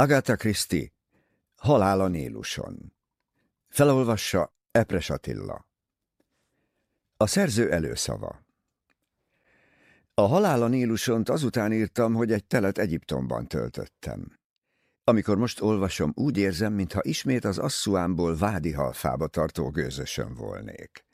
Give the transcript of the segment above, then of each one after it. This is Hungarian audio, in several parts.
Agatha Christie, Halál a Níluson. Felolvassa Epres Attila. A szerző előszava. A Halál a Nílusont azután írtam, hogy egy telet Egyiptomban töltöttem. Amikor most olvasom, úgy érzem, mintha ismét az Asszuánból vádi halfába tartó gőzösön volnék.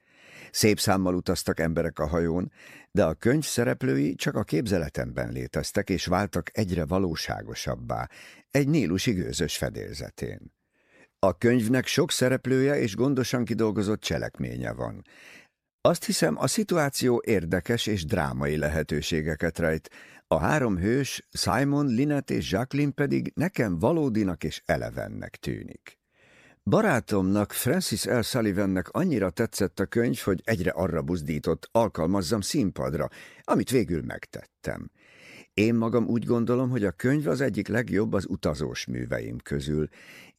Szép számmal utaztak emberek a hajón, de a könyv szereplői csak a képzeletemben léteztek, és váltak egyre valóságosabbá, egy nílusi gőzös fedélzetén. A könyvnek sok szereplője és gondosan kidolgozott cselekménye van. Azt hiszem, a szituáció érdekes és drámai lehetőségeket rejt, a három hős, Simon, Linet és Jacqueline pedig nekem valódinak és elevennek tűnik. Barátomnak, Francis L. Sullivannek annyira tetszett a könyv, hogy egyre arra buzdított, alkalmazzam színpadra, amit végül megtettem. Én magam úgy gondolom, hogy a könyv az egyik legjobb az utazós műveim közül,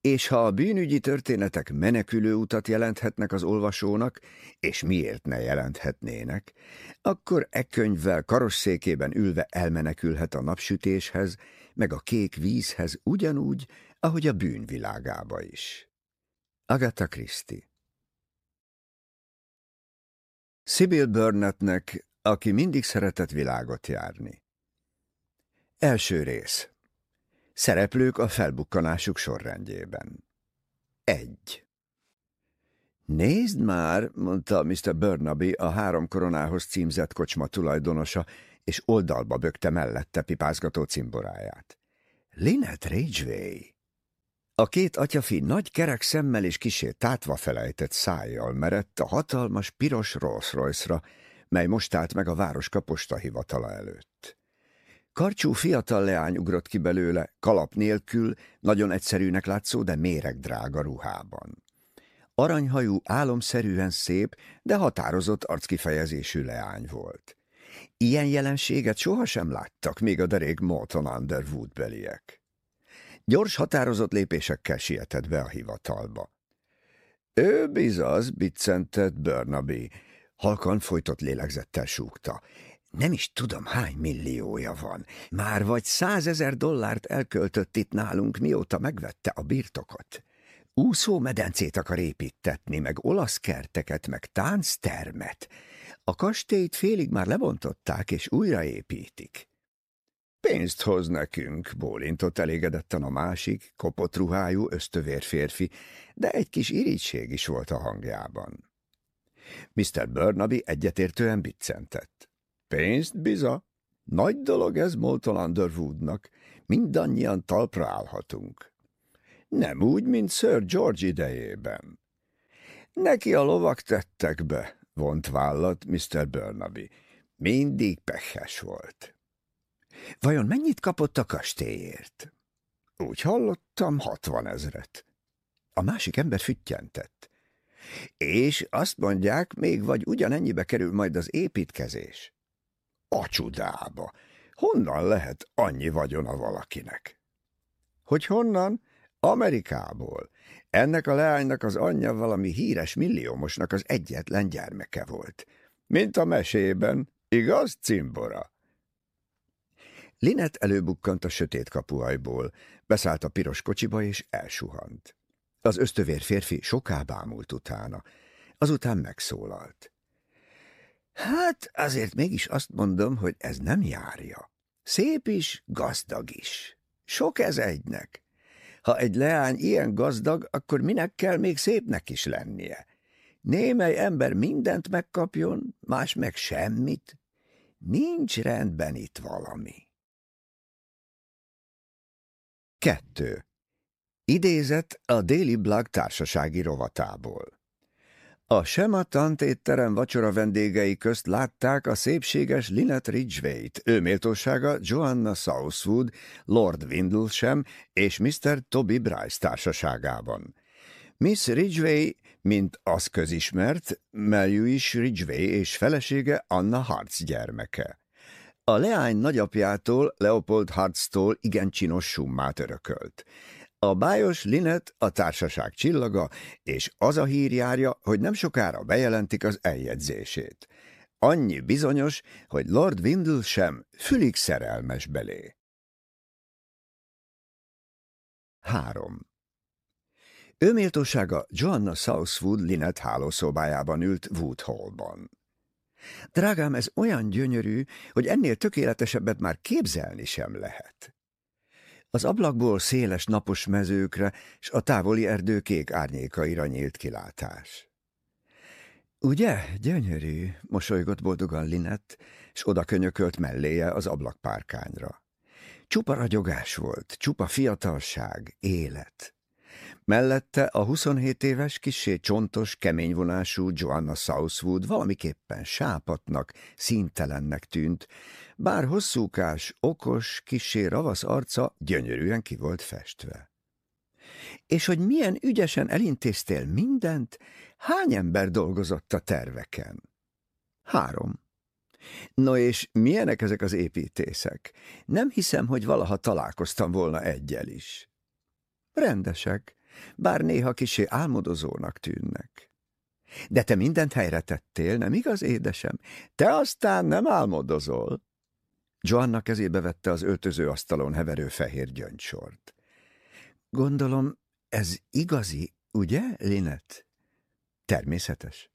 és ha a bűnügyi történetek menekülő utat jelenthetnek az olvasónak, és miért ne jelenthetnének, akkor e könyvvel karosszékében ülve elmenekülhet a napsütéshez, meg a kék vízhez ugyanúgy, ahogy a bűnvilágába is. Agatha Christie Sibyl Burnettnek, aki mindig szeretett világot járni. Első rész Szereplők a felbukkanásuk sorrendjében. Egy. Nézd már, mondta Mr. Burnaby a három koronához címzett kocsma tulajdonosa, és oldalba bökte mellette pipázgató cimboráját. Linet Ridgway. A két atyafi nagy kerek szemmel és kisé tátva felejtett szájjal merett a hatalmas piros Rolls Royce-ra, mely most állt meg a városka postahivatala előtt. Karcsú fiatal leány ugrott ki belőle, kalap nélkül, nagyon egyszerűnek látszó, de méreg drága ruhában. Aranyhajú, álomszerűen szép, de határozott arckifejezésű leány volt. Ilyen jelenséget sohasem láttak még a derék Morton Underwood beliek. Gyors, határozott lépésekkel sietett be a hivatalba. Ő bizaz, biccentett Burnaby. Halkan folytott lélegzettel súgta. Nem is tudom, hány milliója van. Már vagy százezer dollárt elköltött itt nálunk, mióta megvette a birtokot. Úszómedencét akar építetni, meg olasz kerteket, meg tánctermet. A kastélyt félig már lebontották, és újraépítik. Pénzt hoz nekünk, bólintott elégedetten a másik, kopott ruhájú, ösztövér férfi, de egy kis irigység is volt a hangjában. Mr. Burnaby egyetértően biccentett. Pénzt biza? Nagy dolog ez Molton Underwoodnak. Mindannyian talpra állhatunk. Nem úgy, mint Sir George idejében. Neki a lovak tettek be, vont vállat Mr. Burnaby. Mindig pehes volt. Vajon mennyit kapott a kastélyért? Úgy hallottam, hatvan ezret. A másik ember füttyentett. És azt mondják, még vagy ugyanennyibe kerül majd az építkezés. A csudába! Honnan lehet annyi vagyona valakinek? Hogy honnan? Amerikából. Ennek a leánynak az anyja valami híres milliómosnak az egyetlen gyermeke volt. Mint a mesében, igaz, cimbora? Linet előbukkant a sötét kapuajból, beszállt a piros kocsiba és elsuhant. Az ösztövér férfi soká bámult utána, azután megszólalt. Hát azért mégis azt mondom, hogy ez nem járja. Szép is, gazdag is. Sok ez egynek. Ha egy leány ilyen gazdag, akkor minek kell még szépnek is lennie? Némely ember mindent megkapjon, más meg semmit. Nincs rendben itt valami. Kettő. Idézet a Daily Blog társasági rovatából. A Sema tantétterem vacsora vendégei közt látták a szépséges Linet Ridgway-t, ő méltósága Joanna Southwood, Lord Windlesham és Mr. Toby Bryce társaságában. Miss Ridgway, mint az közismert, Meljuis Ridgway és felesége Anna Hartz gyermeke. A leány nagyapjától, Leopold Hartztól igen csinos summát örökölt. A bájos Linet a társaság csillaga, és az a hír járja, hogy nem sokára bejelentik az eljegyzését. Annyi bizonyos, hogy Lord Windle sem fülig szerelmes belé. Három. Ő méltósága Joanna Southwood Linet hálószobájában ült Woodhallban. Drágám, ez olyan gyönyörű, hogy ennél tökéletesebbet már képzelni sem lehet. Az ablakból széles napos mezőkre és a távoli erdő kék árnyékaira nyílt kilátás. Ugye, gyönyörű, mosolygott boldogan Linet, és oda könyökölt melléje az ablakpárkányra. Csupa ragyogás volt, csupa fiatalság, élet. Mellette a 27 éves, kisé csontos, keményvonású Joanna Southwood valamiképpen sápatnak, színtelennek tűnt, bár hosszúkás, okos, kisé ravasz arca gyönyörűen ki volt festve. És hogy milyen ügyesen elintéztél mindent, hány ember dolgozott a terveken? Három. No és milyenek ezek az építészek? Nem hiszem, hogy valaha találkoztam volna egyel is. Rendesek, bár néha kisé álmodozónak tűnnek. De te mindent helyre tettél, nem igaz, édesem? Te aztán nem álmodozol. Joanna kezébe vette az öltözőasztalon heverő fehér gyöngysort. Gondolom, ez igazi, ugye, Linet? Természetes.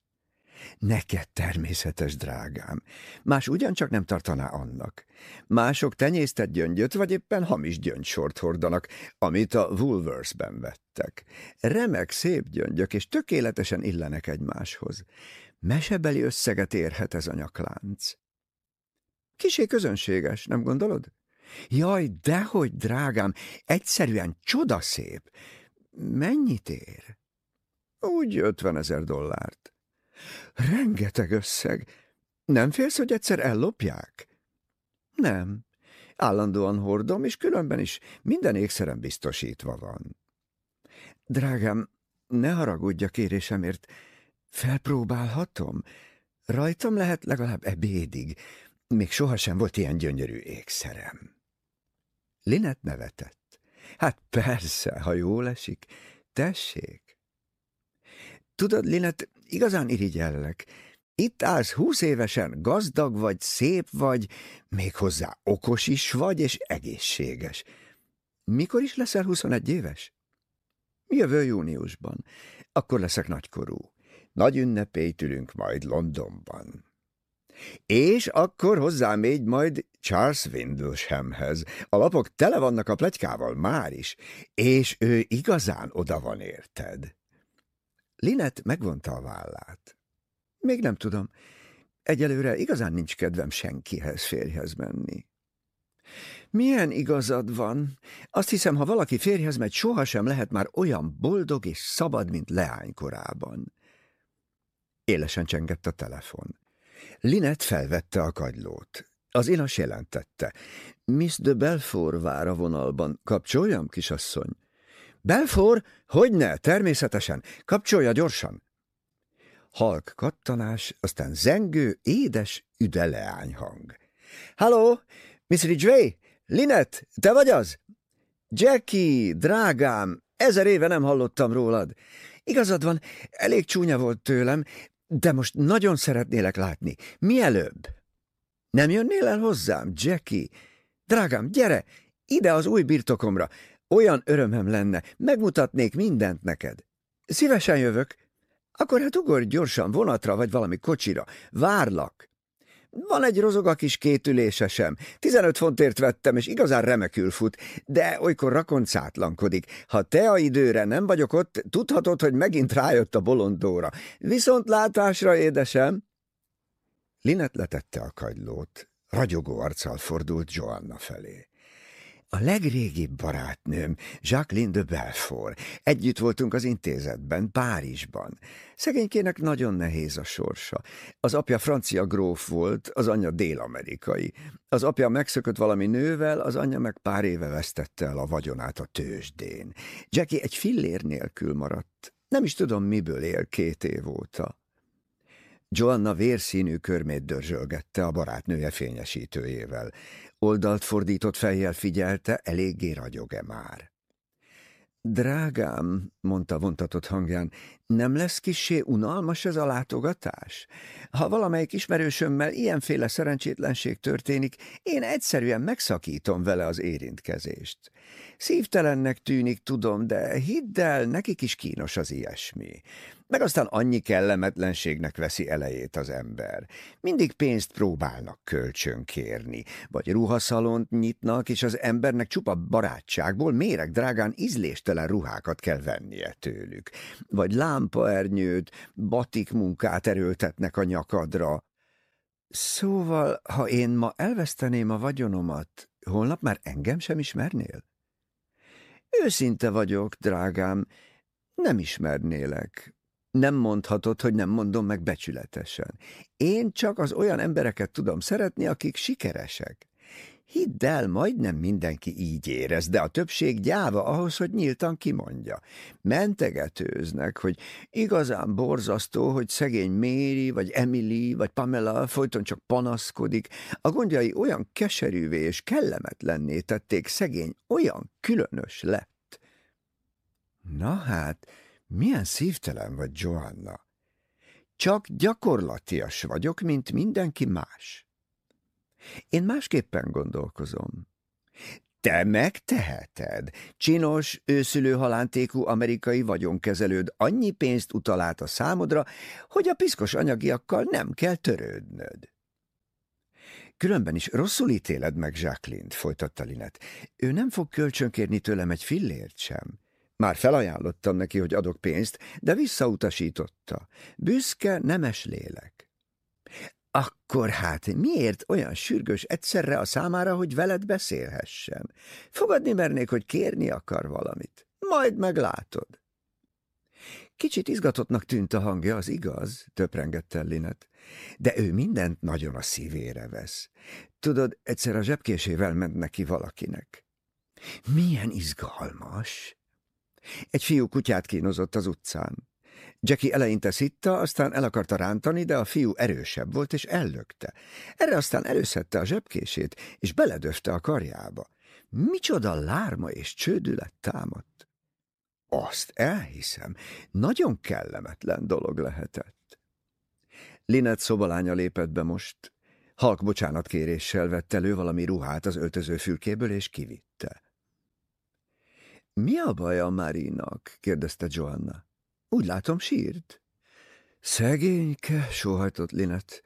Neked természetes, drágám. Más ugyancsak nem tartaná annak. Mások tenyésztett gyöngyöt, vagy éppen hamis gyöngysort hordanak, amit a Woolworthsben vettek. Remek, szép gyöngyök, és tökéletesen illenek egymáshoz. Mesebeli összeget érhet ez a nyaklánc. Kisé közönséges, nem gondolod? Jaj, dehogy, drágám, egyszerűen csodaszép. Mennyit ér? Úgy ötven ezer dollárt. Rengeteg összeg. Nem félsz, hogy egyszer ellopják? Nem. Állandóan hordom, és különben is minden ékszerem biztosítva van. Drágám, ne haragudj a kérésemért. Felpróbálhatom? Rajtam lehet legalább ebédig. Még sohasem volt ilyen gyönyörű ékszerem. Linet nevetett. Hát persze, ha jól esik. Tessék. Tudod, Linet, igazán irigyellek. Itt állsz húsz évesen, gazdag vagy, szép vagy, méghozzá okos is vagy, és egészséges. Mikor is leszel 21 éves? Jövő júniusban. Akkor leszek nagykorú. Nagy ünnepélyt ülünk majd Londonban. És akkor hozzám így majd Charles Windleshamhez. A lapok tele vannak a plegykával már is, és ő igazán oda van érted. Linet megvonta a vállát. Még nem tudom. Egyelőre igazán nincs kedvem senkihez férjhez menni. Milyen igazad van? Azt hiszem, ha valaki férjhez megy, sohasem lehet már olyan boldog és szabad, mint leánykorában. Élesen csengett a telefon. Linet felvette a kagylót. Az inas jelentette. Miss de Belfort vár a vonalban. Kapcsoljam, kisasszony? Belfor? Hogyne, természetesen. Kapcsolja gyorsan. Halk kattanás, aztán zengő, édes, üde leányhang. Halló, Miss Ridgway? Linet, te vagy az? Jackie, drágám, ezer éve nem hallottam rólad. Igazad van, elég csúnya volt tőlem, de most nagyon szeretnélek látni. Mielőbb. Nem jönnél el hozzám, Jackie? Drágám, gyere, ide az új birtokomra. Olyan örömem lenne, megmutatnék mindent neked. Szívesen jövök. Akkor hát ugorj gyorsan vonatra vagy valami kocsira. Várlak. Van egy rozoga kis kétülésesem. Tizenöt fontért vettem, és igazán remekül fut, de olykor rakoncátlankodik. Ha te a időre nem vagyok ott, tudhatod, hogy megint rájött a bolondóra. Viszont látásra, édesem! Linet letette a kagylót. Ragyogó arccal fordult Joanna felé. A legrégibb barátnőm, Jacqueline de Belfort. Együtt voltunk az intézetben, Párizsban. Szegénykének nagyon nehéz a sorsa. Az apja francia gróf volt, az anyja dél-amerikai. Az apja megszökött valami nővel, az anyja meg pár éve vesztette el a vagyonát a tőzsdén. Jackie egy fillér nélkül maradt. Nem is tudom, miből él két év óta. Joanna vérszínű körmét dörzsölgette a barátnője fényesítőjével. Oldalt fordított fejjel figyelte, eléggé ragyog-e már. Drágám, mondta vontatott hangján, Nem lesz kissé unalmas ez a látogatás? Ha valamelyik ismerősömmel ilyenféle szerencsétlenség történik, én egyszerűen megszakítom vele az érintkezést. Szívtelennek tűnik, tudom, de hidd el, nekik is kínos az ilyesmi. Meg aztán annyi kellemetlenségnek veszi elejét az ember. Mindig pénzt próbálnak kölcsönkérni, vagy ruhaszalont nyitnak, és az embernek csupa barátságból méreg drágán ízléstelen ruhákat kell vennie tőlük. Vagy lámpaernyőt, batik munkát erőltetnek a nyakadra. Szóval, ha én ma elveszteném a vagyonomat, holnap már engem sem ismernél? Őszinte vagyok, drágám, nem ismernélek. Nem mondhatod, hogy nem mondom meg becsületesen. Én csak az olyan embereket tudom szeretni, akik sikeresek. Hidd el, majdnem mindenki így érez, de a többség gyáva ahhoz, hogy nyíltan kimondja. Mentegetőznek, hogy igazán borzasztó, hogy szegény Méri, vagy Emily, vagy Pamela folyton csak panaszkodik. A gondjai olyan keserűvé és kellemetlenné tették, szegény olyan különös lett. Na hát, milyen szívtelen vagy, Joanna. Csak gyakorlatias vagyok, mint mindenki más. Én másképpen gondolkozom. Te megteheted. Csinos, őszülő halántékú amerikai vagyonkezelőd annyi pénzt utal át a számodra, hogy a piszkos anyagiakkal nem kell törődnöd. Különben is rosszul ítéled meg Jacqueline-t, folytatta Linet. Ő nem fog kölcsönkérni tőlem egy fillért sem. Már felajánlottam neki, hogy adok pénzt, de visszautasította. Büszke, nemes lélek. Akkor hát miért olyan sürgős egyszerre a számára, hogy veled beszélhessen? Fogadni mernék, hogy kérni akar valamit. Majd meglátod. Kicsit izgatottnak tűnt a hangja, az igaz, töprengett Linet. De ő mindent nagyon a szívére vesz. Tudod, egyszer a zsebkésével ment neki valakinek. Milyen izgalmas! Egy fiú kutyát kínozott az utcán. Jackie eleinte szitta, aztán el akarta rántani, de a fiú erősebb volt, és ellökte. Erre aztán előszette a zsebkését, és beledöfte a karjába. Micsoda lárma és csődület támadt. Azt elhiszem, nagyon kellemetlen dolog lehetett. Linet szobalánya lépett be most. Halk bocsánatkéréssel vett elő valami ruhát az öltözőfülkéből, és kivitte. Mi a baj a Márinak? kérdezte Joanna. Úgy látom, sírt. Szegényke, sóhajtott Linet,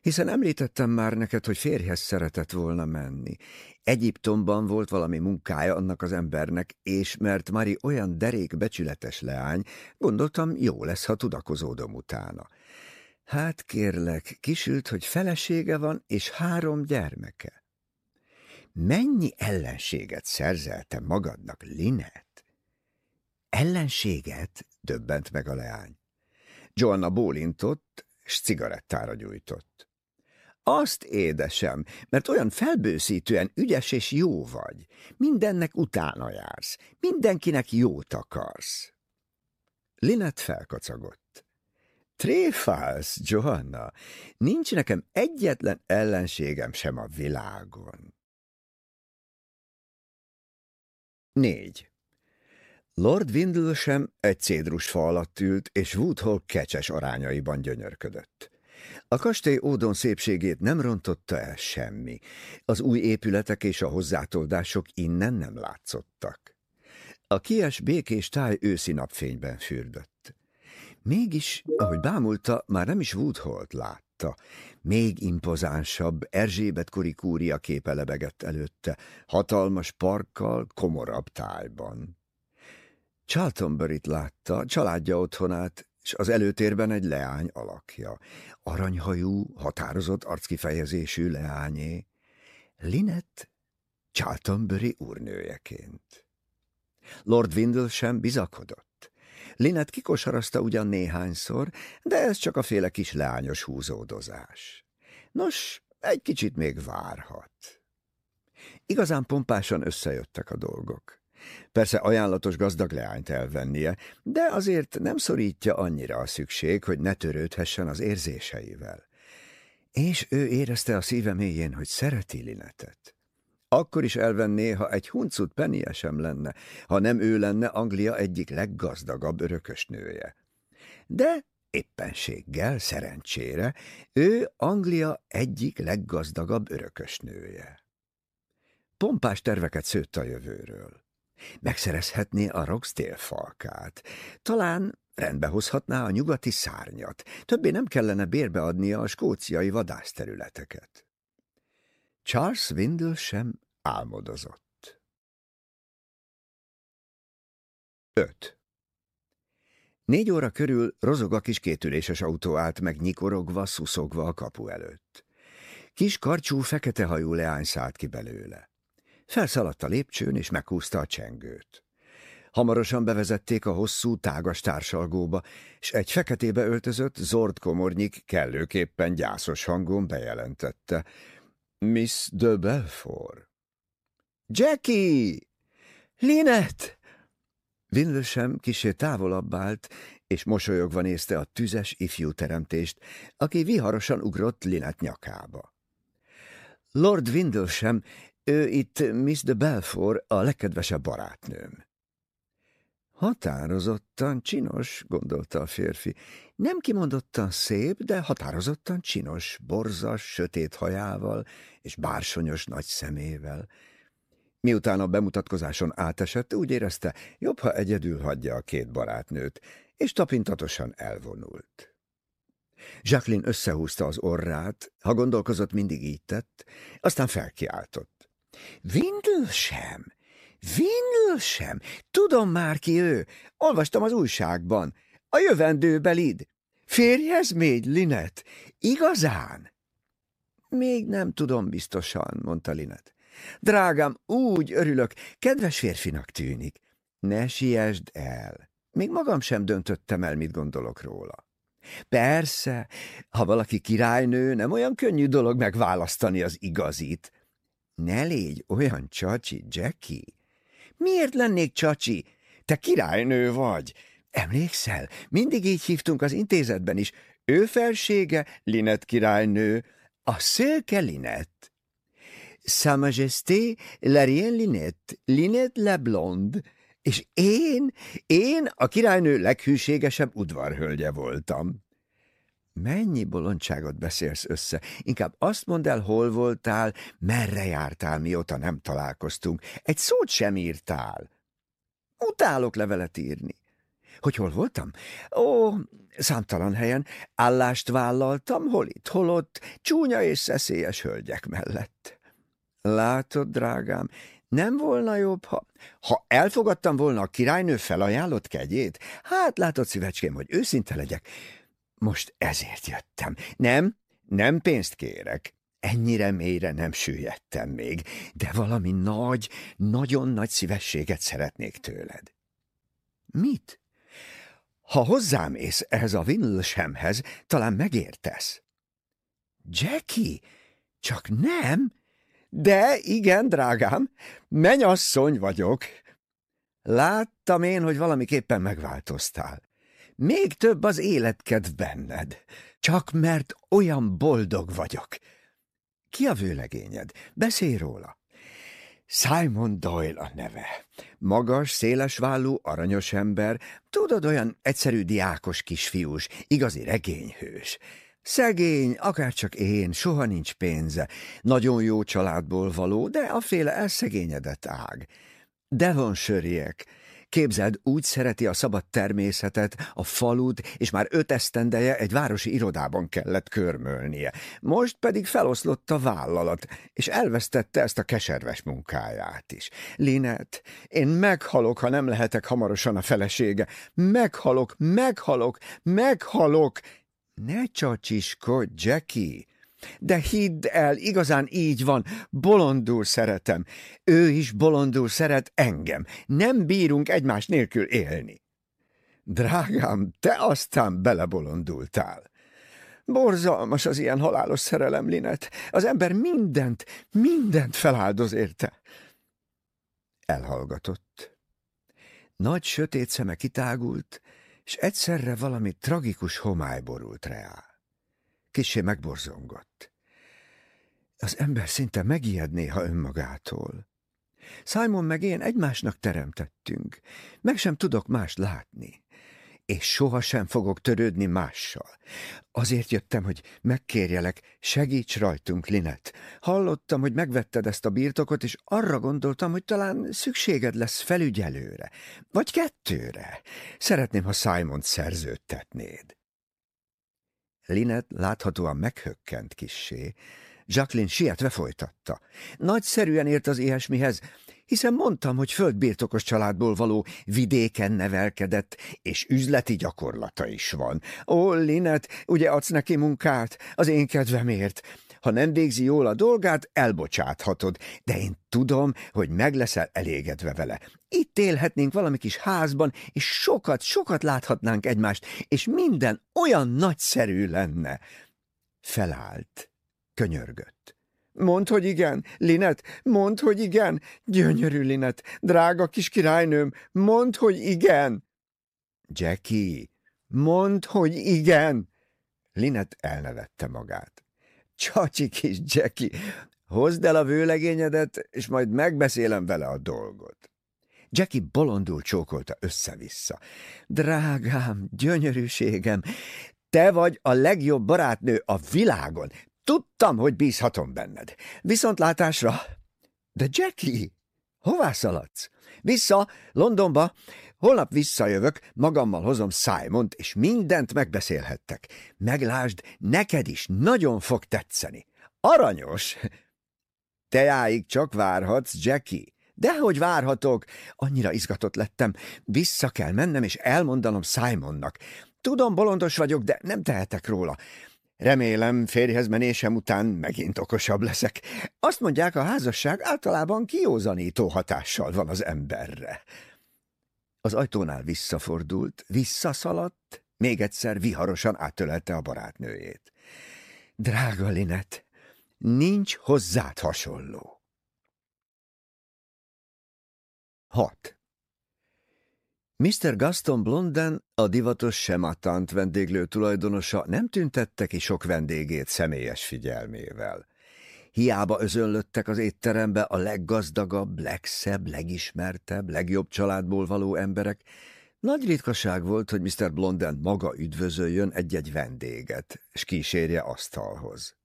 hiszen említettem már neked, hogy férjhez szeretett volna menni. Egyiptomban volt valami munkája annak az embernek, és mert Mari olyan derék becsületes leány, gondoltam, jó lesz, ha tudakozódom utána. Hát kérlek, kisült, hogy felesége van, és három gyermeke. Mennyi ellenséget szerzelte magadnak, Linet? Ellenséget? Döbbent meg a leány. Joanna bólintott, s cigarettára gyújtott. Azt, édesem, mert olyan felbőszítően ügyes és jó vagy. Mindennek utána jársz, mindenkinek jót akarsz. Linet felkacagott. Tréfálsz, Johanna, nincs nekem egyetlen ellenségem sem a világon. Négy. Lord Windlesham egy cédrusfa alatt ült, és Woodhall kecses arányaiban gyönyörködött. A kastély ódon szépségét nem rontotta el semmi. Az új épületek és a hozzátoldások innen nem látszottak. A kies békés táj őszi napfényben fürdött. Mégis, ahogy bámulta, már nem is Woodholt látta. Még impozánsabb, Erzsébet kori kúria képe lebegett előtte, hatalmas parkkal, komorabb tájban. Charltonbury-t látta, családja otthonát, és az előtérben egy leány alakja. Aranyhajú, határozott arckifejezésű leányé. Linet Charltonbury úrnőjeként. Lord Windle sem bizakodott. Linet kikosarazta ugyan néhányszor, de ez csak a féle kis leányos húzódozás. Nos, egy kicsit még várhat. Igazán pompásan összejöttek a dolgok. Persze ajánlatos gazdag leányt elvennie, de azért nem szorítja annyira a szükség, hogy ne törődhessen az érzéseivel. És ő érezte a szíve mélyén, hogy szereti Linetet. Akkor is elvenné, ha egy huncut pennie sem lenne, ha nem ő lenne Anglia egyik leggazdagabb örökös nője. de éppenséggel, szerencsére, ő Anglia egyik leggazdagabb örökösnője. Pompás terveket szőtt a jövőről. Megszerezhetné a Roxdale falkát. Talán rendbehozhatná a nyugati szárnyat. Többé nem kellene bérbeadnia a skóciai vadászterületeket. Charles Windle sem álmodozott. 5. Négy óra körül rozog a kis kétüléses autó állt meg nyikorogva, szuszogva a kapu előtt. Kis karcsú, fekete hajú leány szállt ki belőle. Felszaladt a lépcsőn, és meghúzta a csengőt. Hamarosan bevezették a hosszú, tágas társalgóba, és egy feketébe öltözött zord komornyik kellőképpen gyászos hangon bejelentette. Miss de Belfort. Jackie! Linet! Vinlösem kisé távolabb állt, és mosolyogva nézte a tüzes ifjú teremtést, aki viharosan ugrott Linet nyakába. Lord Windlesham, ő itt Miss de Belfort, a legkedvesebb barátnőm. Határozottan csinos, gondolta a férfi. Nem kimondottan szép, de határozottan csinos, borzas, sötét hajával és bársonyos nagy szemével. Miután a bemutatkozáson átesett, úgy érezte, jobb, ha egyedül hagyja a két barátnőt, és tapintatosan elvonult. Jacqueline összehúzta az orrát, ha gondolkozott, mindig így tett, aztán felkiáltott. Vindl sem! Vindl sem! Tudom már ki ő! Olvastam az újságban. A jövendőbelid. Férjhez még, Linet? Igazán? Még nem tudom biztosan, mondta Linet. Drágám, úgy örülök, kedves férfinak tűnik. Ne siesd el. Még magam sem döntöttem el, mit gondolok róla. Persze, ha valaki királynő, nem olyan könnyű dolog megválasztani az igazit. Ne légy olyan csacsi, Jackie. Miért lennék csacsi? Te királynő vagy. Emlékszel, mindig így hívtunk az intézetben is. Ő felsége, Linet királynő, a szőke Linet. Sa Majesté, la Rien Linette, Linette la Blonde, és én, én a királynő leghűségesebb udvarhölgye voltam. Mennyi bolondságot beszélsz össze? Inkább azt mondd el, hol voltál, merre jártál, mióta nem találkoztunk. Egy szót sem írtál. Utálok levelet írni. Hogy hol voltam? Ó, számtalan helyen. Állást vállaltam, hol itt, hol ott, csúnya és szeszélyes hölgyek mellett. Látod, drágám, nem volna jobb, ha... Ha elfogadtam volna a királynő felajánlott kegyét? Hát látod, szívecském, hogy őszinte legyek. Most ezért jöttem. Nem, nem pénzt kérek. Ennyire mélyre nem süllyedtem még, de valami nagy, nagyon nagy szívességet szeretnék tőled. Mit? Ha hozzám ész ehhez a Winlshamhez, talán megértesz. Jackie, csak nem? De igen, drágám, menyasszony vagyok. Láttam én, hogy valamiképpen megváltoztál. Még több az életkedv benned, csak mert olyan boldog vagyok. Ki a vőlegényed? Beszélj róla. Simon Doyle a neve. Magas, szélesvállú, aranyos ember, tudod, olyan egyszerű diákos kisfiús, igazi regényhős. Szegény, akárcsak én, soha nincs pénze, nagyon jó családból való, de a féle elszegényedett ág. Devonsöriek, Képzeld, úgy szereti a szabad természetet, a falut, és már öt esztendeje egy városi irodában kellett körmölnie. Most pedig feloszlott a vállalat, és elvesztette ezt a keserves munkáját is. Linet, én meghalok, ha nem lehetek hamarosan a felesége. Meghalok, meghalok, meghalok! Ne csacsiskodj, Jackie! De hidd el, igazán így van, bolondul szeretem. Ő is bolondul szeret engem. Nem bírunk egymás nélkül élni. Drágám, te aztán belebolondultál. Borzalmas az ilyen halálos szerelem, Linet. Az ember mindent, mindent feláldoz érte. Elhallgatott. Nagy sötét szeme kitágult, és egyszerre valami tragikus homály borult reá. Kissé megborzongott. Az ember szinte megijed néha önmagától. Simon meg én egymásnak teremtettünk. Meg sem tudok mást látni. és sohasem fogok törődni mással. Azért jöttem, hogy megkérjelek, segíts rajtunk, Linet. Hallottam, hogy megvetted ezt a birtokot, és arra gondoltam, hogy talán szükséged lesz felügyelőre, vagy kettőre. Szeretném, ha Simon szerződtetnéd. Linet láthatóan meghökkent kissé. Jacqueline sietve folytatta. Nagyszerűen ért az ilyesmihez, hiszen mondtam, hogy földbirtokos családból való vidéken nevelkedett, és üzleti gyakorlata is van. Ó, Linet, ugye adsz neki munkát? Az én kedvemért. Ha nem végzi jól a dolgát, elbocsáthatod, de én tudom, hogy meg leszel elégedve vele. Itt élhetnénk valami kis házban, és sokat, sokat láthatnánk egymást, és minden olyan nagyszerű lenne. Felállt, könyörgött. Mondd, hogy igen, Linet, mondd, hogy igen, gyönyörű Linet, drága kis királynőm, mondd, hogy igen. Jackie, mondd, hogy igen. Linet elnevette magát. Csacsi kis Jackie, hozd el a vőlegényedet, és majd megbeszélem vele a dolgot. Jackie bolondul csókolta össze-vissza. Drágám, gyönyörűségem, te vagy a legjobb barátnő a világon. Tudtam, hogy bízhatom benned. Viszontlátásra! De Jackie, hová szaladsz? Vissza, Londonba. Holnap visszajövök, magammal hozom Simont, és mindent megbeszélhettek. Meglásd, neked is nagyon fog tetszeni. Aranyos! Teáig csak várhatsz, Jackie. Dehogy várhatok! Annyira izgatott lettem. Vissza kell mennem, és elmondanom Simonnak. Tudom, bolondos vagyok, de nem tehetek róla. Remélem, férjhez menésem után megint okosabb leszek. Azt mondják, a házasság általában kiózanító hatással van az emberre. Az ajtónál visszafordult, visszaszaladt, még egyszer viharosan átölelte a barátnőjét. Drága Linet, nincs hozzád hasonló. 6. Mr. Gaston Blondin, a divatos sematant vendéglő tulajdonosa nem tüntette ki sok vendégét személyes figyelmével. Hiába özönlöttek az étterembe a leggazdagabb, legszebb, legismertebb, legjobb családból való emberek, nagy ritkaság volt, hogy Mr. Blondin maga üdvözöljön egy-egy vendéget, és kísérje asztalhoz.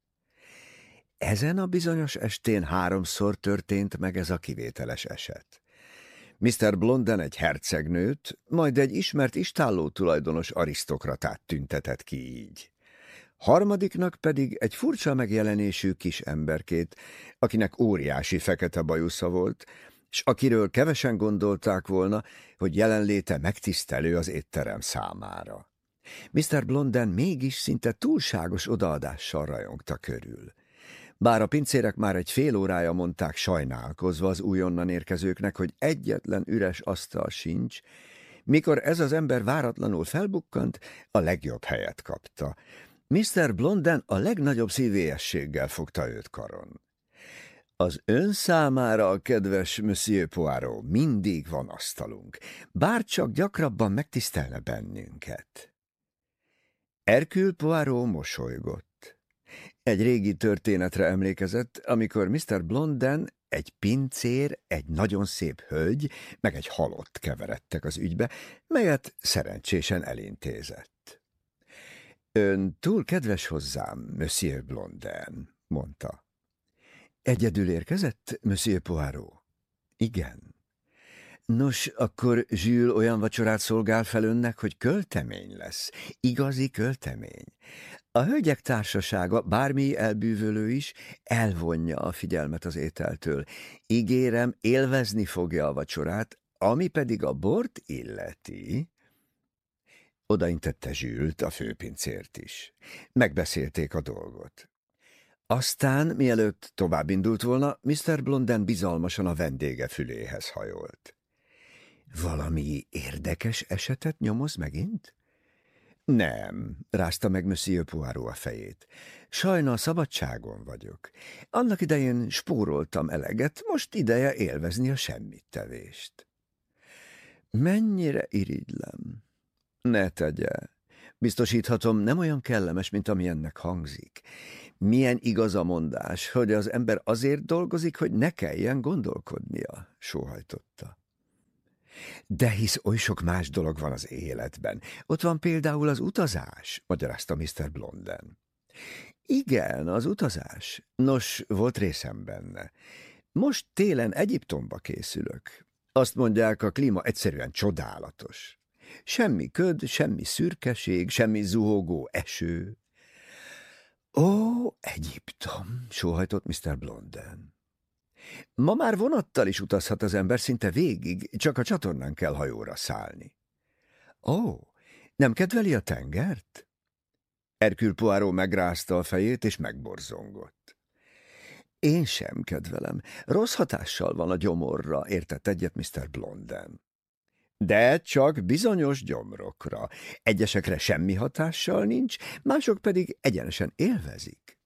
Ezen a bizonyos estén háromszor történt meg ez a kivételes eset. Mr. Blonden egy hercegnőt, majd egy ismert istálló tulajdonos arisztokratát tüntetett ki így. Harmadiknak pedig egy furcsa megjelenésű kis emberkét, akinek óriási fekete bajusza volt, és akiről kevesen gondolták volna, hogy jelenléte megtisztelő az étterem számára. Mr. Blonden mégis szinte túlságos odaadással rajongta körül. Bár a pincérek már egy fél órája mondták sajnálkozva az újonnan érkezőknek, hogy egyetlen üres asztal sincs, mikor ez az ember váratlanul felbukkant, a legjobb helyet kapta. Mr. Blonden a legnagyobb szívélyességgel fogta őt karon. Az ön számára, kedves Monsieur Poirot, mindig van asztalunk, bár csak gyakrabban megtisztelne bennünket. Erkül Poirot mosolygott. Egy régi történetre emlékezett, amikor Mr. Blonden, egy pincér, egy nagyon szép hölgy, meg egy halott keveredtek az ügybe, melyet szerencsésen elintézett. Ön túl kedves hozzám, Monsieur Blonden, mondta. Egyedül érkezett, Monsieur Poirot? Igen. Nos, akkor Zsül olyan vacsorát szolgál fel önnek, hogy költemény lesz. Igazi költemény. A hölgyek társasága, bármi elbűvölő is, elvonja a figyelmet az ételtől. Ígérem, élvezni fogja a vacsorát, ami pedig a bort illeti. Odaintette Zsült, a főpincért is. Megbeszélték a dolgot. Aztán, mielőtt tovább indult volna, Mr. Blonden bizalmasan a vendége füléhez hajolt. Valami érdekes esetet nyomoz megint? Nem, rázta meg Monsieur Poirot a fejét. Sajna szabadságon vagyok. Annak idején spóroltam eleget, most ideje élvezni a semmittevést. Mennyire irigylem. Ne tegye. Biztosíthatom, nem olyan kellemes, mint ami ennek hangzik. Milyen igaz a mondás, hogy az ember azért dolgozik, hogy ne kelljen gondolkodnia, sóhajtotta. De hisz oly sok más dolog van az életben. Ott van például az utazás, magyarázta Mr. Blonden. Igen, az utazás. Nos, volt részem benne. Most télen Egyiptomba készülök. Azt mondják, a klíma egyszerűen csodálatos. Semmi köd, semmi szürkeség, semmi zuhogó eső. Ó, Egyiptom, sóhajtott Mr. Blonden. Ma már vonattal is utazhat az ember szinte végig, csak a csatornán kell hajóra szállni. Ó, nem kedveli a tengert? Erkül Poirot megrázta a fejét, és megborzongott. Én sem kedvelem. Rossz hatással van a gyomorra, értett egyet Mr. Blonden. De csak bizonyos gyomrokra. Egyesekre semmi hatással nincs, mások pedig egyenesen élvezik.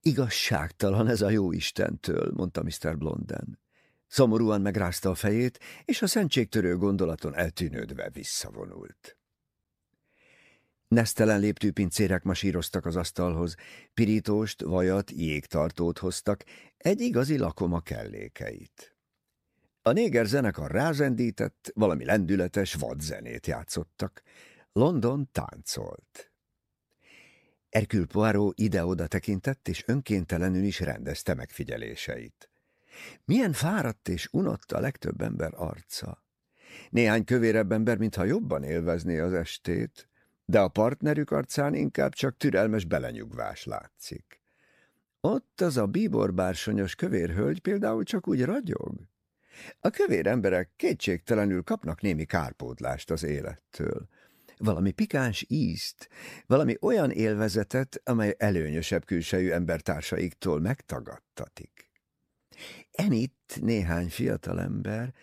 Igazságtalan ez a jó Istentől, mondta Mr. Blonden. Szomorúan megrázta a fejét, és a szentségtörő gondolaton eltűnődve visszavonult. Nesztelen léptőpincérek masíroztak az asztalhoz, pirítóst, vajat, jégtartót hoztak, egy igazi lakoma kellékeit. A néger zenekar rázendített, valami lendületes vadzenét játszottak. London táncolt. Erkül Poirot ide-oda tekintett, és önkéntelenül is rendezte megfigyeléseit. Milyen fáradt és unott a legtöbb ember arca. Néhány kövérebb ember, mintha jobban élvezné az estét, de a partnerük arcán inkább csak türelmes belenyugvás látszik. Ott az a bíborbársonyos kövér hölgy például csak úgy ragyog. A kövér emberek kétségtelenül kapnak némi kárpótlást az élettől. Valami pikáns ízt, valami olyan élvezetet, amely előnyösebb külsejű embertársaiktól megtagadtatik. Enitt néhány fiatalember,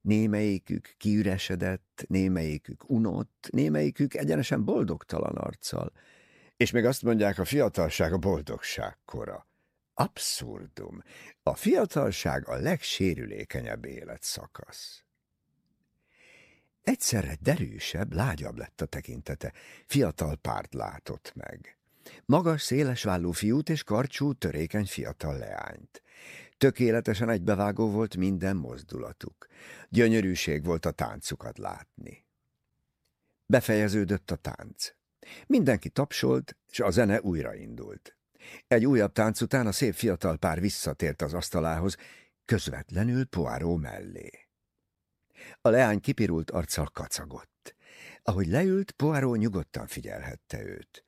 némelyikük kiüresedett, némelyikük unott, némelyikük egyenesen boldogtalan arccal, és még azt mondják, a fiatalság a boldogság kora. Abszurdum. A fiatalság a legsérülékenyebb életszakasz. Egyszerre derűsebb, lágyabb lett a tekintete. Fiatal párt látott meg. Magas, szélesvállú fiút és karcsú, törékeny fiatal leányt. Tökéletesen egybevágó volt minden mozdulatuk. Gyönyörűség volt a táncukat látni. Befejeződött a tánc. Mindenki tapsolt, és a zene újraindult. Egy újabb tánc után a szép fiatal pár visszatért az asztalához, közvetlenül Poirot mellé. A leány kipirult arccal kacagott. Ahogy leült, Poirot nyugodtan figyelhette őt.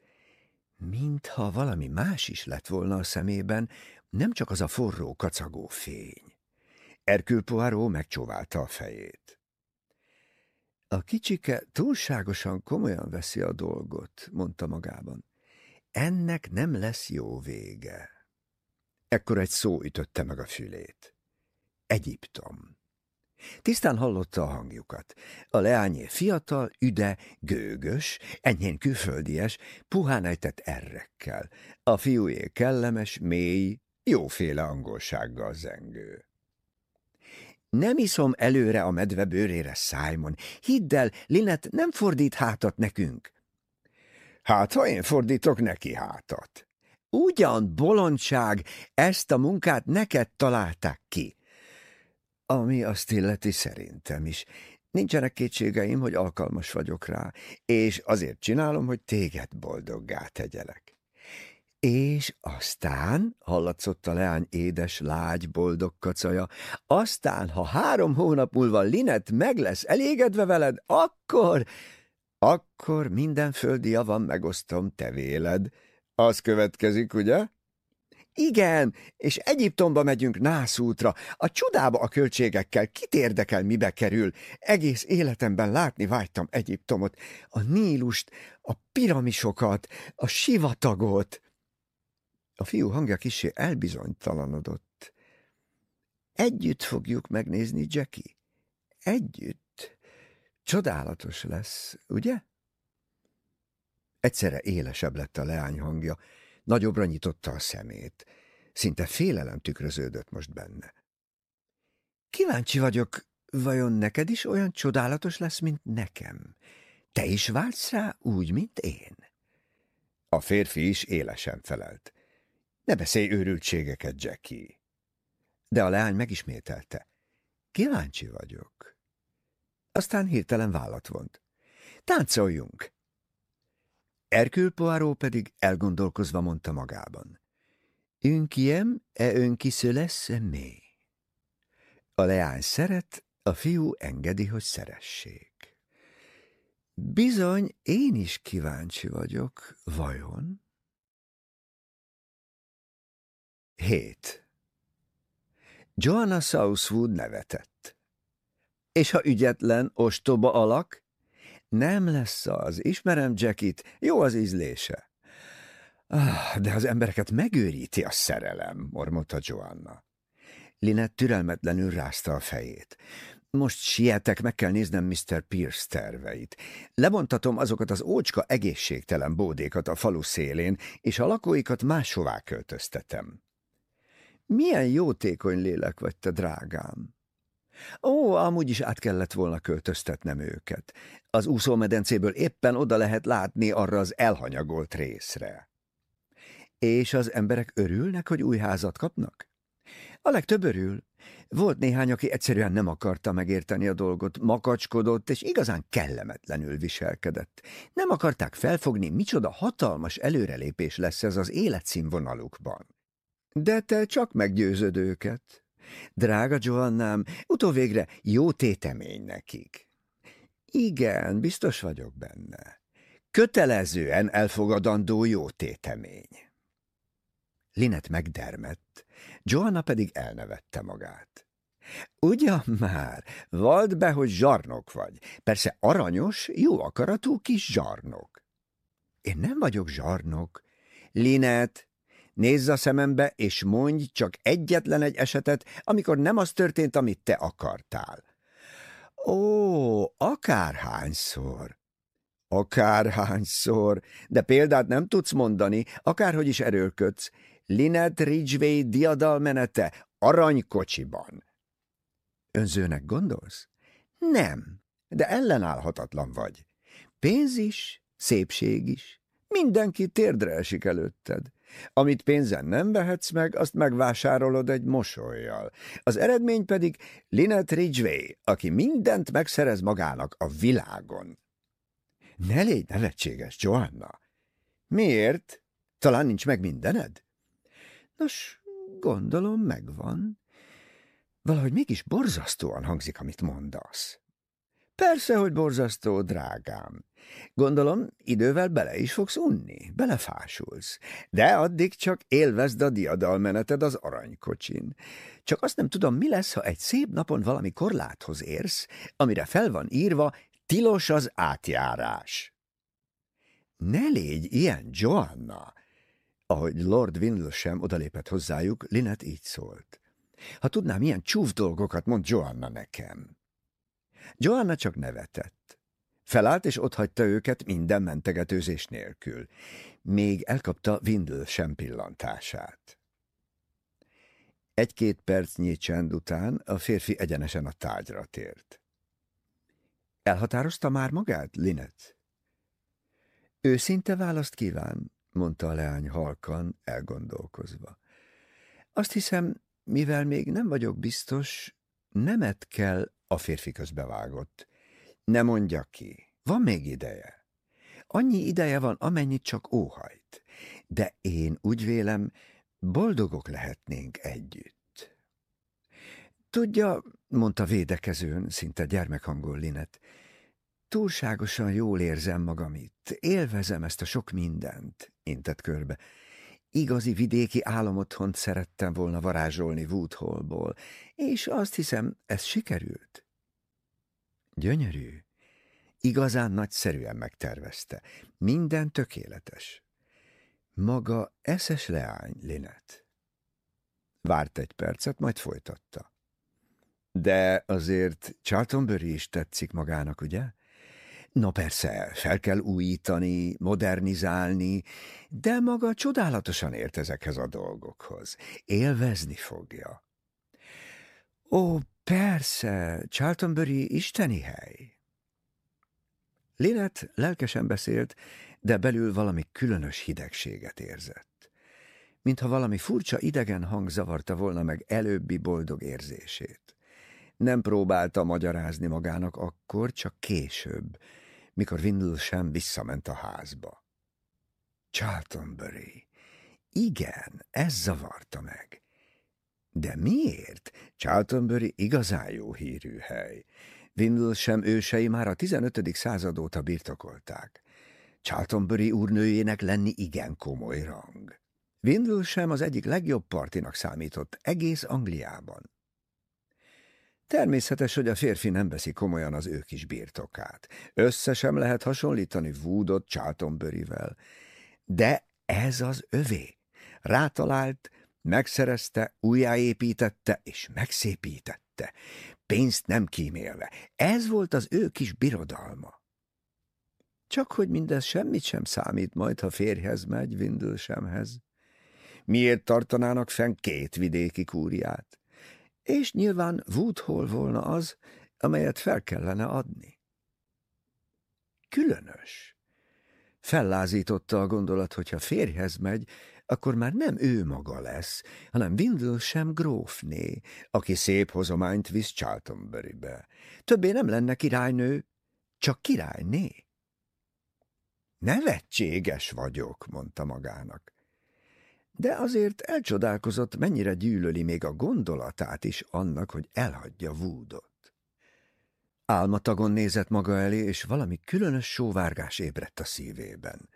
Mintha valami más is lett volna a szemében, nem csak az a forró, kacagó fény. Erkül Poirot megcsóválta a fejét. A kicsike túlságosan komolyan veszi a dolgot, mondta magában. Ennek nem lesz jó vége. Ekkor egy szó ütötte meg a fülét. Egyiptom. Tisztán hallotta a hangjukat. A leányé fiatal, üde, gőgös, enyhén külföldies, puhán ejtett errekkel. A fiújé kellemes, mély, jóféle angolsággal zengő. Nem iszom előre a medve bőrére, Simon. Hidd el, Linet nem fordít hátat nekünk. Hát, ha én fordítok neki hátat. Ugyan, bolondság, ezt a munkát neked találták ki. Ami azt illeti szerintem is. Nincsenek kétségeim, hogy alkalmas vagyok rá, és azért csinálom, hogy téged boldoggá tegyelek. És aztán, hallatszott a leány édes, lágy, boldog kacaja, aztán, ha három hónap múlva Linet meg lesz elégedve veled, akkor... Akkor minden földi javan megosztom, te véled. Az következik, ugye? Igen, és Egyiptomba megyünk nászútra, a csodába a költségekkel, kit érdekel, mibe kerül. Egész életemben látni vágytam Egyiptomot, a Nílust, a piramisokat, a sivatagot. A fiú hangja kisé elbizonytalanodott. Együtt fogjuk megnézni, Jackie. Együtt. Csodálatos lesz, ugye? Egyszerre élesebb lett a leány hangja, nagyobbra nyitotta a szemét. Szinte félelem tükröződött most benne. Kíváncsi vagyok, vajon neked is olyan csodálatos lesz, mint nekem? Te is vágysz rá úgy, mint én? A férfi is élesen felelt. Ne beszélj őrültségeket, Jackie. De a leány megismételte. Kíváncsi vagyok. Aztán hirtelen vállat vont. Táncoljunk! Erkül Poirot pedig elgondolkozva mondta magában. Ünkiem e önki lesz mé. A leány szeret, a fiú engedi, hogy szeressék. Bizony, én is kíváncsi vagyok, vajon? 7. Joanna Southwood nevetett. És ha ügyetlen, ostoba alak? Nem lesz az, ismerem Jackit, jó az ízlése. Ah, de az embereket megőríti a szerelem, mormolta Joanna. Linet türelmetlenül rázta a fejét. Most sietek, meg kell néznem Mr. Pierce terveit. Lebontatom azokat az ócska egészségtelen bódékat a falu szélén, és a lakóikat máshová költöztetem. Milyen jótékony lélek vagy te, drágám! Ó, amúgy is át kellett volna költöztetnem őket. Az úszómedencéből éppen oda lehet látni arra az elhanyagolt részre. És az emberek örülnek, hogy új házat kapnak? A legtöbb örül. Volt néhány, aki egyszerűen nem akarta megérteni a dolgot, makacskodott, és igazán kellemetlenül viselkedett. Nem akarták felfogni, micsoda hatalmas előrelépés lesz ez az életszínvonalukban. De te csak meggyőzöd őket. Drága Joannám, utóvégre jó tétemény nekik. Igen, biztos vagyok benne. Kötelezően elfogadandó jó tétemény. Linet megdermett, Joanna pedig elnevette magát. Ugyan már, vald be, hogy zsarnok vagy. Persze aranyos, jó akaratú kis zsarnok. Én nem vagyok zsarnok. Linet, Nézz a szemembe, és mondj csak egyetlen egy esetet, amikor nem az történt, amit te akartál. Ó, akárhányszor. Akárhányszor, de példát nem tudsz mondani, akárhogy is erőlködsz. Linet Ridgway diadalmenete aranykocsiban. Önzőnek gondolsz? Nem, de ellenállhatatlan vagy. Pénz is, szépség is. Mindenki térdre esik előtted. Amit pénzen nem vehetsz meg, azt megvásárolod egy mosolyjal. Az eredmény pedig Linet Ridgway, aki mindent megszerez magának a világon. Ne légy nevetséges, Joanna. Miért? Talán nincs meg mindened? Nos, gondolom megvan. Valahogy mégis borzasztóan hangzik, amit mondasz. Persze, hogy borzasztó, drágám. Gondolom, idővel bele is fogsz unni, belefásulsz. De addig csak élvezd a diadalmeneted az aranykocsin. Csak azt nem tudom, mi lesz, ha egy szép napon valami korláthoz érsz, amire fel van írva, tilos az átjárás. Ne légy ilyen, Joanna! Ahogy Lord Windlesham odalépett hozzájuk, Linet így szólt. Ha tudnám, milyen csúf dolgokat mond Joanna nekem. Joanna csak nevetett. Felállt és otthagyta őket minden mentegetőzés nélkül. Még elkapta Windle sem pillantását. Egy-két percnyi csend után a férfi egyenesen a tárgyra tért. Elhatározta már magát, Linet? Őszinte választ kíván, mondta a leány halkan, elgondolkozva. Azt hiszem, mivel még nem vagyok biztos, nemet kell, a férfi közbevágott. Ne mondja ki, van még ideje. Annyi ideje van, amennyit csak óhajt. De én úgy vélem, boldogok lehetnénk együtt. Tudja, mondta védekezőn, szinte gyermekhangol Linet, túlságosan jól érzem magam itt, élvezem ezt a sok mindent, intett körbe. Igazi vidéki álomotthont szerettem volna varázsolni Woodhallból, és azt hiszem, ez sikerült. Gyönyörű. Igazán nagyszerűen megtervezte. Minden tökéletes. Maga eszes leány, Linet. Várt egy percet, majd folytatta. De azért Charltonbury is tetszik magának, ugye? Na persze, fel kell újítani, modernizálni, de maga csodálatosan ért ezekhez a dolgokhoz. Élvezni fogja. Ó, persze, Charltonbury isteni hely. Linet lelkesen beszélt, de belül valami különös hidegséget érzett. Mintha valami furcsa idegen hang zavarta volna meg előbbi boldog érzését. nem próbálta magyarázni magának akkor, csak később, mikor Windle sem visszament a házba. Charltonbury. Igen, ez zavarta meg. De miért? Charltonbury igazán jó hírű hely. Windle sem ősei már a 15. század óta birtokolták. Charltonbury úrnőjének lenni igen komoly rang. Windle sem az egyik legjobb partinak számított egész Angliában. Természetes, hogy a férfi nem veszi komolyan az ő kis birtokát. Össze sem lehet hasonlítani Woodot Charltonbury-vel. De ez az övé. Rátalált, megszerezte, újjáépítette és megszépítette. Pénzt nem kímélve. Ez volt az ő kis birodalma. Csak hogy mindez semmit sem számít majd, ha férjhez megy, Windlesemhez. Miért tartanának fenn két vidéki kúriát? És nyilván Woodhall volna az, amelyet fel kellene adni. Különös. Fellázította a gondolat, hogyha férjhez megy, akkor már nem ő maga lesz, hanem Windle sem grófné, aki szép hozományt visz Charltonburybe. Többé nem lenne királynő, csak királyné. Nevetséges vagyok, mondta magának. De azért elcsodálkozott, mennyire gyűlöli még a gondolatát is annak, hogy elhagyja Woodot. Álmatagon nézett maga elé, és valami különös sóvárgás ébredt a szívében.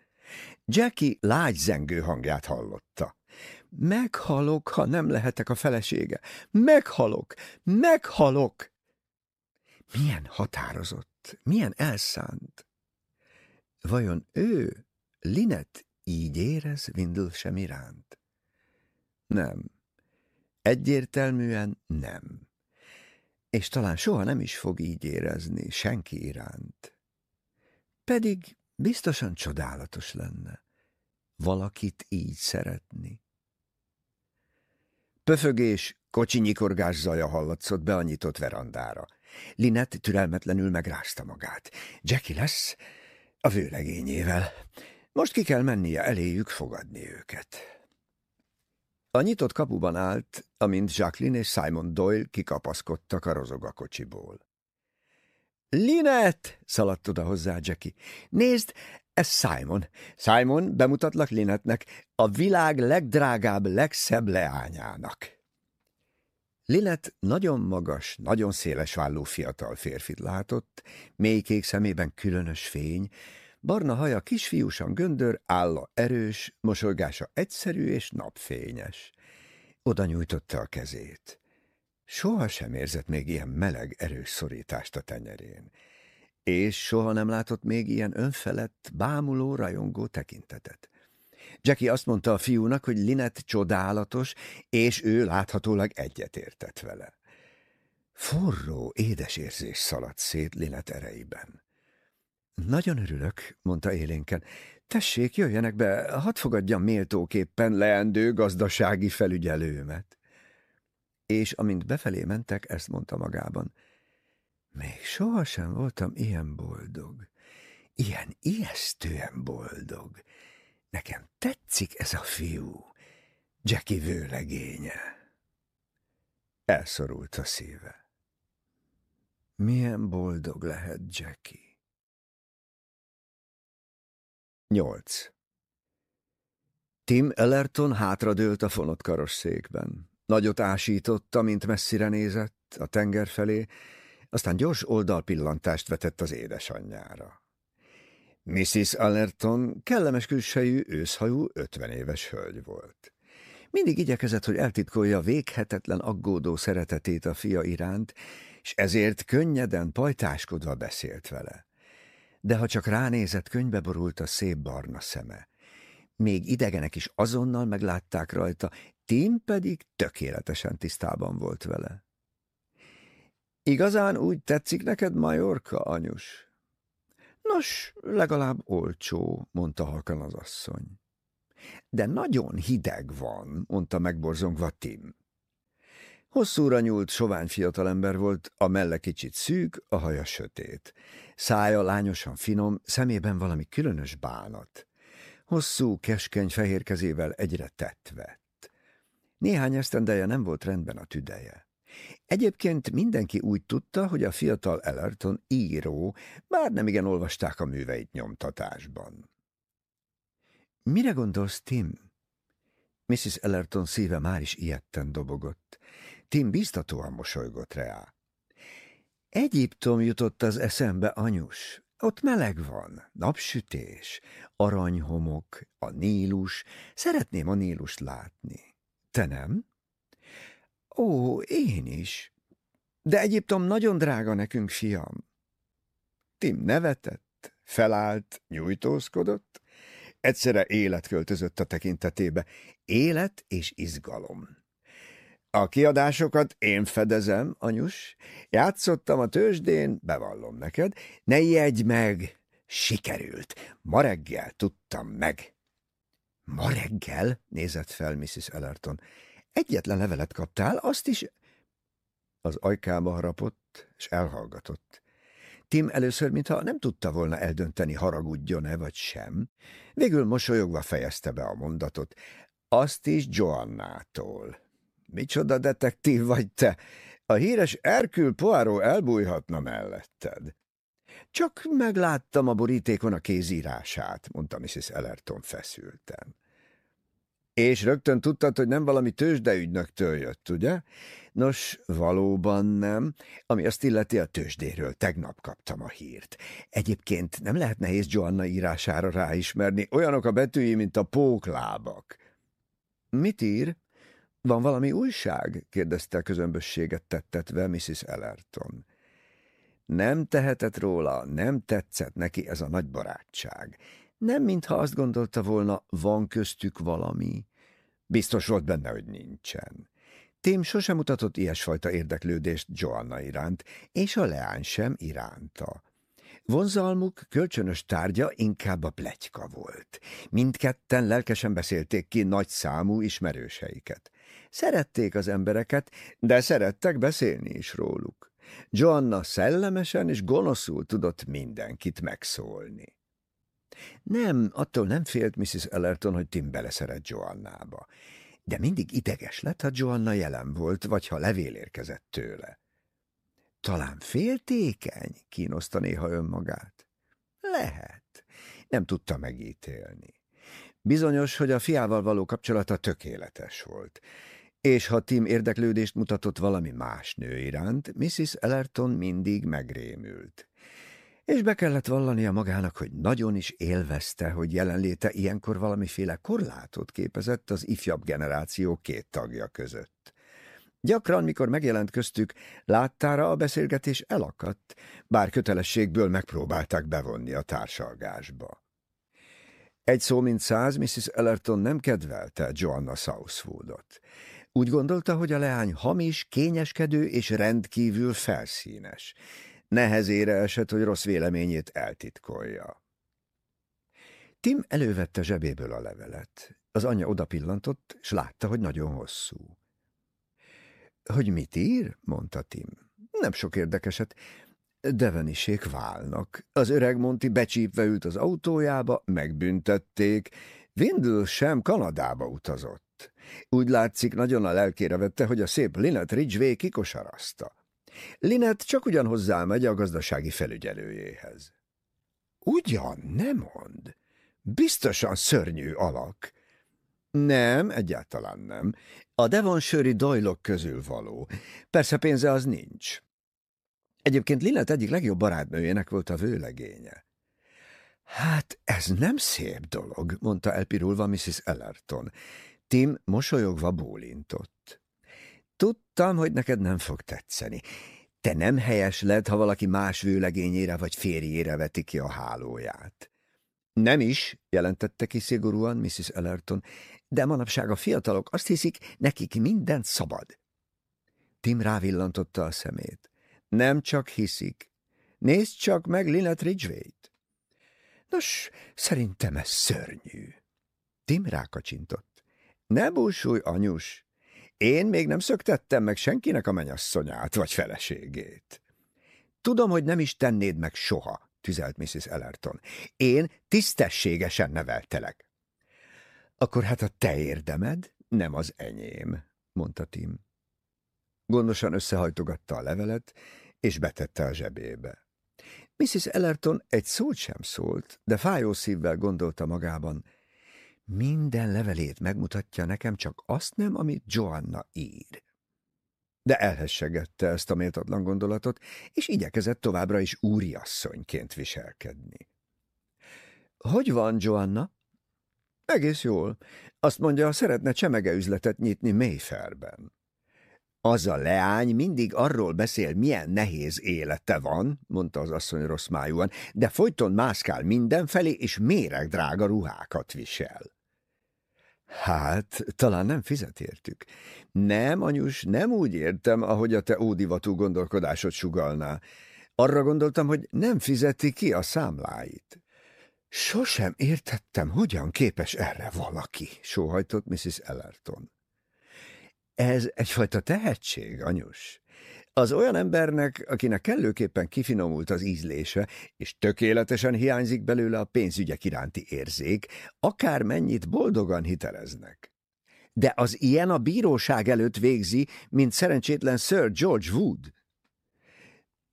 Jackie lágy zengő hangját hallotta. Meghalok, ha nem lehetek a felesége. Meghalok, meghalok! Milyen határozott, milyen elszánt. Vajon ő, Linet így érez Windle sem iránt? Nem. Egyértelműen nem. És talán soha nem is fog így érezni senki iránt. Pedig biztosan csodálatos lenne valakit így szeretni. Pöfögés, kocsinyikorgás zaja hallatszott be a nyitott verandára. Linet türelmetlenül megrázta magát. Jackie lesz a vőlegényével. Most ki kell mennie eléjük fogadni őket. A nyitott kapuban állt, amint Jacqueline és Simon Doyle kikapaszkodtak a rozogakocsiból. Linet! szaladt oda hozzá Jackie. Nézd, ez Simon. Simon, bemutatlak Linetnek, a világ legdrágább, legszebb leányának. Linet nagyon magas, nagyon széles vállú fiatal férfit látott, mélykék szemében különös fény, barna haja kisfiúsan göndör, álla erős, mosolygása egyszerű és napfényes. Oda nyújtotta a kezét. Soha sem érzett még ilyen meleg, erős szorítást a tenyerén, és soha nem látott még ilyen önfelett, bámuló, rajongó tekintetet. Jackie azt mondta a fiúnak, hogy Linet csodálatos, és ő láthatólag egyetértett vele. Forró, édes érzés szaladt szét Linet ereiben. Nagyon örülök, mondta élénken. Tessék, jöjjenek be, hadd fogadjam méltóképpen leendő gazdasági felügyelőmet. És amint befelé mentek, ezt mondta magában. Még sohasem voltam ilyen boldog, ilyen ijesztően boldog. Nekem tetszik ez a fiú, Jackie vőlegénye. Elszorult a szíve. Milyen boldog lehet Jackie. 8. Tim Ellerton hátradőlt a fonott karosszékben. Nagyot ásította, mint messzire nézett, a tenger felé, aztán gyors oldalpillantást vetett az édesanyjára. Mrs. Allerton kellemes külsejű, őszhajú, ötven éves hölgy volt. Mindig igyekezett, hogy eltitkolja véghetetlen aggódó szeretetét a fia iránt, és ezért könnyeden, pajtáskodva beszélt vele de ha csak ránézett, könybe borult a szép barna szeme. Még idegenek is azonnal meglátták rajta, Tim pedig tökéletesen tisztában volt vele. Igazán úgy tetszik neked, Majorka, anyus? Nos, legalább olcsó, mondta halkan az asszony. De nagyon hideg van, mondta megborzongva Tim. Hosszúra nyúlt, sovány fiatalember volt, a melle kicsit szűk, a haja sötét. Szája lányosan finom, szemében valami különös bánat. Hosszú, keskeny fehér kezével egyre tett vett. Néhány esztendeje nem volt rendben a tüdeje. Egyébként mindenki úgy tudta, hogy a fiatal Ellerton író, bár nem igen olvasták a műveit nyomtatásban. Mire gondolsz, Tim? Mrs. Ellerton szíve már is ilyetten dobogott. Tim biztatóan mosolygott rá. Egyiptom jutott az eszembe, anyus. Ott meleg van, napsütés, aranyhomok, a Nílus. Szeretném a Nílust látni. Te nem? Ó, én is. De Egyiptom nagyon drága nekünk, fiam. Tim nevetett, felállt, nyújtózkodott, egyszerre élet költözött a tekintetébe. Élet és izgalom. A kiadásokat én fedezem, anyus. Játszottam a tőzsdén, bevallom neked. Ne jegy meg! Sikerült. Ma reggel tudtam meg. Ma reggel? nézett fel Mrs. Ellerton. Egyetlen levelet kaptál, azt is... Az ajkába harapott, és elhallgatott. Tim először, mintha nem tudta volna eldönteni, haragudjon-e vagy sem. Végül mosolyogva fejezte be a mondatot. Azt is Joannától. Micsoda detektív vagy te! A híres Erkül Poirot elbújhatna melletted. Csak megláttam a borítékon a kézírását, mondta Mrs. Ellerton feszülten. És rögtön tudtad, hogy nem valami tőzsdeügynöktől jött, ugye? Nos, valóban nem. Ami azt illeti a tőzsdéről, tegnap kaptam a hírt. Egyébként nem lehet nehéz Joanna írására ráismerni, olyanok a betűi, mint a póklábak. Mit ír? Van valami újság? kérdezte közömbösséget tettetve Mrs. Ellerton. Nem tehetett róla, nem tetszett neki ez a nagy barátság. Nem mintha azt gondolta volna, van köztük valami. Biztos volt benne, hogy nincsen. Tim sosem mutatott ilyesfajta érdeklődést Joanna iránt, és a leány sem iránta. Vonzalmuk kölcsönös tárgya inkább a pletyka volt. Mindketten lelkesen beszélték ki nagy számú ismerőseiket. Szerették az embereket, de szerettek beszélni is róluk. Joanna szellemesen és gonoszul tudott mindenkit megszólni. Nem, attól nem félt Mrs. Ellerton, hogy Tim beleszeret Joannába. De mindig ideges lett, ha Joanna jelen volt, vagy ha levél érkezett tőle. Talán féltékeny, kínoszta néha önmagát. Lehet. Nem tudta megítélni. Bizonyos, hogy a fiával való kapcsolata tökéletes volt és ha Tim érdeklődést mutatott valami más nő iránt, Mrs. Ellerton mindig megrémült. És be kellett vallania magának, hogy nagyon is élvezte, hogy jelenléte ilyenkor valamiféle korlátot képezett az ifjabb generáció két tagja között. Gyakran, mikor megjelent köztük, láttára a beszélgetés elakadt, bár kötelességből megpróbálták bevonni a társalgásba. Egy szó mint száz, Mrs. Ellerton nem kedvelte Joanna Southwoodot. Úgy gondolta, hogy a leány hamis, kényeskedő és rendkívül felszínes. Nehezére esett, hogy rossz véleményét eltitkolja. Tim elővette zsebéből a levelet. Az anyja odapillantott, és látta, hogy nagyon hosszú. Hogy mit ír? mondta Tim. Nem sok érdekeset. Devenisék válnak. Az öreg Monti becsípve ült az autójába, megbüntették. Windle sem Kanadába utazott. Úgy látszik, nagyon a lelkére vette, hogy a szép Linet Ridgway kikosarazta. Linet csak ugyan hozzá megy a gazdasági felügyelőjéhez. Ugyan, nem mond. Biztosan szörnyű alak. Nem, egyáltalán nem. A Devonshire dojlok közül való. Persze pénze az nincs. Egyébként Linet egyik legjobb barátnőjének volt a vőlegénye. Hát ez nem szép dolog, mondta elpirulva Mrs. Ellerton. Tim mosolyogva bólintott. Tudtam, hogy neked nem fog tetszeni. Te nem helyes led, ha valaki más vőlegényére vagy férjére veti ki a hálóját. Nem is, jelentette ki szigorúan Mrs. Ellerton, de manapság a fiatalok azt hiszik, nekik minden szabad. Tim rávillantotta a szemét. Nem csak hiszik. Nézd csak meg Lynette Ridgway-t. Nos, szerintem ez szörnyű. Tim rákacsintott. Ne búsulj, anyus! Én még nem szöktettem meg senkinek a menyasszonyát vagy feleségét. Tudom, hogy nem is tennéd meg soha, tüzelt Mrs. Ellerton. Én tisztességesen neveltelek. Akkor hát a te érdemed, nem az enyém, mondta Tim. Gondosan összehajtogatta a levelet, és betette a zsebébe. Mrs. Ellerton egy szót sem szólt, de fájó szívvel gondolta magában, minden levelét megmutatja nekem, csak azt nem, amit Joanna ír. De elhessegette ezt a méltatlan gondolatot, és igyekezett továbbra is úriasszonyként viselkedni. Hogy van, Joanna? Egész jól. Azt mondja, szeretne csemege üzletet nyitni Mayfairben. Az a leány mindig arról beszél, milyen nehéz élete van, mondta az asszony rossz májúan, de folyton mászkál mindenfelé, és méreg drága ruhákat visel. Hát, talán nem fizet értük. Nem, anyus, nem úgy értem, ahogy a te ódivatú gondolkodásod sugalná. Arra gondoltam, hogy nem fizeti ki a számláit. Sosem értettem, hogyan képes erre valaki, sóhajtott Mrs. Ellerton. Ez egyfajta tehetség, anyus. Az olyan embernek, akinek kellőképpen kifinomult az ízlése, és tökéletesen hiányzik belőle a pénzügyek iránti érzék, akár mennyit boldogan hiteleznek. De az ilyen a bíróság előtt végzi, mint szerencsétlen Sir George Wood.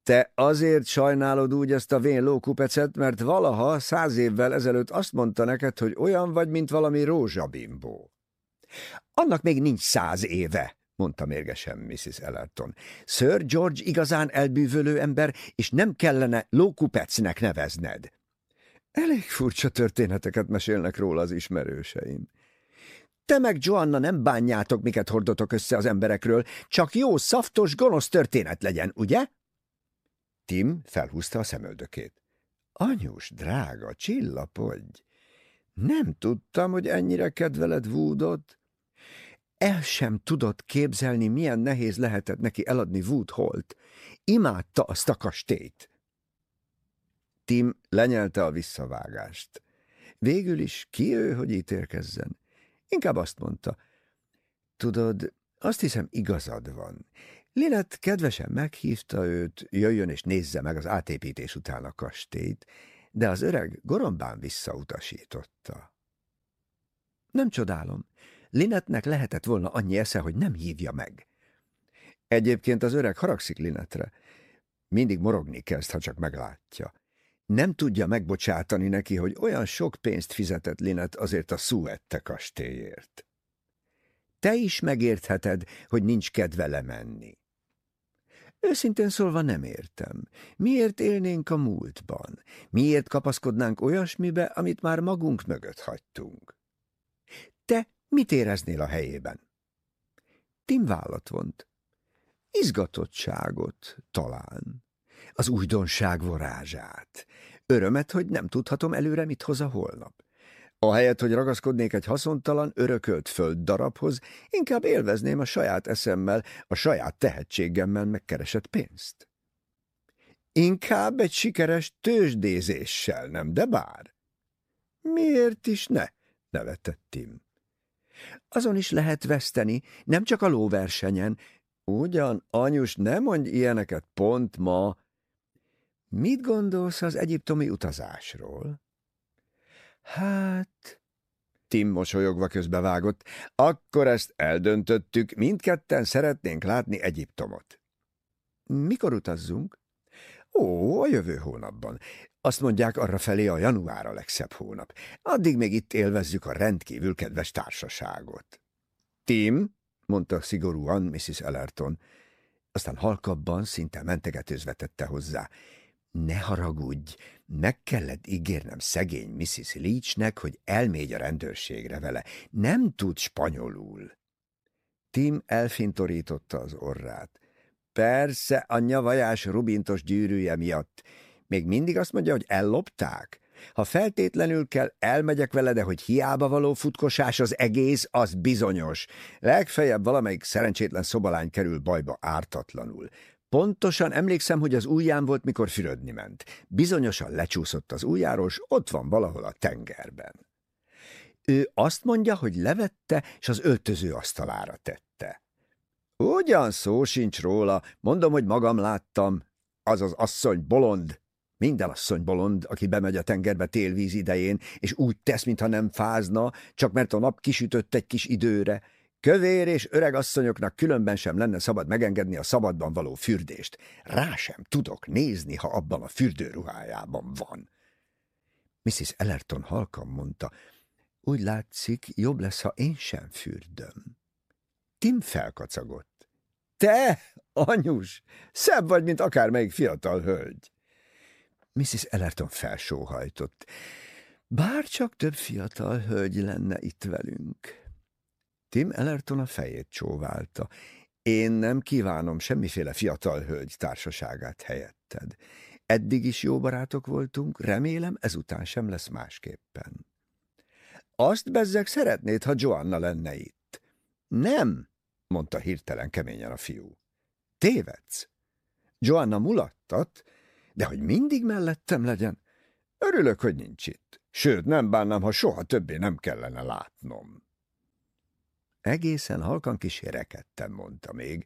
Te azért sajnálod úgy ezt a vén lókupecet, mert valaha száz évvel ezelőtt azt mondta neked, hogy olyan vagy, mint valami rózsabimbó. Annak még nincs száz éve, mondta mérgesen Mrs. Ellerton. Sir George igazán elbűvölő ember, és nem kellene lókupecnek nevezned. Elég furcsa történeteket mesélnek róla az ismerőseim. Te meg Joanna nem bánjátok, miket hordotok össze az emberekről, csak jó, szaftos, gonosz történet legyen, ugye? Tim felhúzta a szemöldökét. Anyus, drága, csillapodj! Nem tudtam, hogy ennyire kedveled Woodot. El sem tudott képzelni, milyen nehéz lehetett neki eladni Wood Holt. Imádta azt a kastélyt. Tim lenyelte a visszavágást. Végül is ki ő, hogy ítélkezzen? Inkább azt mondta. Tudod, azt hiszem igazad van. Lilet kedvesen meghívta őt, jöjjön és nézze meg az átépítés után a kastélyt, de az öreg gorombán visszautasította. Nem csodálom. Linetnek lehetett volna annyi esze, hogy nem hívja meg. Egyébként az öreg haragszik Linetre. Mindig morogni kezd, ha csak meglátja. Nem tudja megbocsátani neki, hogy olyan sok pénzt fizetett Linet azért a Suette kastélyért. Te is megértheted, hogy nincs kedve lemenni. Őszintén szólva nem értem. Miért élnénk a múltban? Miért kapaszkodnánk olyasmibe, amit már magunk mögött hagytunk? Te mit éreznél a helyében? Tim vállat vont. Izgatottságot, talán. Az újdonság vorázsát. Örömet, hogy nem tudhatom előre, mit hoz a holnap. Ahelyett, hogy ragaszkodnék egy haszontalan, örökölt föld darabhoz, inkább élvezném a saját eszemmel, a saját tehetségemmel megkeresett pénzt. Inkább egy sikeres tőzsdézéssel, nem de bár? Miért is ne? nevetett Tim. Azon is lehet veszteni, nem csak a lóversenyen. Ugyan, anyus, ne mondj ilyeneket pont ma. Mit gondolsz az egyiptomi utazásról? Hát... Tim mosolyogva közbevágott. Akkor ezt eldöntöttük, mindketten szeretnénk látni Egyiptomot. Mikor utazzunk? Ó, a jövő hónapban. Azt mondják, arra felé a január a legszebb hónap. Addig még itt élvezzük a rendkívül kedves társaságot. Tim, mondta szigorúan Mrs. Ellerton, aztán halkabban, szinte mentegetőzve tette hozzá. Ne haragudj, meg kellett ígérnem szegény Mrs. Leachnek, hogy elmégy a rendőrségre vele. Nem tud spanyolul. Tim elfintorította az orrát. Persze, a nyavajás rubintos gyűrűje miatt. Még mindig azt mondja, hogy ellopták? Ha feltétlenül kell, elmegyek vele, de hogy hiába való futkosás az egész, az bizonyos. Legfeljebb valamelyik szerencsétlen szobalány kerül bajba ártatlanul. Pontosan emlékszem, hogy az ujján volt, mikor fürödni ment. Bizonyosan lecsúszott az ujjáról, ott van valahol a tengerben. Ő azt mondja, hogy levette, és az öltöző asztalára tette. Ugyan szó sincs róla, mondom, hogy magam láttam. Az az asszony bolond. Minden asszony bolond, aki bemegy a tengerbe télvíz idején, és úgy tesz, mintha nem fázna, csak mert a nap kisütött egy kis időre. Kövér és öreg asszonyoknak különben sem lenne szabad megengedni a szabadban való fürdést. Rá sem tudok nézni, ha abban a fürdőruhájában van. Mrs. Ellerton halkan mondta, úgy látszik, jobb lesz, ha én sem fürdöm. Tim felkacagott. Te, anyus, szebb vagy, mint akármelyik fiatal hölgy. Mrs. Ellerton felsóhajtott. Bár csak több fiatal hölgy lenne itt velünk. Tim Ellerton a fejét csóválta. Én nem kívánom semmiféle fiatal hölgy társaságát helyetted. Eddig is jó barátok voltunk, remélem ezután sem lesz másképpen. Azt bezzeg szeretnéd, ha Joanna lenne itt. Nem, mondta hirtelen keményen a fiú. Tévedsz. Joanna mulattat, de hogy mindig mellettem legyen, örülök, hogy nincs itt. Sőt, nem bánnám, ha soha többé nem kellene látnom. Egészen halkan kis mondta még.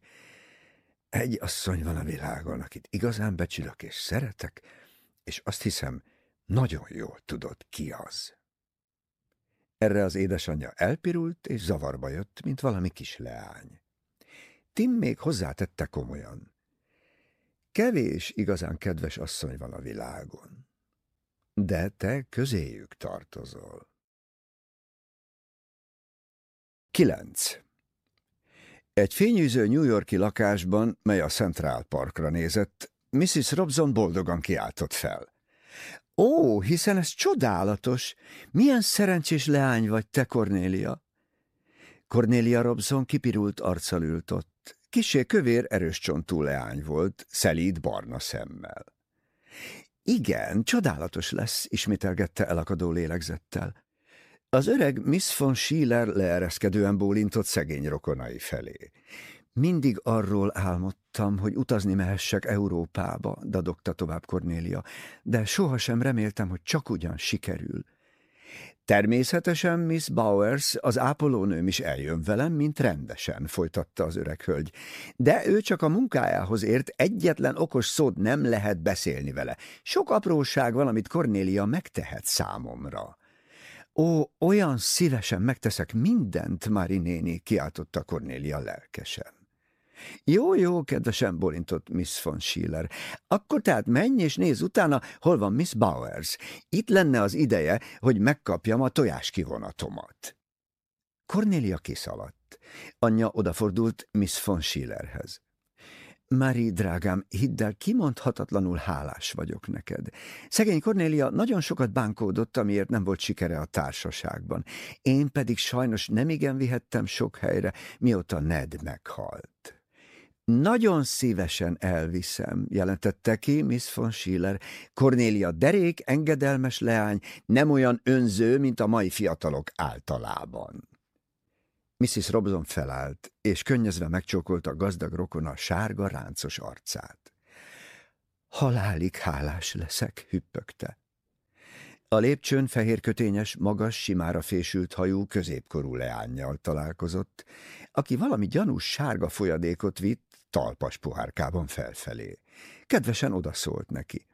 Egy asszony van a világon, akit igazán becsülök és szeretek, és azt hiszem, nagyon jól tudod, ki az. Erre az édesanyja elpirult és zavarba jött, mint valami kis leány. Tim még hozzátette komolyan. Kevés igazán kedves asszony van a világon, de te közéjük tartozol. 9. Egy fényűző New Yorki lakásban, mely a Central Parkra nézett, Mrs. Robson boldogan kiáltott fel. Ó, hiszen ez csodálatos! Milyen szerencsés leány vagy te, Cornélia! Cornélia Robson kipirult arccal ült ott. Kisé kövér, erős csontú leány volt, szelíd barna szemmel. Igen, csodálatos lesz, ismételgette elakadó lélegzettel. Az öreg Miss von Schiller leereszkedően bólintott szegény rokonai felé. Mindig arról álmodtam, hogy utazni mehessek Európába, dadogta tovább Cornélia, de sohasem reméltem, hogy csak ugyan sikerül. Természetesen Miss Bowers, az ápolónőm is eljön velem, mint rendesen, folytatta az öreg hölgy. De ő csak a munkájához ért, egyetlen okos szót nem lehet beszélni vele. Sok apróság van, amit Cornélia megtehet számomra. Ó, olyan szívesen megteszek mindent, Mari néni, kiáltotta Cornélia lelkesen. Jó, jó, kedvesen bolintott Miss von Schiller. Akkor tehát menj és nézz utána, hol van Miss Bowers. Itt lenne az ideje, hogy megkapjam a tojáskivonatomat. Cornélia kiszaladt. Anyja odafordult Miss von Schillerhez. Mari, drágám, hidd el, kimondhatatlanul hálás vagyok neked. Szegény Kornélia nagyon sokat bánkódott, amiért nem volt sikere a társaságban. Én pedig sajnos nem igen vihettem sok helyre, mióta Ned meghalt. Nagyon szívesen elviszem, jelentette ki Miss von Schiller. Cornélia derék, engedelmes leány, nem olyan önző, mint a mai fiatalok általában. Mrs. Robson felállt, és könnyezve megcsókolta a gazdag rokona sárga, ráncos arcát. Halálig hálás leszek, hüppögte. A lépcsőn fehérkötényes, magas, simára fésült hajú, középkorú leánnyal találkozott, aki valami gyanús sárga folyadékot vitt talpas pohárkában felfelé. Kedvesen odaszólt neki.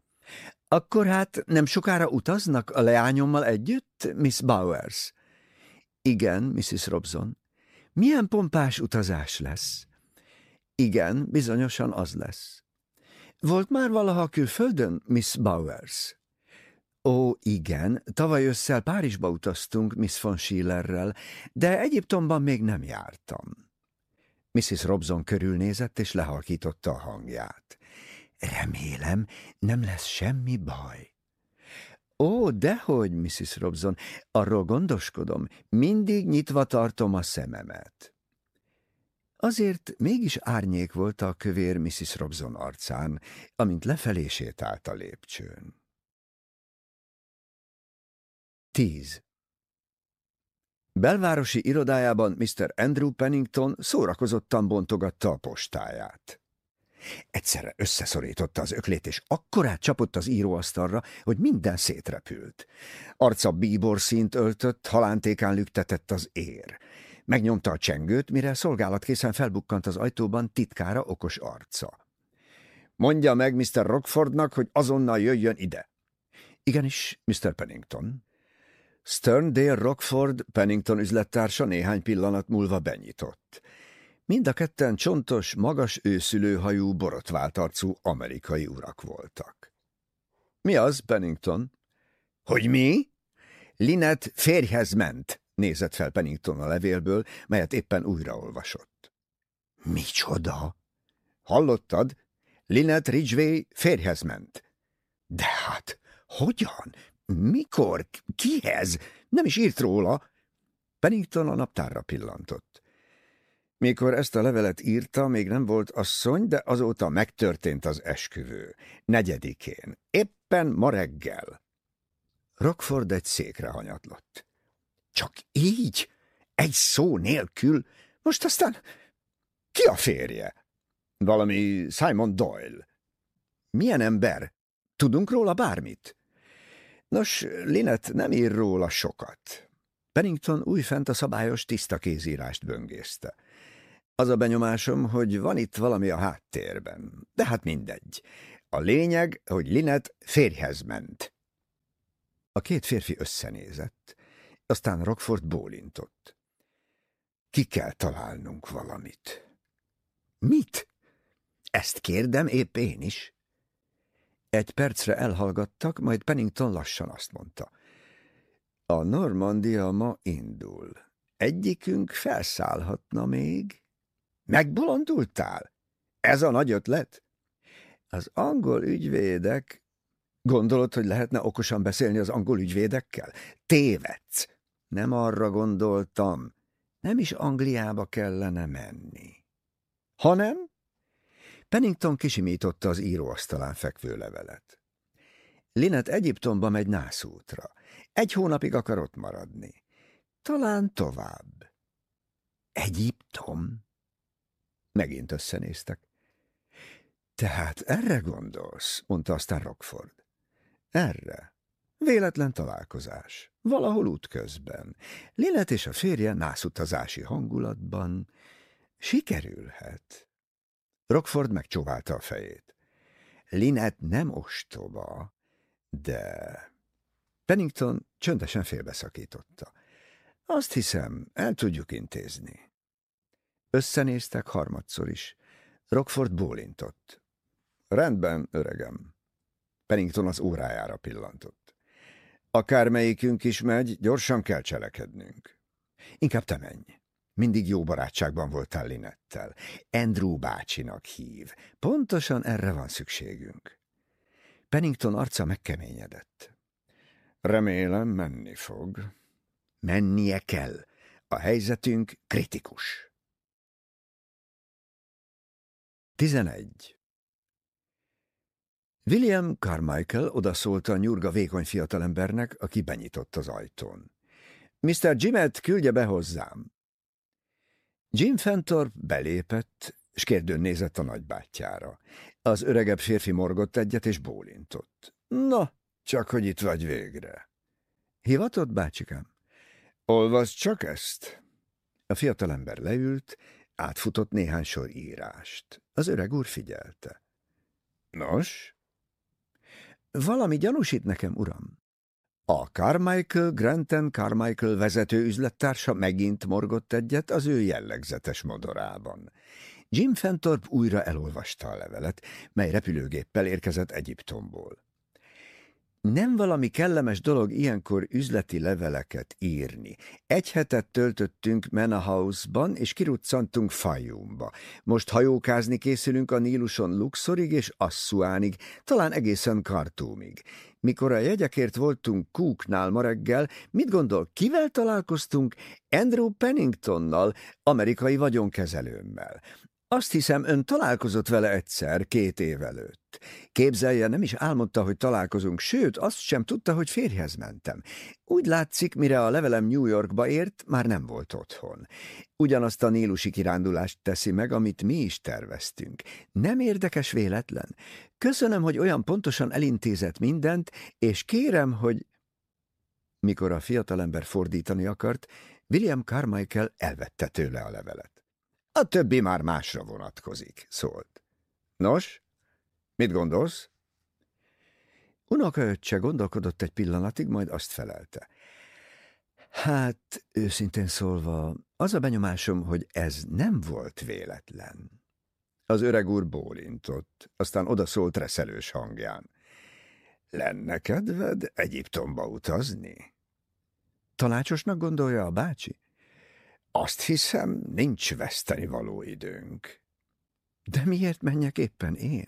Akkor hát nem sokára utaznak a leányommal együtt, Miss Bowers? Igen, Mrs. Robson. Milyen pompás utazás lesz? Igen, bizonyosan az lesz. Volt már valaha külföldön, Miss Bowers? Ó, igen, tavaly ősszel Párizsba utaztunk Miss von Schillerrel, de Egyiptomban még nem jártam. Mrs. Robson körülnézett és lehalkította a hangját. Remélem, nem lesz semmi baj. Ó, dehogy, Mrs. Robson, arról gondoskodom, mindig nyitva tartom a szememet. Azért mégis árnyék volt a kövér Mrs. Robson arcán, amint lefelé sétált a lépcsőn. 10. Belvárosi irodájában Mr. Andrew Pennington szórakozottan bontogatta a postáját. Egyszerre összeszorította az öklét, és akkorát csapott az íróasztalra, hogy minden szétrepült. Arca bíbor szint öltött, halántékán lüktetett az ér. Megnyomta a csengőt, mire szolgálatkészen felbukkant az ajtóban titkára okos arca. Mondja meg Mr. Rockfordnak, hogy azonnal jöjjön ide. Igenis, Mr. Pennington. Sterndale Rockford Pennington üzlettársa néhány pillanat múlva benyitott. Mind a ketten csontos, magas őszülőhajú, borotvált arcú amerikai urak voltak. Mi az, Pennington? Hogy mi? Linet férjhez ment, nézett fel Pennington a levélből, melyet éppen újraolvasott. Micsoda? Hallottad? Linet Ridgway férjhez ment. De hát, hogyan? Mikor? Kihez? Nem is írt róla. Pennington a naptárra pillantott. Mikor ezt a levelet írta, még nem volt asszony, de azóta megtörtént az esküvő. Negyedikén. Éppen ma reggel. Rockford egy székre hanyatlott. Csak így? Egy szó nélkül? Most aztán ki a férje? Valami Simon Doyle. Milyen ember? Tudunk róla bármit? Nos, Linet nem ír róla sokat. Pennington újfent a szabályos tiszta kézírást böngészte. Az a benyomásom, hogy van itt valami a háttérben. De hát mindegy. A lényeg, hogy Linet férjhez ment. A két férfi összenézett, aztán Rockford bólintott. Ki kell találnunk valamit. Mit? Ezt kérdem épp én is. Egy percre elhallgattak, majd Pennington lassan azt mondta. A Normandia ma indul. Egyikünk felszállhatna még? Megbolondultál? Ez a nagy ötlet? Az angol ügyvédek... Gondolod, hogy lehetne okosan beszélni az angol ügyvédekkel? Tévedsz! Nem arra gondoltam. Nem is Angliába kellene menni. Hanem? Pennington kisimította az íróasztalán fekvő levelet. Linet Egyiptomba megy nászútra. Egy hónapig akar ott maradni. Talán tovább. Egyiptom? Megint összenéztek. Tehát erre gondolsz, mondta aztán Rockford. Erre. Véletlen találkozás. Valahol útközben. Linet és a férje nászutazási hangulatban. Sikerülhet. Rockford megcsóválta a fejét. Linet nem ostoba, de... Pennington csöndesen félbeszakította. Azt hiszem, el tudjuk intézni. Összenéztek harmadszor is. Rockford bólintott. Rendben, öregem. Pennington az órájára pillantott. Akármelyikünk is megy, gyorsan kell cselekednünk. Inkább te menj. Mindig jó barátságban voltál Linettel. Andrew bácsinak hív. Pontosan erre van szükségünk. Pennington arca megkeményedett. Remélem, menni fog. Mennie kell. A helyzetünk kritikus. 11. William Carmichael odaszólt a nyurga vékony fiatalembernek, aki benyitott az ajtón. Mr. Jimet küldje be hozzám. Jim Fentor belépett, és kérdőn nézett a nagybátyjára. Az öregebb férfi morgott egyet, és bólintott. Na, csak hogy itt vagy végre. Hivatott, bácsikám? Olvasd csak ezt. A fiatalember leült, átfutott néhány sor írást. Az öreg úr figyelte. Nos? Valami gyanúsít nekem, uram. A Carmichael Granton Carmichael vezető üzlettársa megint morgott egyet az ő jellegzetes modorában. Jim Fentorp újra elolvasta a levelet, mely repülőgéppel érkezett Egyiptomból. Nem valami kellemes dolog ilyenkor üzleti leveleket írni. Egy hetet töltöttünk Menahouse-ban, és kiruccantunk Fajumba. Most hajókázni készülünk a Níluson Luxorig és Assuánig, talán egészen Kartumig. Mikor a jegyekért voltunk Cooknál ma reggel, mit gondol, kivel találkoztunk? Andrew Penningtonnal, amerikai vagyonkezelőmmel. Azt hiszem, ön találkozott vele egyszer, két év előtt. Képzelje, nem is álmodta, hogy találkozunk, sőt, azt sem tudta, hogy férjhez mentem. Úgy látszik, mire a levelem New Yorkba ért, már nem volt otthon. Ugyanazt a nílusi kirándulást teszi meg, amit mi is terveztünk. Nem érdekes véletlen? Köszönöm, hogy olyan pontosan elintézett mindent, és kérem, hogy... Mikor a fiatalember fordítani akart, William Carmichael elvette tőle a levelet. A többi már másra vonatkozik, szólt. Nos, mit gondolsz? Unokaöccse gondolkodott egy pillanatig, majd azt felelte. Hát, őszintén szólva, az a benyomásom, hogy ez nem volt véletlen. Az öreg úr bólintott, aztán odaszólt reszelős hangján. Lenne kedved Egyiptomba utazni? Tanácsosnak gondolja a bácsi? Azt hiszem, nincs veszteni való időnk. De miért menjek éppen én?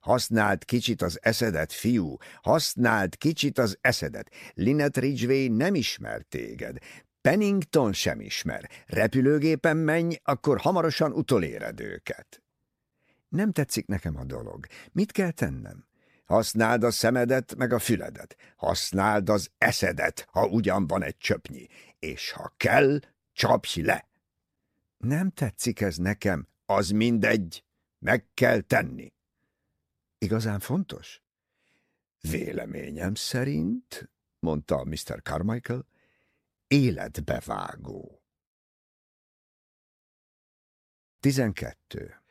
Használd kicsit az eszedet, fiú, használd kicsit az eszedet. Linet Ridgway nem ismer téged. Pennington sem ismer. Repülőgépen menj, akkor hamarosan utoléred őket. Nem tetszik nekem a dolog. Mit kell tennem? Használd a szemedet, meg a füledet. Használd az eszedet, ha ugyan van egy csöpnyi. És ha kell, csapj le. Nem tetszik ez nekem. Az mindegy. Meg kell tenni. Igazán fontos? Véleményem szerint, mondta Mr. Carmichael, életbevágó. 12.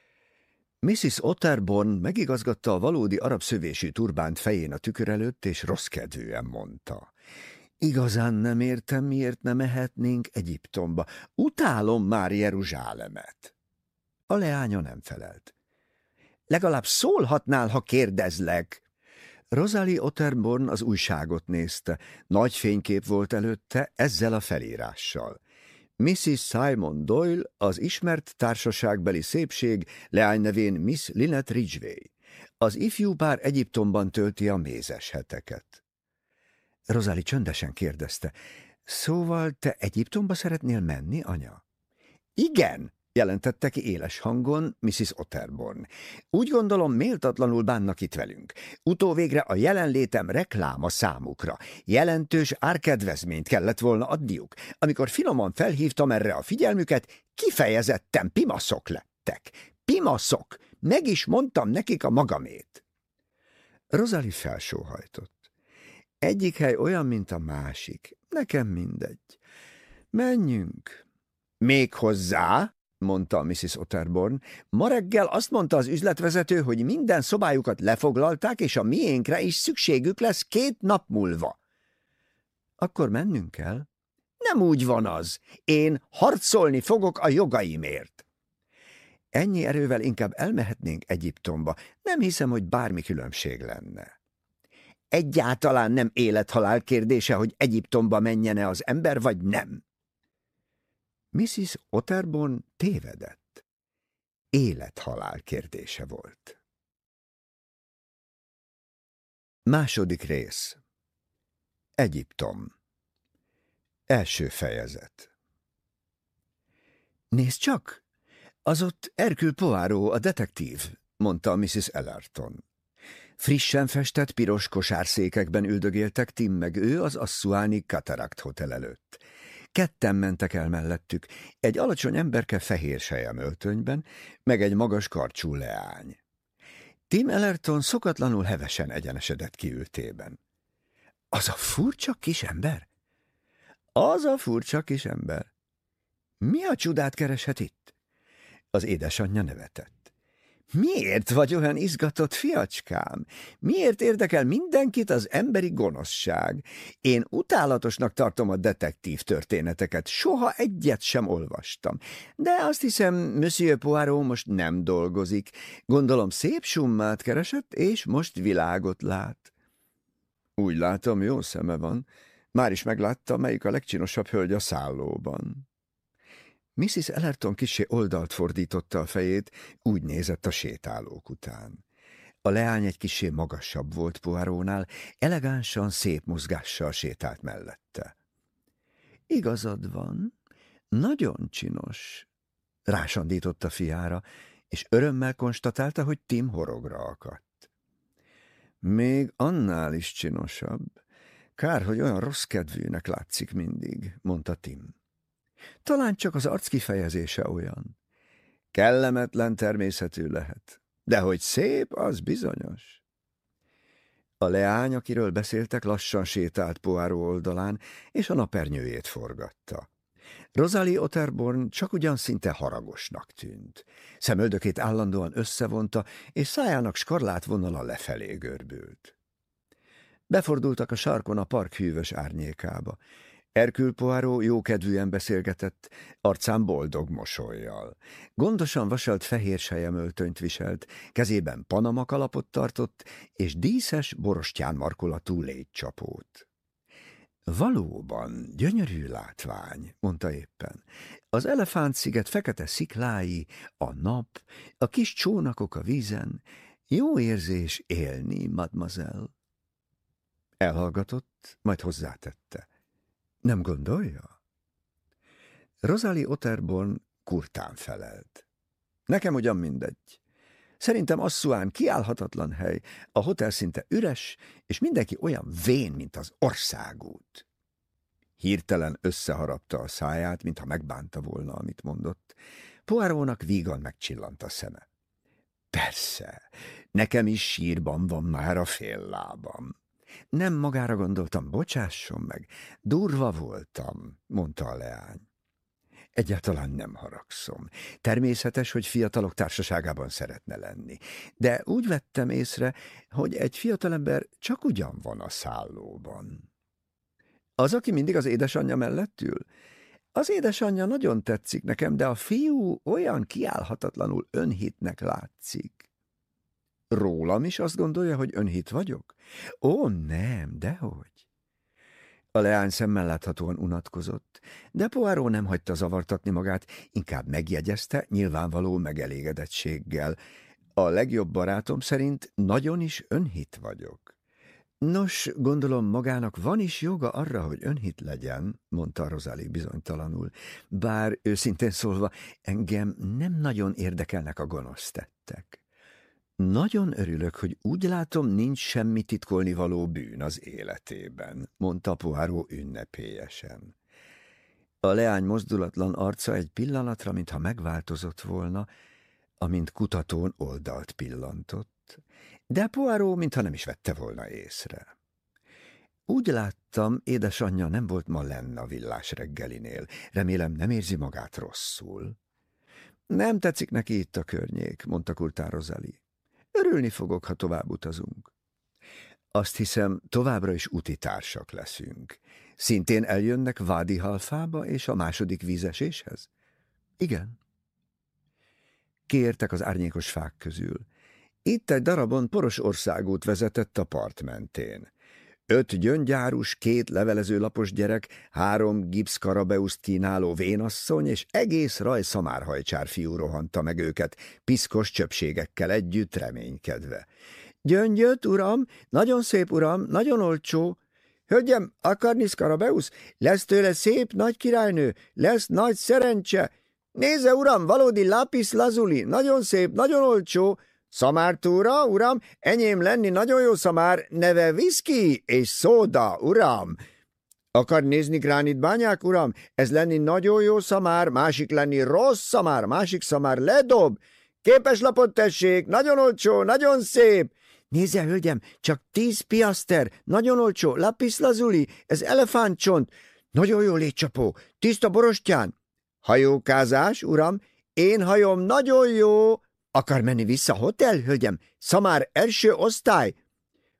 Mrs. Otterborn megigazgatta a valódi arab szövésű turbánt fején a tükör előtt, és rossz kedvűen mondta. Igazán nem értem, miért nem mehetnénk Egyiptomba. Utálom már Jeruzsálemet. A leánya nem felelt. Legalább szólhatnál, ha kérdezlek. Rosalie Otterborn az újságot nézte. Nagy fénykép volt előtte, ezzel a felírással. Mrs. Simon Doyle, az ismert társaságbeli szépség, leánynevén Miss Lynette Ridgway. Az ifjú pár Egyiptomban tölti a mézes heteket. Rosalie csöndesen kérdezte, szóval te Egyiptomba szeretnél menni, anya? Igen, jelentette ki éles hangon Mrs. Otterborn. Úgy gondolom, méltatlanul bánnak itt velünk. Utóvégre a jelenlétem rekláma számukra. Jelentős árkedvezményt kellett volna adniuk. Amikor finoman felhívtam erre a figyelmüket, kifejezetten pimaszok lettek. Pimaszok! Meg is mondtam nekik a magamét. Rozali felsóhajtott. Egyik hely olyan, mint a másik. Nekem mindegy. Menjünk. Még hozzá, mondta Mrs. Otterborn. Ma reggel azt mondta az üzletvezető, hogy minden szobájukat lefoglalták, és a miénkre is szükségük lesz két nap múlva. Akkor mennünk kell? Nem úgy van az. Én harcolni fogok a jogaimért. Ennyi erővel inkább elmehetnénk Egyiptomba. Nem hiszem, hogy bármi különbség lenne. Egyáltalán nem élethalál kérdése, hogy Egyiptomba menjene az ember, vagy nem. Mrs. Otterborn tévedett. Élethalál kérdése volt. Második rész Egyiptom Első fejezet Nézd csak! Az ott Erkül Poirot, a detektív, mondta Mrs. Ellerton. Frissen festett piros kosárszékekben üldögéltek Tim meg ő az Assuáni Cataract Hotel előtt. Ketten mentek el mellettük, egy alacsony emberke fehér sejem öltönyben, meg egy magas karcsú leány. Tim Ellerton szokatlanul hevesen egyenesedett ki ültében. Az a furcsa kis ember? Az a furcsa kis ember. Mi a csodát kereshet itt? Az édesanyja nevetett. Miért vagy olyan izgatott, fiacskám? Miért érdekel mindenkit az emberi gonoszság? Én utálatosnak tartom a detektív történeteket, soha egyet sem olvastam. De azt hiszem, Monsieur Poirot most nem dolgozik. Gondolom szép summát keresett, és most világot lát. Úgy látom, jó szeme van. Már is meglátta, melyik a legcsinosabb hölgy a szállóban. Mrs. Ellerton kisé oldalt fordította a fejét, úgy nézett a sétálók után. A leány egy kisé magasabb volt Poirónál, elegánsan, szép mozgással sétált mellette. Igazad van, nagyon csinos, rásandította fiára, és örömmel konstatálta, hogy Tim horogra akadt. Még annál is csinosabb. Kár, hogy olyan rossz kedvűnek látszik mindig, mondta Tim. Talán csak az arc kifejezése olyan. Kellemetlen természetű lehet, de hogy szép, az bizonyos. A leány, akiről beszéltek, lassan sétált Poáró oldalán, és a napernyőjét forgatta. Rosalie Otterborn csak ugyan szinte haragosnak tűnt. Szemöldökét állandóan összevonta, és szájának skarlát vonala lefelé görbült. Befordultak a sarkon a park hűvös árnyékába. Erkül Poirot jókedvűen beszélgetett, arcán boldog mosolyjal. Gondosan vasalt fehér sejemöltönyt viselt, kezében panama kalapot tartott, és díszes, borostyán markolatú légycsapót. Valóban gyönyörű látvány, mondta éppen. Az elefántsziget fekete sziklái, a nap, a kis csónakok a vízen, jó érzés élni, mademoiselle. Elhallgatott, majd hozzátette. Nem gondolja? Rosalie Otterborn kurtán felelt. Nekem ugyan mindegy. Szerintem Asszuán kiállhatatlan hely, a hotel szinte üres, és mindenki olyan vén, mint az országút. Hirtelen összeharapta a száját, mintha megbánta volna, amit mondott. Poirónak vígan megcsillant a szeme. Persze, nekem is sírban van már a fél lábam. Nem magára gondoltam, bocsásson meg. Durva voltam, mondta a leány. Egyáltalán nem haragszom. Természetes, hogy fiatalok társaságában szeretne lenni. De úgy vettem észre, hogy egy fiatalember csak ugyan van a szállóban. Az, aki mindig az édesanyja mellett ül? Az édesanyja nagyon tetszik nekem, de a fiú olyan kiállhatatlanul önhitnek látszik. Rólam is azt gondolja, hogy önhit vagyok? Ó, nem, dehogy. A leány szemmel láthatóan unatkozott, de Poirot nem hagyta zavartatni magát, inkább megjegyezte nyilvánvaló megelégedettséggel. A legjobb barátom szerint nagyon is önhit vagyok. Nos, gondolom magának van is joga arra, hogy önhit legyen, mondta Rosalie bizonytalanul, bár őszintén szólva engem nem nagyon érdekelnek a gonosz tettek. Nagyon örülök, hogy úgy látom, nincs semmi titkolni való bűn az életében, mondta Poirot ünnepélyesen. A leány mozdulatlan arca egy pillanatra, mintha megváltozott volna, amint kutatón oldalt pillantott, de Poirot mintha nem is vette volna észre. Úgy láttam, édesanyja nem volt ma lenne a villás reggelinél. Remélem nem érzi magát rosszul. Nem tetszik neki itt a környék, mondta Kurtán Rozali. Örülni fogok, ha tovább utazunk. Azt hiszem, továbbra is utitársak leszünk. Szintén eljönnek Vádi Halfába és a második vízeséshez? Igen. Kértek az árnyékos fák közül. Itt egy darabon poros országút vezetett a part mentén. Öt gyöngyárus, két levelező lapos gyerek, három gipszkarabeuszt kínáló vénasszony és egész raj szamárhajcsár fiú rohanta meg őket, piszkos csöpségekkel együtt reménykedve. Gyöngyöt, uram, nagyon szép uram, nagyon olcsó. Hölgyem, akarni szkarabeusz? Lesz tőle szép nagy királynő, lesz nagy szerencse. Nézze, uram, valódi lapis lazuli, nagyon szép, nagyon olcsó. Szamártúra, uram, enyém lenni nagyon jó szamár, neve viszki és szóda, uram. Akar nézni gránitbányák, uram? Ez lenni nagyon jó szamár, másik lenni rossz szamár, másik szamár ledob. Képes lapot tessék, nagyon olcsó, nagyon szép. Nézze, hölgyem, csak tíz piaszter, nagyon olcsó, lapis lazuli, ez elefántcsont. Nagyon jó létcsapó, tiszta borostyán. Hajókázás, uram, én hajom nagyon jó, Akar menni vissza hotel, hölgyem? Szamár első osztály?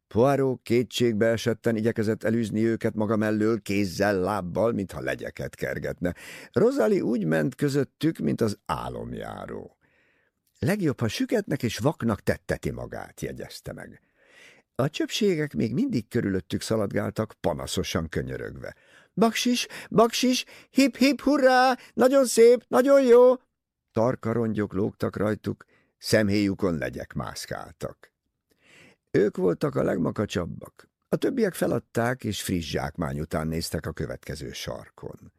Poirot kétségbe esetten igyekezett elűzni őket maga mellől, kézzel, lábbal, mintha legyeket kergetne. Rozali úgy ment közöttük, mint az álomjáró. Legjobb, ha süketnek és vaknak tetteti magát, jegyezte meg. A csöpségek még mindig körülöttük szaladgáltak, panaszosan könyörögve. Baksis, baksis, hip-hip, hurrá, nagyon szép, nagyon jó! Tarka rongyok lógtak rajtuk, szemhéjukon legyek mászkáltak. Ők voltak a legmakacsabbak. A többiek feladták, és friss zsákmány után néztek a következő sarkon.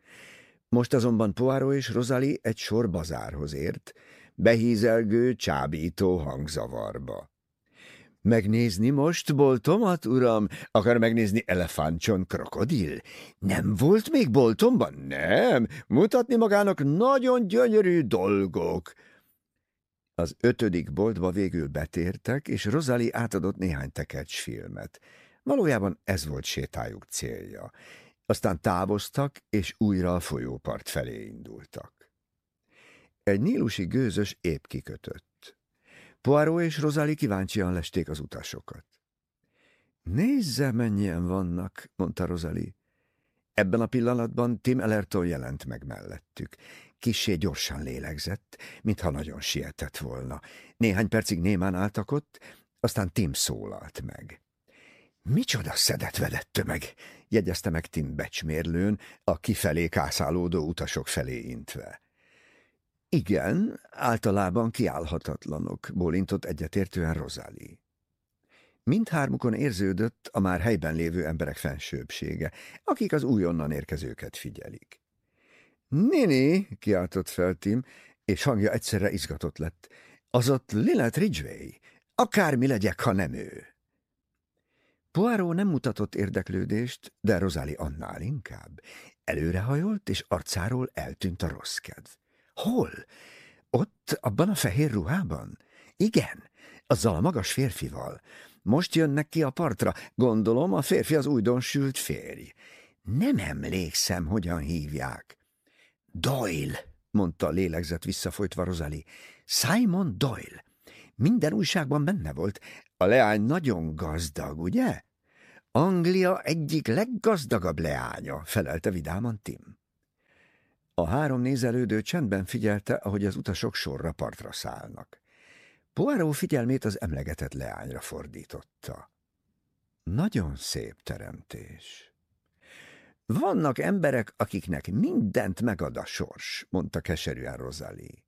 Most azonban Poirot és Rosalie egy sor bazárhoz ért, behízelgő, csábító hangzavarba. Megnézni most boltomat, uram? Akar megnézni elefántcson krokodil? Nem volt még boltomban? Nem. Mutatni magának nagyon gyönyörű dolgok. Az ötödik boltba végül betértek, és Rozali átadott néhány tekercs filmet. Valójában ez volt sétájuk célja. Aztán távoztak, és újra a folyópart felé indultak. Egy nílusi gőzös épp kikötött. Poirot és Rozali kíváncsian lesték az utasokat. Nézze, mennyien vannak, mondta Rozali. Ebben a pillanatban Tim Ellerton jelent meg mellettük. Kissé gyorsan lélegzett, mintha nagyon sietett volna. Néhány percig némán álltak ott, aztán Tim szólalt meg. Micsoda szedet vedett tömeg, jegyezte meg Tim becsmérlőn, a kifelé kászálódó utasok felé intve. Igen, általában kiállhatatlanok, bólintott egyetértően Rozali. Mindhármukon érződött a már helyben lévő emberek fensőbsége, akik az újonnan érkezőket figyelik. Nini, kiáltott fel Tim, és hangja egyszerre izgatott lett. Az ott Lillet Ridgway. Akármi legyek, ha nem ő. Poirot nem mutatott érdeklődést, de Rozali annál inkább. Előrehajolt, és arcáról eltűnt a rossz kedv. Hol? Ott, abban a fehér ruhában? Igen, azzal a magas férfival. Most jönnek ki a partra. Gondolom, a férfi az újdonsült férj. Nem emlékszem, hogyan hívják. Doyle, mondta a lélegzet visszafolytva Rozali. Simon Doyle. Minden újságban benne volt. A leány nagyon gazdag, ugye? Anglia egyik leggazdagabb leánya, felelte vidáman Tim. A három nézelődő csendben figyelte, ahogy az utasok sorra partra szállnak. Poirot figyelmét az emlegetett leányra fordította. Nagyon szép teremtés. Vannak emberek, akiknek mindent megad a sors, mondta keserűen Rozali.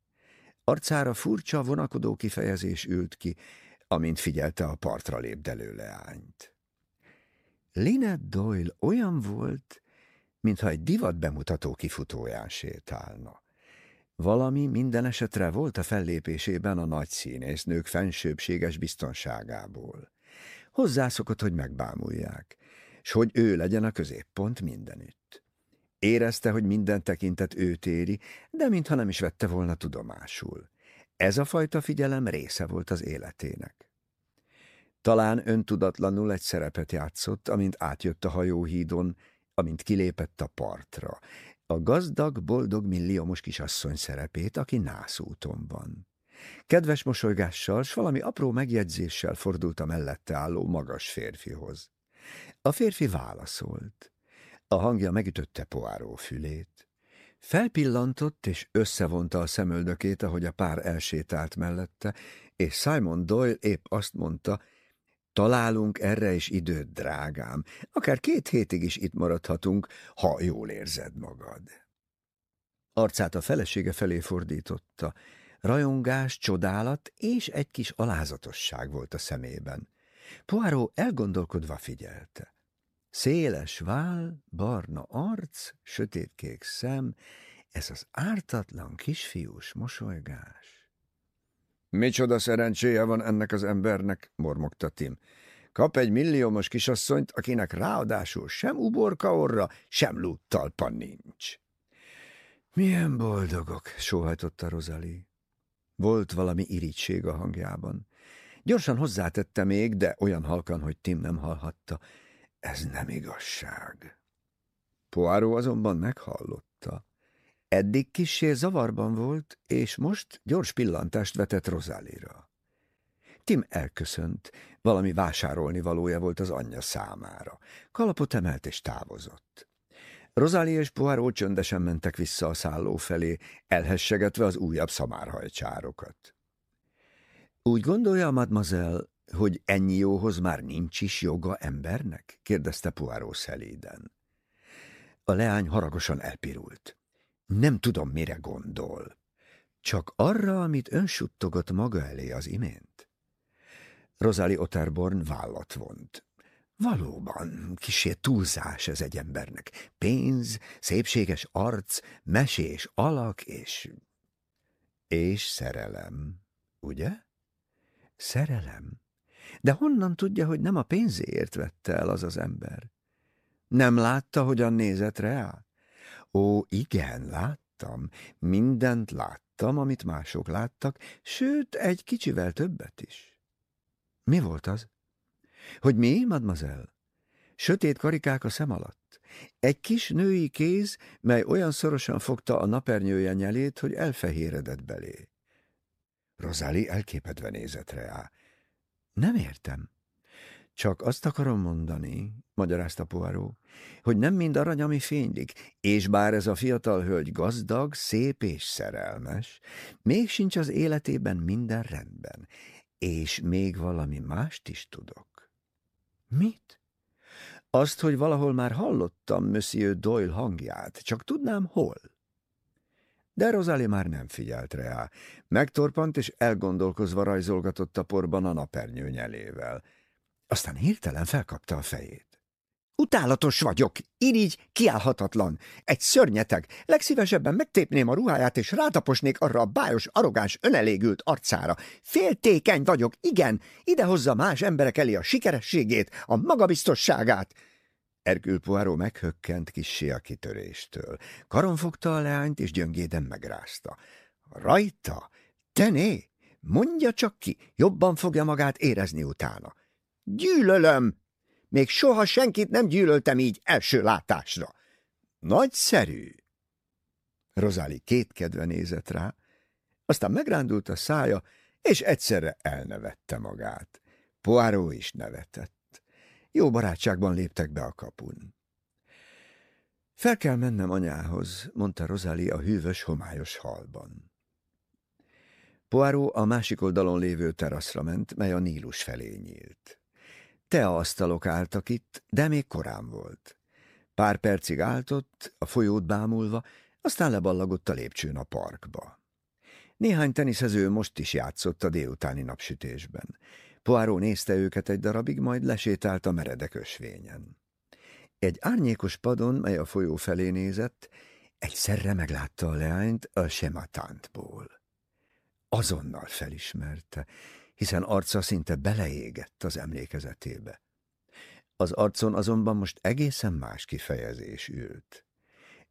Arcára furcsa, vonakodó kifejezés ült ki, amint figyelte a partra lépdelő leányt. Lynette Doyle olyan volt, mintha egy divat bemutató kifutóján sétálna. Valami minden esetre volt a fellépésében a nagy színésznők fensőbséges biztonságából. Hozzászokott, hogy megbámulják, s hogy ő legyen a középpont mindenütt. Érezte, hogy minden tekintet őt éri, de mintha nem is vette volna tudomásul. Ez a fajta figyelem része volt az életének. Talán öntudatlanul egy szerepet játszott, amint átjött a hajóhídon, amint kilépett a partra. A gazdag, boldog milliómos kisasszony szerepét, aki nászúton van. Kedves mosolygással, s valami apró megjegyzéssel fordult a mellette álló magas férfihoz. A férfi válaszolt. A hangja megütötte poáró fülét. Felpillantott és összevonta a szemöldökét, ahogy a pár elsétált mellette, és Simon Doyle épp azt mondta, Találunk erre is időt, drágám. Akár két hétig is itt maradhatunk, ha jól érzed magad. Arcát a felesége felé fordította. Rajongás, csodálat és egy kis alázatosság volt a szemében. Poirot elgondolkodva figyelte. Széles váll, barna arc, sötétkék szem, ez az ártatlan kisfiús mosolygás. Micsoda szerencséje van ennek az embernek, mormogta Tim. Kap egy milliómos kisasszonyt, akinek ráadásul sem uborka orra, sem lúttalpa nincs. Milyen boldogok, sóhajtotta Rozali. Volt valami irítség a hangjában. Gyorsan hozzátette még, de olyan halkan, hogy Tim nem hallhatta. Ez nem igazság. Poáró azonban meghallotta. Eddig kissé zavarban volt, és most gyors pillantást vetett Rozálira. Tim elköszönt, valami vásárolni valója volt az anyja számára. Kalapot emelt és távozott. Rozáli és Poirot csöndesen mentek vissza a szálló felé, elhessegetve az újabb szamárhajcsárokat. Úgy gondolja, mademoiselle, hogy ennyi jóhoz már nincs is joga embernek? kérdezte Poirot szeléden. A leány haragosan elpirult. Nem tudom, mire gondol. Csak arra, amit ön suttogott maga elé az imént. Rosalie Otterborn vállat vont. Valóban, kisé túlzás ez egy embernek. Pénz, szépséges arc, mesés alak és... És szerelem, ugye? Szerelem. De honnan tudja, hogy nem a pénzéért vette el az az ember? Nem látta, hogyan nézett rá? Ó, igen, láttam. Mindent láttam, amit mások láttak, sőt, egy kicsivel többet is. Mi volt az? Hogy mi, mademoiselle? Sötét karikák a szem alatt. Egy kis női kéz, mely olyan szorosan fogta a napernyője nyelét, hogy elfehéredett belé. Rozali elképedve nézett rá. Nem értem. Csak azt akarom mondani, magyarázta Poirot, hogy nem mind arany, ami fénylik, és bár ez a fiatal hölgy gazdag, szép és szerelmes, még sincs az életében minden rendben, és még valami mást is tudok. Mit? Azt, hogy valahol már hallottam Monsieur Doyle hangját, csak tudnám hol. De Rosalie már nem figyelt rá. Megtorpant és elgondolkozva rajzolgatott a porban a napernyő nyelével. Aztán hirtelen felkapta a fejét. Utálatos vagyok, irigy, kiállhatatlan. Egy szörnyeteg. Legszívesebben megtépném a ruháját, és rátaposnék arra a bájos, arrogáns, önelégült arcára. Féltékeny vagyok, igen, idehozza más emberek elé a sikerességét, a magabiztosságát. Erkül Poirot meghökkent kissé a kitöréstől. Karon fogta a leányt, és gyöngéden megrázta. Rajta? Tené? Mondja csak ki, jobban fogja magát érezni utána. Gyűlölöm! Még soha senkit nem gyűlöltem így első látásra. Nagyszerű! Rozáli kétkedve nézett rá, aztán megrándult a szája, és egyszerre elnevette magát. Poirot is nevetett. Jó barátságban léptek be a kapun. Fel kell mennem anyához, mondta Rozali a hűvös, homályos halban. Poirot a másik oldalon lévő teraszra ment, mely a Nílus felé nyílt. asztalok álltak itt, de még korán volt. Pár percig álltott, a folyót bámulva, aztán leballagott a lépcsőn a parkba. Néhány teniszező most is játszott a délutáni napsütésben. Poirot nézte őket egy darabig, majd lesétált a meredek ösvényen. Egy árnyékos padon, mely a folyó felé nézett, egyszerre meglátta a leányt a sematántból. Azonnal felismerte, hiszen arca szinte beleégett az emlékezetébe. Az arcon azonban most egészen más kifejezés ült.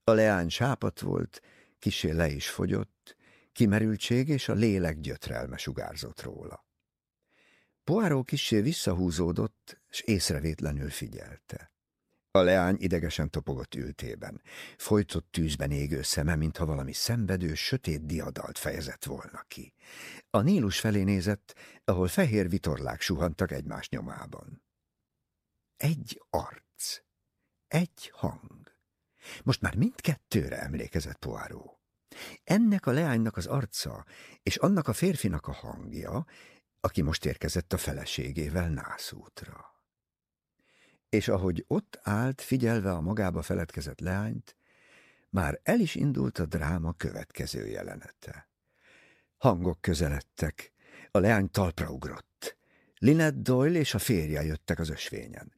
A leány sápat volt, kisé le is fogyott, kimerültség és a lélek gyötrelme sugárzott róla. Poáró kissé visszahúzódott, és észrevétlenül figyelte. A leány idegesen topogott ültében. Folytott tűzben égő szeme, mintha valami szenvedő, sötét diadalt fejezett volna ki. A Nílus felé nézett, ahol fehér vitorlák suhantak egymás nyomában. Egy arc, egy hang. Most már mindkettőre emlékezett Poirot. Ennek a leánynak az arca, és annak a férfinak a hangja, aki most érkezett a feleségével nászútra és ahogy ott állt, figyelve a magába feledkezett leányt, már el is indult a dráma következő jelenete. Hangok közeledtek, a leány talpra ugrott. Linet Doyle és a férje jöttek az ösvényen.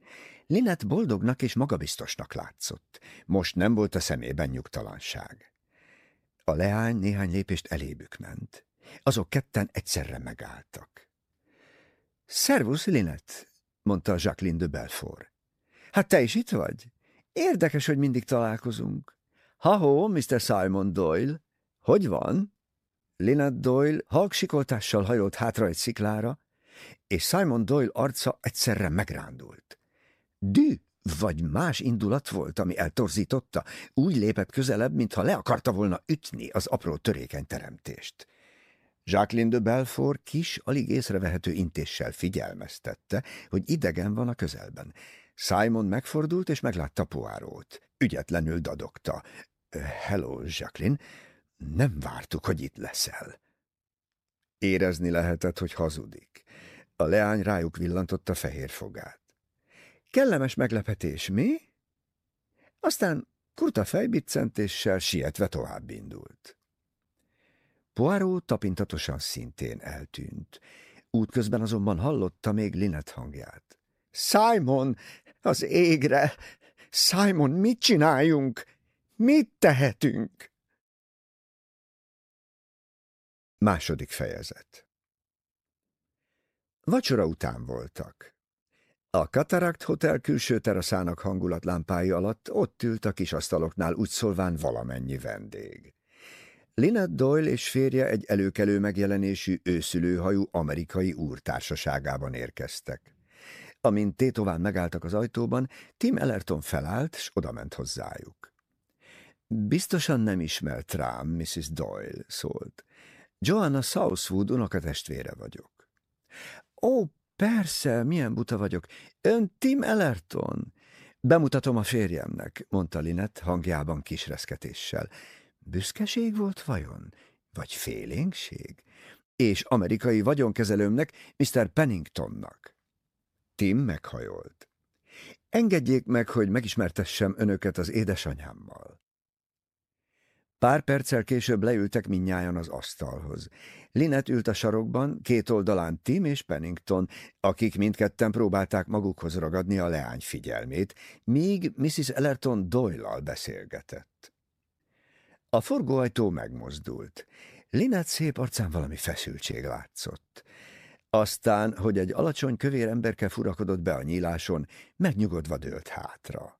Linet boldognak és magabiztosnak látszott. Most nem volt a szemében nyugtalanság. A leány néhány lépést elébük ment. Azok ketten egyszerre megálltak. Szervusz, Linet, mondta Jacqueline de Belfort. Hát te is itt vagy? Érdekes, hogy mindig találkozunk. Ha-ho, Mr. Simon Doyle. Hogy van? Lynette Doyle halksikoltással hajolt hátra egy sziklára, és Simon Doyle arca egyszerre megrándult. Dű vagy más indulat volt, ami eltorzította, úgy lépett közelebb, mintha le akarta volna ütni az apró törékeny teremtést. Jacqueline de Belfort kis, alig észrevehető intéssel figyelmeztette, hogy idegen van a közelben. Simon megfordult, és meglátta Poárót. Ügyetlenül dadogta. Hello, Jacqueline, nem vártuk, hogy itt leszel. Érezni lehetett, hogy hazudik. A leány rájuk villantotta fehér fogát. Kellemes meglepetés, mi? Aztán kurta fejbiccentéssel sietve tovább indult. Poirot tapintatosan szintén eltűnt. Útközben azonban hallotta még Linet hangját. Simon, az égre! Simon, mit csináljunk? Mit tehetünk? Második fejezet Vacsora után voltak. A Katarakt Hotel külső teraszának hangulatlámpái alatt ott ült a kis asztaloknál úgy szólván valamennyi vendég. Lynette Doyle és férje egy előkelő megjelenésű őszülőhajú amerikai úrtársaságában érkeztek. Amint tétován megálltak az ajtóban, Tim Ellerton felállt, s odament hozzájuk. Biztosan nem ismert rám, Mrs. Doyle, szólt. Joanna Southwood unokatestvére vagyok. Ó, persze, milyen buta vagyok. Ön Tim Ellerton. Bemutatom a férjemnek, mondta Linet hangjában kisreszketéssel. Büszkeség volt vajon? Vagy félénkség? És amerikai vagyonkezelőmnek, Mr. Penningtonnak. Tim meghajolt. Engedjék meg, hogy megismertessem önöket az édesanyámmal. Pár perccel később leültek minnyáján az asztalhoz. Linet ült a sarokban, két oldalán Tim és Pennington, akik mindketten próbálták magukhoz ragadni a leány figyelmét, míg Mrs. Ellerton Doyle-al beszélgetett. A forgóajtó megmozdult. Linet szép arcán valami feszültség látszott. Aztán, hogy egy alacsony kövér emberke furakodott be a nyíláson, megnyugodva dőlt hátra.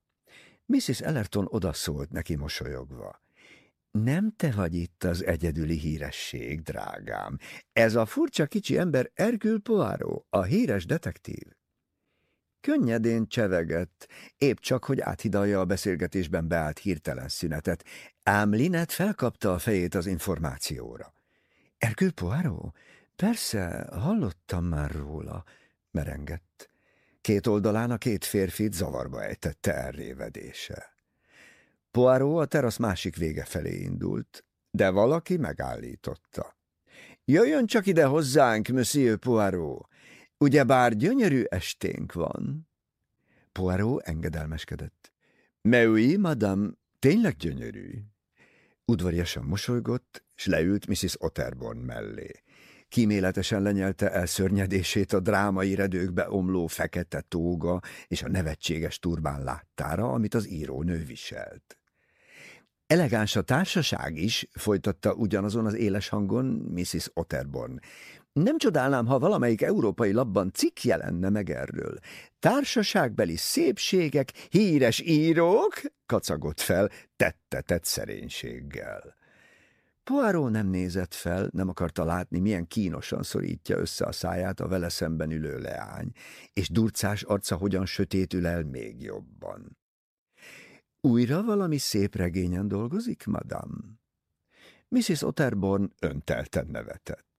Mrs. Ellerton odaszólt neki mosolyogva. Nem te vagy itt az egyedüli híresség, drágám. Ez a furcsa kicsi ember Erkül Poirot, a híres detektív. Könnyedén csevegett, épp csak, hogy áthidalja a beszélgetésben beállt hirtelen szünetet, ám Linet felkapta a fejét az információra. Erkül Poirot? Persze, hallottam már róla, merengett. Két oldalán a két férfit zavarba ejtette elrévedése. Poirot a terasz másik vége felé indult, de valaki megállította. Jöjjön csak ide hozzánk, Monsieur Poirot, ugyebár gyönyörű esténk van. Poirot engedelmeskedett. Mais oui, madame, tényleg gyönyörű. Udvariasan mosolygott, s leült Mrs. Otterborn mellé. Kíméletesen lenyelte elszörnyedését a drámai redőkbe omló fekete tóga és a nevetséges turbán láttára, amit az írónő viselt. Elegáns a társaság is, folytatta ugyanazon az éles hangon Mrs. Otterborn. Nem csodálnám, ha valamelyik európai labban cikk jelenne meg erről. Társaságbeli szépségek, híres írók, kacagott fel, tettetett szerénységgel. Poirot nem nézett fel, nem akarta látni, milyen kínosan szorítja össze a száját a vele szemben ülő leány, és durcás arca hogyan sötétül el még jobban. Újra valami szép regényen dolgozik, madame? Mrs. Otterborn öntelten nevetett.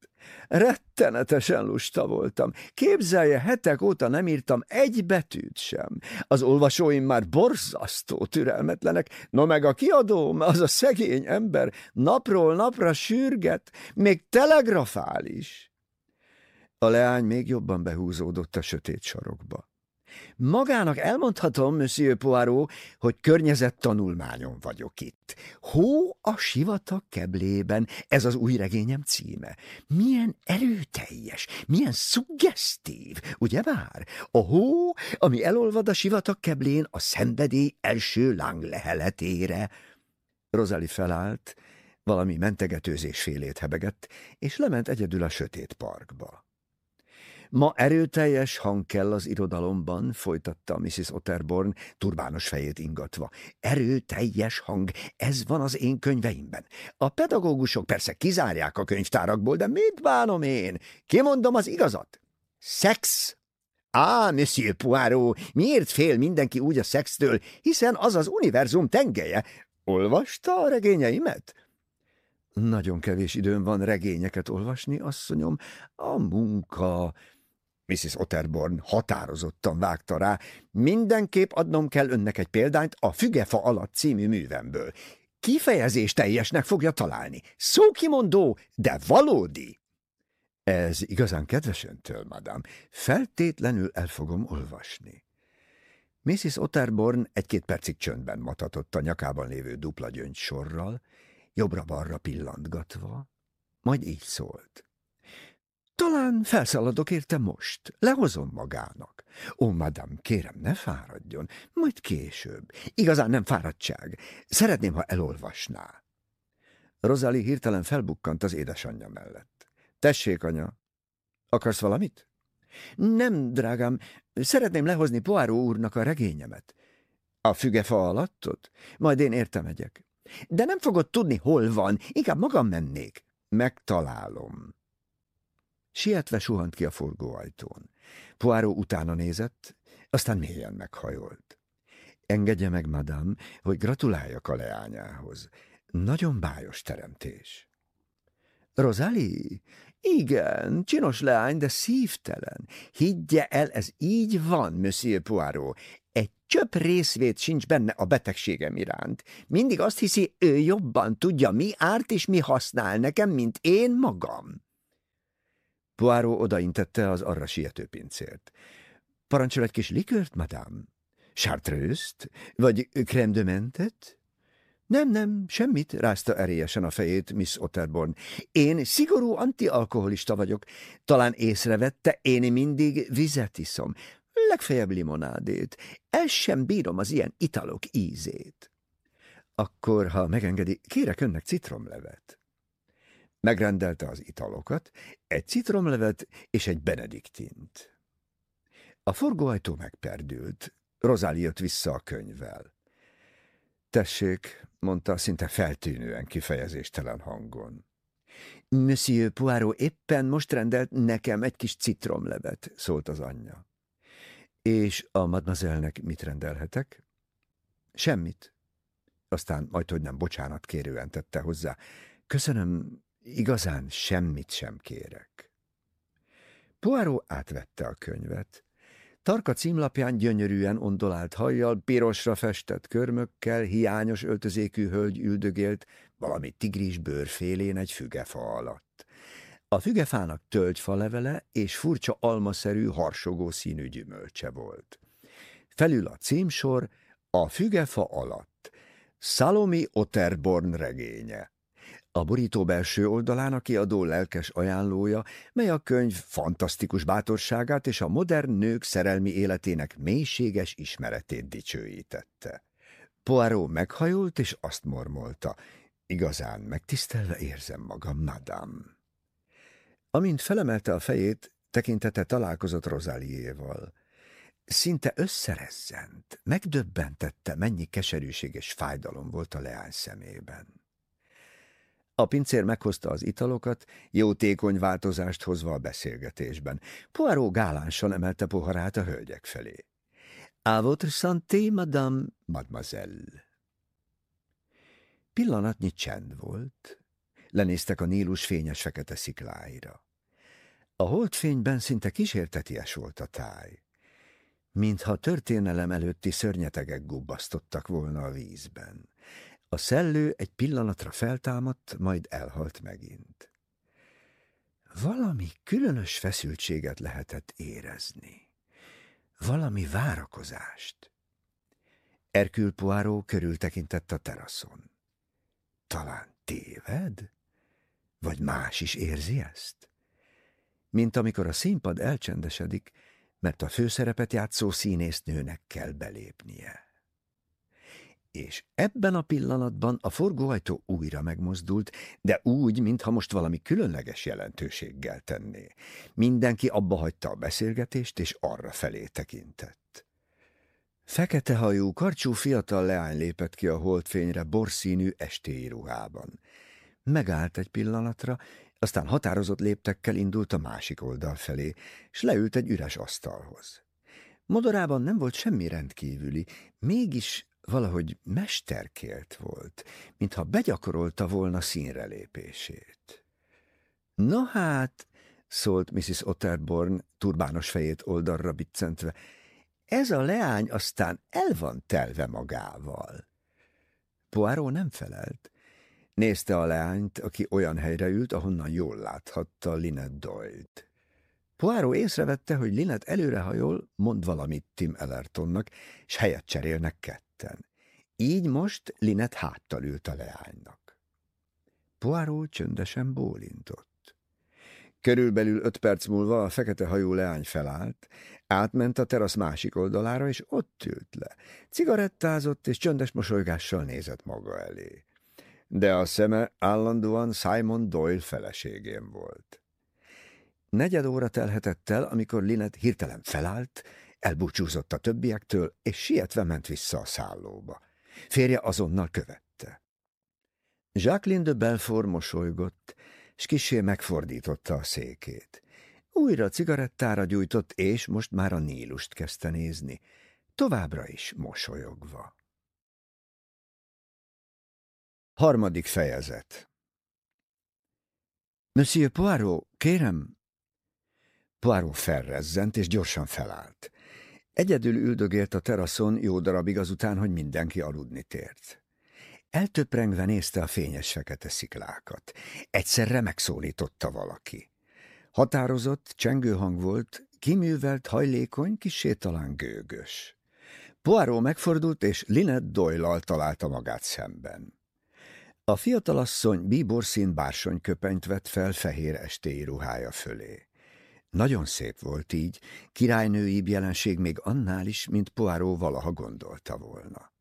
Rettenetesen lusta voltam. Képzelje, hetek óta nem írtam egy betűt sem. Az olvasóim már borzasztó türelmetlenek, no meg a kiadóm, az a szegény ember napról napra sürget, még telegrafál is. A leány még jobban behúzódott a sötét sarokba. Magának elmondhatom, Monsieur Poirot, hogy tanulmányon vagyok itt. Hó a sivatag keblében, ez az új regényem címe. Milyen erőteljes, milyen szuggesztív, ugye bár? A hó, ami elolvad a sivatag keblén a szenvedély első leheletere. Rozali felállt, valami mentegetőzés félét hebegett, és lement egyedül a sötét parkba. Ma erőteljes hang kell az irodalomban, folytatta Mrs. Otterborn, turbános fejét ingatva. Erőteljes hang, ez van az én könyveimben. A pedagógusok persze kizárják a könyvtárakból, de mit bánom én? Kimondom az igazat. Szex! Á, Monsieur Poirot, miért fél mindenki úgy a szextől, hiszen az az univerzum tengelye. Olvasta a regényeimet? Nagyon kevés időm van regényeket olvasni, asszonyom. A munka, Mrs. Otterborn határozottan vágta rá, mindenképp adnom kell önnek egy példányt a Fügefa alatt című művemből. Kifejezés teljesnek fogja találni. Szókimondó, de valódi. Ez igazán kedves öntől, madám. Feltétlenül el fogom olvasni. Mrs. Otterborn egy-két percig csöndben matatott a nyakában lévő dupla gyöngy sorral, jobbra-balra pillantgatva, majd így szólt. Talán felszaladok érte most, lehozom magának. Ó, madam, kérem, ne fáradjon, majd később. Igazán nem fáradtság. Szeretném, ha elolvasná. Rozali hirtelen felbukkant az édesanyja mellett. Tessék, anya, akarsz valamit? Nem, drágám, szeretném lehozni Poáró úrnak a regényemet. A fügefa alattod? Majd én értem megyek. De nem fogod tudni, hol van, inkább magam mennék. Megtalálom. Sietve suhant ki a forgóajtón. Poirot utána nézett, aztán mélyen meghajolt. Engedje meg, madam, hogy gratuláljak a leányához. Nagyon bájos teremtés. Rozali? Igen, csinos leány, de szívtelen. Higgye el, ez így van, Monsieur Poirot. egy csöpp részvét sincs benne a betegségem iránt. Mindig azt hiszi, ő jobban tudja, mi árt és mi használ nekem, mint én magam. Poirot odaintette az arra siető pincért. Parancsol egy kis likört, madame? Chartreuse-t? Vagy crème? Nem, nem, semmit, rázta erélyesen a fejét Miss Otterborn. Én szigorú antialkoholista vagyok. Talán észrevette, én mindig vizet iszom. Legfeljebb limonádét. El sem bírom az ilyen italok ízét. Akkor, ha megengedi, kérek önnek citromlevet. Megrendelte az italokat, egy citromlevet és egy benediktint. A forgóajtó megperdült. Rozáli jött vissza a könyvvel. Tessék, mondta szinte feltűnően kifejezéstelen hangon. Monsieur Poirot éppen most rendelt nekem egy kis citromlevet, szólt az anyja. És a madmazelnek mit rendelhetek? Semmit. Aztán majd, hogy nem bocsánat kérően tette hozzá. Köszönöm, igazán semmit sem kérek. Poirot átvette a könyvet. Tarka címlapján gyönyörűen ondolált hajjal, pirosra festett körmökkel, hiányos öltözékű hölgy üldögélt, valami tigris bőrfélén egy fügefa alatt. A fügefának tölgyfa levele és furcsa almaszerű, harsogó színű gyümölcse volt. Felül a címsor, a fügefa alatt. Szalomi Otterborn regénye. A borító belső oldalán a kiadó lelkes ajánlója, mely a könyv fantasztikus bátorságát és a modern nők szerelmi életének mélységes ismeretét dicsőítette. Poirot meghajolt, és azt mormolta, igazán megtisztelve érzem magam, madame. Amint felemelte a fejét, tekintete találkozott Rozáliéval. Szinte összerezzent, megdöbbentette, mennyi keserűség és fájdalom volt a leány szemében. A pincér meghozta az italokat, jótékony változást hozva a beszélgetésben. Poirot gálánsan emelte poharát a hölgyek felé. A votre santé, madame, mademoiselle. Pillanatnyi csend volt. Lenéztek a Nílus fényes fekete szikláira. A holdfényben szinte kísérteties volt a táj. Mintha történelem előtti szörnyetegek gubbasztottak volna a vízben. A szellő egy pillanatra feltámadt, majd elhalt megint. Valami különös feszültséget lehetett érezni. Valami várakozást. Erkül Poirot körül tekintett a teraszon. Talán téved? Vagy más is érzi ezt? Mint amikor a színpad elcsendesedik, mert a főszerepet játszó színésznőnek kell belépnie és ebben a pillanatban a forgóajtó újra megmozdult, de úgy, mintha most valami különleges jelentőséggel tenné. Mindenki abba hagyta a beszélgetést, és arra felé tekintett. Fekete hajú, karcsú fiatal leány lépett ki a holdfényre borszínű estéi ruhában. Megállt egy pillanatra, aztán határozott léptekkel indult a másik oldal felé, és leült egy üres asztalhoz. Modorában nem volt semmi rendkívüli, mégis valahogy mesterkélt volt, mintha begyakorolta volna színre lépését. No hát, szólt Mrs. Otterborn turbános fejét oldalra biccentve, ez a leány aztán el van telve magával. Poirot nem felelt. Nézte a leányt, aki olyan helyre ült, ahonnan jól láthatta Linet Doyle-t. Poirot észrevette, hogy Linet előrehajol, mond valamit Tim Ellertonnak, és helyet cserélnek kettő ketten. Így most Linet háttal ült a leánynak. Poirot csöndesen bólintott. Körülbelül öt perc múlva a fekete hajú leány felállt, átment a terasz másik oldalára, és ott ült le. Cigarettázott, és csöndes mosolygással nézett maga elé. De a szeme állandóan Simon Doyle feleségén volt. Negyed óra telhetett el, amikor Linet hirtelen felállt, Elbúcsúzott a többiektől, és sietve ment vissza a szállóba. Férje azonnal követte. Jacqueline de Belfort mosolygott, s kisé megfordította a székét. Újra cigarettára gyújtott, és most már a Nílust kezdte nézni, továbbra is mosolyogva. Harmadik fejezet Monsieur Poirot, kérem! Poirot felrezzent, és gyorsan felállt. Egyedül üldögélt a teraszon jó darabig azután, hogy mindenki aludni tért. Eltöprengve nézte a fényes fekete sziklákat. Egyszerre megszólította valaki. Határozott, csengő hang volt, kiművelt, hajlékony, kisé talán gőgös. Poirot megfordult, és Linet doyle találta magát szemben. A fiatalasszony bíborszín bársonyköpenyt vett fel fehér estéi ruhája fölé. Nagyon szép volt így, királynőibb jelenség még annál is, mint Poirot valaha gondolta volna.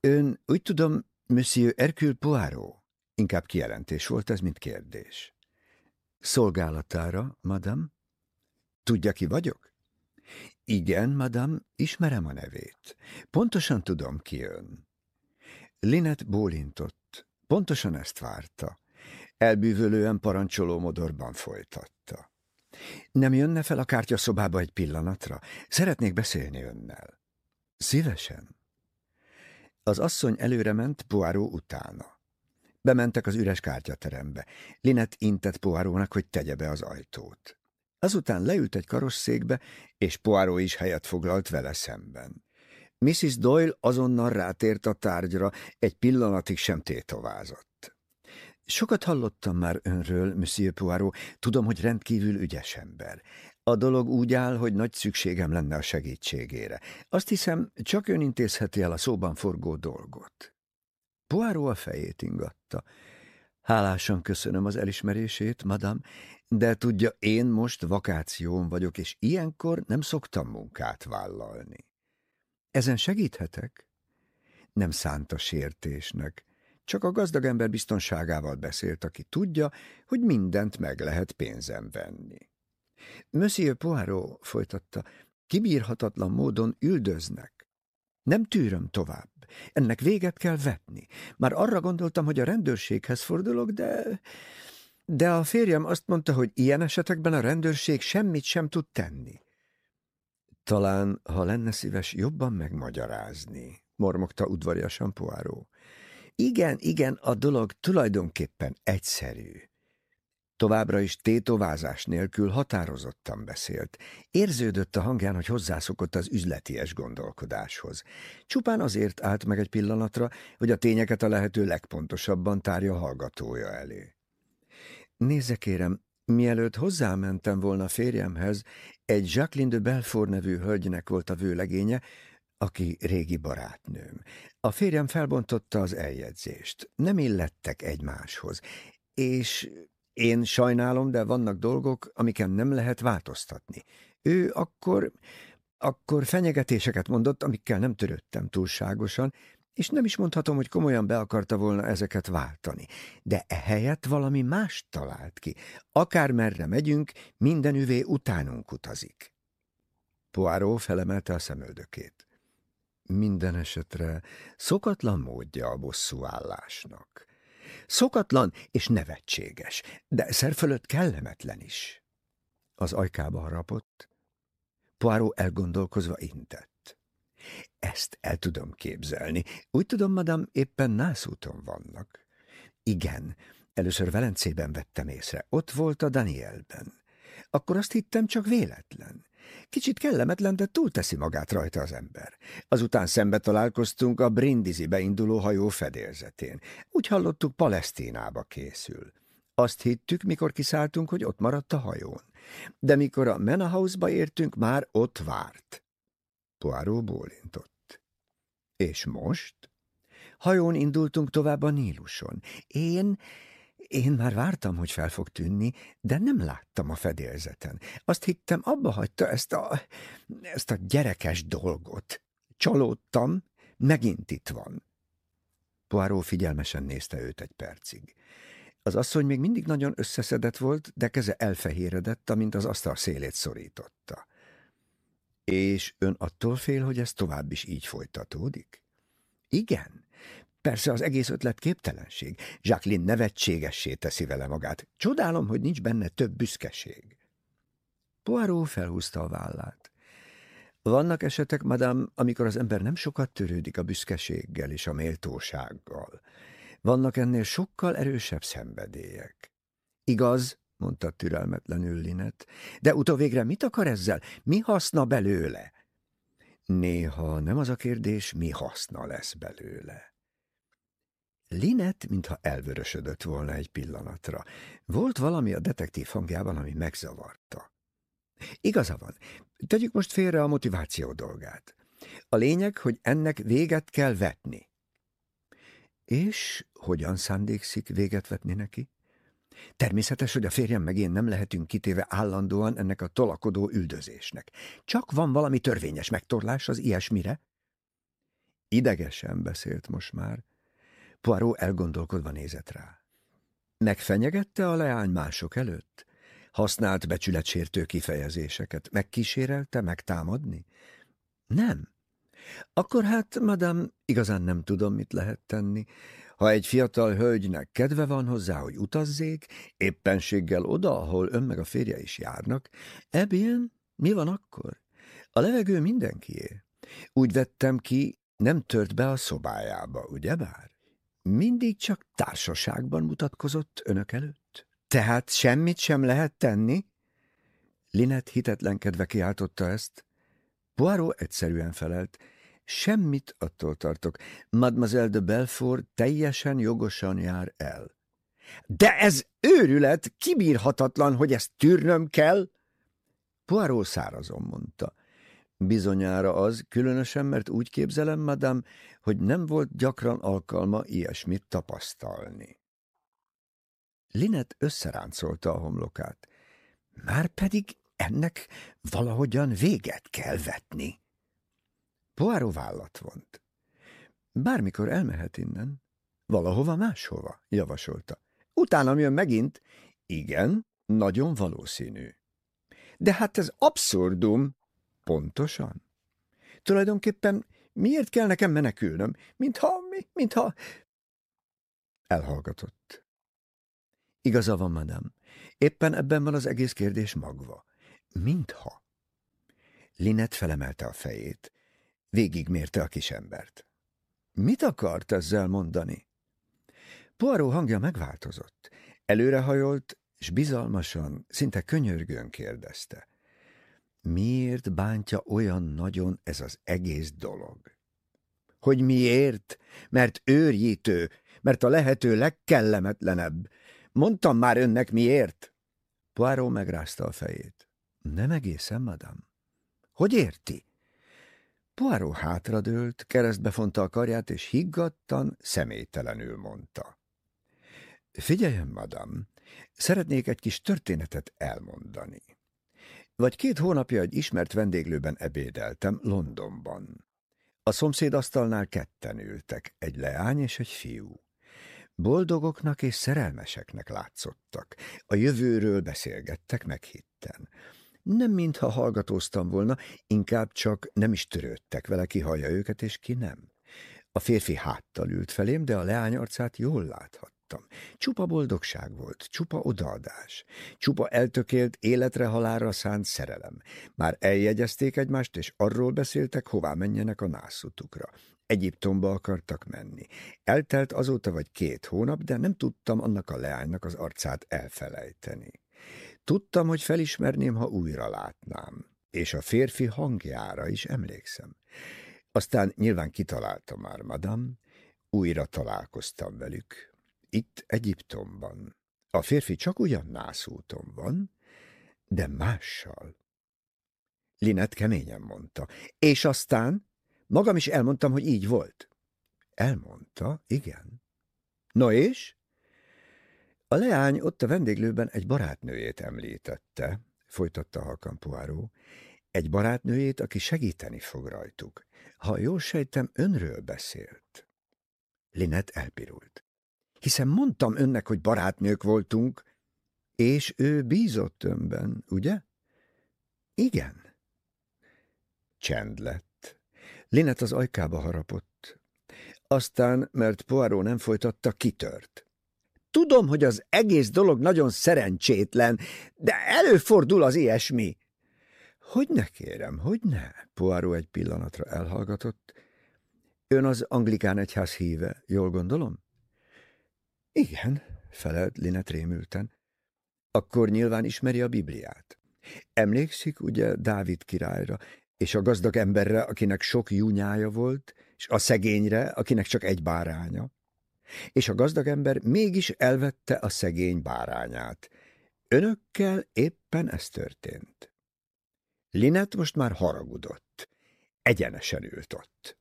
Ön, úgy tudom, Monsieur Hercule Poirot? Inkább kijelentés volt ez, mint kérdés. Szolgálatára, madame? Tudja, ki vagyok? Igen, madame, ismerem a nevét. Pontosan tudom, ki ön. Linet bólintott. Pontosan ezt várta. Elbűvölően parancsoló modorban folytatta. Nem jönne fel a kártyaszobába egy pillanatra? Szeretnék beszélni önnel. Szívesen. Az asszony előre ment, Poirot utána. Bementek az üres kártyaterembe. Linet intett Poirónak, hogy tegye be az ajtót. Azután leült egy karosszékbe, és Poirot is helyet foglalt vele szemben. Mrs. Doyle azonnal rátért a tárgyra, egy pillanatig sem tétovázott. Sokat hallottam már önről, Monsieur Poirot, tudom, hogy rendkívül ügyes ember. A dolog úgy áll, hogy nagy szükségem lenne a segítségére. Azt hiszem, csak ön intézheti el a szóban forgó dolgot. Poirot a fejét ingatta. Hálásan köszönöm az elismerését, madam, de tudja, én most vakáción vagyok, és ilyenkor nem szoktam munkát vállalni. Ezen segíthetek? Nem szánta sértésnek. Csak a gazdag ember biztonságával beszélt, aki tudja, hogy mindent meg lehet pénzem venni. Monsieur Poirot folytatta, kibírhatatlan módon üldöznek. Nem tűröm tovább. Ennek véget kell vetni. Már arra gondoltam, hogy a rendőrséghez fordulok, de... De a férjem azt mondta, hogy ilyen esetekben a rendőrség semmit sem tud tenni. Talán, ha lenne szíves jobban megmagyarázni, mormogta udvariasan Poirot. Igen, igen, a dolog tulajdonképpen egyszerű. Továbbra is tétovázás nélkül határozottan beszélt. Érződött a hangján, hogy hozzászokott az üzleties gondolkodáshoz. Csupán azért állt meg egy pillanatra, hogy a tényeket a lehető legpontosabban tárja hallgatója elé. Nézze kérem, mielőtt hozzámentem volna férjemhez, egy Jacqueline de Belfort nevű hölgynek volt a vőlegénye, aki régi barátnőm. A férjem felbontotta az eljegyzést. Nem illettek egymáshoz, és én sajnálom, de vannak dolgok, amiken nem lehet változtatni. Ő akkor, akkor fenyegetéseket mondott, amikkel nem törődtem túlságosan, és nem is mondhatom, hogy komolyan be akarta volna ezeket váltani. De ehelyett valami más talált ki. Akármerre megyünk, minden üvé utánunk utazik. Poirot felemelte a szemöldökét. Minden esetre szokatlan módja a bosszúállásnak. Szokatlan és nevetséges, de szerfölött kellemetlen is. Az ajkába harapott. Poirot elgondolkozva intett. Ezt el tudom képzelni. Úgy tudom, madam, éppen nászúton vannak. Igen, először Velencében vettem észre. Ott volt a Danielben. Akkor azt hittem, csak véletlen. Kicsit kellemetlen, de túlteszi magát rajta az ember. Azután szembe találkoztunk a Brindisi beinduló hajó fedélzetén. Úgy hallottuk, Palesztinába készül. Azt hittük, mikor kiszálltunk, hogy ott maradt a hajón. De mikor a Menahouse-ba értünk, már ott várt. Poirot bólintott. És most? Hajón indultunk tovább a Níluson. Én én már vártam, hogy fel fog tűnni, de nem láttam a fedélzeten. Azt hittem, abba hagyta ezt a, ezt a gyerekes dolgot. Csalódtam, megint itt van. Poirot figyelmesen nézte őt egy percig. Az asszony még mindig nagyon összeszedett volt, de keze elfehéredett, amint az asztal szélét szorította. És ön attól fél, hogy ez tovább is így folytatódik? Igen, Persze az egész ötlet képtelenség. Jacqueline nevetségessé teszi vele magát. Csodálom, hogy nincs benne több büszkeség. Poirot felhúzta a vállát. Vannak esetek, madám, amikor az ember nem sokat törődik a büszkeséggel és a méltósággal. Vannak ennél sokkal erősebb szenvedélyek. Igaz, mondta türelmetlenül Linet, de utóvégre mit akar ezzel? Mi haszna belőle? Néha nem az a kérdés, mi haszna lesz belőle. Linet, mintha elvörösödött volna egy pillanatra. Volt valami a detektív hangjában, ami megzavarta. Igaza van, tegyük most félre a motiváció dolgát. A lényeg, hogy ennek véget kell vetni. És hogyan szándékszik véget vetni neki? Természetes, hogy a férjem meg én nem lehetünk kitéve állandóan ennek a tolakodó üldözésnek. Csak van valami törvényes megtorlás az ilyesmire? Idegesen beszélt most már. Poirot elgondolkodva nézett rá. Megfenyegette a leány mások előtt? Használt becsületsértő kifejezéseket? Megkísérelte megtámadni? Nem. Akkor hát, madám, igazán nem tudom, mit lehet tenni. Ha egy fiatal hölgynek kedve van hozzá, hogy utazzék, éppenséggel oda, ahol ön meg a férje is járnak, ebben mi van akkor? A levegő mindenkié. Úgy vettem ki, nem tört be a szobájába, ugyebár? Mindig csak társaságban mutatkozott önök előtt? Tehát semmit sem lehet tenni? Linet hitetlenkedve kiáltotta ezt. Poirot egyszerűen felelt. Semmit attól tartok. Mademoiselle de Belfort teljesen jogosan jár el. De ez őrület, kibírhatatlan, hogy ezt tűrnöm kell? Poirot szárazon mondta. Bizonyára az, különösen, mert úgy képzelem, madám, hogy nem volt gyakran alkalma ilyesmit tapasztalni. Linet összeráncolta a homlokát. Már pedig ennek valahogyan véget kell vetni. Poirot vállat vont. Bármikor elmehet innen. Valahova máshova, javasolta. Utána jön megint. Igen, nagyon valószínű. De hát ez abszurdum. Pontosan. Tulajdonképpen miért kell nekem menekülnöm? Mintha, mintha... Elhallgatott. Igaza van, madám. Éppen ebben van az egész kérdés magva. Mintha. Linet felemelte a fejét. Végigmérte a kisembert. Mit akart ezzel mondani? Poirot hangja megváltozott. Előrehajolt, és bizalmasan, szinte könyörgőn kérdezte. Miért bántja olyan nagyon ez az egész dolog? Hogy miért? Mert őrjítő, mert a lehető legkellemetlenebb. Mondtam már önnek miért? Poirot megrázta a fejét. Nem egészen, madam. Hogy érti? Poirot hátradőlt, keresztbe fonta a karját, és higgadtan, személytelenül mondta. Figyeljen, madam, szeretnék egy kis történetet elmondani. Vagy két hónapja egy ismert vendéglőben ebédeltem Londonban. A szomszéd asztalnál ketten ültek, egy leány és egy fiú. Boldogoknak és szerelmeseknek látszottak. A jövőről beszélgettek meghitten. Nem mintha hallgatóztam volna, inkább csak nem is törődtek vele, ki hallja őket, és ki nem. A férfi háttal ült felém, de a leány arcát jól láthattam. Csupa boldogság volt, csupa odaadás, csupa eltökélt, életre halálra szánt szerelem. Már eljegyezték egymást, és arról beszéltek, hová menjenek a nászutukra. Egyiptomba akartak menni. Eltelt azóta vagy két hónap, de nem tudtam annak a leánynak az arcát elfelejteni. Tudtam, hogy felismerném, ha újra látnám, és a férfi hangjára is emlékszem. Aztán nyilván kitaláltam már, madam, újra találkoztam velük. Itt Egyiptomban. A férfi csak ugyan nászúton van, de mással. Linet keményen mondta. És aztán? Magam is elmondtam, hogy így volt. Elmondta, igen. No és? A leány ott a vendéglőben egy barátnőjét említette, folytatta halkan Poirot, egy barátnőjét, aki segíteni fog rajtuk. Ha jól sejtem, önről beszélt. Linet elpirult. Hiszen mondtam önnek, hogy barátnők voltunk, és ő bízott önben, ugye? Igen. Csend lett. Linet az ajkába harapott. Aztán, mert Poirot nem folytatta, kitört. Tudom, hogy az egész dolog nagyon szerencsétlen, de előfordul az ilyesmi. Hogy ne kérem, hogy ne? Poirot egy pillanatra elhallgatott. Ön az anglikán egyház híve, jól gondolom? Igen, felelt Linet rémülten. Akkor nyilván ismeri a Bibliát. Emlékszik ugye Dávid királyra? és a gazdag emberre, akinek sok júnyája volt, és a szegényre, akinek csak egy báránya. És a gazdag ember mégis elvette a szegény bárányát. Önökkel éppen ez történt. Linet most már haragudott. Egyenesen ült ott.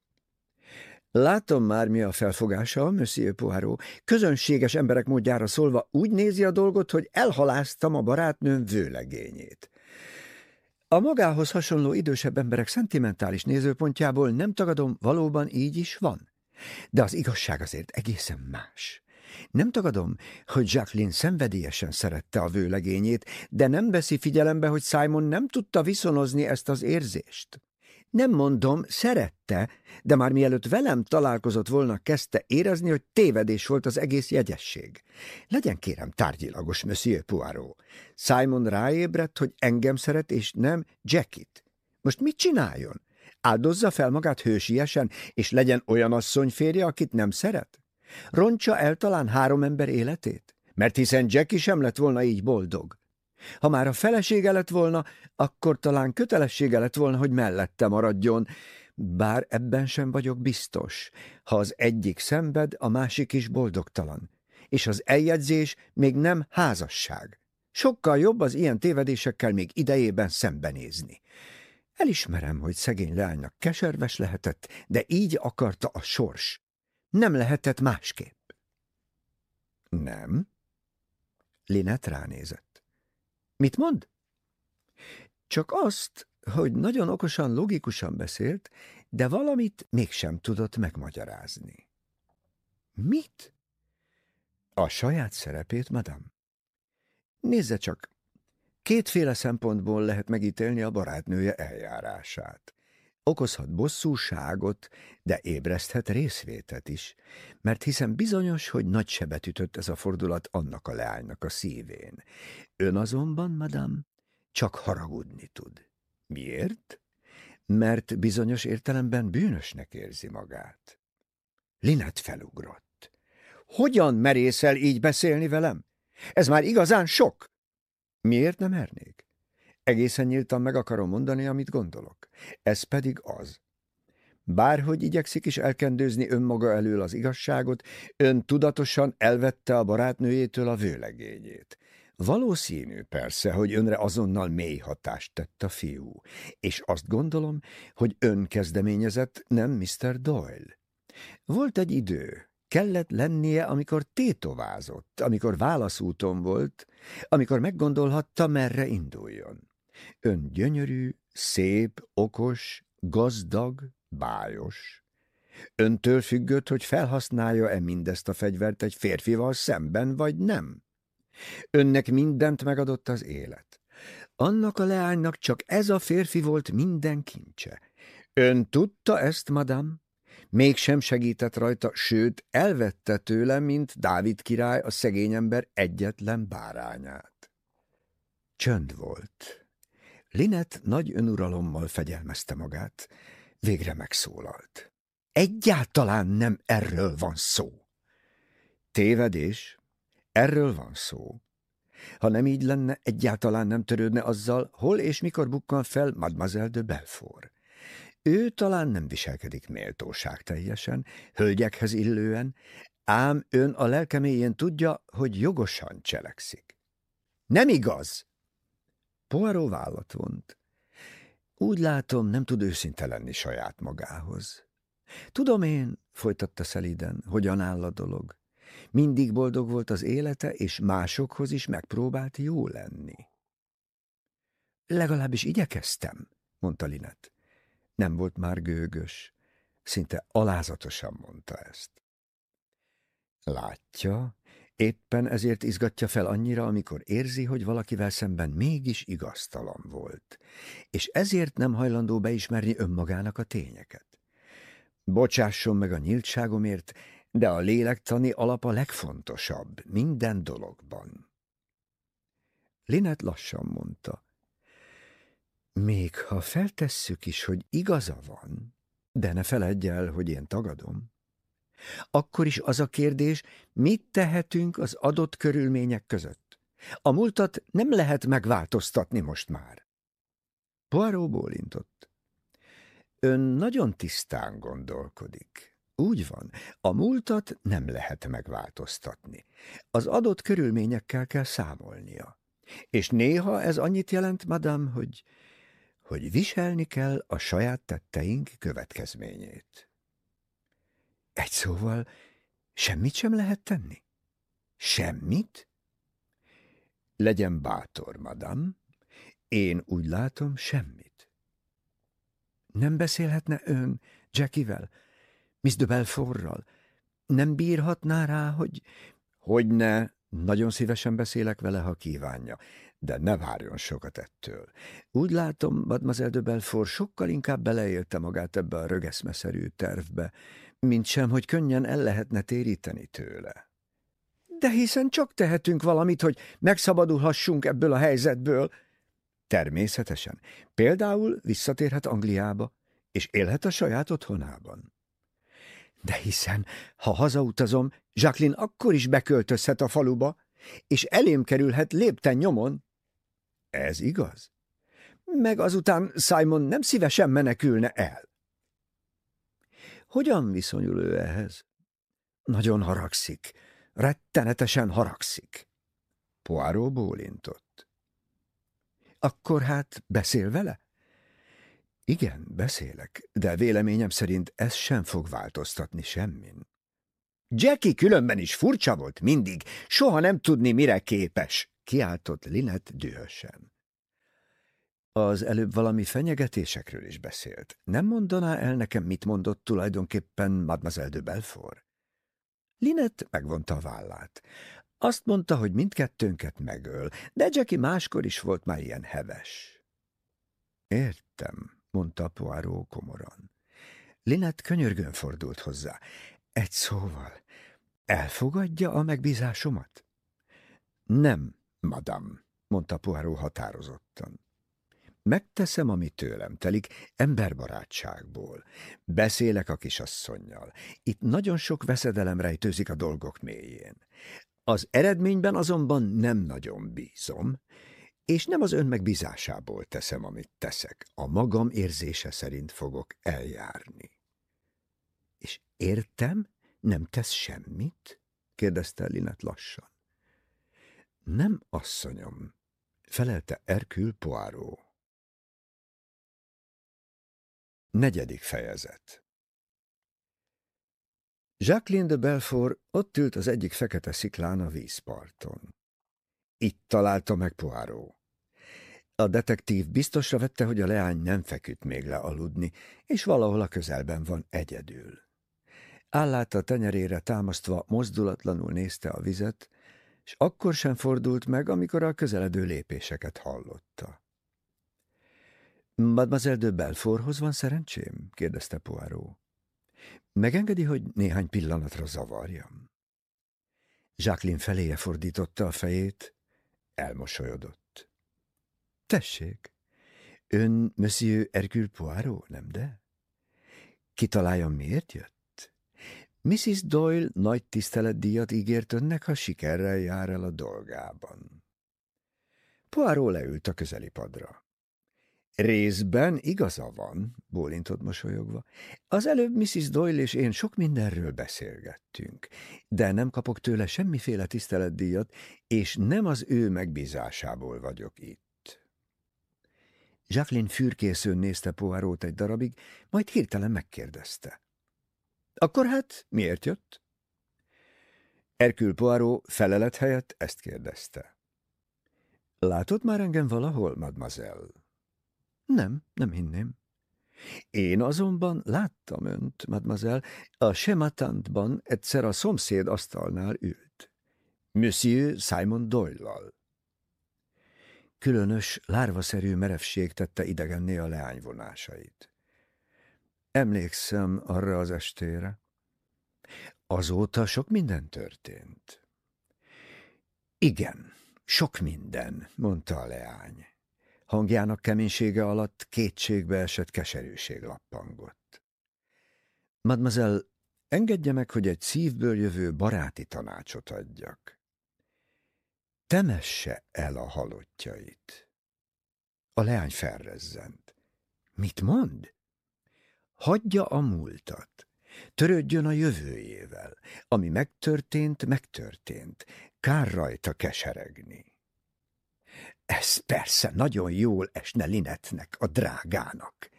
Látom már, mi a felfogása, Monsieur Poirot. Közönséges emberek módjára szólva úgy nézi a dolgot, hogy elhaláztam a barátnőm vőlegényét. A magához hasonló idősebb emberek szentimentális nézőpontjából nem tagadom, valóban így is van. De az igazság azért egészen más. Nem tagadom, hogy Jacqueline szenvedélyesen szerette a vőlegényét, de nem veszi figyelembe, hogy Simon nem tudta viszonozni ezt az érzést. Nem mondom, szerette, de már mielőtt velem találkozott volna, kezdte érezni, hogy tévedés volt az egész jegyesség. Legyen kérem tárgyilagos, Monsieur Poirot. Simon ráébredt, hogy engem szeret, és nem Jackit. Most mit csináljon? Áldozza fel magát hősiesen, és legyen olyan asszony férje, akit nem szeret? Roncsa el talán három ember életét? Mert hiszen Jackie sem lett volna így boldog. Ha már a felesége lett volna, akkor talán kötelessége lett volna, hogy mellette maradjon, bár ebben sem vagyok biztos. Ha az egyik szenved, a másik is boldogtalan. És az eljegyzés még nem házasság. Sokkal jobb az ilyen tévedésekkel még idejében szembenézni. Elismerem, hogy szegény leánynak keserves lehetett, de így akarta a sors. Nem lehetett másképp. Nem? Linet ránézett. Mit mond? Csak azt, hogy nagyon okosan, logikusan beszélt, de valamit mégsem tudott megmagyarázni. Mit? A saját szerepét, madam? Nézze csak, kétféle szempontból lehet megítélni a barátnője eljárását. Okozhat bosszúságot, de ébreszthet részvétet is, mert hiszen bizonyos, hogy nagy sebet ütött ez a fordulat annak a leánynak a szívén. Ön azonban, madam, csak haragudni tud. Miért? Mert bizonyos értelemben bűnösnek érzi magát. Linet felugrott. Hogyan merészel így beszélni velem? Ez már igazán sok. Miért nem mernék? Egészen nyíltan meg akarom mondani, amit gondolok. Ez pedig az. Bárhogy igyekszik is elkendőzni önmaga elől az igazságot, ön tudatosan elvette a barátnőjétől a vőlegényét. Valószínű persze, hogy önre azonnal mély hatást tett a fiú, és azt gondolom, hogy ön kezdeményezett, nem Mr. Doyle. Volt egy idő, kellett lennie, amikor tétovázott, amikor válaszúton volt, amikor meggondolhatta, merre induljon. Ön gyönyörű, szép, okos, gazdag, bájos. Öntől függött, hogy felhasználja-e mindezt a fegyvert egy férfival szemben, vagy nem. Önnek mindent megadott az élet. Annak a leánynak csak ez a férfi volt minden kincse. Ön tudta ezt, madam? Mégsem segített rajta, sőt, elvette tőle, mint Dávid király a szegény ember egyetlen bárányát. Csönd volt. Linet nagy önuralommal fegyelmezte magát, végre megszólalt. Egyáltalán nem erről van szó. Tévedés, erről van szó. Ha nem így lenne, egyáltalán nem törődne azzal, hol és mikor bukkan fel Mademoiselle de Belfort. Ő talán nem viselkedik méltóság teljesen, hölgyekhez illően, ám ön a lelkeméjén tudja, hogy jogosan cselekszik. Nem igaz! Poirot vállat vont. Úgy látom, nem tud őszinte lenni saját magához. Tudom én, folytatta szeliden, hogyan áll a dolog. Mindig boldog volt az élete, és másokhoz is megpróbált jó lenni. Legalábbis igyekeztem, mondta Linet. Nem volt már gőgös, szinte alázatosan mondta ezt. Látja, Éppen ezért izgatja fel annyira, amikor érzi, hogy valakivel szemben mégis igaztalan volt, és ezért nem hajlandó beismerni önmagának a tényeket. Bocsásson meg a nyíltságomért, de a lélektani alap a legfontosabb minden dologban. Linet lassan mondta. Még ha feltesszük is, hogy igaza van, de ne feledj el, hogy én tagadom. Akkor is az a kérdés, mit tehetünk az adott körülmények között. A múltat nem lehet megváltoztatni most már. Poirot bólintott. Ön nagyon tisztán gondolkodik. Úgy van, a múltat nem lehet megváltoztatni. Az adott körülményekkel kell számolnia. És néha ez annyit jelent, madám, hogy, hogy viselni kell a saját tetteink következményét. Egy szóval semmit sem lehet tenni? Semmit? Legyen bátor, madam. Én úgy látom, semmit. Nem beszélhetne ön Jackivel, Miss de Belfortral? Nem bírhatná rá, hogy... Hogy ne, nagyon szívesen beszélek vele, ha kívánja, de ne várjon sokat ettől. Úgy látom, Mademoiselle de Belfort sokkal inkább beleélte magát ebbe a rögeszmeszerű tervbe, mint sem, hogy könnyen el lehetne téríteni tőle. De hiszen csak tehetünk valamit, hogy megszabadulhassunk ebből a helyzetből. Természetesen. Például visszatérhet Angliába, és élhet a saját otthonában. De hiszen, ha hazautazom, Jacqueline akkor is beköltözhet a faluba, és elém kerülhet lépten nyomon. Ez igaz? Meg azután Simon nem szívesen menekülne el. Hogyan viszonyul ő ehhez? Nagyon haragszik, rettenetesen haragszik. Poirot bólintott. Akkor hát beszél vele? Igen, beszélek, de véleményem szerint ez sem fog változtatni semmin. Jackie különben is furcsa volt mindig, soha nem tudni, mire képes, kiáltott Linet dühösen. Az előbb valami fenyegetésekről is beszélt. Nem mondaná el nekem, mit mondott tulajdonképpen Mademoiselle de Belfort? Linet megvonta a vállát. Azt mondta, hogy mindkettőnket megöl, de Jackie máskor is volt már ilyen heves. Értem, mondta Poirot komoran. Linet könyörgőn fordult hozzá. Egy szóval, elfogadja a megbízásomat? Nem, madam, mondta Poirot határozottan. Megteszem, amit tőlem telik, emberbarátságból. Beszélek a kisasszonynal. Itt nagyon sok veszedelem rejtőzik a dolgok mélyén. Az eredményben azonban nem nagyon bízom, és nem az ön megbízásából teszem, amit teszek. A magam érzése szerint fogok eljárni. És értem, nem tesz semmit? kérdezte Linet lassan. Nem, asszonyom, felelte Erkül Poirot. Negyedik fejezet Jacqueline de Belfort ott ült az egyik fekete sziklán a vízparton. Itt találta meg Poirot. A detektív biztosra vette, hogy a leány nem feküdt még le aludni, és valahol a közelben van egyedül. Állát a tenyerére támasztva mozdulatlanul nézte a vizet, és akkor sem fordult meg, amikor a közeledő lépéseket hallotta. Mademoiselle de Belforthoz van szerencsém? kérdezte Poirot. Megengedi, hogy néhány pillanatra zavarjam? Jacqueline feléje fordította a fejét, elmosolyodott. Tessék, ön Monsieur Hercule Poirot, nem de? Kitalálja, miért jött? Mrs. Doyle nagy tiszteletdíjat ígért önnek, ha sikerrel jár el a dolgában. Poirot leült a közeli padra. Részben igaza van, bólintott mosolyogva. Az előbb Mrs. Doyle és én sok mindenről beszélgettünk, de nem kapok tőle semmiféle tiszteletdíjat, és nem az ő megbízásából vagyok itt. Jacqueline fürkészőn nézte Poirot egy darabig, majd hirtelen megkérdezte. Akkor hát miért jött? Erkül Poirot felelet helyett ezt kérdezte. Látott már engem valahol, mademoiselle? Nem, nem hinném. Én azonban láttam önt, mademoiselle, a Sematantban egyszer a szomszéd asztalnál ült. Monsieur Simon Doyle-lal. Különös, lárvaszerű merevség tette idegenné a leányvonásait. Emlékszem arra az estére. Azóta sok minden történt. Igen, sok minden, mondta a leány. Hangjának keménysége alatt kétségbe esett keserűség lappangott. Mademoiselle, engedje meg, hogy egy szívből jövő baráti tanácsot adjak. Temesse el a halottjait. A leány felrezzent. Mit mond? Hagyja a múltat. Törődjön a jövőjével. Ami megtörtént, megtörtént. Kár rajta keseregni. Ez persze nagyon jól esne Linetnek, a drágának.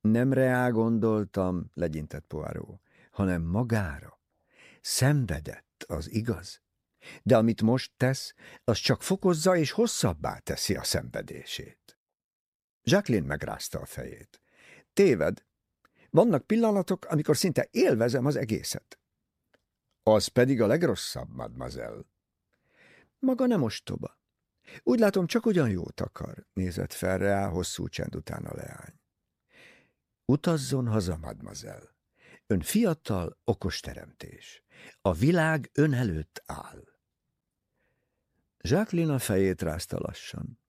Nem reá gondoltam, legyintett Poirot, hanem magára. Szenvedett, az igaz? De amit most tesz, az csak fokozza és hosszabbá teszi a szenvedését. Jacqueline megrázta a fejét. Téved. Vannak pillanatok, amikor szinte élvezem az egészet. Az pedig a legrosszabb, mademoiselle. Maga nem ostoba. Úgy látom, csak ugyan jót akar, nézett fel rá hosszú csend után a leány. Utazzon haza, mademoiselle. Ön fiatal, okos teremtés. A világ ön előtt áll. Jacqueline a fejét rázta lassan.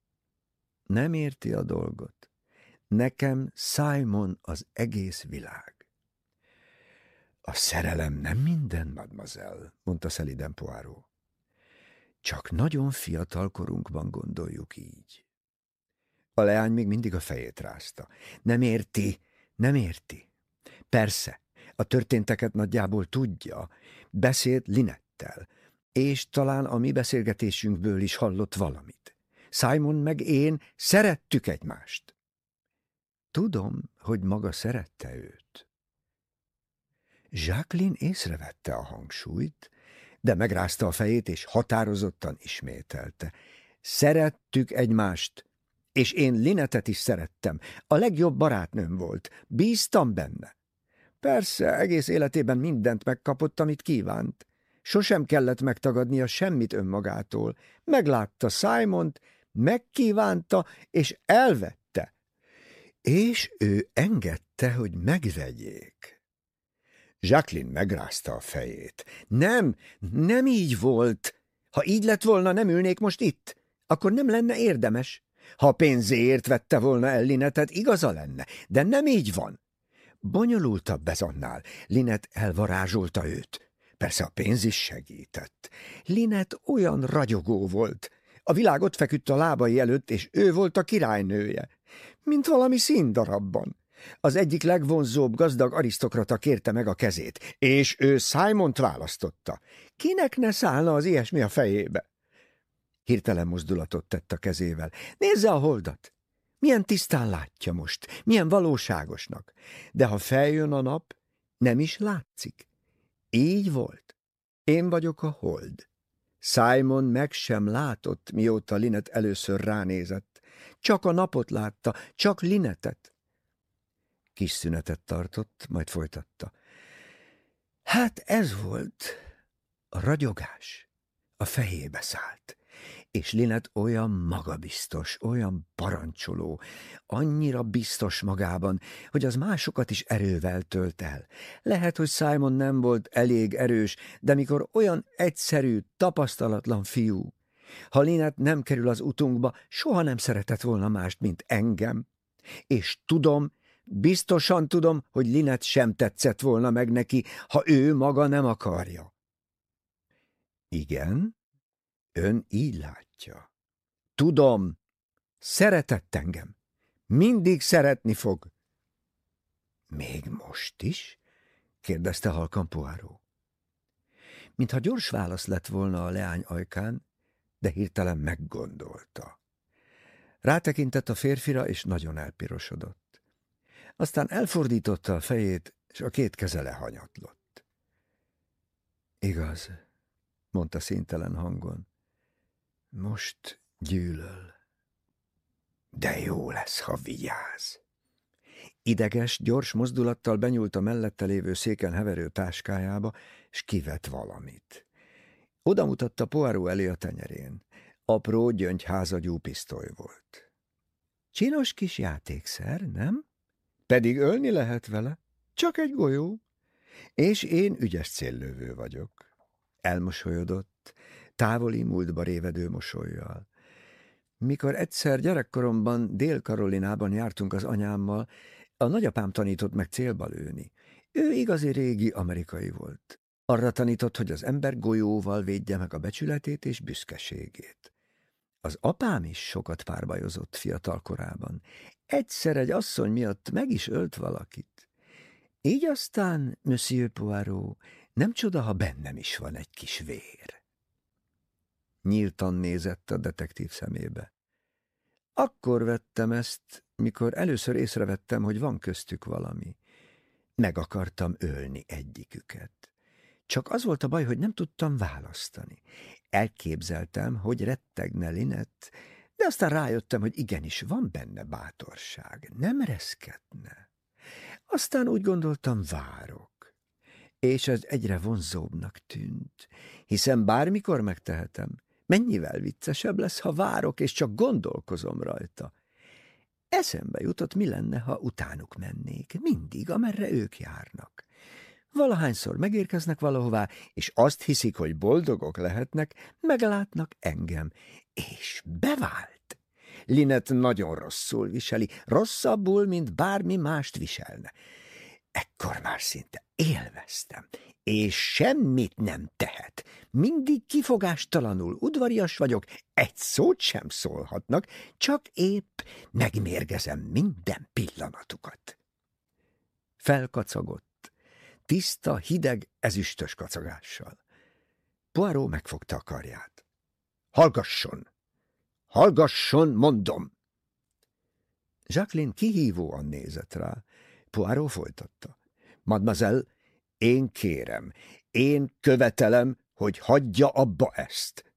Nem érti a dolgot. Nekem Simon az egész világ. A szerelem nem minden, mademoiselle, mondta szeliden Poirot. Csak nagyon fiatal korunkban gondoljuk így. A leány még mindig a fejét rázta. Nem érti, nem érti. Persze, a történteket nagyjából tudja. Beszélt Linettel, és talán a mi beszélgetésünkből is hallott valamit. Simon meg én szerettük egymást. Tudom, hogy maga szerette őt. Jacqueline észrevette a hangsúlyt, de megrázta a fejét, és határozottan ismételte. Szerettük egymást, és én Linetet is szerettem. A legjobb barátnőm volt. Bíztam benne. Persze, egész életében mindent megkapott, amit kívánt. Sosem kellett megtagadnia semmit önmagától. Meglátta Simont, megkívánta, és elvette. És ő engedte, hogy megvegyék. Jacqueline megrázta a fejét. Nem, nem így volt. Ha így lett volna, nem ülnék most itt. Akkor nem lenne érdemes. Ha pénzért vette volna el Linetet, igaza lenne, de nem így van. Bonyolultabb ez annál. Linet elvarázsolta őt. Persze a pénz is segített. Linet olyan ragyogó volt. A világ ott feküdt a lábai előtt, és ő volt a királynője. Mint valami színdarabban. Az egyik legvonzóbb gazdag arisztokrata kérte meg a kezét, és ő Simont választotta. Kinek ne szállna az ilyesmi a fejébe? Hirtelen mozdulatot tett a kezével. Nézze a holdat! Milyen tisztán látja most, milyen valóságosnak. De ha feljön a nap, nem is látszik. Így volt. Én vagyok a hold. Simon meg sem látott, mióta Linet először ránézett. Csak a napot látta, csak Linetet. Kis szünetet tartott, majd folytatta. Hát ez volt a ragyogás. A fejébe szállt. És Linet olyan magabiztos, olyan parancsoló, annyira biztos magában, hogy az másokat is erővel tölt el. Lehet, hogy Simon nem volt elég erős, de mikor olyan egyszerű, tapasztalatlan fiú, ha Linet nem kerül az utunkba, soha nem szeretett volna mást, mint engem. És tudom, Biztosan tudom, hogy Linet sem tetszett volna meg neki, ha ő maga nem akarja. Igen, ön így látja. Tudom, szeretett engem. Mindig szeretni fog. Még most is? kérdezte halkan Poáró. Mintha gyors válasz lett volna a leány ajkán, de hirtelen meggondolta. Rátekintett a férfira, és nagyon elpirosodott. Aztán elfordította a fejét, és a két keze lehanyatlott. Igaz, mondta szintelen hangon. Most gyűlöl. De jó lesz, ha vigyáz. Ideges, gyors mozdulattal benyúlt a mellette lévő széken heverő táskájába, és kivett valamit. Oda mutatta Poirot elé a tenyerén. Apró, gyöngyházagyú pisztoly volt. Csinos kis játékszer, nem? Pedig ölni lehet vele, csak egy golyó. És én ügyes céllövő vagyok. Elmosolyodott, távoli múltba révedő mosolyjal. Mikor egyszer gyerekkoromban Dél-Karolinában jártunk az anyámmal, a nagyapám tanított meg célba lőni. Ő igazi régi amerikai volt. Arra tanított, hogy az ember golyóval védje meg a becsületét és büszkeségét. Az apám is sokat párbajozott fiatal korában. Egyszer egy asszony miatt meg is ölt valakit. Így aztán, Monsieur Poirot, nem csoda, ha bennem is van egy kis vér. Nyíltan nézett a detektív szemébe. Akkor vettem ezt, mikor először észrevettem, hogy van köztük valami. Meg akartam ölni egyiküket. Csak az volt a baj, hogy nem tudtam választani. Elképzeltem, hogy rettegne Linet, de aztán rájöttem, hogy igenis van benne bátorság, nem reszketne. Aztán úgy gondoltam, várok. És ez egyre vonzóbbnak tűnt, hiszen bármikor megtehetem. Mennyivel viccesebb lesz, ha várok, és csak gondolkozom rajta. Eszembe jutott, mi lenne, ha utánuk mennék, mindig, amerre ők járnak. Valahányszor megérkeznek valahová, és azt hiszik, hogy boldogok lehetnek, meglátnak engem, és bevált. Linet nagyon rosszul viseli, rosszabbul, mint bármi mást viselne. Ekkor már szinte élveztem, és semmit nem tehet. Mindig kifogástalanul udvarias vagyok, egy szót sem szólhatnak, csak épp megmérgezem minden pillanatukat. Felkacagott, tiszta, hideg, ezüstös kacagással. Poirot megfogta a karját. Hallgasson! Hallgasson, mondom! Jacqueline kihívóan nézett rá. Poirot folytatta. Mademoiselle, én kérem, én követelem, hogy hagyja abba ezt.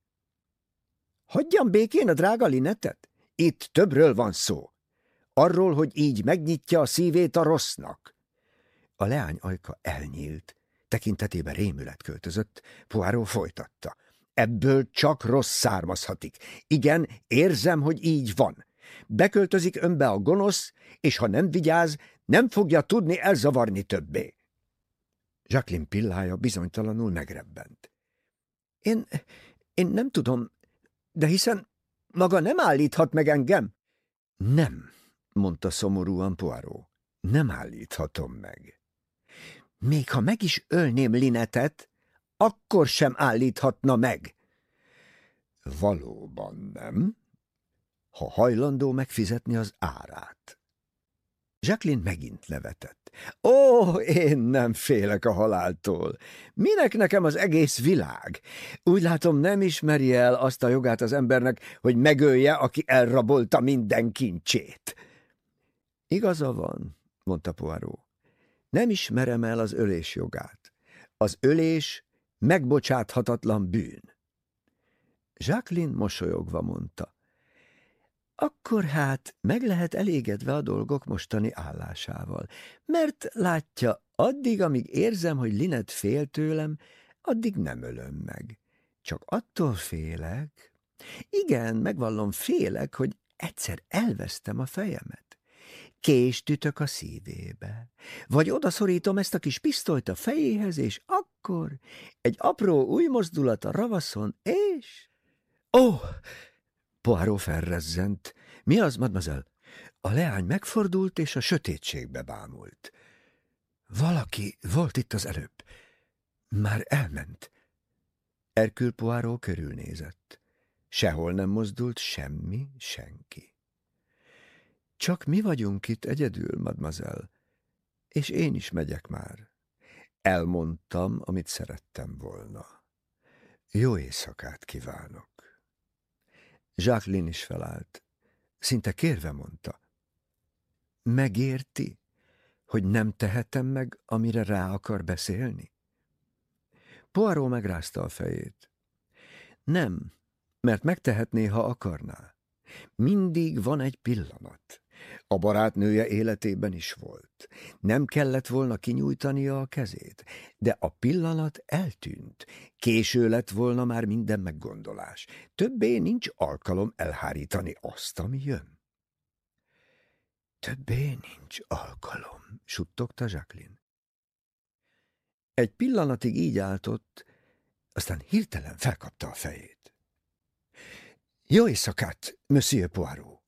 Hagyjam békén a drága linetet? Itt többről van szó. Arról, hogy így megnyitja a szívét a rossznak. A leány ajka elnyílt, tekintetében rémület költözött, Poirot folytatta. Ebből csak rossz származhatik. Igen, érzem, hogy így van. Beköltözik önbe a gonosz, és ha nem vigyáz, nem fogja tudni elzavarni többé. Jacqueline pillája bizonytalanul megrebbent. Én, én nem tudom, de hiszen maga nem állíthat meg engem. Nem, mondta szomorúan Poirot. Nem állíthatom meg. Még ha meg is ölném Linetet, akkor sem állíthatna meg. Valóban nem, ha hajlandó megfizetni az árát. Jacqueline megint nevetett. Ó, én nem félek a haláltól. Minek nekem az egész világ? Úgy látom, nem ismeri el azt a jogát az embernek, hogy megölje, aki elrabolta minden kincsét. Igaza van, mondta Poirot. Nem ismerem el az ölés jogát. Az ölés megbocsáthatatlan bűn. Jacqueline mosolyogva mondta. Akkor hát meg lehet elégedve a dolgok mostani állásával, mert látja, addig, amíg érzem, hogy Linet fél tőlem, addig nem ölöm meg. Csak attól félek. Igen, megvallom, félek, hogy egyszer elvesztem a fejemet. Kést ütök a szívébe, vagy odaszorítom ezt a kis pisztolyt a fejéhez, és akkor egy apró új mozdulat a ravaszon, és... Ó! Oh! Poirot felrezzent. Mi az, mademoiselle? A leány megfordult, és a sötétségbe bámult. Valaki volt itt az előbb. Már elment. Erkül Poirot körülnézett. Sehol nem mozdult semmi, senki. Csak mi vagyunk itt egyedül, mademoiselle, és én is megyek már. Elmondtam, amit szerettem volna. Jó éjszakát kívánok. Jacqueline is felállt. Szinte kérve mondta. Megérti, hogy nem tehetem meg, amire rá akar beszélni? Poirot megrázta a fejét. Nem, mert megtehetné, ha akarná. Mindig van egy pillanat. A barátnője életében is volt. Nem kellett volna kinyújtania a kezét, de a pillanat eltűnt. Késő lett volna már minden meggondolás. Többé nincs alkalom elhárítani azt, ami jön. Többé nincs alkalom, suttogta Jacqueline. Egy pillanatig így álltott, aztán hirtelen felkapta a fejét. Jó éjszakát, Monsieur Poirot!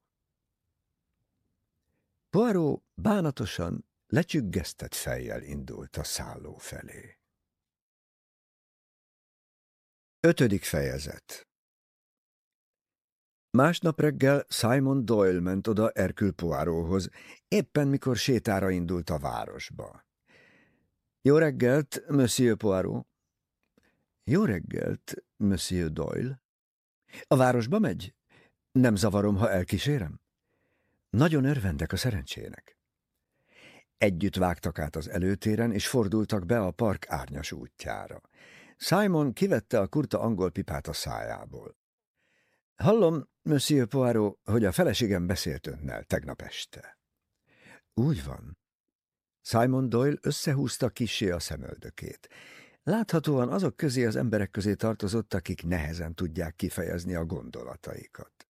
Poirot bánatosan, lecsüggesztett fejjel indult a szálló felé. Ötödik fejezet Másnap reggel Simon Doyle ment oda Erkül Poirothoz, éppen mikor sétára indult a városba. Jó reggelt, Monsieur Poirot. Jó reggelt, Monsieur Doyle. A városba megy? Nem zavarom, ha elkísérem? Nagyon örvendek a szerencsének. Együtt vágtak át az előtéren, és fordultak be a park árnyas útjára. Simon kivette a kurta angol pipát a szájából. Hallom, Monsieur Poirot, hogy a feleségem beszélt önnel tegnap este. Úgy van. Simon Doyle összehúzta kisé a szemöldökét. Láthatóan azok közé az emberek közé tartozott, akik nehezen tudják kifejezni a gondolataikat.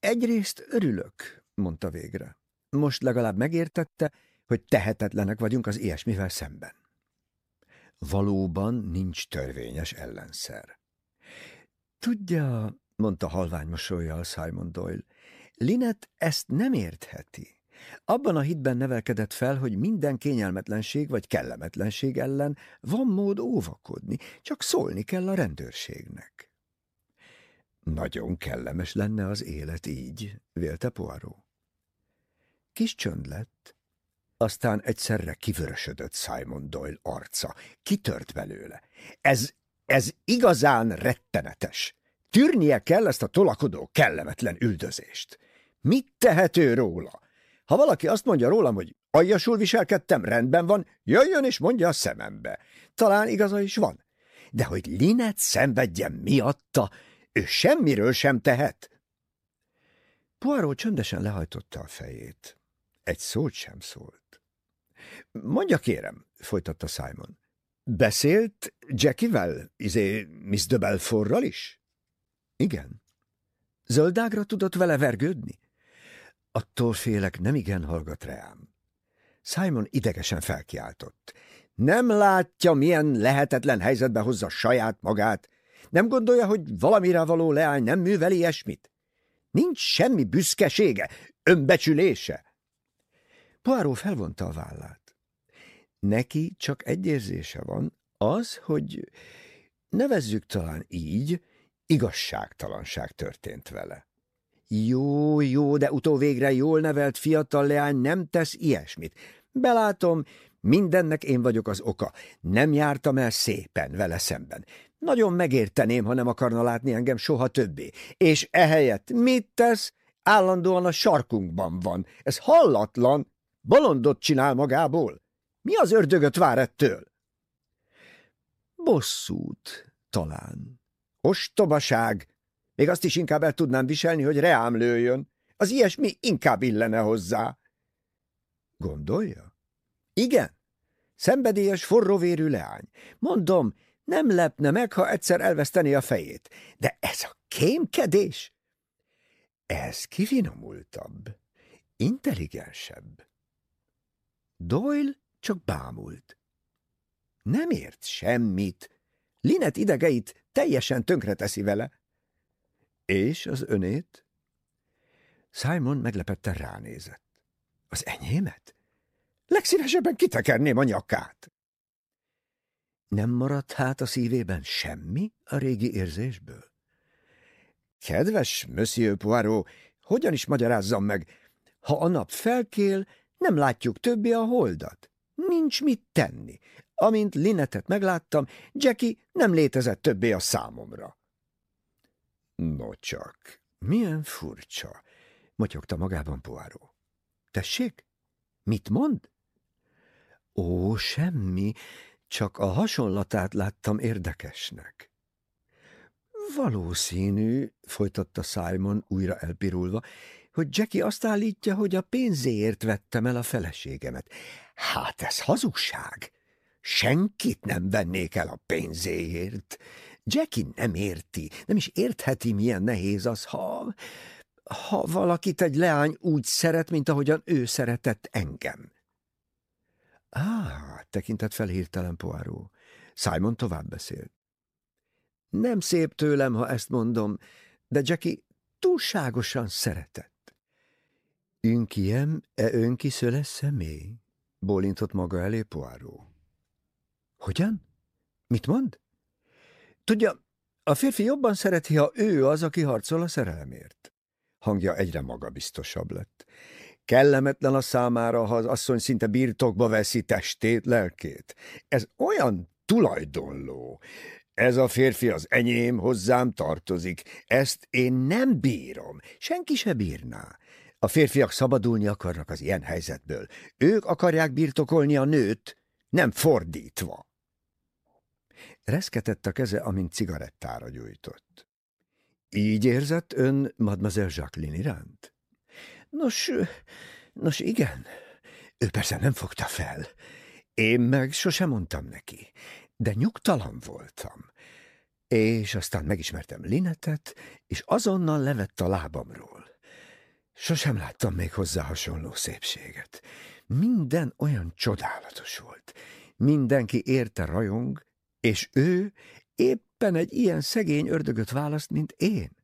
Egyrészt örülök, mondta végre. Most legalább megértette, hogy tehetetlenek vagyunk az ilyesmivel szemben. Valóban nincs törvényes ellenszer. Tudja, mondta halvány mosolyjal Simon Doyle, Linet ezt nem értheti. Abban a hitben nevelkedett fel, hogy minden kényelmetlenség vagy kellemetlenség ellen van mód óvakodni, csak szólni kell a rendőrségnek. Nagyon kellemes lenne az élet így, vélte Poirot. Kis csönd lett, aztán egyszerre kivörösödött Simon Doyle arca. Kitört belőle. Ez, ez igazán rettenetes. Tűrnie kell ezt a tolakodó, kellemetlen üldözést. Mit tehető róla? Ha valaki azt mondja rólam, hogy aljasul viselkedtem, rendben van, jöjjön és mondja a szemembe. Talán igaza is van. De hogy Linet szenvedjen miatta, ő semmiről sem tehet. Poirot csöndesen lehajtotta a fejét. Egy szót sem szólt. Mondja kérem, folytatta Simon. Beszélt Jackie-vel, izé Miss de Belfortral is? Igen. Zöldágra tudott vele vergődni? Attól félek, nem igen hallgat rám. Simon idegesen felkiáltott. Nem látja, milyen lehetetlen helyzetbe hozza saját magát? Nem gondolja, hogy valamire való leány nem műveli ilyesmit? Nincs semmi büszkesége, önbecsülése. Poirot felvonta a vállát. Neki csak egy érzése van, az, hogy nevezzük talán így, igazságtalanság történt vele. Jó, jó, de utóvégre jól nevelt fiatal leány nem tesz ilyesmit. Belátom, mindennek én vagyok az oka. Nem jártam el szépen vele szemben. Nagyon megérteném, ha nem akarna látni engem soha többé. És ehelyett mit tesz? Állandóan a sarkunkban van. Ez hallatlan. Bolondot csinál magából. Mi az ördögöt vár ettől? Bosszút, talán. Ostobaság, még azt is inkább el tudnám viselni, hogy reám lőjön. Az ilyesmi inkább illene hozzá. Gondolja? Igen. Szenvedélyes, forróvérű leány. Mondom, nem lepne meg, ha egyszer elveszteni a fejét. De ez a kémkedés? Ez kifinomultabb, intelligensebb. Doyle csak bámult. Nem ért semmit. Linet idegeit teljesen tönkreteszi vele. És az önét? Simon meglepetten ránézett. Az enyémet? Legszívesebben kitekerném a nyakát. Nem maradt hát a szívében semmi a régi érzésből? Kedves Monsieur Poirot, hogyan is magyarázzam meg? Ha a nap felkél, nem látjuk többé a holdat. Nincs mit tenni. Amint Linetet megláttam, Jackie nem létezett többé a számomra. No csak, milyen furcsa, motyogta magában Poáró. Tessék? Mit mond? Ó, semmi, csak a hasonlatát láttam érdekesnek. Valószínű, folytatta Simon újra elpirulva, hogy Jackie azt állítja, hogy a pénzéért vettem el a feleségemet. Hát ez hazugság! Senkit nem vennék el a pénzéért. Jackie nem érti, nem is értheti, milyen nehéz az, ha... ha valakit egy leány úgy szeret, mint ahogyan ő szeretett engem. Á, tekintett fel hirtelen Poirot. Simon tovább beszélt. Nem szép tőlem, ha ezt mondom, de Jackie túlságosan szeretett. Ünkiem, e önki szöles személy? Bólintott maga elé Poirot. Hogyan? Mit mond? Tudja, a férfi jobban szereti, ha ő az, aki harcol a szerelemért. Hangja egyre magabiztosabb lett. Kellemetlen a számára, ha az asszony szinte birtokba veszi testét, lelkét. Ez olyan tulajdonló. Ez a férfi az enyém, hozzám tartozik. Ezt én nem bírom. Senki se bírná. A férfiak szabadulni akarnak az ilyen helyzetből. Ők akarják birtokolni a nőt, nem fordítva. Reszketett a keze, amint cigarettára gyújtott. Így érzett ön Mademoiselle Jacqueline iránt? Nos, nos igen. Ő persze nem fogta fel. Én meg sosem mondtam neki, de nyugtalan voltam. És aztán megismertem Linetet, és azonnal levett a lábamról. Sosem láttam még hozzá hasonló szépséget. Minden olyan csodálatos volt. Mindenki érte rajong, és ő éppen egy ilyen szegény ördögöt választ, mint én.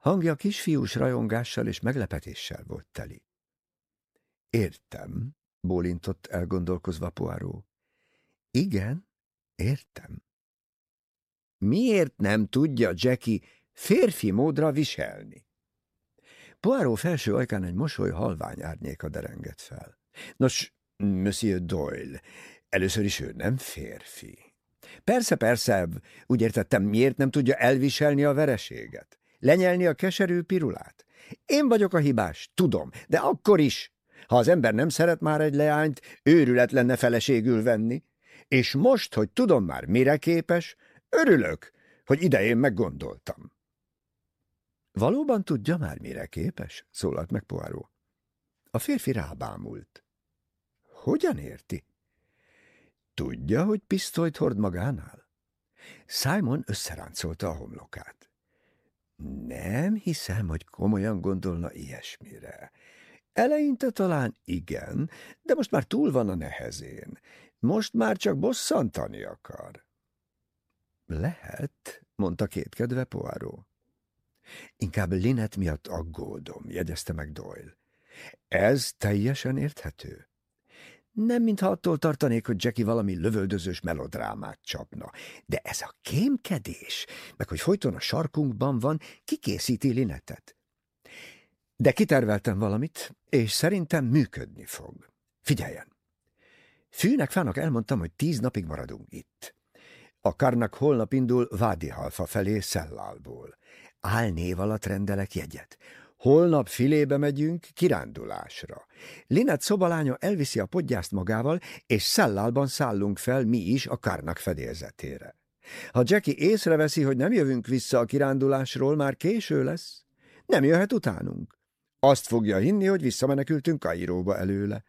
Hangja kisfiús rajongással és meglepetéssel volt teli. Értem, bólintott elgondolkozva Poirot. Igen, értem. Miért nem tudja Jackie férfi módra viselni? Poirot felső ajkán egy mosoly halvány árnyéka derengett fel. Nos, Monsieur Doyle, először is ő nem férfi. Persze, persze, úgy értettem, miért nem tudja elviselni a vereséget? Lenyelni a keserű pirulát? Én vagyok a hibás, tudom, de akkor is. Ha az ember nem szeret már egy leányt, őrület lenne feleségül venni. És most, hogy tudom már, mire képes, örülök, hogy idején meggondoltam. Valóban tudja már, mire képes? szólalt meg Poirot. A férfi rábámult. Hogyan érti? Tudja, hogy pisztolyt hord magánál? Simon összeráncolta a homlokát. Nem hiszem, hogy komolyan gondolna ilyesmire. Eleinte talán igen, de most már túl van a nehezén. Most már csak bosszantani akar. Lehet, mondta kétkedve Poirot. Inkább Linet miatt aggódom, jegyezte meg Doyle. Ez teljesen érthető. Nem mintha attól tartanék, hogy Jackie valami lövöldözős melodrámát csapna. De ez a kémkedés, meg hogy folyton a sarkunkban van, kikészíti Linetet. De kiterveltem valamit, és szerintem működni fog. Figyeljen! Fűnek fának elmondtam, hogy tíz napig maradunk itt. A karnak holnap indul Vádihalfa felé Szellálból. Álnév alatt rendelek jegyet. Holnap filébe megyünk kirándulásra. Linet szobalánya elviszi a podgyászt magával, és Szellálban szállunk fel mi is a karnak fedélzetére. Ha Jackie észreveszi, hogy nem jövünk vissza a kirándulásról, már késő lesz. Nem jöhet utánunk. Azt fogja hinni, hogy visszamenekültünk Kairóba előle.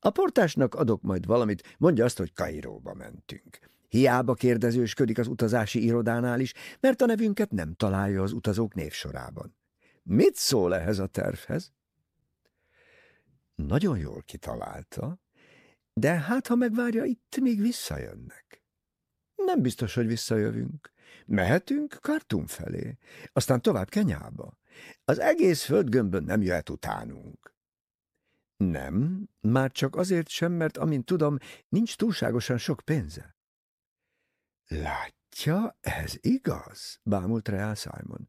A portásnak adok majd valamit, mondja azt, hogy Kairóba mentünk. Hiába kérdezősködik az utazási irodánál is, mert a nevünket nem találja az utazók névsorában. Mit szól ehhez a tervhez? Nagyon jól kitalálta, de hát, ha megvárja, itt még visszajönnek. Nem biztos, hogy visszajövünk. Mehetünk Kartum felé, aztán tovább Kenyába. Az egész földgömbön nem jöhet utánunk. Nem, már csak azért sem, mert amint tudom, nincs túlságosan sok pénze. Látja, ez igaz, bámult Reál Simon.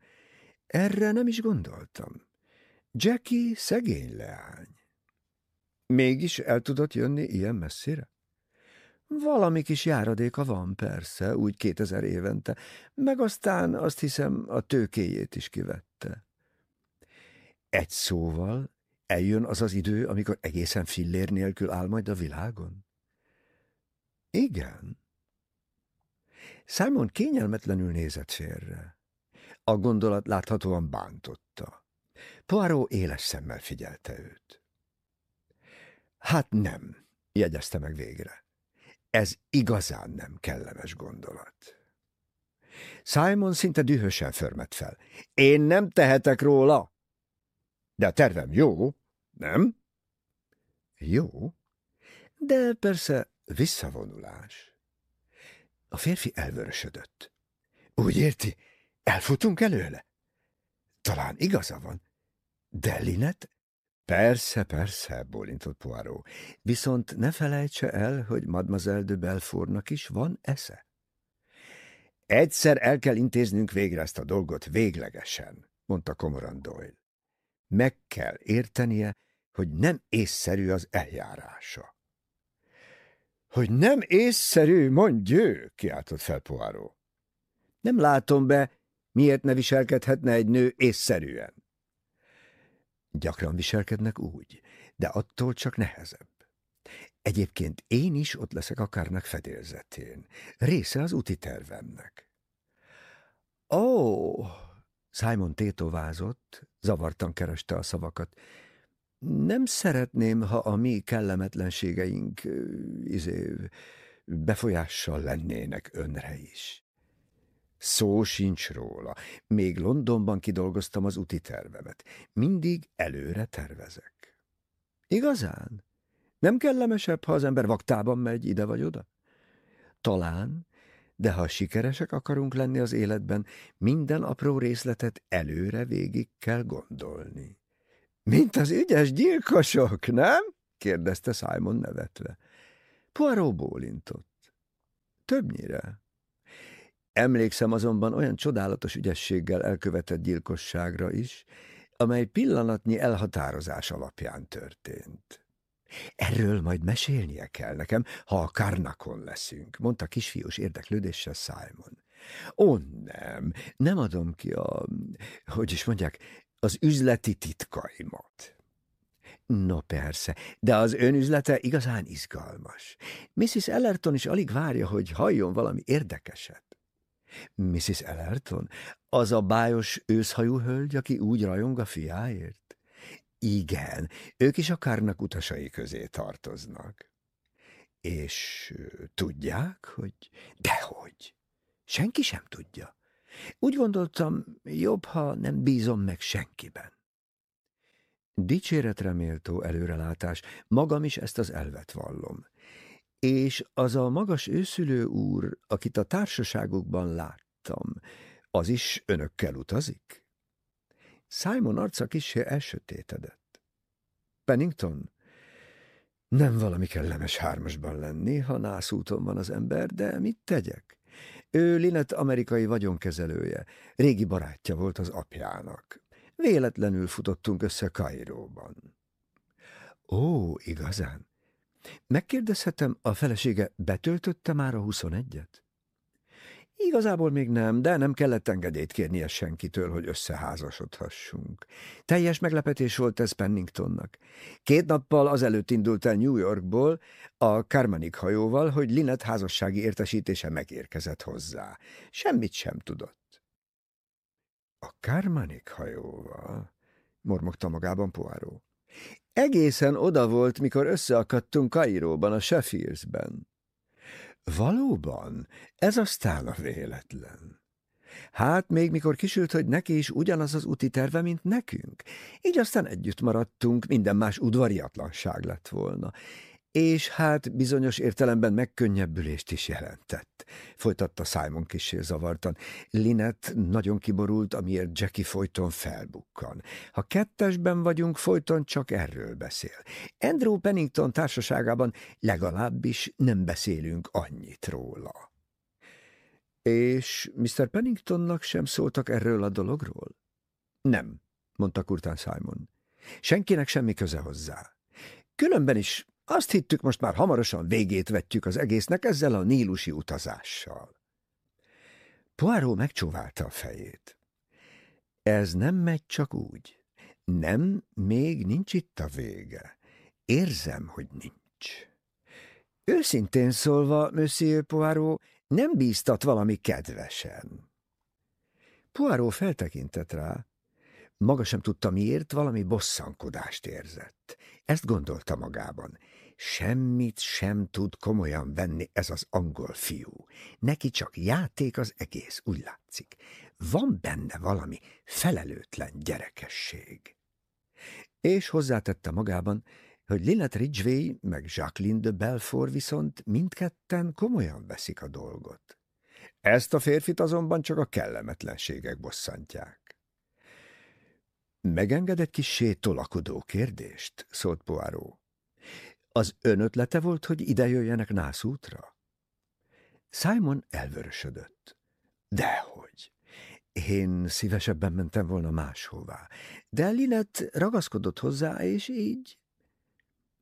Erre nem is gondoltam. Jackie szegény leány. Mégis el tudott jönni ilyen messzire? Valami kis járadéka van, persze, úgy kétezer évente, meg aztán azt hiszem a tőkéjét is kivette. Egy szóval eljön az az idő, amikor egészen fillér nélkül áll majd a világon? Igen. Simon kényelmetlenül nézett félre. A gondolat láthatóan bántotta. Poirot éles szemmel figyelte őt. Hát nem, jegyezte meg végre. Ez igazán nem kellemes gondolat. Simon szinte dühösen förmet fel. Én nem tehetek róla. De a tervem jó, nem? Jó, de persze visszavonulás. A férfi elvörösödött. Úgy érti, elfutunk előle? Talán igaza van. De Linet? Persze, persze, bólintott Poirot. Viszont ne felejtse el, hogy Mademoiselle de Belfortnak is van esze. Egyszer el kell intéznünk végre ezt a dolgot véglegesen, mondta komoran Doyle. Meg kell értenie, hogy nem észszerű az eljárása. Hogy nem észszerű, mondj, kiáltott fel Poirot. Nem látom be, miért ne viselkedhetne egy nő észszerűen. Gyakran viselkednek úgy, de attól csak nehezebb. Egyébként én is ott leszek a kárnak fedélzetén. Része az úti tervemnek. Ó, oh, Simon tétovázott, zavartan kereste a szavakat. Nem szeretném, ha a mi kellemetlenségeink izé, befolyással lennének önre is. Szó sincs róla. Még Londonban kidolgoztam az úti tervemet. Mindig előre tervezek. Igazán? Nem kellemesebb, ha az ember vaktában megy ide vagy oda? Talán, de ha sikeresek akarunk lenni az életben, minden apró részletet előre végig kell gondolni. Mint az ügyes gyilkosok, nem? kérdezte Simon nevetve. Poirot bólintott. Többnyire. Emlékszem azonban olyan csodálatos ügyességgel elkövetett gyilkosságra is, amely pillanatnyi elhatározás alapján történt. Erről majd mesélnie kell nekem, ha a karnakon leszünk, mondta kisfiús érdeklődéssel Simon. Ó, nem, nem adom ki a, hogy is mondják, az üzleti titkaimat. No persze, de az ön üzlete igazán izgalmas. Mrs. Ellerton is alig várja, hogy halljon valami érdekeset. Mrs. Ellerton, az a bájos őszhajú hölgy, aki úgy rajong a fiáért? Igen, ők is a utasai közé tartoznak. És tudják, hogy... Dehogy! Senki sem tudja. Úgy gondoltam, jobb, ha nem bízom meg senkiben. Dicséretre méltó előrelátás, magam is ezt az elvet vallom. És az a magas őszülő úr, akit a társaságukban láttam, az is önökkel utazik? Simon arca kissé elsötétedett. Pennington? Nem valami kellemes hármasban lenni, ha nászúton van az ember, de mit tegyek? Ő Linet amerikai vagyonkezelője, régi barátja volt az apjának. Véletlenül futottunk össze Kairóban. Ó, igazán? Megkérdezhetem, a felesége betöltötte már a huszonegyet? Igazából még nem, de nem kellett engedélyt kérnie senkitől, hogy összeházasodhassunk. Teljes meglepetés volt ez Penningtonnak. Két nappal azelőtt indult el New Yorkból a Karmanik hajóval, hogy Linet házassági értesítése megérkezett hozzá. Semmit sem tudott. A Karmanik hajóval? mormogta magában Poirot. Egészen oda volt, mikor összeakadtunk Kairóban, a Sheffieldsben. Valóban, ez aztán a véletlen. Hát még mikor kisült, hogy neki is ugyanaz az úti terve, mint nekünk. Így aztán együtt maradtunk, minden más udvariatlanság lett volna és hát bizonyos értelemben megkönnyebbülést is jelentett. Folytatta Simon kisé zavartan. Linet nagyon kiborult, amiért Jackie folyton felbukkan. Ha kettesben vagyunk, folyton csak erről beszél. Andrew Pennington társaságában legalábbis nem beszélünk annyit róla. És Mr. Penningtonnak sem szóltak erről a dologról? Nem, mondta kurtán Simon. Senkinek semmi köze hozzá. Különben is azt hittük, most már hamarosan végét vetjük az egésznek ezzel a nílusi utazással. Poirot megcsóválta a fejét. Ez nem megy csak úgy. Nem, még nincs itt a vége. Érzem, hogy nincs. Őszintén szólva, Monsieur Poirot, nem bíztat valami kedvesen. Poirot feltekintett rá. Maga sem tudta miért, valami bosszankodást érzett. Ezt gondolta magában. Semmit sem tud komolyan venni ez az angol fiú. Neki csak játék az egész, úgy látszik. Van benne valami felelőtlen gyerekesség. És hozzátette magában, hogy Lynette Ridgway meg Jacqueline de Belfort viszont mindketten komolyan veszik a dolgot. Ezt a férfit azonban csak a kellemetlenségek bosszantják. Megenged egy kis sétolakodó kérdést, szólt Poirot. Az ön volt, hogy ide jöjjenek nászútra? Simon elvörösödött. Dehogy. Én szívesebben mentem volna máshová. De Linet ragaszkodott hozzá, és így...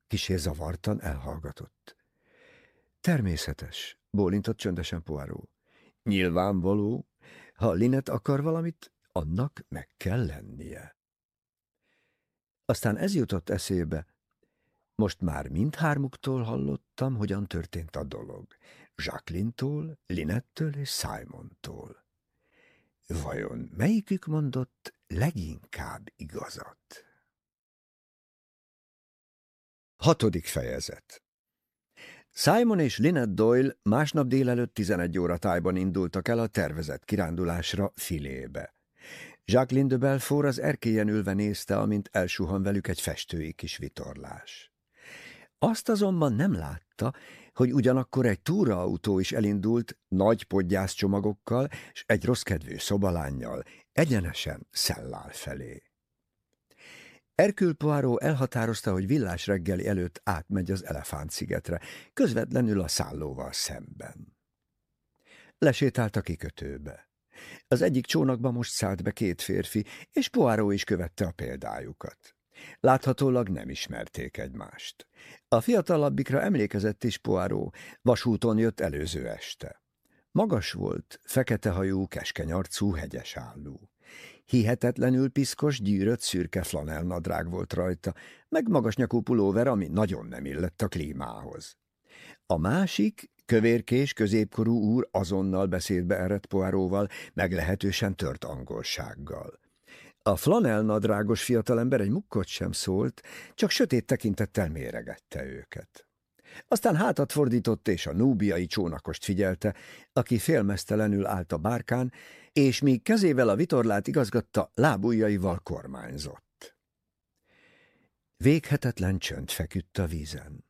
Kisé zavartan elhallgatott. Természetes, bólintott csöndesen Poirot. Nyilvánvaló, ha Linet akar valamit, annak meg kell lennie. Aztán ez jutott eszébe. Most már mindhármuktól hallottam, hogyan történt a dolog. Jacqueline-tól, Linettől és Simontól. Vajon melyikük mondott leginkább igazat? Hatodik fejezet Simon és Lynette Doyle másnap délelőtt 11 óra tájban indultak el a tervezett kirándulásra Filébe. Jacqueline de Belfort az erkélyen ülve nézte, amint elsuhan velük egy festői kis vitorlás. Azt azonban nem látta, hogy ugyanakkor egy túraautó is elindult nagy csomagokkal és egy rosszkedvű szobalánnyal, egyenesen Szellál felé. Erkül Poirot elhatározta, hogy villás reggeli előtt átmegy az Elefánt-szigetre, közvetlenül a szállóval szemben. Lesétált a kikötőbe. Az egyik csónakba most szállt be két férfi, és Poirot is követte a példájukat. Láthatólag nem ismerték egymást. A fiatalabbikra emlékezett is Poirot, vasúton jött előző este. Magas volt, fekete hajú, keskeny arcú, hegyes álló. Hihetetlenül piszkos, gyűrött, szürke flanelnadrág volt rajta, meg magas nyakú pulóver, ami nagyon nem illett a klímához. A másik, kövérkés, középkorú úr azonnal beszélt be Eret Poiróval, meglehetősen tört angolsággal. A flanelnadrágos fiatalember egy mukkot sem szólt, csak sötét tekintettel méregette őket. Aztán hátat fordított, és a núbiai csónakost figyelte, aki félmeztelenül állt a bárkán, és míg kezével a vitorlát igazgatta, lábujjaival kormányzott. Véghetetlen csönd feküdt a vízen.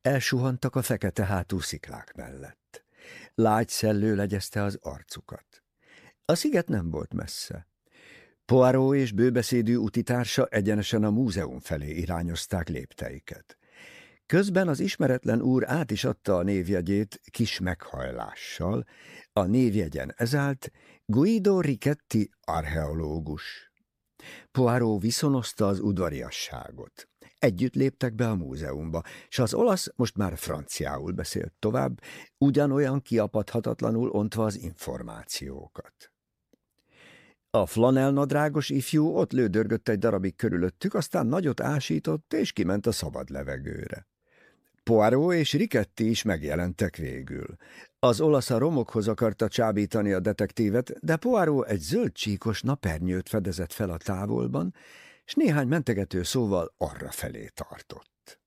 Elsuhantak a fekete hátú sziklák mellett. Lágy szellő legyezte az arcukat. A sziget nem volt messze. Poirot és bőbeszédű utitársa egyenesen a múzeum felé irányozták lépteiket. Közben az ismeretlen úr át is adta a névjegyét kis meghajlással. A névjegyen ezált Guido Richetti archeológus. Poirot viszonozta az udvariasságot. Együtt léptek be a múzeumba, és az olasz most már franciául beszélt tovább, ugyanolyan kiapadhatatlanul ontva az információkat. A flanelnadrágos ifjú ott lődörgött egy darabig körülöttük, aztán nagyot ásított, és kiment a szabad levegőre. Poirot és Riketti is megjelentek végül. Az olasz a romokhoz akarta csábítani a detektívet, de Poirot egy zöld csíkos napernyőt fedezett fel a távolban, és néhány mentegető szóval arra felé tartott.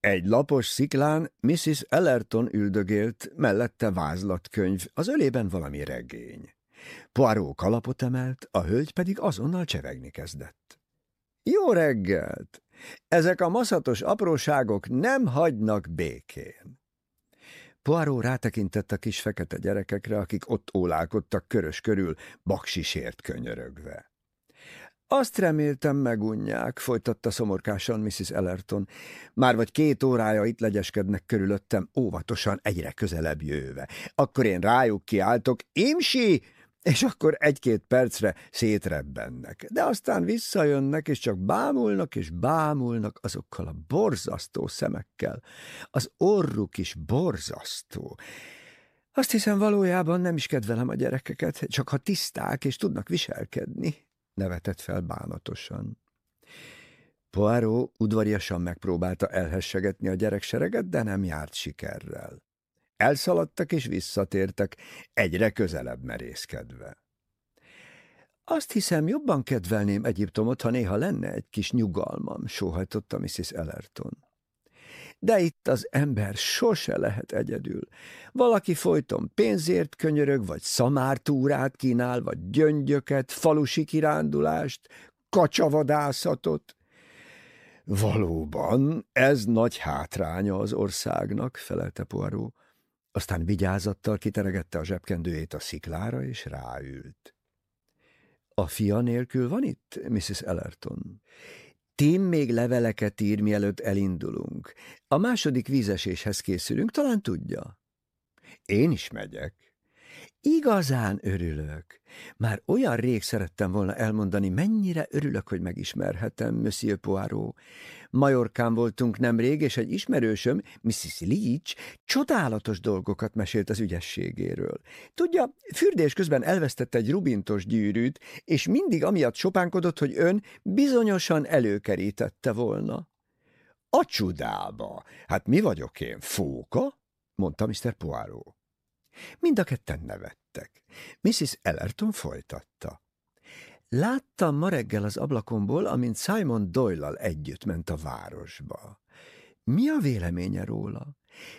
Egy lapos sziklán Mrs. Ellerton üldögélt, mellette vázlatkönyv, az ölében valami regény. Poirot kalapot emelt, a hölgy pedig azonnal csevegni kezdett. – Jó reggelt! Ezek a maszatos apróságok nem hagynak békén. Poirot rátekintett a kis fekete gyerekekre, akik ott ólálkodtak körös körül, baksisért könyörögve. Azt reméltem megunják, folytatta szomorkásan Mrs. Ellerton. Már vagy két órája itt legyeskednek körülöttem, óvatosan egyre közelebb jöve. Akkor én rájuk kiáltok, Imsi! És akkor egy-két percre szétrebbennek. De aztán visszajönnek, és csak bámulnak és bámulnak azokkal a borzasztó szemekkel. Az orruk is borzasztó. Azt hiszem valójában nem is kedvelem a gyerekeket, csak ha tiszták és tudnak viselkedni, nevetett fel bánatosan. Poirot udvariasan megpróbálta elhessegetni a gyereksereget, de nem járt sikerrel. Elszaladtak és visszatértek, egyre közelebb merészkedve. Azt hiszem, jobban kedvelném Egyiptomot, ha néha lenne egy kis nyugalmam, sóhajtotta Mrs. Ellerton. De itt az ember sose lehet egyedül. Valaki folyton pénzért könyörög, vagy szamártúrát kínál, vagy gyöngyöket, falusi kirándulást, kacsavadászatot. Valóban, ez nagy hátránya az országnak, felelte Poirot. Aztán vigyázattal kiteregette a zsebkendőjét a sziklára, és ráült. A fia nélkül van itt, Mrs. Ellerton? Tim még leveleket ír, mielőtt elindulunk. A második vízeséshez készülünk, talán tudja. Én is megyek. Igazán örülök. Már olyan rég szerettem volna elmondani, mennyire örülök, hogy megismerhetem, Monsieur Poirot. Majorkán voltunk nemrég, és egy ismerősöm, Mrs. Leach, csodálatos dolgokat mesélt az ügyességéről. Tudja, fürdés közben elvesztette egy rubintos gyűrűt, és mindig amiatt sopánkodott, hogy ön bizonyosan előkerítette volna. A csudába! Hát mi vagyok én, fóka? mondta Mr. Poirot. Mind a ketten nevettek. Mrs. Ellerton folytatta. Láttam ma reggel az ablakomból, amint Simon Doyle-al együtt ment a városba. Mi a véleménye róla?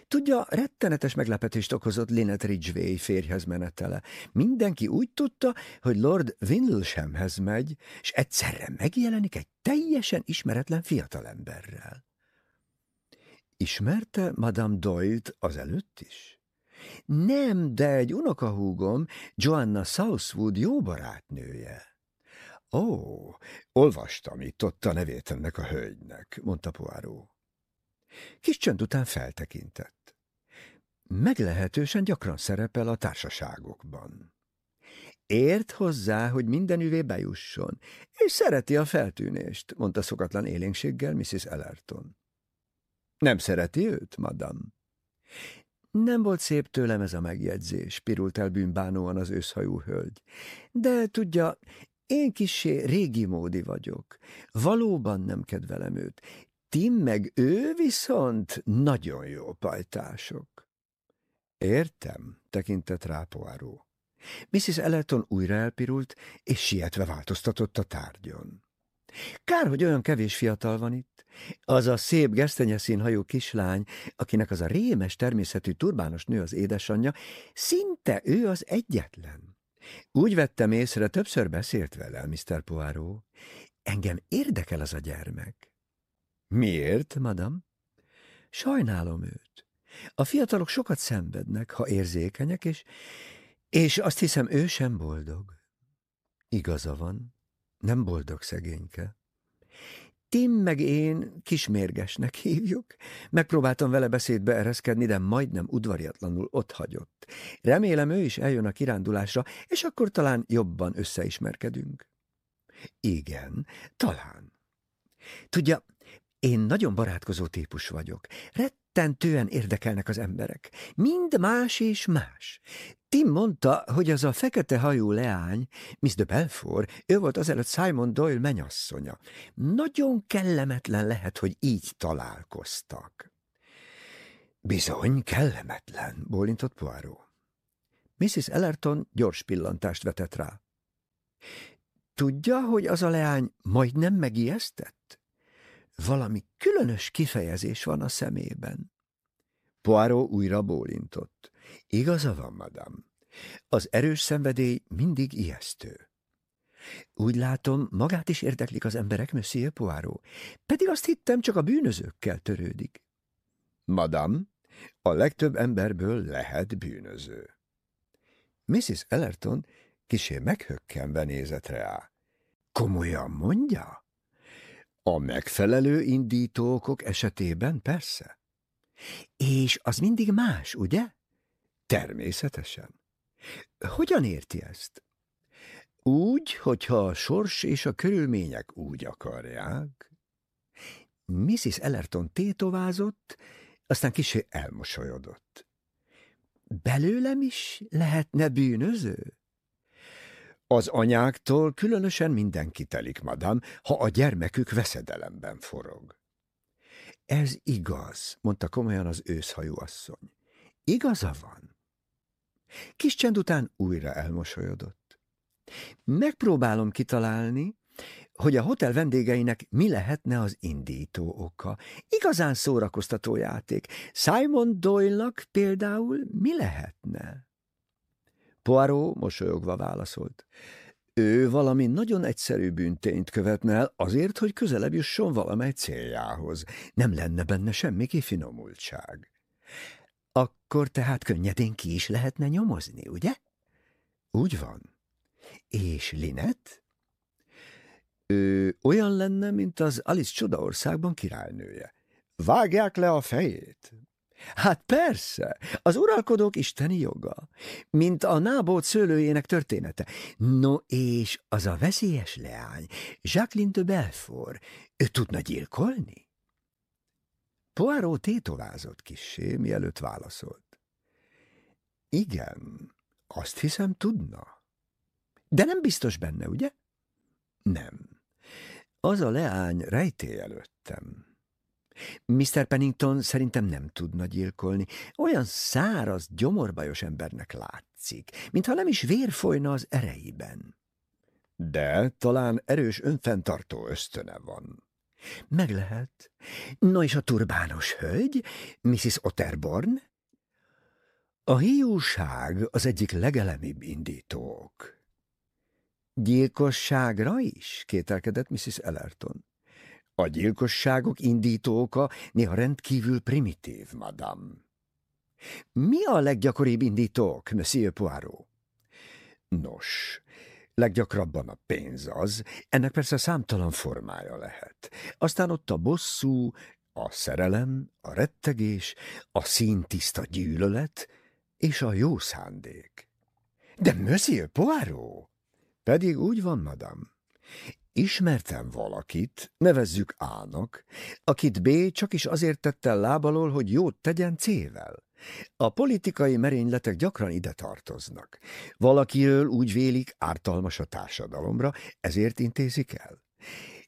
Tudja, rettenetes meglepetést okozott Lynette Ridgway férjhez menetele. Mindenki úgy tudta, hogy Lord Windleshamhez megy, és egyszerre megjelenik egy teljesen ismeretlen fiatalemberrel. Ismerte Madame Doyle-t azelőtt is? Nem, de egy unokahúgom, Joanna Southwood jó barátnője. Ó, olvastam itt ott a nevét ennek a hölgynek, mondta Poirot. Kis csönd után feltekintett. Meglehetősen gyakran szerepel a társaságokban. Ért hozzá, hogy minden üvé bejusson, és szereti a feltűnést, mondta szokatlan élénkséggel Mrs. Ellerton. Nem szereti őt, madam? Nem volt szép tőlem ez a megjegyzés, pirult el bűnbánóan az őszhajú hölgy. De tudja, én kissé régi módi vagyok. Valóban nem kedvelem őt. Tim meg ő viszont nagyon jó pajtások. Értem, tekintett rá Poirot. Mrs. Ellerton újra elpirult, és sietve változtatott a tárgyon. Kár, hogy olyan kevés fiatal van itt. Az a szép gesztenyeszín hajú kislány, akinek az a rémes természetű turbános nő az édesanyja, szinte ő az egyetlen. Úgy vettem észre, többször beszélt vele, Mr. Poirot. Engem érdekel az a gyermek. Miért, madam? Sajnálom őt. A fiatalok sokat szenvednek, ha érzékenyek, és, és azt hiszem, ő sem boldog. Igaza van, nem boldog szegényke. Tim meg én kismérgesnek hívjuk. Megpróbáltam vele beszédbe ereszkedni, de majdnem udvariatlanul ott hagyott. Remélem ő is eljön a kirándulásra, és akkor talán jobban összeismerkedünk. Igen, talán. Tudja, én nagyon barátkozó típus vagyok. Rettentően érdekelnek az emberek. Mind más és más. Tim mondta, hogy az a fekete hajú leány, Miss de Belfort, ő volt azelőtt Simon Doyle menyasszonya. Nagyon kellemetlen lehet, hogy így találkoztak. Bizony, kellemetlen, bólintott Poirot. Mrs. Ellerton gyors pillantást vetett rá. Tudja, hogy az a leány majdnem megijesztett? Valami különös kifejezés van a szemében. Poirot újra bólintott. Igaza van, madam. Az erős szenvedély mindig ijesztő. Úgy látom, magát is érdeklik az emberek, Monsieur Poirot, pedig azt hittem, csak a bűnözőkkel törődik. Madam, a legtöbb emberből lehet bűnöző. Mrs. Ellerton kisé meghökkenve nézett rá. Komolyan mondja? A megfelelő indítókok esetében persze. És az mindig más, ugye? Természetesen. Hogyan érti ezt? Úgy, hogyha a sors és a körülmények úgy akarják. Mrs. Ellerton tétovázott, aztán kisé elmosolyodott. Belőlem is lehetne bűnöző? Az anyáktól különösen mindenki telik, madám, ha a gyermekük veszedelemben forog. Ez igaz, mondta komolyan az őszhajú asszony. Igaza van. Kis csend után újra elmosolyodott. Megpróbálom kitalálni, hogy a hotel vendégeinek mi lehetne az indító oka. Igazán szórakoztató játék. Simon Doyle-nak például mi lehetne? Poirot mosolyogva válaszolt. Ő valami nagyon egyszerű bűntényt követne el azért, hogy közelebb jusson valamely céljához. Nem lenne benne semmi kifinomultság. Akkor tehát könnyedén ki is lehetne nyomozni, ugye? Úgy van. És Linet? Ő olyan lenne, mint az Alice Csodaországban királynője. Vágják le a fejét. Hát persze, az uralkodók isteni joga, mint a nábót szőlőjének története. No és az a veszélyes leány, Jacqueline de Belfort, ő tudna gyilkolni? Poirot tétovázott kissé, mielőtt válaszolt. Igen, azt hiszem tudna. De nem biztos benne, ugye? Nem. Az a leány rejtély előttem. Mr. Pennington szerintem nem tudna gyilkolni. Olyan száraz, gyomorbajos embernek látszik, mintha nem is vér folyna az ereiben. De talán erős önfenntartó ösztöne van. Meg lehet. No és a turbános hölgy, Mrs. Otterborn? A hiúság az egyik legelemibb indítók. Gyilkosságra is? kételkedett Mrs. Ellerton. A gyilkosságok indítóka néha rendkívül primitív, madam. Mi a leggyakoribb indítók, Monsieur Poirot? Nos, leggyakrabban a pénz az, ennek persze számtalan formája lehet. Aztán ott a bosszú, a szerelem, a rettegés, a színtiszta gyűlölet és a jó szándék. De Monsieur Poirot! Pedig úgy van, madam. Ismertem valakit, nevezzük Ának, akit B csak is azért tette lábalól, hogy jót tegyen C-vel. A politikai merényletek gyakran ide tartoznak. Valakiről úgy vélik ártalmas a társadalomra, ezért intézik el.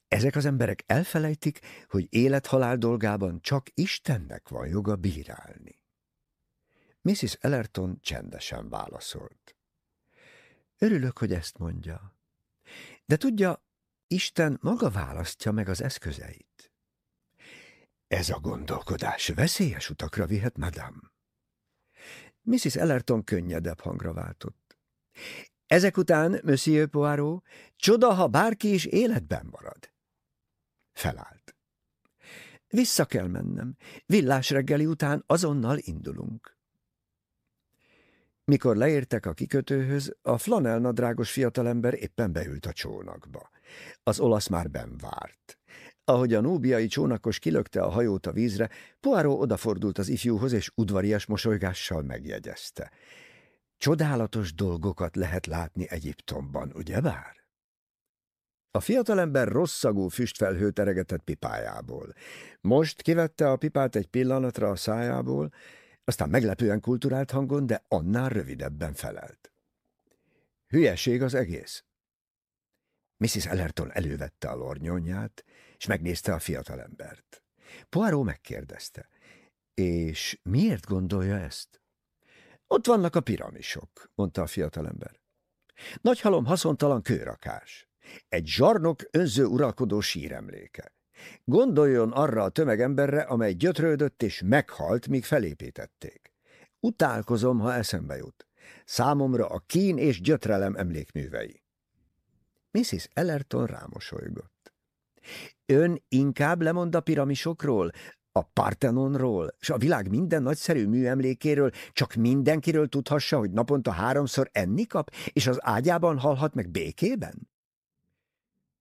Ezek az emberek elfelejtik, hogy élethalál dolgában csak Istennek van joga bírálni. Mrs. Ellerton csendesen válaszolt. Örülök, hogy ezt mondja. De tudja, Isten maga választja meg az eszközeit. Ez a gondolkodás veszélyes utakra vihet, madame. Mrs. Ellerton könnyedebb hangra váltott. Ezek után, Monsieur Poirot, csoda, ha bárki is életben marad. Felállt. Vissza kell mennem. Villás reggeli után azonnal indulunk. Mikor leértek a kikötőhöz, a flanelnadrágos fiatalember éppen beült a csónakba. Az olasz már ben várt. Ahogy a núbiai csónakos kilökte a hajót a vízre, Poirot odafordult az ifjúhoz, és udvarias mosolygással megjegyezte. Csodálatos dolgokat lehet látni Egyiptomban, ugye bár? A fiatalember rosszagú füstfelhőt eregetett pipájából. Most kivette a pipát egy pillanatra a szájából, aztán meglepően kulturált hangon, de annál rövidebben felelt. Hülyeség az egész. Mrs. Ellerton elővette a lornyonyát, és megnézte a fiatalembert. Poirot megkérdezte, és miért gondolja ezt? Ott vannak a piramisok, mondta a fiatalember. Nagy halom haszontalan kőrakás. Egy zsarnok önző uralkodó síremléke. Gondoljon arra a tömegemberre, amely gyötrődött és meghalt, míg felépítették. Utálkozom, ha eszembe jut. Számomra a kín és gyötrelem emlékművei. Mrs. Ellerton rámosolygott. Ön inkább lemond a piramisokról, a Partenonról, és a világ minden nagyszerű műemlékéről, csak mindenkiről tudhassa, hogy naponta háromszor enni kap, és az ágyában halhat meg békében?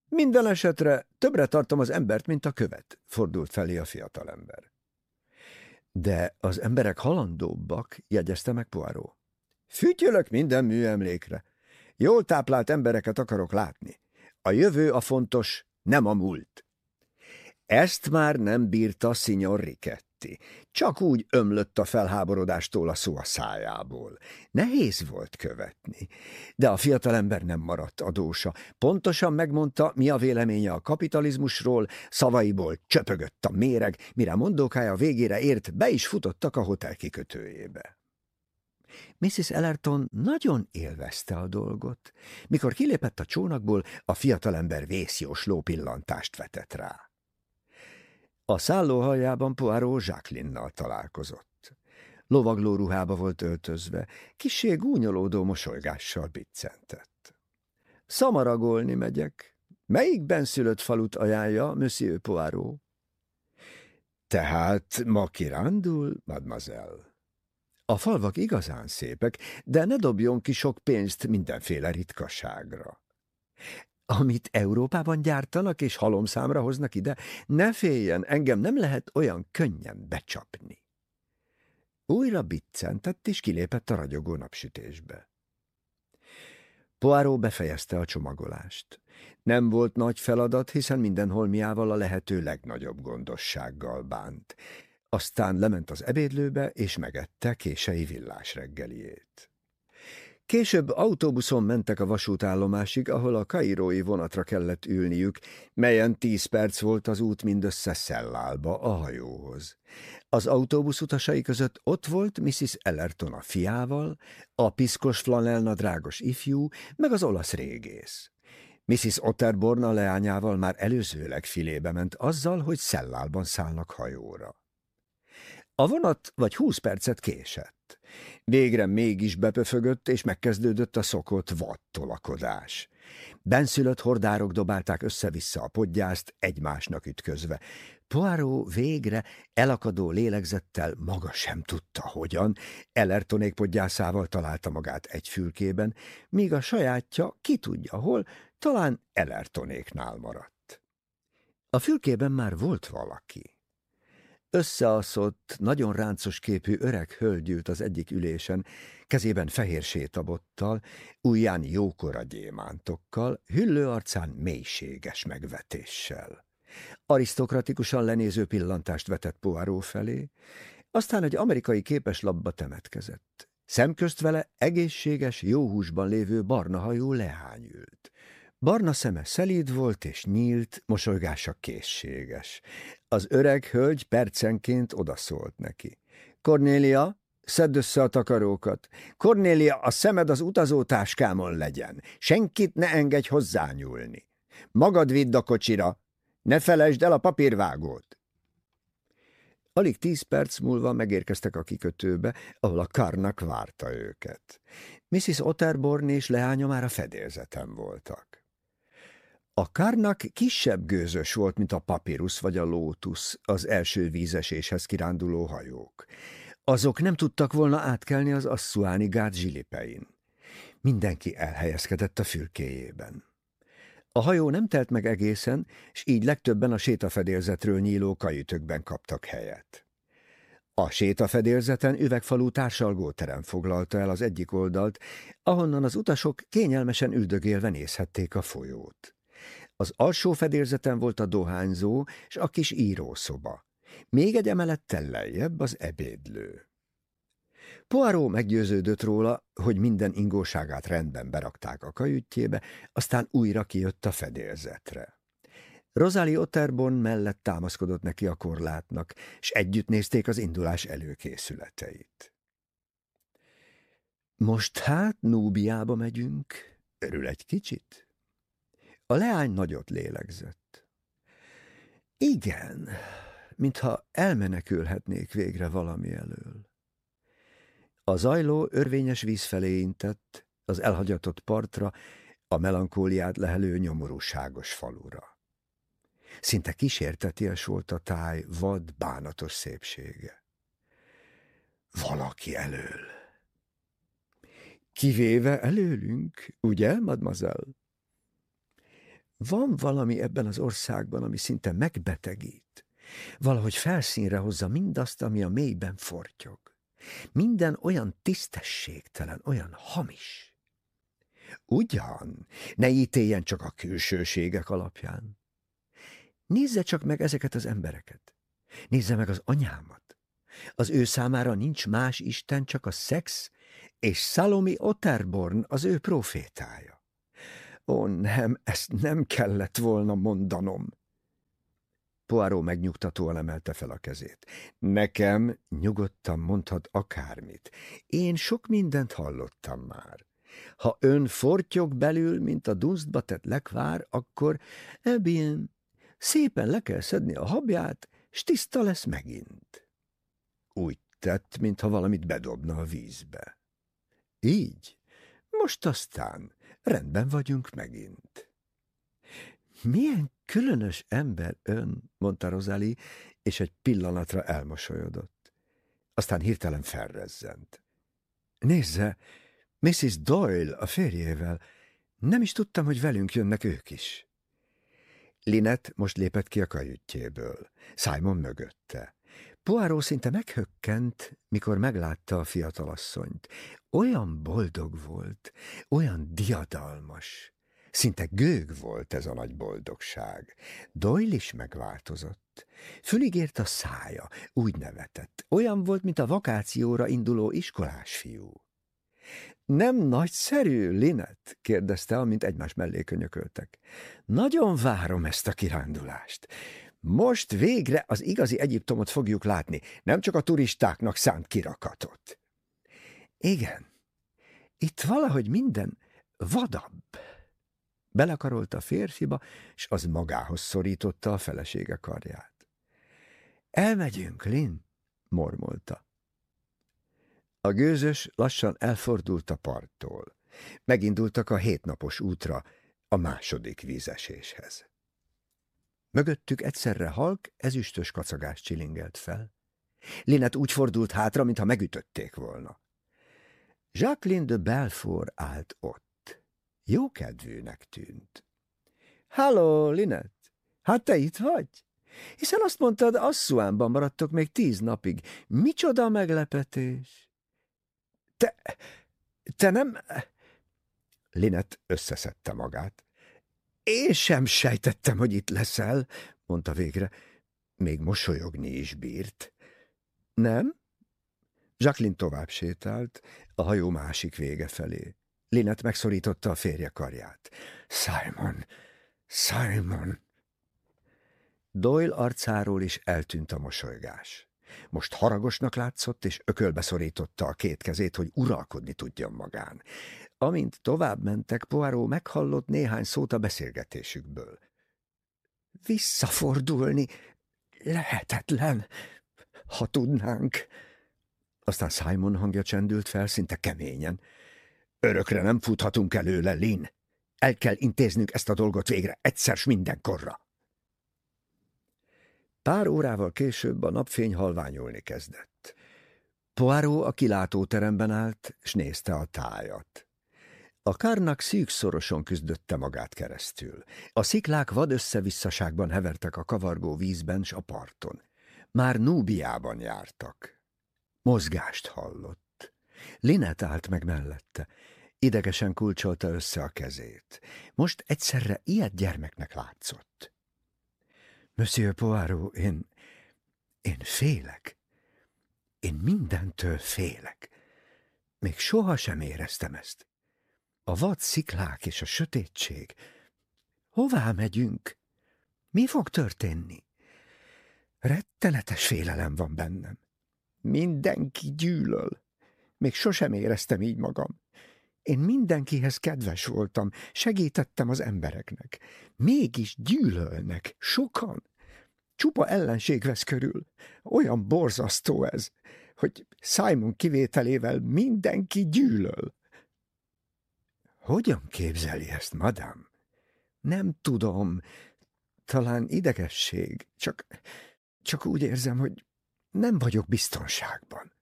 Minden esetre többre tartom az embert, mint a követ, fordult felé a fiatalember. De az emberek halandóbbak, jegyezte meg Poirot. Fütyölök minden műemlékre. Jól táplált embereket akarok látni. A jövő a fontos, nem a múlt. Ezt már nem bírta Signor Riketti. Csak úgy ömlött a felháborodástól a szó a szájából. Nehéz volt követni. De a fiatalember nem maradt adósa. Pontosan megmondta, mi a véleménye a kapitalizmusról, szavaiból csöpögött a méreg, mire mondókája végére ért, be is futottak a hotel kikötőjébe. Mrs. Ellerton nagyon élvezte a dolgot. Mikor kilépett a csónakból, a fiatalember vészjósló pillantást vetett rá. A szállóhajában Poirot Jacqueline-nal találkozott. Lovagló ruhába volt öltözve, kisé gúnyolódó mosolygással biccentett. Szamaragolni megyek. Melyik szülött falut ajánlja, Monsieur Poirot? Tehát ma kirándul, mademoiselle? A falvak igazán szépek, de ne dobjon ki sok pénzt mindenféle ritkaságra. Amit Európában gyártanak és halomszámra hoznak ide, ne féljen, engem nem lehet olyan könnyen becsapni. Újra biccentett, és kilépett a ragyogó napsütésbe. Poirot befejezte a csomagolást. Nem volt nagy feladat, hiszen minden holmiával a lehető legnagyobb gondossággal bánt. Aztán lement az ebédlőbe, és megette kései villás reggeliét. Később autóbuszon mentek a vasútállomásig, ahol a kairói vonatra kellett ülniük, melyen tíz perc volt az út mindössze Szellálba, a hajóhoz. Az autóbusz utasai között ott volt Mrs. Ellerton a fiával, a piszkos flanelnadrágos ifjú, meg az olasz régész. Mrs. Otterborn a leányával már előzőleg filébe ment azzal, hogy Szellálban szállnak hajóra. A vonat vagy húsz percet késett. Végre mégis bepöfögött, és megkezdődött a szokott vattolakodás. Benszülött hordárok dobálták össze-vissza a podgyászt, egymásnak ütközve. Poirot végre elakadó lélegzettel maga sem tudta hogyan, Ellertonék podgyászával találta magát egy fülkében, míg a sajátja ki tudja hol, talán Ellertonéknál maradt. A fülkében már volt valaki. Összeaszott, nagyon ráncos képű öreg hölgy ült az egyik ülésen, kezében fehér sétabottal, ujján jókora gyémántokkal, hüllő arcán mélységes megvetéssel. Arisztokratikusan lenéző pillantást vetett Poirot felé, aztán egy amerikai képeslapba temetkezett. Szemközt vele egészséges, jó húsban lévő barna hajú leány ült. Barna szeme szelíd volt és nyílt, mosolygása készséges. Az öreg hölgy percenként odaszólt neki. Kornélia, szedd össze a takarókat. Kornélia, a szemed az utazótáskámon legyen. Senkit ne engedj hozzányúlni. Magad vidd a kocsira. Ne felejtsd el a papírvágót. Alig tíz perc múlva megérkeztek a kikötőbe, ahol a karnak várta őket. Mrs. Otterborn és leánya már a fedélzeten voltak. A kárnak kisebb gőzös volt, mint a papírus vagy a lótusz, az első vízeséshez kiránduló hajók. Azok nem tudtak volna átkelni az asszuáni gát zsilipein. Mindenki elhelyezkedett a fülkéjében. A hajó nem telt meg egészen, és így legtöbben a sétafedélzetről nyíló kajütökben kaptak helyet. A sétafedélzeten üvegfalú társalgóterem foglalta el az egyik oldalt, ahonnan az utasok kényelmesen üldögélve nézhették a folyót. Az alsó fedélzeten volt a dohányzó és a kis írószoba. Még egy emelettel lejjebb az ebédlő. Poirot meggyőződött róla, hogy minden ingóságát rendben berakták a kajütjébe, aztán újra kijött a fedélzetre. Rosalie Otterborn mellett támaszkodott neki a korlátnak, és együtt nézték az indulás előkészületeit. Most hát Núbiába megyünk, örül egy kicsit? A leány nagyot lélegzett. Igen, mintha elmenekülhetnék végre valami elől. A zajló örvényes víz felé intett, az elhagyatott partra, a melankóliát lehelő nyomorúságos falura. Szinte kísérteties volt a táj vad, bánatos szépsége. Valaki elől. Kivéve előlünk, ugye, mademoiselle? Van valami ebben az országban, ami szinte megbetegít. Valahogy felszínre hozza mindazt, ami a mélyben fortyog. Minden olyan tisztességtelen, olyan hamis. Ugyan, ne ítéljen csak a külsőségek alapján. Nézze csak meg ezeket az embereket. Nézze meg az anyámat. Az ő számára nincs más Isten, csak a szex, és Szalomi Otterborn az ő profétája. Ó, nem, ezt nem kellett volna mondanom. Poirot megnyugtatóan emelte fel a kezét. Nekem nyugodtan mondhat akármit. Én sok mindent hallottam már. Ha ön fortyog belül, mint a dunsztba tett lekvár, akkor ebben szépen le kell szedni a habját, s tiszta lesz megint. Úgy tett, mintha valamit bedobna a vízbe. Így? Most aztán rendben vagyunk megint. Milyen különös ember ön, mondta Rozali, és egy pillanatra elmosolyodott. Aztán hirtelen felrezzent. Nézze, Mrs. Doyle a férjével. Nem is tudtam, hogy velünk jönnek ők is. Linet most lépett ki a kajütjéből, Simon mögötte. Poirot szinte meghökkent, mikor meglátta a fiatalasszonyt. Olyan boldog volt, olyan diadalmas. Szinte gőg volt ez a nagy boldogság. Doyle is megváltozott. Fülig ért a szája, úgy nevetett. Olyan volt, mint a vakációra induló iskolás fiú. Nem nagyszerű, Linet? kérdezte, amint egymás mellé könyököltek. Nagyon várom ezt a kirándulást. Most végre az igazi Egyiptomot fogjuk látni, nem csak a turistáknak szánt kirakatot. Igen, itt valahogy minden vadabb. Belekarolt a férfiba, és az magához szorította a felesége karját. Elmegyünk, Lin, mormolta. A gőzös lassan elfordult a parttól. Megindultak a hétnapos útra, a második vízeséshez. Mögöttük egyszerre halk, ezüstös kacagás csilingelt fel. Linet úgy fordult hátra, mintha megütötték volna. Jacqueline de Belfort állt ott. Jó kedvűnek tűnt. Halló, Linet! Hát te itt vagy? Hiszen azt mondtad, Asszuánban maradtok még tíz napig. Micsoda meglepetés! Te... te nem... Linet összeszedte magát. Én sem sejtettem, hogy itt leszel, mondta végre. Még mosolyogni is bírt. Nem? Jacqueline tovább sétált, a hajó másik vége felé. Linet megszorította a férje karját. Simon, Simon! Doyle arcáról is eltűnt a mosolygás. Most haragosnak látszott, és ökölbe szorította a két kezét, hogy uralkodni tudjon magán. Amint tovább mentek, Poirot meghallott néhány szót a beszélgetésükből. Visszafordulni lehetetlen, ha tudnánk. Aztán Simon hangja csendült fel, szinte keményen. Örökre nem futhatunk előle, Lin. El kell intéznünk ezt a dolgot végre, egyszer s mindenkorra. Pár órával később a napfény halványolni kezdett. Poirot a kilátóteremben állt, s nézte a tájat. A kárnak szűkszorosan küzdötte magát keresztül. A sziklák vad összevisszaságban hevertek a kavargó vízben s a parton. Már Núbiában jártak. Mozgást hallott. Linet állt meg mellette. Idegesen kulcsolta össze a kezét. Most egyszerre ilyet gyermeknek látszott. Monsieur Poirot, én... én félek. Én mindentől félek. Még soha sem éreztem ezt. A vad sziklák és a sötétség. Hová megyünk? Mi fog történni? Rettenetes félelem van bennem. Mindenki gyűlöl. Még sosem éreztem így magam. Én mindenkihez kedves voltam, segítettem az embereknek. Mégis gyűlölnek, sokan. Csupa ellenség vesz körül. Olyan borzasztó ez, hogy Simon kivételével mindenki gyűlöl. Hogyan képzeli ezt, madám? Nem tudom. Talán idegesség. Csak, csak úgy érzem, hogy nem vagyok biztonságban.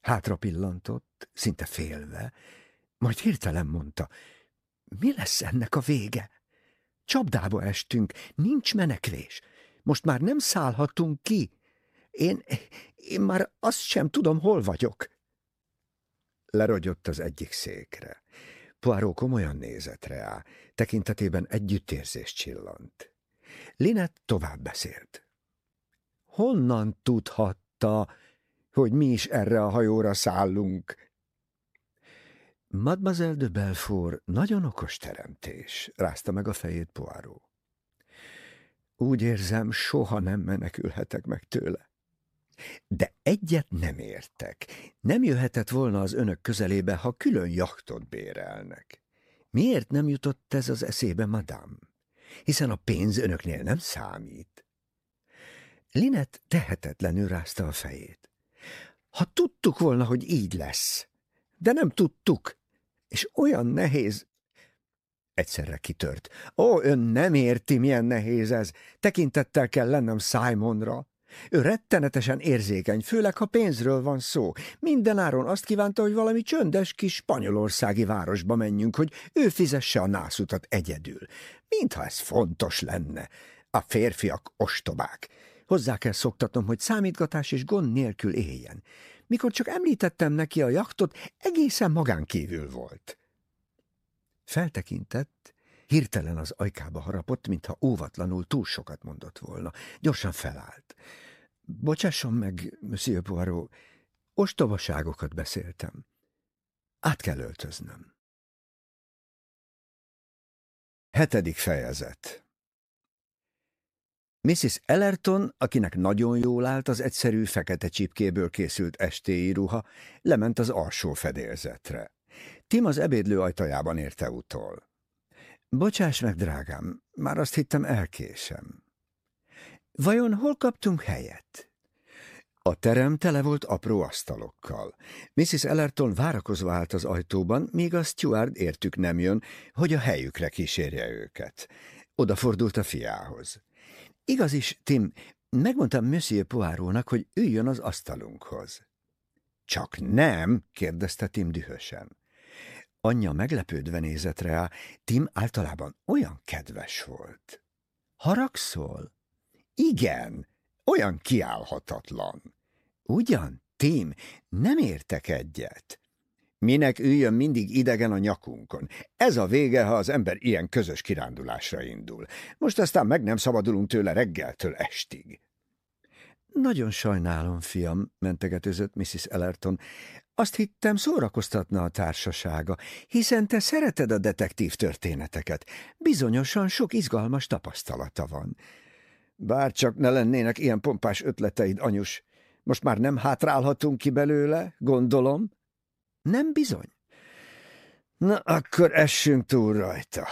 Hátra pillantott, szinte félve, majd hirtelen mondta, mi lesz ennek a vége? Csapdába estünk, nincs menekvés. Most már nem szállhatunk ki. Én, én már azt sem tudom, hol vagyok. Lerogyott az egyik székre. Poirot komolyan nézett rá, tekintetében együttérzés csillant. Linet tovább beszélt. Honnan tudhatta, hogy mi is erre a hajóra szállunk? Mademoiselle de Belfort nagyon okos teremtés, rázta meg a fejét Poirot. Úgy érzem, soha nem menekülhetek meg tőle. De egyet nem értek. Nem jöhetett volna az önök közelébe, ha külön jachtot bérelnek. Miért nem jutott ez az eszébe, madám? Hiszen a pénz önöknél nem számít. Linet tehetetlenül rázta a fejét. Ha tudtuk volna, hogy így lesz, de nem tudtuk, és olyan nehéz. Egyszerre kitört. Ó, ön nem érti, milyen nehéz ez. Tekintettel kell lennem Simonra. Ő rettenetesen érzékeny, főleg ha pénzről van szó. Minden áron azt kívánta, hogy valami csöndes kis spanyolországi városba menjünk, hogy ő fizesse a nászutat egyedül. Mintha ez fontos lenne. A férfiak ostobák. Hozzá kell szoktatnom, hogy számítgatás és gond nélkül éljen. Mikor csak említettem neki a jaktot, egészen magán kívül volt. Feltekintett, hirtelen az ajkába harapott, mintha óvatlanul túl sokat mondott volna. Gyorsan felállt. Bocsásson meg, Monsieur Poirot, ostobaságokat beszéltem. Át kell öltöznöm. Hetedik fejezet Mrs. Ellerton, akinek nagyon jól állt az egyszerű fekete csipkéből készült estéi ruha, lement az alsó fedélzetre. Tim az ebédlő ajtajában érte utol. Bocsáss meg, drágám, már azt hittem elkésem. Vajon hol kaptunk helyet? A terem tele volt apró asztalokkal. Mrs. Ellerton várakozva állt az ajtóban, míg a steward értük nem jön, hogy a helyükre kísérje őket. Odafordult a fiához. Igaz is, Tim, megmondtam Monsieur Poirónak, hogy üljön az asztalunkhoz. Csak nem? kérdezte Tim dühösen. Anyja meglepődve nézett rá, Tim általában olyan kedves volt. Haragszol? Igen, olyan kiállhatatlan. Ugyan, Tim, nem értek egyet. Minek üljön mindig idegen a nyakunkon? Ez a vége, ha az ember ilyen közös kirándulásra indul. Most aztán meg nem szabadulunk tőle reggeltől estig. Nagyon sajnálom, fiam, mentegetőzött Mrs. Ellerton. Azt hittem, szórakoztatna a társasága, hiszen te szereted a detektív történeteket. Bizonyosan sok izgalmas tapasztalata van. Bár csak ne lennének ilyen pompás ötleteid, anyus. Most már nem hátrálhatunk ki belőle, gondolom? Nem bizony. Na, akkor essünk túl rajta.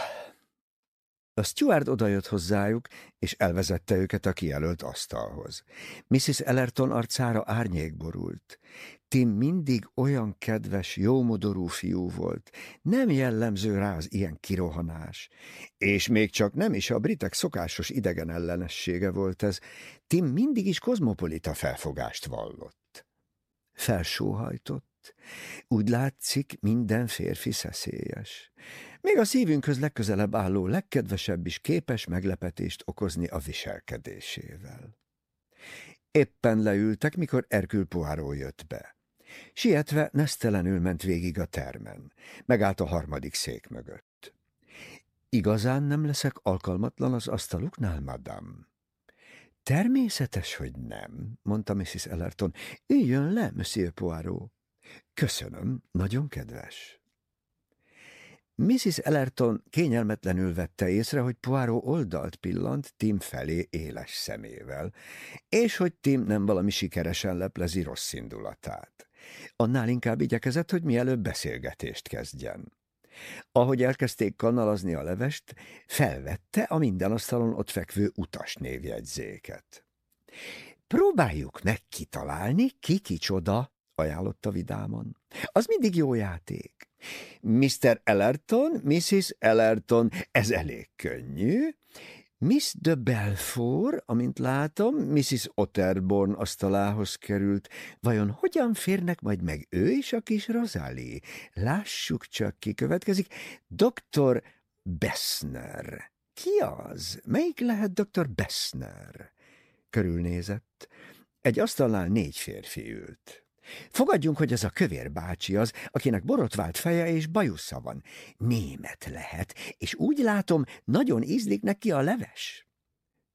A steward odajött hozzájuk, és elvezette őket a kijelölt asztalhoz. Mrs. Ellerton arcára árnyék borult. Tim mindig olyan kedves, jómodorú fiú volt. Nem jellemző rá az ilyen kirohanás. És még csak nem is a britek szokásos idegen ellenessége volt ez. Tim mindig is kozmopolita felfogást vallott. Felsóhajtott. Úgy látszik, minden férfi szeszélyes. Még a szívünkhöz legközelebb álló legkedvesebb is képes meglepetést okozni a viselkedésével. Éppen leültek, mikor Erkül Poirot jött be. Sietve nesztelenül ment végig a termen. Megállt a harmadik szék mögött. Igazán nem leszek alkalmatlan az asztaluknál, madam? Természetes, hogy nem, mondta Mrs. Ellerton. Üljön le, Monsieur Poirot. Köszönöm, nagyon kedves. Mrs. Ellerton kényelmetlenül vette észre, hogy Poirot oldalt pillant Tim felé éles szemével, és hogy Tim nem valami sikeresen leplezi rossz indulatát. Annál inkább igyekezett, hogy mielőbb beszélgetést kezdjen. Ahogy elkezdték kanalazni a levest, felvette a minden asztalon ott fekvő utas névjegyzéket. Próbáljuk meg kitalálni, ki kicsoda, ajánlotta vidáman. Az mindig jó játék. Mr. Ellerton, Mrs. Ellerton, ez elég könnyű. Miss de Belfort, amint látom, Mrs. Otterborn asztalához került. Vajon hogyan férnek majd meg ő és a kis Rosalie? Lássuk csak, ki következik. Dr. Bessner. Ki az? Melyik lehet dr. Bessner? Körülnézett. Egy asztalnál négy férfi ült. Fogadjunk, hogy ez a kövér bácsi az, akinek borotvált feje és bajusza van. Német lehet, és úgy látom, nagyon ízlik neki a leves.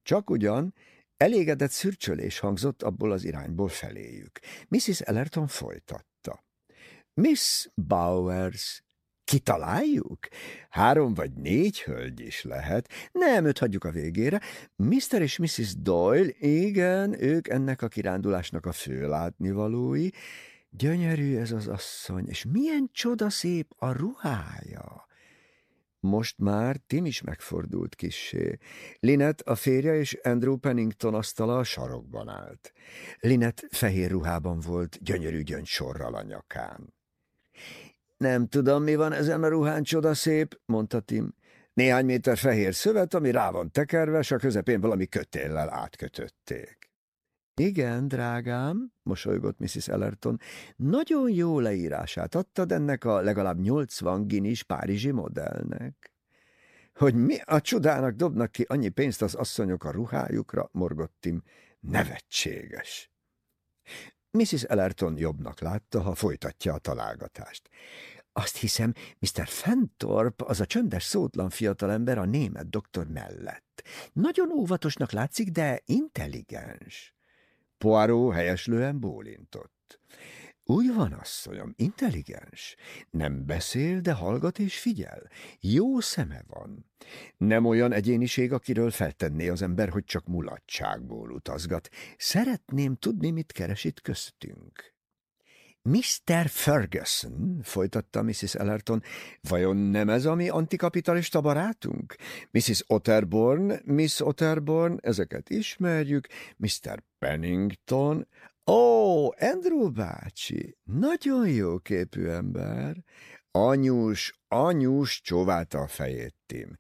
Csak ugyan, elégedett szürcsölés hangzott abból az irányból feléjük. Mrs. Ellerton folytatta. Miss Bowers, Kitaláljuk? Három vagy négy hölgy is lehet. Nem, őt hagyjuk a végére. Mr. és Mrs. Doyle, igen, ők ennek a kirándulásnak a fő látnivalói. Gyönyörű ez az asszony, és milyen csoda szép a ruhája. Most már Tim is megfordult kissé. Linet, a férje és Andrew Pennington asztala a sarokban állt. Linet fehér ruhában volt, gyönyörű gyöngysorral a nyakán. Nem tudom, mi van ezen a ruhán csoda szép, mondta Tim. Néhány méter fehér szövet, ami rá van tekerve, s a közepén valami kötéllel átkötötték. Igen, drágám, mosolygott Mrs. Ellerton, nagyon jó leírását adtad ennek a legalább nyolcvan ginis párizsi modellnek. Hogy mi a csodának dobnak ki annyi pénzt az asszonyok a ruhájukra, morgott Tim. Nevetséges. Mrs. Ellerton jobbnak látta, ha folytatja a találgatást. Azt hiszem, Mr. Fentorp, az a csöndes, szótlan fiatalember a német doktor mellett. Nagyon óvatosnak látszik, de intelligens. Poirot helyeslően bólintott. Úgy van, asszonyom, intelligens. Nem beszél, de hallgat és figyel. Jó szeme van. Nem olyan egyéniség, akiről feltenné az ember, hogy csak mulatságból utazgat. Szeretném tudni, mit keres itt köztünk. Mr. Ferguson, folytatta Mrs. Ellerton, vajon nem ez a mi antikapitalista barátunk? Mrs. Otterborn, Miss Otterborn, ezeket ismerjük, Mr. Pennington, Ó, Andrew bácsi, nagyon jó képű ember. Anyus, anyus csóválta a fejét Tim.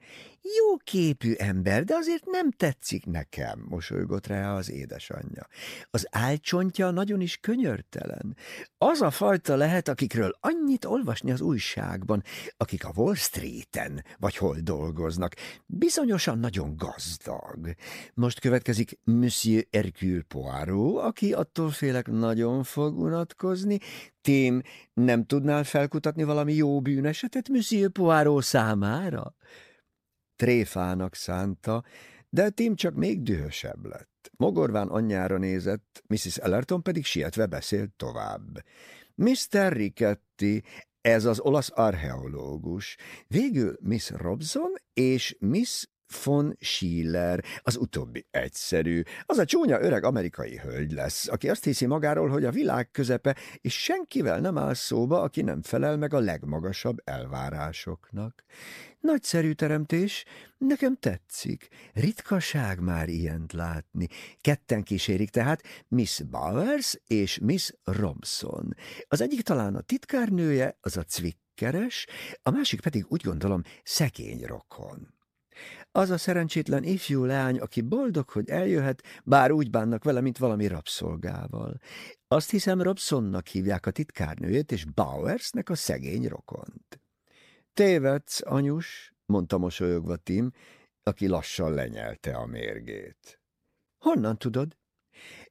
Jó képű ember, de azért nem tetszik nekem, mosolygott rá az édesanyja. Az álcsontja nagyon is könyörtelen. Az a fajta lehet, akikről annyit olvasni az újságban, akik a Wall Street-en vagy hol dolgoznak. Bizonyosan nagyon gazdag. Most következik Monsieur Hercule Poirot, aki attól félek nagyon fog unatkozni. Tim, nem tudnál felkutatni valami jó bűnesetet Monsieur Poirot számára? tréfának szánta, de Tim csak még dühösebb lett. Mogorván anyjára nézett, Mrs. Ellerton pedig sietve beszélt tovább. Mr. Ricketty, ez az olasz archeológus, végül Miss Robson és Miss von Schiller, az utóbbi egyszerű, az a csúnya öreg amerikai hölgy lesz, aki azt hiszi magáról, hogy a világ közepe, és senkivel nem áll szóba, aki nem felel meg a legmagasabb elvárásoknak. Nagyszerű teremtés, nekem tetszik. Ritkaság már ilyent látni. Ketten kísérik tehát Miss Bowers és Miss Robson. Az egyik talán a titkárnője, az a cvikkeres, a másik pedig úgy gondolom szegény rokon. Az a szerencsétlen ifjú leány, aki boldog, hogy eljöhet, bár úgy bánnak vele, mint valami rabszolgával. Azt hiszem, Robsonnak hívják a titkárnőjét, és Bowersnek a szegény rokont. Tévedsz, anyus, mondta mosolyogva Tim, aki lassan lenyelte a mérgét. Honnan tudod?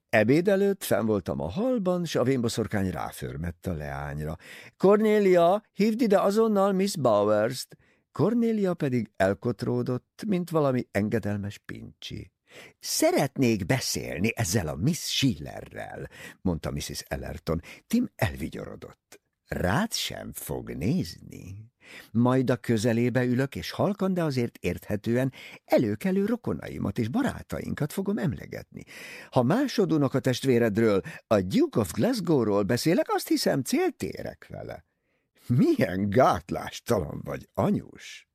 Ebéd előtt fenn voltam a halban, s a vénboszorkány ráförmett a leányra. Cornélia, hívd ide azonnal Miss Bowers-t! Cornélia pedig elkotródott, mint valami engedelmes pincsi. Szeretnék beszélni ezzel a Miss Schillerrel, mondta Mrs. Ellerton. Tim elvigyorodott. Rád sem fog nézni. Majd a közelébe ülök, és halkan, de azért érthetően előkelő rokonaimat és barátainkat fogom emlegetni. Ha másodunok a testvéredről, a Duke of Glasgow-ról beszélek, azt hiszem céltérek vele. Milyen gátlástalan vagy, anyus!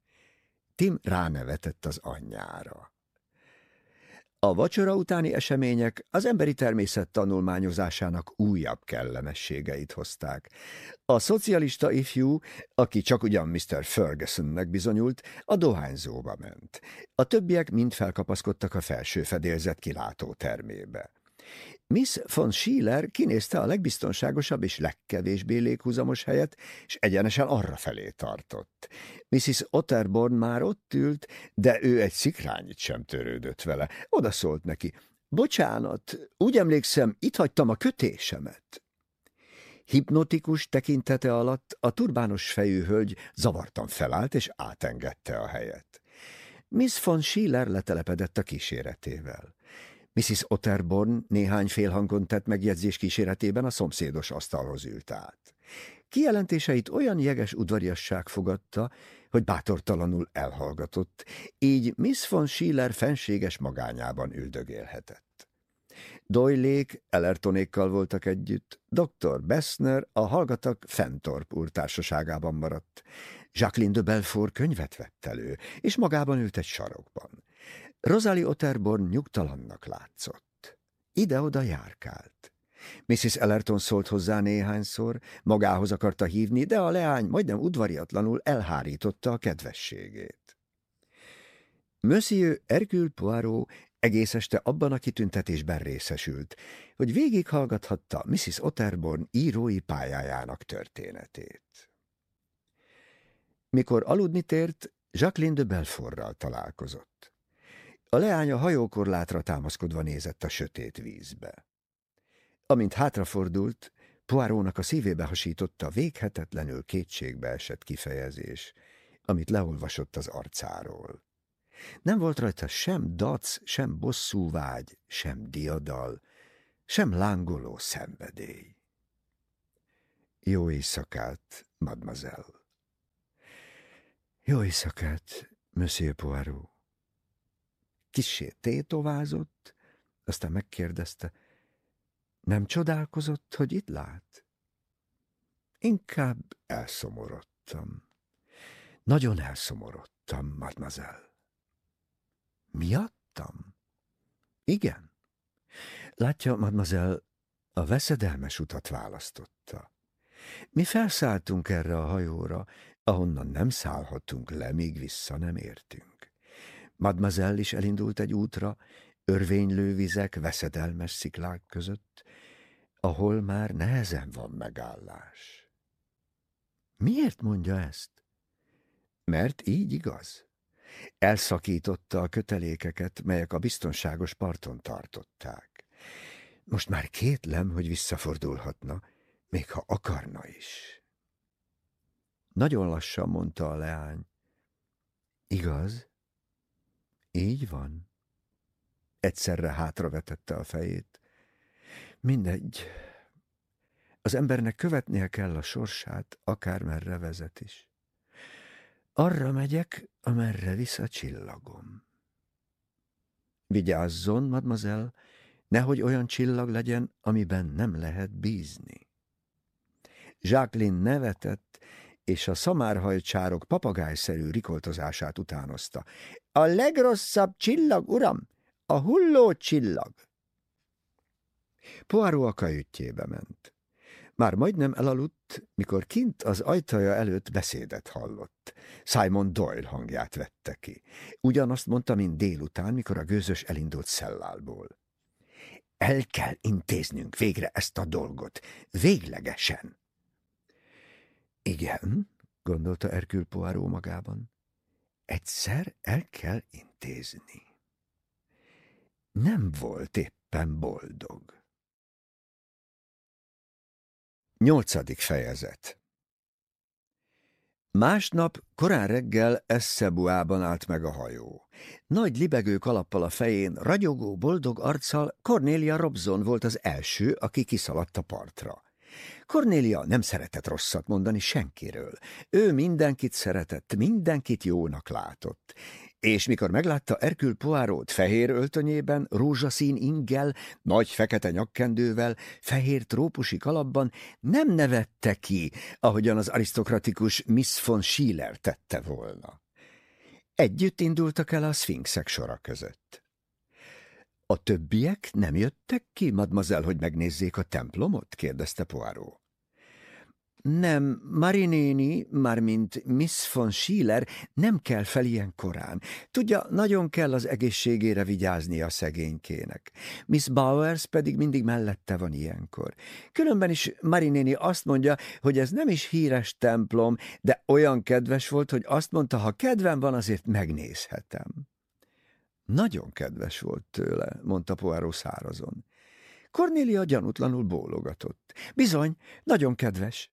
Tim ránevetett az anyjára. A vacsora utáni események az emberi természet tanulmányozásának újabb kellemességeit hozták. A szocialista ifjú, aki csak ugyan Mr. Fergusonnek bizonyult, a dohányzóba ment. A többiek mind felkapaszkodtak a felső fedélzet kilátó termébe. Miss von Schiller kinézte a legbiztonságosabb és legkevésbé léghúzamos helyet, és egyenesen arra felé tartott. Mrs. Otterborn már ott ült, de ő egy szikrányit sem törődött vele. Oda szólt neki. Bocsánat, úgy emlékszem, itt hagytam a kötésemet. Hipnotikus tekintete alatt a turbános fejű hölgy zavartan felállt és átengedte a helyet. Miss von Schiller letelepedett a kíséretével. Mrs. Otterborn néhány félhangon tett megjegyzés kíséretében a szomszédos asztalhoz ült át. Kijelentéseit olyan jeges udvariasság fogadta, hogy bátortalanul elhallgatott, így Miss von Schiller fenséges magányában üldögélhetett. Doylék Ellertonékkal voltak együtt, dr. Bessner a hallgatak Fentorp úr társaságában maradt. Jacqueline de Belfort könyvet vett elő, és magában ült egy sarokban. Rosalie Otterborn nyugtalannak látszott. Ide-oda járkált. Mrs. Ellerton szólt hozzá néhányszor, magához akarta hívni, de a leány majdnem udvariatlanul elhárította a kedvességét. Monsieur Hercule Poirot egész este abban a kitüntetésben részesült, hogy végighallgathatta Mrs. Otterborn írói pályájának történetét. Mikor aludni tért, Jacqueline de Belfortral találkozott. A leány a hajókorlátra támaszkodva nézett a sötét vízbe. Amint hátrafordult, Poirónak a szívébe hasította véghetetlenül kétségbe esett kifejezés, amit leolvasott az arcáról. Nem volt rajta sem dac, sem bosszúvágy, sem diadal, sem lángoló szenvedély. Jó éjszakát, mademoiselle. Jó éjszakát, Monsieur Poirot. Kissé tétovázott, aztán megkérdezte, nem csodálkozott, hogy itt lát? Inkább elszomorodtam. Nagyon elszomorodtam, mademoiselle. Miattam? Igen. Látja, mademoiselle, a veszedelmes utat választotta. Mi felszálltunk erre a hajóra, ahonnan nem szállhatunk le, míg vissza nem értünk. Mademoiselle is elindult egy útra, örvénylő vizek, veszedelmes sziklák között, ahol már nehezen van megállás. Miért mondja ezt? Mert így igaz. Elszakította a kötelékeket, melyek a biztonságos parton tartották. Most már kétlem, hogy visszafordulhatna, még ha akarna is. Nagyon lassan mondta a leány. Igaz? Így van. Egyszerre hátravetette a fejét. Mindegy. Az embernek követnie kell a sorsát, akármerre vezet is. Arra megyek, amerre visz a csillagom. Vigyázzon, mademoiselle, nehogy olyan csillag legyen, amiben nem lehet bízni. Jacqueline nevetett, és a szamárhajcsárok papagájszerű rikoltozását utánozta. A legrosszabb csillag, uram, a hulló csillag. Poirot a kajütjébe ment. Már majdnem elaludt, mikor kint az ajtaja előtt beszédet hallott. Simon Doyle hangját vette ki. Ugyanazt mondta, mint délután, mikor a gőzös elindult szellálból. El kell intéznünk végre ezt a dolgot, véglegesen. Igen, gondolta Erkül Poirot magában. Egyszer el kell intézni. Nem volt éppen boldog. Nyolcadik fejezet Másnap korán reggel Eszebuában állt meg a hajó. Nagy libegő kalappal a fején, ragyogó, boldog arccal Cornélia Robson volt az első, aki kiszaladt a partra. Cornélia nem szeretett rosszat mondani senkiről. Ő mindenkit szeretett, mindenkit jónak látott. És mikor meglátta Erkül Poirót fehér öltönyében, rózsaszín ingel, nagy fekete nyakkendővel, fehér trópusi kalapban, nem nevette ki, ahogyan az arisztokratikus Miss von Schiller tette volna. Együtt indultak el a szfinxek sora között. A többiek nem jöttek ki, mademoiselle, hogy megnézzék a templomot? kérdezte Poirot. Nem, Marinéni, mármint Miss von Schiller nem kell fel ilyen korán. Tudja, nagyon kell az egészségére vigyázni a szegénykének. Miss Bowers pedig mindig mellette van ilyenkor. Különben is Marinéni azt mondja, hogy ez nem is híres templom, de olyan kedves volt, hogy azt mondta, ha kedvem van, azért megnézhetem. Nagyon kedves volt tőle, mondta Poirot szárazon. Cornélia gyanútlanul bólogatott. Bizony, nagyon kedves.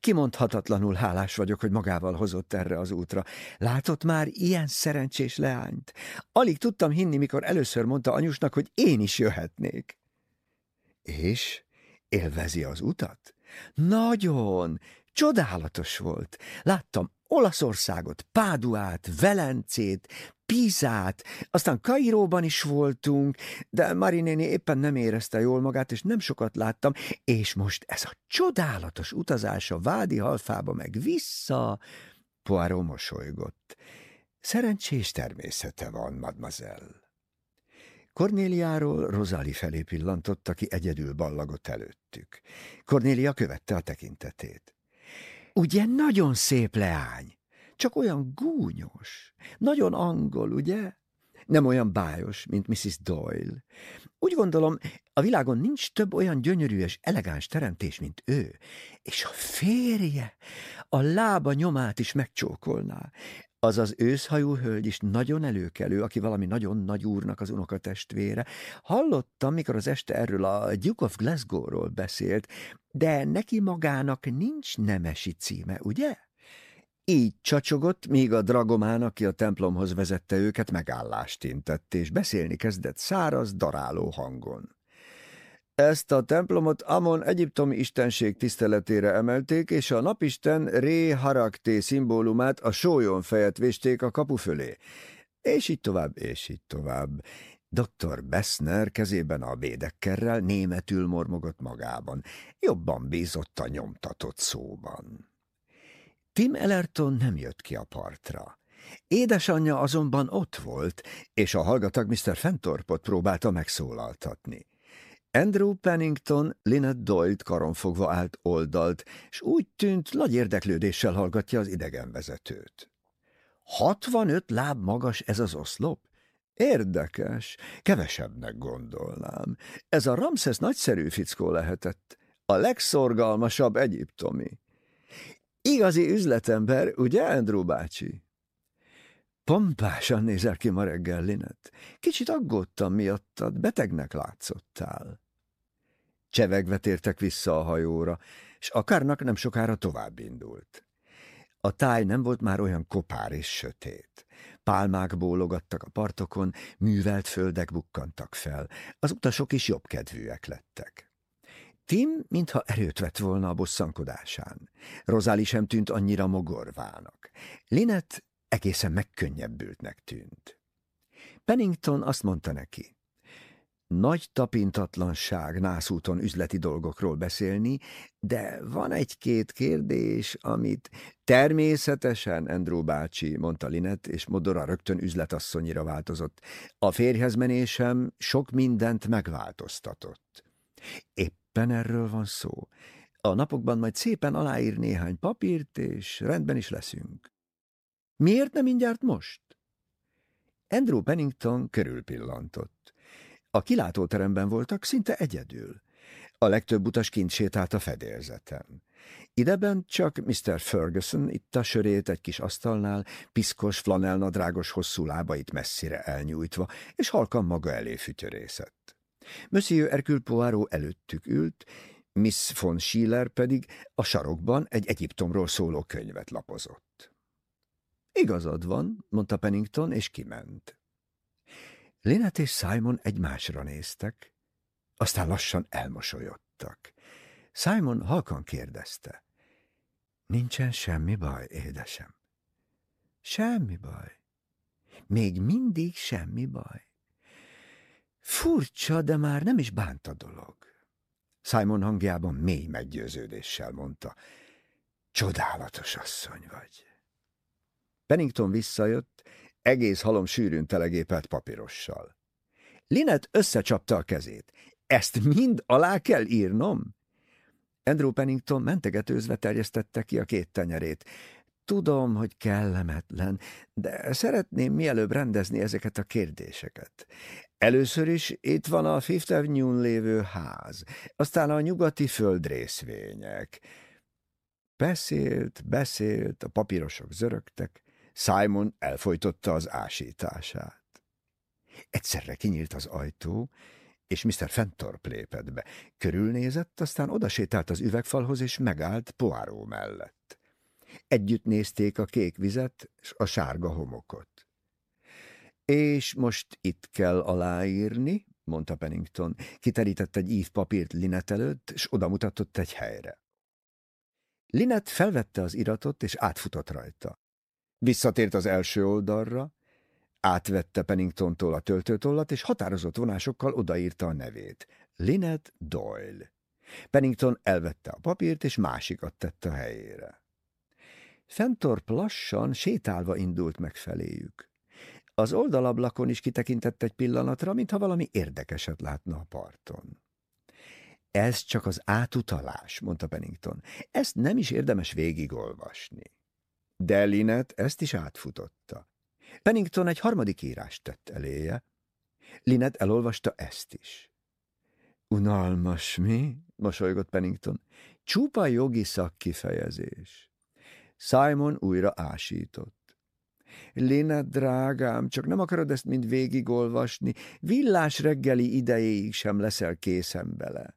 Kimondhatatlanul hálás vagyok, hogy magával hozott erre az útra. Látott már ilyen szerencsés leányt? Alig tudtam hinni, mikor először mondta anyusnak, hogy én is jöhetnék. És élvezi az utat? Nagyon! Csodálatos volt. Láttam Olaszországot, Páduát, Velencét, Pizát, aztán Kairóban is voltunk, de Marinéni éppen nem érezte jól magát, és nem sokat láttam, és most ez a csodálatos utazás a Vádi halfába meg vissza, Poirot mosolygott. Szerencsés természete van, mademoiselle. Kornéliáról Rozali felé pillantott, aki egyedül ballagott előttük. Kornélia követte a tekintetét. Ugye nagyon szép leány, csak olyan gúnyos, nagyon angol, ugye? Nem olyan bájos, mint Mrs. Doyle. Úgy gondolom, a világon nincs több olyan gyönyörű és elegáns teremtés, mint ő. És a férje a lába nyomát is megcsókolná. Az az őszhajú hölgy is nagyon előkelő, aki valami nagyon nagy úrnak az unokatestvére. Hallottam, mikor az este erről a Duke of Glasgow-ról beszélt, de neki magának nincs nemesi címe, ugye? Így csacsogott, míg a dragomán, aki a templomhoz vezette őket, megállást intett, és beszélni kezdett száraz, daráló hangon. Ezt a templomot Amon egyiptomi istenség tiszteletére emelték, és a napisten Ré Harakté szimbólumát a sólyom fejet vésték a kapu fölé. És így tovább, és így tovább. Dr. Bessner kezében a védekkerrel németül mormogott magában. Jobban bízott a nyomtatott szóban. Tim Ellerton nem jött ki a partra. Édesanyja azonban ott volt, és a hallgatag Mr. Fentorpot próbálta megszólaltatni. Andrew Pennington Lynette Doyle-t karonfogva állt oldalt, és úgy tűnt, nagy érdeklődéssel hallgatja az idegenvezetőt. Hatvanöt láb magas ez az oszlop? Érdekes, kevesebbnek gondolnám. Ez a Ramszesz nagyszerű fickó lehetett. A legszorgalmasabb egyiptomi. Igazi üzletember, ugye, Andrew bácsi? Pompásan nézel ki ma reggel, Linet. Kicsit aggódtam miattad, betegnek látszottál. Csevegve tértek vissza a hajóra, és akárnak nem sokára tovább indult. A táj nem volt már olyan kopár és sötét. Pálmák bólogattak a partokon, művelt földek bukkantak fel, az utasok is jobbkedvűek lettek. Tim mintha erőt vett volna a bosszankodásán. Rozáli sem tűnt annyira mogorvának. Linet egészen megkönnyebbültnek tűnt. Pennington azt mondta neki, nagy tapintatlanság nászúton üzleti dolgokról beszélni, de van egy-két kérdés, amit természetesen, Andrew bácsi, mondta Linet, és Modora rögtön üzletasszonyira változott. A férjhez menésem sok mindent megváltoztatott. Éppen erről van szó. A napokban majd szépen aláír néhány papírt, és rendben is leszünk. Miért nem mindjárt most? Andrew Pennington körülpillantott. A kilátóteremben voltak szinte egyedül. A legtöbb utas kint sétált a fedélzeten. Ideben csak Mr. Ferguson itt a sörét egy kis asztalnál, piszkos, flanelnadrágos hosszú lábait messzire elnyújtva, és halkan maga elé fütyörészett. Monsieur Hercule Poirot előttük ült, Miss von Schiller pedig a sarokban egy Egyiptomról szóló könyvet lapozott. Igazad van, mondta Pennington, és kiment. Linet és Simon egymásra néztek, aztán lassan elmosolyodtak. Simon halkan kérdezte. Nincsen semmi baj, édesem. Semmi baj. Még mindig semmi baj. Furcsa, de már nem is bánt a dolog. Simon hangjában mély meggyőződéssel mondta. Csodálatos asszony vagy. Pennington visszajött, egész halom sűrűn telegépelt papírossal. Linet összecsapta a kezét. Ezt mind alá kell írnom? Andrew Pennington mentegetőzve terjesztette ki a két tenyerét. Tudom, hogy kellemetlen, de szeretném mielőbb rendezni ezeket a kérdéseket. Először is itt van a Fifth Avenue-n lévő ház, aztán a nyugati földrészvények. Beszélt, beszélt, a papírosok zörögtek, Simon elfolytotta az ásítását. Egyszerre kinyílt az ajtó, és Mr. Fentorp lépett be. Körülnézett, aztán odasétált az üvegfalhoz, és megállt Poirot mellett. Együtt nézték a kék vizet és a sárga homokot. És most itt kell aláírni, mondta Pennington. Kiterített egy ív papírt Linet előtt, és odamutatott egy helyre. Linet felvette az iratot, és átfutott rajta. Visszatért az első oldalra, átvette Penningtontól a töltőtollat, és határozott vonásokkal odaírta a nevét. Lynette Doyle. Pennington elvette a papírt, és másikat tette a helyére. Fentorp lassan, sétálva indult meg feléjük. Az oldalablakon is kitekintett egy pillanatra, mintha valami érdekeset látna a parton. Ez csak az átutalás, mondta Pennington. Ezt nem is érdemes végigolvasni. De Linet ezt is átfutotta. Pennington egy harmadik írást tett eléje. Linet elolvasta ezt is. Unalmas mi? mosolygott Pennington. Csupa jogi szakkifejezés. Simon újra ásított. Lina, drágám, csak nem akarod ezt mind végigolvasni, villás reggeli idejéig sem leszel készen bele.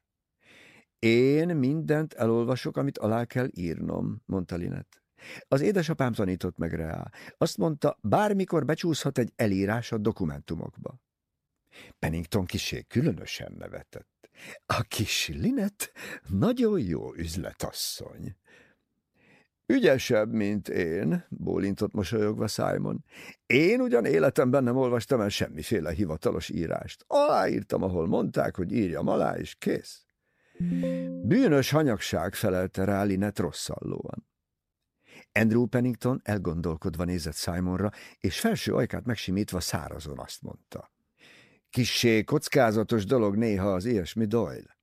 Én mindent elolvasok, amit alá kell írnom, mondta Linet. Az édesapám tanított meg rá. Azt mondta, bármikor becsúszhat egy elírás a dokumentumokba. Pennington kisé különösen nevetett. A kis Linet nagyon jó üzletasszony. Ügyesebb, mint én, bólintott mosolyogva Simon. Én ugyan életemben nem olvastam el semmiféle hivatalos írást. Aláírtam, ahol mondták, hogy írjam alá, és kész. Bűnös hanyagság felelte rá Linet rosszallóan. Andrew Pennington elgondolkodva nézett Simonra, és felső ajkát megsimítva szárazon azt mondta. Kissé kockázatos dolog néha az ilyesmi Doyle.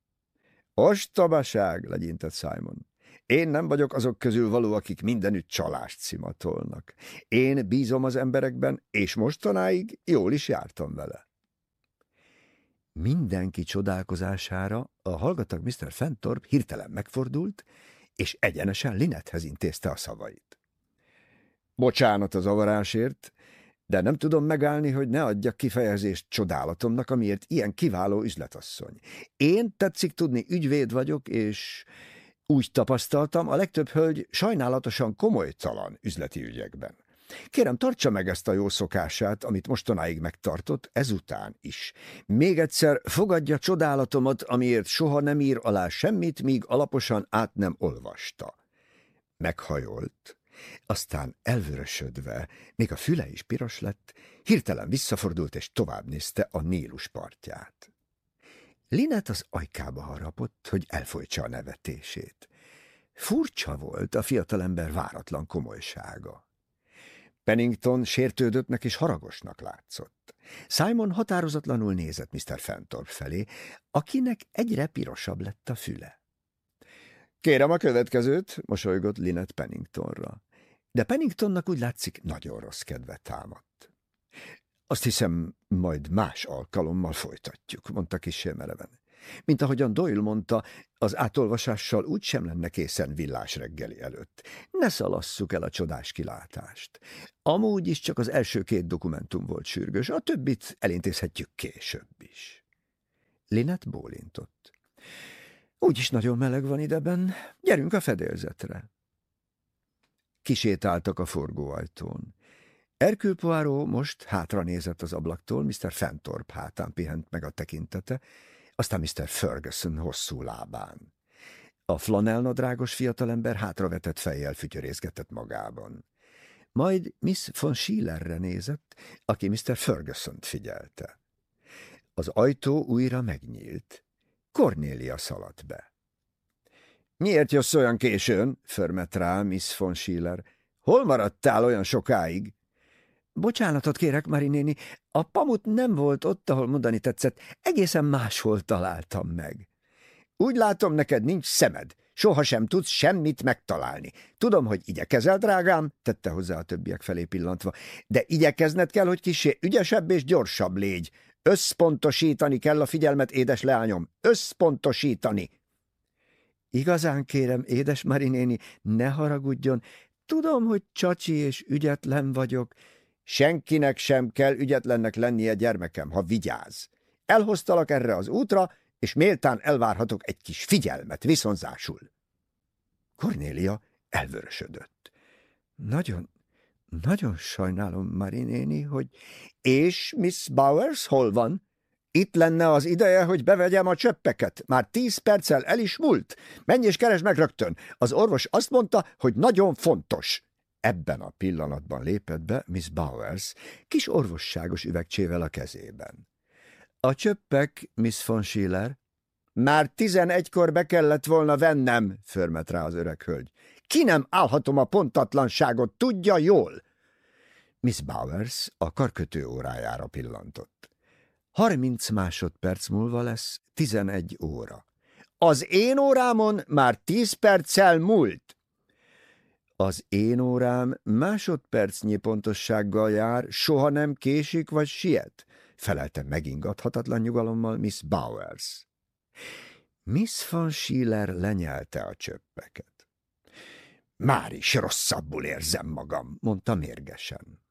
Ostobaság, legyintett Simon. Én nem vagyok azok közül való, akik mindenütt csalást szimatolnak. Én bízom az emberekben, és mostanáig jól is jártam vele. Mindenki csodálkozására a hallgatag Mr. Fentorp hirtelen megfordult, és egyenesen Linethez intézte a szavait. Bocsánat az avarásért, de nem tudom megállni, hogy ne adjak kifejezést csodálatomnak, amiért ilyen kiváló üzletasszony. Én tetszik tudni, ügyvéd vagyok, és úgy tapasztaltam, a legtöbb hölgy sajnálatosan komolytalan üzleti ügyekben. Kérem, tartsa meg ezt a jó szokását, amit mostanáig megtartott, ezután is. Még egyszer fogadja csodálatomat, amiért soha nem ír alá semmit, míg alaposan át nem olvasta. Meghajolt, aztán elvörösödve, még a füle is piros lett, hirtelen visszafordult és tovább nézte a Nílus partját. Linet az ajkába harapott, hogy elfolytsa a nevetését. Furcsa volt a fiatalember váratlan komolysága. Pennington sértődöttnek és haragosnak látszott. Simon határozatlanul nézett Mr. Fentorp felé, akinek egyre pirosabb lett a füle. Kérem a következőt, mosolygott Linet Penningtonra. De Penningtonnak úgy látszik nagyon rossz kedve támadt. Azt hiszem, majd más alkalommal folytatjuk, mondta kis mereven. Mint ahogyan Doyle mondta, az átolvasással úgy sem lenne készen villás reggeli előtt. Ne szalasszuk el a csodás kilátást. Amúgy is csak az első két dokumentum volt sürgős, a többit elintézhetjük később is. Linet bólintott. Úgyis nagyon meleg van ideben, gyerünk a fedélzetre. Kisétáltak a forgóajtón. Erkül Poirot most hátra nézett az ablaktól, Mr. Fentorp hátán pihent meg a tekintete, aztán Mr. Ferguson hosszú lábán. A flanelnadrágos fiatalember hátravetett fejjel fütyörészgetett magában. Majd Miss von Schillerre nézett, aki Mr. ferguson figyelte. Az ajtó újra megnyílt. Cornélia szaladt be. Miért jössz olyan későn? förmet rá Miss von Schiller. Hol maradtál olyan sokáig? Bocsánatot kérek, Marinéni, a pamut nem volt ott, ahol mondani tetszett, egészen máshol találtam meg. Úgy látom, neked nincs szemed, sohasem tudsz semmit megtalálni. Tudom, hogy igyekezel, drágám, tette hozzá a többiek felé pillantva, de igyekezned kell, hogy kisé ügyesebb és gyorsabb légy. Összpontosítani kell a figyelmet, édes leányom, összpontosítani. Igazán kérem, édes Marinéni, ne haragudjon, tudom, hogy csacsi és ügyetlen vagyok, Senkinek sem kell ügyetlennek lennie, gyermekem, ha vigyáz. Elhoztalak erre az útra, és méltán elvárhatok egy kis figyelmet viszonzásul. Kornélia elvörösödött. Nagyon, nagyon sajnálom, Marinéni, hogy... És Miss Bowers hol van? Itt lenne az ideje, hogy bevegyem a csöppeket. Már tíz perccel el is múlt. Menj és keresd meg rögtön. Az orvos azt mondta, hogy nagyon fontos. Ebben a pillanatban lépett be Miss Bowers, kis orvosságos üvegcsével a kezében. A csöppek, Miss von Schiller. Már tizenegykor be kellett volna vennem, förmet rá az öreg hölgy. Ki nem állhatom a pontatlanságot, tudja jól. Miss Bowers a karkötő órájára pillantott. Harminc másodperc múlva lesz tizenegy óra. Az én órámon már tíz perccel múlt. Az én órám másodpercnyi pontossággal jár, soha nem késik vagy siet, felelte megingathatatlan nyugalommal Miss Bowers. Miss von Schiller lenyelte a csöppeket. Már is rosszabbul érzem magam, mondta mérgesen.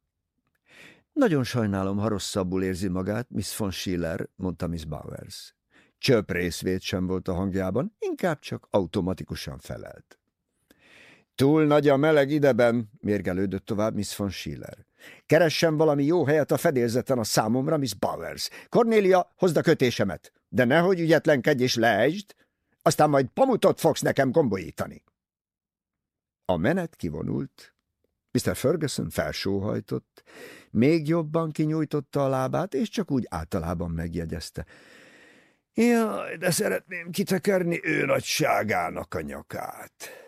Nagyon sajnálom, ha rosszabbul érzi magát, Miss von Schiller, mondta Miss Bowers. Csöp részvét sem volt a hangjában, inkább csak automatikusan felelt. Túl nagy a meleg ideben, mérgelődött tovább Miss von Schiller. Keressen valami jó helyet a fedélzeten a számomra, Miss Bowers. Cornélia, hozd a kötésemet, de nehogy ügyetlenkedj és leesd, aztán majd pamutot fogsz nekem gombolítani. A menet kivonult, Mr. Ferguson felsóhajtott, még jobban kinyújtotta a lábát, és csak úgy általában megjegyezte. Jaj, de szeretném kitekerni ő nagyságának a nyakát.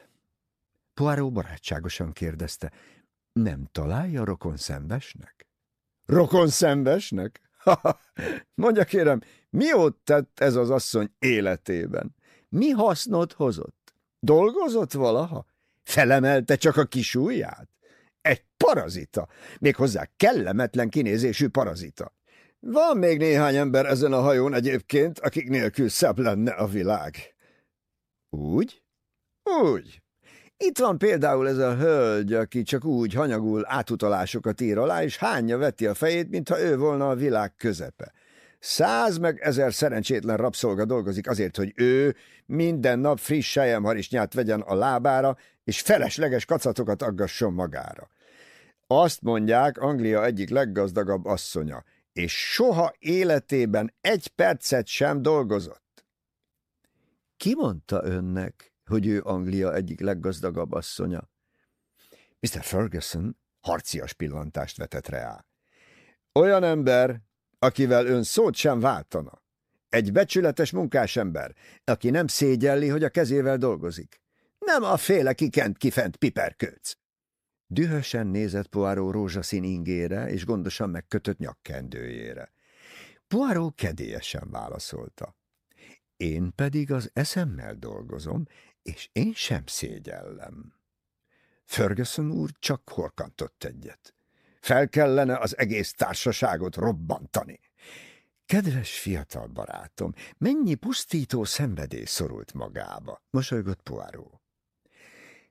Poirot barátságosan kérdezte, nem találja rokon szembesnek? Rokon szembesnek? Mondja kérem, miót tett ez az asszony életében? Mi hasznot hozott? Dolgozott valaha? Felemelte csak a kis ujját? Egy parazita, méghozzá kellemetlen kinézésű parazita. Van még néhány ember ezen a hajón egyébként, akik nélkül szebb lenne a világ. Úgy? Úgy. Itt van például ez a hölgy, aki csak úgy hanyagul átutalásokat ír alá, és hányja veti a fejét, mintha ő volna a világ közepe. Száz meg ezer szerencsétlen rabszolga dolgozik azért, hogy ő minden nap friss sejemharisnyát vegyen a lábára, és felesleges kacatokat aggasson magára. Azt mondják, Anglia egyik leggazdagabb asszonya, és soha életében egy percet sem dolgozott. Ki mondta önnek, hogy ő Anglia egyik leggazdagabb asszonya? Mr. Ferguson harcias pillantást vetett rá. Olyan ember, akivel ön szót sem váltana. Egy becsületes munkásember, aki nem szégyelli, hogy a kezével dolgozik. Nem a féle kikent kifent piperkőc. Dühösen nézett Poirot rózsaszín ingére és gondosan megkötött nyakkendőjére. Poirot kedélyesen válaszolta. Én pedig az eszemmel dolgozom, és én sem szégyellem. Ferguson úr csak horkantott egyet. Fel kellene az egész társaságot robbantani. Kedves fiatal barátom, mennyi pusztító szenvedély szorult magába, mosolygott Poirot.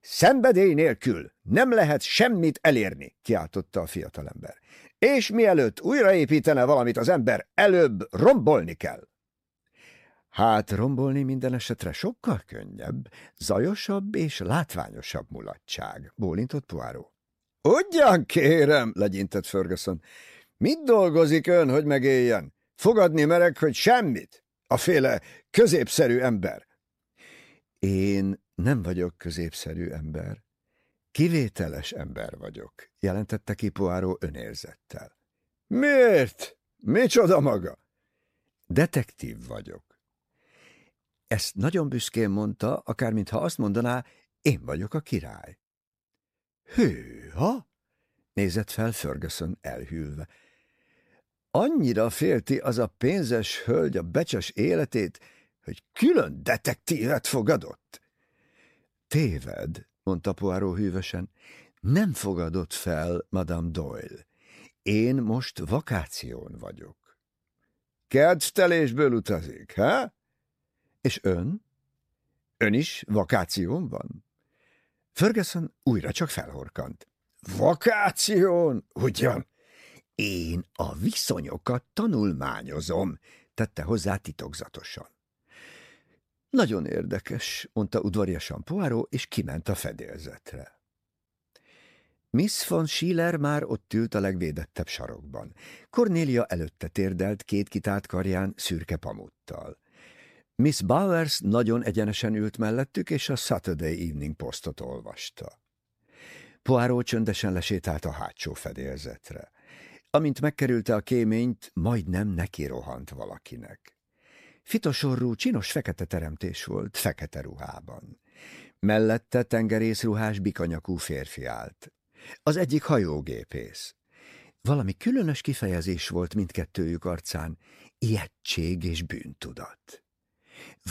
Szenvedély nélkül nem lehet semmit elérni, kiáltotta a fiatalember. És mielőtt újraépítene valamit az ember, előbb rombolni kell. Hát rombolni minden esetre sokkal könnyebb, zajosabb és látványosabb mulatság, bólintott Poirot. Ugyan kérem, legyintett Ferguson. Mit dolgozik ön, hogy megéljen? Fogadni merek, hogy semmit? A féle középszerű ember. Én nem vagyok középszerű ember. Kivételes ember vagyok, jelentette ki Poirot önérzettel. Miért? Micsoda maga? Detektív vagyok. Ezt nagyon büszkén mondta, akár mintha azt mondaná, én vagyok a király. Hűha! nézett fel Ferguson elhűlve. Annyira félti az a pénzes hölgy a becses életét, hogy külön detektívet fogadott. Téved, mondta Poirot hűvösen. Nem fogadott fel Madame Doyle. Én most vakáción vagyok. Kedvtelésből utazik, ha? És ön? Ön is vakáción van? Ferguson újra csak felhorkant. Vakáción? Ugyan? Én a viszonyokat tanulmányozom, tette hozzá titokzatosan. Nagyon érdekes, mondta udvariasan Poirot, és kiment a fedélzetre. Miss von Schiller már ott ült a legvédettebb sarokban. Cornélia előtte térdelt két kitált karján szürke pamuttal. Miss Bowers nagyon egyenesen ült mellettük, és a Saturday Evening Postot olvasta. Poirot csöndesen lesétált a hátsó fedélzetre. Amint megkerülte a kéményt, majdnem neki rohant valakinek. Fitosorú, csinos fekete teremtés volt, fekete ruhában. Mellette tengerészruhás bikanyakú férfi állt. Az egyik hajógépész. Valami különös kifejezés volt mindkettőjük arcán, ijegység és bűntudat.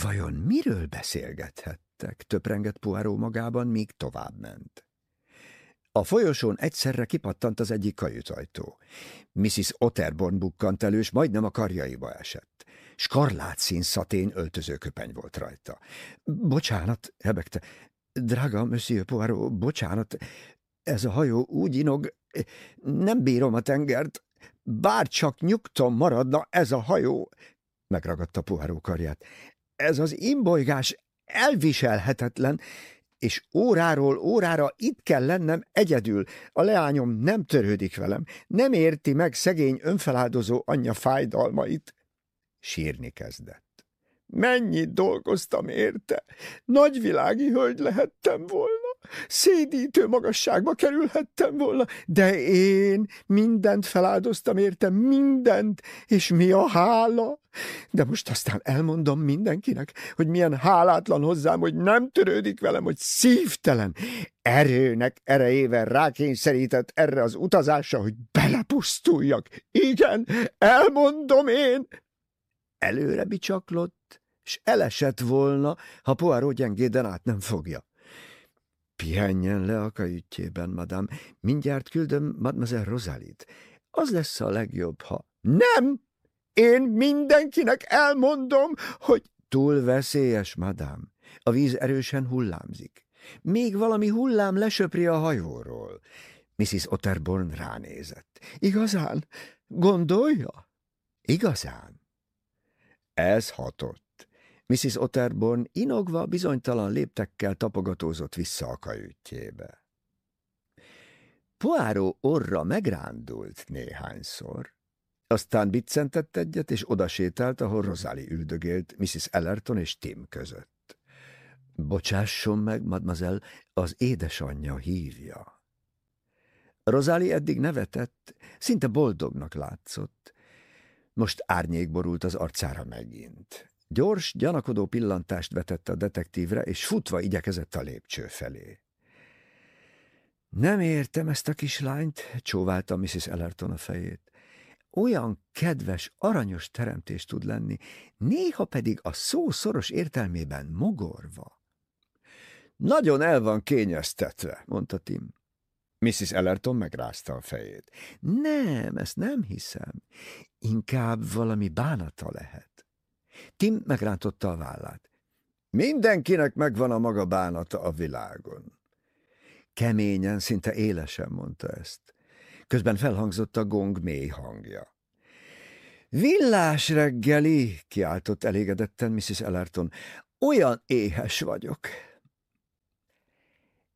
Vajon miről beszélgethettek? Töprengett Poirot magában, míg tovább ment. A folyosón egyszerre kipattant az egyik kajutajtó. Mrs. Otterborn bukkant elő, és majdnem a karjaiba esett. Skarlát szín szatén öltözőköpeny volt rajta. Bocsánat, hebegte. Drága Monsieur Poirot, bocsánat. Ez a hajó úgy inog, nem bírom a tengert. Bár csak nyugton maradna ez a hajó, megragadta Poirot karját. Ez az imbolygás elviselhetetlen, és óráról órára itt kell lennem egyedül. A leányom nem törődik velem, nem érti meg szegény önfeláldozó anyja fájdalmait. Sírni kezdett. Mennyit dolgoztam érte, nagyvilági hölgy lehettem volna, szédítő magasságba kerülhettem volna, de én mindent feláldoztam érte, mindent, és mi a hála? De most aztán elmondom mindenkinek, hogy milyen hálátlan hozzám, hogy nem törődik velem, hogy szívtelen, erőnek erejével rákényszerített erre az utazásra, hogy belepusztuljak. Igen, elmondom én. Előre bicsaklott, s elesett volna, ha Poirot gyengéden át nem fogja. Pihenjen le a kajütjében, madám. Mindjárt küldöm Mademoiselle Rosalit. Az lesz a legjobb, ha... Nem! Én mindenkinek elmondom, hogy... Túl veszélyes, madám. A víz erősen hullámzik. Még valami hullám lesöpri a hajóról. Mrs. Otterborn ránézett. Igazán? Gondolja? Igazán? Ez hatott. Mrs. Otterborn inogva bizonytalan léptekkel tapogatózott vissza a kajütjébe. Poáró orra megrándult néhányszor. Aztán biccentett egyet, és odasétált, ahol Rosáli üldögélt Mrs. Ellerton és Tim között. Bocsásson meg, mademoiselle, az édesanyja hívja. Rosáli eddig nevetett, szinte boldognak látszott. Most árnyék borult az arcára megint. Gyors, gyanakodó pillantást vetett a detektívre, és futva igyekezett a lépcső felé. Nem értem ezt a kislányt, csóválta Mrs. Ellerton a fejét. Olyan kedves, aranyos teremtés tud lenni, néha pedig a szó szoros értelmében mogorva. Nagyon el van kényeztetve, mondta Tim. Mrs. Ellerton megrázta a fejét. Nem, ezt nem hiszem. Inkább valami bánata lehet. Tim megrántotta a vállát. Mindenkinek megvan a maga bánata a világon. Keményen, szinte élesen mondta ezt. Közben felhangzott a gong mély hangja. Villás reggeli, kiáltott elégedetten Mrs. Ellerton. Olyan éhes vagyok.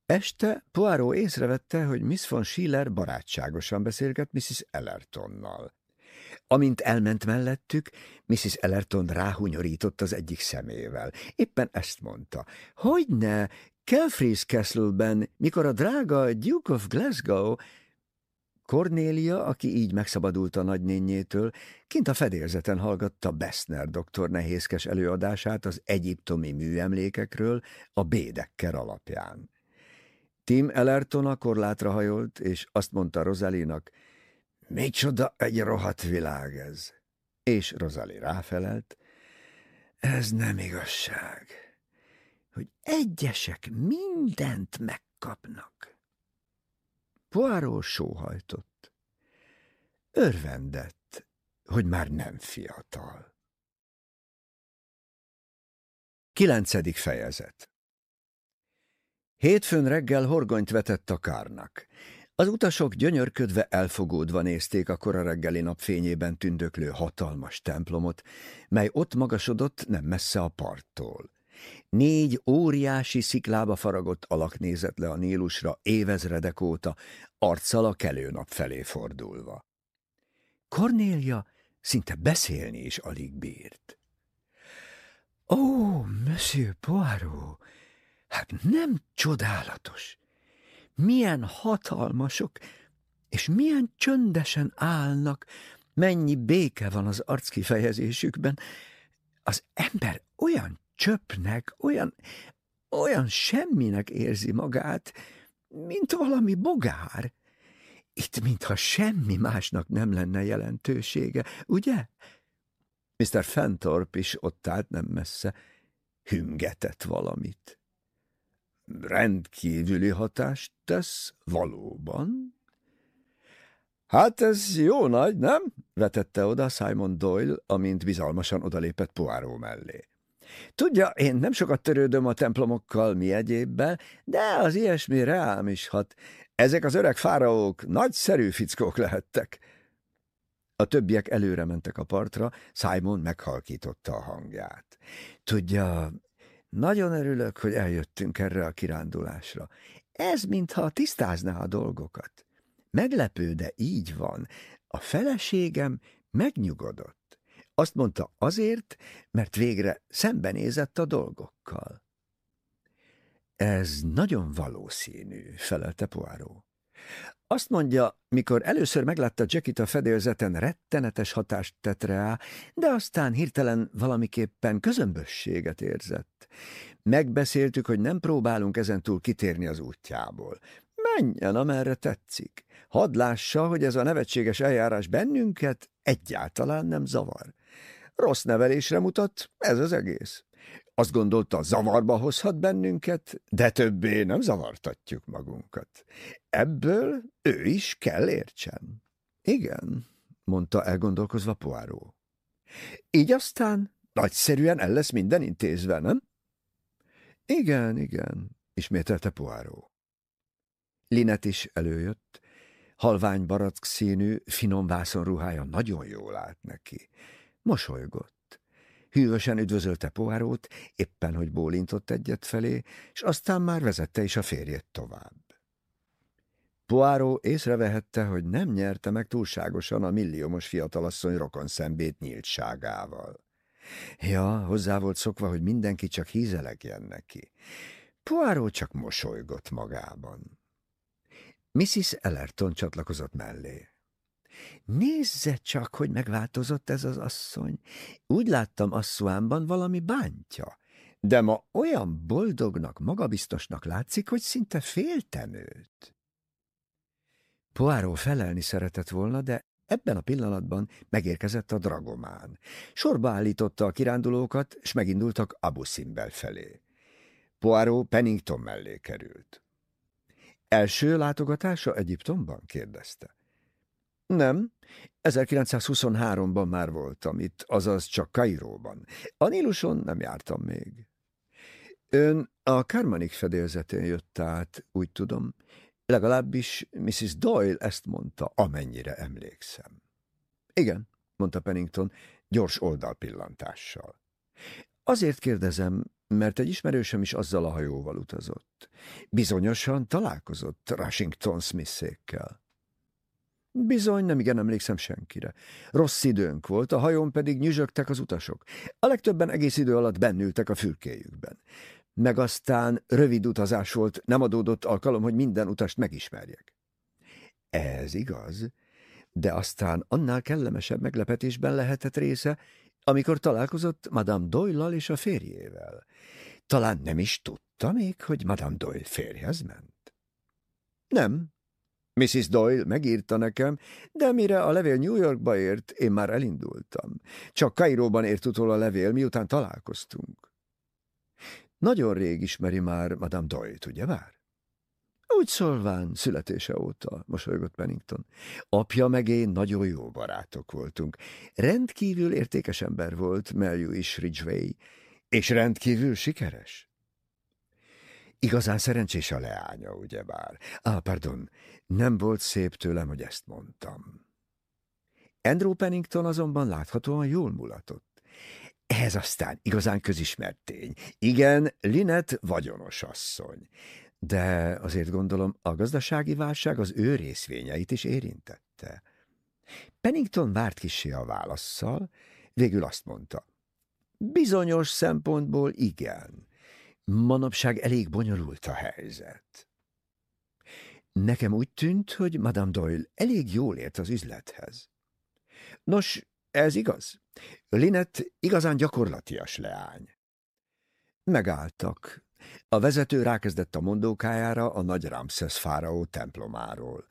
Este Poirot észrevette, hogy Miss von Schiller barátságosan beszélget Mrs. Ellertonnal. Amint elment mellettük, Mrs. Ellerton ráhunyorított az egyik szemével. Éppen ezt mondta. Hogyne, Kelfries Castle-ben, mikor a drága Duke of Glasgow... Cornélia, aki így megszabadult a nagynényétől, kint a fedélzeten hallgatta Bessner doktor nehézkes előadását az egyiptomi műemlékekről a Bédekker alapján. Tim Ellerton a korlátra hajolt, és azt mondta Rosalinak, Micsoda egy rohadt világ ez! És Rozali ráfelelt, ez nem igazság, hogy egyesek mindent megkapnak. Poirot sóhajtott. Örvendett, hogy már nem fiatal. Kilencedik fejezet Hétfőn reggel horgonyt vetett a kárnak. Az utasok gyönyörködve elfogódva nézték a kora reggeli napfényében tündöklő hatalmas templomot, mely ott magasodott nem messze a parttól. Négy óriási sziklába faragott alak nézett le a Nílusra évezredek óta, arccal a kelőnap felé fordulva. Kornélia szinte beszélni is alig bírt. Ó, oh, Monsieur Poirot, hát nem csodálatos! Milyen hatalmasok, és milyen csöndesen állnak, mennyi béke van az arckifejezésükben. Az ember olyan csöpnek, olyan, olyan semminek érzi magát, mint valami bogár. Itt mintha semmi másnak nem lenne jelentősége, ugye? Mr. Fentorp is ott állt nem messze, hüngetett valamit rendkívüli hatást tesz, valóban? Hát ez jó nagy, nem? vetette oda Simon Doyle, amint bizalmasan odalépett Poirot mellé. Tudja, én nem sokat törődöm a templomokkal, mi egyébben, de az ilyesmi reám is hat. Ezek az öreg fáraók nagyszerű fickók lehettek. A többiek előre mentek a partra, Simon meghalkította a hangját. Tudja, nagyon örülök, hogy eljöttünk erre a kirándulásra. Ez mintha tisztázná a dolgokat. Meglepő, de így van. A feleségem megnyugodott. Azt mondta azért, mert végre szembenézett a dolgokkal. Ez nagyon valószínű, felelte Poirot. Azt mondja, mikor először meglátta Jackit a fedélzeten, rettenetes hatást tett rá, de aztán hirtelen valamiképpen közömbösséget érzett. Megbeszéltük, hogy nem próbálunk ezentúl kitérni az útjából. Menjen, amerre tetszik. Hadd lássa, hogy ez a nevetséges eljárás bennünket egyáltalán nem zavar. Rossz nevelésre mutat, ez az egész. Azt gondolta, zavarba hozhat bennünket, de többé nem zavartatjuk magunkat. Ebből ő is kell értsen. Igen, mondta elgondolkozva Poáró. Így aztán nagyszerűen el lesz minden intézve, nem? Igen, igen, ismételte Poáró. Linet is előjött, halvány barack színű, finom vászonruhája nagyon jól állt neki. Mosolygott. Hűvösen üdvözölte Poárót, éppen hogy bólintott egyet felé, és aztán már vezette is a férjét tovább. Poáró észrevehette, hogy nem nyerte meg túlságosan a milliómos fiatalasszony rokon szembét nyíltságával. Ja, hozzá volt szokva, hogy mindenki csak hízelegjen neki. Poáró csak mosolygott magában. Mrs. Ellerton csatlakozott mellé. Nézze csak, hogy megváltozott ez az asszony. Úgy láttam asszuámban valami bántja, de ma olyan boldognak, magabiztosnak látszik, hogy szinte féltem őt. Poáró felelni szeretett volna, de ebben a pillanatban megérkezett a dragomán. Sorba állította a kirándulókat, és megindultak Abu Simbel felé. Poáró Pennington mellé került. Első látogatása Egyiptomban? kérdezte. Nem, 1923-ban már voltam itt, azaz csak Kairóban. A Níluson nem jártam még. Ön a Karmanik fedélzetén jött át, úgy tudom. Legalábbis Mrs. Doyle ezt mondta, amennyire emlékszem. Igen, mondta Pennington, gyors oldalpillantással. Azért kérdezem, mert egy ismerősöm is azzal a hajóval utazott. Bizonyosan találkozott Rushington Smithékkel. Bizony, nem igen emlékszem senkire. Rossz időnk volt, a hajón pedig nyüzsögtek az utasok. A legtöbben egész idő alatt bennültek a fülkéjükben. Meg aztán rövid utazás volt, nem adódott alkalom, hogy minden utast megismerjek. Ez igaz, de aztán annál kellemesebb meglepetésben lehetett része, amikor találkozott Madame Doyle-lal és a férjével. Talán nem is tudta még, hogy Madame Doyle férjhez ment. Nem, Mrs. Doyle megírta nekem, de mire a levél New Yorkba ért, én már elindultam. Csak Kairóban ért utol a levél, miután találkoztunk. Nagyon rég ismeri már Madame Doyle-t, ugye vár? Úgy szólván, születése óta, mosolygott Pennington. Apja meg én nagyon jó barátok voltunk. Rendkívül értékes ember volt Melju is Ridgway, és rendkívül sikeres. Igazán szerencsés a leánya, ugyebár. Ah, pardon, nem volt szép tőlem, hogy ezt mondtam. Andrew Pennington azonban láthatóan jól mulatott. Ez aztán igazán közismert tény. Igen, Linet vagyonos asszony. De azért gondolom, a gazdasági válság az ő részvényeit is érintette. Pennington várt kisé a válaszszal, végül azt mondta. Bizonyos szempontból igen. Manapság elég bonyolult a helyzet. Nekem úgy tűnt, hogy Madame Doyle elég jól ért az üzlethez. Nos, ez igaz. Linet igazán gyakorlatias leány. Megálltak. A vezető rákezdett a mondókájára a nagy Ramszesz fáraó templomáról.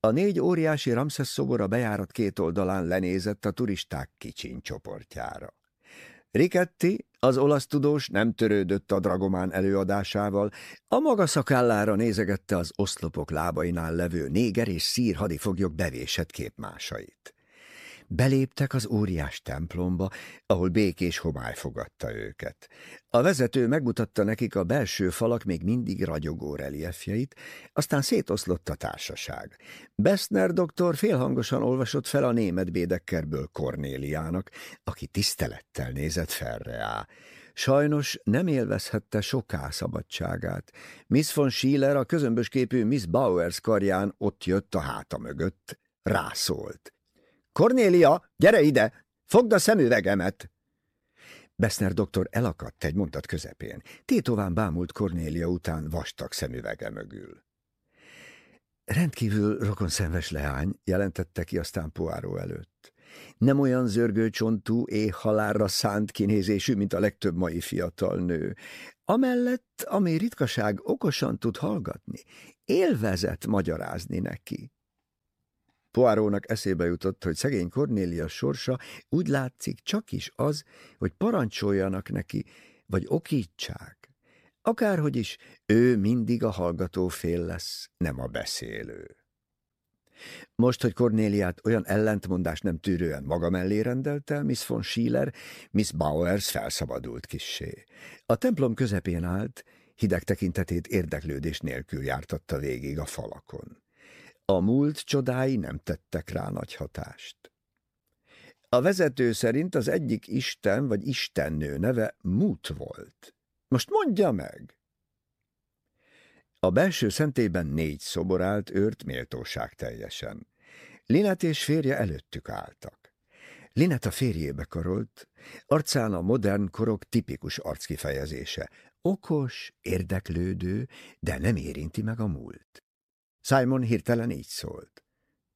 A négy óriási Ramszesz szobor a bejárat két oldalán lenézett a turisták kicsiny csoportjára. Riketti, az olasz tudós nem törődött a dragomán előadásával, a maga szakállára nézegette az oszlopok lábainál levő néger és szír hadifoglyok bevésett képmásait. Beléptek az óriás templomba, ahol békés homály fogadta őket. A vezető megmutatta nekik a belső falak még mindig ragyogó reliefjeit, aztán szétoszlott a társaság. Bessner doktor félhangosan olvasott fel a német bédekkerből Kornéliának, aki tisztelettel nézett felreá. Sajnos nem élvezhette soká szabadságát. Miss von Schiller a közömbösképű Miss Bowers karján ott jött a háta mögött. Rászólt. Kornélia, gyere ide! Fogd a szemüvegemet! Beszner doktor elakadt egy mondat közepén. Tétován bámult Kornélia után vastag szemüvege mögül. Rendkívül rokonszenves leány, jelentette ki aztán Poáró előtt. Nem olyan zörgőcsontú, halálra szánt kinézésű, mint a legtöbb mai fiatal nő. Amellett, ami ritkaság, okosan tud hallgatni, élvezett magyarázni neki. Poárónak eszébe jutott, hogy szegény Kornélia sorsa úgy látszik csak is az, hogy parancsoljanak neki, vagy okítsák. Akárhogy is, ő mindig a hallgató fél lesz, nem a beszélő. Most, hogy Kornéliát olyan ellentmondás nem tűrően maga mellé rendelte, Miss von Schiller, Miss Bowers felszabadult kissé. A templom közepén állt, hideg tekintetét érdeklődés nélkül jártatta végig a falakon. A múlt csodái nem tettek rá nagy hatást. A vezető szerint az egyik isten vagy istennő neve Mut volt. Most mondja meg! A belső szentében négy szobor állt őrt méltóság teljesen. Linet és férje előttük álltak. Linet a férjébe karolt, arcán a modern korok tipikus arckifejezése. Okos, érdeklődő, de nem érinti meg a múlt. Simon hirtelen így szólt.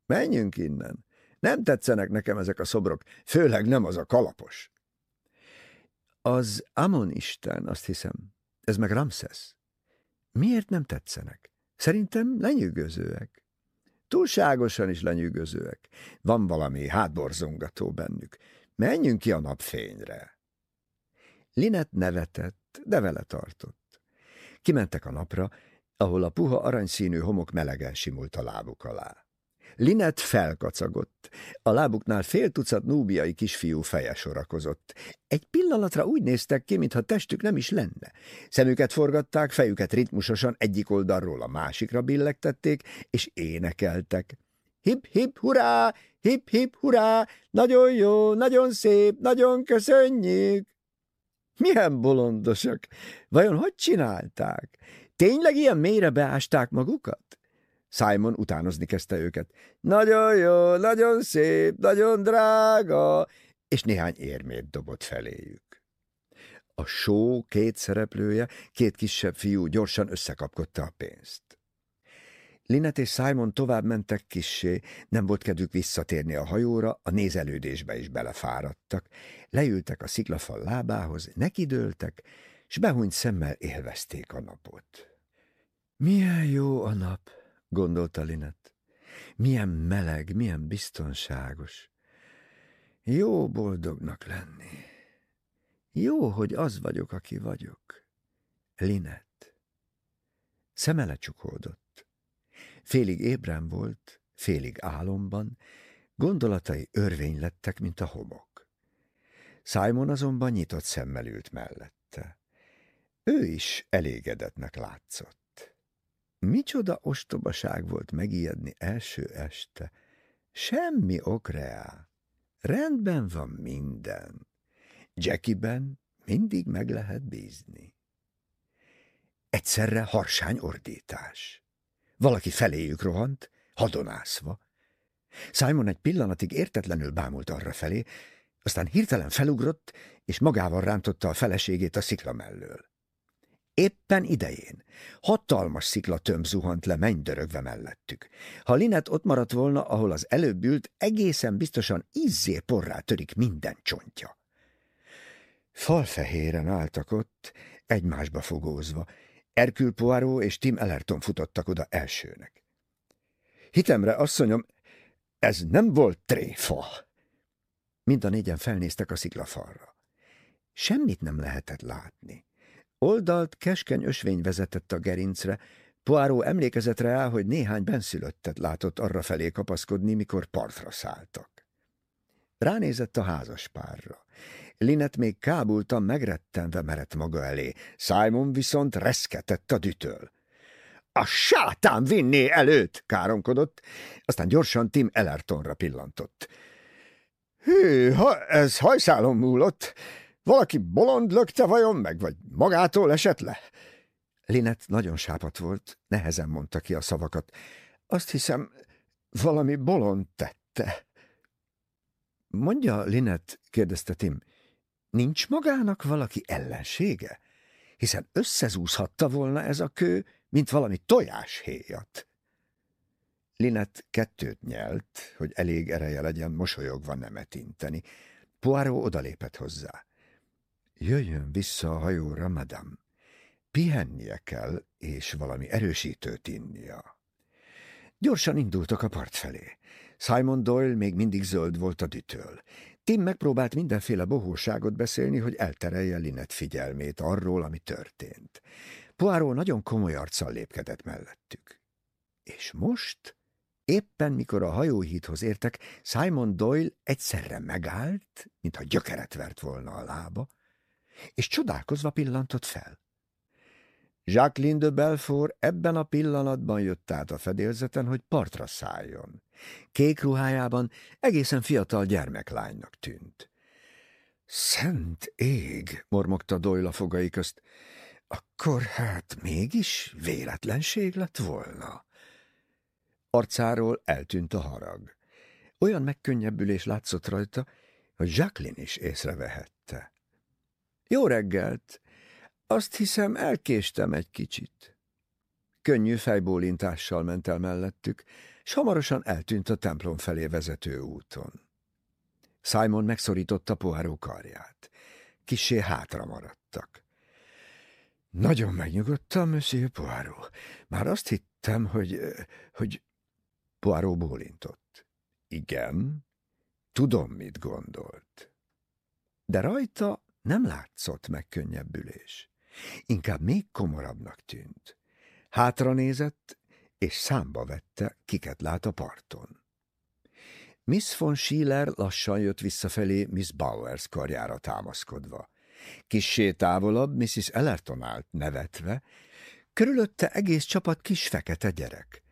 Menjünk innen. Nem tetszenek nekem ezek a szobrok, főleg nem az a kalapos. Az Amon isten, azt hiszem. Ez meg Ramses. Miért nem tetszenek? Szerintem lenyűgözőek. Túlságosan is lenyűgözőek. Van valami hátborzongató bennük. Menjünk ki a napfényre. Linet nevetett, de vele tartott. Kimentek a napra, ahol a puha aranyszínű homok melegen simult a lábuk alá. Linet felkacagott. A lábuknál fél tucat núbiai kisfiú feje sorakozott. Egy pillanatra úgy néztek ki, mintha testük nem is lenne. Szemüket forgatták, fejüket ritmusosan egyik oldalról a másikra billegtették, és énekeltek. Hip-hip, hurrá! Hip-hip, hurrá! Nagyon jó, nagyon szép, nagyon köszönjük! Milyen bolondosak! Vajon hogy csinálták? Tényleg ilyen mélyre beásták magukat? Simon utánozni kezdte őket. Nagyon jó, nagyon szép, nagyon drága, és néhány érmét dobott feléjük. A só két szereplője, két kisebb fiú gyorsan összekapkodta a pénzt. Linet és Simon tovább mentek kissé, nem volt kedvük visszatérni a hajóra, a nézelődésbe is belefáradtak. Leültek a sziklafal lábához, nekidőltek, s behúnyt szemmel élvezték a napot. Milyen jó a nap, gondolta Linet. Milyen meleg, milyen biztonságos. Jó boldognak lenni. Jó, hogy az vagyok, aki vagyok. Linet. Szemele csukódott. Félig ébren volt, félig álomban, gondolatai örvény lettek, mint a homok. Simon azonban nyitott szemmel ült mellette. Ő is elégedetnek látszott. Micsoda ostobaság volt megijedni első este. Semmi ok reá. Rendben van minden. Jackieben mindig meg lehet bízni. Egyszerre harsány ordítás. Valaki feléjük rohant, hadonászva. Simon egy pillanatig értetlenül bámult arra felé, aztán hirtelen felugrott, és magával rántotta a feleségét a szikla mellől. Éppen idején. Hatalmas sziklatömb zuhant le mennydörögve mellettük. Ha Linet ott maradt volna, ahol az előbb ült, egészen biztosan izzé porrá törik minden csontja. Falfehéren álltak ott, egymásba fogózva. Erkül Poirot és Tim Ellerton futottak oda elsőnek. Hitemre, asszonyom, ez nem volt tréfa. Mind a négyen felnéztek a sziklafalra. Semmit nem lehetett látni. Oldalt keskeny ösvény vezetett a gerincre, Poáró emlékezett rá, hogy néhány benszülöttet látott arra felé kapaszkodni, mikor partra szálltak. Ránézett a házaspárra. Linet még kábultan megrettenve merett maga elé, Simon viszont reszketett a dütől. A sátán vinné előtt, káromkodott, aztán gyorsan Tim Ellertonra pillantott. Hű, ha ez hajszálon múlott, valaki bolond lökte vajon meg, vagy magától esett le? Linet nagyon sápat volt, nehezen mondta ki a szavakat. Azt hiszem, valami bolond tette. Mondja, Linet, kérdezte Tim, nincs magának valaki ellensége? Hiszen összezúzhatta volna ez a kő, mint valami tojáshéjat. Linet kettőt nyelt, hogy elég ereje legyen mosolyogva nemet inteni. Poirot odalépett hozzá. Jöjjön vissza a hajóra, madame. Pihennie kell, és valami erősítőt innia. Gyorsan indultak a part felé. Simon Doyle még mindig zöld volt a dütől. Tim megpróbált mindenféle bohóságot beszélni, hogy elterelje Linet figyelmét arról, ami történt. Poirot nagyon komoly arccal lépkedett mellettük. És most, éppen mikor a hajóhídhoz értek, Simon Doyle egyszerre megállt, mintha gyökeret vert volna a lába, és csodálkozva pillantott fel. Jacqueline de Belfort ebben a pillanatban jött át a fedélzeten, hogy partra szálljon. Kék ruhájában egészen fiatal gyermeklánynak tűnt. Szent ég, mormogta a fogai közt. Akkor hát mégis véletlenség lett volna. Arcáról eltűnt a harag. Olyan megkönnyebbülés látszott rajta, hogy Jacqueline is észrevehette. Jó reggelt! Azt hiszem, elkéstem egy kicsit. Könnyű fejbólintással ment el mellettük, s hamarosan eltűnt a templom felé vezető úton. Simon megszorította poháró karját. Kissé hátra maradtak. Nagyon megnyugodtam, Monsieur Poirot. Már azt hittem, hogy... hogy... Poirot bólintott. Igen, tudom, mit gondolt. De rajta nem látszott megkönnyebbülés. Inkább még komorabbnak tűnt. Hátra nézett, és számba vette, kiket lát a parton. Miss von Schiller lassan jött visszafelé Miss Bowers karjára támaszkodva. Kissé távolabb Mrs. Ellerton állt nevetve, körülötte egész csapat kis fekete gyerek.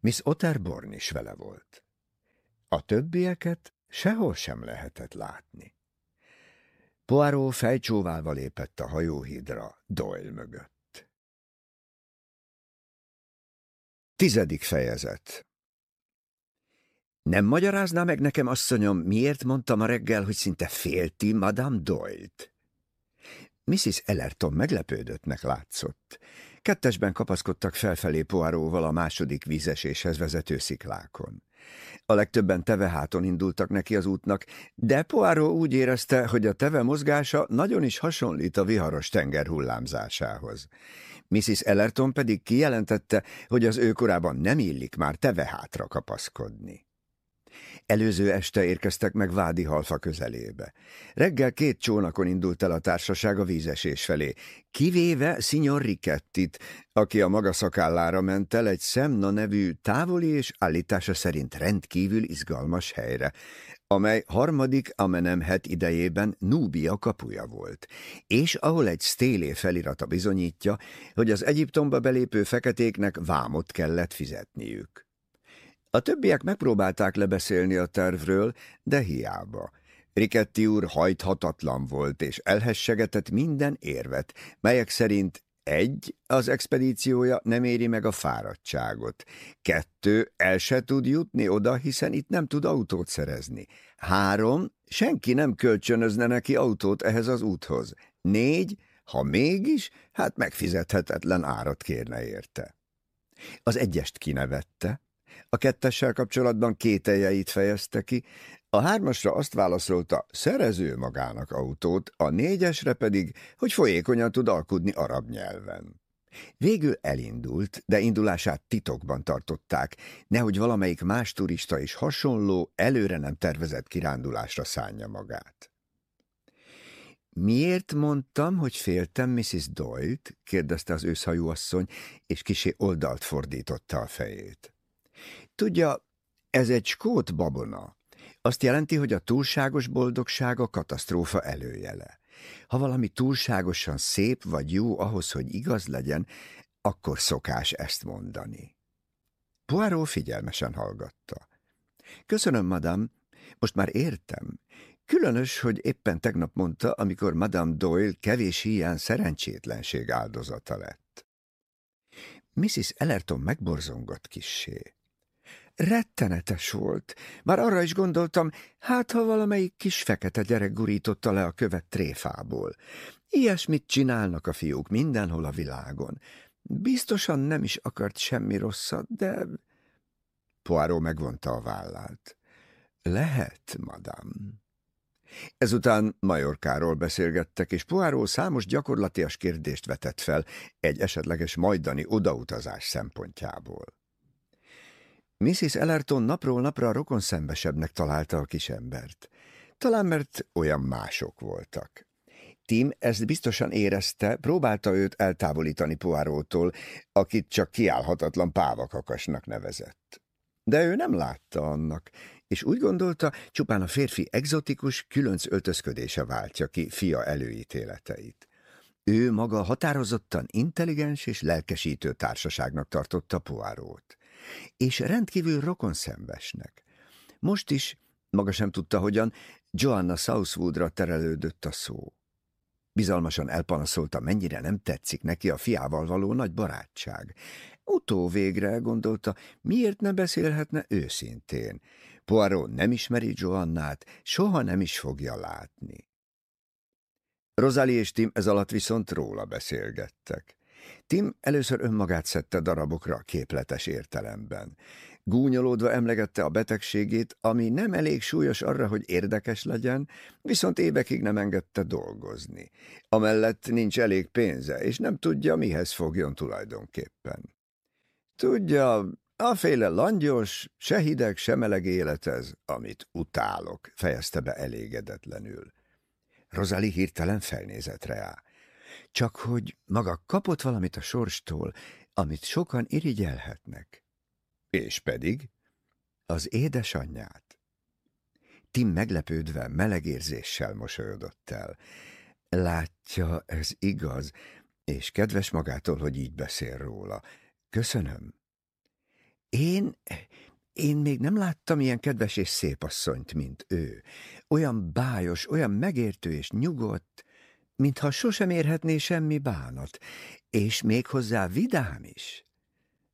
Miss Otterborn is vele volt. A többieket sehol sem lehetett látni. Poirot fejcsóválva lépett a hajóhídra Doyle mögött. Tizedik fejezet Nem magyarázná meg nekem, asszonyom, miért mondtam a reggel, hogy szinte félti Madame Doyle-t? Mrs. Ellerton meglepődöttnek látszott. Kettesben kapaszkodtak felfelé Poiróval a második vízeséshez vezető sziklákon. A legtöbben teveháton indultak neki az útnak, de Poirot úgy érezte, hogy a teve mozgása nagyon is hasonlít a viharos tenger hullámzásához. Mrs. Ellerton pedig kijelentette, hogy az ő korában nem illik már tevehátra kapaszkodni. Előző este érkeztek meg Vádi halfa közelébe. Reggel két csónakon indult el a társaság a vízesés felé, kivéve Signor Rikettit, aki a maga szakállára ment el egy Szemna nevű távoli és állítása szerint rendkívül izgalmas helyre, amely harmadik Amenemhet idejében Núbia kapuja volt, és ahol egy stélé felirata bizonyítja, hogy az Egyiptomba belépő feketéknek vámot kellett fizetniük. A többiek megpróbálták lebeszélni a tervről, de hiába. Riketti úr hajthatatlan volt, és elhessegetett minden érvet, melyek szerint egy, az expedíciója nem éri meg a fáradtságot. Kettő, el se tud jutni oda, hiszen itt nem tud autót szerezni. Három, senki nem kölcsönözne neki autót ehhez az úthoz. Négy, ha mégis, hát megfizethetetlen árat kérne érte. Az egyest kinevette, a kettessel kapcsolatban kételjeit fejezte ki, a hármasra azt válaszolta, szerező magának autót, a négyesre pedig, hogy folyékonyan tud alkudni arab nyelven. Végül elindult, de indulását titokban tartották, nehogy valamelyik más turista is hasonló, előre nem tervezett kirándulásra szánja magát. Miért mondtam, hogy féltem Mrs. Doyle-t? kérdezte az őszhajú asszony, és kisé oldalt fordította a fejét. Tudja, ez egy skót babona. Azt jelenti, hogy a túlságos boldogság a katasztrófa előjele. Ha valami túlságosan szép vagy jó ahhoz, hogy igaz legyen, akkor szokás ezt mondani. Poirot figyelmesen hallgatta. Köszönöm, madam, most már értem. Különös, hogy éppen tegnap mondta, amikor Madame Doyle kevés hiány szerencsétlenség áldozata lett. Mrs. Ellerton megborzongott kissé. Rettenetes volt. Már arra is gondoltam, hát ha valamelyik kis fekete gyerek gurította le a követ tréfából. Ilyesmit csinálnak a fiúk mindenhol a világon. Biztosan nem is akart semmi rosszat, de... Poirot megvonta a vállát. Lehet, madám. Ezután Majorkáról beszélgettek, és Poirot számos gyakorlatias kérdést vetett fel egy esetleges majdani odautazás szempontjából. Mrs. Ellerton napról napra rokon szembesebbnek találta a kisembert. Talán mert olyan mások voltak. Tim ezt biztosan érezte, próbálta őt eltávolítani Poirottól, akit csak kiállhatatlan pávakakasnak nevezett. De ő nem látta annak, és úgy gondolta, csupán a férfi egzotikus, különc öltözködése váltja ki fia előítéleteit. Ő maga határozottan intelligens és lelkesítő társaságnak tartotta Poirót, és rendkívül rokonszembesnek. Most is, maga sem tudta hogyan, Joanna Southwoodra terelődött a szó. Bizalmasan elpanaszolta, mennyire nem tetszik neki a fiával való nagy barátság. Utóvégre gondolta, miért ne beszélhetne őszintén. Poirot nem ismeri Joannát, soha nem is fogja látni. Rosalie és Tim ez alatt viszont róla beszélgettek. Tim először önmagát szedte darabokra a képletes értelemben. Gúnyolódva emlegette a betegségét, ami nem elég súlyos arra, hogy érdekes legyen, viszont évekig nem engedte dolgozni. Amellett nincs elég pénze, és nem tudja, mihez fogjon tulajdonképpen. Tudja, Aféle langyos, se hideg, se meleg élet ez, amit utálok, fejezte be elégedetlenül. Rozali hirtelen felnézett rá. Csak hogy maga kapott valamit a sorstól, amit sokan irigyelhetnek. És pedig az édesanyját. Tim meglepődve, melegérzéssel mosolyodott el. Látja, ez igaz, és kedves magától, hogy így beszél róla. Köszönöm. Én, én még nem láttam ilyen kedves és szép asszonyt, mint ő. Olyan bájos, olyan megértő és nyugodt, mintha sosem érhetné semmi bánat, és még hozzá vidám is.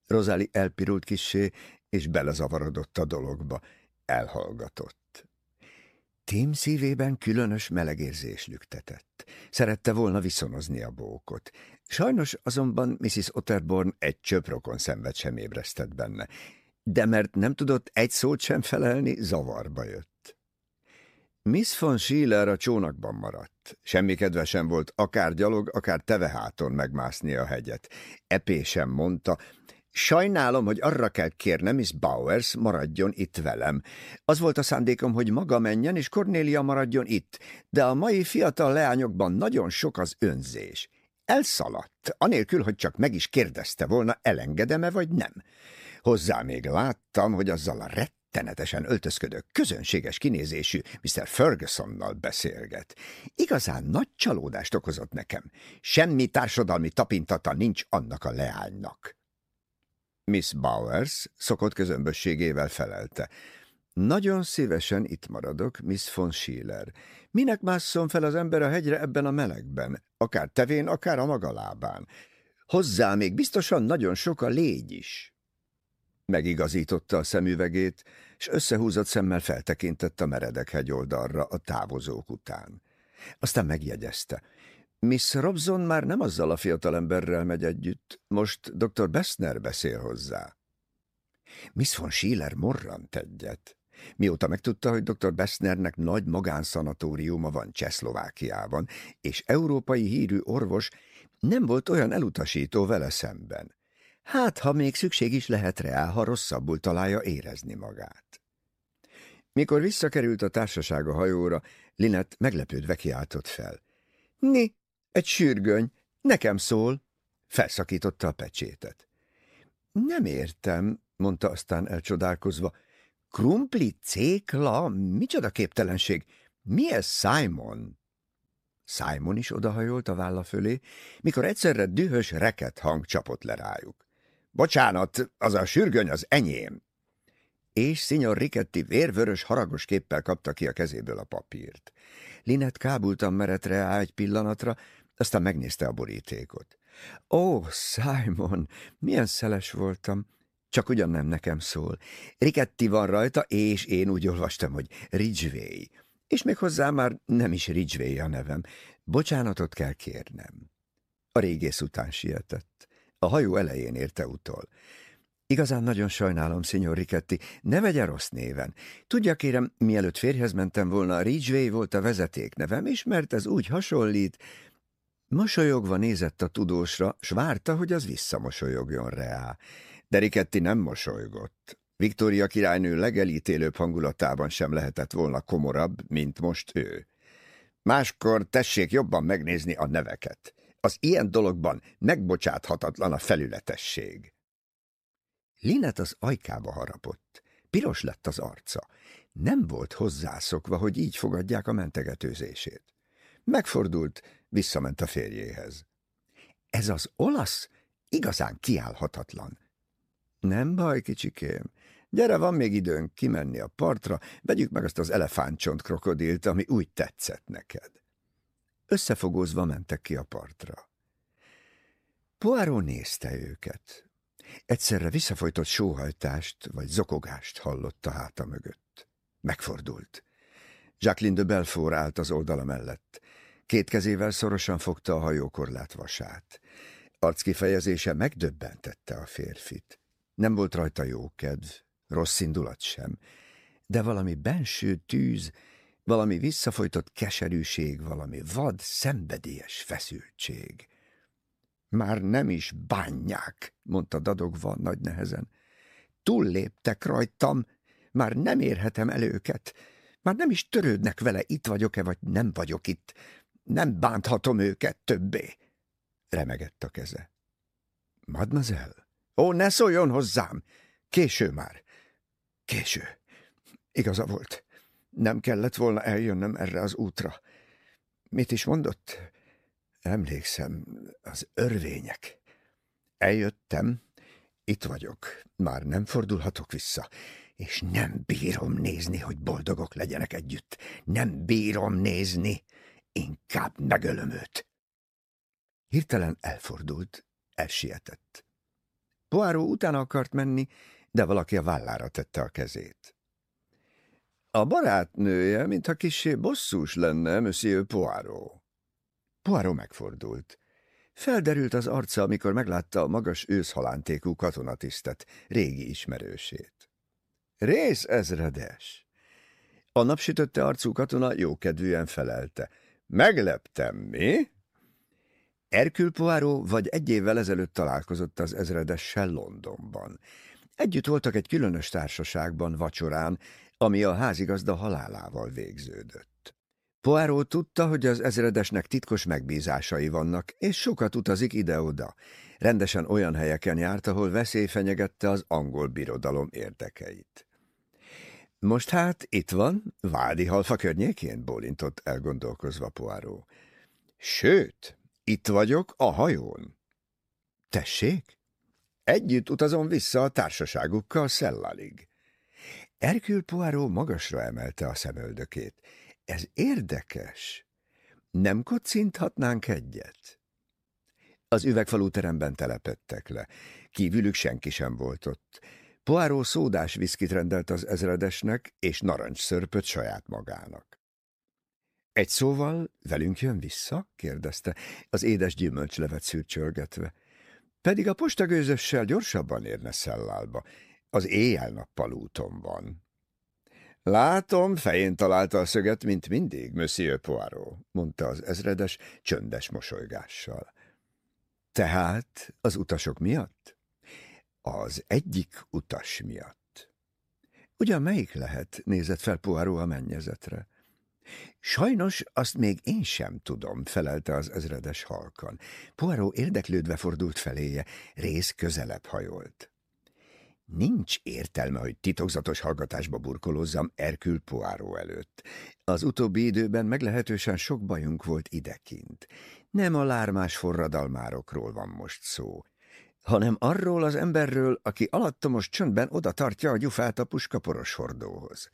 Rozali elpirult kissé, és belezavarodott a dologba. Elhallgatott. Tim szívében különös melegérzés lüktetett. Szerette volna viszonozni a bókot. Sajnos azonban Mrs. Otterborn egy csöprokon szenved sem ébresztett benne, de mert nem tudott egy szót sem felelni, zavarba jött. Miss von Schiller a csónakban maradt. Semmi kedve sem volt akár gyalog, akár teveháton megmászni a hegyet. Epé sem mondta, Sajnálom, hogy arra kell kérnem, Miss Bowers maradjon itt velem. Az volt a szándékom, hogy maga menjen, és Cornélia maradjon itt, de a mai fiatal leányokban nagyon sok az önzés. Elszaladt, anélkül, hogy csak meg is kérdezte volna, elengedem-e vagy nem. Hozzá még láttam, hogy azzal a rettenetesen öltözködő, közönséges kinézésű Mr. Fergusonnal beszélget. Igazán nagy csalódást okozott nekem. Semmi társadalmi tapintata nincs annak a leánynak. Miss Bowers szokott közömbösségével felelte. Nagyon szívesen itt maradok, Miss von Schiller. Minek másszon fel az ember a hegyre ebben a melegben, akár tevén, akár a maga lábán? Hozzá még biztosan nagyon sok a légy is. Megigazította a szemüvegét, és összehúzott szemmel feltekintett a meredek hegyoldalra a távozók után. Aztán megjegyezte. Miss Robson már nem azzal a fiatalemberrel megy együtt, most dr. Bessner beszél hozzá. Miss von Schiller morrant egyet. Mióta megtudta, hogy dr. Bessnernek nagy magánszanatóriuma van Csehszlovákiában, és európai hírű orvos nem volt olyan elutasító vele szemben. Hát, ha még szükség is lehet rá, ha rosszabbul találja érezni magát. Mikor visszakerült a társaság hajóra, Linet meglepődve kiáltott fel. Ni, egy sürgöny, nekem szól, felszakította a pecsétet. Nem értem, mondta aztán elcsodálkozva, Krumpli, cékla, micsoda képtelenség! Mi ez, Simon? Simon is odahajolt a válla fölé, mikor egyszerre dühös reket hang csapott le rájuk. Bocsánat, az a sürgöny az enyém. És Szinyor Riketti vérvörös haragos képpel kapta ki a kezéből a papírt. Linet kábultan merett rá egy pillanatra, aztán megnézte a borítékot. Ó, oh, Simon, milyen szeles voltam! Csak ugyan nem nekem szól. Riketti van rajta, és én úgy olvastam, hogy Ridgeway. És még már nem is Ridgeway a nevem. Bocsánatot kell kérnem. A régész után sietett. A hajó elején érte utol. Igazán nagyon sajnálom, Signor Riketti, ne vegye rossz néven. Tudja, kérem, mielőtt férjhez mentem volna, Ridgeway volt a vezetéknevem, és mert ez úgy hasonlít... Mosolyogva nézett a tudósra, s várta, hogy az visszamosolyogjon rá. De Riketti nem mosolygott. Viktória királynő legelítélőbb hangulatában sem lehetett volna komorabb, mint most ő. Máskor tessék jobban megnézni a neveket. Az ilyen dologban megbocsáthatatlan a felületesség. Linet az ajkába harapott. Piros lett az arca. Nem volt hozzászokva, hogy így fogadják a mentegetőzését. Megfordult, visszament a férjéhez. Ez az olasz igazán kiállhatatlan. Nem baj, kicsikém. Gyere, van még időnk kimenni a partra, vegyük meg azt az elefántcsont krokodilt, ami úgy tetszett neked. Összefogózva mentek ki a partra. Poirot nézte őket. Egyszerre visszafolytott sóhajtást vagy zokogást hallott a háta mögött. Megfordult. Jacqueline de Belfort állt az oldala mellett. Két kezével szorosan fogta a hajókorlát vasát. Arckifejezése megdöbbentette a férfit. Nem volt rajta jókedv, rossz indulat sem, de valami benső tűz, valami visszafolytott keserűség, valami vad, szenvedélyes feszültség. Már nem is bánják, mondta dadogva nagy nehezen. Túlléptek rajtam, már nem érhetem el őket, már nem is törődnek vele, itt vagyok-e, vagy nem vagyok itt. Nem bánthatom őket többé. Remegett a keze. Mademoiselle? Ó, ne szóljon hozzám! Késő már. Késő. Igaza volt. Nem kellett volna eljönnöm erre az útra. Mit is mondott? Emlékszem, az örvények. Eljöttem, itt vagyok, már nem fordulhatok vissza, és nem bírom nézni, hogy boldogok legyenek együtt. Nem bírom nézni, inkább megölöm őt. Hirtelen elfordult, elsietett. Poirot utána akart menni, de valaki a vállára tette a kezét. A barátnője, mintha kissé bosszús lenne, Monsieur Poirot. Poirot megfordult. Felderült az arca, amikor meglátta a magas őszhalántékú katonatisztet, régi ismerősét. Rész ezredes! A napsütötte arcú katona jókedvűen felelte. Megleptem, mi? Erkül Poirot vagy egy évvel ezelőtt találkozott az ezredessel Londonban. Együtt voltak egy különös társaságban vacsorán, ami a házigazda halálával végződött. Poirot tudta, hogy az ezredesnek titkos megbízásai vannak, és sokat utazik ide-oda. Rendesen olyan helyeken járt, ahol veszély fenyegette az angol birodalom érdekeit. Most hát itt van, Vádi halfa környékén, bólintott elgondolkozva Poirot. Sőt, itt vagyok a hajón. Tessék? Együtt utazom vissza a társaságukkal Szellalig. Erkül Poirot magasra emelte a szemöldökét. Ez érdekes. Nem kocinthatnánk egyet? Az üvegfalú teremben telepettek le. Kívülük senki sem volt ott. Poirot szódás viszkit rendelt az ezredesnek, és narancsszörpöt saját magának. Egy szóval velünk jön vissza? kérdezte, az édes gyümölcslevet szürcsölgetve. Pedig a postagőzössel gyorsabban érne Szellálba. Az éjjel-nappal úton van. Látom, fején találta a szöget, mint mindig, Monsieur Poirot, mondta az ezredes csöndes mosolygással. Tehát az utasok miatt? Az egyik utas miatt. Ugyan melyik lehet? nézett fel Poirot a mennyezetre. Sajnos azt még én sem tudom, felelte az ezredes halkan. Poirot érdeklődve fordult feléje, rész közelebb hajolt. Nincs értelme, hogy titokzatos hallgatásba burkolózzam Erkül Poirot előtt. Az utóbbi időben meglehetősen sok bajunk volt idekint. Nem a lármás forradalmárokról van most szó, hanem arról az emberről, aki alattomos csöndben oda tartja a gyufát a puskaporos hordóhoz.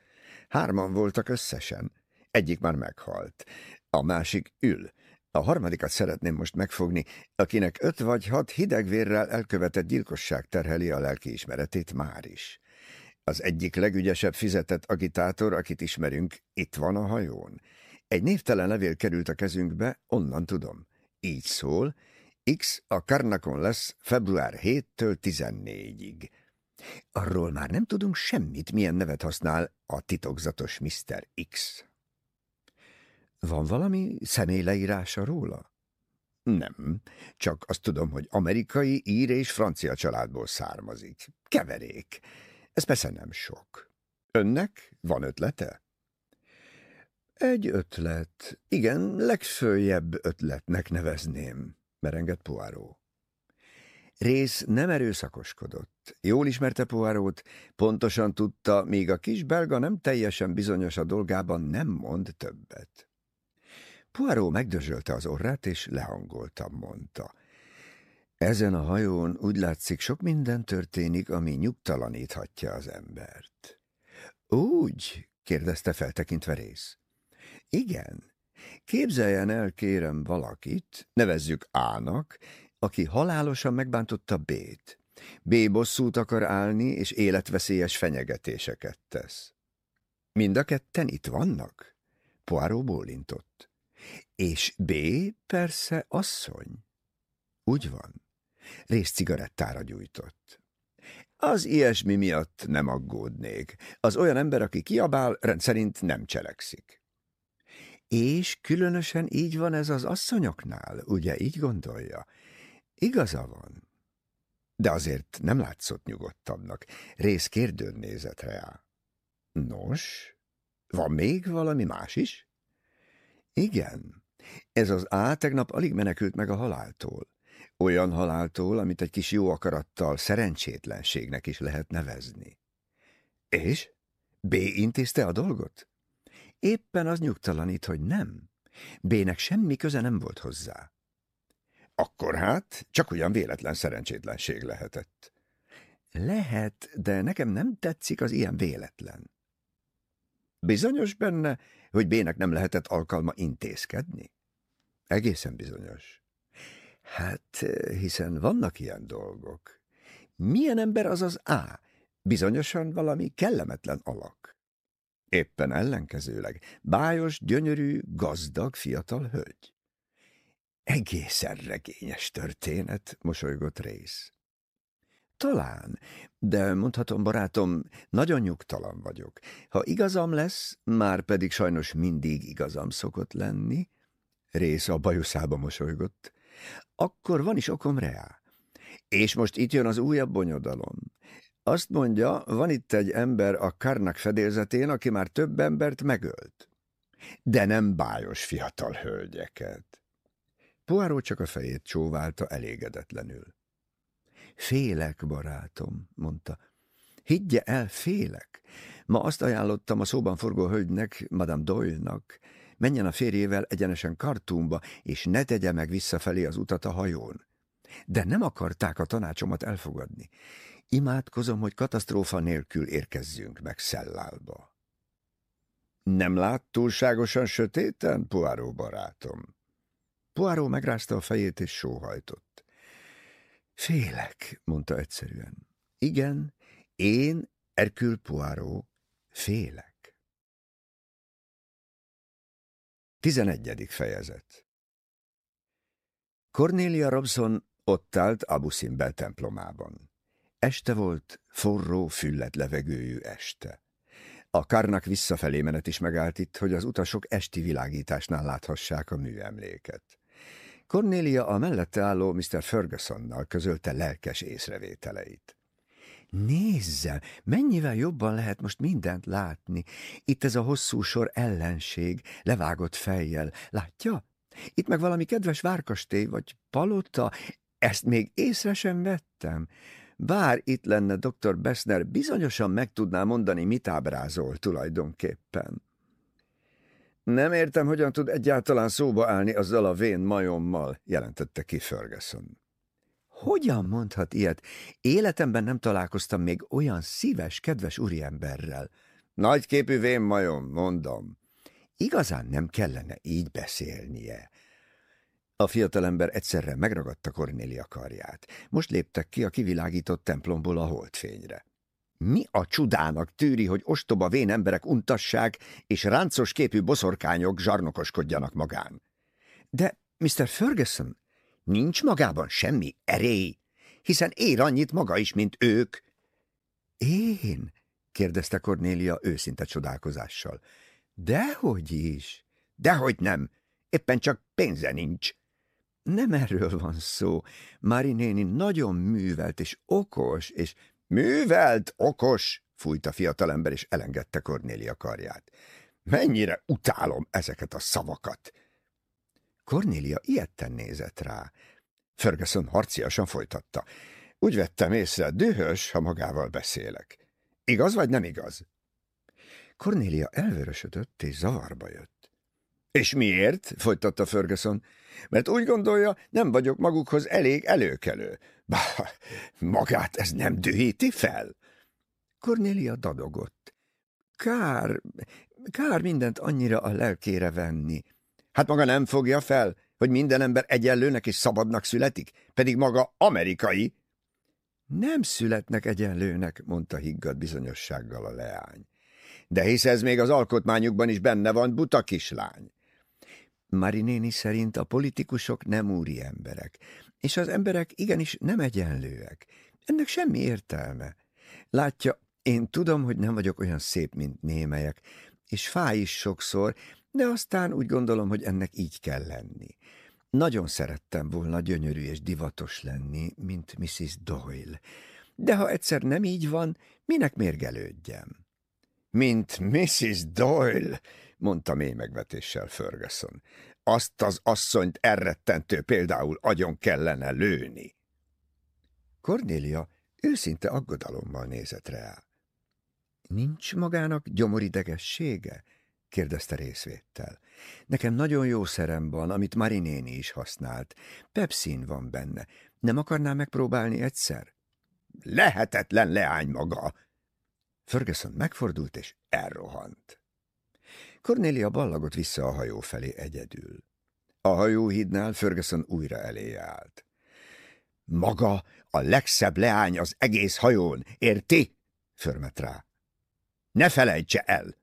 Hárman voltak összesen. Egyik már meghalt. A másik ül. A harmadikat szeretném most megfogni, akinek öt vagy hat hidegvérrel elkövetett gyilkosság terheli a lelkiismeretét már is. Az egyik legügyesebb fizetett agitátor, akit ismerünk, itt van a hajón. Egy névtelen levél került a kezünkbe, onnan tudom. Így szól, X a Karnakon lesz február 7-től 14-ig. Arról már nem tudunk semmit, milyen nevet használ a titokzatos Mr. X. Van valami személyleírása róla? Nem, csak azt tudom, hogy amerikai, ír és francia családból származik. Keverék. Ez persze nem sok. Önnek van ötlete? Egy ötlet. Igen, legfőjebb ötletnek nevezném, merengett Poirot. Rész nem erőszakoskodott. Jól ismerte Poirót, pontosan tudta, míg a kis belga nem teljesen bizonyos a dolgában, nem mond többet. Poirot megdözsölte az orrát, és lehangoltan mondta. Ezen a hajón úgy látszik, sok minden történik, ami nyugtalaníthatja az embert. Úgy? kérdezte feltekintve rész. Igen. Képzeljen el, kérem, valakit, nevezzük Ának, aki halálosan megbántotta B-t. B bosszút akar állni, és életveszélyes fenyegetéseket tesz. Mind a ketten itt vannak? Poirot bólintott. És B persze asszony. Úgy van. Rész cigarettára gyújtott. Az ilyesmi miatt nem aggódnék. Az olyan ember, aki kiabál, rendszerint nem cselekszik. És különösen így van ez az asszonyoknál, ugye így gondolja? Igaza van. De azért nem látszott nyugodtabbnak. Rész kérdőn nézett rá. Nos, van még valami más is? Igen. Ez az A tegnap alig menekült meg a haláltól. Olyan haláltól, amit egy kis jó akarattal szerencsétlenségnek is lehet nevezni. És? B intézte a dolgot? Éppen az nyugtalanít, hogy nem. B-nek semmi köze nem volt hozzá. Akkor hát csak olyan véletlen szerencsétlenség lehetett. Lehet, de nekem nem tetszik az ilyen véletlen. Bizonyos benne, hogy B-nek nem lehetett alkalma intézkedni? Egészen bizonyos. Hát, hiszen vannak ilyen dolgok. Milyen ember az az A? Bizonyosan valami kellemetlen alak. Éppen ellenkezőleg, bájos, gyönyörű, gazdag, fiatal hölgy. Egészen regényes történet, mosolygott rész. Talán, de mondhatom, barátom, nagyon nyugtalan vagyok. Ha igazam lesz, már pedig sajnos mindig igazam szokott lenni, rész a bajuszába mosolygott, akkor van is okom reá. És most itt jön az újabb bonyodalom. Azt mondja, van itt egy ember a Karnak fedélzetén, aki már több embert megölt. De nem bájos fiatal hölgyeket. Poirot csak a fejét csóválta elégedetlenül. Félek, barátom, mondta. Higgye el, félek. Ma azt ajánlottam a szóban forgó hölgynek, Madame Doyle-nak, menjen a férjével egyenesen Kartumba, és ne tegye meg visszafelé az utat a hajón. De nem akarták a tanácsomat elfogadni. Imádkozom, hogy katasztrófa nélkül érkezzünk meg Szellálba. Nem lát túlságosan sötéten, Poirot barátom? Poirot megrázta a fejét és sóhajtott. Félek, mondta egyszerűen. Igen, én, Erkül Poirot, félek. Tizenegyedik fejezet Cornélia Robson ott állt Abu Simbel templomában. Este volt, forró, füllet levegőjű este. A karnak visszafelé menet is megállt itt, hogy az utasok esti világításnál láthassák a műemléket. Cornélia a mellette álló Mr. Fergusonnal közölte lelkes észrevételeit. Nézze, mennyivel jobban lehet most mindent látni. Itt ez a hosszú sor ellenség, levágott fejjel. Látja? Itt meg valami kedves várkastély vagy palota, ezt még észre sem vettem. Bár itt lenne dr. Bessner, bizonyosan meg tudná mondani, mit ábrázol tulajdonképpen. Nem értem, hogyan tud egyáltalán szóba állni azzal a vén majommal, jelentette ki Ferguson. Hogyan mondhat ilyet? Életemben nem találkoztam még olyan szíves, kedves úriemberrel. Nagyképű vén majom, mondom. Igazán nem kellene így beszélnie. A fiatalember egyszerre megragadta Kornélia karját. Most léptek ki a kivilágított templomból a holdfényre. Mi a csudának tűri, hogy ostoba vén emberek untassák, és ráncos képű boszorkányok zsarnokoskodjanak magán? De, Mr. Ferguson, nincs magában semmi erély, hiszen ér annyit maga is, mint ők. Én? kérdezte Kornélia őszinte csodálkozással. Dehogy is. Dehogy nem. Éppen csak pénze nincs. Nem erről van szó. Mári néni nagyon művelt és okos, és művelt, okos, fújt a fiatalember, és elengedte Kornélia karját. Mennyire utálom ezeket a szavakat! Kornélia ilyetten nézett rá. Ferguson harciasan folytatta. Úgy vettem észre, dühös, ha magával beszélek. Igaz vagy nem igaz? Kornélia elvörösödött és zavarba jött. És miért? folytatta Ferguson. Mert úgy gondolja, nem vagyok magukhoz elég előkelő. Bah, magát ez nem dühíti fel? Kornélia dadogott. Kár, kár mindent annyira a lelkére venni. Hát maga nem fogja fel, hogy minden ember egyenlőnek és szabadnak születik, pedig maga amerikai. Nem születnek egyenlőnek, mondta higgadt bizonyossággal a leány. De hisz ez még az alkotmányukban is benne van, buta kislány. Marinéni szerint a politikusok nem úri emberek, és az emberek igenis nem egyenlőek. Ennek semmi értelme. Látja, én tudom, hogy nem vagyok olyan szép, mint némelyek, és fáj is sokszor, de aztán úgy gondolom, hogy ennek így kell lenni. Nagyon szerettem volna gyönyörű és divatos lenni, mint Mrs. Doyle. De ha egyszer nem így van, minek mérgelődjem? Mint Mrs. Doyle, mondta mély megvetéssel Ferguson. Azt az asszonyt elrettentő például agyon kellene lőni. Cornélia őszinte aggodalommal nézett rá. Nincs magának gyomoridegessége? kérdezte részvéttel. Nekem nagyon jó szerem van, amit Marinéni is használt. Pepszin van benne. Nem akarná megpróbálni egyszer? Lehetetlen leány maga! Ferguson megfordult és elrohant. Cornélia ballagott vissza a hajó felé egyedül. A hajóhídnál Ferguson újra elé állt. Maga a legszebb leány az egész hajón, érti? Förmet rá. Ne felejtse el!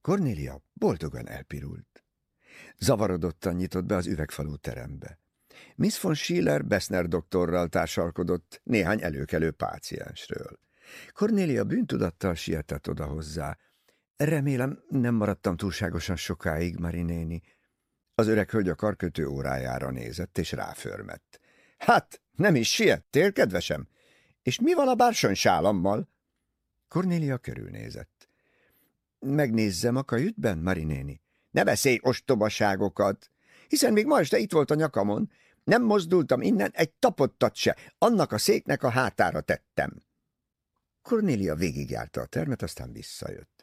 Cornélia boldogan elpirult. Zavarodottan nyitott be az üvegfalú terembe. Miss von Schiller Bessner doktorral társalkodott néhány előkelő páciensről. Cornélia bűntudattal sietett oda hozzá. Remélem, nem maradtam túlságosan sokáig, Marinéni. Az öreg hölgy a karkötő órájára nézett, és ráförmett. Hát, nem is siettél, kedvesem? És mi van a bársonysálammal? Cornélia körülnézett. Megnézzem a kajütben, Marinéni. Ne beszélj ostobaságokat, hiszen még ma este itt volt a nyakamon. Nem mozdultam innen egy tapottat se, annak a széknek a hátára tettem. Cornélia végigjárta a termet, aztán visszajött.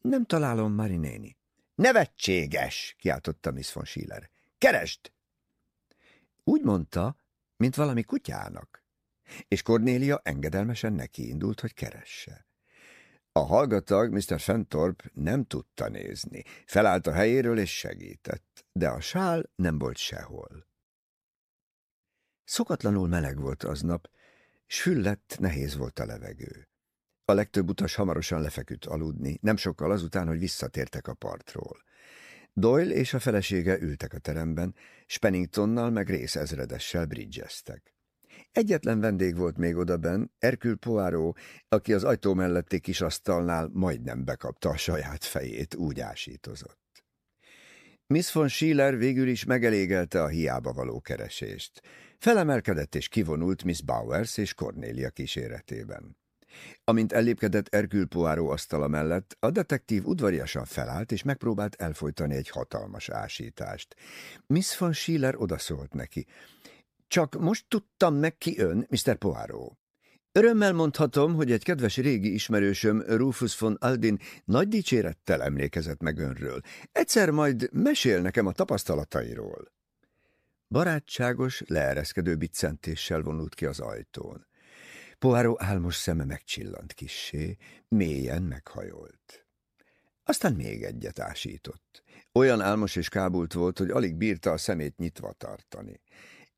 Nem találom, Marinéni. Nevetséges, kiáltotta Miss von Schiller. Keresd! Úgy mondta, mint valami kutyának. És Cornélia engedelmesen nekiindult, hogy keresse. A hallgatag Mr. Fentorp nem tudta nézni. Felállt a helyéről és segített, de a sál nem volt sehol. Szokatlanul meleg volt aznap, s füllett, nehéz volt a levegő. A legtöbb utas hamarosan lefeküdt aludni, nem sokkal azután, hogy visszatértek a partról. Doyle és a felesége ültek a teremben, Spenningtonnal meg részezredessel bridgeztek. Egyetlen vendég volt még odaben, Erkül Poirot, aki az ajtó melletti kis asztalnál majdnem bekapta a saját fejét, úgy ásítozott. Miss von Schiller végül is megelégelte a hiába való keresést. Felemelkedett és kivonult Miss Bowers és Cornélia kíséretében. Amint ellépkedett Erkül Poirot asztala mellett, a detektív udvariasan felállt, és megpróbált elfolytani egy hatalmas ásítást. Miss von Schiller odaszólt neki. Csak most tudtam meg ki ön, Mr. Poirot. Örömmel mondhatom, hogy egy kedves régi ismerősöm, Rufus von Aldin nagy dicsérettel emlékezett meg önről. Egyszer majd mesél nekem a tapasztalatairól. Barátságos, leereszkedő biccentéssel vonult ki az ajtón. Poirot álmos szeme megcsillant kissé, mélyen meghajolt. Aztán még egyet ásított. Olyan álmos és kábult volt, hogy alig bírta a szemét nyitva tartani.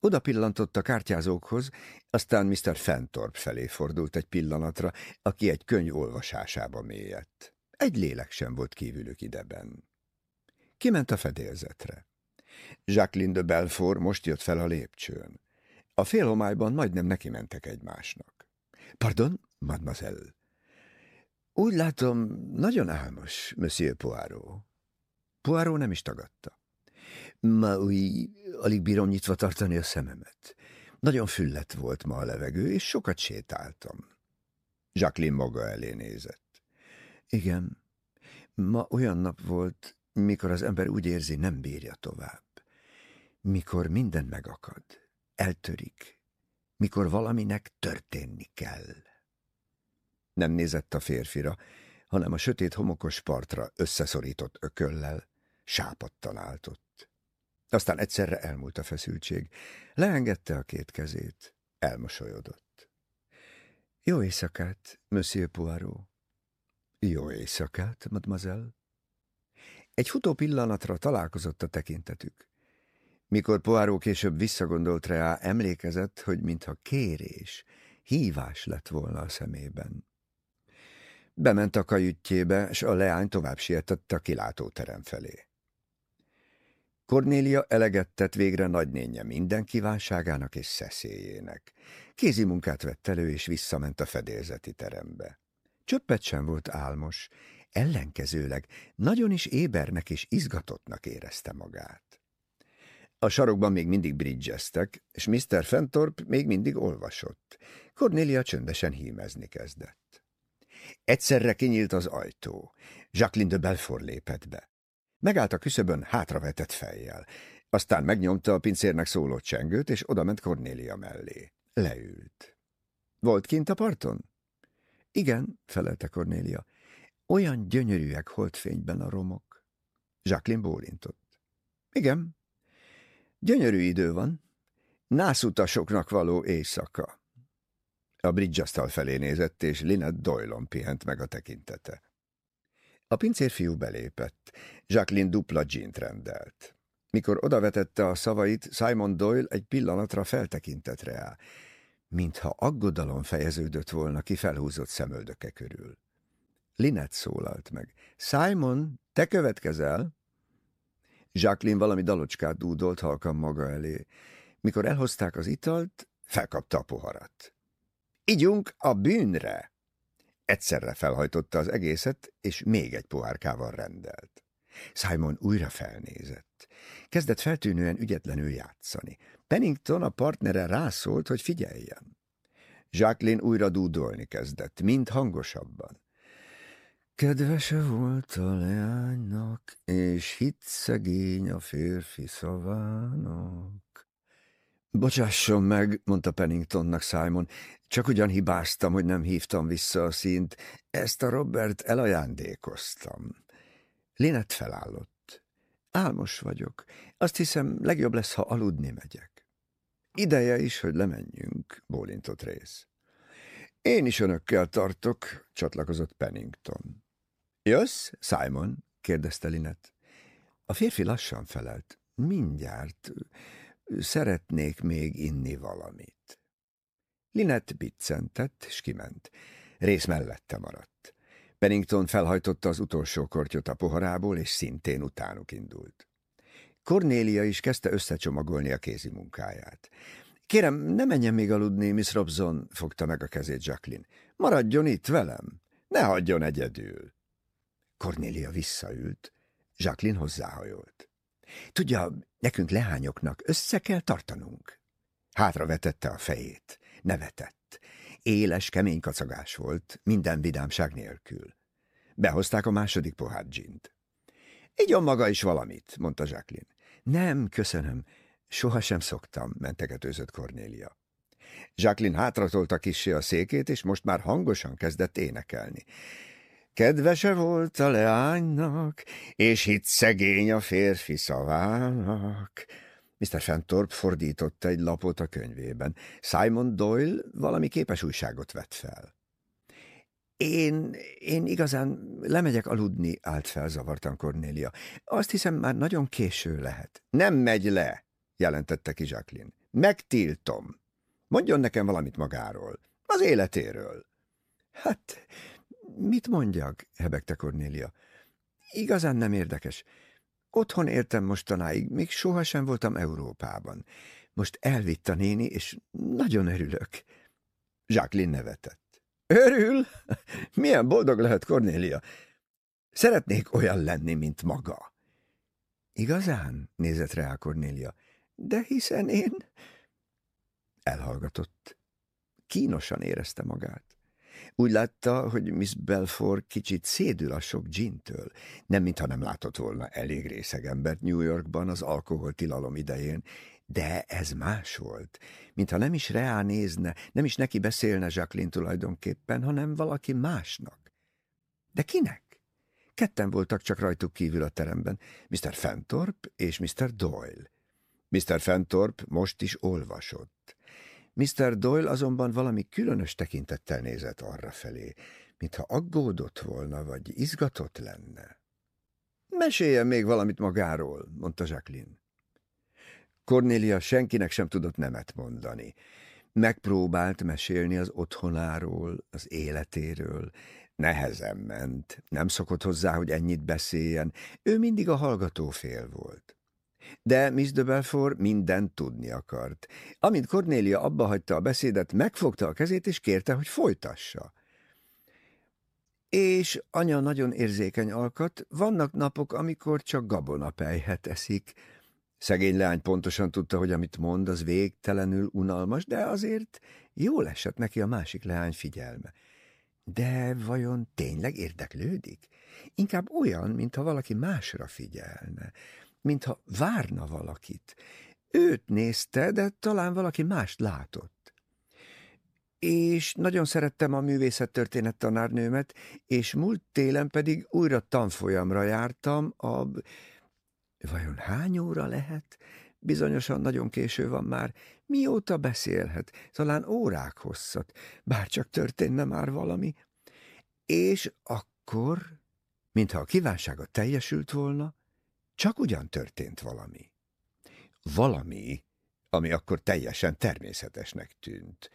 Oda pillantott a kártyázókhoz, aztán Mr. Fentorp felé fordult egy pillanatra, aki egy könyv olvasásába mélyedt. Egy lélek sem volt kívülük ideben. Kiment a fedélzetre. Jacqueline de Belfort most jött fel a lépcsőn. A félhomályban majdnem neki mentek egymásnak. Pardon, mademoiselle? Úgy látom, nagyon álmos, monsieur Poirot. Poirot nem is tagadta. Ma új, alig bírom nyitva tartani a szememet. Nagyon füllet volt ma a levegő, és sokat sétáltam. Jacqueline maga elé nézett. Igen, ma olyan nap volt, mikor az ember úgy érzi, nem bírja tovább. Mikor minden megakad, eltörik, mikor valaminek történni kell. Nem nézett a férfira, hanem a sötét homokos partra összeszorított ököllel, sápadtan álltott. Aztán egyszerre elmúlt a feszültség. Leengedte a két kezét. Elmosolyodott. Jó éjszakát, Monsieur Poirot. Jó éjszakát, mademoiselle. Egy futó pillanatra találkozott a tekintetük. Mikor Poirot később visszagondolt rá, emlékezett, hogy mintha kérés, hívás lett volna a szemében. Bement a kajütjébe, s a leány tovább sietett a kilátóterem felé. Kornélia eleget tett végre nagynénye minden kívánságának és szeszélyének. Kézi munkát vett elő, és visszament a fedélzeti terembe. Csöppet sem volt álmos, ellenkezőleg nagyon is ébernek és izgatottnak érezte magát. A sarokban még mindig bridgeztek, és Mr. Fentorp még mindig olvasott. Cornélia csöndesen hímezni kezdett. Egyszerre kinyílt az ajtó. Jacqueline de Belfort lépett be. Megállt a küszöbön hátravetett fejjel. Aztán megnyomta a pincérnek szóló csengőt, és odament Cornélia mellé. Leült. Volt kint a parton? Igen, felelte Cornélia. Olyan gyönyörűek holdfényben a romok. Jacqueline bólintott. Igen. Gyönyörű idő van. Nászutasoknak való éjszaka. A bridge felé nézett, és Linet Doylon pihent meg a tekintete. A pincérfiú belépett. Jacqueline dupla gint rendelt. Mikor odavetette a szavait, Simon Doyle egy pillanatra feltekintett rá, mintha aggodalom fejeződött volna ki felhúzott szemöldöke körül. Linet szólalt meg. Simon, te következel? Jacqueline valami dalocskát dúdolt halkan maga elé. Mikor elhozták az italt, felkapta a poharat. Igyunk a bűnre! Egyszerre felhajtotta az egészet, és még egy pohárkával rendelt. Simon újra felnézett. Kezdett feltűnően ügyetlenül játszani. Pennington a partnere rászólt, hogy figyeljen. Jacqueline újra dúdolni kezdett, mind hangosabban. Kedvese volt a leánynak, és hit szegény a férfi szavának. Bocsásson meg, mondta Penningtonnak Simon, csak ugyan hibáztam, hogy nem hívtam vissza a színt. Ezt a Robert elajándékoztam. Linet felállott. Álmos vagyok. Azt hiszem, legjobb lesz, ha aludni megyek. Ideje is, hogy lemenjünk, bólintott rész. Én is önökkel tartok, csatlakozott Pennington. Jössz, Simon? kérdezte Linet. A férfi lassan felelt. Mindjárt. Szeretnék még inni valamit. Linet biccentett, és kiment. Rész mellette maradt. Pennington felhajtotta az utolsó kortyot a poharából, és szintén utánuk indult. Cornélia is kezdte összecsomagolni a kézi munkáját. Kérem, ne menjen még aludni, Miss Robson, fogta meg a kezét Jacqueline. Maradjon itt velem, ne hagyjon egyedül. Cornélia visszaült, Jacqueline hozzáhajolt. Tudja, nekünk lehányoknak össze kell tartanunk. Hátra vetette a fejét. Nevetett. Éles, kemény kacagás volt, minden vidámság nélkül. Behozták a második pohár dzsint. Igyon maga is valamit, mondta Jacqueline. Nem, köszönöm. Sohasem szoktam, mentegetőzött Cornélia. Jacqueline hátratolta kissé a székét, és most már hangosan kezdett énekelni. Kedvese volt a leánynak, és hitt szegény a férfi szavának. Mr. Fentorp fordította egy lapot a könyvében. Simon Doyle valami képes újságot vett fel. Én, én igazán lemegyek aludni, állt fel zavartan Cornélia. Azt hiszem, már nagyon késő lehet. Nem megy le, jelentette ki Jacqueline. Megtiltom. Mondjon nekem valamit magáról, az életéről. Hát, mit mondjak, hebegte Cornélia. Igazán nem érdekes. Otthon értem mostanáig, még sohasem voltam Európában. Most elvitt a néni, és nagyon örülök. Jacqueline nevetett. Örül? Milyen boldog lehet Cornélia? Szeretnék olyan lenni, mint maga. Igazán? nézett rá Cornélia. De hiszen én... Elhallgatott. Kínosan érezte magát. Úgy látta, hogy Miss Belfort kicsit szédül a sok gintől, nem mintha nem látott volna elég részeg embert New Yorkban az alkoholtilalom idején, de ez más volt, mintha nem is reá nézne, nem is neki beszélne Jacqueline tulajdonképpen, hanem valaki másnak. De kinek? Ketten voltak csak rajtuk kívül a teremben, Mr. Fentorp és Mr. Doyle. Mr. Fentorp most is olvasott. Mr. Doyle azonban valami különös tekintettel nézett arra felé, mintha aggódott volna, vagy izgatott lenne. Meséljen még valamit magáról, mondta Jacqueline. Cornélia senkinek sem tudott nemet mondani. Megpróbált mesélni az otthonáról, az életéről. Nehezen ment, nem szokott hozzá, hogy ennyit beszéljen. Ő mindig a hallgató fél volt. De Miss de Belfort mindent tudni akart. Amint Cornélia abba hagyta a beszédet, megfogta a kezét és kérte, hogy folytassa. És anya nagyon érzékeny alkat, vannak napok, amikor csak gabonapejhet eszik. Szegény leány pontosan tudta, hogy amit mond, az végtelenül unalmas, de azért jól esett neki a másik leány figyelme. De vajon tényleg érdeklődik? Inkább olyan, mintha valaki másra figyelne mintha várna valakit. Őt nézte, de talán valaki mást látott. És nagyon szerettem a művészettörténet tanárnőmet, és múlt télen pedig újra tanfolyamra jártam a... Vajon hány óra lehet? Bizonyosan nagyon késő van már. Mióta beszélhet? Talán órák hosszat, bár csak történne már valami. És akkor, mintha a kívánsága teljesült volna, csak ugyan történt valami. Valami, ami akkor teljesen természetesnek tűnt.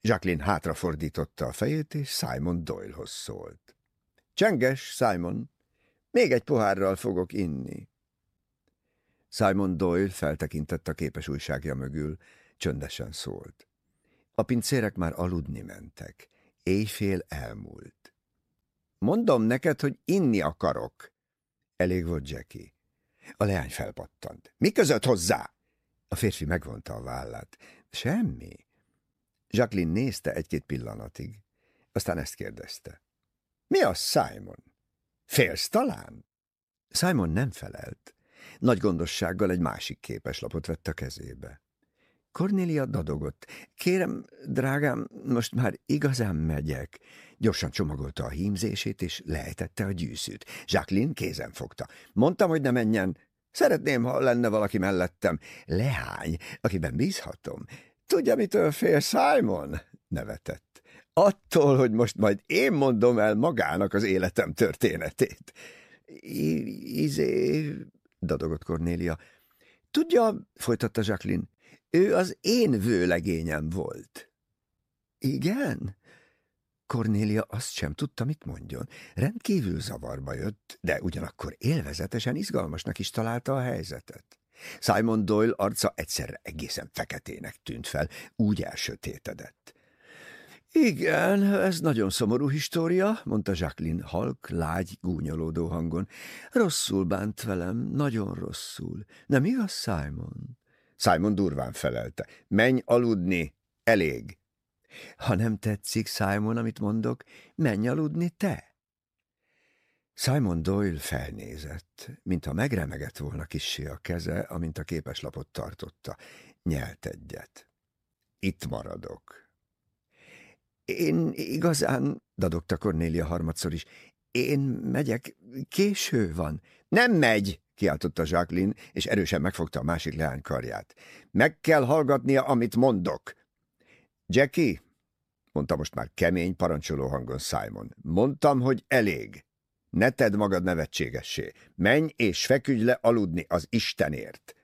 Jacqueline hátrafordította a fejét, és Simon Doylehoz szólt. Csenges, Simon, még egy pohárral fogok inni. Simon Doyle feltekintett a képes újságja mögül, csöndesen szólt. A pincérek már aludni mentek. Éjfél elmúlt. Mondom neked, hogy inni akarok. Elég volt Jackie. A leány felpattant. Mi között hozzá? A férfi megvonta a vállát. Semmi. Jacqueline nézte egy-két pillanatig. Aztán ezt kérdezte. Mi az, Simon? Félsz talán? Simon nem felelt. Nagy gondossággal egy másik képeslapot vett a kezébe. Cornélia dadogott. Kérem, drágám, most már igazán megyek. Gyorsan csomagolta a hímzését, és lejtette a gyűszűt. Jacqueline kézen fogta. Mondtam, hogy ne menjen. Szeretném, ha lenne valaki mellettem. Leány, akiben bízhatom. Tudja, mitől fél Simon? nevetett. Attól, hogy most majd én mondom el magának az életem történetét. Izé, dadogott Cornélia. Tudja, folytatta Jacqueline, ő az én vőlegényem volt. Igen? Cornélia azt sem tudta, mit mondjon. Rendkívül zavarba jött, de ugyanakkor élvezetesen izgalmasnak is találta a helyzetet. Simon Doyle arca egyszerre egészen feketének tűnt fel, úgy elsötétedett. Igen, ez nagyon szomorú história, mondta Jacqueline halk, lágy, gúnyolódó hangon. Rosszul bánt velem, nagyon rosszul. Nem igaz, Simon? Simon durván felelte. Menj aludni, elég. Ha nem tetszik, Simon, amit mondok, menj aludni te. Simon Doyle felnézett, mintha megremegett volna kissé a keze, amint a képeslapot tartotta. Nyelt egyet. Itt maradok. Én igazán, dadogta Cornélia harmadszor is, én megyek, késő van. Nem megy, kiáltotta Jacqueline, és erősen megfogta a másik leány karját. Meg kell hallgatnia, amit mondok. Jackie, mondta most már kemény, parancsoló hangon Simon, mondtam, hogy elég. Ne tedd magad nevetségessé. Menj és feküdj le aludni az Istenért.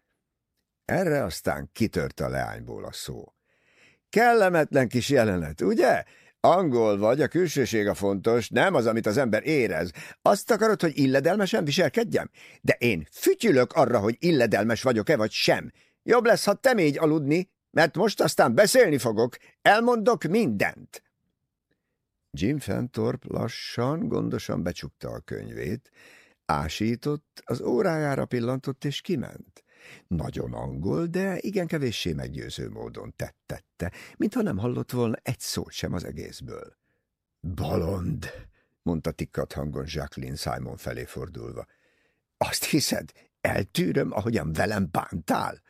Erre aztán kitört a leányból a szó. Kellemetlen kis jelenet, ugye? Angol vagy, a külsőség a fontos, nem az, amit az ember érez. Azt akarod, hogy illedelmesen viselkedjem? De én fütyülök arra, hogy illedelmes vagyok-e vagy sem. Jobb lesz, ha te mégy aludni, mert most aztán beszélni fogok, elmondok mindent. Jim Fentorp lassan, gondosan becsukta a könyvét, ásított, az órájára pillantott és kiment. Nagyon angol, de igen kevéssé meggyőző módon tettette, mintha nem hallott volna egy szót sem az egészből. Balond, mondta tikkat hangon Jacqueline Simon felé fordulva. Azt hiszed, eltűröm, ahogyan velem bántál?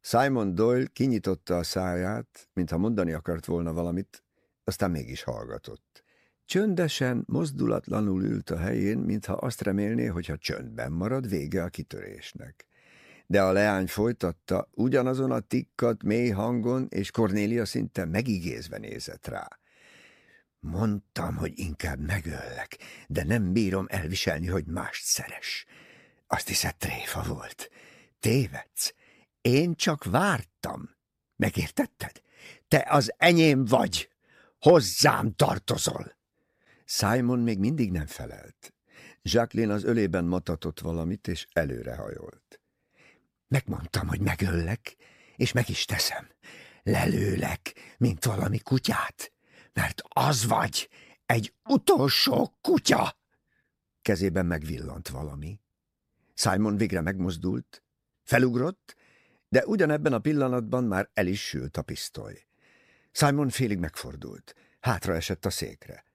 Simon Doyle kinyitotta a száját, mintha mondani akart volna valamit, aztán mégis hallgatott. Csöndesen, mozdulatlanul ült a helyén, mintha azt remélné, hogy ha csöndben marad, vége a kitörésnek. De a leány folytatta, ugyanazon a tikkat mély hangon, és Kornélia szinte megigézve nézett rá. Mondtam, hogy inkább megöllek, de nem bírom elviselni, hogy mást szeres. Azt hiszed, tréfa volt. Tévedsz. Én csak vártam. Megértetted? Te az enyém vagy. Hozzám tartozol! Simon még mindig nem felelt. Jacqueline az ölében matatott valamit, és előrehajolt. Megmondtam, hogy megöllek, és meg is teszem. Lelőlek, mint valami kutyát, mert az vagy, egy utolsó kutya! Kezében megvillant valami. Simon végre megmozdult, felugrott, de ugyanebben a pillanatban már el is sült a pisztoly. Simon félig megfordult. Hátra esett a székre.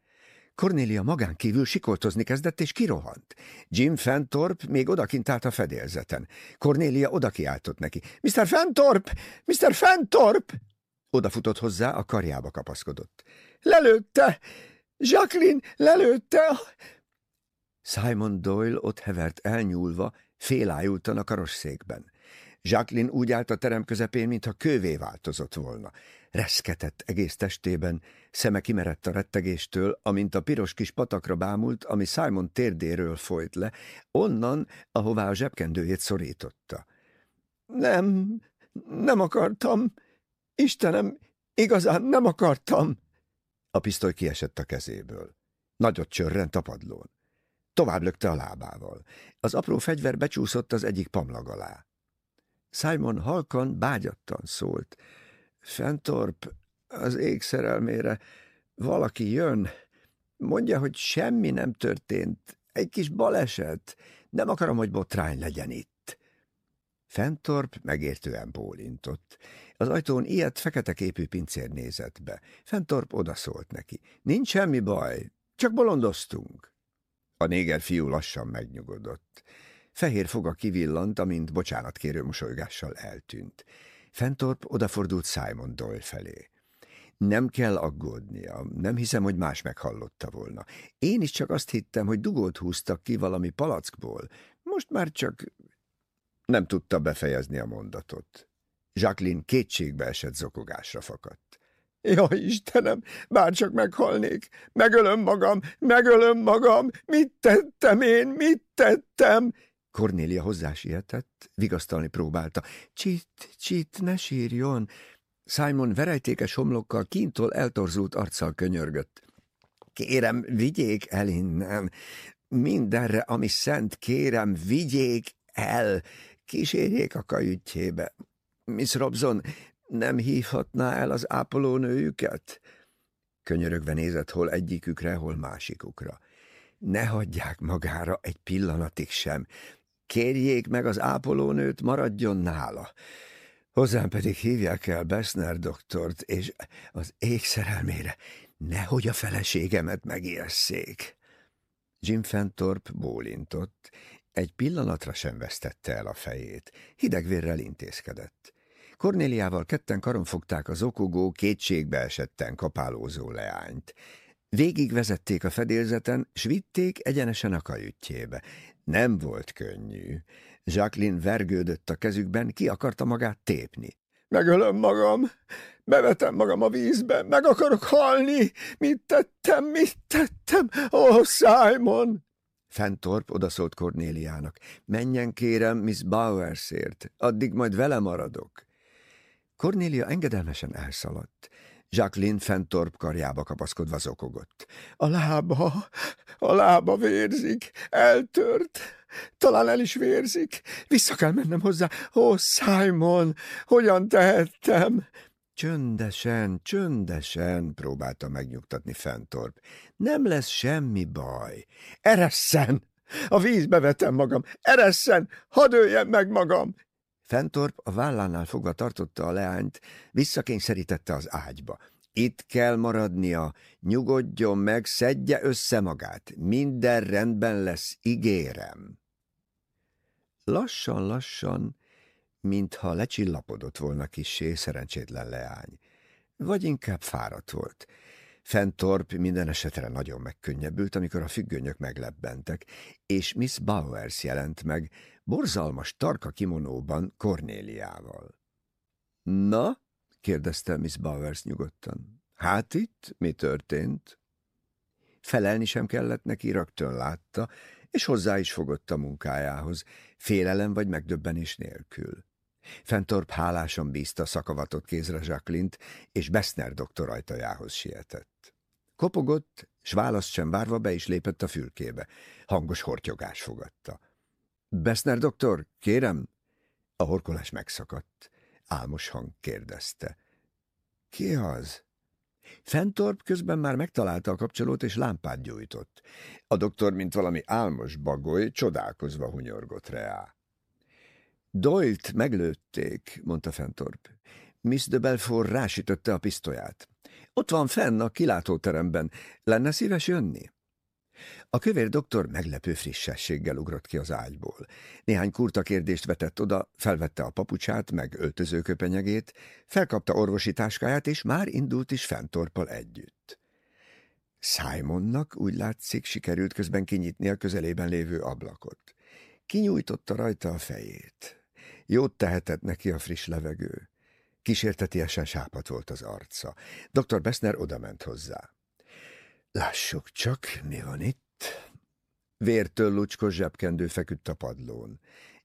Cornélia magán kívül sikoltozni kezdett, és kirohant. Jim Fentorp még odakint állt a fedélzeten. Cornélia odakiáltott neki. Mr. Fentorp! Mr. Fentorp! Odafutott hozzá, a karjába kapaszkodott. Lelőtte! Jacqueline lelőtte! Simon Doyle ott hevert elnyúlva, félájultan a karosszékben. Jacqueline úgy állt a terem közepén, mintha kővé változott volna. Reszketett egész testében, szeme kimerett a rettegéstől, amint a piros kis patakra bámult, ami Simon térdéről folyt le, onnan, ahová a zsebkendőjét szorította. Nem, nem akartam. Istenem, igazán nem akartam. A pisztoly kiesett a kezéből. Nagyot csörrent a padlón. Tovább lökte a lábával. Az apró fegyver becsúszott az egyik pamlag alá. Simon halkan, bágyattan szólt. Fentorp, az ég szerelmére, valaki jön. Mondja, hogy semmi nem történt. Egy kis baleset. Nem akarom, hogy botrány legyen itt. Fentorp megértően bólintott. Az ajtón ilyet fekete képű pincér nézett be. Fentorp odaszólt neki. Nincs semmi baj, csak bolondoztunk. A néger fiú lassan megnyugodott. Fehér foga kivillant, amint bocsánatkérő mosolygással eltűnt. Fentorp odafordult Simon Doyle felé. Nem kell aggódnia, nem hiszem, hogy más meghallotta volna. Én is csak azt hittem, hogy dugót húztak ki valami palackból. Most már csak... Nem tudta befejezni a mondatot. Jacqueline kétségbe esett zokogásra fakadt. Jaj, Istenem, bárcsak meghalnék! Megölöm magam, megölöm magam! Mit tettem én, mit tettem? Kornélia hozzásiettett, vigasztalni próbálta. Csit, csit, ne sírjon! Simon verejtékes homlokkal kintól eltorzult arccal könyörgött. Kérem, vigyék el innen! Mindenre, ami szent, kérem, vigyék el! Kísérjék a kajütjébe. Miss Robson, nem hívhatná el az ápolónőjüket? Könyörögve nézett hol egyikükre, hol másikukra. Ne hagyják magára egy pillanatig sem. Kérjék meg az ápolónőt, maradjon nála. Hozzám pedig hívják el Bessner doktort, és az ég szerelmére nehogy a feleségemet megijesszék. Jim Fentorp bólintott, egy pillanatra sem vesztette el a fejét, hidegvérrel intézkedett. Kornéliával ketten karon fogták az okogó, kétségbe esetten kapálózó leányt. Végig vezették a fedélzeten, s vitték egyenesen a kajütjébe. Nem volt könnyű. Jacqueline vergődött a kezükben, ki akarta magát tépni. Megölöm magam, bevetem magam a vízbe, meg akarok halni. Mit tettem, mit tettem? Ó, oh, Simon! Fentorp odaszólt Kornéliának. Menjen kérem Miss Bowersért, addig majd vele maradok. Kornélia engedelmesen elszaladt. Jacqueline Fentorp karjába kapaszkodva zokogott. A lába, a lába vérzik, eltört, talán el is vérzik. Vissza kell mennem hozzá. Ó, Simon, hogyan tehettem? Csöndesen, csöndesen, próbálta megnyugtatni Fentorp. Nem lesz semmi baj. Eresszen! A vízbe vetem magam! Eresszen! Hadd öljem meg magam! Fentorp a vállánál fogva tartotta a leányt, visszakényszerítette az ágyba. Itt kell maradnia, nyugodjon meg, szedje össze magát, minden rendben lesz, ígérem. Lassan-lassan, mintha lecsillapodott volna kissé szerencsétlen leány, vagy inkább fáradt volt. Fentorp minden esetre nagyon megkönnyebbült, amikor a függönyök meglepbentek, és Miss Bowers jelent meg, borzalmas tarka kimonóban Kornéliával. Na? kérdezte Miss Bowers nyugodtan. Hát itt mi történt? Felelni sem kellett neki, rögtön látta, és hozzá is fogott a munkájához, félelem vagy megdöbbenés nélkül. Fentorp hálásan bízta szakavatott kézre Jacqueline-t, és Bessner doktor ajtajához sietett. Kopogott, s választ sem várva be is lépett a fülkébe. Hangos hortyogás fogadta. Bessner doktor, kérem? A horkolás megszakadt. Álmos hang kérdezte. Ki az? Fentorp közben már megtalálta a kapcsolót, és lámpát gyújtott. A doktor, mint valami álmos bagoly, csodálkozva hunyorgott rá. Doylt meglőtték, mondta Fentorp. Miss de Belfort rásütötte a pisztolyát. Ott van fenn a kilátóteremben. Lenne szíves jönni? A kövér doktor meglepő frissességgel ugrott ki az ágyból. Néhány kurta kérdést vetett oda, felvette a papucsát, meg öltözőköpenyegét, felkapta orvosi táskáját, és már indult is Fentorpal együtt. Simonnak úgy látszik sikerült közben kinyitni a közelében lévő ablakot. Kinyújtotta rajta a fejét. Jót tehetett neki a friss levegő. Kísértetiesen sápat volt az arca. Dr. Bessner odament hozzá. Lássuk csak, mi van itt. Vértől lucskos zsebkendő feküdt a padlón.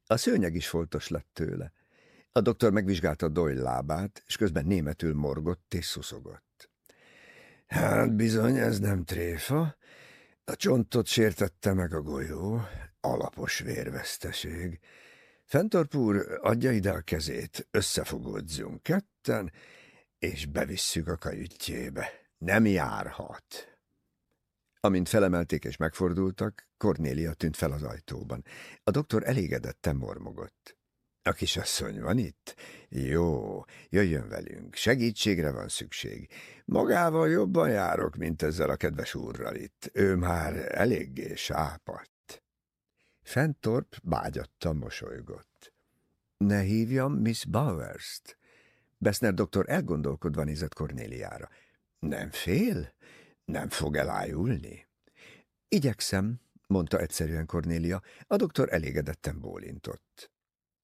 A szőnyeg is foltos lett tőle. A doktor megvizsgálta Doyle lábát, és közben németül morgott és szuszogott. Hát bizony, ez nem tréfa. A csontot sértette meg a golyó. Alapos vérveszteség. Fentorp úr, adja ide a kezét, összefogódzunk ketten, és bevisszük a kajütjébe. Nem járhat. Amint felemelték és megfordultak, Kornélia tűnt fel az ajtóban. A doktor elégedetten mormogott. A kisasszony van itt? Jó, jöjjön velünk, segítségre van szükség. Magával jobban járok, mint ezzel a kedves úrral itt. Ő már eléggé sápadt. Fentorp bágyattan mosolygott. Ne hívjam Miss Bowers-t? Bessner doktor elgondolkodva nézett Kornéliára. Nem fél? Nem fog elájulni? Igyekszem, mondta egyszerűen Kornélia, a doktor elégedetten bólintott.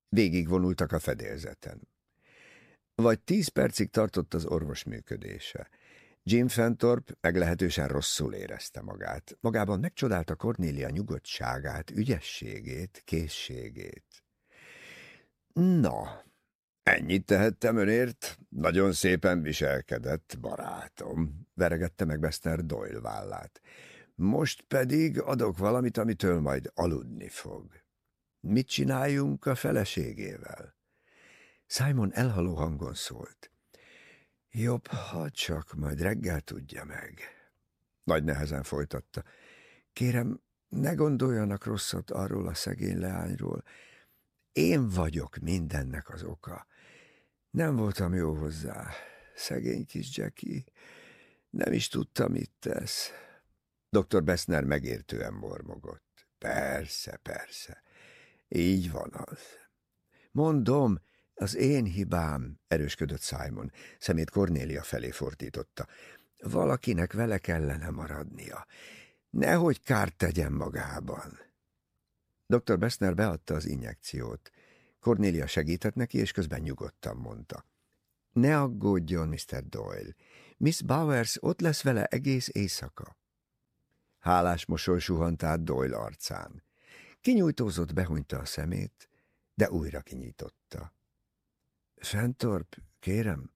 Végig vonultak a fedélzeten. Vagy tíz percig tartott az orvos működése. Jim Fentorp meglehetősen rosszul érezte magát. Magában megcsodálta Kornélia nyugodtságát, ügyességét, készségét. Na, Ennyit tehettem önért, nagyon szépen viselkedett, barátom, veregette meg Bester Doyle vállát. Most pedig adok valamit, amitől majd aludni fog. Mit csináljunk a feleségével? Simon elhaló hangon szólt. Jobb, ha csak majd reggel tudja meg. Nagy nehezen folytatta. Kérem, ne gondoljanak rosszat arról a szegény leányról. Én vagyok mindennek az oka. Nem voltam jó hozzá. Szegény kis Jackie. Nem is tudta, mit tesz. Dr. Bessner megértően mormogott. Persze, persze. Így van az. Mondom, az én hibám, erősködött Simon, szemét Cornélia felé fordította. Valakinek vele kellene maradnia. Nehogy kárt tegyen magában. Dr. Bessner beadta az injekciót. Cornélia segített neki, és közben nyugodtan mondta. Ne aggódjon, Mr. Doyle. Miss Bowers ott lesz vele egész éjszaka. Hálás mosoly suhant át Doyle arcán. Kinyújtózott, behunyta a szemét, de újra kinyitotta. Fentorp, kérem.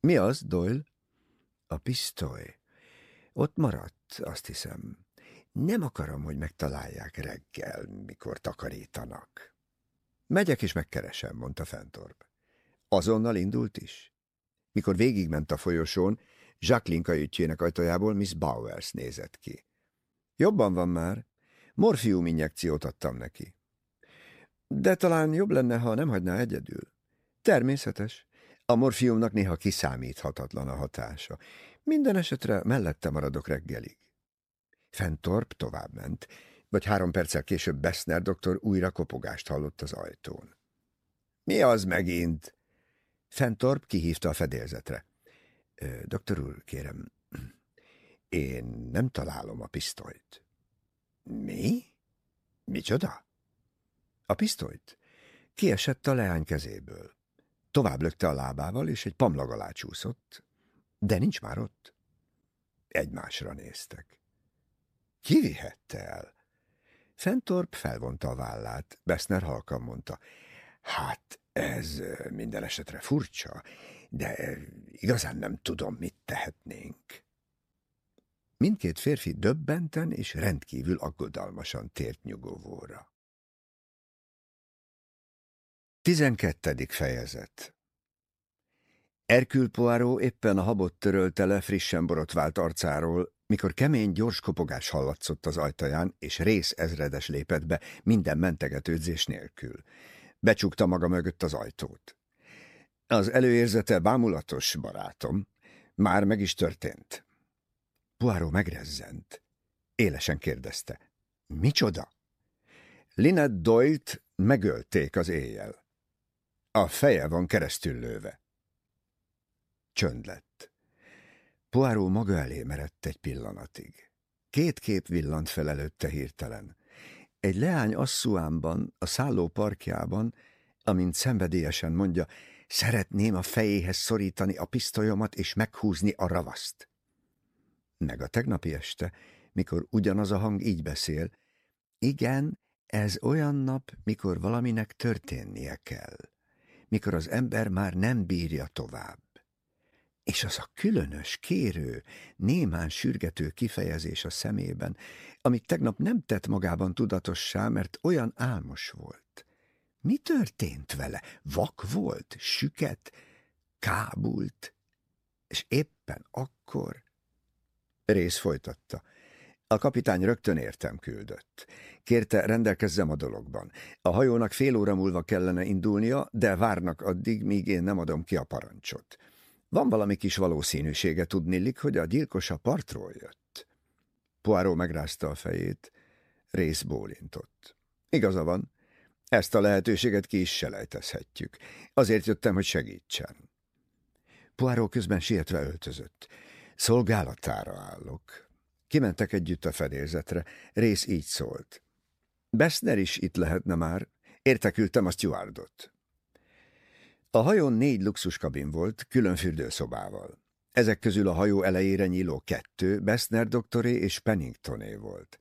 Mi az, Doyle? A pisztoly. Ott maradt, azt hiszem. Nem akarom, hogy megtalálják reggel, mikor takarítanak. Megyek és megkeresem, mondta Fentorp. Azonnal indult is. Mikor végigment a folyosón, Jacqueline kajütjének ajtajából Miss Bowers nézett ki. Jobban van már. Morfium injekciót adtam neki. De talán jobb lenne, ha nem hagyná egyedül. Természetes. A morfiumnak néha kiszámíthatatlan a hatása. Minden esetre mellette maradok reggelig. Fentorp továbbment, vagy három perccel később Bessner doktor újra kopogást hallott az ajtón. Mi az megint? Fentorp kihívta a fedélzetre. Doktor úr, kérem, én nem találom a pisztolyt. Mi? Micsoda? A pisztolyt? Kiesett a leány kezéből. Tovább lökte a lábával, és egy pamlag alá csúszott, de nincs már ott. Egymásra néztek. Ki vihette el? Fentorp felvonta a vállát. Bessner halkan mondta. Hát, ez minden esetre furcsa, de igazán nem tudom, mit tehetnénk. Mindkét férfi döbbenten és rendkívül aggodalmasan tért nyugovóra. Tizenkettedik fejezet Erkül Poirot éppen a habot törölte le frissen borotvált arcáról, mikor kemény, gyors kopogás hallatszott az ajtaján, és rész ezredes lépett be minden mentegetődzés nélkül. Becsukta maga mögött az ajtót. Az előérzete bámulatos, barátom. Már meg is történt. Poirot megrezzent. Élesen kérdezte. Micsoda? Linet Doyle-t megölték az éjjel. A feje van keresztül lőve. Csönd lett. Poirot maga elé merett egy pillanatig. Két kép villant fel előtte hirtelen. Egy leány asszuámban, a szálló parkjában, amint szenvedélyesen mondja, szeretném a fejéhez szorítani a pisztolyomat és meghúzni a ravaszt. Meg a tegnapi este, mikor ugyanaz a hang így beszél, igen, ez olyan nap, mikor valaminek történnie kell, mikor az ember már nem bírja tovább. És az a különös, kérő, némán sürgető kifejezés a szemében, amit tegnap nem tett magában tudatossá, mert olyan álmos volt. Mi történt vele? Vak volt? Süket? Kábult? És éppen akkor... Rész folytatta. A kapitány rögtön értem küldött. Kérte, rendelkezzem a dologban. A hajónak fél óra múlva kellene indulnia, de várnak addig, míg én nem adom ki a parancsot. Van valami kis valószínűsége tudnillik, hogy a gyilkos a partról jött. Poirot megrázta a fejét, rész bólintott. Igaza van, ezt a lehetőséget ki is selejtezhetjük. Azért jöttem, hogy segítsen. Poirot közben sietve öltözött. Szolgálatára állok. Kimentek együtt a fedélzetre. Rész így szólt. Bessner is itt lehetne már. Értekültem a stewardot. A hajón négy luxuskabin volt, külön fürdőszobával. Ezek közül a hajó elejére nyíló kettő, Bessner doktoré és Penningtoné volt.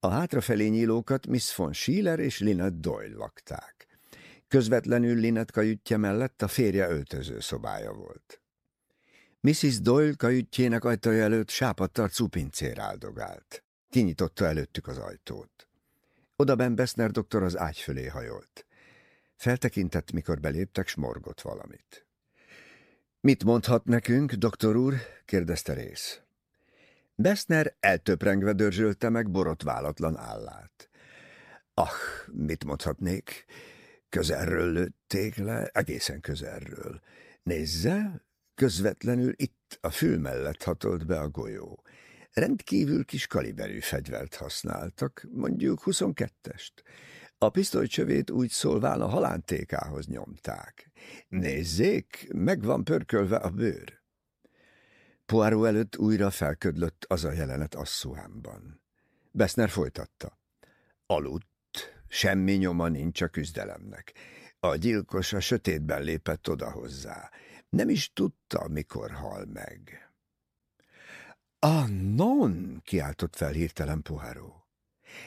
A hátrafelé nyílókat Miss von Schiller és Linet Doyle lakták. Közvetlenül Linet kajütje mellett a férje öltöző szobája volt. Mrs. Doyle kajütjének ajtaja előtt sápadtarcú pincér áldogált. Kinyitotta előttük az ajtót. Oda Ben Bessner doktor az ágy fölé hajolt. Feltekintett, mikor beléptek, smorgott valamit. Mit mondhat nekünk, doktor úr? kérdezte rész. Bessner eltöprengve dörzsölte meg borotválatlan állát. Ah, mit mondhatnék? Közelről lőtték le, egészen közelről. Nézze, közvetlenül itt, a fül mellett hatolt be a golyó. Rendkívül kis kaliberű fegyvert használtak, mondjuk 22-est. A pisztolycsövét úgy szólván a halántékához nyomták. Nézzék, meg van pörkölve a bőr. Poirot előtt újra felködlött az a jelenet asszuámban. Beszner folytatta. Aludt, semmi nyoma nincs a küzdelemnek. A gyilkos a sötétben lépett oda hozzá. Nem is tudta, mikor hal meg. Ah, non! kiáltott fel hirtelen Poirot.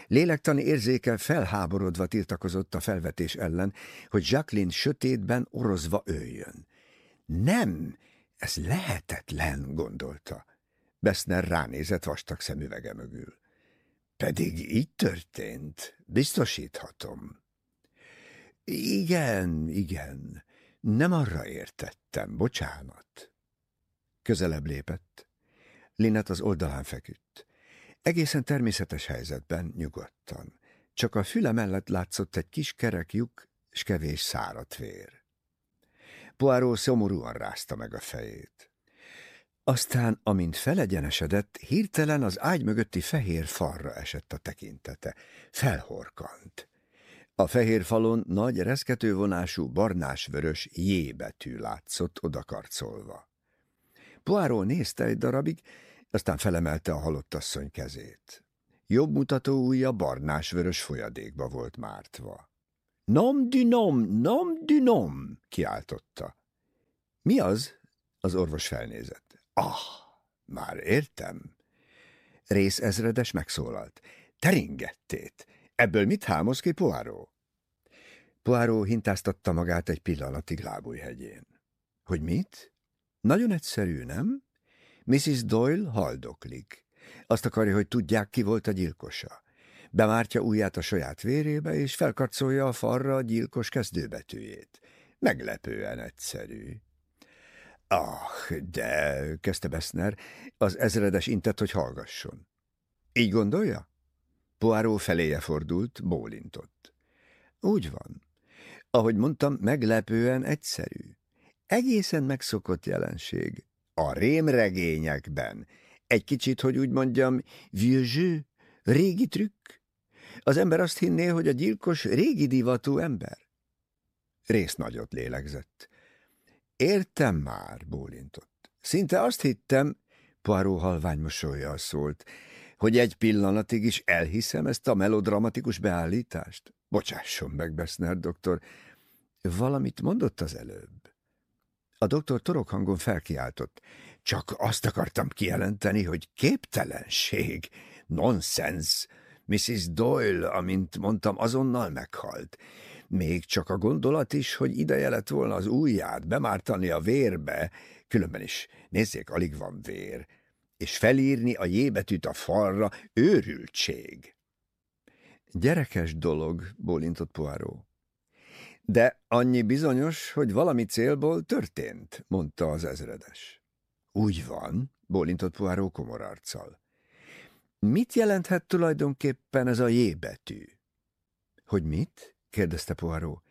Lélektani érzéke felháborodva tiltakozott a felvetés ellen, hogy Jacqueline sötétben orozva öljön. Nem, ez lehetetlen, gondolta. Bessner ránézett vastag szemüvege mögül. Pedig így történt, biztosíthatom. Igen, igen, nem arra értettem, bocsánat. Közelebb lépett. Linet az oldalán feküdt. Egészen természetes helyzetben, nyugodtan. Csak a füle mellett látszott egy kis kerek lyuk, s kevés szárat vér. Poirot szomorúan rázta meg a fejét. Aztán, amint felegyenesedett, hirtelen az ágy mögötti fehér falra esett a tekintete. Felhorkant. A fehér falon nagy reszketővonású barnás-vörös J betű látszott odakarcolva. Poirot nézte egy darabig, aztán felemelte a halottasszony kezét. Jobb mutató ujja barnás-vörös folyadékba volt mártva. Nom du nom, nom du nom, kiáltotta. Mi az? Az orvos felnézett. Ah, már értem. Rész ezredes megszólalt. Teringettét. Ebből mit hámoz ki Poirot? Poirot hintáztatta magát egy pillanatig lábújhegyén. Hogy mit? Nagyon egyszerű, nem? Mrs. Doyle haldoklik. Azt akarja, hogy tudják, ki volt a gyilkosa. Bemártja ujját a saját vérébe, és felkarcolja a falra a gyilkos kezdőbetűjét. Meglepően egyszerű. Ah, de, kezdte Bessner, az ezredes intett, hogy hallgasson. Így gondolja? Poirot feléje fordult, bólintott. Úgy van. Ahogy mondtam, meglepően egyszerű. Egészen megszokott jelenség. A rémregényekben. Egy kicsit, hogy úgy mondjam, vieux régi trükk. Az ember azt hinné, hogy a gyilkos régi divatú ember. Rész nagyot lélegzett. Értem már, bólintott. Szinte azt hittem, Poirot halvány mosolyjal szólt, hogy egy pillanatig is elhiszem ezt a melodramatikus beállítást. Bocsásson meg, Bessner doktor, valamit mondott az előbb. A doktor torokhangon felkiáltott. Csak azt akartam kijelenteni, hogy képtelenség, nonsens. Mrs. Doyle, amint mondtam, azonnal meghalt. Még csak a gondolat is, hogy ideje lett volna az ujját bemártani a vérbe, különben is, nézzék, alig van vér, és felírni a jébetűt a falra, őrültség. Gyerekes dolog, bólintott Poirot. De annyi bizonyos, hogy valami célból történt, mondta az ezredes. Úgy van, bólintott Poirot komor arccal. Mit jelenthet tulajdonképpen ez a J betű? Hogy mit? kérdezte Poirot.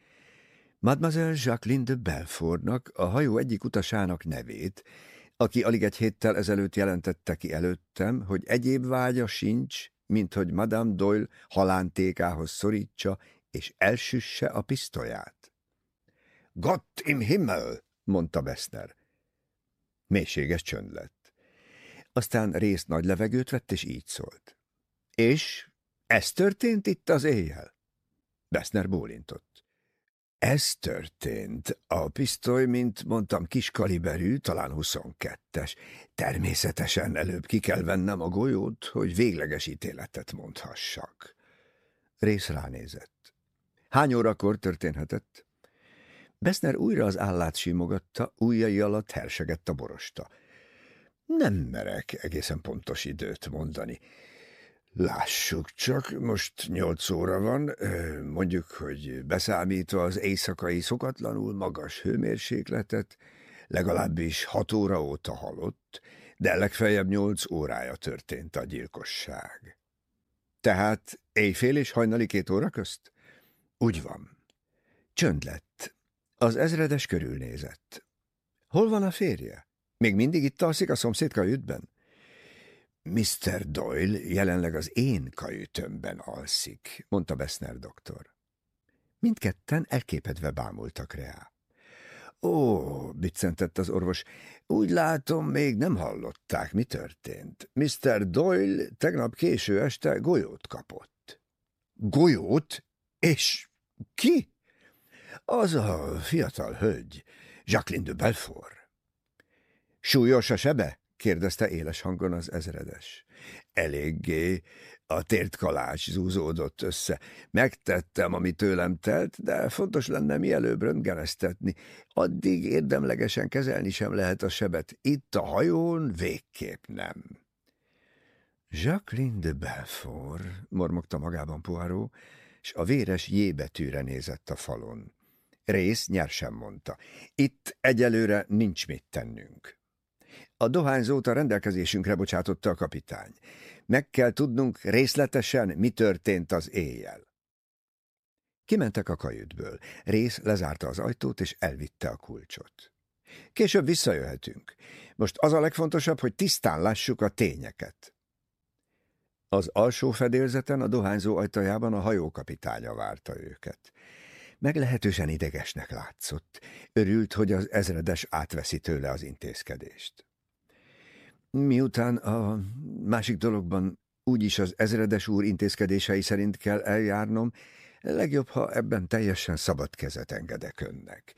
Mademoiselle Jacqueline de Belfordnak, a hajó egyik utasának nevét, aki alig egy héttel ezelőtt jelentette ki előttem, hogy egyéb vágya sincs, mint hogy Madame Doyle halántékához szorítsa és elsüsse a pisztolyát. Gott im Himmel, mondta Beszner. Mélységes csönd lett. Aztán részt nagy levegőt vett, és így szólt. És ez történt itt az éjjel? Beszner bólintott. Ez történt. A pisztoly, mint mondtam, kis kaliberű, talán 22-es. Természetesen előbb ki kell vennem a golyót, hogy végleges ítéletet mondhassak. Rész ránézett. Hány órakor történhetett? Beszner újra az állát simogatta, ujjai alatt hersegett a borosta. Nem merek egészen pontos időt mondani. Lássuk csak, most nyolc óra van, mondjuk, hogy beszámítva az éjszakai szokatlanul magas hőmérsékletet, legalábbis hat óra óta halott, de legfeljebb nyolc órája történt a gyilkosság. Tehát éjfél és hajnali két óra közt? Úgy van. Csönd lett. Az ezredes körülnézett. Hol van a férje? Még mindig itt alszik a szomszéd kajütben? Mr. Doyle jelenleg az én kajütömben alszik, mondta Bessner doktor. Mindketten elképedve bámultak rá. Ó, biccentett az orvos, úgy látom, még nem hallották, mi történt. Mr. Doyle tegnap késő este golyót kapott. Golyót? És ki? Az a fiatal hölgy, Jacqueline de Belfort. Súlyos a sebe? kérdezte éles hangon az ezredes. Eléggé, a tért kalács zúzódott össze. Megtettem, ami tőlem telt, de fontos lenne mielőbb röntgeneztetni. Addig érdemlegesen kezelni sem lehet a sebet. Itt a hajón végképp nem. Jacqueline de Belfort, mormogta magában Poirot, és a véres jébetűre nézett a falon. Rész nyersen mondta. Itt egyelőre nincs mit tennünk. A dohányzót a rendelkezésünkre bocsátotta a kapitány. Meg kell tudnunk részletesen, mi történt az éjjel. Kimentek a kajütből. Rész lezárta az ajtót, és elvitte a kulcsot. Később visszajöhetünk. Most az a legfontosabb, hogy tisztán lássuk a tényeket. Az alsó fedélzeten a dohányzó ajtajában a hajókapitánya várta őket. Meglehetősen idegesnek látszott. Örült, hogy az ezredes átveszi tőle az intézkedést. Miután a másik dologban úgyis az ezredes úr intézkedései szerint kell eljárnom, legjobb, ha ebben teljesen szabad kezet engedek önnek.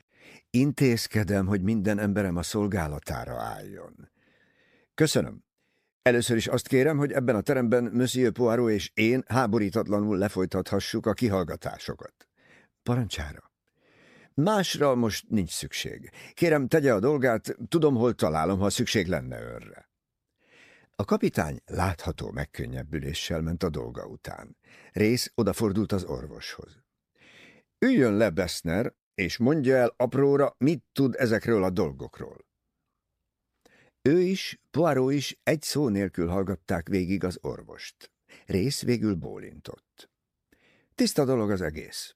Intézkedem, hogy minden emberem a szolgálatára álljon. Köszönöm. Először is azt kérem, hogy ebben a teremben Monsieur Poirot és én háborítatlanul lefolytathassuk a kihallgatásokat. Parancsára. Másra most nincs szükség. Kérem, tegye a dolgát, tudom, hol találom, ha szükség lenne önre. A kapitány látható megkönnyebbüléssel ment a dolga után. Rész odafordult az orvoshoz. Üljön le, Bessner, és mondja el apróra, mit tud ezekről a dolgokról. Ő is, Poirot is egy szó nélkül hallgatták végig az orvost. Rész végül bólintott. Tiszta dolog az egész.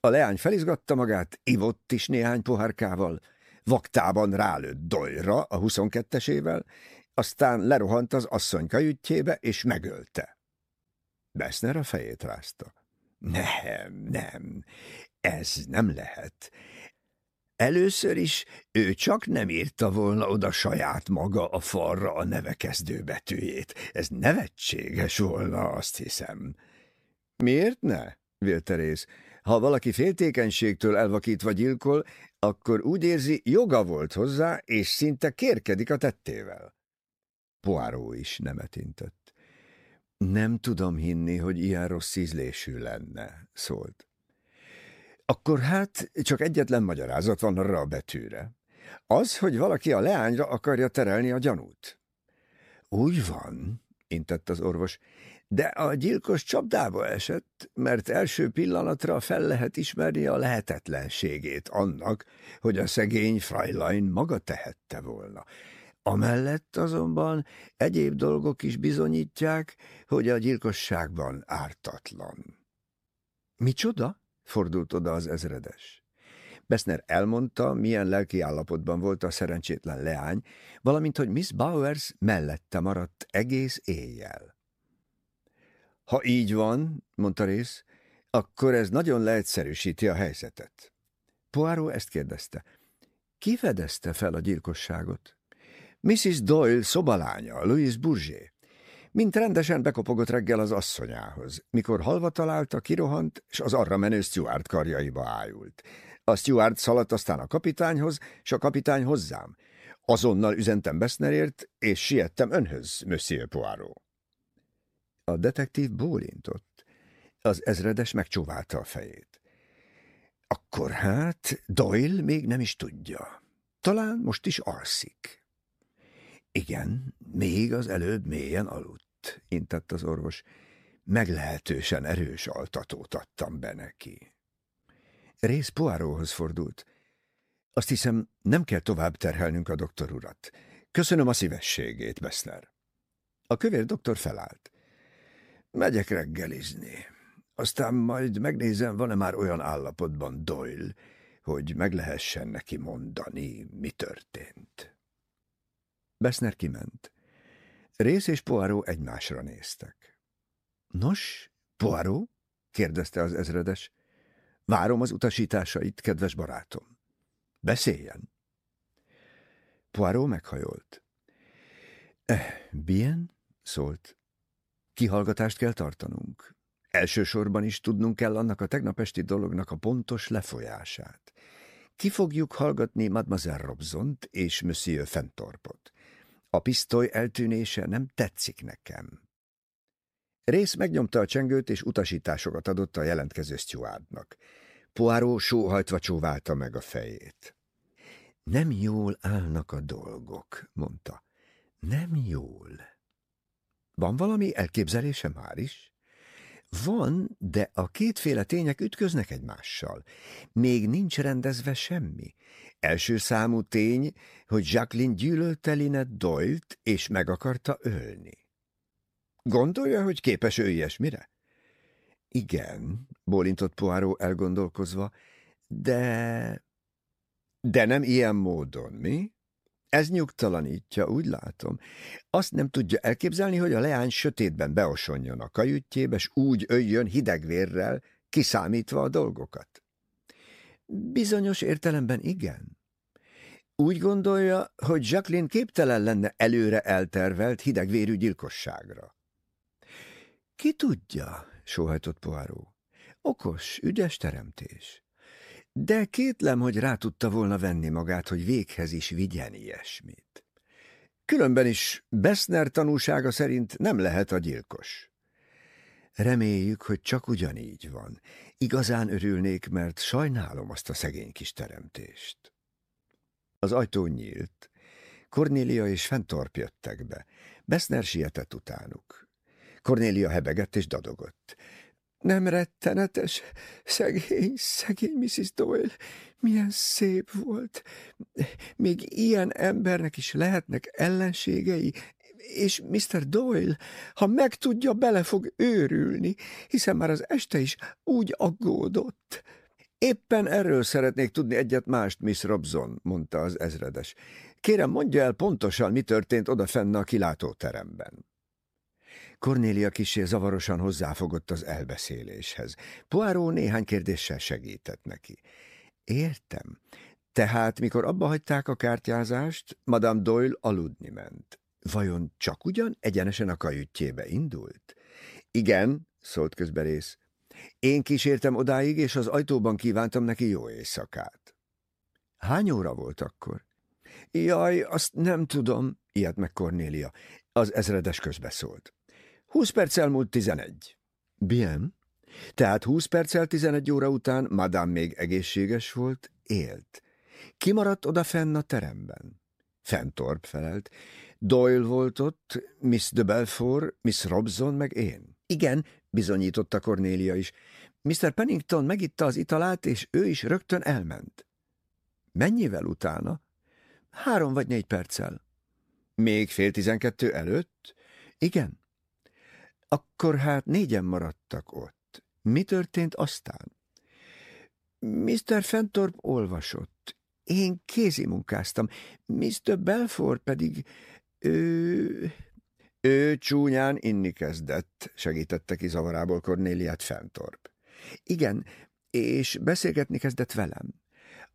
A leány felizgatta magát, ivott is néhány pohárkával, vaktában rálőtt Doyra a 22-esével, aztán lerohant az asszony kajütjébe, és megölte. Bessner a fejét rázta. Nem, nem, ez nem lehet. Először is ő csak nem írta volna oda saját maga a falra a nevekezdő betűjét. Ez nevetséges volna, azt hiszem. Miért ne? vélte rész. Ha valaki féltékenységtől elvakítva gyilkol, akkor úgy érzi, joga volt hozzá, és szinte kérkedik a tettével. Poáró is nemet intett. Nem tudom hinni, hogy ilyen rossz ízlésű lenne, szólt. Akkor hát csak egyetlen magyarázat van arra a betűre. Az, hogy valaki a leányra akarja terelni a gyanút. Úgy van, intett az orvos, de a gyilkos csapdába esett, mert első pillanatra fel lehet ismerni a lehetetlenségét annak, hogy a szegény Freilein maga tehette volna. Amellett azonban egyéb dolgok is bizonyítják, hogy a gyilkosságban ártatlan. Micsoda? Fordult oda az ezredes. Bessner elmondta, milyen lelki állapotban volt a szerencsétlen leány, valamint, hogy Miss Bowers mellette maradt egész éjjel. Ha így van, mondta rész, akkor ez nagyon leegyszerűsíti a helyzetet. Poirot ezt kérdezte. Ki fedezte fel a gyilkosságot? Mrs. Doyle szobalánya, Louise Bourget. Mint rendesen bekopogott reggel az asszonyához. Mikor halva találta, kirohant, és az arra menő Stuart karjaiba ájult. A Stuart szaladt aztán a kapitányhoz, és a kapitány hozzám. Azonnal üzentem Bessnerért, és siettem önhöz, Monsieur Poirot. A detektív bólintott. Az ezredes megcsóválta a fejét. Akkor hát Doyle még nem is tudja. Talán most is alszik. Igen, még az előbb mélyen aludt, intett az orvos. Meglehetősen erős altatót adtam be neki. Rész Poiróhoz fordult. Azt hiszem, nem kell tovább terhelnünk a doktor urat. Köszönöm a szívességét, Bessler. A kövér doktor felállt. Megyek reggelizni. Aztán majd megnézem, van-e már olyan állapotban Doyle, hogy meg lehessen neki mondani, mi történt. Bessner kiment. Rész és Poirot egymásra néztek. Nos, Poirot? kérdezte az ezredes. Várom az utasításait, kedves barátom. Beszéljen. Poirot meghajolt. Eh, bien, szólt. Kihallgatást kell tartanunk. Elsősorban is tudnunk kell annak a tegnap esti dolognak a pontos lefolyását. Ki fogjuk hallgatni Mademoiselle Robzont és Monsieur Fentorpot. A pisztoly eltűnése nem tetszik nekem. Rész megnyomta a csengőt, és utasításokat adott a jelentkező stewardnak. Poirot sóhajtva csóválta meg a fejét. Nem jól állnak a dolgok, mondta. Nem jól. Van valami elképzelése már is? Van, de a kétféle tények ütköznek egymással. Még nincs rendezve semmi. Első számú tény, hogy Jacqueline gyűlölte Linet Doyle-t, és meg akarta ölni. Gondolja, hogy képes ő ilyesmire? Igen, bólintott Poirot elgondolkozva, de... De nem ilyen módon, mi? Ez nyugtalanítja, úgy látom. Azt nem tudja elképzelni, hogy a leány sötétben beosonjon a kajütjébe, s úgy öljön hidegvérrel, kiszámítva a dolgokat. Bizonyos értelemben igen. Úgy gondolja, hogy Jacqueline képtelen lenne előre eltervelt hidegvérű gyilkosságra. Ki tudja, sóhajtott Poirot. Okos, ügyes teremtés. De kétlem, hogy rá tudta volna venni magát, hogy véghez is vigyen ilyesmit. Különben is Bessner tanúsága szerint nem lehet a gyilkos. Reméljük, hogy csak ugyanígy van. Igazán örülnék, mert sajnálom azt a szegény kis teremtést. Az ajtó nyílt. Cornélia és Fentorp jöttek be. Bessner sietett utánuk. Cornélia hebegett és dadogott. Nem rettenetes, szegény, szegény Mrs. Doyle, milyen szép volt. Még ilyen embernek is lehetnek ellenségei, és Mr. Doyle, ha megtudja, bele fog őrülni, hiszen már az este is úgy aggódott. Éppen erről szeretnék tudni egyet mást, Miss Robson, mondta az ezredes. Kérem, mondja el pontosan, mi történt odafenne a kilátóteremben. Kornélia kisé zavarosan hozzáfogott az elbeszéléshez. Poirot néhány kérdéssel segített neki. Értem. Tehát, mikor abba hagyták a kártyázást, Madame Doyle aludni ment. Vajon csak ugyan egyenesen a kajütjébe indult? Igen, szólt közberész. Én kísértem odáig, és az ajtóban kívántam neki jó éjszakát. Hány óra volt akkor? Jaj, azt nem tudom, ilyet meg Kornélia. Az ezredes közbeszólt. Húsz perc elmúlt tizenegy. Bien. Tehát húsz perccel tizenegy óra után Madame még egészséges volt, élt. Kimaradt oda fenn a teremben. Fentorp felelt. Doyle volt ott, Miss de Belfort, Miss Robson, meg én. Igen, bizonyította Cornélia is. Mr. Pennington megitta az italát, és ő is rögtön elment. Mennyivel utána? Három vagy négy perccel. Még fél tizenkettő előtt? Igen. Akkor hát négyen maradtak ott. Mi történt aztán? Mr. Fentorp olvasott. Én kézimunkáztam. Mr. Belfort pedig... Ő... Ő csúnyán inni kezdett, segítette ki zavarából Cornéliát Fentorp. Igen, és beszélgetni kezdett velem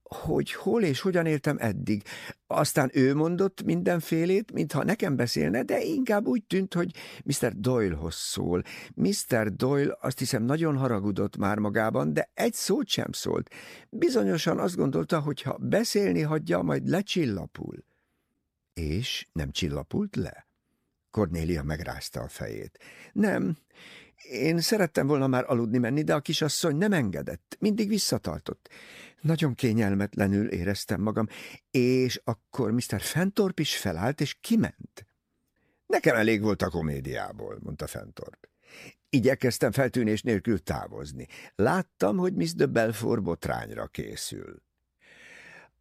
hogy hol és hogyan éltem eddig. Aztán ő mondott mindenfélét, mintha nekem beszélne, de inkább úgy tűnt, hogy Mr. Doylehoz szól. Mr. Doyle azt hiszem nagyon haragudott már magában, de egy szót sem szólt. Bizonyosan azt gondolta, hogy ha beszélni hagyja, majd lecsillapul. És nem csillapult le? Cornélia megrázta a fejét. Nem, én szerettem volna már aludni menni, de a kisasszony nem engedett, mindig visszatartott. Nagyon kényelmetlenül éreztem magam, és akkor Mr. Fentorp is felállt, és kiment. Nekem elég volt a komédiából, mondta Fentorp. Igyekeztem feltűnés nélkül távozni. Láttam, hogy Miss de Belfort botrányra készül.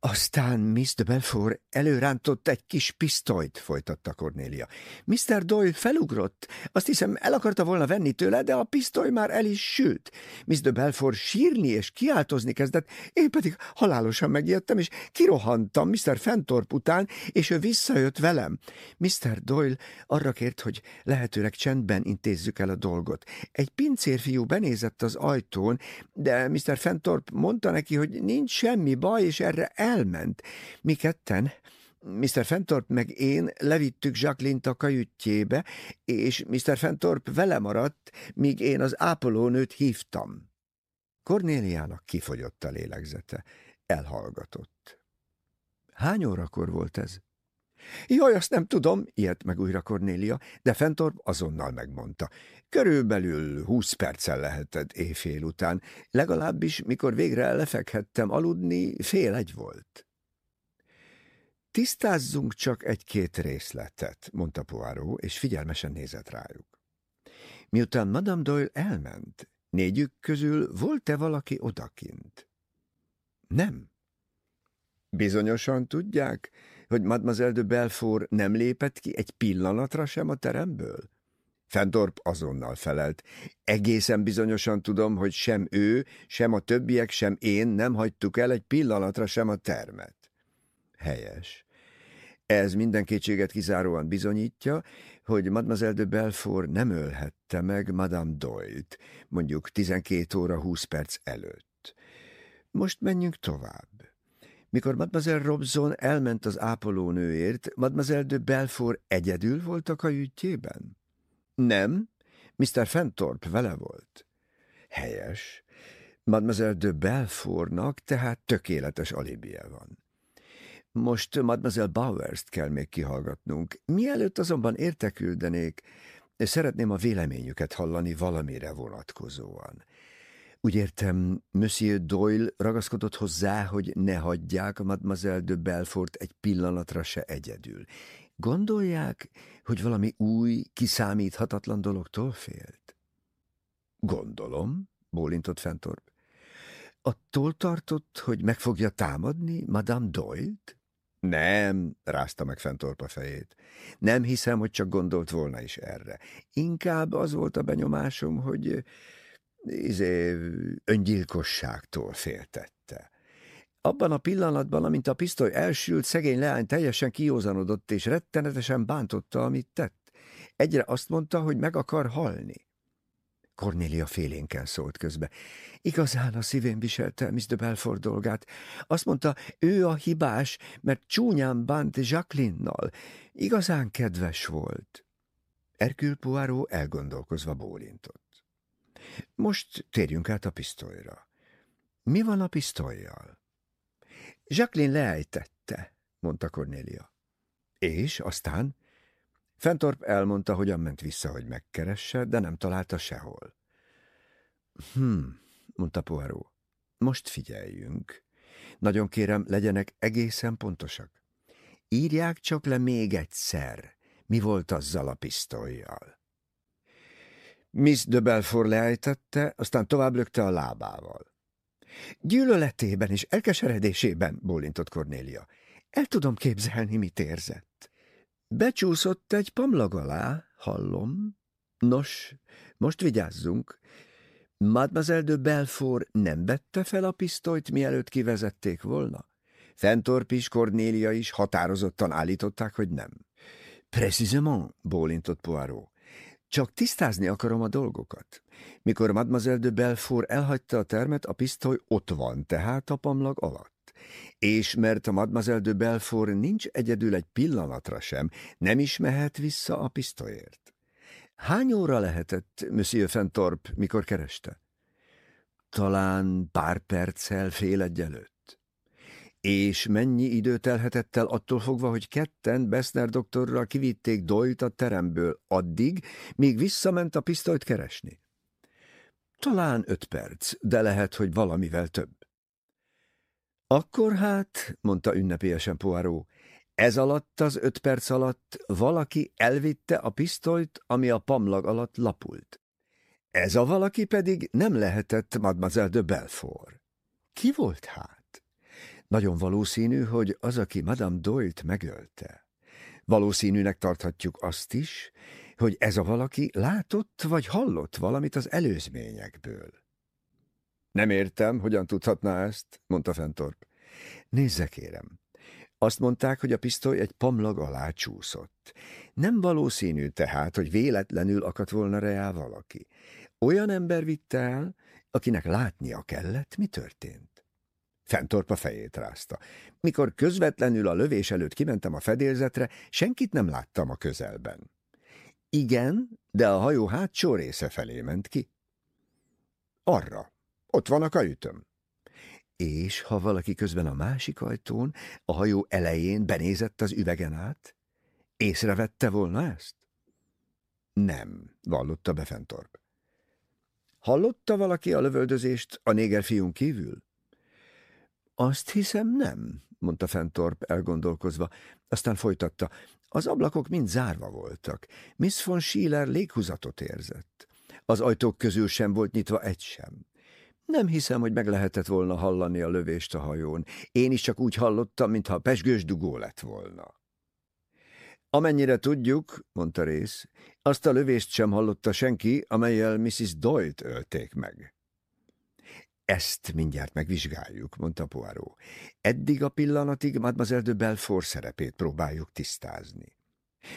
Aztán Miss de Belfort előrántott egy kis pisztolyt, folytatta Cornélia. Mr. Doyle felugrott. Azt hiszem, el akarta volna venni tőle, de a pisztoly már el is sült. Miss de Belfort sírni és kiáltozni kezdett, én pedig halálosan megijedtem, és kirohantam Mr. Fentorp után, és ő visszajött velem. Mr. Doyle arra kért, hogy lehetőleg csendben intézzük el a dolgot. Egy pincérfiú benézett az ajtón, de Mr. Fentorp mondta neki, hogy nincs semmi baj, és erre el elment. Mi ketten, Mr. Fentorp meg én levittük Jacqueline-t a kajütjébe, és Mr. Fentorp vele maradt, míg én az ápolónőt hívtam. Kornéliának kifogyott a lélegzete. Elhallgatott. Hány órakor volt ez? Jaj, azt nem tudom, ilyet meg újra Kornélia, de Fentorp azonnal megmondta. Körülbelül húsz perccel lehetett éjfél után, legalábbis mikor végre lefekhettem aludni, fél egy volt. Tisztázzunk csak egy-két részletet, mondta Poirot, és figyelmesen nézett rájuk. Miután Madame Doyle elment, négyük közül volt-e valaki odakint? Nem. Bizonyosan tudják, hogy Mademoiselle de Belfort nem lépett ki egy pillanatra sem a teremből? Fendorp azonnal felelt. Egészen bizonyosan tudom, hogy sem ő, sem a többiek, sem én nem hagytuk el egy pillanatra sem a termet. Helyes. Ez minden kétséget kizáróan bizonyítja, hogy Mademoiselle de Belfort nem ölhette meg Madame Doyle-t, mondjuk 12 óra 20 perc előtt. Most menjünk tovább. Mikor Mademoiselle Robson elment az ápolónőért, Mademoiselle de Belfort egyedül volt a kajütjében? Nem, Mr. Fentorp vele volt. Helyes. Mademoiselle de Belfortnak tehát tökéletes alibie van. Most Mademoiselle Bowers-t kell még kihallgatnunk. Mielőtt azonban érteküldenék, szeretném a véleményüket hallani valamire vonatkozóan. Úgy értem, Monsieur Doyle ragaszkodott hozzá, hogy ne hagyják Mademoiselle de Belfort egy pillanatra se egyedül. Gondolják, hogy valami új, kiszámíthatatlan dologtól félt? Gondolom, bólintott Fentorp. Attól tartott, hogy meg fogja támadni Madame Doyle-t? Nem, rázta meg Fentorp a fejét. Nem hiszem, hogy csak gondolt volna is erre. Inkább az volt a benyomásom, hogy izé, öngyilkosságtól féltette. Abban a pillanatban, amint a pisztoly elsült, szegény leány teljesen kiózanodott és rettenetesen bántotta, amit tett. Egyre azt mondta, hogy meg akar halni. Cornélia félénken szólt közbe. Igazán a szívén viselte Miss de Belfort dolgát. Azt mondta, ő a hibás, mert csúnyán bánt Jacqueline-nal. Igazán kedves volt. Erkül Poirot elgondolkozva bólintott. Most térjünk át a pisztolyra. Mi van a pisztolyjal? Jacqueline leejtette, mondta Cornélia. És aztán? Fentorp elmondta, hogyan ment vissza, hogy megkeresse, de nem találta sehol. Hm, mondta Poirot. Most figyeljünk. Nagyon kérem, legyenek egészen pontosak. Írják csak le még egyszer, mi volt azzal a pisztolyjal. Miss de Belfort aztán tovább lökte a lábával. Gyűlöletében és elkeseredésében, bólintott Kornélia. El tudom képzelni, mit érzett. Becsúszott egy pamlag alá, hallom. Nos, most vigyázzunk. Mademoiselle de Belfort nem vette fel a pisztolyt, mielőtt kivezették volna? Fentorp is, Kornélia is határozottan állították, hogy nem. Precisement, bólintott Poirot. Csak tisztázni akarom a dolgokat. Mikor Mademoiselle de Belfort elhagyta a termet, a pisztoly ott van, tehát a pamlag alatt. És mert a Mademoiselle de Belfort nincs egyedül egy pillanatra sem, nem is mehet vissza a pisztolyért. Hány óra lehetett Monsieur Fentorp, mikor kereste? Talán pár perccel fél egy előtt. És mennyi idő telhetett el attól fogva, hogy ketten Bessner doktorral kivitték Doyt a teremből addig, míg visszament a pisztolyt keresni? Talán öt perc, de lehet, hogy valamivel több. Akkor hát, mondta ünnepélyesen Poirot, ez alatt az öt perc alatt valaki elvitte a pisztolyt, ami a pamlag alatt lapult. Ez a valaki pedig nem lehetett Mademoiselle de Belfort. Ki volt hát? Nagyon valószínű, hogy az, aki Madame Doyle-t megölte. Valószínűnek tarthatjuk azt is, hogy ez a valaki látott vagy hallott valamit az előzményekből. Nem értem, hogyan tudhatná ezt, mondta Fentorp. Nézze kérem, azt mondták, hogy a pisztoly egy pamlag alá csúszott. Nem valószínű tehát, hogy véletlenül akadt volna reál valaki. Olyan ember vitte el, akinek látnia kellett, mi történt. Fentorp a fejét rázta. Mikor közvetlenül a lövés előtt kimentem a fedélzetre, senkit nem láttam a közelben. Igen, de a hajó hátsó része felé ment ki. Arra. Ott van a kajütöm. És ha valaki közben a másik ajtón, a hajó elején benézett az üvegen át, észrevette volna ezt? Nem, vallotta Befentorp. Hallotta valaki a lövöldözést a négerfiún kívül? Azt hiszem nem, mondta Fentorp elgondolkozva, aztán folytatta. Az ablakok mind zárva voltak. Miss von Schiller léghúzatot érzett. Az ajtók közül sem volt nyitva egy sem. Nem hiszem, hogy meg lehetett volna hallani a lövést a hajón. Én is csak úgy hallottam, mintha pesgős dugó lett volna. Amennyire tudjuk, mondta rész, azt a lövést sem hallotta senki, amelyel Mrs. Doyle-t ölték meg. Ezt mindjárt megvizsgáljuk, mondta Poirot. Eddig a pillanatig Mademoiselle de Belfort szerepét próbáljuk tisztázni.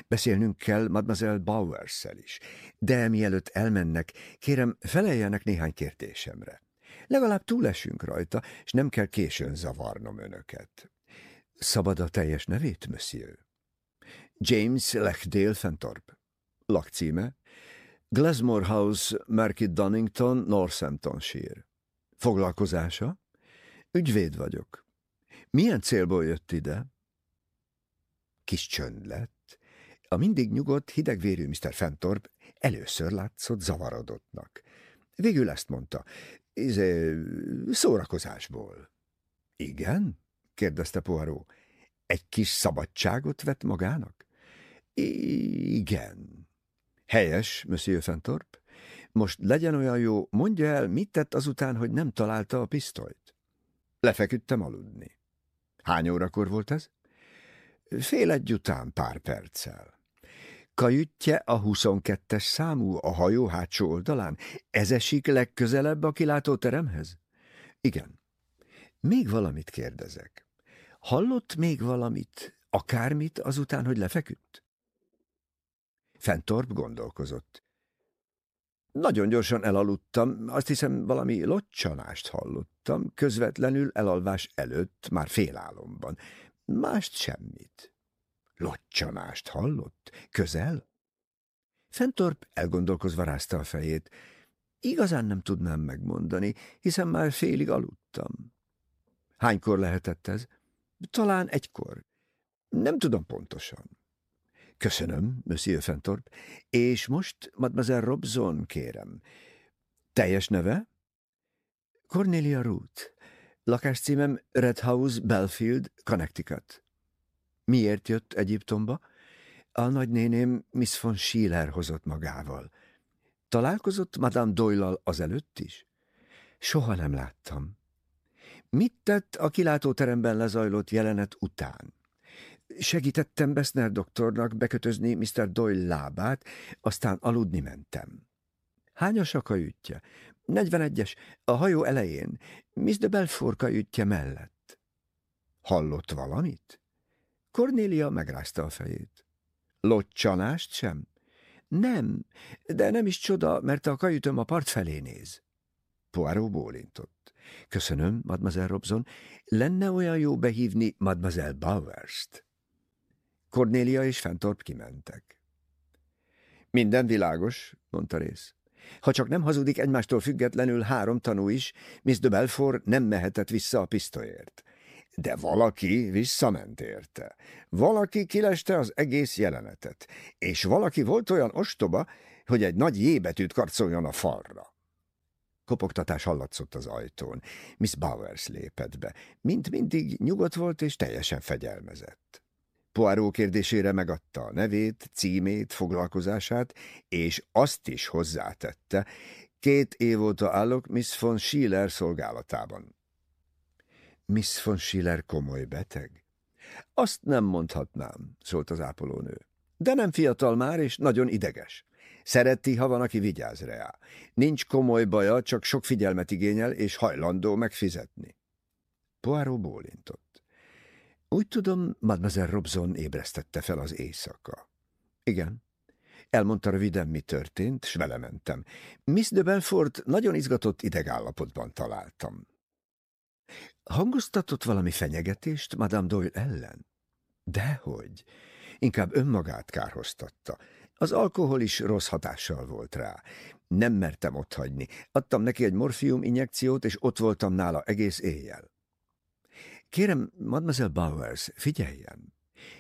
Beszélnünk kell Mademoiselle bowers is, de mielőtt elmennek, kérem, feleljenek néhány kérdésemre. Legalább túlesünk rajta, és nem kell későn zavarnom önöket. Szabad a teljes nevét, monsieur? James Lechdale Fentorp. Lakcíme? Glasmore House, Market Dunnington, Northamptonshire. Foglalkozása? Ügyvéd vagyok. Milyen célból jött ide? Kis csönd lett. A mindig nyugodt, hidegvérű Mr. Fentorp először látszott zavarodottnak. Végül ezt mondta. Izé, szórakozásból. Igen? kérdezte Poirot. Egy kis szabadságot vett magának? Igen. Helyes, Monsieur Fentorp. Most legyen olyan jó, mondja el, mit tett azután, hogy nem találta a pisztolyt. Lefeküdtem aludni. Hány órakor volt ez? Fél egy után pár perccel. Kajütje a 22-es számú a hajó hátsó oldalán? Ez esik legközelebb a kilátóteremhez? Igen. Még valamit kérdezek. Hallott még valamit, akármit azután, hogy lefeküdt? Fentorp gondolkozott. Nagyon gyorsan elaludtam, azt hiszem valami locsanást hallottam, közvetlenül elalvás előtt, már félálomban. Mást semmit. Locsanást hallott? Közel? Fentorp elgondolkozva rázta a fejét. Igazán nem tudnám megmondani, hiszen már félig aludtam. Hánykor lehetett ez? Talán egykor. Nem tudom pontosan. Köszönöm, Monsieur Fentorp. És most Mademoiselle Robson, kérem. Teljes neve? Cornelia Root. Lakáscímem Red House, Belfield, Connecticut. Miért jött Egyiptomba? A nagynéném Miss von Schiller hozott magával. Találkozott Madame Doyle-al azelőtt is? Soha nem láttam. Mit tett a kilátóteremben lezajlott jelenet után? Segítettem Bessner doktornak bekötözni Mr. Doyle lábát, aztán aludni mentem. Hányas a kajütje? 41-es, a hajó elején, Miss de Belfort kajütje mellett. Hallott valamit? Cornélia megrázta a fejét. Locsanást sem? Nem, de nem is csoda, mert a kajütöm a part felé néz. Poirot bólintott. Köszönöm, Mademoiselle Robson. Lenne olyan jó behívni Mademoiselle Bowers-t? Cornélia és Fentorp kimentek. Minden világos, mondta rész. Ha csak nem hazudik egymástól függetlenül három tanú is, Miss de Belfort nem mehetett vissza a pisztolyért. De valaki visszament érte. Valaki kileste az egész jelenetet. És valaki volt olyan ostoba, hogy egy nagy jébetűt karcoljon a falra. Kopogtatás hallatszott az ajtón. Miss Bowers lépett be. Mint mindig nyugodt volt és teljesen fegyelmezett. Poirot kérdésére megadta a nevét, címét, foglalkozását, és azt is hozzátette, két év óta állok Miss von Schiller szolgálatában. Miss von Schiller komoly beteg? Azt nem mondhatnám, szólt az ápolónő. De nem fiatal már, és nagyon ideges. Szereti, ha van, aki vigyáz rá. Nincs komoly baja, csak sok figyelmet igényel, és hajlandó megfizetni. Poirot bólintott. Úgy tudom, Mademoiselle Robson ébresztette fel az éjszaka. Igen. Elmondta röviden, mi történt, s vele mentem. Miss de Belfort nagyon izgatott idegállapotban találtam. Hangoztatott valami fenyegetést Madame Doyle ellen? Dehogy. Inkább önmagát kárhoztatta. Az alkohol is rossz hatással volt rá. Nem mertem otthagyni. Adtam neki egy morfium injekciót, és ott voltam nála egész éjjel. Kérem, Mademoiselle Bowers, figyeljen!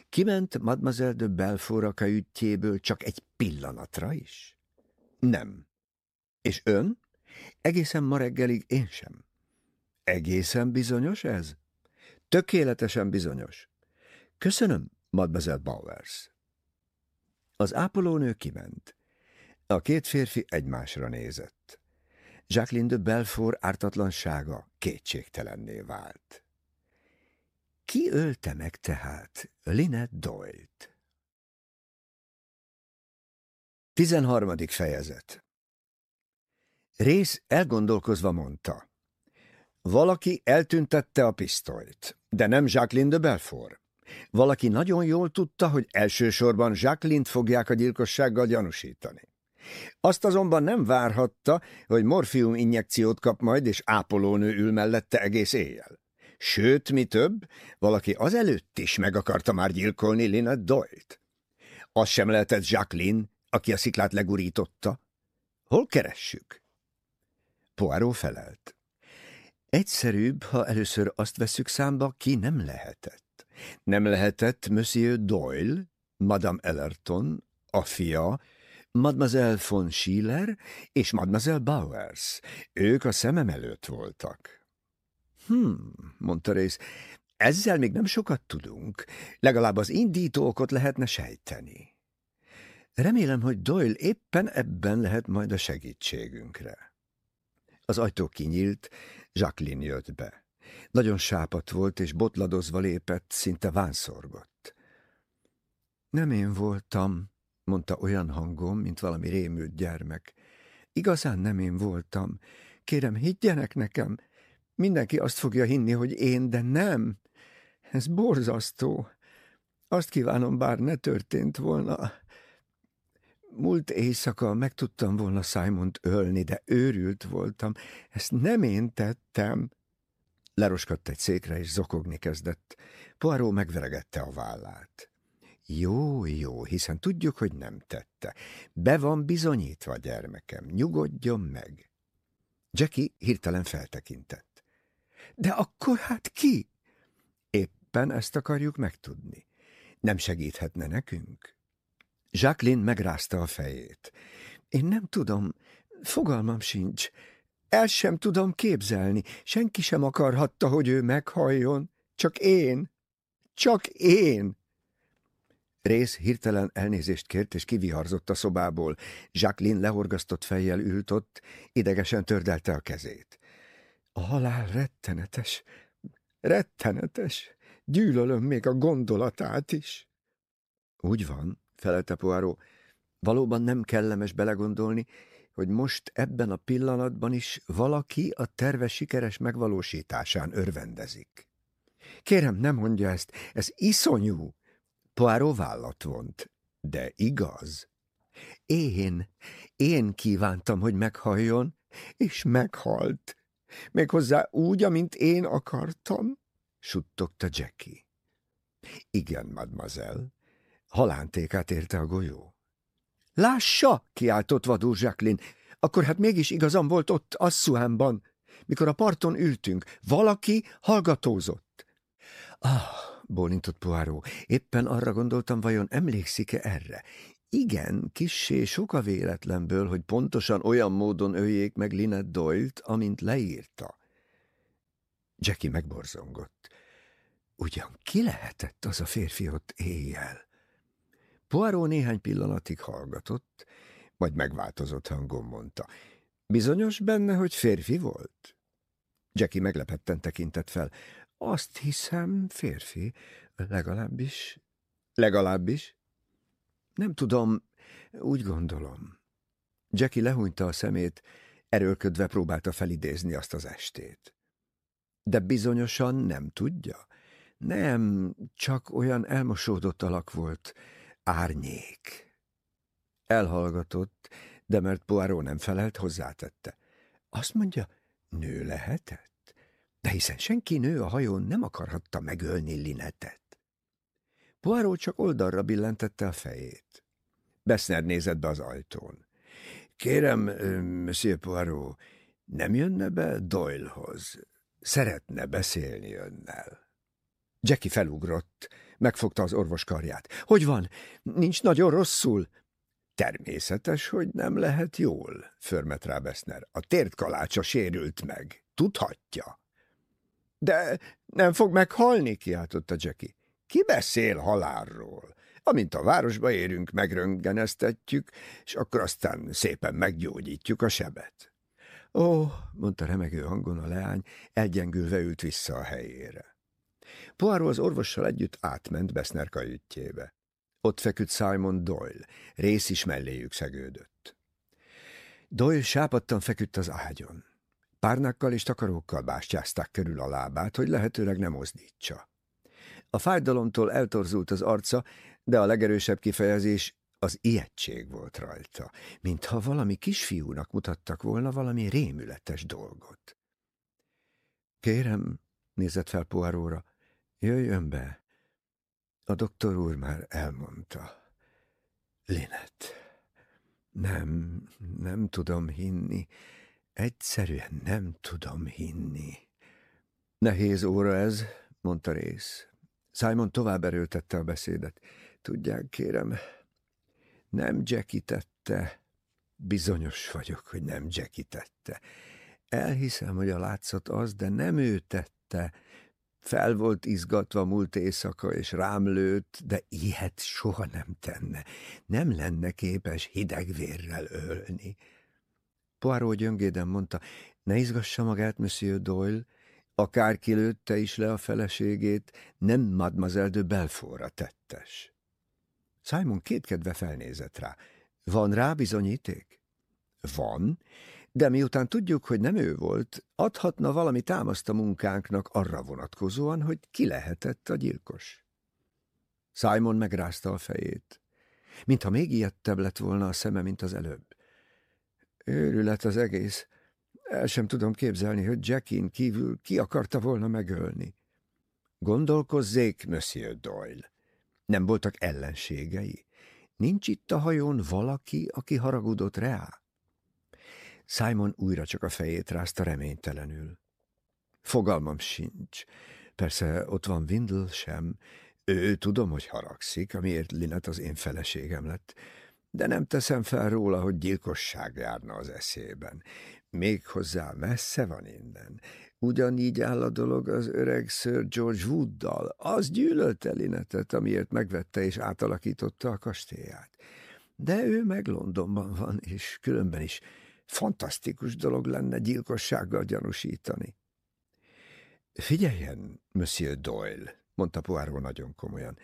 Kiment Mademoiselle de Belfort a kajütjéből csak egy pillanatra is? Nem. És ön? Egészen ma reggelig én sem. Egészen bizonyos ez? Tökéletesen bizonyos. Köszönöm, Mademoiselle Bowers. Az ápolónő kiment. A két férfi egymásra nézett. Jacqueline de Belfort ártatlansága kétségtelenné vált. Ki ölte meg tehát Lynette Doyle-t? 13. fejezet Rész elgondolkozva mondta. Valaki eltüntette a pisztolyt, de nem Jacqueline de Belfort. Valaki nagyon jól tudta, hogy elsősorban Jacqueline-t fogják a gyilkossággal gyanúsítani. Azt azonban nem várhatta, hogy morfium injekciót kap majd, és ápolónő ül mellette egész éjjel. Sőt, mi több, valaki azelőtt is meg akarta már gyilkolni Lynette Doyle-t. Az sem lehetett Jacqueline, aki a sziklát legurította. Hol keressük? Poirot felelt. Egyszerűbb, ha először azt veszük számba, ki nem lehetett. Nem lehetett Monsieur Doyle, Madame Ellerton, a fia, Mademoiselle von Schiller és Mademoiselle Bowers. Ők a szemem előtt voltak. Hmm, mondta rész, ezzel még nem sokat tudunk. Legalább az indítókot lehetne sejteni. Remélem, hogy Doyle éppen ebben lehet majd a segítségünkre. Az ajtó kinyílt, Jacqueline jött be. Nagyon sápat volt, és botladozva lépett, szinte vánszorgott. Nem én voltam, mondta olyan hangon, mint valami rémült gyermek. Igazán nem én voltam. Kérem, higgyenek nekem. Mindenki azt fogja hinni, hogy én, de nem. Ez borzasztó. Azt kívánom, bár ne történt volna. Múlt éjszaka meg tudtam volna Simont ölni, de őrült voltam. Ezt nem én tettem. Leroskadt egy székre, és zokogni kezdett. Poirot megveregette a vállát. Jó, jó, hiszen tudjuk, hogy nem tette. Be van bizonyítva, gyermekem, nyugodjon meg. Jackie hirtelen feltekintett. De akkor hát ki? Éppen ezt akarjuk megtudni. Nem segíthetne nekünk? Jacqueline megrázta a fejét. Én nem tudom, fogalmam sincs. El sem tudom képzelni. Senki sem akarhatta, hogy ő meghalljon. Csak én. Csak én. Rész hirtelen elnézést kért, és kiviharzott a szobából. Jacqueline lehorgasztott fejjel ült ott, idegesen tördelte a kezét. A halál rettenetes, rettenetes. Gyűlölöm még a gondolatát is. Úgy van, felelte Poirot. Valóban nem kellemes belegondolni, hogy most ebben a pillanatban is valaki a terve sikeres megvalósításán örvendezik. Kérem, nem mondja ezt, ez iszonyú. Poirot vállat vont, de igaz. Én, én kívántam, hogy meghalljon, és meghalt. Méghozzá úgy, amint én akartam, suttogta Jackie. Igen, mademoiselle, Halántékát érte a golyó. Lássa, kiáltott vadul Jacqueline, akkor hát mégis igazam volt ott, Asszuánban, mikor a parton ültünk. Valaki hallgatózott. Ah, bólintott Poirot, éppen arra gondoltam, vajon emlékszik-e erre? Igen, kissé sok a véletlenből, hogy pontosan olyan módon öljék meg Lynette Doyle-t, amint leírta. Jackie megborzongott. Ugyan ki lehetett az a férfi ott éjjel? Poirot néhány pillanatig hallgatott, majd megváltozott hangon mondta. Bizonyos benne, hogy férfi volt? Jackie meglepetten tekintett fel. Azt hiszem, férfi, legalábbis. Legalábbis? Nem tudom, úgy gondolom. Jackie lehúnyta a szemét, erőlködve próbálta felidézni azt az estét. De bizonyosan nem tudja. Nem, csak olyan elmosódott alak volt, árnyék. Elhallgatott, de mert Poirot nem felelt, hozzátette. Azt mondja, nő lehetett? De hiszen senki nő a hajón nem akarhatta megölni Linetet. Poirot csak oldalra billentette a fejét. Beszner nézett be az ajtón. Kérem, Monsieur Poirot, nem jönne be Doylehoz? Szeretne beszélni önnel. Jackie felugrott, megfogta az orvos karját. Hogy van? Nincs nagyon rosszul? Természetes, hogy nem lehet jól, förmet rá Beszner. A tértkalácsa sérült meg. Tudhatja. De nem fog meghalni, kiáltotta Jackie. Ki beszél halálról? Amint a városba érünk, megröngeneztetjük, és akkor aztán szépen meggyógyítjuk a sebet. Ó, mondta remegő hangon a leány, elgyengülve ült vissza a helyére. Poirot az orvossal együtt átment Beszner kajütjébe. Ott feküdt Simon Doyle, rész is melléjük szegődött. Doyle sápadtan feküdt az ágyon. Párnákkal és takarókkal bástyázták körül a lábát, hogy lehetőleg nem mozdítsa. A fájdalomtól eltorzult az arca, de a legerősebb kifejezés az ijegység volt rajta, mintha valami kisfiúnak mutattak volna valami rémületes dolgot. Kérem, nézett fel Poiróra, jöjjön be. A doktor úr már elmondta. Linet, nem, nem tudom hinni, egyszerűen nem tudom hinni. Nehéz óra ez, mondta rész. Simon tovább erőltette a beszédet. Tudják, kérem, nem Jackie. Bizonyos vagyok, hogy nem Jackie. Elhiszem, hogy a látszat az, de nem ő tette. Fel volt izgatva múlt éjszaka, és rám lőtt, de ilyet soha nem tenne. Nem lenne képes hidegvérrel ölni. Poirot gyöngéden mondta, ne izgassa magát, Monsieur Doyle, akár kilőtte is le a feleségét, nem Mademoiselle de Belfortra tettes. Simon kétkedve felnézett rá. Van rá bizonyíték? Van, de miután tudjuk, hogy nem ő volt, adhatna valami támaszt a munkánknak arra vonatkozóan, hogy ki lehetett a gyilkos. Simon megrázta a fejét, mintha még ijedtebb lett volna a szeme, mint az előbb. Őrület az egész. El sem tudom képzelni, hogy Jackin kívül ki akarta volna megölni. Gondolkozzék, Monsieur Doyle. Nem voltak ellenségei? Nincs itt a hajón valaki, aki haragudott rá? Simon újra csak a fejét rázta reménytelenül. Fogalmam sincs. Persze ott van Windle sem. Ő tudom, hogy haragszik, amiért Linet az én feleségem lett, de nem teszem fel róla, hogy gyilkosság járna az eszében. Még hozzá messze van innen. Ugyanígy áll a dolog az öreg Sir George Wooddal. Az gyűlölte Linetet, amiért megvette és átalakította a kastélyát. De ő meg Londonban van, és különben is fantasztikus dolog lenne gyilkossággal gyanúsítani. Figyeljen, Monsieur Doyle, mondta Poirot nagyon komolyan.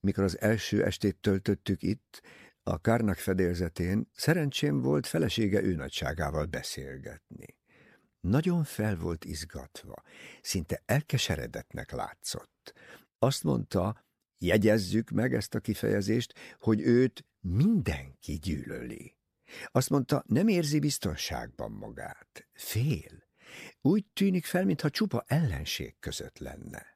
Mikor az első estét töltöttük itt, a Kárnak fedélzetén szerencsém volt felesége őnagyságával beszélgetni. Nagyon fel volt izgatva, szinte elkeseredetnek látszott. Azt mondta, jegyezzük meg ezt a kifejezést, hogy őt mindenki gyűlöli. Azt mondta, nem érzi biztonságban magát. Fél. Úgy tűnik fel, mintha csupa ellenség között lenne.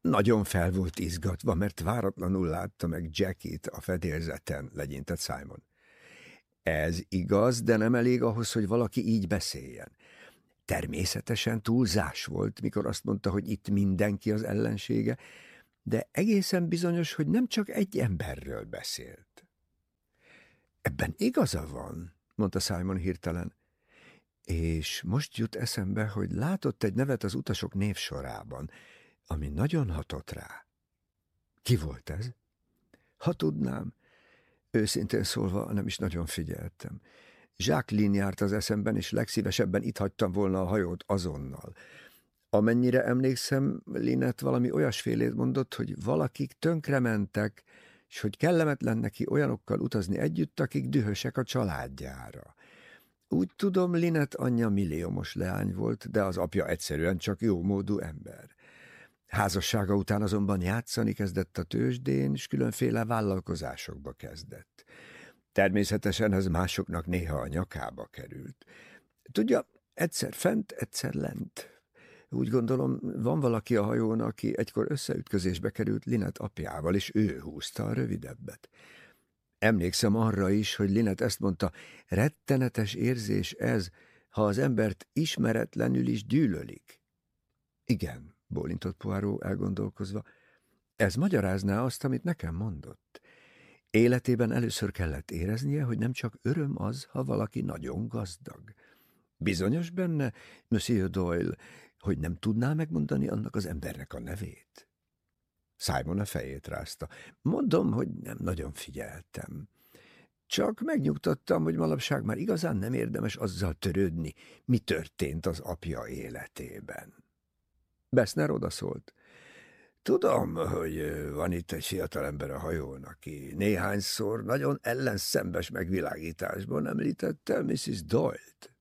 Nagyon fel volt izgatva, mert váratlanul látta meg Jackit a fedélzeten, legyintett Simon. Ez igaz, de nem elég ahhoz, hogy valaki így beszéljen. Természetesen túlzás volt, mikor azt mondta, hogy itt mindenki az ellensége, de egészen bizonyos, hogy nem csak egy emberről beszélt. Ebben igaza van, mondta Simon hirtelen. És most jut eszembe, hogy látott egy nevet az utasok névsorában, ami nagyon hatott rá. Ki volt ez? Ha tudnám, Őszintén szólva nem is nagyon figyeltem. Jacqueline járt az eszemben, és legszívesebben itt hagytam volna a hajót azonnal. Amennyire emlékszem, Linet valami olyasfélét mondott, hogy valakik tönkrementek, és hogy kellemetlen neki olyanokkal utazni együtt, akik dühösek a családjára. Úgy tudom, Linet anyja milliómos leány volt, de az apja egyszerűen csak jómódú ember. Házassága után azonban játszani kezdett a tőzsdén, és különféle vállalkozásokba kezdett. Természetesen ez másoknak néha a nyakába került. Tudja, egyszer fent, egyszer lent. Úgy gondolom, van valaki a hajón, aki egykor összeütközésbe került Linet apjával, és ő húzta a rövidebbet. Emlékszem arra is, hogy Linet ezt mondta, rettenetes érzés ez, ha az embert ismeretlenül is gyűlölik. Igen, bólintott Poirot elgondolkozva, ez magyarázná azt, amit nekem mondott. Életében először kellett éreznie, hogy nem csak öröm az, ha valaki nagyon gazdag. Bizonyos benne, Monsieur Doyle, hogy nem tudná megmondani annak az embernek a nevét. Simon a fejét rázta. Mondom, hogy nem nagyon figyeltem. Csak megnyugtattam, hogy manapság már igazán nem érdemes azzal törődni, mi történt az apja életében. Bessner odaszólt. Tudom, hogy van itt egy fiatalember a hajón, aki néhányszor nagyon ellenszembes megvilágításban említette Mrs. Doyle-t.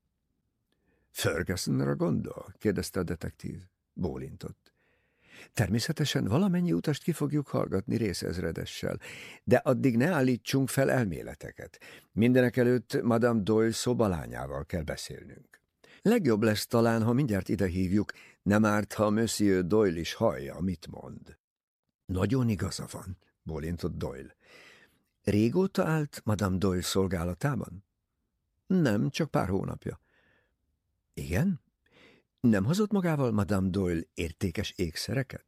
Fergusonra gondol? kérdezte a detektív. Bólintott. Természetesen valamennyi utast ki fogjuk hallgatni részezredessel, de addig ne állítsunk fel elméleteket. Mindenek előtt Madame Doyle szobalányával kell beszélnünk. Legjobb lesz talán, ha mindjárt ide hívjuk, nem árt, ha Monsieur Doyle is hallja, mit mond. Nagyon igaza van, bólintott Doyle. Régóta állt Madame Doyle szolgálatában? Nem, csak pár hónapja. Igen? Nem hozott magával Madame Doyle értékes ékszereket?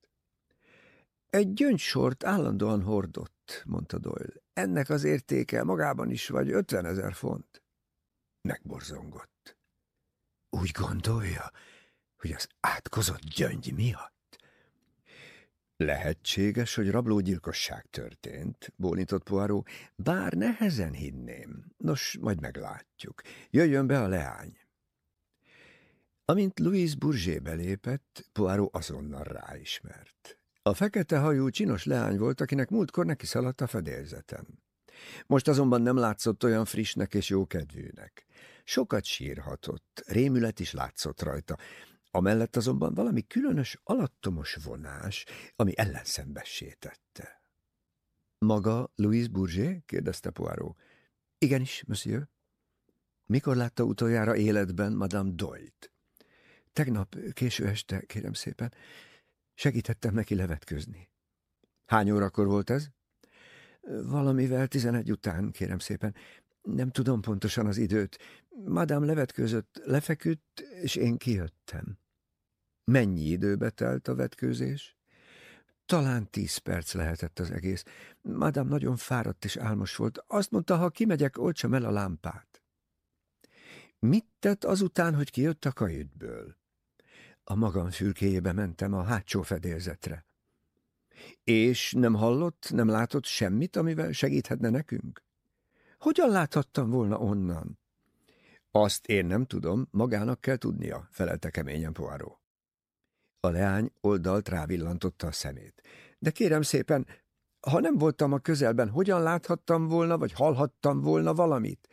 Egy gyöngysort állandóan hordott, mondta Doyle. Ennek az értéke magában is vagy ötven ezer font. Megborzongott. Úgy gondolja, hogy az átkozott gyöngy miatt? Lehetséges, hogy rablógyilkosság történt, bólintott Poirot, bár nehezen hinném. Nos, majd meglátjuk. Jöjjön be a leány. Amint Louise Bourget belépett, Poirot azonnal ráismert. A fekete hajú csinos leány volt, akinek múltkor neki szaladt a fedélzetem. Most azonban nem látszott olyan frissnek és jókedvűnek. Sokat sírhatott, rémület is látszott rajta, amellett azonban valami különös, alattomos vonás, ami ellenszembessé tette. Maga Louise Bourget? kérdezte Poirot. Igenis, monsieur. Mikor látta utoljára életben Madame Doyle-t? Tegnap késő este, kérem szépen, segítettem neki levetkőzni. Hány órakor volt ez? Valamivel tizenegy után, kérem szépen. Nem tudom pontosan az időt. Madám levetkőzött, lefeküdt, és én kijöttem. Mennyi időbe telt a vetkőzés? Talán tíz perc lehetett az egész. Madám nagyon fáradt és álmos volt. Azt mondta, ha kimegyek, olcsam el a lámpát. Mit tett azután, hogy kijött a kajütből? A magam fülkéjébe mentem a hátsó fedélzetre. És nem hallott, nem látott semmit, amivel segíthetne nekünk? Hogyan láthattam volna onnan? Azt én nem tudom, magának kell tudnia, felelte keményen Poirot. A leány oldalt rávillantotta a szemét. De kérem szépen, ha nem voltam a közelben, hogyan láthattam volna, vagy hallhattam volna valamit?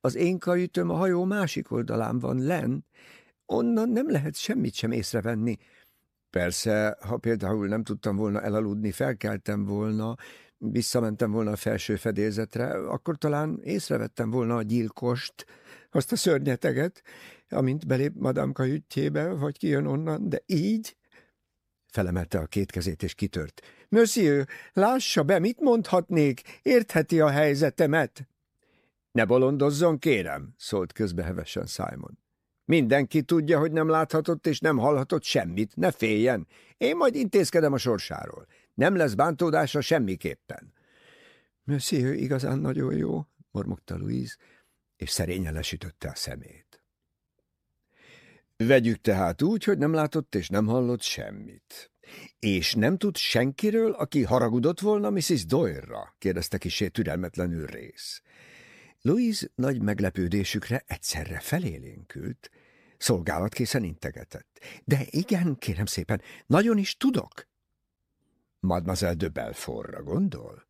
Az én kajütöm a hajó másik oldalán van, len, Onnan nem lehet semmit sem észrevenni. Persze, ha például nem tudtam volna elaludni, felkeltem volna, visszamentem volna a felső fedélzetre, akkor talán észrevettem volna a gyilkost, azt a szörnyeteget, amint belép Madame kajütjébe, vagy kijön onnan, de így... Felemelte a két kezét és kitört. Monsieur, lássa be, mit mondhatnék, értheti a helyzetemet. Ne bolondozzon, kérem, szólt közbe hevesen Simon. Mindenki tudja, hogy nem láthatott és nem hallhatott semmit, ne féljen. Én majd intézkedem a sorsáról. Nem lesz bántódása semmiképpen. Monsieur igazán nagyon jó, mormogta Louise, és szerényen lesütötte a szemét. Vegyük tehát úgy, hogy nem látott és nem hallott semmit. És nem tud senkiről, aki haragudott volna Mrs. Doyle-ra? kérdezte kisé türelmetlenül rész. Louise nagy meglepődésükre egyszerre felélénkült, Szolgálatkészen integetett. De igen, kérem szépen, nagyon is tudok. Mademoiselle de Belfortra gondol?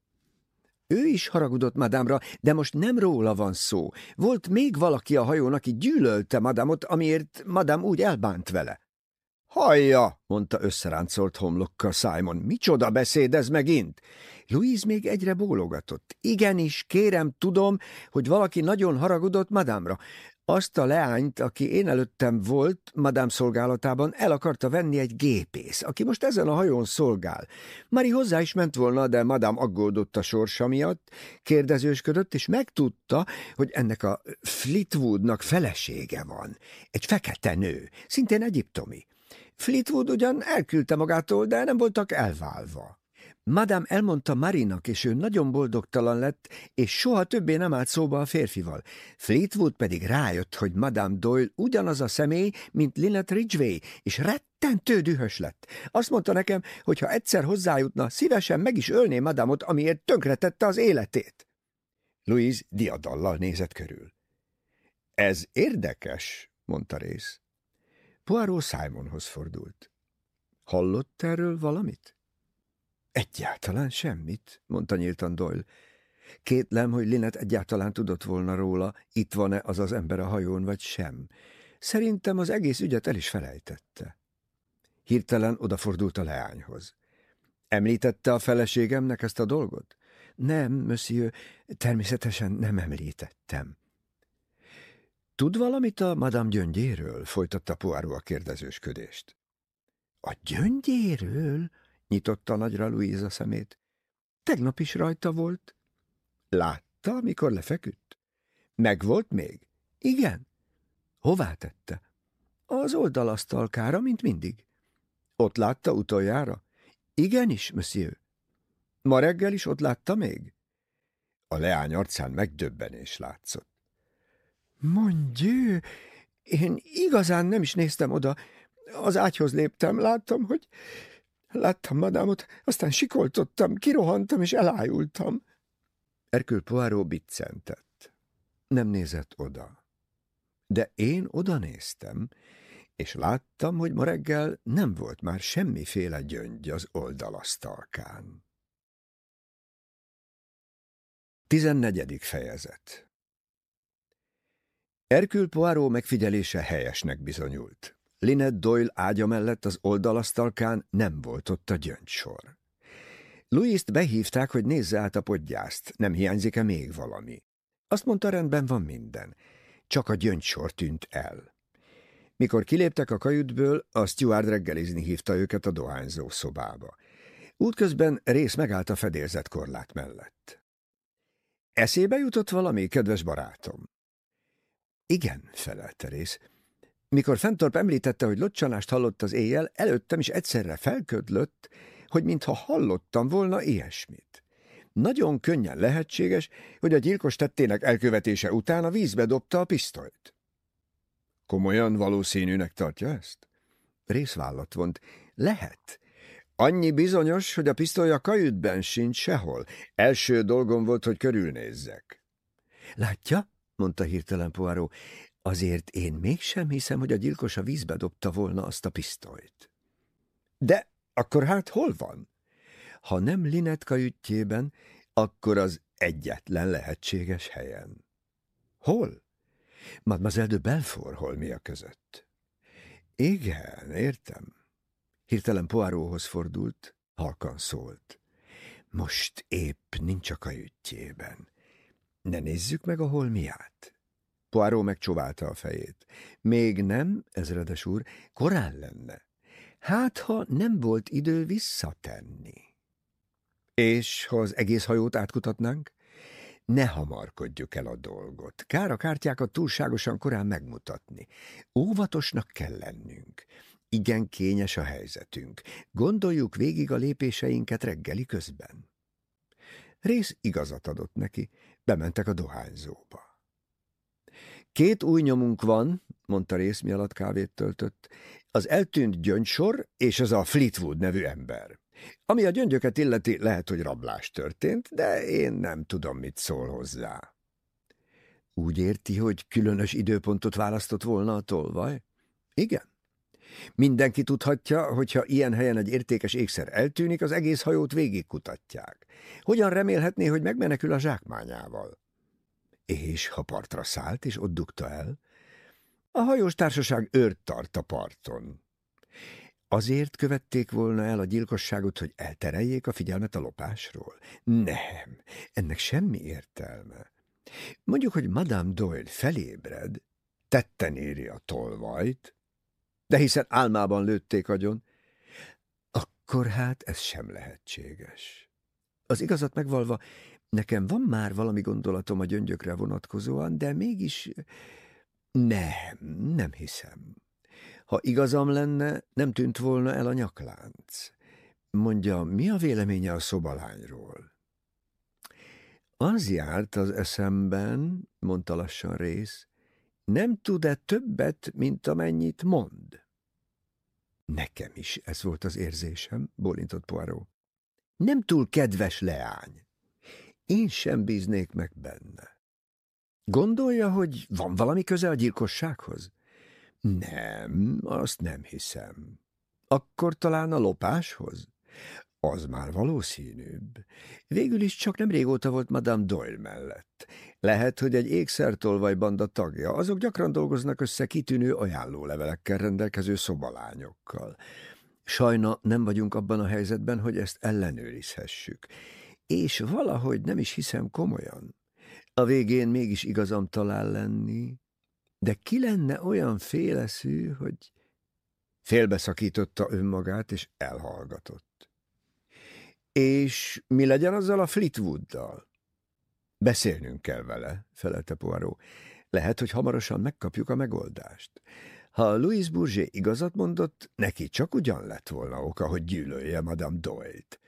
Ő is haragudott madámra, de most nem róla van szó. Volt még valaki a hajón, aki gyűlölte madámot, amiért madám úgy elbánt vele. Hallja, mondta összeráncolt homlokkal Simon, micsoda beszéd ez megint? Louise még egyre bólogatott. Igenis, kérem, tudom, hogy valaki nagyon haragudott madámra. Azt a leányt, aki én előttem volt, madám szolgálatában, el akarta venni egy gépész, aki most ezen a hajón szolgál. Mari hozzá is ment volna, de madám aggódott a sorsa miatt, kérdezősködött, és megtudta, hogy ennek a Fleetwoodnak felesége van. Egy fekete nő, szintén egyiptomi. Fleetwood ugyan elküldte magától, de nem voltak elválva. Madame elmondta Marinak, és ő nagyon boldogtalan lett, és soha többé nem állt szóba a férfival. Fleetwood pedig rájött, hogy Madame Doyle ugyanaz a személy, mint Lynette Ridgway, és rettentő dühös lett. Azt mondta nekem, hogy ha egyszer hozzájutna, szívesen meg is ölné Madamot, amiért tönkretette az életét. Louise diadallal nézett körül. Ez érdekes, mondta rész. Poirot Simonhoz fordult. Hallott erről valamit? Egyáltalán semmit, mondta nyíltan Doyle. Kétlem, hogy Linet egyáltalán tudott volna róla, itt van-e az az ember a hajón, vagy sem. Szerintem az egész ügyet el is felejtette. Hirtelen odafordult a leányhoz. Említette a feleségemnek ezt a dolgot? Nem, monsieur, természetesen nem említettem. Tud valamit a Madame gyöngyéről? folytatta Poirot a kérdezősködést. A gyöngyéről? Nyitotta nagyra Louisa szemét. Tegnap is rajta volt. Látta, amikor lefeküdt? Meg volt még? Igen. Hová tette? Az oldalasztalkára, mint mindig. Ott látta utoljára? Igenis, monsieur. Ma reggel is ott látta még? A leány arcán megdöbbenés látszott. Mondjő, én igazán nem is néztem oda. Az ágyhoz léptem, láttam, hogy... Láttam madámot, aztán sikoltottam, kirohantam és elájultam. Erkül Poirot biccentett. Nem nézett oda. De én oda néztem, és láttam, hogy ma reggel nem volt már semmiféle gyöngy az oldalasztalkán. Tizennegyedik fejezet Erkül Poirot megfigyelése helyesnek bizonyult. Linet Doyle ágya mellett az oldalasztalkán nem volt ott a gyöngysor. Louis-t behívták, hogy nézze át a podgyászt, nem hiányzik-e még valami. Azt mondta, rendben van minden. Csak a gyöngysor tűnt el. Mikor kiléptek a kajütből, a steward reggelizni hívta őket a dohányzó szobába. Útközben rész megállt a fedélzett korlát mellett. Eszébe jutott valami, kedves barátom? Igen, felelte rész. Mikor Fentorp említette, hogy locsanást hallott az éjjel, előttem is egyszerre felködlött, hogy mintha hallottam volna ilyesmit. Nagyon könnyen lehetséges, hogy a gyilkos tettének elkövetése után a vízbe dobta a pisztolyt. Komolyan valószínűnek tartja ezt? Részvállat vont. Lehet. Annyi bizonyos, hogy a pisztoly a kajütben sincs sehol. Első dolgom volt, hogy körülnézzek. Látja? mondta hirtelen Poirot. Azért én mégsem hiszem, hogy a gyilkos a vízbe dobta volna azt a pisztolyt. De akkor hát hol van? Ha nem Linet kajütjében, akkor az egyetlen lehetséges helyen. Hol? Mademoiselle de Belfort holmia között. Igen, értem. Hirtelen Poirothoz fordult, halkan szólt. Most épp nincs a kajütjében. Ne nézzük meg a holmiát. Poirot megcsóválta a fejét. Még nem, ezredes úr, korán lenne. Hát, ha nem volt idő visszatenni. És ha az egész hajót átkutatnánk? Ne hamarkodjuk el a dolgot. Kár a kártyákat túlságosan korán megmutatni. Óvatosnak kell lennünk. Igen kényes a helyzetünk. Gondoljuk végig a lépéseinket reggeli közben. Rész igazat adott neki, bementek a dohányzóba. Két új nyomunk van, mondta rész, mi alatt kávét töltött, az eltűnt gyöngysor és az a Fleetwood nevű ember. Ami a gyöngyöket illeti, lehet, hogy rablás történt, de én nem tudom, mit szól hozzá. Úgy érti, hogy különös időpontot választott volna a tolvaj? Igen. Mindenki tudhatja, hogyha ilyen helyen egy értékes ékszer eltűnik, az egész hajót végigkutatják. Hogyan remélhetné, hogy megmenekül a zsákmányával? És ha partra szállt, és ott dugta el? A hajós társaság őrt tart a parton. Azért követték volna el a gyilkosságot, hogy eltereljék a figyelmet a lopásról? Nem, ennek semmi értelme. Mondjuk, hogy Madame Doyle felébred, tetten éri a tolvajt, de hiszen álmában lőtték agyon, akkor hát ez sem lehetséges. Az igazat megvalva, nekem van már valami gondolatom a gyöngyökre vonatkozóan, de mégis nem, nem hiszem. Ha igazam lenne, nem tűnt volna el a nyaklánc. Mondja, mi a véleménye a szobalányról? Az járt az eszemben, mondta lassan rész, nem tud-e többet, mint amennyit mond? Nekem is ez volt az érzésem, bólintott Poirot. Nem túl kedves leány. Én sem bíznék meg benne. Gondolja, hogy van valami köze a gyilkossághoz? Nem, azt nem hiszem. Akkor talán a lopáshoz? Az már valószínűbb. Végül is csak nem régóta volt Madame Doyle mellett. Lehet, hogy egy ékszertolvajbanda tagja, azok gyakran dolgoznak össze kitűnő ajánlólevelekkel rendelkező szobalányokkal. Sajna nem vagyunk abban a helyzetben, hogy ezt ellenőrizhessük. És valahogy nem is hiszem komolyan. A végén mégis igazam talál lenni, de ki lenne olyan féleszű, hogy... Félbeszakította önmagát, és elhallgatott. És mi legyen azzal a Fleetwooddal? Beszélnünk kell vele, felelte Poirot. Lehet, hogy hamarosan megkapjuk a megoldást. Ha Louis Bourget igazat mondott, neki csak ugyan lett volna oka, hogy gyűlölje Madame Doyle-t.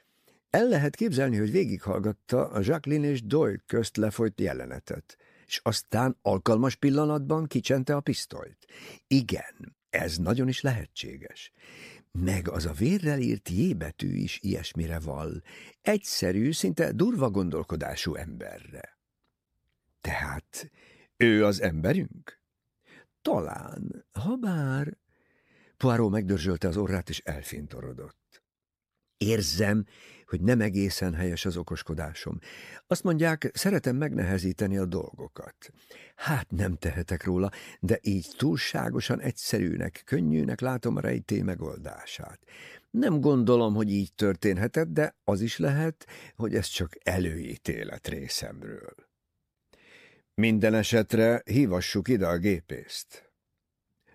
El lehet képzelni, hogy végighallgatta a Jacqueline és Doyle közt lefolyt jelenetet, és aztán alkalmas pillanatban kicsente a pisztolyt. Igen, ez nagyon is lehetséges. Meg az a vérrel írt jébetű is ilyesmire val, egyszerű, szinte durva gondolkodású emberre. Tehát ő az emberünk? Talán, ha bár... Poirot megdörzsölte az orrát, és elfintorodott. Érzem, hogy nem egészen helyes az okoskodásom. Azt mondják, szeretem megnehezíteni a dolgokat. Hát nem tehetek róla, de így túlságosan egyszerűnek, könnyűnek látom a rejté megoldását. Nem gondolom, hogy így történhetett, de az is lehet, hogy ez csak előítélet részemről. Minden esetre hívassuk ide a gépészt.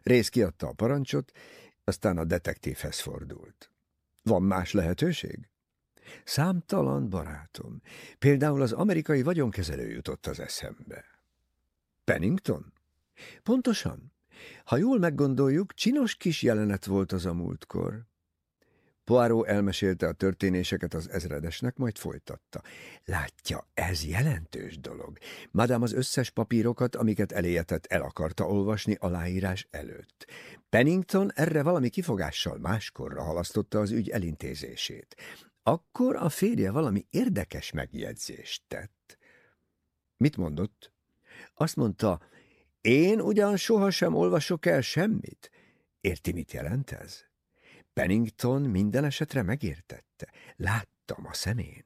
Rész kiadta a parancsot, aztán a detektívhez fordult. Van más lehetőség? Számtalan barátom. Például az amerikai vagyonkezelő jutott az eszembe. Pennington? Pontosan. Ha jól meggondoljuk, csinos kis jelenet volt az a múltkor. Poirot elmesélte a történéseket az ezredesnek, majd folytatta. Látja, ez jelentős dolog. Madame az összes papírokat, amiket eléjetett, el akarta olvasni aláírás előtt. Pennington erre valami kifogással máskorra halasztotta az ügy elintézését. Akkor a férje valami érdekes megjegyzést tett. Mit mondott? Azt mondta, én ugyan sohasem olvasok el semmit. Érti, mit jelent ez? Pennington minden esetre megértette. Láttam a szemén.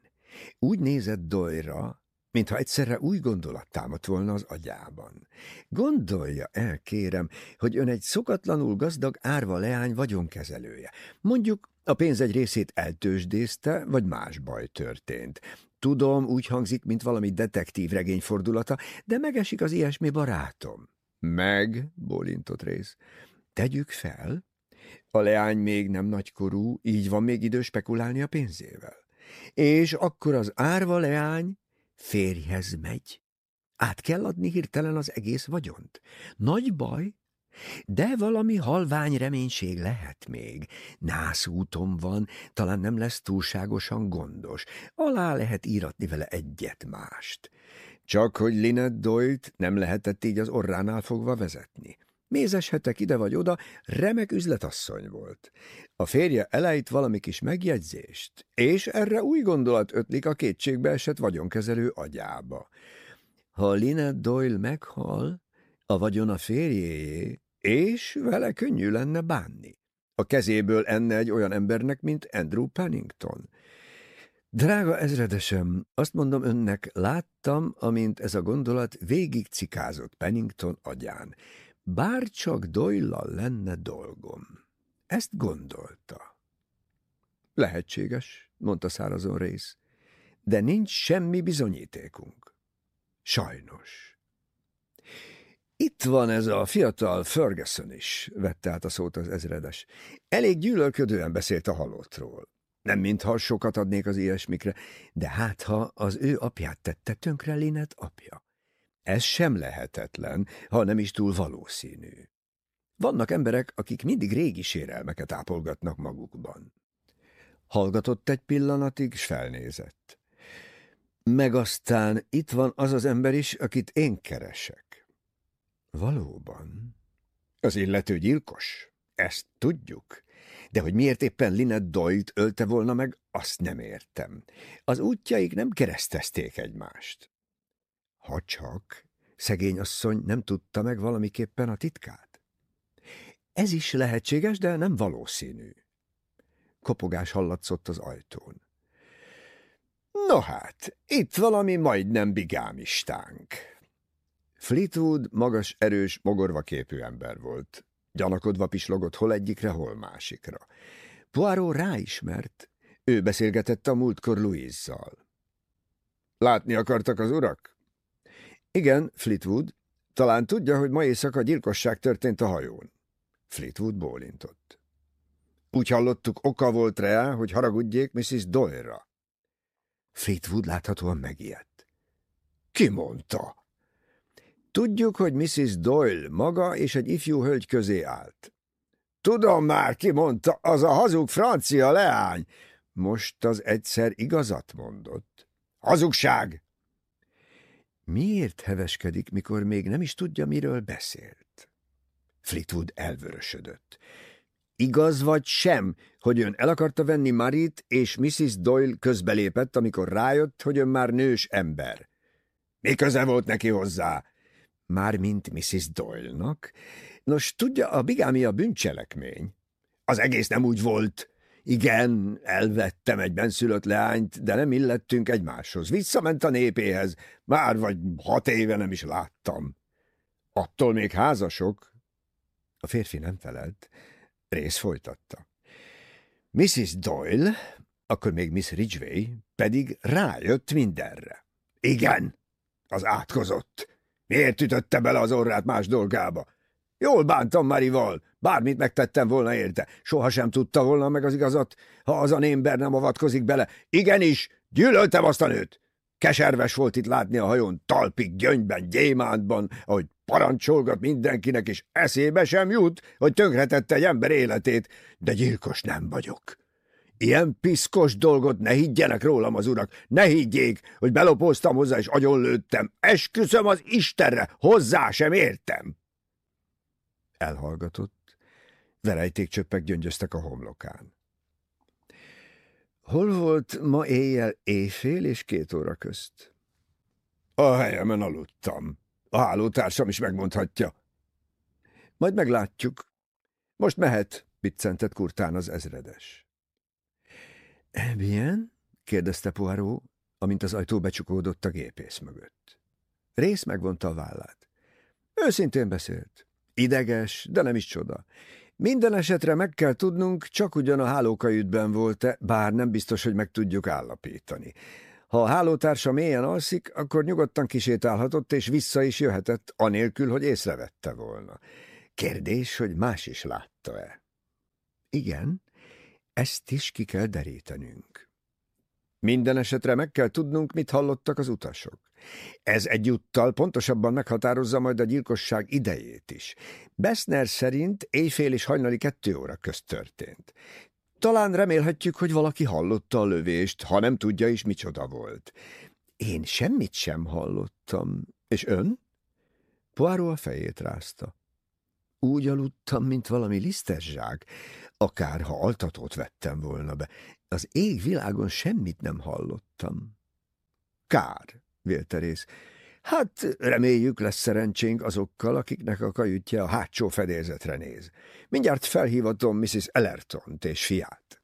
Úgy nézett Doyra, mintha egyszerre új gondolat támadt volna az agyában. Gondolja el, kérem, hogy ön egy szokatlanul gazdag árva leány vagyonkezelője. Mondjuk a pénz egy részét eltősdészte, vagy más baj történt. Tudom, úgy hangzik, mint valami detektív regény fordulata, de megesik az ilyesmi barátom. Meg, bólintott rész. Tegyük fel, a leány még nem nagykorú, így van még idő spekulálni a pénzével. És akkor az árva leány férjhez megy. Át kell adni hirtelen az egész vagyont. Nagy baj, de valami halvány reménység lehet még. Nász úton van, talán nem lesz túlságosan gondos. Alá lehet íratni vele egyet-mást. Csak hogy Linet Doyle-t nem lehetett így az orránál fogva vezetni. Mézes hetek ide vagy oda, remek üzletasszony volt. A férje elejt valami kis megjegyzést, és erre új gondolat ötlik a kétségbe esett vagyonkezelő agyába. Ha Linet Doyle meghal, a vagyon a férjéjé, és vele könnyű lenne bánni. A kezéből enne egy olyan embernek, mint Andrew Pennington. Drága ezredesem, azt mondom önnek, láttam, amint ez a gondolat végig cikázott Pennington agyán. Bár csak doyle lenne dolgom. Ezt gondolta. Lehetséges, mondta szárazon rész, de nincs semmi bizonyítékunk. Sajnos. Itt van ez a fiatal Ferguson is, vette át a szót az ezredes. Elég gyűlölködően beszélt a halottról. Nem mintha sokat adnék az ilyesmikre, de hát ha az ő apját tette tönkre Linet apja. Ez sem lehetetlen, ha nem is túl valószínű. Vannak emberek, akik mindig régi sérelmeket ápolgatnak magukban. Hallgatott egy pillanatig, s felnézett. Meg aztán itt van az az ember is, akit én keresek. Valóban. Az illető gyilkos. Ezt tudjuk. De hogy miért éppen Linet Doyle-t ölte volna meg, azt nem értem. Az útjaik nem keresztezték egymást. Ha csak szegény asszony nem tudta meg valamiképpen a titkát. Ez is lehetséges, de nem valószínű. Kopogás hallatszott az ajtón. No hát, itt valami majdnem bigámistánk. Fleetwood magas, erős, mogorva képű ember volt. Gyanakodva pislogott hol egyikre, hol másikra. Poirot ráismert. Ő beszélgetett a múltkor Louise-zal. Látni akartak az urak? Igen, Fleetwood. Talán tudja, hogy ma éjszaka gyilkosság történt a hajón. Fleetwood bólintott. Úgy hallottuk, oka volt rá, hogy haragudjék Mrs. Doyle-ra. Fleetwood láthatóan megijedt. Ki mondta? Tudjuk, hogy Mrs. Doyle maga és egy ifjú hölgy közé állt. Tudom már, ki mondta, az a hazug francia leány. Most az egyszer igazat mondott. Hazugság! Miért heveskedik, mikor még nem is tudja, miről beszélt? Fleetwood elvörösödött. Igaz vagy sem, hogy ön el akarta venni Marit, és Mrs. Doyle közbelépett, amikor rájött, hogy ön már nős ember. Mi köze volt neki hozzá? Mármint Mrs. Doyle-nak. Nos, tudja, a bigámia bűncselekmény. Az egész nem úgy volt. Igen, elvettem egy benszülött leányt, de nem illettünk egymáshoz. Visszament a népéhez. Már vagy hat éve nem is láttam. Attól még házasok. A férfi nem felelt. Rész folytatta. Mrs. Doyle, akkor még Miss Ridgway, pedig rájött mindenre. Igen, az átkozott. Miért ütötte bele az orrát más dolgába? Jól bántam Marival, bármit megtettem volna érte. Soha sem tudta volna meg az igazat, ha az a ember nem avatkozik bele. Igenis, gyűlöltem azt a nőt. Keserves volt itt látni a hajón talpig, gyöngyben, gyémántban, ahogy parancsolgat mindenkinek, és eszébe sem jut, hogy tönkretette egy ember életét, de gyilkos nem vagyok. Ilyen piszkos dolgot ne higgyenek rólam az urak, ne higgyék, hogy belopóztam hozzá és agyonlőttem. Esküszöm az Istenre, hozzá sem értem. Elhallgatott, verejtékcsöppek gyöngyöztek a homlokán. Hol volt ma éjjel éjfél és két óra közt? A helyemen aludtam. A hálótársam is megmondhatja. Majd meglátjuk. Most mehet, biccentett kurtán az ezredes. Bien? kérdezte Poirot, amint az ajtó becsukódott a gépész mögött. Rész megvonta a vállát. Őszintén beszélt. Ideges, de nem is csoda. Minden esetre meg kell tudnunk, csak ugyan a hálókajütben volt-e, bár nem biztos, hogy meg tudjuk állapítani. Ha a hálótársa mélyen alszik, akkor nyugodtan kisétálhatott, és vissza is jöhetett, anélkül, hogy észrevette volna. Kérdés, hogy más is látta-e? Igen, ezt is ki kell derítenünk. Minden esetre meg kell tudnunk, mit hallottak az utasok. Ez egyúttal pontosabban meghatározza majd a gyilkosság idejét is. Bessner szerint éjfél és hajnali kettő óra közt történt. Talán remélhetjük, hogy valaki hallotta a lövést, ha nem tudja is, micsoda volt. Én semmit sem hallottam. És ön? Poirot a fejét rázta. Úgy aludtam, mint valami liszterzsák, akár ha altatót vettem volna be. Az ég világon semmit nem hallottam. Kár, vélte rész. Hát reméljük lesz szerencsénk azokkal, akiknek a kajütje a hátsó fedélzetre néz. Mindjárt felhívatom Mrs. Ellertont és fiát.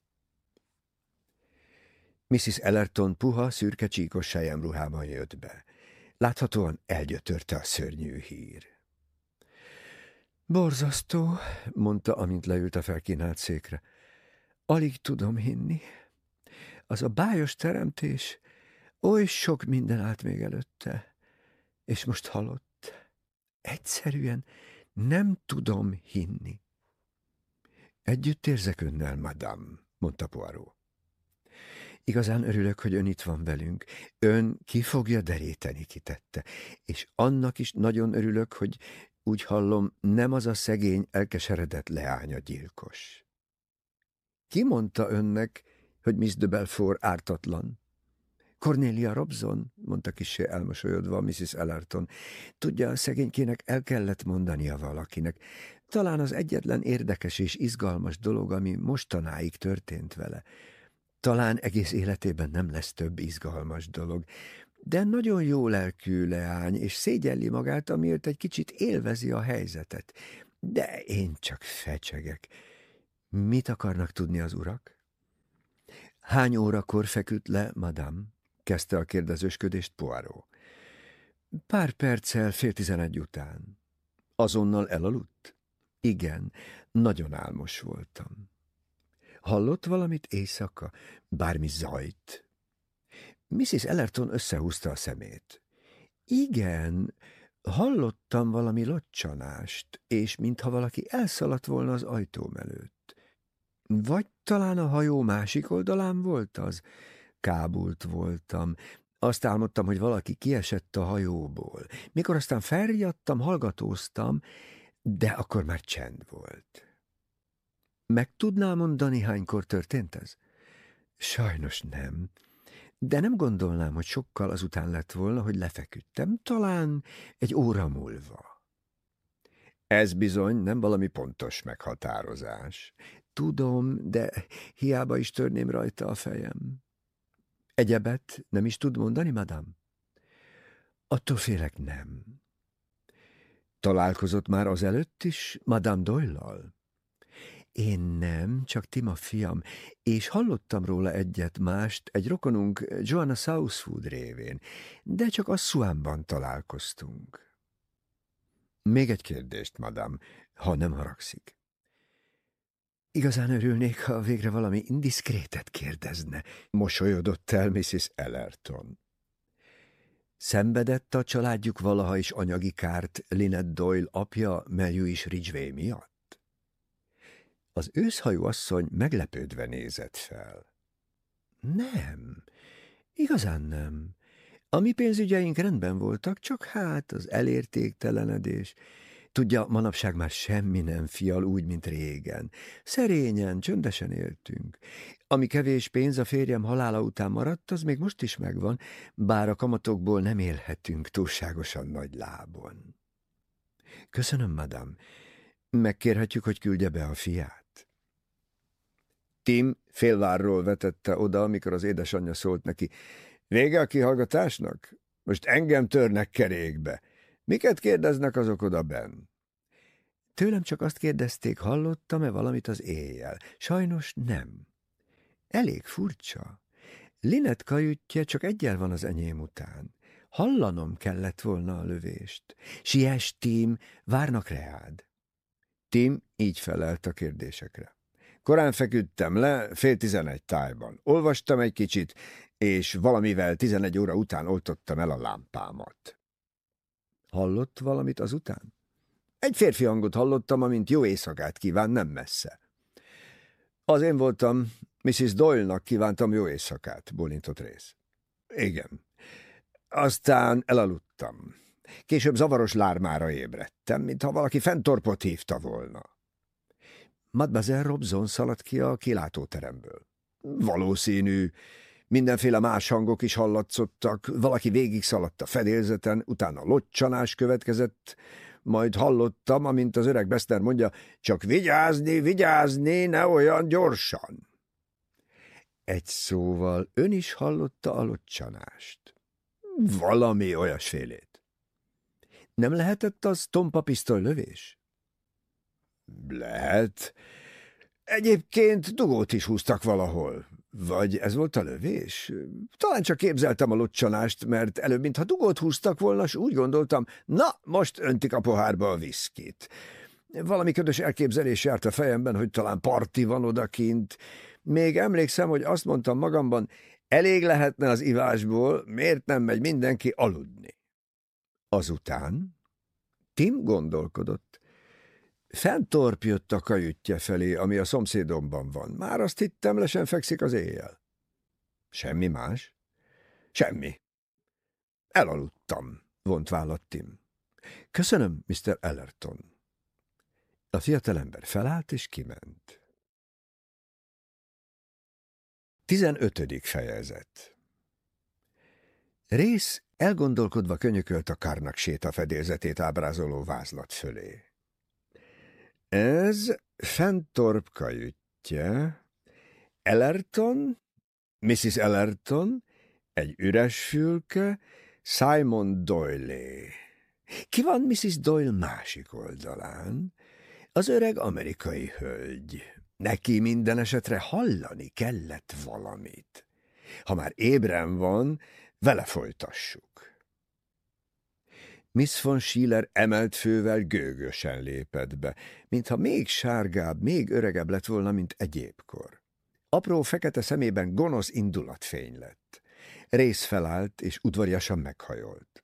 Mrs. Ellerton puha, szürke csíkos ruhában jött be. Láthatóan elgyötörte a szörnyű hír. Borzasztó, mondta, amint leült a felkínált székre. Alig tudom hinni. Az a bájos teremtés, oly sok minden állt még előtte, és most halott. Egyszerűen nem tudom hinni. Együtt érzek önnel, madam, mondta Poirot. Igazán örülök, hogy ön itt van velünk. Ön ki fogja deríteni, kitette. És annak is nagyon örülök, hogy úgy hallom, nem az a szegény, elkeseredett leánya gyilkos. Ki mondta önnek, hogy Miss de Belfort ártatlan? Cornelia Robson, mondta kisé elmosolyodva Mrs. Ellerton. Tudja, a szegénykének el kellett mondania valakinek. Talán az egyetlen érdekes és izgalmas dolog, ami mostanáig történt vele. Talán egész életében nem lesz több izgalmas dolog, de nagyon jó lelkű leány, és szégyelli magát, amiért egy kicsit élvezi a helyzetet. De én csak fecsegek. Mit akarnak tudni az urak? Hány órakor feküdt le, madame? kezdte a kérdezősködést Poirot. Pár perccel fél tizenegy után. Azonnal elaludt? Igen, nagyon álmos voltam. Hallott valamit éjszaka? Bármi zajt? Mrs. Ellerton összehúzta a szemét. Igen, hallottam valami locsanást, és mintha valaki elszaladt volna az ajtóm előtt. Vagy talán a hajó másik oldalán volt az? Kábult voltam. Azt álmodtam, hogy valaki kiesett a hajóból. Mikor aztán felriadtam, hallgatóztam, de akkor már csend volt. Meg tudná mondani, hánykor történt ez? Sajnos nem. De nem gondolnám, hogy sokkal azután lett volna, hogy lefeküdtem, talán egy óra múlva. Ez bizony nem valami pontos meghatározás. Tudom, de hiába is törném rajta a fejem. Egyebet nem is tud mondani, madám? Attól félek nem. Találkozott már az előtt is Madame Doyle-lal? Én nem, csak Tima fiam, és hallottam róla egyet-mást egy rokonunk Joanna Southwood révén, de csak a Swanban találkoztunk. Még egy kérdést, madam, ha nem haragszik. Igazán örülnék, ha végre valami indiszkrétet kérdezne, mosolyodott el Mrs. Ellerton. Szenvedett a családjuk valaha is anyagi kárt Lynette Doyle apja Mary is Ridgway miatt? Az őszhajú asszony meglepődve nézett fel. Nem, igazán nem. A mi pénzügyeink rendben voltak, csak hát az elértéktelenedés. Tudja, manapság már semmi nem fial úgy, mint régen. Szerényen, csöndesen éltünk. Ami kevés pénz a férjem halála után maradt, az még most is megvan, bár a kamatokból nem élhetünk túlságosan nagy lábon. Köszönöm, madam. Megkérhetjük, hogy küldje be a fiát. Tim félvárról vetette oda, amikor az édesanyja szólt neki. Vége a kihallgatásnak? Most engem törnek kerékbe. Miket kérdeznek azok oda benn? Tőlem csak azt kérdezték, hallottam-e valamit az éjjel. Sajnos nem. Elég furcsa. Linet kajütje csak egyel van az enyém után. Hallanom kellett volna a lövést. Siess, Tim, várnak reád. Tim így felelt a kérdésekre. Korán feküdtem le, fél tizenegy tájban. Olvastam egy kicsit, és valamivel tizenegy óra után oltottam el a lámpámat. Hallott valamit azután? Egy férfi hangot hallottam, amint jó éjszakát kíván, nem messze. Az én voltam, Mrs. Doyle-nak kívántam jó éjszakát, bólintott rész. Igen. Aztán elaludtam. Később zavaros lármára ébredtem, mintha valaki fentorpot hívta volna. Mademoiselle Robson szaladt ki a kilátóteremből. Valószínű. Mindenféle más hangok is hallatszottak, valaki végig szaladt a fedélzeten, utána locsanás következett, majd hallottam, amint az öreg Bester mondja, csak vigyázni, vigyázni, ne olyan gyorsan. Egy szóval ön is hallotta a locsanást. Valami olyasfélét. Nem lehetett az tompa pisztoly lövés? Lehet. Egyébként dugót is húztak valahol. Vagy ez volt a lövés? Talán csak képzeltem a locsanást, mert előbb, mintha dugót húztak volna, s úgy gondoltam, na, most öntik a pohárba a viszkit. Valami ködös elképzelés járt a fejemben, hogy talán parti van odakint. Még emlékszem, hogy azt mondtam magamban, elég lehetne az ivásból, miért nem megy mindenki aludni? Azután Tim gondolkodott. Fentorp jött a kajütje felé, ami a szomszédomban van. Már azt hittem, lesen fekszik az éjjel. Semmi más? Semmi. Elaludtam, vont vállat Tim. Köszönöm, Mr. Ellerton. A fiatalember felállt és kiment. Tizenötödik fejezet Rész elgondolkodva könyökölt a kárnak séta fedélzetét ábrázoló vázlat fölé. Ez Fentorp kajütje, Ellerton, Mrs. Ellerton, egy üres fülke, Simon Doyle. Ki van Mrs. Doyle másik oldalán? Az öreg amerikai hölgy. Neki minden esetre hallani kellett valamit. Ha már ébren van, vele folytassuk. Miss von Schiller emelt fővel gőgösen lépett be, mintha még sárgább, még öregebb lett volna, mint egyébkor. Apró fekete szemében gonosz indulatfény lett. Rész felállt, és udvariasan meghajolt.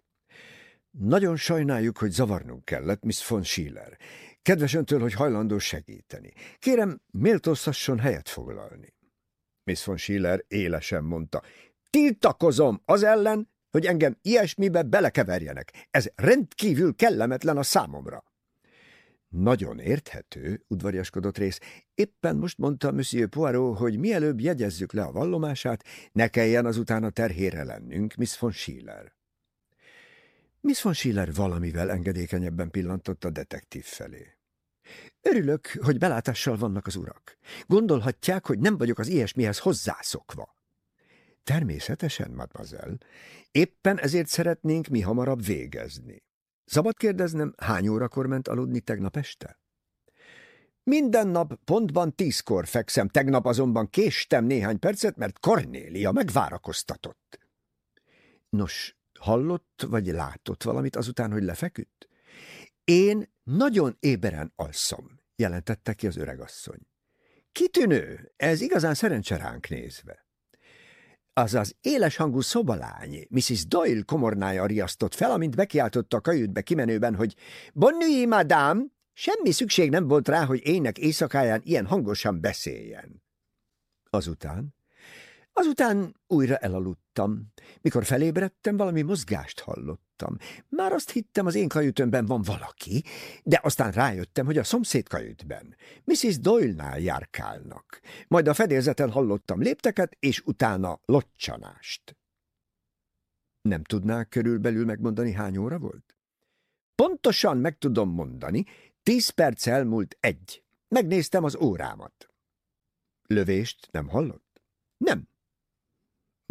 Nagyon sajnáljuk, hogy zavarnunk kellett, Miss von Schiller. Kedves öntől, hogy hajlandó segíteni. Kérem, méltóztasson helyet foglalni. Miss von Schiller élesen mondta, tiltakozom az ellen, hogy engem ilyesmibe belekeverjenek. Ez rendkívül kellemetlen a számomra. Nagyon érthető, udvariaskodott rész. Éppen most mondta Monsieur Poirot, hogy mielőbb jegyezzük le a vallomását, ne kelljen azután a terhére lennünk, Miss von Schiller. Miss von Schiller valamivel engedékenyebben pillantott a detektív felé. Örülök, hogy belátással vannak az urak. Gondolhatják, hogy nem vagyok az ilyesmihez hozzászokva. Természetesen, mademoiselle. Éppen ezért szeretnénk mi hamarabb végezni. Szabad kérdeznem, hány órakor ment aludni tegnap este? Minden nap pontban tízkor fekszem, tegnap azonban késtem néhány percet, mert Kornélia megvárakoztatott. Nos, hallott vagy látott valamit azután, hogy lefeküdt? Én nagyon éberen alszom, jelentette ki az öregasszony. Kitűnő, ez igazán szerencse ránk nézve. Az az éles hangú szobalány, Mrs. Doyle komornája riasztott fel, amint bekiáltotta a kajütbe kimenőben, hogy Bon nuit, madame! Semmi szükség nem volt rá, hogy ének éjszakáján ilyen hangosan beszéljen. Azután Azután újra elaludtam. Mikor felébredtem, valami mozgást hallottam. Már azt hittem, az én kajütömben van valaki, de aztán rájöttem, hogy a szomszéd kajütben. Mrs. Doyle-nál járkálnak. Majd a fedélzeten hallottam lépteket, és utána locsanást. Nem tudnák körülbelül megmondani, hány óra volt? Pontosan meg tudom mondani, tíz perc elmúlt egy. Megnéztem az órámat. Lövést nem hallott? Nem.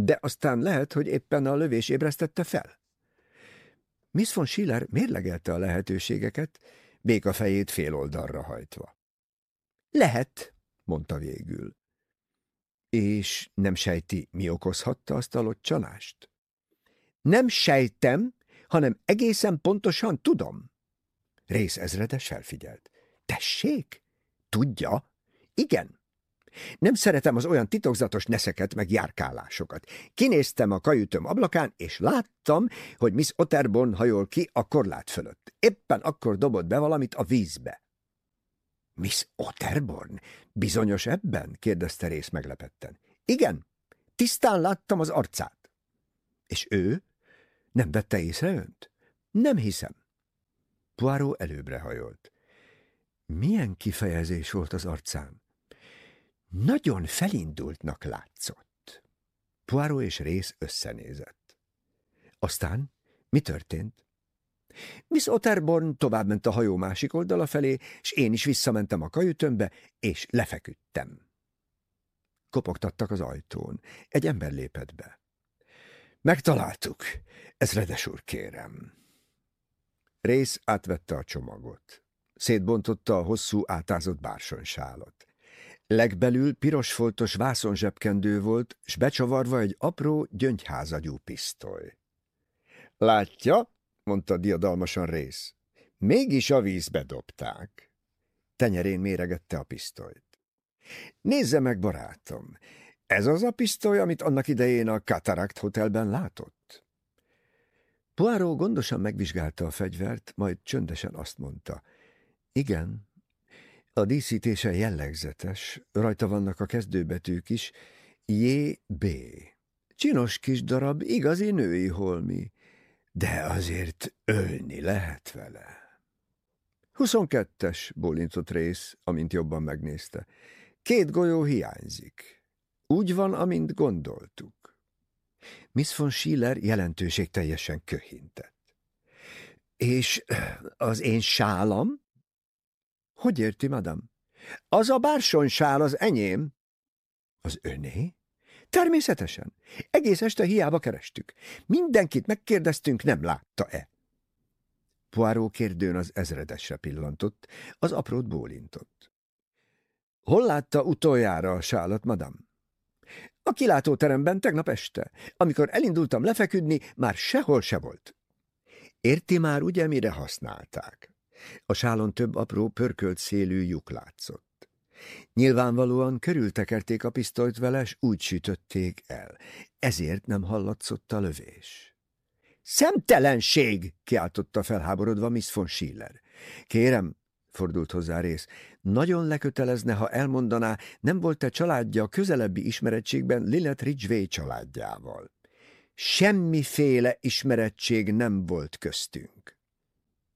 De aztán lehet, hogy éppen a lövés ébresztette fel. Miss von Schiller mérlegelte a lehetőségeket, béka fejét fél oldalra hajtva. Lehet, mondta végül. És nem sejti, mi okozhatta azt a locsanást? Nem sejtem, hanem egészen pontosan tudom. Rész ezredes felfigyelt. Tessék? Tudja? Igen. Nem szeretem az olyan titokzatos neszeket meg járkálásokat. Kinéztem a kajütöm ablakán, és láttam, hogy Miss Otterborn hajol ki a korlát fölött. Éppen akkor dobott be valamit a vízbe. Miss Otterborn? Bizonyos ebben? kérdezte rész meglepetten. Igen, tisztán láttam az arcát. És ő? Nem vette észre önt? Nem hiszem. Poirot előbbre hajolt. Milyen kifejezés volt az arcán? Nagyon felindultnak látszott. Poirot és rész összenézett. Aztán mi történt? Miss Otterborn továbbment a hajó másik oldala felé, és én is visszamentem a kajütömbe, és lefeküdtem. Kopogtattak az ajtón. Egy ember lépett be. Megtaláltuk. Ez redes úr, kérem. Rész átvette a csomagot. Szétbontotta a hosszú, átázott bársonysálat. Legbelül piros foltos vászonzsebkendő volt, s becsavarva egy apró, gyöngyházagyú pisztoly. Látja, mondta diadalmasan rész. Mégis a vízbe dobták. Tenyerén méregette a pisztolyt. Nézze meg, barátom, ez az a pisztoly, amit annak idején a Cataract Hotelben látott? Poirot gondosan megvizsgálta a fegyvert, majd csöndesen azt mondta. Igen, a díszítése jellegzetes, rajta vannak a kezdőbetűk is, J.B. Csinos kis darab, igazi női holmi, de azért ölni lehet vele. Huszonkettes, bólintott rész, amint jobban megnézte. Két golyó hiányzik. Úgy van, amint gondoltuk. Miss von Schiller jelentőség teljesen köhintett. És az én sálam? Hogy érti, madam? Az a bársonysál az enyém. Az öné? Természetesen. Egész este hiába kerestük. Mindenkit megkérdeztünk, nem látta-e. Poirot kérdőn az ezredesre pillantott, az aprót bólintott. Hol látta utoljára a sálat, madam? A kilátóteremben tegnap este. Amikor elindultam lefeküdni, már sehol se volt. Érti már, ugye, mire használták? A sálon több apró, pörkölt szélű lyuk látszott. Nyilvánvalóan körültekerték a pisztolyt vele, s úgy sütötték el. Ezért nem hallatszott a lövés. Szemtelenség! kiáltotta felháborodva Miss von Schiller. Kérem, fordult hozzá rész, nagyon lekötelezne, ha elmondaná, nem volt-e családja a közelebbi ismerettségben Lillet Ridgway családjával. Semmiféle ismerettség nem volt köztünk.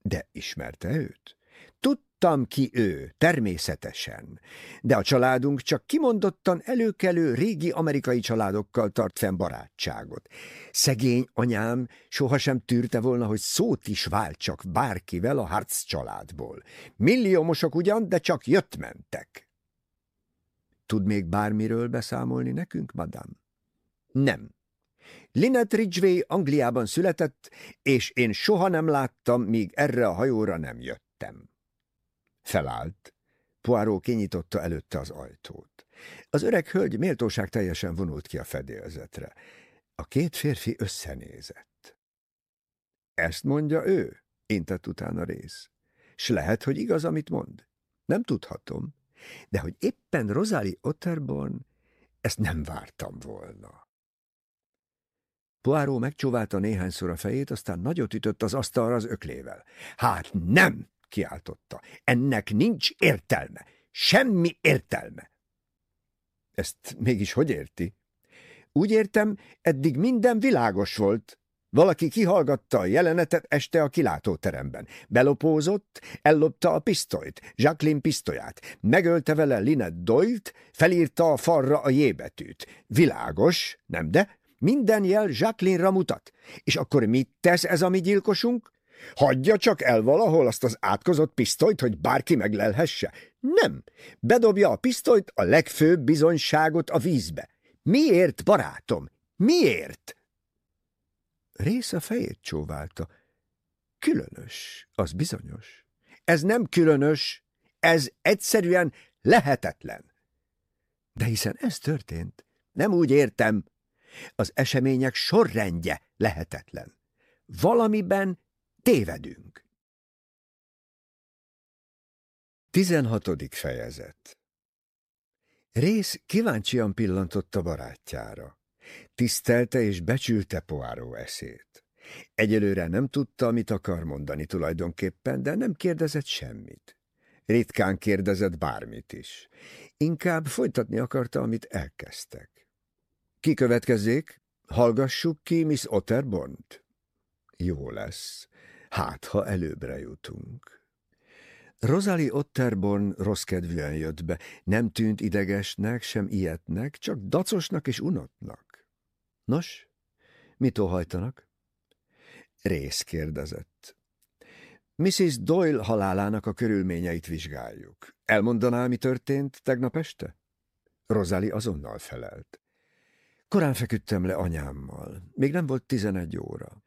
De ismerte őt? Tudtam ki ő, természetesen. De a családunk csak kimondottan előkelő régi amerikai családokkal tart fenn barátságot. Szegény anyám sohasem tűrte volna, hogy szót is váltsak bárkivel a Harc családból. Milliómosok ugyan, de csak jött-mentek. Tud még bármiről beszámolni nekünk, madám? Nem. Lynette Ridgway Angliában született, és én soha nem láttam, míg erre a hajóra nem jöttem. Felállt. Poirot kinyitotta előtte az ajtót. Az öreg hölgy méltóság teljesen vonult ki a fedélzetre. A két férfi összenézett. Ezt mondja ő? intett utána rész. S lehet, hogy igaz, amit mond. Nem tudhatom, de hogy éppen Rosalie Otterborn, ezt nem vártam volna. Poirot megcsóválta néhányszor a fejét, aztán nagyot ütött az asztalra az öklével. Hát nem! kiáltotta. Ennek nincs értelme. Semmi értelme. Ezt mégis hogy érti? Úgy értem, eddig minden világos volt. Valaki kihallgatta a jelenetet este a kilátóteremben. Belopózott, ellopta a pisztolyt, Jacqueline pisztolyát, megölte vele Linet Doyle-t, felírta a falra a jébetűt. Világos, nem de? Minden jel Jacqueline-ra mutat. És akkor mit tesz ez a mi gyilkosunk? Hagyja csak el valahol azt az átkozott pisztolyt, hogy bárki meglelhesse? Nem. Bedobja a pisztolyt, a legfőbb bizonyságot a vízbe. Miért, barátom? Miért? Rész a fejét csóválta. Különös, az bizonyos. Ez nem különös, ez egyszerűen lehetetlen. De hiszen ez történt. Nem úgy értem. Az események sorrendje lehetetlen. Valamiben tévedünk. 16. fejezet Rész kíváncsian pillantott a barátjára. Tisztelte és becsülte Poáró eszét. Egyelőre nem tudta, mit akar mondani tulajdonképpen, de nem kérdezett semmit. Ritkán kérdezett bármit is. Inkább folytatni akarta, amit elkezdtek. Ki következzék? Hallgassuk ki Miss Otterbont? Jó lesz. Hát, ha előbbre jutunk. Rosalie Otterborn rossz kedvűen jött be. Nem tűnt idegesnek, sem ilyetnek, csak dacosnak és unottnak. Nos, mit óhajtanak? Rész kérdezett. Mrs. Doyle halálának a körülményeit vizsgáljuk. Elmondaná, mi történt tegnap este? Rosalie azonnal felelt. Korán feküdtem le anyámmal. Még nem volt tizenegy óra.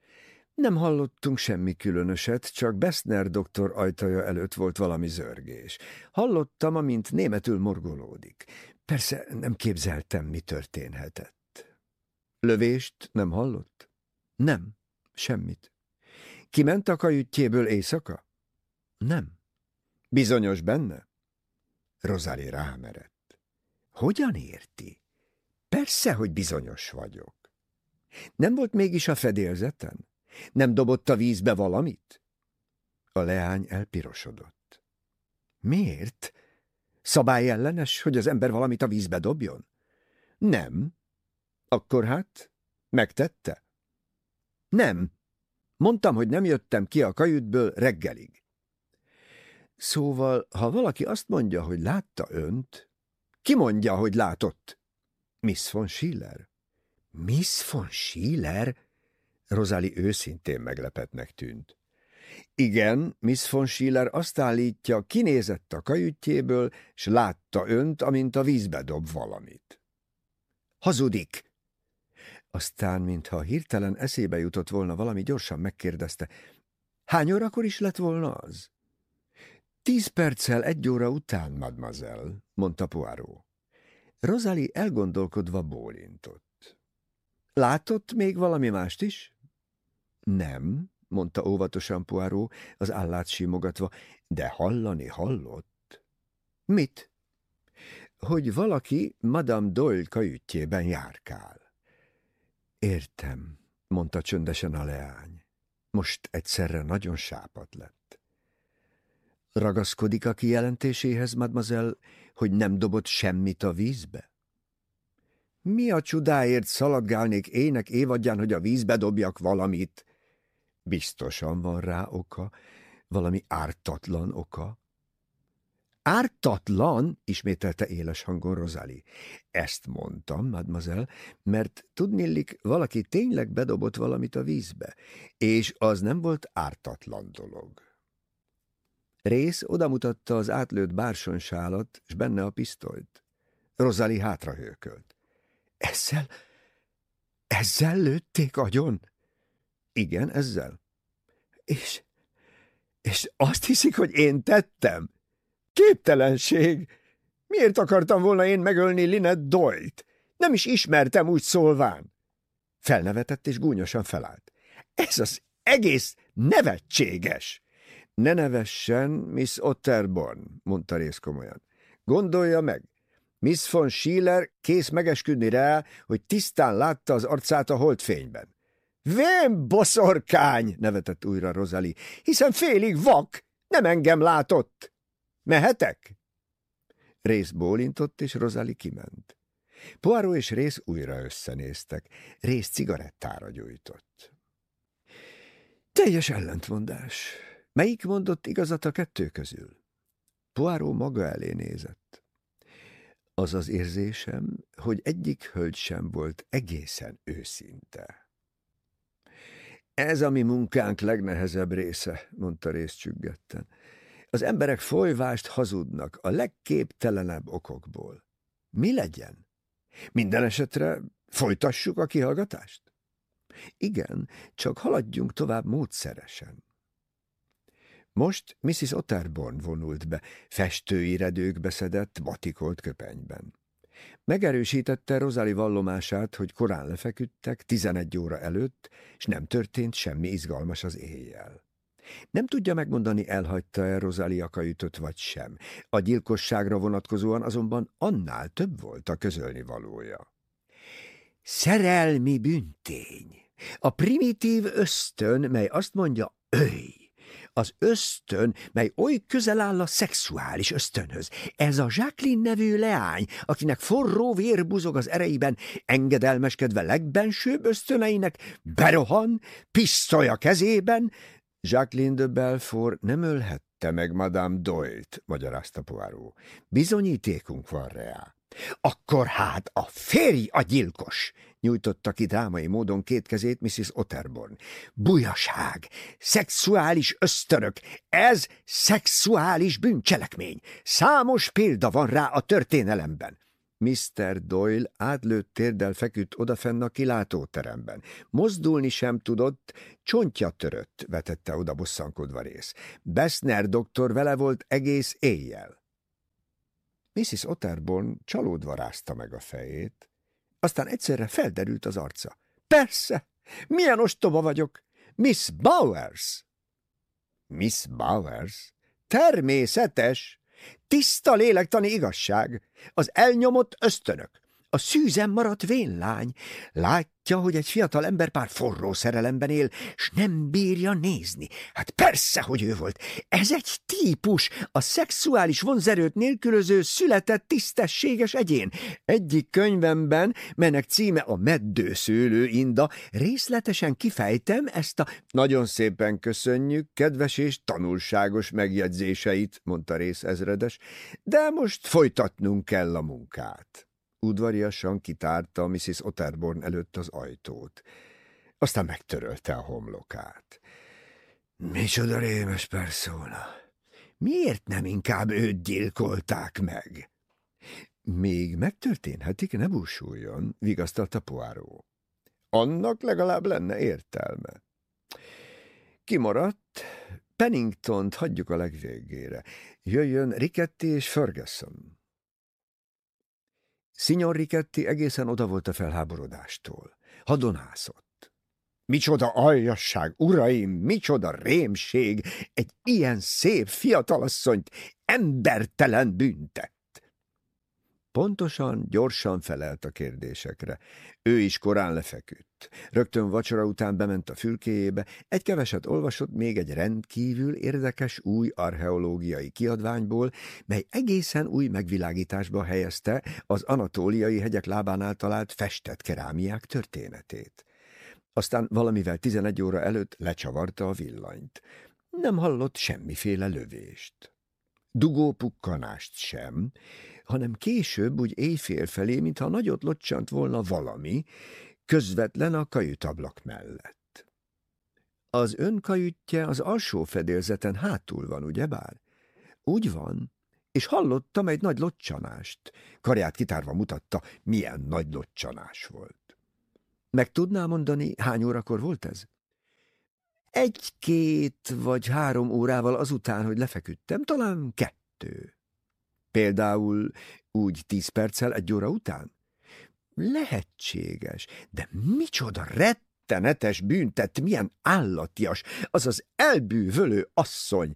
Nem hallottunk semmi különöset, csak Bessner doktor ajtaja előtt volt valami zörgés. Hallottam, amint németül morgolódik. Persze nem képzeltem, mi történhetett. Lövést nem hallott? Nem, semmit. Kiment a kajütjéből éjszaka? Nem. Bizonyos benne? Rozali rámerett. Hogyan érti? Persze, hogy bizonyos vagyok. Nem volt mégis a fedélzeten? Nem dobott a vízbe valamit? A leány elpirosodott. Miért? Szabályellenes, hogy az ember valamit a vízbe dobjon? Nem. Akkor hát, megtette? Nem. Mondtam, hogy nem jöttem ki a kajütből reggelig. Szóval, ha valaki azt mondja, hogy látta önt, ki mondja, hogy látott? Miss von Schiller? Miss von Schiller? Rozali őszintén meglepetnek tűnt. Igen, Miss von Schiller azt állítja, kinézett a kajütjéből, s látta önt, amint a vízbe dob valamit. Hazudik! Aztán, mintha hirtelen eszébe jutott volna valami, gyorsan megkérdezte. Hány órakor is lett volna az? Tíz perccel egy óra után, mademoiselle, mondta Poirot. Rosalie elgondolkodva bólintott. Látott még valami mást is? Nem, mondta óvatosan Poirot, az állát simogatva, de hallani hallott. Mit? Hogy valaki Madame Doyle kajütjében járkál. Értem, mondta csöndesen a leány. Most egyszerre nagyon sápat lett. Ragaszkodik a kijelentéséhez, mademoiselle, hogy nem dobott semmit a vízbe? Mi a csodáért szaladgálnék ének évadján, hogy a vízbe dobjak valamit? Biztosan van rá oka, valami ártatlan oka. Ártatlan, ismételte éles hangon Rozali. Ezt mondtam, mademoiselle, mert tudnillik, valaki tényleg bedobott valamit a vízbe, és az nem volt ártatlan dolog. Rész odamutatta az átlőtt bársonysálat, és benne a pisztolyt. Rozali hátrahőkölt. Ezzel, ezzel lőtték agyon? Igen, ezzel. És, és azt hiszik, hogy én tettem? Képtelenség! Miért akartam volna én megölni Linet Doyt? Nem is ismertem úgy szólván. Felnevetett és gúnyosan felállt. Ez az egész nevetséges! Ne nevessen, Miss Otterborn, mondta rész komolyan. Gondolja meg, Miss von Schiller kész megesküdni rá, hogy tisztán látta az arcát a holdfényben. Vém boszorkány, nevetett újra Rozali, hiszen félig vak, nem engem látott. Mehetek? Rész bólintott, és Rozali kiment. Poirot és Rész újra összenéztek. Rész cigarettára gyújtott. Teljes ellentmondás. Melyik mondott igazat a kettő közül? Poirot maga elé nézett. Az az érzésem, hogy egyik hölgy sem volt egészen őszinte. Ez a mi munkánk legnehezebb része, mondta részcsüggetten. Az emberek folyvást hazudnak a legképtelenebb okokból. Mi legyen? Minden esetre folytassuk a kihallgatást? Igen, csak haladjunk tovább módszeresen. Most Mrs. Otterborn vonult be, festőiredőkbe szedett, batikolt köpenyben. Megerősítette Rozali vallomását, hogy korán lefeküdtek, tizenegy óra előtt, és nem történt semmi izgalmas az éjjel. Nem tudja megmondani, elhagyta-e Rosalia kajutot vagy sem. A gyilkosságra vonatkozóan azonban annál több volt a közölni valója. Szerelmi büntény. A primitív ösztön, mely azt mondja, öj, az ösztön, mely oly közel áll a szexuális ösztönhöz. Ez a Jacqueline nevű leány, akinek forró vér buzog az ereiben, engedelmeskedve legbensőbb ösztöneinek, berohan, pisztoly a kezében, Jacqueline de Belfort nem ölhette meg Madame Doyle-t, magyarázta Poirot. Bizonyítékunk van rá. Akkor hát a férj a gyilkos, nyújtotta ki drámai módon két kezét Mrs. Otterborn. Bujaság, szexuális ösztönök, ez szexuális bűncselekmény. Számos példa van rá a történelemben. Mr. Doyle átlőtt térdel feküdt odafenn a kilátóteremben. Mozdulni sem tudott, csontja törött, vetette oda bosszankodva rész. Bessner doktor vele volt egész éjjel. Mrs. Otterborn csalódva rázta meg a fejét, aztán egyszerre felderült az arca. Persze, milyen ostoba vagyok! Miss Bowers! Miss Bowers? Természetes! Tiszta lélektani igazság, az elnyomott ösztönök, a szűzen maradt vénlány. Látja, hogy egy fiatal ember pár forró szerelemben él, s nem bírja nézni. Hát persze, hogy ő volt. Ez egy típus, a szexuális vonzerőt nélkülöző született tisztességes egyén. Egyik könyvemben, melynek címe a meddőszőlő inda, részletesen kifejtem ezt a... Nagyon szépen köszönjük, kedves és tanulságos megjegyzéseit, mondta részezredes, de most folytatnunk kell a munkát. Udvariasan kitárta Mrs. Otterborn előtt az ajtót. Aztán megtörölte a homlokát. Micsoda rémes perszóna! Miért nem inkább őt gyilkolták meg? Még megtörténhetik, ne búsuljon, vigasztalta Poirot. Annak legalább lenne értelme. Kimaradt, pennington hagyjuk a legvégére. Jöjjön Riketti és Ferguson. Signor Riketti egészen oda volt a felháborodástól. Hadonászott. Micsoda aljasság, uraim, micsoda rémség, egy ilyen szép fiatalasszonyt embertelen büntet. Pontosan, gyorsan felelt a kérdésekre. Ő is korán lefeküdt. Rögtön vacsora után bement a fülkéjébe, egy keveset olvasott még egy rendkívül érdekes új archeológiai kiadványból, mely egészen új megvilágításba helyezte az anatóliai hegyek lábánál talált festett kerámiák történetét. Aztán valamivel tizenegy óra előtt lecsavarta a villanyt. Nem hallott semmiféle lövést. Dugó pukkanást sem, hanem később úgy éjfél felé, mintha nagyot locsant volna valami, közvetlen a kajütablak mellett. Az ön kajütje az alsó fedélzeten hátul van, ugyebár? Úgy van, és hallottam egy nagy locsanást. Karját kitárva mutatta, milyen nagy locsanás volt. Meg tudná mondani, hány órakor volt ez? Egy-két vagy három órával azután, hogy lefeküdtem, talán kettő. Például úgy tíz perccel egy óra után? Lehetséges, de micsoda rettenetes bűntett, milyen állatias, az az elbűvölő asszony!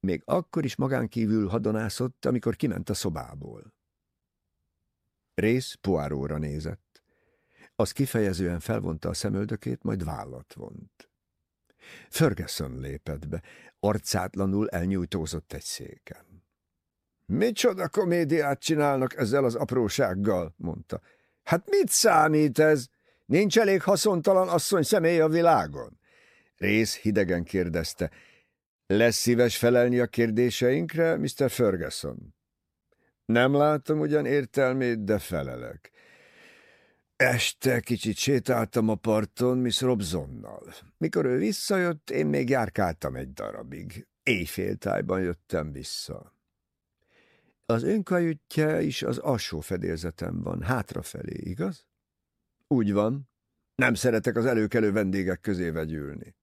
Még akkor is magán kívül hadonászott, amikor kiment a szobából. Rész Poiróra nézett. Az kifejezően felvonta a szemöldökét, majd vállat vont. Ferguson lépett be, arcátlanul elnyújtózott egy széken. Micsoda komédiát csinálnak ezzel az aprósággal, mondta. Hát mit számít ez? Nincs elég haszontalan asszony személy a világon? Rész hidegen kérdezte. Lesz szíves felelni a kérdéseinkre, Mr. Ferguson? Nem látom ugyan értelmét, de felelek. Este kicsit sétáltam a parton Miss Robsonnal. Mikor ő visszajött, én még járkáltam egy darabig. Éjféltájban jöttem vissza. Az önkajütje is az alsó fedélzetem van, hátrafelé, igaz? Úgy van. Nem szeretek az előkelő vendégek közé vegyülni.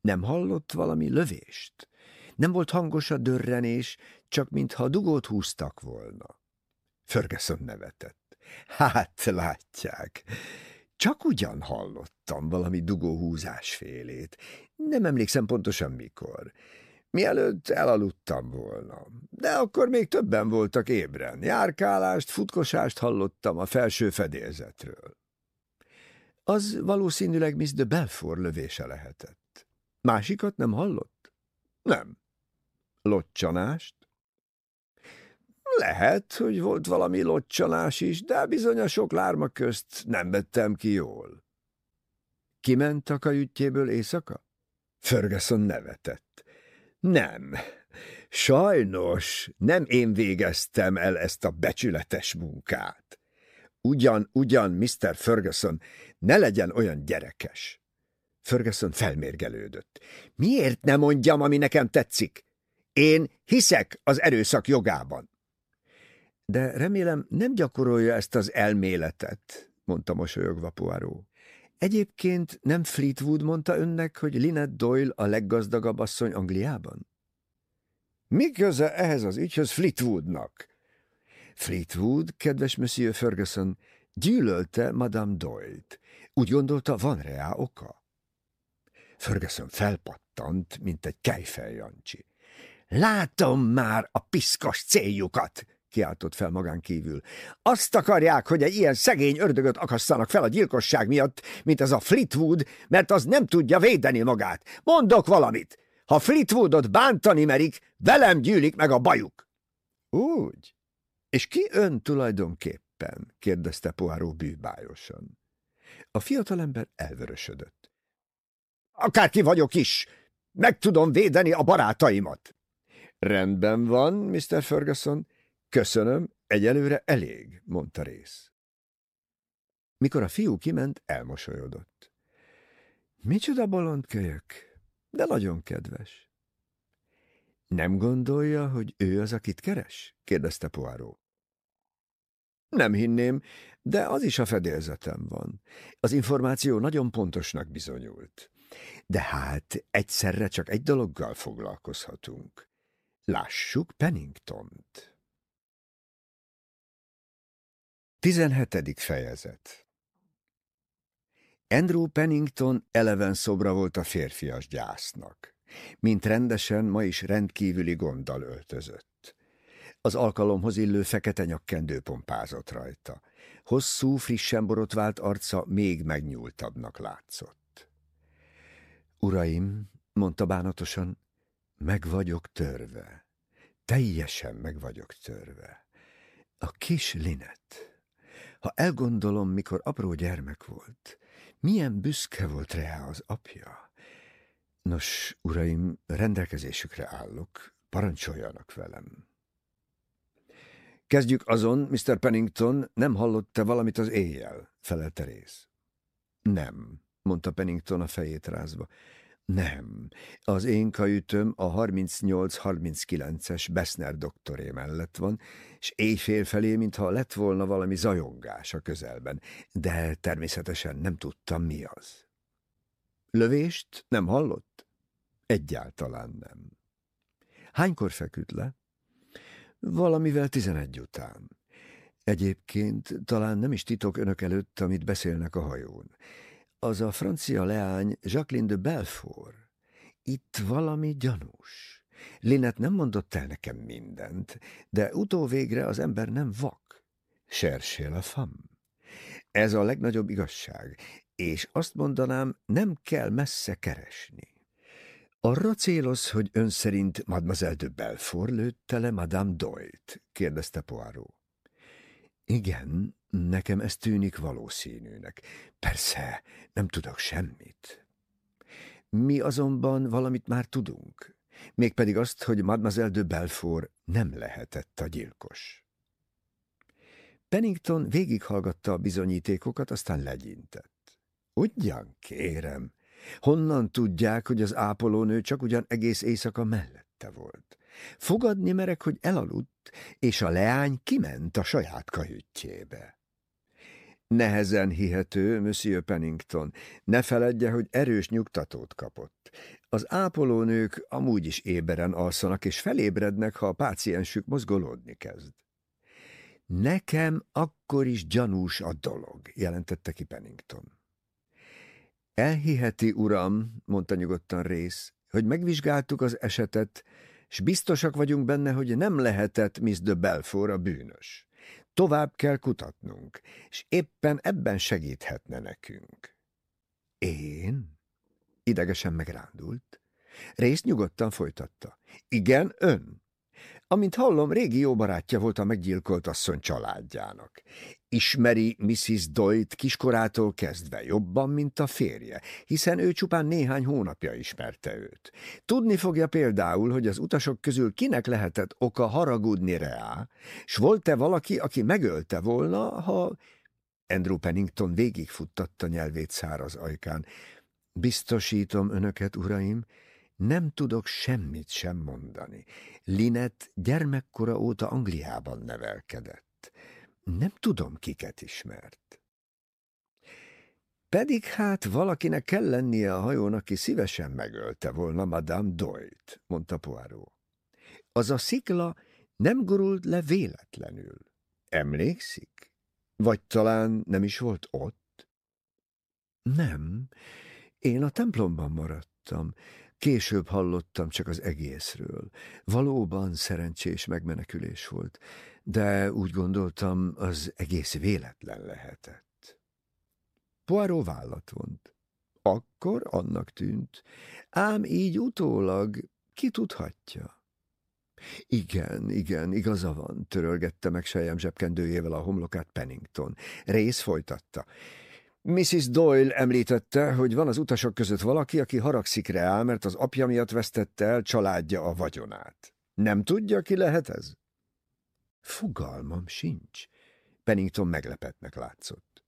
Nem hallott valami lövést? Nem volt hangos a dörrenés, csak mintha dugót húztak volna. Ferguson nevetett. Hát, látják, csak ugyan hallottam valami dugóhúzás félét. Nem emlékszem pontosan mikor. Mielőtt elaludtam volna. De akkor még többen voltak ébren. Járkálást, futkosást hallottam a felső fedélzetről. Az valószínűleg Miss de Belfort lövése lehetett. Másikat nem hallott? Nem. Locsanást? Lehet, hogy volt valami locsanás is, de bizony a sok lárma közt nem vettem ki jól. Kiment a kajütjéből éjszaka? Ferguson nevetett. Nem, sajnos nem én végeztem el ezt a becsületes munkát. Ugyan, ugyan, Mr. Ferguson, ne legyen olyan gyerekes. Ferguson felmérgelődött. Miért nem mondjam, ami nekem tetszik? Én hiszek az erőszak jogában. De remélem nem gyakorolja ezt az elméletet, mondta mosolyogva Poirot. Egyébként nem Fleetwood mondta önnek, hogy Lynette Doyle a leggazdagabb asszony Angliában? Mi köze ehhez az ügyhöz Fleetwoodnak? Fleetwood, kedves Monsieur Ferguson, gyűlölte Madame Doyle-t. Úgy gondolta, van rá oka. Ferguson felpattant, mint egy kejfeljancsi. Látom már a piszkos céljukat, kiáltott fel magán kívül. Azt akarják, hogy egy ilyen szegény ördögöt akasszanak fel a gyilkosság miatt, mint az a Fleetwood, mert az nem tudja védeni magát. Mondok valamit. Ha Fleetwoodot bántani merik, velem gyűlik meg a bajuk. Úgy? És ki ön tulajdonképpen? kérdezte Poirot bűbájosan. A fiatalember elvörösödött. Akárki vagyok is, meg tudom védeni a barátaimat. Rendben van, Mr. Ferguson. Köszönöm, egyelőre elég, mondta rész. Mikor a fiú kiment, elmosolyodott. Micsoda bolondkölyök, de nagyon kedves. Nem gondolja, hogy ő az, akit keres? kérdezte Poirot. Nem hinném, de az is a fedélzetem van. Az információ nagyon pontosnak bizonyult. De hát egyszerre csak egy dologgal foglalkozhatunk. Lássuk Penningtont. 17. fejezet Andrew Pennington eleven szobra volt a férfias gyásznak. Mint rendesen, ma is rendkívüli gonddal öltözött. Az alkalomhoz illő fekete nyakkendő pompázott rajta. Hosszú, frissen borotvált arca még megnyúltabbnak látszott. Uraim, mondta bánatosan, meg vagyok törve. Teljesen meg vagyok törve. A kis Linet. Ha elgondolom, mikor apró gyermek volt, milyen büszke volt rá az apja. Nos, uraim, rendelkezésükre állok, parancsoljanak velem. Kezdjük azon, Mr. Pennington, nem hallott-e valamit az éjjel? felelte rész. Nem, mondta Pennington a fejét rázva. Nem, az én kajütöm a 38-39-es Bessner doktoré mellett van, és éjfél felé, mintha lett volna valami zajongás a közelben, de természetesen nem tudtam, mi az. Lövést nem hallott? Egyáltalán nem. Hánykor feküdt le? Valamivel tizenegy után. Egyébként talán nem is titok önök előtt, amit beszélnek a hajón. Az a francia leány Jacqueline de Belfort. Itt valami gyanús. Linet nem mondott el nekem mindent, de utóvégre az ember nem vak. Cherchez a fam. Ez a legnagyobb igazság, és azt mondanám, nem kell messze keresni. Arra céloz, hogy ön szerint Mademoiselle de Belfort lőtte le Madame Doyle-t? kérdezte Poirot. Igen, nekem ez tűnik valószínűnek. Persze, nem tudok semmit. Mi azonban valamit már tudunk, mégpedig azt, hogy Mademoiselle de Belfort nem lehetett a gyilkos. Pennington végighallgatta a bizonyítékokat, aztán legyintett. Ugyan, kérem, honnan tudják, hogy az ápolónő csak ugyan egész éjszaka mellette volt? Fogadni merek, hogy elaludt, és a leány kiment a saját kajütjébe. Nehezen hihető, Monsieur Pennington. Ne feledje, hogy erős nyugtatót kapott. Az ápolónők amúgy is éberen alszanak, és felébrednek, ha a páciensük mozgolódni kezd. Nekem akkor is gyanús a dolog, jelentette ki Pennington. Elhiheti, uram, mondta nyugodtan rész, hogy megvizsgáltuk az esetet, s biztosak vagyunk benne, hogy nem lehetett Miss de Belfort a bűnös. Tovább kell kutatnunk, és éppen ebben segíthetne nekünk. Én? Idegesen megrándult. Rész nyugodtan folytatta. Igen, ön. Amint hallom, régi jó barátja volt a meggyilkolt asszony családjának. Ismeri Mrs. Doyle-t kiskorától kezdve jobban, mint a férje, hiszen ő csupán néhány hónapja ismerte őt. Tudni fogja például, hogy az utasok közül kinek lehetett oka haragudni rá, s volt-e valaki, aki megölte volna, ha... Andrew Pennington végigfuttatta nyelvét száraz ajkán. Biztosítom önöket, uraim, Nem tudok semmit sem mondani. Linet gyermekkora óta Angliában nevelkedett. Nem tudom, kiket ismert. Pedig hát valakinek kell lennie a hajón, aki szívesen megölte volna Madame Doyle-t, mondta Poirot. Az a szikla nem gurult le véletlenül. Emlékszik? Vagy talán nem is volt ott? Nem, én a templomban maradtam. Később hallottam csak az egészről. Valóban szerencsés megmenekülés volt, de úgy gondoltam, az egész véletlen lehetett. Poirot vállat vont. Akkor annak tűnt, ám így utólag ki tudhatja. Igen, igen, igaza van, törölgette meg sejem zsebkendőjével a homlokát Pennington. Rész folytatta. Mrs. Doyle említette, hogy van az utasok között valaki, aki haragszik rá, mert az apja miatt vesztette el családja a vagyonát. Nem tudja, ki lehet ez? Fogalmam sincs. Pennington meglepetnek látszott.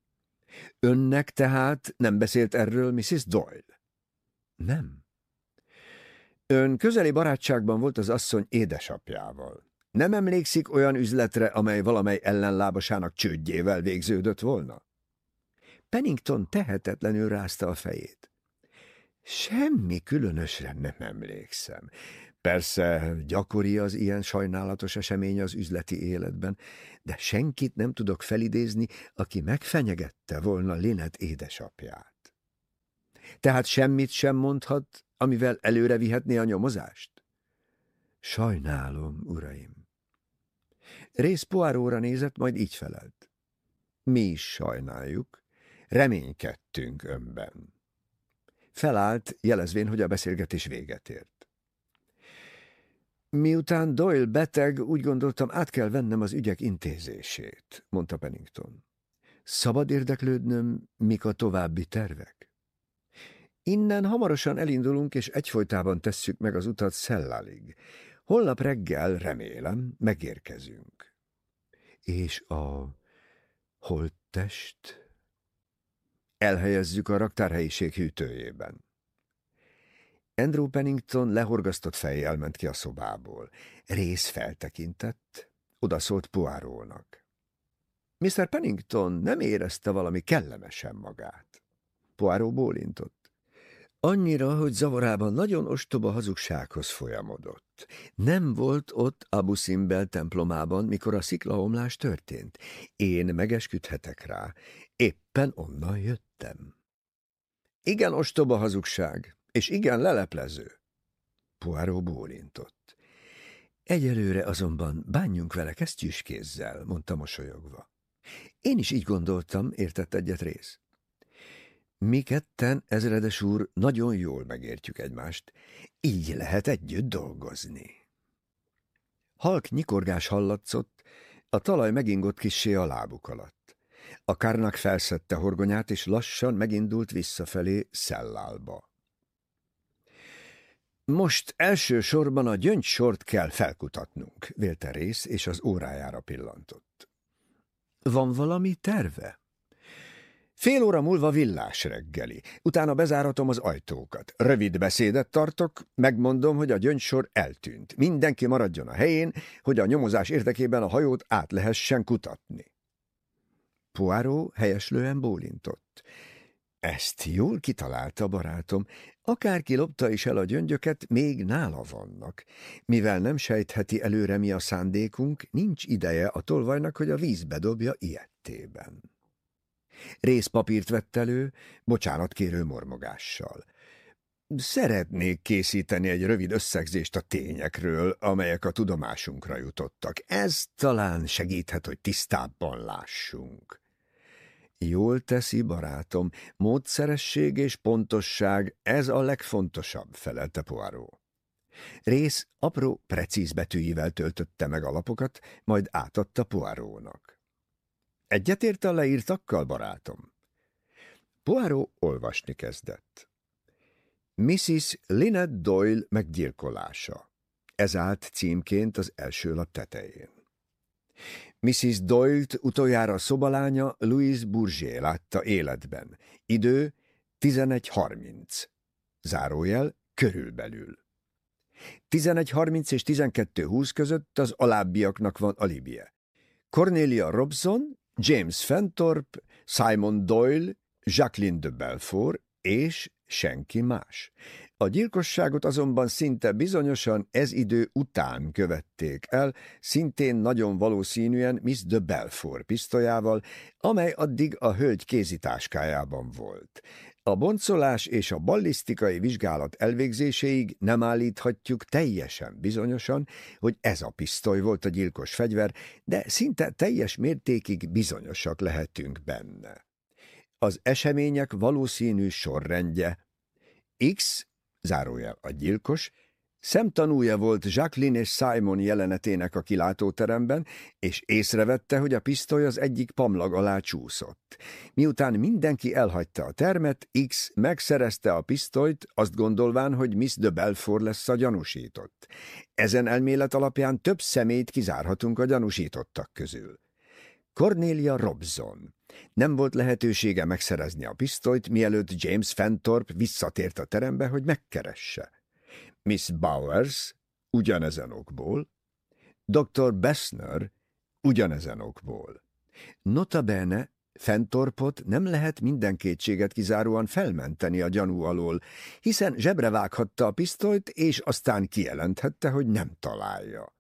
Önnek tehát nem beszélt erről Mrs. Doyle? Nem. Ön közeli barátságban volt az asszony édesapjával. Nem emlékszik olyan üzletre, amely valamely ellenlábasának csődjével végződött volna? Pennington tehetetlenül rázta a fejét. Semmi különösre nem emlékszem. Persze gyakori az ilyen sajnálatos esemény az üzleti életben, de senkit nem tudok felidézni, aki megfenyegette volna Linet édesapját. Tehát semmit sem mondhat, amivel előre vihetné a nyomozást? Sajnálom, uraim. Rész Poiróra nézett, majd így felelt. Mi is sajnáljuk, reménykedtünk önben. Felállt, jelezvén, hogy a beszélgetés véget ért. Miután Doyle beteg, úgy gondoltam, át kell vennem az ügyek intézését, mondta Pennington. Szabad érdeklődnöm, mik a további tervek? Innen hamarosan elindulunk, és egyfolytában tesszük meg az utat Szellalig. Holnap reggel, remélem, megérkezünk. És a holttest? Elhelyezzük a raktárhelyiség hűtőjében. Andrew Pennington lehorgasztott fejjel ment ki a szobából. Rész feltekintett, odaszólt Poirónak. Mr. Pennington nem érezte valami kellemesen magát. Poirot bólintott. Annyira, hogy zavarában nagyon ostoba hazugsághoz folyamodott. Nem volt ott Abu Simbel templomában, mikor a sziklaomlás történt. Én megesküdhetek rá. Éppen onnan jöttem. Igen ostoba hazugság, és igen leleplező. Poirot bólintott. Egyelőre azonban bánjunk vele kesztyűskézzel, mondta mosolyogva. Én is így gondoltam, értett egyet rész. Mi ketten, ezredes úr, nagyon jól megértjük egymást. Így lehet együtt dolgozni. Halk nyikorgás hallatszott, a talaj megingott kissé a lábuk alatt. A kárnak felszette horgonyát, és lassan megindult visszafelé szellálba. Most elsősorban a gyöngysort kell felkutatnunk, vélte rész, és az órájára pillantott. Van valami terve? Fél óra múlva villás reggeli, utána bezáratom az ajtókat. Rövid beszédet tartok, megmondom, hogy a gyöngysor eltűnt. Mindenki maradjon a helyén, hogy a nyomozás érdekében a hajót át lehessen kutatni. Poirot helyeslően bólintott. Ezt jól kitalálta, barátom. Akárki lopta is el a gyöngyöket, még nála vannak. Mivel nem sejtheti előre mi a szándékunk, nincs ideje a tolvajnak, hogy a vízbe dobja ilyettében. Részpapírt vett elő, bocsánatkérő mormogással. Szeretnék készíteni egy rövid összegzést a tényekről, amelyek a tudomásunkra jutottak. Ez talán segíthet, hogy tisztábban lássunk. Jól teszi, barátom, módszeresség és pontosság, ez a legfontosabb, felelte Poirot. Rész apró, precíz betűivel töltötte meg a lapokat, majd átadta Poirónak. Egyetért a leírtakkal, barátom? Poirot olvasni kezdett. Mrs. Lynette Doyle meggyilkolása. Ez állt címként az első lap tetején. Mrs. Doyle-t utoljára szobalánya Louise Bourget látta életben. Idő 11.30. Zárójel körülbelül. 11.30 és 12.20 között az alábbiaknak van alibie. Cornelia Robson, James Fenthorpe, Simon Doyle, Jacqueline de Belfort és senki más. A gyilkosságot azonban szinte bizonyosan ez idő után követték el, szintén nagyon valószínűen Miss de Belfort pisztolyával, amely addig a hölgy kézitáskájában volt. A boncolás és a ballisztikai vizsgálat elvégzéséig nem állíthatjuk teljesen bizonyosan, hogy ez a pisztoly volt a gyilkos fegyver, de szinte teljes mértékig bizonyosak lehetünk benne. Az események valószínű sorrendje X, zárójel a gyilkos, Szemtanúja volt Jacqueline és Simon jelenetének a kilátóteremben, és észrevette, hogy a pisztoly az egyik pamlag alá csúszott. Miután mindenki elhagyta a termet, X megszerezte a pisztolyt, azt gondolván, hogy Miss de Belfort lesz a gyanúsított. Ezen elmélet alapján több szemét kizárhatunk a gyanúsítottak közül. Cornelia Robson. Nem volt lehetősége megszerezni a pisztolyt, mielőtt James Fenthorpe visszatért a terembe, hogy megkeresse. Miss Bowers ugyanezen okból, Dr. Bessner ugyanezen okból. Notabene Fentorpot nem lehet minden kétséget kizáróan felmenteni a gyanú alól, hiszen zsebre vághatta a pisztolyt, és aztán kijelenthette, hogy nem találja.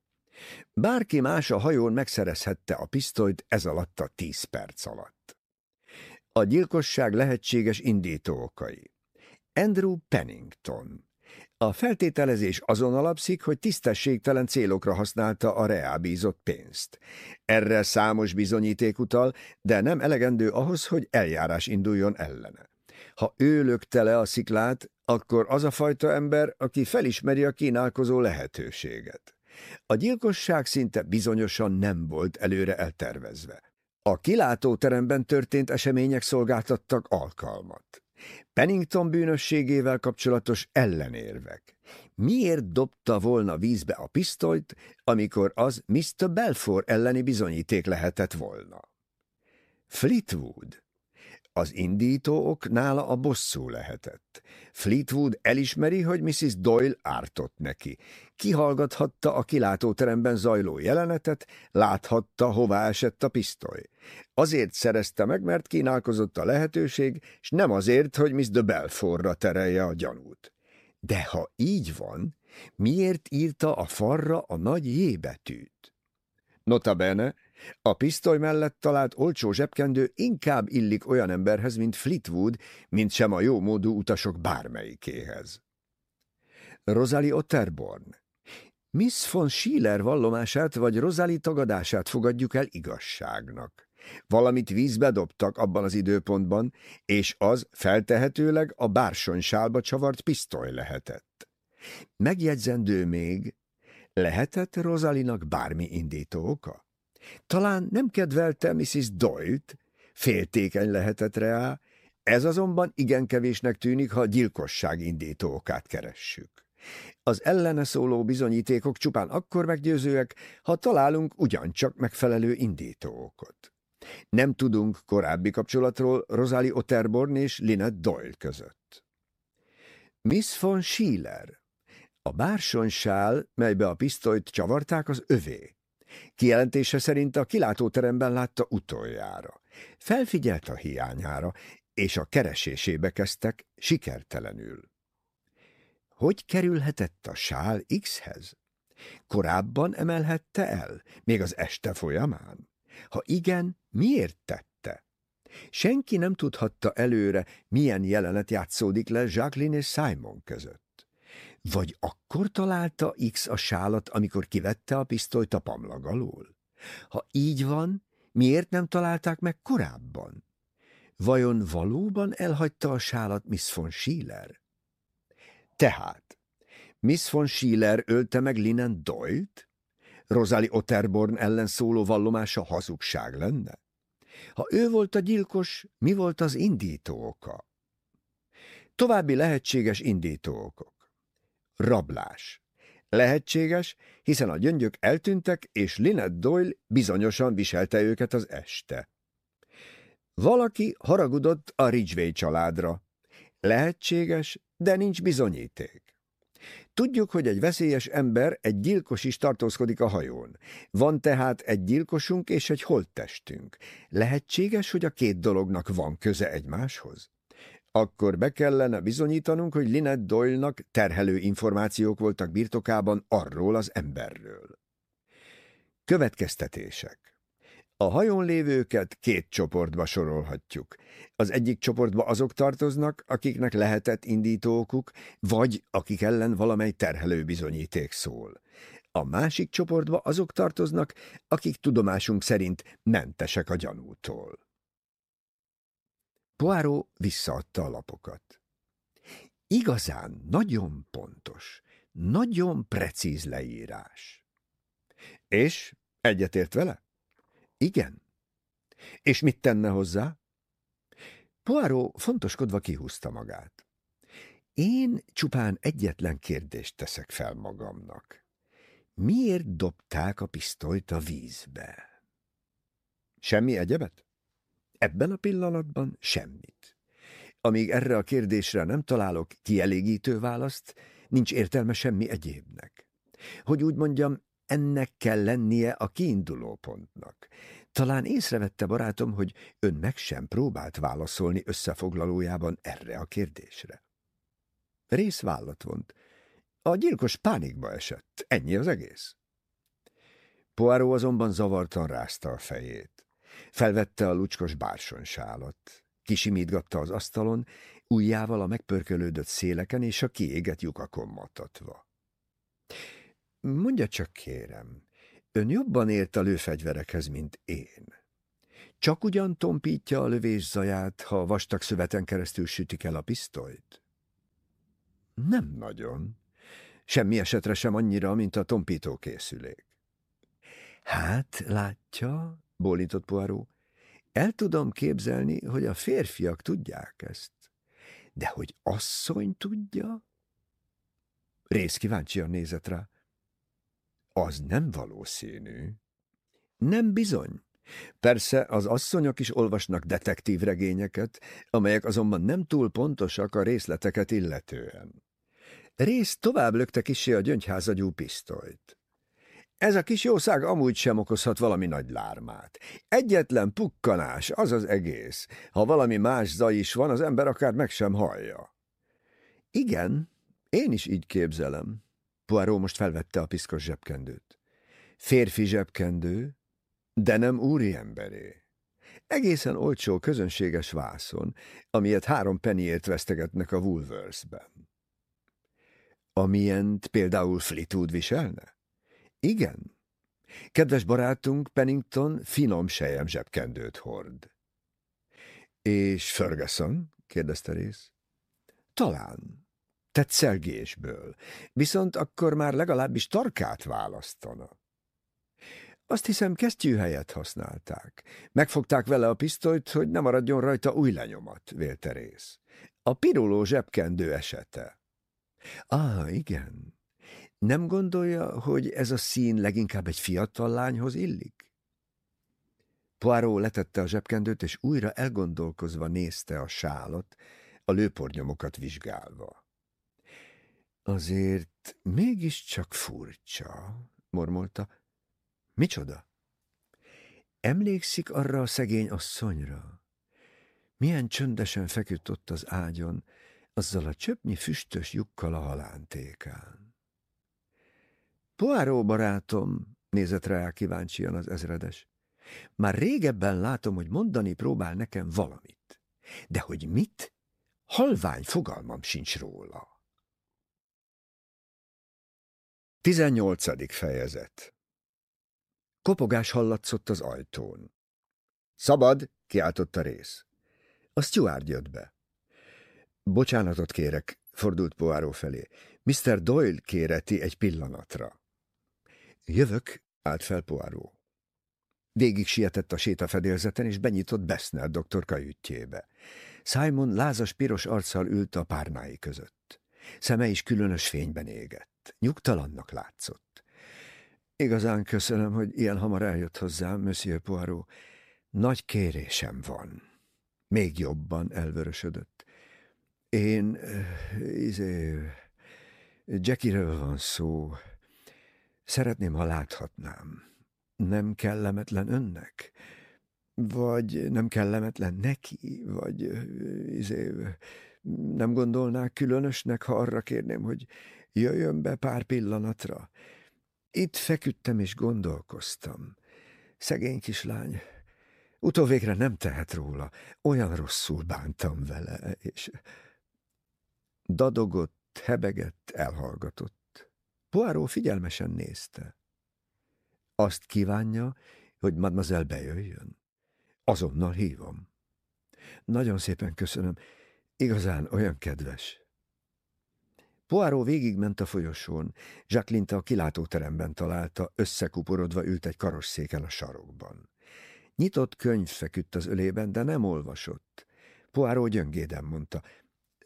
Bárki más a hajón megszerezhette a pisztolyt ez alatt a tíz perc alatt. A gyilkosság lehetséges indító okai. Andrew Pennington, a feltételezés azon alapszik, hogy tisztességtelen célokra használta a reábízott pénzt. Erre számos bizonyíték utal, de nem elegendő ahhoz, hogy eljárás induljon ellene. Ha ő lökte le a sziklát, akkor az a fajta ember, aki felismeri a kínálkozó lehetőséget. A gyilkosság szinte bizonyosan nem volt előre eltervezve. A kilátóteremben történt események szolgáltattak alkalmat. Pennington bűnösségével kapcsolatos ellenérvek. Miért dobta volna vízbe a pisztolyt, amikor az Mr. Belfort elleni bizonyíték lehetett volna? Fleetwood. Az indító ok nála a bosszú lehetett. Fleetwood elismeri, hogy Mrs. Doyle ártott neki. Kihallgathatta a kilátóteremben zajló jelenetet, láthatta, hová esett a pisztoly. Azért szerezte meg, mert kínálkozott a lehetőség, és nem azért, hogy Miss de Belfortra terelje a gyanút. De ha így van, miért írta a farra a nagy J betűt? Nota bene, a pisztoly mellett talált olcsó zsebkendő inkább illik olyan emberhez, mint Fleetwood, mint sem a jó módú utasok bármelyikéhez. Rosalie Otterborn Miss von Schiller vallomását vagy Rosalie tagadását fogadjuk el igazságnak. Valamit vízbe dobtak abban az időpontban, és az feltehetőleg a bársonysálba csavart pisztoly lehetett. Megjegyzendő még, lehetett Rosalinak bármi indító oka? Talán nem kedvelte Mrs. Doyle-t, féltékeny lehetett rá, ez azonban igen kevésnek tűnik, ha gyilkosság indító okát keressük. Az ellene szóló bizonyítékok csupán akkor meggyőzőek, ha találunk ugyancsak megfelelő indítóokot. Nem tudunk korábbi kapcsolatról Rosalie Otterborn és Lynette Doyle között. Miss von Schiller. A bársonysál, melybe a pisztolyt csavarták, az övé. Kijelentése szerint a kilátóteremben látta utoljára. Felfigyelt a hiányára, és a keresésébe kezdtek sikertelenül. Hogy kerülhetett a sál X-hez? Korábban emelhette el, még az este folyamán? Ha igen, miért tette? Senki nem tudhatta előre, milyen jelenet játszódik le Jacqueline és Simon között. Vagy akkor találta X a sálat, amikor kivette a pisztolyt a pamlag alól? Ha így van, miért nem találták meg korábban? Vajon valóban elhagyta a sálat Miss von Schiller? Tehát, Miss von Schiller ölte meg Linen Doyle-t? Rosalie Otterborn ellen szóló vallomása hazugság lenne? Ha ő volt a gyilkos, mi volt az indító oka? További lehetséges indító okok. Rablás. Lehetséges, hiszen a gyöngyök eltűntek, és Lynette Doyle bizonyosan viselte őket az este. Valaki haragudott a Ridgway családra. Lehetséges, de nincs bizonyíték. Tudjuk, hogy egy veszélyes ember, egy gyilkos is tartózkodik a hajón. Van tehát egy gyilkosunk és egy holttestünk. Lehetséges, hogy a két dolognak van köze egymáshoz? Akkor be kellene bizonyítanunk, hogy Lynette Doyle-nak terhelő információk voltak birtokában arról az emberről. Következtetések a hajón lévőket két csoportba sorolhatjuk. Az egyik csoportba azok tartoznak, akiknek lehetett indítókuk, vagy akik ellen valamely terhelő bizonyíték szól. A másik csoportba azok tartoznak, akik tudomásunk szerint mentesek a gyanútól. Poirot visszaadta a lapokat. Igazán nagyon pontos, nagyon precíz leírás. És egyetért vele? Igen. És mit tenne hozzá? Poirot fontoskodva kihúzta magát. Én csupán egyetlen kérdést teszek fel magamnak. Miért dobták a pisztolyt a vízbe? Semmi egyebet? Ebben a pillanatban semmit. Amíg erre a kérdésre nem találok kielégítő választ, nincs értelme semmi egyébnek. Hogy úgy mondjam, ennek kell lennie a kiinduló pontnak. Talán észrevette barátom, hogy ön meg sem próbált válaszolni összefoglalójában erre a kérdésre. Rész vállat vont. A gyilkos pánikba esett. Ennyi az egész. Poirot azonban zavartan rázta a fejét. Felvette a lucskos bársonysálat. Kisimítgatta az asztalon, ujjával a megpörkölődött széleken és a kiégett lyukakon matatva. Mondja csak, kérem, ön jobban ért a lőfegyverekhez, mint én. Csak ugyan tompítja a lövés zaját, ha vastag szöveten keresztül sütik el a pisztolyt? Nem nagyon. Semmi esetre sem annyira, mint a tompító készülék. Hát, látja, bólított Poirot, el tudom képzelni, hogy a férfiak tudják ezt. De hogy asszony tudja? Rész kíváncsian nézett rá. Az nem valószínű. Nem bizony. Persze az asszonyok is olvasnak detektív regényeket, amelyek azonban nem túl pontosak a részleteket illetően. Rész tovább lökte kisé a gyöngyházagyú pisztolyt. Ez a kis jószág amúgy sem okozhat valami nagy lármát. Egyetlen pukkanás, az az egész. Ha valami más zaj is van, az ember akár meg sem hallja. Igen, én is így képzelem. Poirot most felvette a piszkos zsebkendőt. Férfi zsebkendő, de nem úri emberé. Egészen olcsó, közönséges vászon, amilyet három pennyért vesztegetnek a Woolworthsben. Amilyent például Fleetwood viselne? Igen. Kedves barátunk Pennington finom sejem zsebkendőt hord. És Ferguson? kérdezte rész. Talán tetszelgésből, viszont akkor már legalábbis tarkát választana. Azt hiszem, kesztyű helyet használták. Megfogták vele a pisztolyt, hogy ne maradjon rajta új lenyomat, vélte rész. A piruló zsebkendő esete. Á, igen. Nem gondolja, hogy ez a szín leginkább egy fiatal lányhoz illik? Poirot letette a zsebkendőt, és újra elgondolkozva nézte a sálat, a lőpornyomokat vizsgálva. Azért mégiscsak furcsa, mormolta. Micsoda? Emlékszik arra a szegény asszonyra? Milyen csöndesen feküdt ott az ágyon, azzal a csöpnyi füstös lyukkal a halántékán. Poáró barátom, nézett rá kíváncsian az ezredes. Már régebben látom, hogy mondani próbál nekem valamit. De hogy mit? Halvány fogalmam sincs róla. 18. fejezet Kopogás hallatszott az ajtón. Szabad, kiáltotta rész. A steward jött be. Bocsánatot kérek, fordult Poirot felé. Mr. Doyle kéreti egy pillanatra. Jövök, állt fel Poirot. Végig sietett a sétafedélzeten, és benyitott Bessner doktor kajütjébe. Simon lázas piros arccal ült a párnái között. Szeme is különös fényben égett. Nyugtalannak látszott. Igazán köszönöm, hogy ilyen hamar eljött hozzám, Monsieur Poirot. Nagy kérésem van. Még jobban elvörösödött. Én, izé, Jackiről van szó. Szeretném, ha láthatnám. Nem kellemetlen önnek? Vagy nem kellemetlen neki? Vagy izé, nem gondolnák különösnek, ha arra kérném, hogy jöjjön be pár pillanatra? Itt feküdtem és gondolkoztam. Szegény kislány, utóvégre nem tehet róla. Olyan rosszul bántam vele, és... Dadogott, hebegett, elhallgatott. Poirot figyelmesen nézte. Azt kívánja, hogy mademoiselle bejöjjön. Azonnal hívom. Nagyon szépen köszönöm. Igazán olyan kedves. Poirot végigment a folyosón. Jacqueline a kilátóteremben találta, összekuporodva ült egy karosszéken a sarokban. Nyitott könyv feküdt az ölében, de nem olvasott. Poirot gyöngéden mondta.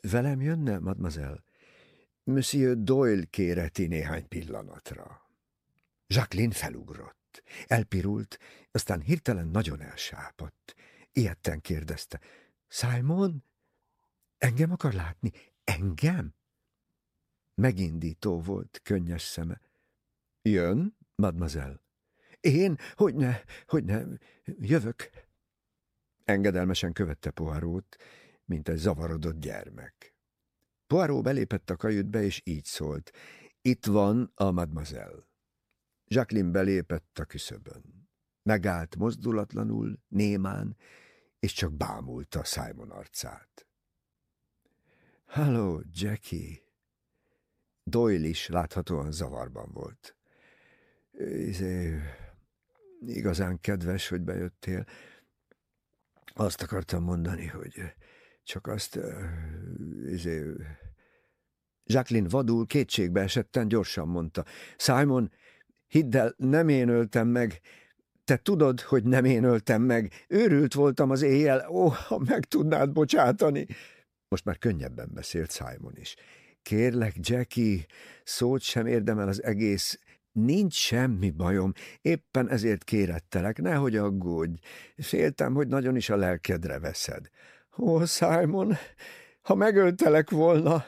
Velem jönne, mademoiselle? Monsieur Doyle kéreti néhány pillanatra. Jacqueline felugrott. Elpirult, aztán hirtelen nagyon elsápadt. Ilyetten kérdezte. Simon? Engem akar látni? Engem? Megindító volt, könnyes szeme. Jön, mademoiselle? Én? Hogy ne, hogy ne, jövök. Engedelmesen követte Poirót, mint egy zavarodott gyermek. Poirot belépett a kajütbe, és így szólt. Itt van a mademoiselle. Jacqueline belépett a küszöbön. Megállt mozdulatlanul, némán, és csak bámulta Simon arcát. Halló, Jackie! Doyle is láthatóan zavarban volt. Izé, igazán kedves, hogy bejöttél. Azt akartam mondani, hogy csak azt... Izé... Jacqueline vadul kétségbe esetten gyorsan mondta. Simon, hidd el, nem én öltem meg. Te tudod, hogy nem én öltem meg. Őrült voltam az éjjel. Ó, ha meg tudnád bocsátani. Most már könnyebben beszélt Simon is. Kérlek, Jackie, szót sem érdemel az egész. Nincs semmi bajom, éppen ezért kérettelek, nehogy aggódj. Féltem, hogy nagyon is a lelkedre veszed. Ó, Simon, ha megöltelek volna,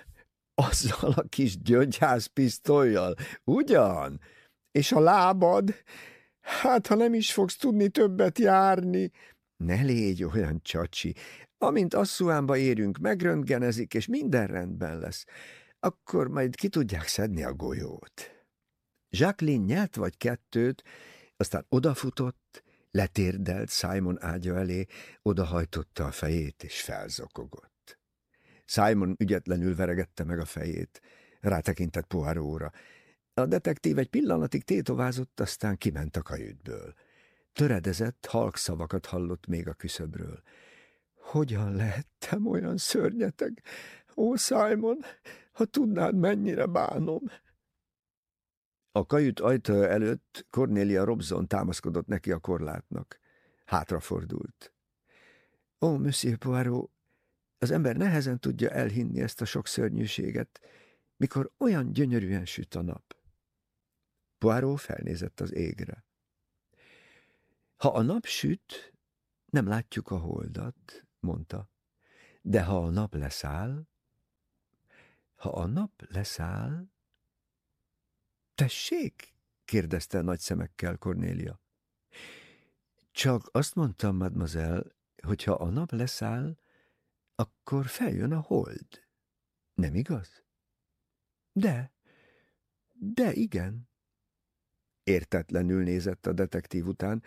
azzal a kis gyöngyházpisztolyjal, ugyan? És a lábad? Hát, ha nem is fogsz tudni többet járni. Ne légy olyan csacsi. Amint Asszuánba érünk, megröntgenezik, és minden rendben lesz. Akkor majd ki tudják szedni a golyót. Jacqueline nyelt vagy kettőt, aztán odafutott, letérdelt Simon ágya elé, odahajtotta a fejét, és felzokogott. Simon ügyetlenül veregette meg a fejét, rátekintett poharóra. A detektív egy pillanatig tétovázott, aztán kiment a kajütből. Töredezett, halk szavakat hallott még a küszöbről. Hogyan lehettem olyan szörnyeteg? Ó, Simon, ha tudnád, mennyire bánom. A kajüt ajta előtt Cornélia Robson támaszkodott neki a korlátnak. Hátrafordult. Ó, Monsieur Poirot, az ember nehezen tudja elhinni ezt a sok szörnyűséget, mikor olyan gyönyörűen süt a nap. Poirot felnézett az égre. Ha a nap süt, nem látjuk a holdat, mondta. De ha a nap leszáll, ha a nap leszáll... Tessék? kérdezte nagy szemekkel Cornélia. Csak azt mondtam, mademoiselle, hogy ha a nap leszáll, akkor feljön a hold. Nem igaz? De, de igen. Értetlenül nézett a detektív után,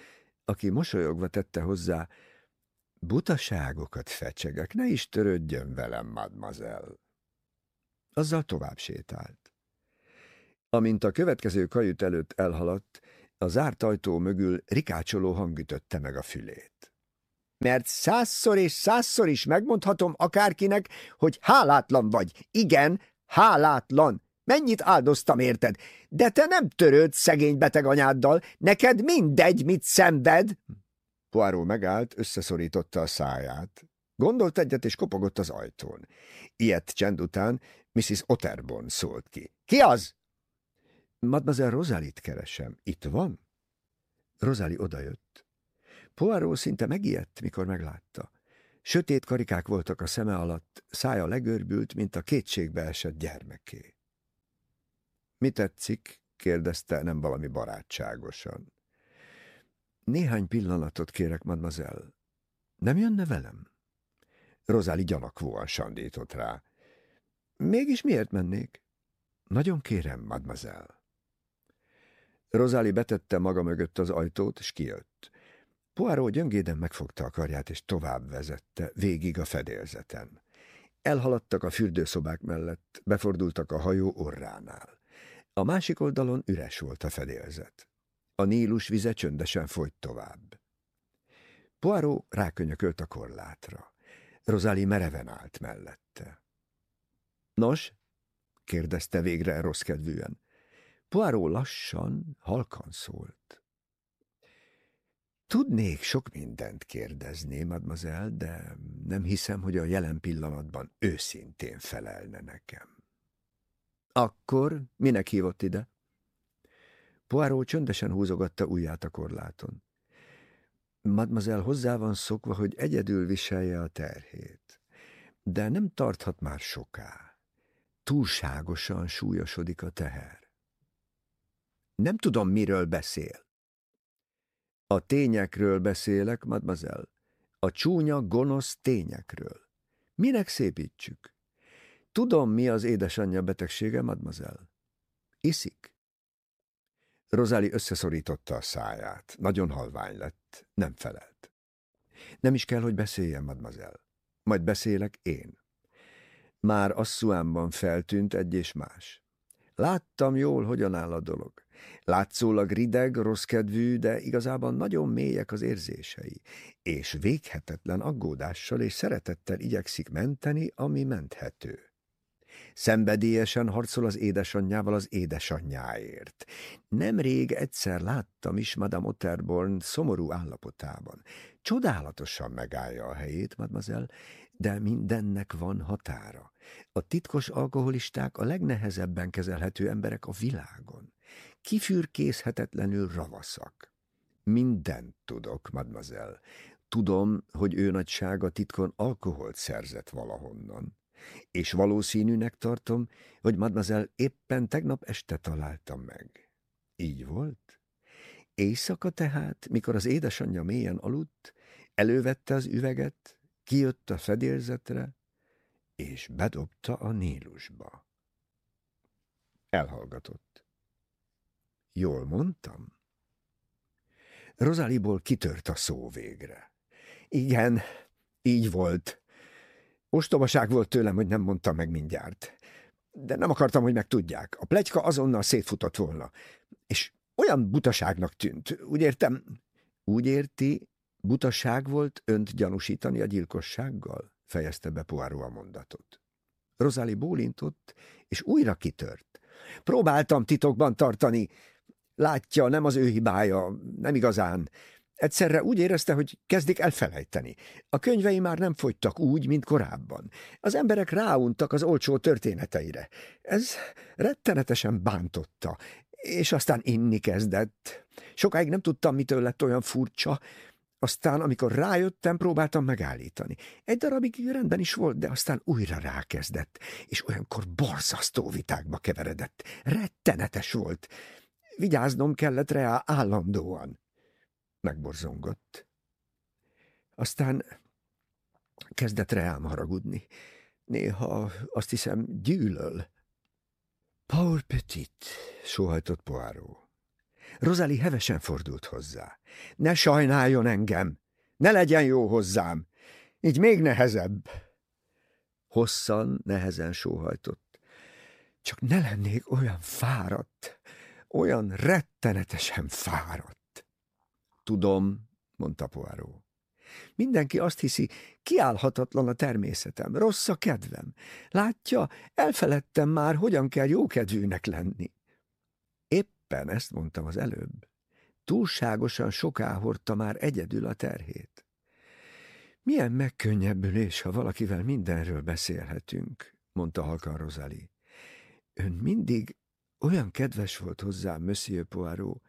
aki mosolyogva tette hozzá, Butaságokat fecsegek, ne is törődjön velem, mademoiselle. Azzal tovább sétált. Amint a következő kajüt előtt elhaladt, a zárt ajtó mögül rikácsoló hang ütötte meg a fülét. Mert százszor és százszor is megmondhatom akárkinek, hogy hálátlan vagy. Igen, hálátlan. Mennyit áldoztam érted? De te nem törőd szegény beteg anyáddal, neked mindegy, mit szenved. Poirot megállt, összeszorította a száját. Gondolt egyet, és kopogott az ajtón. Ilyet csend után Mrs. Otterborn szólt ki. Ki az? Mademoiselle Rosalit keresem. Itt van? Rosali odajött. Poirot szinte megijedt, mikor meglátta. Sötét karikák voltak a szeme alatt, szája legörbült, mint a kétségbe esett gyermeké. Mi tetszik? kérdezte, nem valami barátságosan. Néhány pillanatot kérek, mademoiselle. Nem jönne velem? Rozáli gyanakvóan sandított rá. Mégis miért mennék? Nagyon kérem, mademoiselle. Rozáli betette maga mögött az ajtót, és kijött. Poirot gyöngéden megfogta a karját, és tovább vezette, végig a fedélzeten. Elhaladtak a fürdőszobák mellett, befordultak a hajó orránál. A másik oldalon üres volt a fedélzet. A Nílus vize csöndesen folyt tovább. Poirot rákönyökölt a korlátra. Rozáli mereven állt mellette. Nos? kérdezte végre rossz kedvűen. Poirot lassan, halkan szólt. Tudnék sok mindent kérdezni, mademoiselle, de nem hiszem, hogy a jelen pillanatban őszintén felelne nekem. Akkor minek hívott ide? Poirot csöndesen húzogatta ujját a korláton. Mademoiselle hozzá van szokva, hogy egyedül viselje a terhét, de nem tarthat már soká. Túlságosan súlyosodik a teher. Nem tudom, miről beszél. A tényekről beszélek, mademoiselle. A csúnya, gonosz tényekről. Minek szépítsük? Tudom, mi az édesanyja betegsége, mademoiselle. Iszik. Rozáli összeszorította a száját. Nagyon halvány lett. Nem felelt. Nem is kell, hogy beszéljen, mademoiselle. Majd beszélek én. Már asszuámban feltűnt egy és más. Láttam jól, hogyan áll a dolog. Látszólag rideg, rosszkedvű, de igazában nagyon mélyek az érzései, és véghetetlen aggódással és szeretettel igyekszik menteni, ami menthető. Szenvedélyesen harcol az édesanyjával az édesanyjáért. Nemrég egyszer láttam is Madame Otterborn szomorú állapotában. Csodálatosan megállja a helyét, mademoiselle, de mindennek van határa. A titkos alkoholisták a legnehezebben kezelhető emberek a világon. Kifürkészhetetlenül ravaszak. Mindent tudok, mademoiselle. Tudom, hogy ő nagysága titkon alkoholt szerzett valahonnan. És valószínűnek tartom, hogy mademoiselle éppen tegnap este találtam meg. Így volt? Éjszaka tehát, mikor az édesanyja mélyen aludt, elővette az üveget, kijött a fedélzetre, és bedobta a Nílusba. Elhallgatott. Jól mondtam? Rozaliból kitört a szó végre. Igen, így volt. Ostobaság volt tőlem, hogy nem mondtam meg mindjárt. De nem akartam, hogy megtudják. A plegyka azonnal szétfutott volna. És olyan butaságnak tűnt. Úgy értem, úgy érti, butaság volt önt gyanúsítani a gyilkossággal? fejezte be Poirot a mondatot. Rozali bólintott, és újra kitört. Próbáltam titokban tartani. Látja, nem az ő hibája, nem igazán. Egyszerre úgy érezte, hogy kezdik elfelejteni. A könyvei már nem fogytak úgy, mint korábban. Az emberek ráuntak az olcsó történeteire. Ez rettenetesen bántotta, és aztán inni kezdett. Sokáig nem tudtam, mitől lett olyan furcsa, aztán, amikor rájöttem, próbáltam megállítani. Egy darabig rendben is volt, de aztán újra rákezdett, és olyankor borzasztó vitákba keveredett. Rettenetes volt. Vigyáznom kellett rá állandóan. Megborzongott. Aztán kezdett rám haragudni. Néha azt hiszem gyűlöl. Paul Petit, sóhajtott Poirot. Rozali hevesen fordult hozzá. Ne sajnáljon engem! Ne legyen jó hozzám! Így még nehezebb! Hosszan, nehezen sóhajtott. Csak ne lennék olyan fáradt, olyan rettenetesen fáradt. Tudom, mondta Poirot. Mindenki azt hiszi, kiállhatatlan a természetem, rossz a kedvem. Látja, elfeledtem már, hogyan kell jókedvűnek lenni. Éppen ezt mondtam az előbb. Túlságosan soká hordta már egyedül a terhét. Milyen megkönnyebbülés, ha valakivel mindenről beszélhetünk, mondta halkan Rozali. Ön mindig olyan kedves volt hozzám, Monsieur Poirot,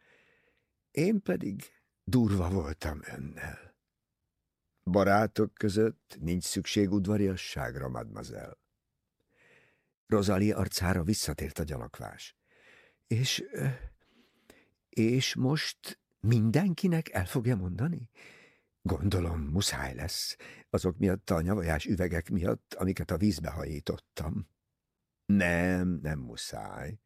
én pedig durva voltam önnel. Barátok között nincs szükség udvariasságra, mademoiselle. Rozali arcára visszatért a gyanakvás. És... és most mindenkinek el fogja mondani? Gondolom, muszáj lesz, azok miatt a nyavajás üvegek miatt, amiket a vízbe hajítottam. Nem, nem muszáj.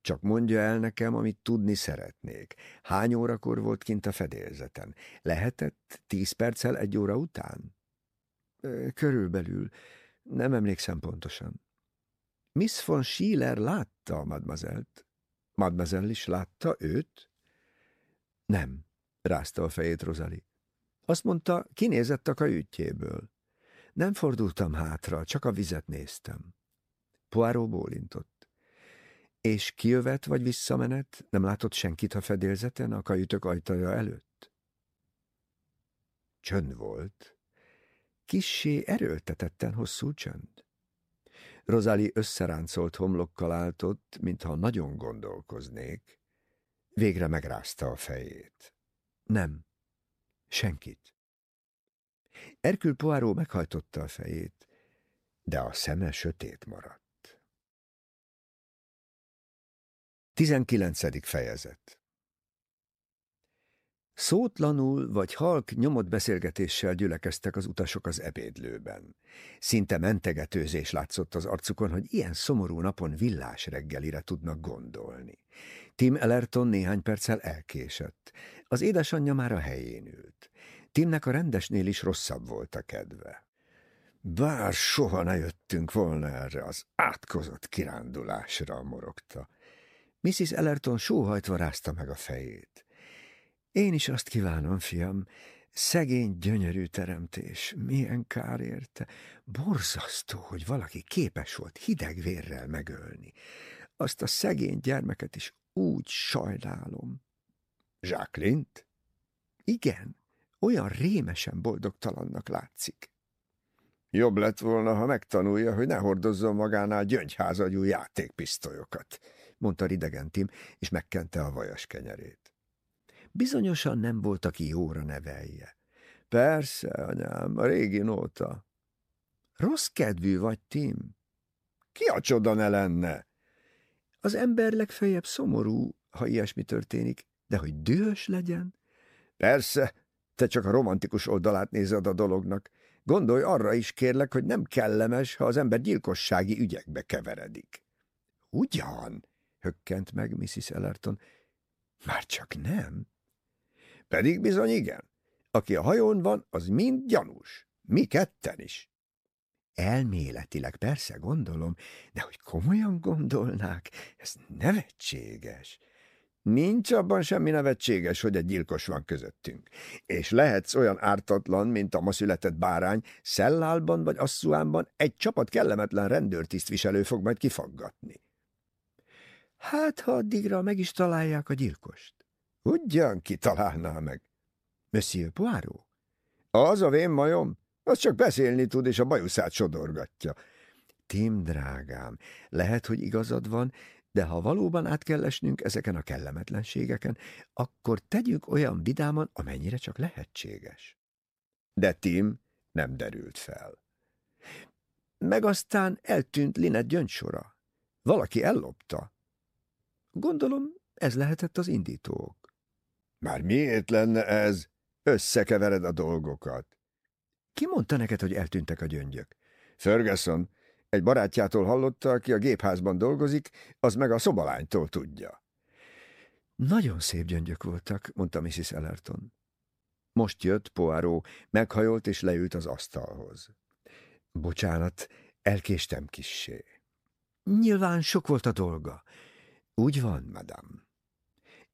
Csak mondja el nekem, amit tudni szeretnék. Hány órakor volt kint a fedélzeten? Lehetett tíz perccel egy óra után? Körülbelül. Nem emlékszem pontosan. Miss von Schiller látta a madmazelt? Madmazel is látta őt? Nem, rázta a fejét Rozali. Azt mondta, kinézett a kajütjéből. Nem fordultam hátra, csak a vizet néztem. Poirot bólintott. És kijövet vagy visszamenet? Nem látott senkit a fedélzeten a kajütök ajtaja előtt? Csönd volt. Kissé erőltetetten hosszú csönd. Rozali összeráncolt homlokkal áltott, mintha nagyon gondolkoznék. Végre megrázta a fejét. Nem, senkit. Erkül Poirot meghajtotta a fejét, de a szeme sötét maradt. 19. fejezet Szótlanul vagy halk nyomott beszélgetéssel gyülekeztek az utasok az ebédlőben. Szinte mentegetőzés látszott az arcukon, hogy ilyen szomorú napon villás reggelire tudnak gondolni. Tim Ellerton néhány perccel elkésett. Az édesanyja már a helyén ült. Timnek a rendesnél is rosszabb volt a kedve. Bár soha ne jöttünk volna erre az átkozott kirándulásra, morogta. Mrs. Ellerton sóhajtva rázta meg a fejét. Én is azt kívánom, fiam, szegény, gyönyörű teremtés, milyen kár érte. Borzasztó, hogy valaki képes volt hideg vérrel megölni. Azt a szegény gyermeket is úgy sajnálom. jacqueline? Igen, olyan rémesen boldogtalannak látszik. Jobb lett volna, ha megtanulja, hogy ne hordozzon magánál gyöngyházagyú játékpisztolyokat, mondta ridegen Tim, és megkente a vajas kenyerét. Bizonyosan nem volt, aki jóra nevelje. Persze, anyám, a régi nóta. Rossz kedvű vagy, Tim? Ki a csoda ne lenne? Az ember legfeljebb szomorú, ha ilyesmi történik, de hogy dühös legyen? Persze, te csak a romantikus oldalát nézed a dolognak. Gondolj arra is, kérlek, hogy nem kellemes, ha az ember gyilkossági ügyekbe keveredik. Ugyan, hökkent meg Mrs. Ellerton. Már csak nem. Pedig bizony igen. Aki a hajón van, az mind gyanús. Mi ketten is. Elméletileg persze gondolom, de hogy komolyan gondolnák, ez nevetséges. Nincs abban semmi nevetséges, hogy egy gyilkos van közöttünk. És lehetsz olyan ártatlan, mint a ma született bárány, szellálban vagy asszuánban egy csapat kellemetlen rendőrtisztviselő fog majd kifaggatni. Hát, ha addigra meg is találják a gyilkost. Ugyan kitalálná meg? Monsieur Poirot? Az a vén majom, az csak beszélni tud, és a bajuszát sodorgatja. Tim, drágám, lehet, hogy igazad van, de ha valóban át kell esnünk ezeken a kellemetlenségeken, akkor tegyük olyan vidáman, amennyire csak lehetséges. De Tim nem derült fel. Meg aztán eltűnt Linet gyöngysora. Valaki ellopta. Gondolom, ez lehetett az indítók. Már miért lenne ez? Összekevered a dolgokat. Ki mondta neked, hogy eltűntek a gyöngyök? Ferguson. Egy barátjától hallotta, aki a gépházban dolgozik, az meg a szobalánytól tudja. Nagyon szép gyöngyök voltak, mondta Mrs. Ellerton. Most jött Poirot, meghajolt és leült az asztalhoz. Bocsánat, elkéstem kissé. Nyilván sok volt a dolga. Úgy van, madame.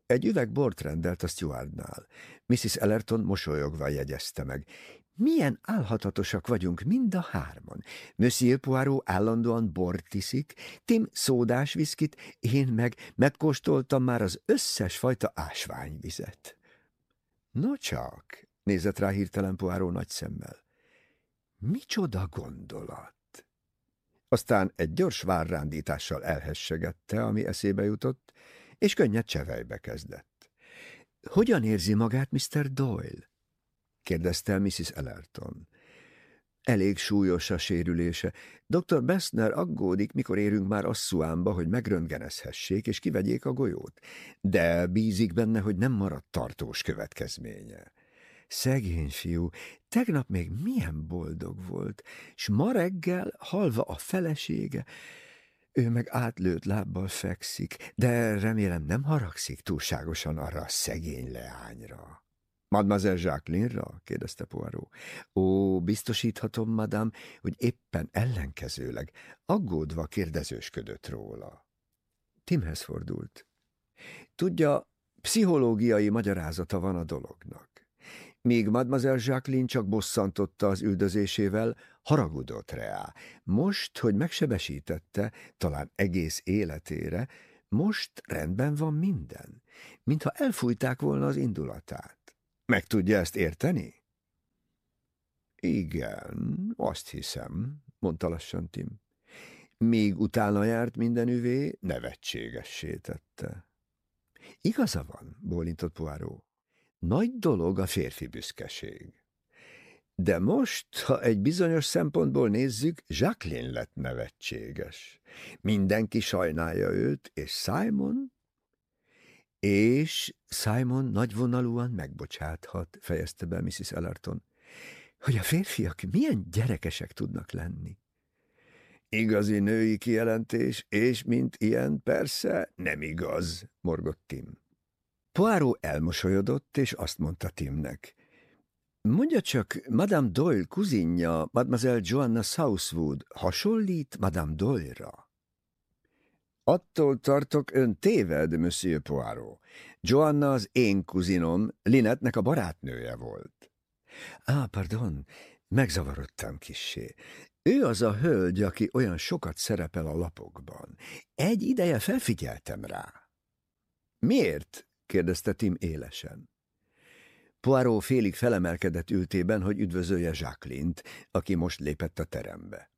Egy üveg bort rendelt a stewardnál. Mrs. Ellerton mosolyogva jegyezte meg. Milyen álhatatosak vagyunk mind a hárman. Monsieur Poirot állandóan bort iszik, Tim szódás viszkit, én meg megkóstoltam már az összes fajta ásványvizet. No csak, nézett rá hirtelen Poirot nagy szemmel. Micsoda gondolat! Aztán egy gyors várrándítással elhessegette, ami eszébe jutott, és könnyed csevejbe kezdett. Hogyan érzi magát Mr. Doyle? kérdezte Mrs. Ellerton. Elég súlyos a sérülése. Dr. Bessner aggódik, mikor érünk már Asszuánba, hogy megröntgenezhessék és kivegyék a golyót, de bízik benne, hogy nem maradt tartós következménye. Szegény fiú, tegnap még milyen boldog volt, s ma reggel, halva a felesége, ő meg átlőtt lábbal fekszik, de remélem nem haragszik túlságosan arra a szegény leányra. Mademoiselle Jacqueline-ra? kérdezte Poirot. Ó, biztosíthatom, madám, hogy éppen ellenkezőleg, aggódva kérdezősködött róla. Timhez fordult. Tudja, pszichológiai magyarázata van a dolognak. Míg Mademoiselle Jacqueline csak bosszantotta az üldözésével, haragudott rá. Most, hogy megsebesítette, talán egész életére, most rendben van minden, mintha elfújták volna az indulatát. Meg tudja ezt érteni? Igen, azt hiszem, mondta lassan Tim. Míg utána járt minden üvé, nevetségessé tette. Igaza van, bólintott Poirot. Nagy dolog a férfi büszkeség. De most, ha egy bizonyos szempontból nézzük, Jacqueline lett nevetséges. Mindenki sajnálja őt, és Simon és Simon nagyvonalúan megbocsáthat, fejezte be Mrs. Ellerton, hogy a férfiak milyen gyerekesek tudnak lenni. Igazi női kijelentés, és mint ilyen persze nem igaz, morgott Tim. Poirot elmosolyodott, és azt mondta Timnek. Mondja csak, Madame Doyle kuzinja, Mademoiselle Joanna Southwood hasonlít Madame Doyle-ra? Attól tartok, ön téved, Monsieur Poirot. Joanna az én kuzinom, Linetnek a barátnője volt. Á, ah, pardon, megzavarodtam kissé. Ő az a hölgy, aki olyan sokat szerepel a lapokban. Egy ideje felfigyeltem rá. Miért? Kérdezte Tim élesen. Poirot félig felemelkedett ültében, hogy üdvözölje Jacqueline-t, aki most lépett a terembe.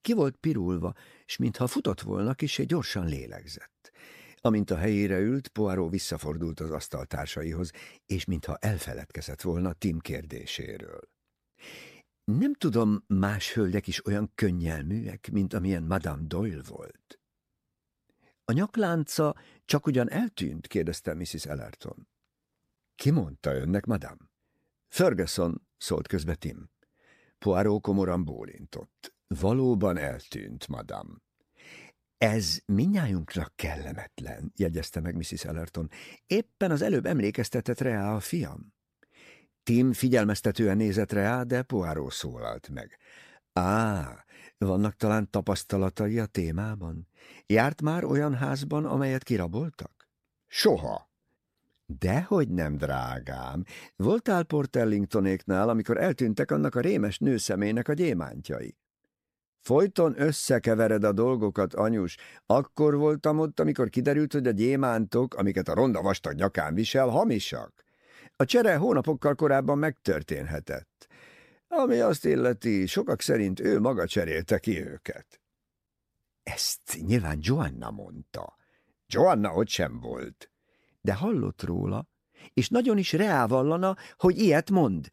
Ki volt pirulva, és mintha futott volna, kisé gyorsan lélegzett. Amint a helyére ült, Poirot visszafordult az asztaltársaihoz, és mintha elfeledkezett volna Tim kérdéséről. Nem tudom, más hölgyek is olyan könnyelműek, mint amilyen Madame Doyle volt. A nyaklánca csak ugyan eltűnt, kérdezte Mrs. Ellerton. Ki mondta önnek, madame? Ferguson, szólt közbe Tim. Poirot komoran bólintott. Valóban eltűnt, madam. Ez minnyájunkra kellemetlen, jegyezte meg Mrs. Ellerton. Éppen az előbb emlékeztetett rá a fiam. Tim figyelmeztetően nézett rá, de Poirot szólalt meg. Á, vannak talán tapasztalatai a témában? Járt már olyan házban, amelyet kiraboltak? Soha. Dehogy nem, drágám. Voltál Portellingtonéknál, amikor eltűntek annak a rémes nőszemének a gyémántjai? Folyton összekevered a dolgokat, anyus. Akkor voltam ott, amikor kiderült, hogy a gyémántok, amiket a ronda vastag nyakán visel, hamisak. A csere hónapokkal korábban megtörténhetett. Ami azt illeti, sokak szerint ő maga cserélte ki őket. Ezt nyilván Joanna mondta. Joanna ott sem volt. De hallott róla, és nagyon is reávallana, hogy ilyet mond.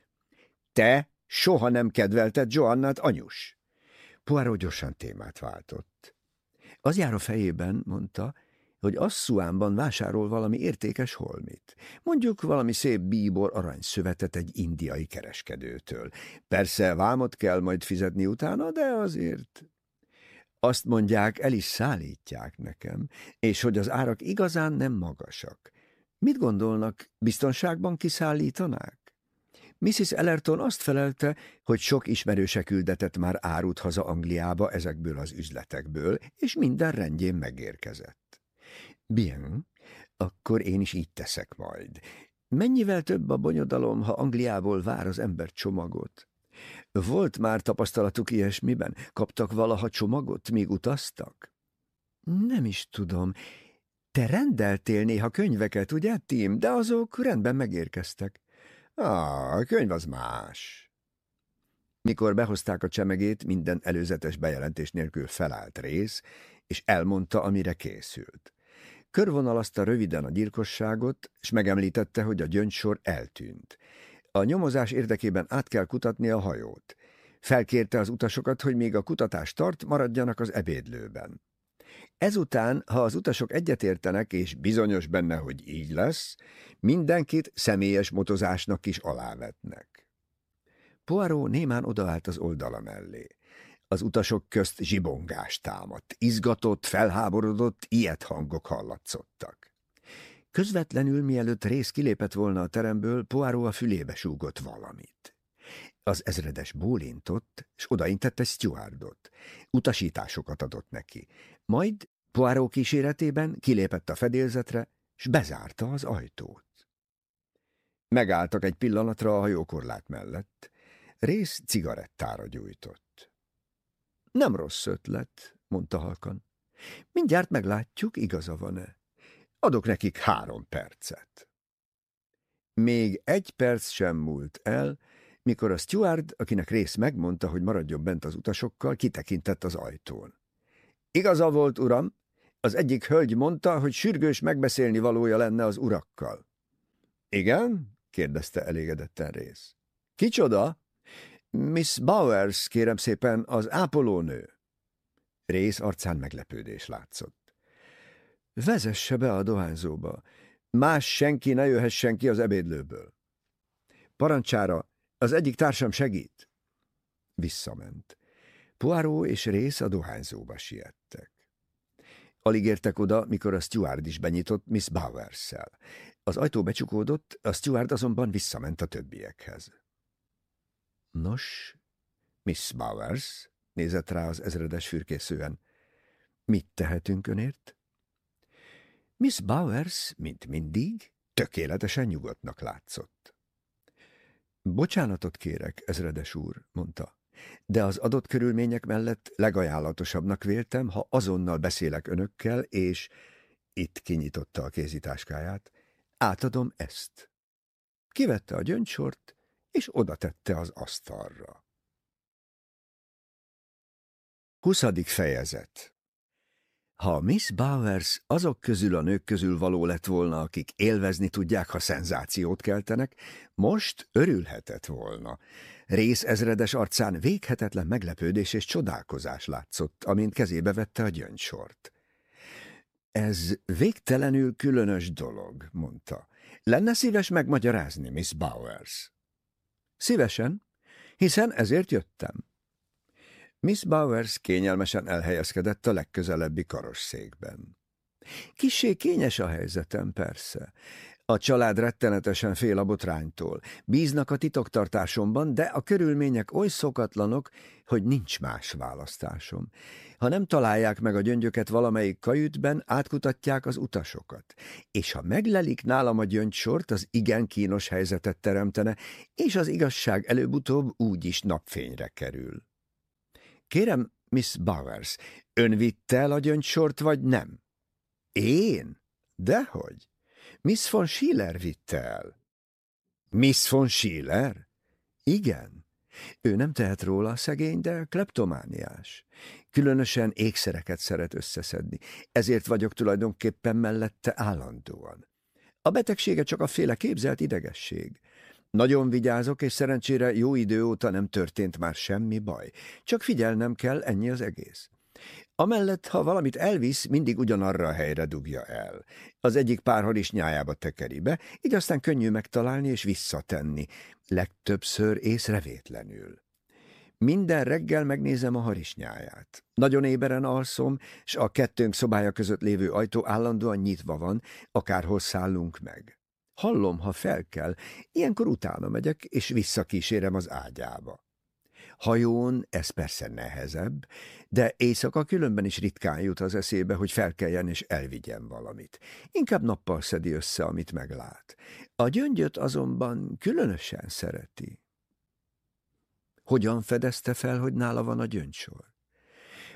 Te soha nem kedvelted Joannát, anyus. Poirot gyorsan témát váltott. Az jár a fejében, mondta, hogy Asszuánban vásárol valami értékes holmit. Mondjuk valami szép bíbor aranyszövetet egy indiai kereskedőtől. Persze vámot kell majd fizetni utána, de azért... Azt mondják, el is szállítják nekem, és hogy az árak igazán nem magasak. Mit gondolnak, biztonságban kiszállítanák? Mrs. Ellerton azt felelte, hogy sok ismerőse küldetett már árut haza Angliába ezekből az üzletekből, és minden rendjén megérkezett. Bien, akkor én is így teszek majd. Mennyivel több a bonyodalom, ha Angliából vár az ember csomagot? Volt már tapasztalatuk ilyesmiben? Kaptak valaha csomagot, míg utaztak? Nem is tudom. Te rendeltél néha könyveket, ugye, Tim? De azok rendben megérkeztek. Ah, a könyv az más. Mikor behozták a csemegét, minden előzetes bejelentés nélkül felállt rész, és elmondta, amire készült. Körvonalazta röviden a gyilkosságot, és megemlítette, hogy a gyöngysor eltűnt. A nyomozás érdekében át kell kutatni a hajót. Felkérte az utasokat, hogy még a kutatás tart, maradjanak az ebédlőben. Ezután, ha az utasok egyetértenek, és bizonyos benne, hogy így lesz, mindenkit személyes motozásnak is alávetnek. Poirot némán odaállt az oldala mellé. Az utasok közt zsibongást támadt, izgatott, felháborodott, ilyet hangok hallatszottak. Közvetlenül, mielőtt rész kilépett volna a teremből, Poirot a fülébe súgott valamit. Az ezredes bólintott, s odaintette Stuartot. Utasításokat adott neki. Majd Poirot kíséretében kilépett a fedélzetre, s bezárta az ajtót. Megálltak egy pillanatra a hajókorlát mellett. Rész cigarettára gyújtott. Nem rossz ötlet, mondta halkan. Mindjárt meglátjuk, igaza van-e. Adok nekik három percet. Még egy perc sem múlt el, mikor a steward, akinek rész megmondta, hogy maradjon bent az utasokkal, kitekintett az ajtón. Igaza volt, uram, az egyik hölgy mondta, hogy sürgős megbeszélni valója lenne az urakkal. Igen? kérdezte elégedetten rész. Kicsoda? Miss Bowers, kérem szépen, az ápolónő. Rész arcán meglepődés látszott. Vezesse be a dohányzóba. Más senki ne jöhessen ki az ebédlőből. Parancsára, az egyik társam segít. Visszament. Poirot és Rész a dohányzóba siettek. Alig értek oda, mikor a steward is benyitott Miss Bowers-szel. Az ajtó becsukódott, a steward azonban visszament a többiekhez. Nos, Miss Bowers, nézett rá az ezredes fürkészően. Mit tehetünk önért? Miss Bowers, mint mindig, tökéletesen nyugodtnak látszott. Bocsánatot kérek, ezredes úr, mondta, de az adott körülmények mellett legajánlatosabbnak véltem, ha azonnal beszélek önökkel, és itt kinyitotta a kézitáskáját, átadom ezt. Kivette a gyöngysort, és oda tette az asztalra. 20. fejezet Ha Miss Bowers azok közül a nők közül való lett volna, akik élvezni tudják, ha szenzációt keltenek, most örülhetett volna. Rész ezredes arcán véghetetlen meglepődés és csodálkozás látszott, amint kezébe vette a gyöngysort. Ez végtelenül különös dolog, mondta. Lenne szíves megmagyarázni, Miss Bowers? Szívesen, hiszen ezért jöttem. Miss Bowers kényelmesen elhelyezkedett a legközelebbi karosszékben. Kissé kényes a helyzetem, persze. A család rettenetesen fél a botránytól. Bíznak a titoktartásomban, de a körülmények oly szokatlanok, hogy nincs más választásom. Ha nem találják meg a gyöngyöket valamelyik kajütben, átkutatják az utasokat. És ha meglelik nálam a gyöngysort, az igen kínos helyzetet teremtene, és az igazság előbb-utóbb úgy is napfényre kerül. Kérem, Miss Bowers, ön vitte el a gyöngysort, vagy nem? Én? Dehogy? Miss von Schiller vitte el. Miss von Schiller? Igen. Ő nem tehet róla szegény, de kleptomániás. Különösen ékszereket szeret összeszedni, ezért vagyok tulajdonképpen mellette állandóan. A betegsége csak a féle képzelt idegesség. Nagyon vigyázok, és szerencsére jó idő óta nem történt már semmi baj. Csak figyelnem kell, ennyi az egész. Amellett, ha valamit elvisz, mindig ugyanarra a helyre dugja el. Az egyik pár is nyájába tekeri be, így aztán könnyű megtalálni és visszatenni, legtöbbször észrevétlenül. Minden reggel megnézem a harisnyáját. Nagyon éberen alszom, s a kettőnk szobája között lévő ajtó állandóan nyitva van, akárhol szállunk meg. Hallom, ha fel kell, ilyenkor utána megyek, és visszakísérem az ágyába. Hajón ez persze nehezebb, de éjszaka különben is ritkán jut az eszébe, hogy felkeljen és elvigyen valamit. Inkább nappal szedi össze, amit meglát. A gyöngyöt azonban különösen szereti. Hogyan fedezte fel, hogy nála van a gyöngysor?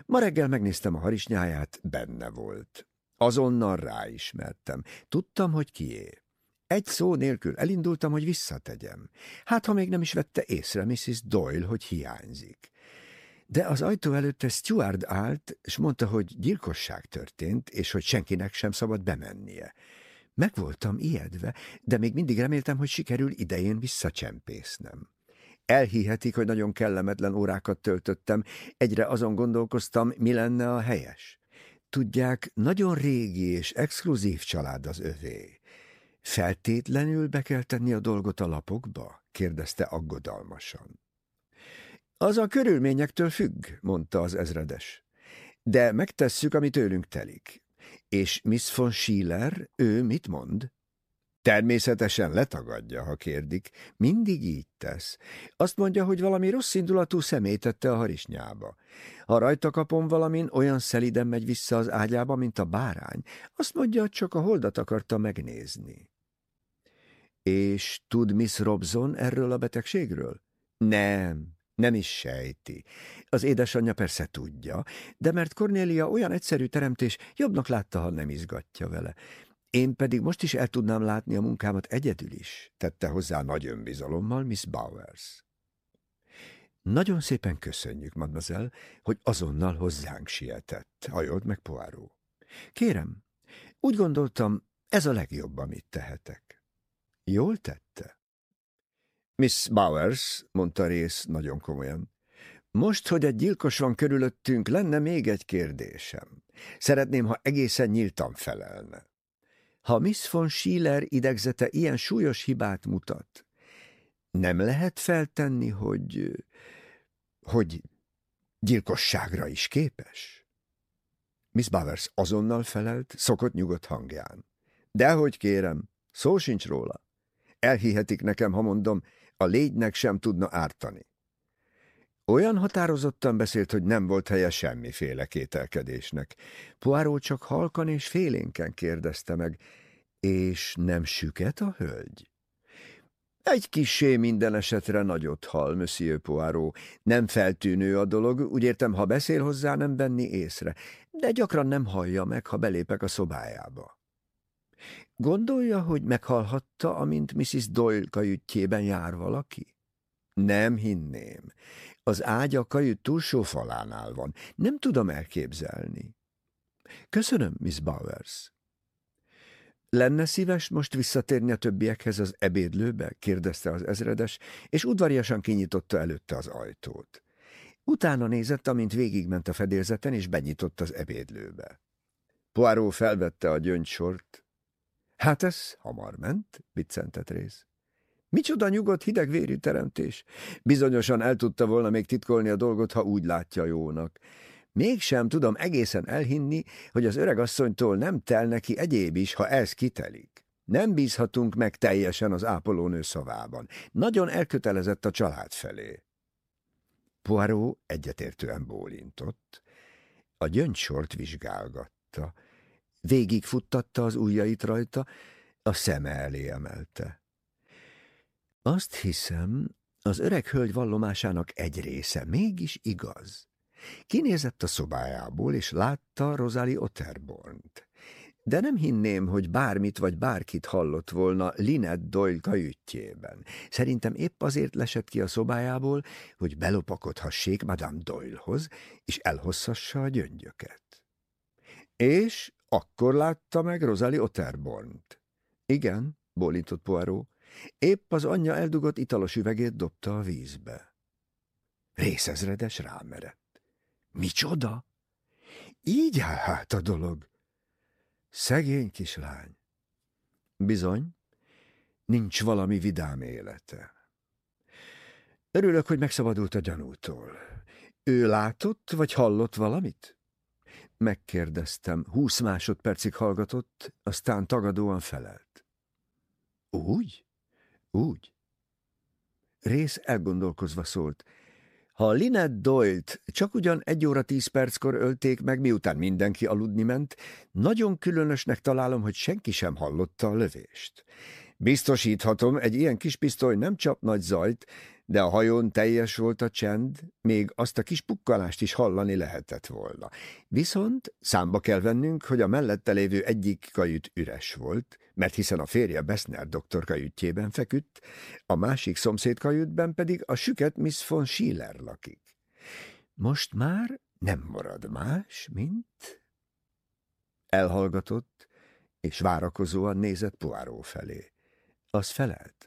Ma reggel megnéztem a harisnyáját, benne volt. Azonnal ráismertem. Tudtam, hogy kié. Egy szó nélkül elindultam, hogy visszategyem. Hát, ha még nem is vette észre Mrs. Doyle, hogy hiányzik. De az ajtó előtt egy steward állt, és mondta, hogy gyilkosság történt, és hogy senkinek sem szabad bemennie. Meg voltam ijedve, de még mindig reméltem, hogy sikerül idején visszacsempésznem. Elhihetik, hogy nagyon kellemetlen órákat töltöttem, egyre azon gondolkoztam, mi lenne a helyes. Tudják, nagyon régi és exkluzív család az övé. Feltétlenül be kell tenni a dolgot a lapokba? kérdezte aggodalmasan. Az a körülményektől függ, mondta az ezredes. De megtesszük, ami tőlünk telik. És Miss von Schiller, ő mit mond? Természetesen letagadja, ha kérdik. Mindig így tesz. Azt mondja, hogy valami rossz indulatú személy tette a harisnyába. Ha rajta kapom valamin, olyan szeliden megy vissza az ágyába, mint a bárány. Azt mondja, csak a holdat akarta megnézni. És tud Miss Robson erről a betegségről? Nem, nem is sejti. Az édesanyja persze tudja, de mert Cornélia olyan egyszerű teremtés, jobbnak látta, ha nem izgatja vele. Én pedig most is el tudnám látni a munkámat egyedül is, tette hozzá nagy önbizalommal Miss Bowers. Nagyon szépen köszönjük, mademoiselle, hogy azonnal hozzánk sietett, hajolt meg Poirot. Kérem, úgy gondoltam, ez a legjobb, amit tehetek. Jól tette? Miss Bowers, mondta rész nagyon komolyan, most, hogy egy gyilkos van körülöttünk, lenne még egy kérdésem. Szeretném, ha egészen nyíltan felelne. Ha Miss von Schiller idegzete ilyen súlyos hibát mutat, nem lehet feltenni, hogy... hogy gyilkosságra is képes? Miss Bowers azonnal felelt, szokott nyugodt hangján. Dehogy kérem, szó sincs róla. Elhihetik nekem, ha mondom, a légynek sem tudna ártani. Olyan határozottan beszélt, hogy nem volt helye semmiféle kételkedésnek. Poirot csak halkan és félénken kérdezte meg, és nem süket a hölgy? Egy kisé minden esetre nagyot hal, Monsieur Poirot. Nem feltűnő a dolog, úgy értem, ha beszél hozzá, nem venni észre, de gyakran nem hallja meg, ha belépek a szobájába. Gondolja, hogy meghallhatta, amint Mrs. Doyle kajütjében jár valaki? Nem hinném. Az ágy a kajüt túlsó falánál van. Nem tudom elképzelni. Köszönöm, Miss Bowers. Lenne szíves most visszatérni a többiekhez az ebédlőbe? kérdezte az ezredes, és udvariasan kinyitotta előtte az ajtót. Utána nézett, amint végigment a fedélzeten, és benyitott az ebédlőbe. Poirot felvette a gyöngysort. Hát ez hamar ment, biccentett rész. Micsoda nyugodt, hidegvérű teremtés. Bizonyosan el tudta volna még titkolni a dolgot, ha úgy látja jónak. Mégsem tudom egészen elhinni, hogy az öregasszonytól nem tel neki egyéb is, ha ez kitelik. Nem bízhatunk meg teljesen az ápolónő szavában. Nagyon elkötelezett a család felé. Poirot egyetértően bólintott. A gyöngysort vizsgálgatta. Végigfuttatta az ujjait rajta, a szeme elé emelte. Azt hiszem, az öreg hölgy vallomásának egy része mégis igaz. Kinézett a szobájából, és látta Rosalie Otterbornt. De nem hinném, hogy bármit vagy bárkit hallott volna Linette Doyle kajütjében. Szerintem épp azért lesett ki a szobájából, hogy belopakodhassék Madame Doylehoz, és elhosszassa a gyöngyöket. És akkor látta meg Rosalie Otterbornt. Igen, bólintott Poirot. Épp az anyja eldugott italos üvegét dobta a vízbe. Részezredes rámerett. Micsoda? Így áll hát a dolog. Szegény kislány. Bizony, nincs valami vidám élete. Örülök, hogy megszabadult a gyanútól. Ő látott, vagy hallott valamit? Megkérdeztem, húsz másodpercig hallgatott, aztán tagadóan felelt. Úgy? Úgy? Rész elgondolkozva szólt. Ha Lynette Doyle-t csak ugyan egy óra tíz perckor ölték meg, miután mindenki aludni ment, nagyon különösnek találom, hogy senki sem hallotta a lövést. Biztosíthatom, egy ilyen kis pisztoly nem csap nagy zajt, de a hajón teljes volt a csend, még azt a kis pukkalást is hallani lehetett volna. Viszont számba kell vennünk, hogy a mellette lévő egyik kajüt üres volt, mert hiszen a férje Bessner doktor kajütjében feküdt, a másik szomszéd kajütben pedig a süket Miss von Schiller lakik. Most már nem marad más, mint... Elhallgatott, és várakozóan nézett Poirot felé. Az felelt.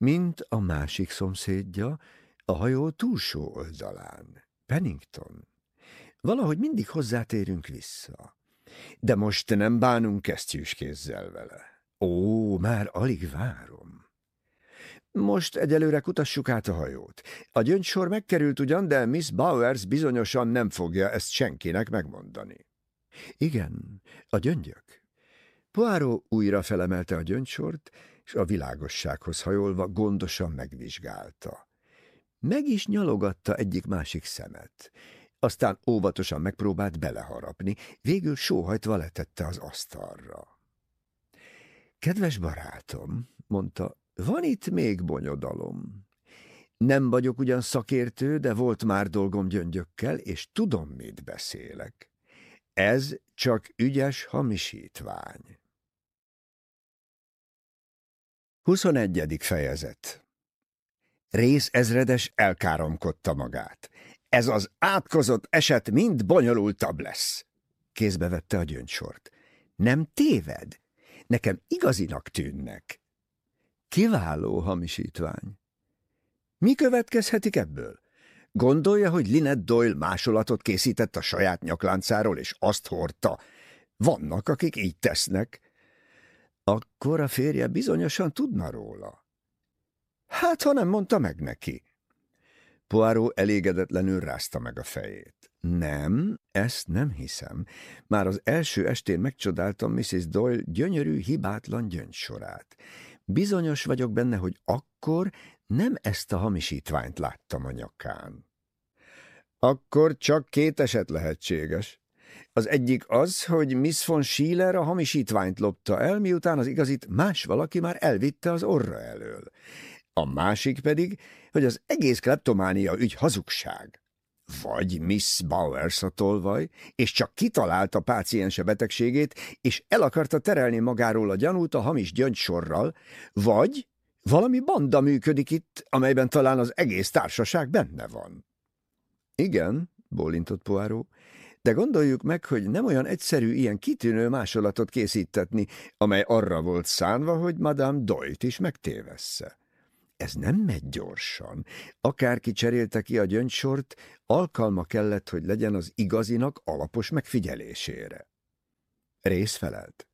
Mint a másik szomszédja, a hajó túlsó oldalán, Pennington. Valahogy mindig hozzátérünk vissza. De most nem bánunk kesztyűs kézzel vele. Ó, már alig várom. Most egyelőre kutassuk át a hajót. A gyöngysor megkerült ugyan, de Miss Bowers bizonyosan nem fogja ezt senkinek megmondani. Igen, a gyöngyök. Poirot újra felemelte a gyöngysort, és a világossághoz hajolva gondosan megvizsgálta. Meg is nyalogatta egyik-másik szemet. Aztán óvatosan megpróbált beleharapni, végül sóhajtva letette az asztalra. Kedves barátom, mondta, van itt még bonyodalom. Nem vagyok ugyan szakértő, de volt már dolgom gyöngyökkel, és tudom, mit beszélek. Ez csak ügyes hamisítvány. 21. fejezet Rész ezredes elkáromkodta magát. Ez az átkozott eset mind bonyolultabb lesz. Kézbe vette a gyöngysort. Nem téved? Nekem igazinak tűnnek. Kiváló hamisítvány. Mi következhetik ebből? Gondolja, hogy Linet Doyle másolatot készített a saját nyakláncáról, és azt hordta. Vannak, akik így tesznek. Akkor a férje bizonyosan tudna róla. Hát, ha nem mondta meg neki. Poirot elégedetlenül rázta meg a fejét. Nem, ezt nem hiszem. Már az első estén megcsodáltam Mrs. Doyle gyönyörű, hibátlan gyöngysorát. Bizonyos vagyok benne, hogy akkor nem ezt a hamisítványt láttam a nyakán. Akkor csak két eset lehetséges. Az egyik az, hogy Miss von Schiller a hamisítványt lopta el, miután az igazit más valaki már elvitte az orra elől. A másik pedig, hogy az egész kleptománia ügy hazugság. Vagy Miss Bowers a tolvaj, és csak kitalálta páciense betegségét, és el akarta terelni magáról a gyanút a hamis gyöngysorral, vagy valami banda működik itt, amelyben talán az egész társaság benne van. Igen, bólintott Poirot, de gondoljuk meg, hogy nem olyan egyszerű ilyen kitűnő másolatot készítetni, amely arra volt szánva, hogy Madame Doyt is megtévessze. Ez nem megy gyorsan. Akárki cserélte ki a gyöngysort, alkalma kellett, hogy legyen az igazinak alapos megfigyelésére. Rész felelt.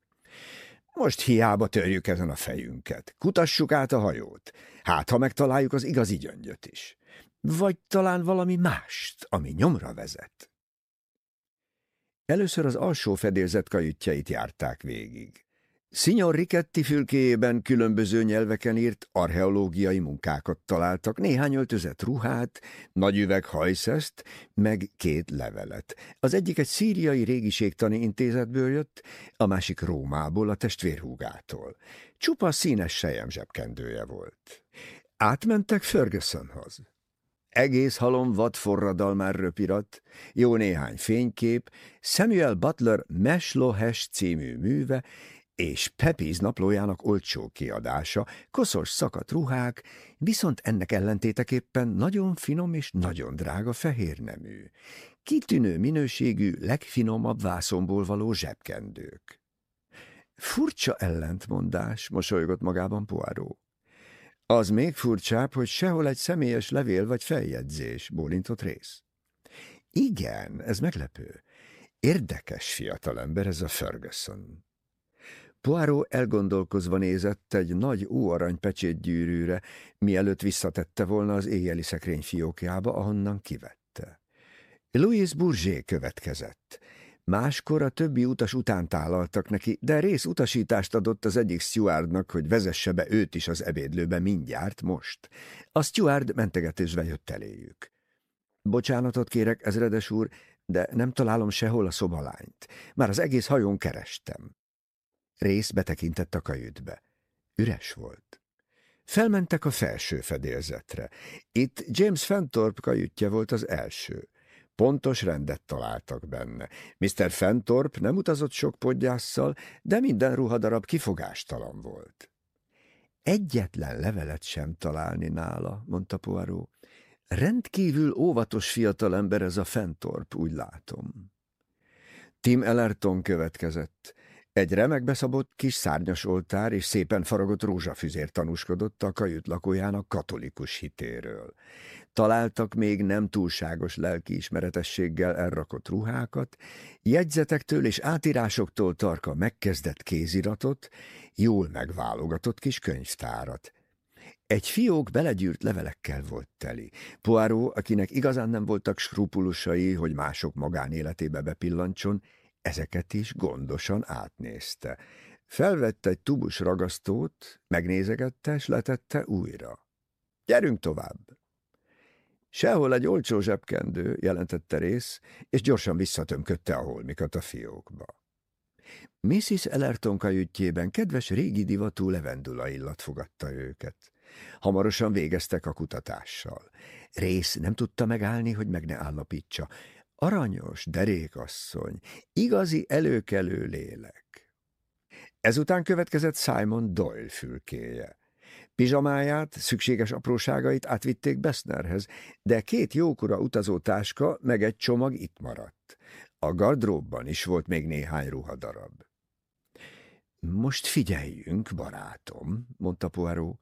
Most hiába törjük ezen a fejünket. Kutassuk át a hajót. Hát, ha megtaláljuk az igazi gyöngyöt is. Vagy talán valami mást, ami nyomra vezet. Először az alsó fedélzet kajütjeit járták végig. Signor Riketti fülkéjében különböző nyelveken írt archeológiai munkákat találtak, néhány öltözett ruhát, nagy üveg hajszeszt, meg két levelet. Az egyik egy szíriai régiségtani intézetből jött, a másik Rómából, a testvérhúgától. Csupa színes sejem zsebkendője volt. Átmentek Fergusonhoz. Egész halom vad röpirat, jó néhány fénykép, Samuel Butler Meslohes című műve, és Pepiz naplójának olcsó kiadása, koszos szakadt ruhák, viszont ennek ellentéteképpen nagyon finom és nagyon drága fehér nemű, kitűnő minőségű, legfinomabb vászomból való zsebkendők. Furcsa ellentmondás, mosolygott magában Poirot. Az még furcsább, hogy sehol egy személyes levél vagy feljegyzés, bólintott rész. Igen, ez meglepő. Érdekes fiatalember ez a Ferguson. Poirot elgondolkozva nézett egy nagy óarany pecsétgyűrűre, mielőtt visszatette volna az éjjeli szekrény fiókjába, ahonnan kivette. Louis Bourget következett. Máskor a többi utas után tálaltak neki, de rész utasítást adott az egyik stewardnak, hogy vezesse be őt is az ebédlőbe mindjárt, most. A steward mentegetésbe jött eléjük. Bocsánatot kérek, ezredes úr, de nem találom sehol a szobalányt. Már az egész hajón kerestem. Rész betekintett a kajütbe. Üres volt. Felmentek a felső fedélzetre. Itt James Fentorp kajütje volt az első. Pontos rendet találtak benne. Mr. Fentorp nem utazott sok podgyásszal, de minden ruhadarab kifogástalan volt. Egyetlen levelet sem találni nála, mondta Poirot. Rendkívül óvatos fiatalember ez a Fentorp, úgy látom. Tim Ellerton következett. Egy remek beszabott kis szárnyas oltár és szépen faragott rózsafüzér tanúskodott a kajüt lakójának katolikus hitéről. Találtak még nem túlságos lelkiismeretességgel elrakott ruhákat, jegyzetektől és átírásoktól tarka megkezdett kéziratot, jól megválogatott kis könyvtárat. Egy fiók belegyűrt levelekkel volt teli. Poirot, akinek igazán nem voltak skrupulusai, hogy mások magánéletébe bepillantson, ezeket is gondosan átnézte. Felvette egy tubus ragasztót, megnézegette, és letette újra. Gyerünk tovább! Sehol egy olcsó zsebkendő, jelentette rész, és gyorsan visszatömködte a holmikat a fiókba. Mrs. Ellerton kajütjében kedves régi divatú levendula illat fogadta őket. Hamarosan végeztek a kutatással. Rész nem tudta megállni, hogy meg ne állapítsa. Aranyos, derékasszony, igazi előkelő lélek. Ezután következett Simon Doyle fülkéje. Pizsamáját, szükséges apróságait átvitték Besznerhez, de két jókora utazótáska meg egy csomag itt maradt. A gardróbban is volt még néhány ruhadarab. Most figyeljünk, barátom, mondta Poirot.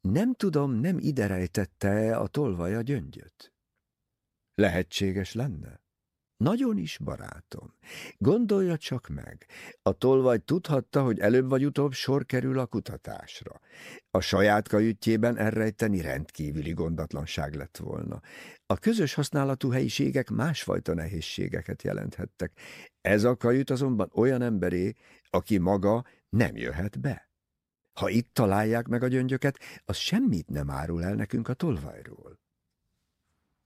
Nem tudom, nem ide rejtette-e a tolvaj a gyöngyöt? Lehetséges lenne? Nagyon is, barátom. Gondolja csak meg. A tolvaj tudhatta, hogy előbb vagy utóbb sor kerül a kutatásra. A saját kajütjében elrejteni rendkívüli gondatlanság lett volna. A közös használatú helyiségek másfajta nehézségeket jelenthettek. Ez a kajüt azonban olyan emberé, aki maga nem jöhet be. Ha itt találják meg a gyöngyöket, az semmit nem árul el nekünk a tolvajról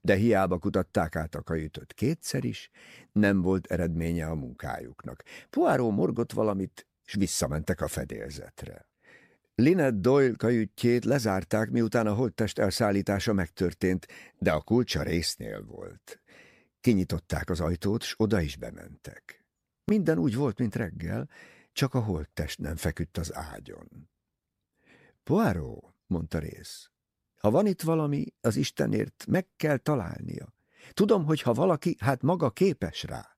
de hiába kutatták át a kajutot kétszer is, nem volt eredménye a munkájuknak. Poirot morgott valamit, és visszamentek a fedélzetre. Linet Doyle kajütjét lezárták, miután a holttest elszállítása megtörtént, de a kulcsa résznél volt. Kinyitották az ajtót, s oda is bementek. Minden úgy volt, mint reggel, csak a holttest nem feküdt az ágyon. Poirot, mondta rész, ha van itt valami, az Istenért meg kell találnia. Tudom, hogy ha valaki, hát maga képes rá.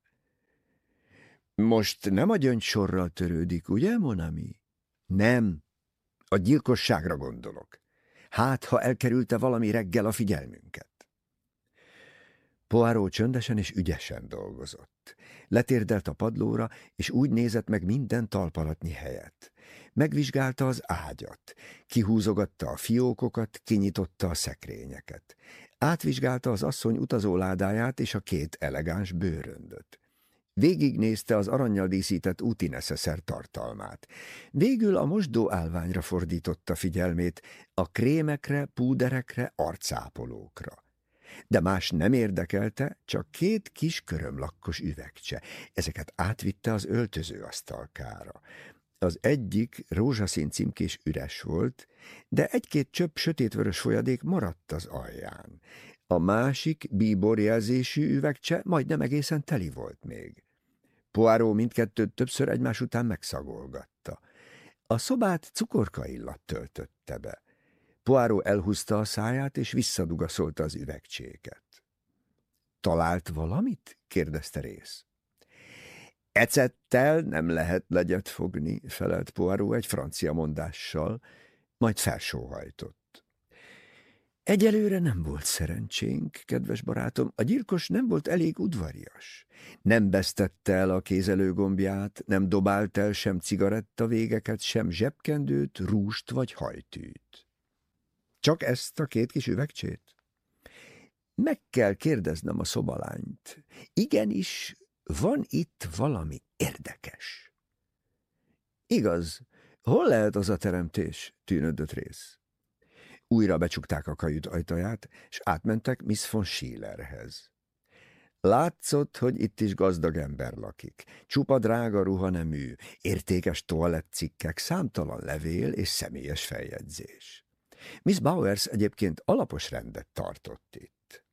Most nem a gyöngysorral törődik, ugye, Monami? Nem. A gyilkosságra gondolok. Hát, ha elkerülte valami reggel a figyelmünket. Poirot csöndesen és ügyesen dolgozott. Letérdelt a padlóra, és úgy nézett meg minden talpalatnyi helyet. Megvizsgálta az ágyat, kihúzogatta a fiókokat, kinyitotta a szekrényeket. Átvizsgálta az asszony utazóládáját és a két elegáns bőröndöt. Végignézte az aranyjal díszített útineszeszer tartalmát. Végül a mosdó állványra fordította figyelmét, a krémekre, púderekre, arcápolókra. De más nem érdekelte, csak két kis körömlakkos üvegcse. Ezeket átvitte az öltözőasztalkára. Az egyik rózsaszín címkés üres volt, de egy-két csöpp sötétvörös folyadék maradt az alján. A másik bíborjelzésű üvegcse majdnem egészen teli volt még. Poáró mindkettőt többször egymás után megszagolgatta. A szobát cukorka illat töltötte be. Poáró elhúzta a száját, és visszadugaszolta az üvegcséket. Talált valamit? kérdezte rész. Ecettel nem lehet legyet fogni, felelt Poirot egy francia mondással, majd felsóhajtott. Egyelőre nem volt szerencsénk, kedves barátom, a gyilkos nem volt elég udvarias. Nem besztette el a kézelőgombját, nem dobált el sem cigaretta végeket, sem zsebkendőt, rúst vagy hajtűt. Csak ezt a két kis üvegcsét? Meg kell kérdeznem a szobalányt. Igenis, van itt valami érdekes. Igaz, hol lehet az a teremtés? tűnödött rész. Újra becsukták a kajüt ajtaját, és átmentek Miss von Schillerhez. Látszott, hogy itt is gazdag ember lakik. Csupa drága ruhanemű, értékes toalettcikkek, számtalan levél és személyes feljegyzés. Miss Bowers egyébként alapos rendet tartott itt.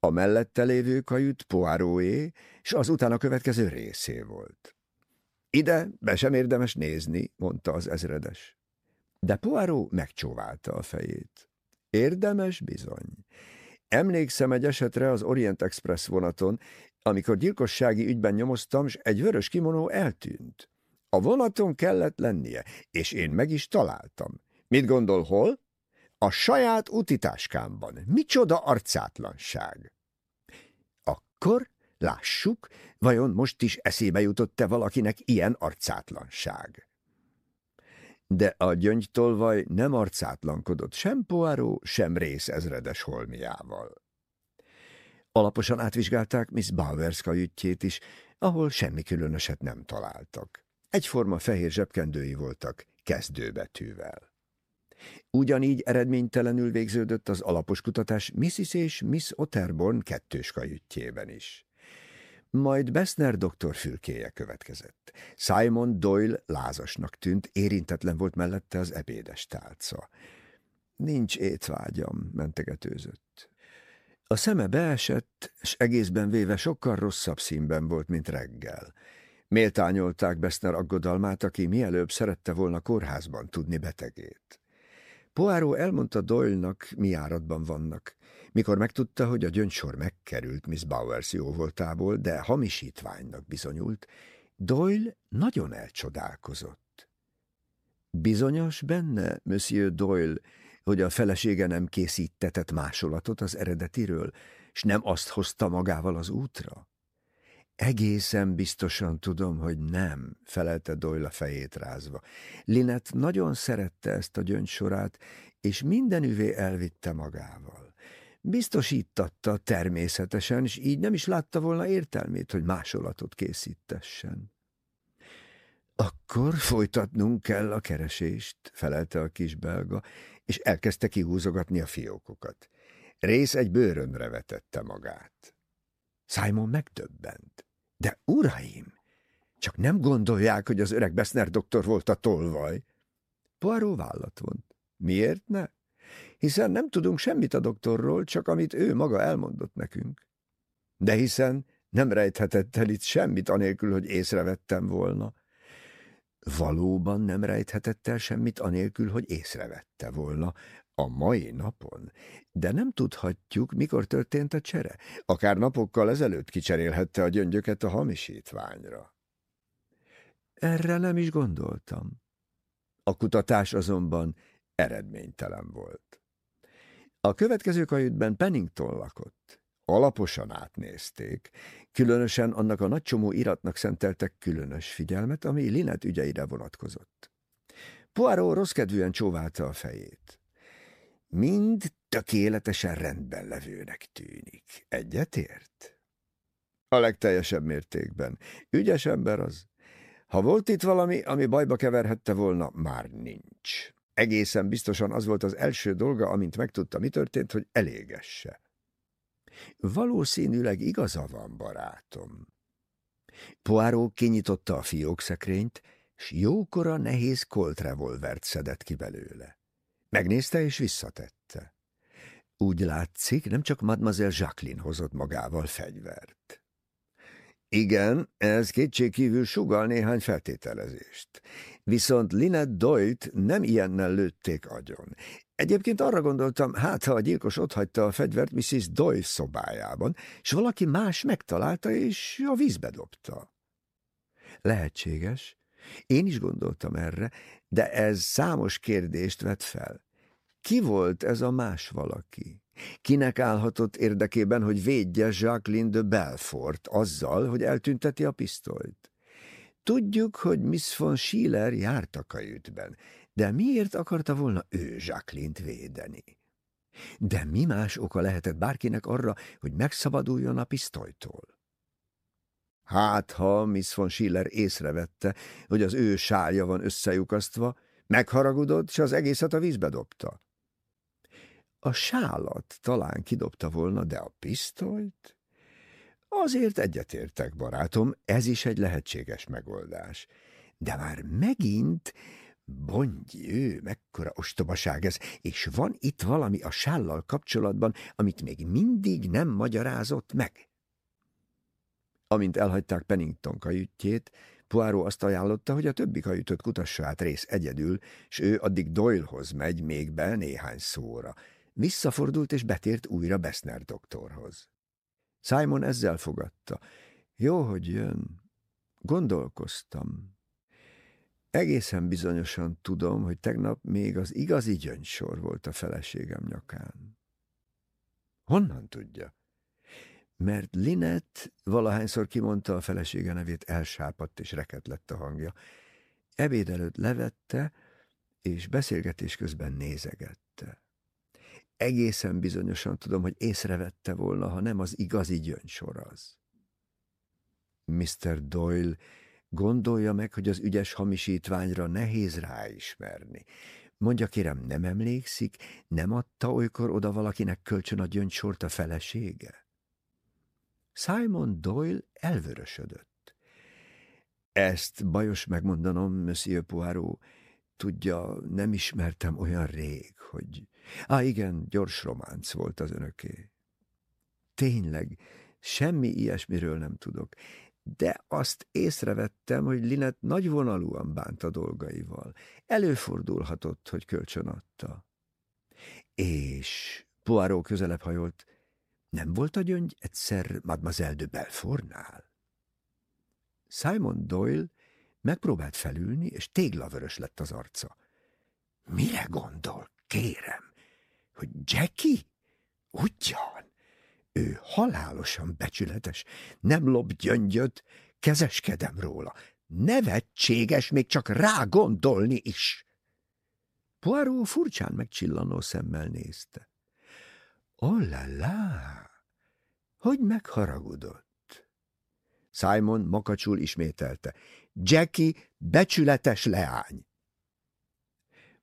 A mellette lévő kajüt Poiroté, és az utána következő részé volt. Ide be sem érdemes nézni, mondta az ezredes. De Poirot megcsóválta a fejét. Érdemes bizony. Emlékszem egy esetre az Orient Express vonaton, amikor gyilkossági ügyben nyomoztam, és egy vörös kimonó eltűnt. A vonaton kellett lennie, és én meg is találtam. Mit gondol, hol? A saját utitáskámban. Micsoda arcátlanság! Akkor lássuk, vajon most is eszébe jutott-e valakinek ilyen arcátlanság. De a gyöngytolvaj nem arcátlankodott sem Poirot, sem rész ezredes holmiával. Alaposan átvizsgálták Miss Bowers kajütjét is, ahol semmi különöset nem találtak. Egyforma fehér zsebkendői voltak, kezdőbetűvel. Ugyanígy eredménytelenül végződött az alapos kutatás Mrs. és Miss Otterborn kettős kajütjében is. Majd Bessner doktor fülkéje következett. Simon Doyle lázasnak tűnt, érintetlen volt mellette az ebédes tálca. Nincs étvágyam, mentegetőzött. A szeme beesett, és egészben véve sokkal rosszabb színben volt, mint reggel. Méltányolták Bessner aggodalmát, aki mielőbb szerette volna kórházban tudni betegét. Poáró elmondta Doyle-nak, mi áradban vannak. Mikor megtudta, hogy a gyöngysor megkerült Miss Bowers jóvoltából, de hamisítványnak bizonyult, Doyle nagyon elcsodálkozott. Bizonyos benne, Monsieur Doyle, hogy a felesége nem készítetett másolatot az eredetiről, s nem azt hozta magával az útra? Egészen biztosan tudom, hogy nem, felelte Doyle a fejét rázva. Linet nagyon szerette ezt a gyöngysorát, és mindenüvé elvitte magával. Biztosítatta természetesen, és így nem is látta volna értelmét, hogy másolatot készítessen. Akkor folytatnunk kell a keresést, felelte a kis belga, és elkezdte kihúzogatni a fiókokat. Rész egy bőrönre vetette magát. Simon megdöbbent. De uraim, csak nem gondolják, hogy az öreg Bessner doktor volt a tolvaj. Poirot vállat vont. Miért ne? Hiszen nem tudunk semmit a doktorról, csak amit ő maga elmondott nekünk. De hiszen nem rejthetett el itt semmit, anélkül, hogy észrevettem volna. Valóban nem rejthetett el semmit, anélkül, hogy észrevette volna. A mai napon. De nem tudhatjuk, mikor történt a csere. Akár napokkal ezelőtt kicserélhette a gyöngyöket a hamisítványra. Erre nem is gondoltam. A kutatás azonban eredménytelen volt. A következő kajütben Pennington lakott. Alaposan átnézték, különösen annak a nagy csomó iratnak szenteltek különös figyelmet, ami Linet ügyeire vonatkozott. Poirot rosszkedvűen csóválta a fejét. Mind tökéletesen rendben levőnek tűnik. Egyetért? A legteljesebb mértékben. Ügyes ember az. Ha volt itt valami, ami bajba keverhette volna, már nincs. Egészen biztosan az volt az első dolga, amint megtudta, mi történt, hogy elégesse. Valószínűleg igaza van, barátom. Poirot kinyitotta a fiókszekrényt, s jókora nehéz koltrevolvert szedett ki belőle. Megnézte és visszatette. Úgy látszik, nem csak Mademoiselle Jacqueline hozott magával fegyvert. Igen, ez kétségkívül sugal néhány feltételezést. Viszont Lynette Doyle-t nem ilyennel lőtték agyon. Egyébként arra gondoltam, hát ha a gyilkos otthagyta a fegyvert Mrs. Doyle szobájában, és valaki más megtalálta és a vízbe dobta. Lehetséges. Én is gondoltam erre, de ez számos kérdést vet fel. Ki volt ez a más valaki? Kinek állhatott érdekében, hogy védje Jacqueline de Belfort azzal, hogy eltünteti a pisztolyt? Tudjuk, hogy Miss von Schiller járt a kajütben, de miért akarta volna ő Jacqueline-t védeni? De mi más oka lehetett bárkinek arra, hogy megszabaduljon a pisztolytól? Hát, ha Miss von Schiller észrevette, hogy az ő sálja van összejukasztva, megharagudott, és az egészet a vízbe dobta. A sálat talán kidobta volna, de a pisztolyt? Azért egyetértek, barátom, ez is egy lehetséges megoldás. De már megint, Bondj ő, mekkora ostobaság ez, és van itt valami a sállal kapcsolatban, amit még mindig nem magyarázott meg. Amint elhagyták Pennington kajütjét, Poirot azt ajánlotta, hogy a többi kajütöt kutassa át rész egyedül, s ő addig Doylehoz megy még be néhány szóra. Visszafordult és betért újra Bessner doktorhoz. Simon ezzel fogadta. Jó, hogy jön. Gondolkoztam. Egészen bizonyosan tudom, hogy tegnap még az igazi gyöngysor volt a feleségem nyakán. Honnan tudja? Mert Linet valahányszor kimondta a felesége nevét, elsápadt és reket lett a hangja. Ebéd előtt levette, és beszélgetés közben nézegette. Egészen bizonyosan tudom, hogy észrevette volna, ha nem az igazi gyöngysor az. Mr. Doyle gondolja meg, hogy az ügyes hamisítványra nehéz ráismerni. Mondja, kérem, nem emlékszik, nem adta olykor oda valakinek kölcsön a gyöngysort a felesége? Simon Doyle elvörösödött. Ezt bajos megmondanom, Monsieur Poirot, tudja, nem ismertem olyan rég, hogy... Á, igen, gyors románc volt az önöké. Tényleg, semmi ilyesmiről nem tudok, de azt észrevettem, hogy Linet nagyvonalúan bánt a dolgaival. Előfordulhatott, hogy kölcsön adta. És Poirot közelebb hajolt, nem volt a gyöngy egyszer Mademoiselle de Belfortnál? Simon Doyle megpróbált felülni, és téglavörös lett az arca. Mire gondol, kérem? Hogy Jackie? Ugyan. Ő halálosan becsületes, nem lob gyöngyöt, kezeskedem róla. Nevetséges még csak rá gondolni is. Poirot furcsán megcsillanó szemmel nézte. Oh la la! Hogy megharagudott? Simon makacsul ismételte. Jackie becsületes leány.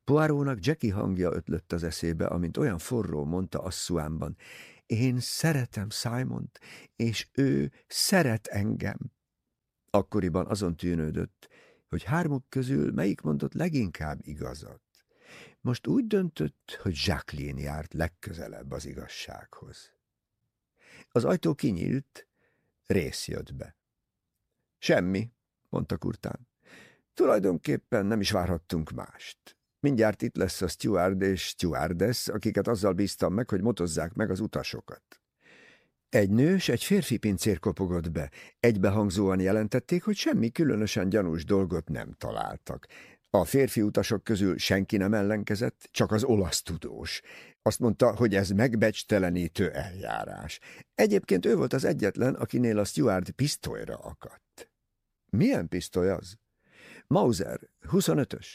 Poirónak Jackie hangja ötlött az eszébe, amint olyan forró mondta asszuámban. Én szeretem Simont, és ő szeret engem. Akkoriban azon tűnődött, hogy hármuk közül melyik mondott leginkább igazat. Most úgy döntött, hogy Jacqueline járt legközelebb az igazsághoz. Az ajtó kinyílt, rész jött be. Semmi, mondta Kurtán. Tulajdonképpen nem is várhattunk mást. Mindjárt itt lesz a steward és stewardess, akiket azzal bíztam meg, hogy motozzák meg az utasokat. Egy nős, egy férfi pincér kopogott be. Egybehangzóan jelentették, hogy semmi különösen gyanús dolgot nem találtak. A férfi utasok közül senki nem ellenkezett, csak az olasz tudós. Azt mondta, hogy ez megbecstelenítő eljárás. Egyébként ő volt az egyetlen, akinél a steward pisztolyra akadt. Milyen pisztoly az? Mauser, 25-ös.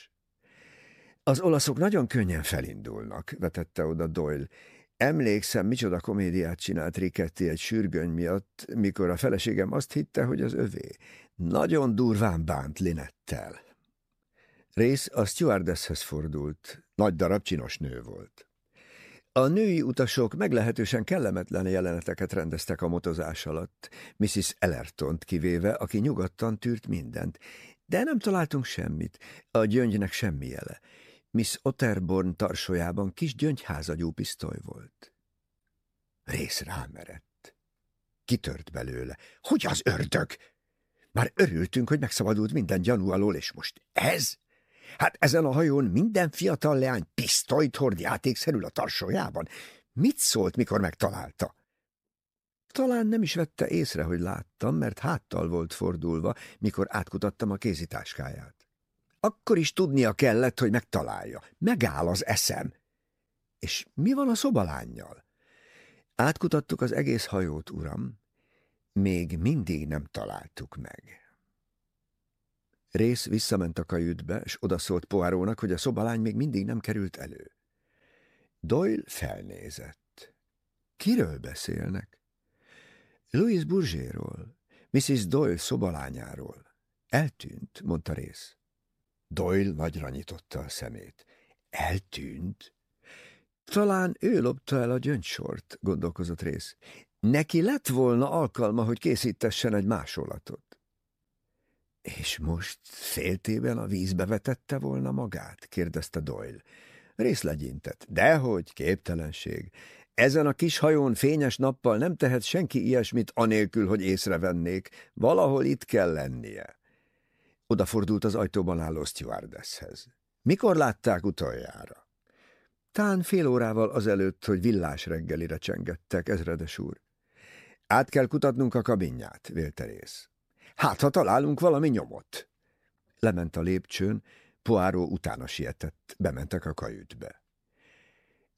Az olaszok nagyon könnyen felindulnak, vetette oda Doyle. Emlékszem, micsoda komédiát csinált Riketti egy sürgöny miatt, mikor a feleségem azt hitte, hogy az övé. Nagyon durván bánt Linettel. Rész a stewardesshez fordult. Nagy darab csinos nő volt. A női utasok meglehetősen kellemetlen jeleneteket rendeztek a motozás alatt, Mrs. Ellertont kivéve, aki nyugodtan tűrt mindent, de nem találtunk semmit, a gyöngynek semmi jele. Miss Otterborn tarsójában kis gyöngyházagyú pisztoly volt. Rész rámerett. Kitört belőle. Hogy az ördög? Már örültünk, hogy megszabadult minden gyanú alól, és most ez? Hát ezen a hajón minden fiatal leány pisztolyt hord játékszerül a tarsójában. Mit szólt, mikor megtalálta? Talán nem is vette észre, hogy láttam, mert háttal volt fordulva, mikor átkutattam a kézitáskáját. Akkor is tudnia kellett, hogy megtalálja. Megáll az eszem. És mi van a szobalányjal? Átkutattuk az egész hajót, uram. Még mindig nem találtuk meg. Rész visszament a kajütbe, és odaszólt Poárónak, hogy a szobalány még mindig nem került elő. Doyle felnézett. Kiről beszélnek? Louis Bourgéról, Mrs. Doyle szobalányáról. Eltűnt, mondta Rész. Doyle nagyra nyitotta a szemét. Eltűnt? Talán ő lopta el a gyöngysort, gondolkozott Rész. Neki lett volna alkalma, hogy készítessen egy másolatot. És most féltében a vízbe vetette volna magát? kérdezte Doyle. Rész legyintett. Dehogy, képtelenség. Ezen a kis hajón fényes nappal nem tehet senki ilyesmit anélkül, hogy észrevennék. Valahol itt kell lennie. Odafordult az ajtóban álló stewardesshez. Mikor látták utoljára? Tán fél órával azelőtt, hogy villás reggelire csengettek, ezredes úr. Át kell kutatnunk a kabinját, vélte rész. Hát, ha találunk valami nyomot. Lement a lépcsőn, Poirot utána sietett, bementek a kajütbe.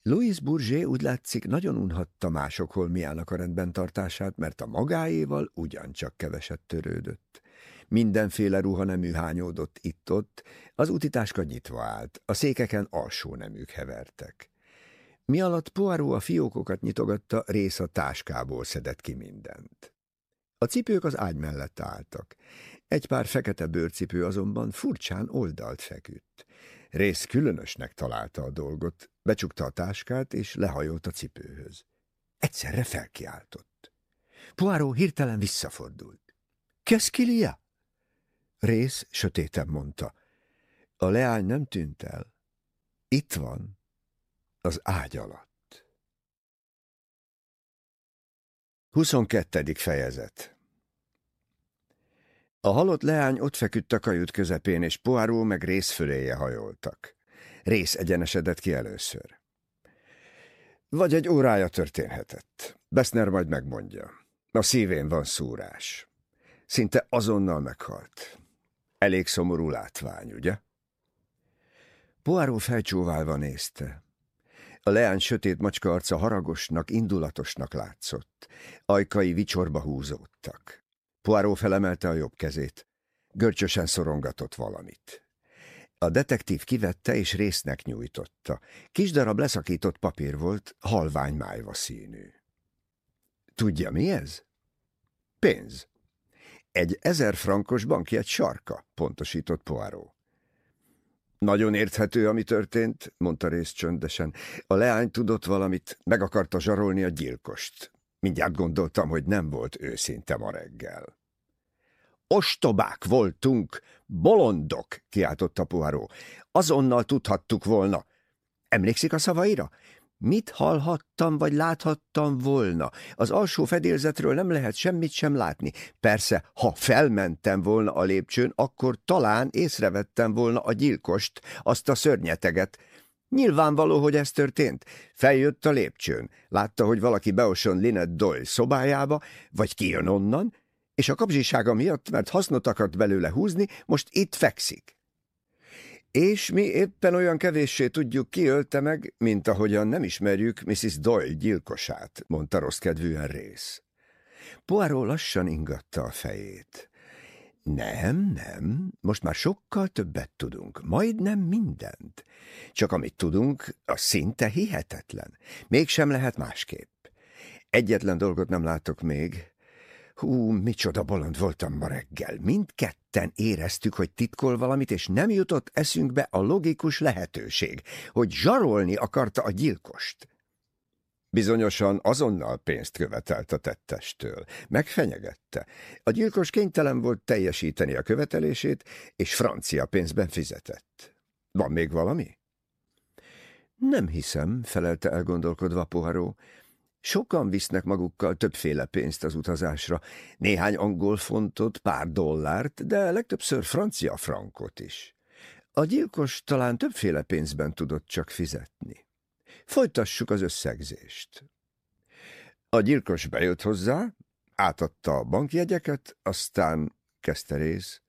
Louis Bourget úgy látszik nagyon unhatta mások holmiának a rendben tartását, mert a magáéval ugyancsak keveset törődött. Mindenféle ruha nemű hányódott itt-ott, az utitáska nyitva állt, a székeken alsó neműk hevertek. Mi alatt Poirot a fiókokat nyitogatta, rész a táskából szedett ki mindent. A cipők az ágy mellett álltak. Egy pár fekete bőrcipő azonban furcsán oldalt feküdt. Rész különösnek találta a dolgot, becsukta a táskát és lehajolt a cipőhöz. Egyszerre felkiáltott. Poirot hirtelen visszafordult. – Keszkilia? Rész sötéten mondta. A leány nem tűnt el. Itt van, az ágy alatt. 22. fejezet A halott leány ott feküdt a kajut közepén, és Poirot meg rész föléje hajoltak. Rész egyenesedett ki először. Vagy egy órája történhetett. Beszner majd megmondja. A szívén van szúrás. Szinte azonnal meghalt. Elég szomorú látvány, ugye? Poirot felcsóválva nézte. A leány sötét macska arca haragosnak, indulatosnak látszott. Ajkai vicsorba húzódtak. Poirot felemelte a jobb kezét. Görcsösen szorongatott valamit. A detektív kivette és résznek nyújtotta. Kis darab leszakított papír volt, halvány májva színű. Tudja, mi ez? Pénz. Egy ezer frankos bankjegy sarka, pontosított Poirot. Nagyon érthető, ami történt, mondta rész csöndesen. A leány tudott valamit, meg akarta zsarolni a gyilkost. Mindjárt gondoltam, hogy nem volt őszinte ma reggel. Ostobák voltunk, bolondok, kiáltotta Poirot. Azonnal tudhattuk volna. Emlékszik a szavaira? Mit hallhattam, vagy láthattam volna? Az alsó fedélzetről nem lehet semmit sem látni. Persze, ha felmentem volna a lépcsőn, akkor talán észrevettem volna a gyilkost, azt a szörnyeteget. Nyilvánvaló, hogy ez történt. Feljött a lépcsőn, látta, hogy valaki beoson Linet Doyle szobájába, vagy kijön onnan, és a kapzsisága miatt, mert hasznot akart belőle húzni, most itt fekszik. És mi éppen olyan kevéssé tudjuk, ki ölte meg, mint ahogyan nem ismerjük Mrs. Doyle gyilkosát, mondta rossz kedvűen rész. Poirot lassan ingatta a fejét. Nem, nem, most már sokkal többet tudunk, majdnem mindent. Csak amit tudunk, az szinte hihetetlen. Mégsem lehet másképp. Egyetlen dolgot nem látok még, Hú, micsoda bolond voltam ma reggel. Mindketten éreztük, hogy titkol valamit, és nem jutott eszünkbe a logikus lehetőség, hogy zsarolni akarta a gyilkost. Bizonyosan azonnal pénzt követelt a tettestől. Megfenyegette. A gyilkos kénytelen volt teljesíteni a követelését, és francia pénzben fizetett. Van még valami? Nem hiszem, felelte elgondolkodva Poharó. Sokan visznek magukkal többféle pénzt az utazásra, néhány angol fontot, pár dollárt, de legtöbbször francia frankot is. A gyilkos talán többféle pénzben tudott csak fizetni. Folytassuk az összegzést. A gyilkos bejött hozzá, átadta a bankjegyeket, aztán kezdte rész.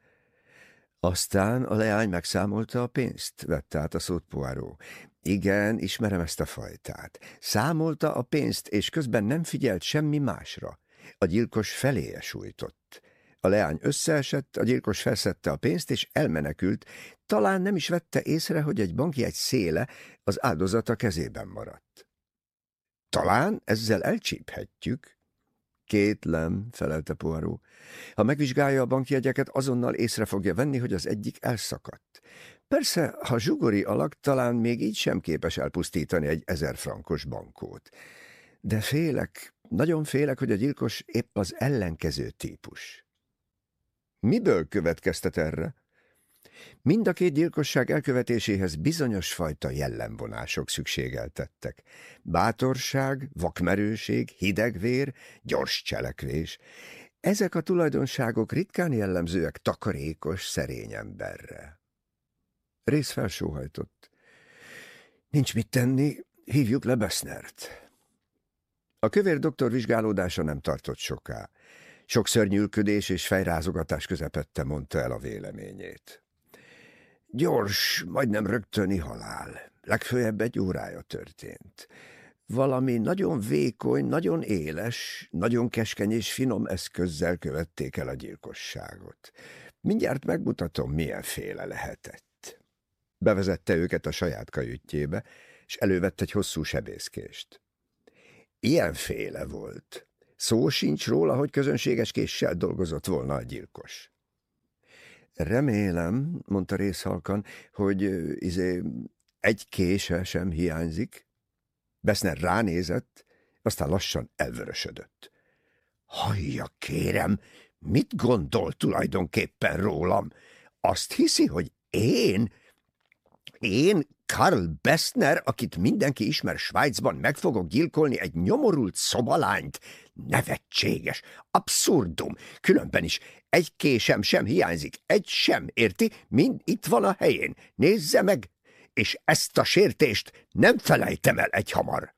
Aztán a leány megszámolta a pénzt, vette át a szót Poirot. Igen, ismerem ezt a fajtát. Számolta a pénzt, és közben nem figyelt semmi másra. A gyilkos feléje sújtott. A leány összeesett, a gyilkos felszette a pénzt, és elmenekült. Talán nem is vette észre, hogy egy bankjegy széle az áldozata kezében maradt. Talán ezzel elcsíphetjük. Kétlem, felelte Poirot. Ha megvizsgálja a bankjegyeket, azonnal észre fogja venni, hogy az egyik elszakadt. Persze, ha zsugori alak, talán még így sem képes elpusztítani egy ezer frankos bankót. De félek, nagyon félek, hogy a gyilkos épp az ellenkező típus. Miből következtet erre? Mind a két gyilkosság elkövetéséhez bizonyos fajta jellemvonások szükségeltettek. Bátorság, vakmerőség, hidegvér, gyors cselekvés. Ezek a tulajdonságok ritkán jellemzőek takarékos, szerény emberre. Rész felsóhajtott. Nincs mit tenni, hívjuk le Besznert. A kövér doktor vizsgálódása nem tartott soká. Sok szörnyűlködés és fejrázogatás közepette mondta el a véleményét. Gyors, majdnem rögtöni halál. Legfőjebb egy órája történt. Valami nagyon vékony, nagyon éles, nagyon keskeny és finom eszközzel követték el a gyilkosságot. Mindjárt megmutatom, milyen féle lehetett. Bevezette őket a saját kajütjébe, és elővett egy hosszú sebészkést. Ilyenféle volt. Szó sincs róla, hogy közönséges késsel dolgozott volna a gyilkos. Remélem, mondta részhalkan, hogy izé, egy kése sem hiányzik. Beszner ránézett, aztán lassan elvörösödött. Hallja, kérem, mit gondol tulajdonképpen rólam? Azt hiszi, hogy én, én, Karl Bessner, akit mindenki ismer Svájcban, meg fogok gyilkolni egy nyomorult szobalányt? Nevetséges, abszurdum, különben is egy késem sem hiányzik, egy sem, érti? Mind itt van a helyén. Nézze meg, és ezt a sértést nem felejtem el egy hamar.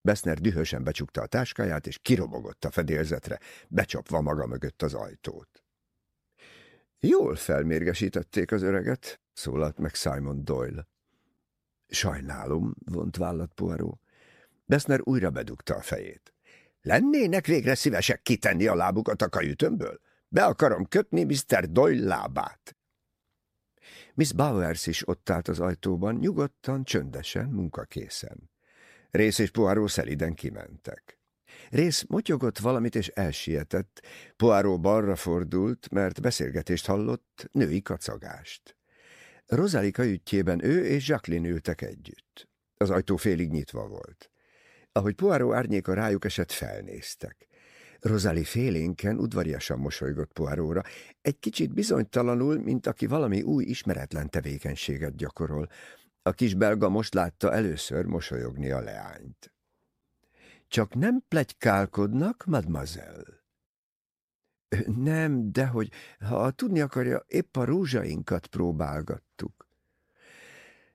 Beszner dühösen becsukta a táskáját, és kirobogott a fedélzetre, becsapva maga mögött az ajtót. Jól felmérgesítették az öreget, szólalt meg Simon Doyle. Sajnálom, vont vállat Poirot. Beszner újra bedugta a fejét. Lennének végre szívesek kitenni a lábukat a kajütömből? Be akarom kötni Mr. Doyle lábát. Miss Bowers is ott állt az ajtóban, nyugodtan, csöndesen, munkakészen. Rész és Poirot szeliden kimentek. Rész motyogott valamit és elsietett. Poirot balra fordult, mert beszélgetést hallott, női kacagást. Rosalie kajütjében ő és Jacqueline ültek együtt. Az ajtó félig nyitva volt. Ahogy Poirot árnyéka rájuk esett, felnéztek. Rozali félénken udvariasan mosolygott Poiróra, egy kicsit bizonytalanul, mint aki valami új ismeretlen tevékenységet gyakorol. A kis belga most látta először mosolyogni a leányt. Csak nem plegykálkodnak, mademoiselle? Nem, dehogy, ha tudni akarja, épp a rúzsainkat próbálgattuk.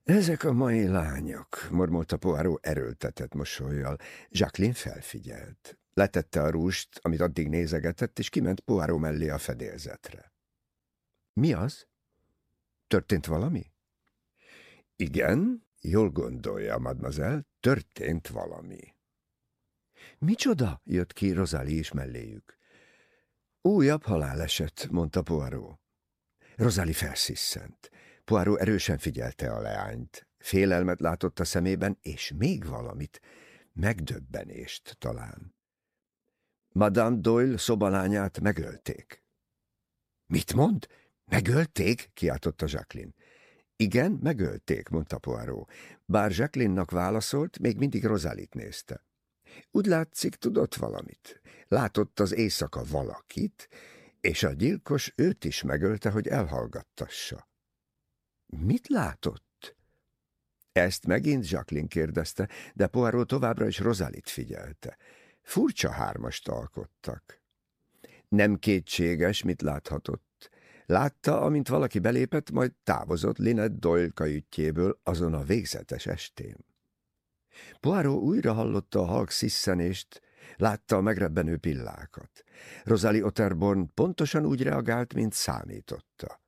Ezek a mai lányok, mormolta Poirot erőltetett mosolyjal. Jacqueline felfigyelt. Letette a rúst, amit addig nézegetett, és kiment Poirot mellé a fedélzetre. Mi az? Történt valami? Igen, jól gondolja, mademoiselle, történt valami. Micsoda? jött ki Rozali is melléjük. Újabb haláleset, mondta Poirot. Rozali felszisszent. Poirot erősen figyelte a leányt. Félelmet látott a szemében, és még valamit, megdöbbenést talán. Madame Doyle szobalányát megölték. Mit mond? Megölték? kiáltotta Jacqueline. Igen, megölték, mondta Poirot. Bár Jacqueline-nak válaszolt, még mindig Rosalit nézte. Úgy látszik, tudott valamit. Látott az éjszaka valakit, és a gyilkos őt is megölte, hogy elhallgattassa. Mit látott? Ezt megint Jacqueline kérdezte, de Poirot továbbra is Rosalit figyelte. Furcsa hármast alkottak. Nem kétséges, mit láthatott. Látta, amint valaki belépett, majd távozott Linet Doyle kajütjéből azon a végzetes estén. Poirot újra hallotta a halk sziszenést, látta a megrebbenő pillákat. Rosalie Otterborn pontosan úgy reagált, mint számította.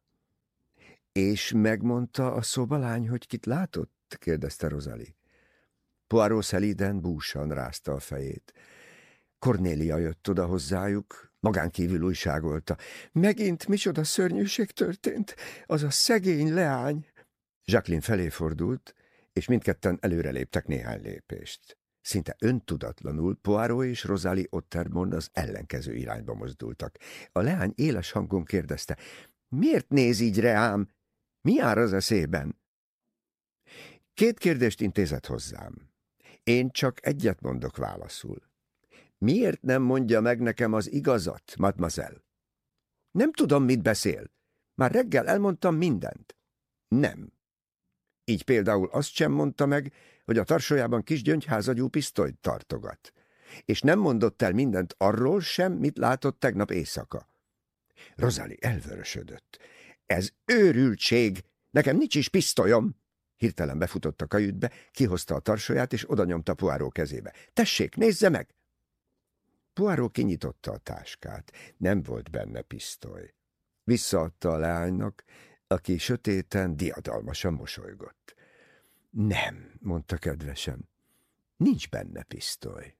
És megmondta a szobalány, hogy kit látott? kérdezte Rosalie. Poirot szelíden búsan rázta a fejét. Kornélia jött oda hozzájuk, magán kívül újságolta. Megint micsoda szörnyűség történt, az a szegény leány. Jacqueline felé fordult, és mindketten előreléptek néhány lépést. Szinte öntudatlanul Poirot és Rosalie Ottermond az ellenkező irányba mozdultak. A leány éles hangon kérdezte, miért néz így reám? Mi jár az eszében? Két kérdést intézett hozzám. Én csak egyet mondok válaszul. Miért nem mondja meg nekem az igazat, mademoiselle? Nem tudom, mit beszél. Már reggel elmondtam mindent. Nem. Így például azt sem mondta meg, hogy a tarsójában kis gyöngyházagyú pisztolyt tartogat. És nem mondott el mindent arról sem, mit látott tegnap éjszaka. Rozali elvörösödött. Ez őrültség! Nekem nincs is pisztolyom! Hirtelen befutott a kajütbe, kihozta a tarsóját, és oda nyomta Poáró kezébe. Tessék, nézze meg! Poirot kinyitotta a táskát. Nem volt benne pisztoly. Visszaadta a leánynak, aki sötéten diadalmasan mosolygott. Nem, mondta kedvesen, nincs benne pisztoly.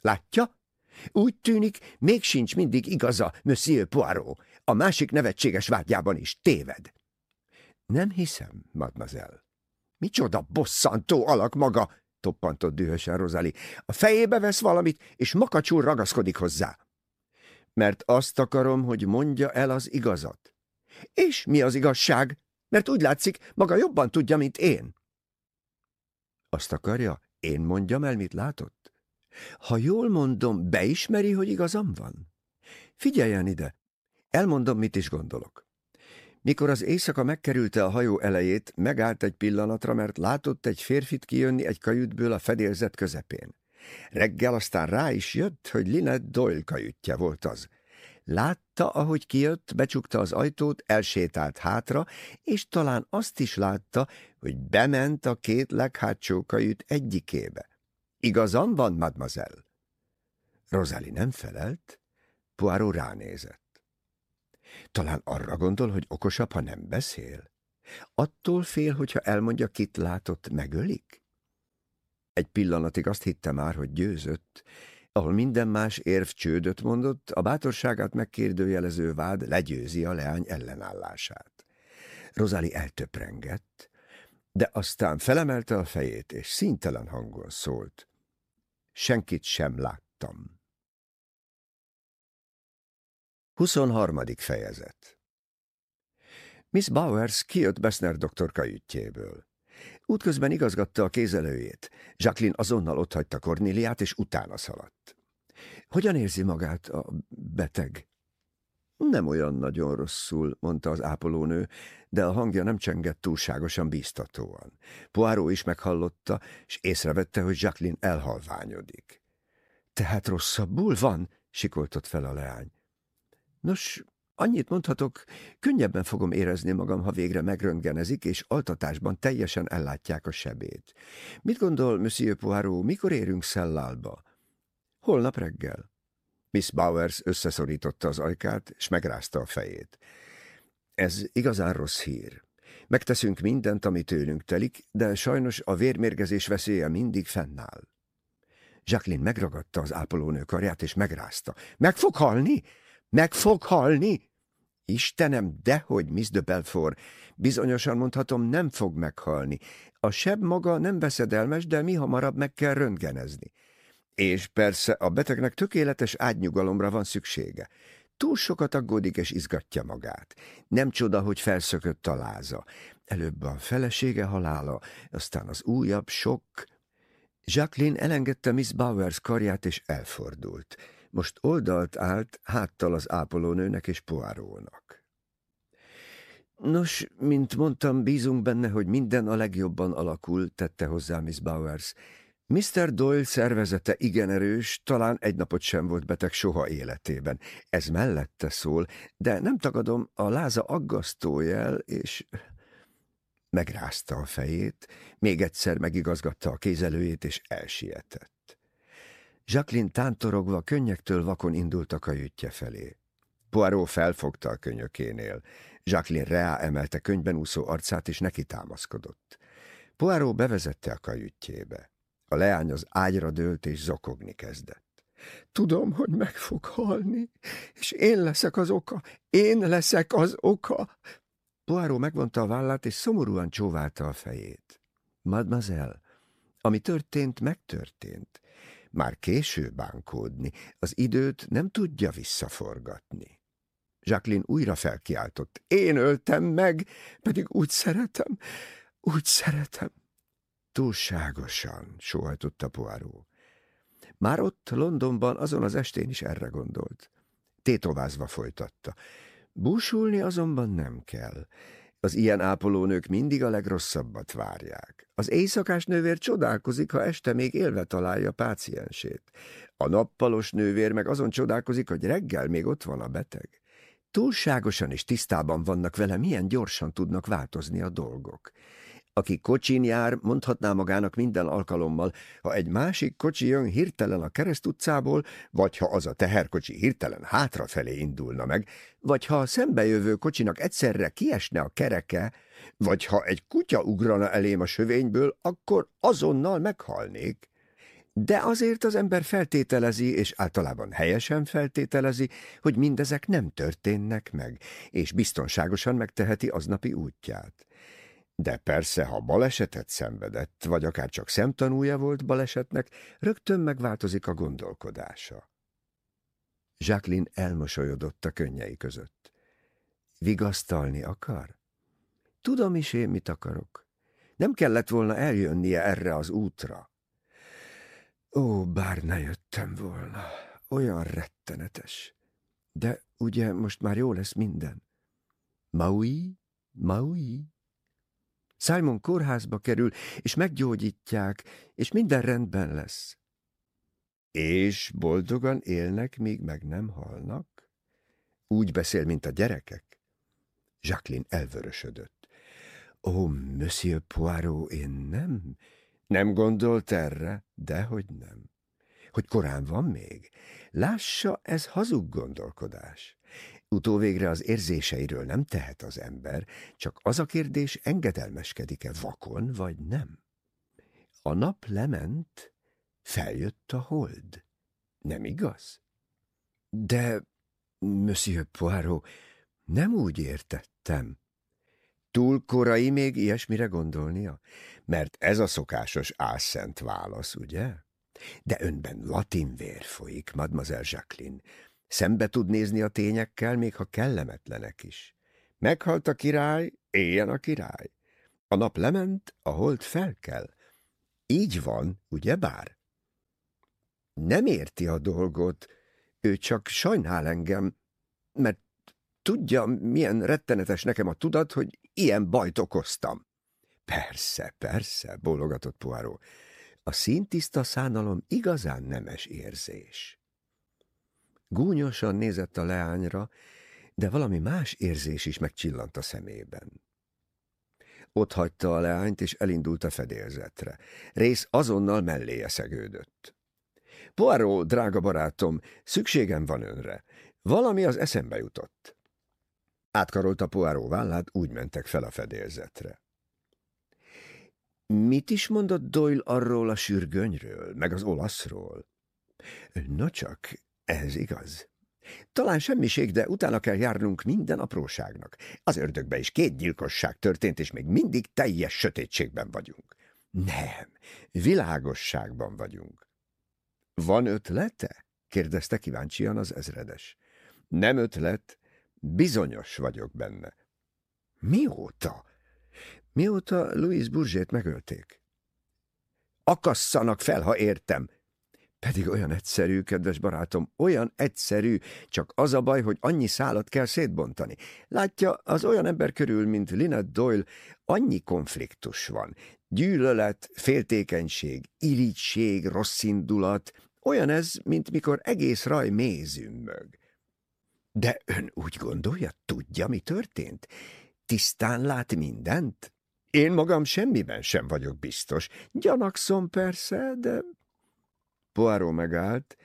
Látja? Úgy tűnik, még sincs mindig igaza, Monsieur Poirot. A másik nevetséges vágyában is téved. Nem hiszem, mademoiselle. Micsoda bosszantó alak maga, toppantott dühösen Rozali. A fejébe vesz valamit, és makacsul ragaszkodik hozzá. Mert azt akarom, hogy mondja el az igazat. És mi az igazság? Mert úgy látszik, maga jobban tudja, mint én. Azt akarja, én mondjam el, mit látott? Ha jól mondom, beismeri, hogy igazam van? Figyeljen ide, elmondom, mit is gondolok. Mikor az éjszaka megkerülte a hajó elejét, megállt egy pillanatra, mert látott egy férfit kijönni egy kajütből a fedélzet közepén. Reggel aztán rá is jött, hogy Lynette Doyle kajütje volt az. Látta, ahogy kijött, becsukta az ajtót, elsétált hátra, és talán azt is látta, hogy bement a két leghátsó kajüt egyikébe. Igazam van, mademoiselle? Rosalie nem felelt, Poirot ránézett. Talán arra gondol, hogy okosabb, ha nem beszél? Attól fél, hogyha elmondja, kit látott, megölik? Egy pillanatig azt hitte már, hogy győzött, ahol minden más érv csődöt mondott, a bátorságát megkérdőjelező vád legyőzi a leány ellenállását. Rozali eltöprengett, de aztán felemelte a fejét, és szintelen hangon szólt. Senkit sem láttam. 23. fejezet Miss Bowers kijött Bessner doktor kajütjéből. Útközben igazgatta a kézelőjét. Jacqueline azonnal otthagyta Cornéliát, és utána szaladt. Hogyan érzi magát a beteg? Nem olyan nagyon rosszul, mondta az ápolónő, de a hangja nem csengett túlságosan bíztatóan. Poirot is meghallotta, és észrevette, hogy Jacqueline elhalványodik. Tehát rosszabbul van? sikoltott fel a leány. Nos, annyit mondhatok, könnyebben fogom érezni magam, ha végre megröntgenezik, és altatásban teljesen ellátják a sebét. Mit gondol, Monsieur Poirot, mikor érünk Szellálba? Holnap reggel. Miss Bowers összeszorította az ajkát, és megrázta a fejét. Ez igazán rossz hír. Megteszünk mindent, ami tőlünk telik, de sajnos a vérmérgezés veszélye mindig fennáll. Jacqueline megragadta az ápolónő karját, és megrázta. Meg fog halni? Meg fog halni? Istenem, dehogy, Miss de Belfort, bizonyosan mondhatom, nem fog meghalni. A seb maga nem veszedelmes, de mi hamarabb meg kell röntgenezni. És persze a betegnek tökéletes ágynyugalomra van szüksége. Túl sokat aggódik és izgatja magát. Nem csoda, hogy felszökött a láza. Előbb a felesége halála, aztán az újabb sok... Jacqueline elengedte Miss Bowers karját és elfordult. Most oldalt állt, háttal az ápolónőnek és poárónak. Nos, mint mondtam, bízunk benne, hogy minden a legjobban alakul, tette hozzá Miss Bowers. Mr. Doyle szervezete igen erős, talán egy napot sem volt beteg soha életében. Ez mellette szól, de nem tagadom, a láza aggasztó jel, és... Megrázta a fejét, még egyszer megigazgatta a kézelőjét, és elsietett. Jacqueline tántorogva könnyektől vakon indult a kajütje felé. Poirot felfogta a könyökénél. Jacqueline reá emelte könyben úszó arcát, és neki támaszkodott. Poirot bevezette a kajütjébe. A leány az ágyra dőlt, és zokogni kezdett. Tudom, hogy meg fog halni, és én leszek az oka, én leszek az oka. Poirot megvonta a vállát, és szomorúan csóválta a fejét. Mademoiselle, ami történt, megtörtént. Már késő bánkódni, az időt nem tudja visszaforgatni. Jacqueline újra felkiáltott. Én öltem meg, pedig úgy szeretem, úgy szeretem. Túlságosan, sóhajtotta Poirot. Már ott Londonban azon az estén is erre gondolt. Tétovázva folytatta. Búsulni azonban nem kell. Az ilyen ápolónők mindig a legrosszabbat várják. Az éjszakás nővér csodálkozik, ha este még élve találja páciensét. A nappalos nővér meg azon csodálkozik, hogy reggel még ott van a beteg. Túlságosan is tisztában vannak vele, milyen gyorsan tudnak változni a dolgok. Aki kocsin jár, mondhatná magának minden alkalommal, ha egy másik kocsi jön hirtelen a kereszt utcából, vagy ha az a teherkocsi hirtelen hátrafelé indulna meg, vagy ha a szembejövő kocsinak egyszerre kiesne a kereke, vagy ha egy kutya ugrana elém a sövényből, akkor azonnal meghalnék. De azért az ember feltételezi, és általában helyesen feltételezi, hogy mindezek nem történnek meg, és biztonságosan megteheti aznapi útját. De persze, ha balesetet szenvedett, vagy akár csak szemtanúja volt balesetnek, rögtön megváltozik a gondolkodása. Jacqueline elmosolyodott a könnyei között. Vigasztalni akar? Tudom is én, mit akarok. Nem kellett volna eljönnie erre az útra. Ó, bár ne jöttem volna. Olyan rettenetes. De ugye most már jó lesz minden. Maui? Maui? Simon kórházba kerül, és meggyógyítják, és minden rendben lesz. És boldogan élnek, míg meg nem halnak? Úgy beszél, mint a gyerekek? Jacqueline elvörösödött. Ó, Monsieur Poirot, én nem... Nem gondolt erre, dehogy nem. Hogy korán van még? Lássa, ez hazug gondolkodás. Utóvégre az érzéseiről nem tehet az ember, csak az a kérdés, engedelmeskedik-e vakon, vagy nem. A nap lement, feljött a hold. Nem igaz? De, Monsieur Poirot, nem úgy értettem. Túl korai még ilyesmire gondolnia? Mert ez a szokásos álszent válasz, ugye? De önben latin vér folyik, mademoiselle Jacqueline. Szembe tud nézni a tényekkel, még ha kellemetlenek is. Meghalt a király, éljen a király. A nap lement, a hold felkel. Így van, ugye bár? Nem érti a dolgot, ő csak sajnál engem, mert tudja, milyen rettenetes nekem a tudat, hogy ilyen bajt okoztam. Persze, persze, bólogatott Poirot. A színtiszta szánalom igazán nemes érzés. Gúnyosan nézett a leányra, de valami más érzés is megcsillant a szemében. Ott hagyta a leányt, és elindult a fedélzetre. Rész azonnal melléje szegődött. Poirot, drága barátom, szükségem van önre. Valami az eszembe jutott. Átkarolta Poirot vállát, úgy mentek fel a fedélzetre. Mit is mondott Doyle arról a sürgönyről, meg az olaszról? No csak, ez igaz. Talán semmiség, de utána kell járnunk minden apróságnak. Az ördögbe is két gyilkosság történt, és még mindig teljes sötétségben vagyunk. Nem, világosságban vagyunk. Van ötlete? kérdezte kíváncsian az ezredes. Nem ötlet, bizonyos vagyok benne. Mióta? Mióta Louis Bourget megölték? Akasszanak fel, ha értem, pedig olyan egyszerű, kedves barátom, olyan egyszerű, csak az a baj, hogy annyi szálat kell szétbontani. Látja, az olyan ember körül, mint Lynette Doyle, annyi konfliktus van. Gyűlölet, féltékenység, irigység, rosszindulat, olyan ez, mint mikor egész raj mézümmög. De ön úgy gondolja, tudja, mi történt? Tisztán lát mindent? Én magam semmiben sem vagyok biztos. Gyanakszom persze, de Poirot megállt,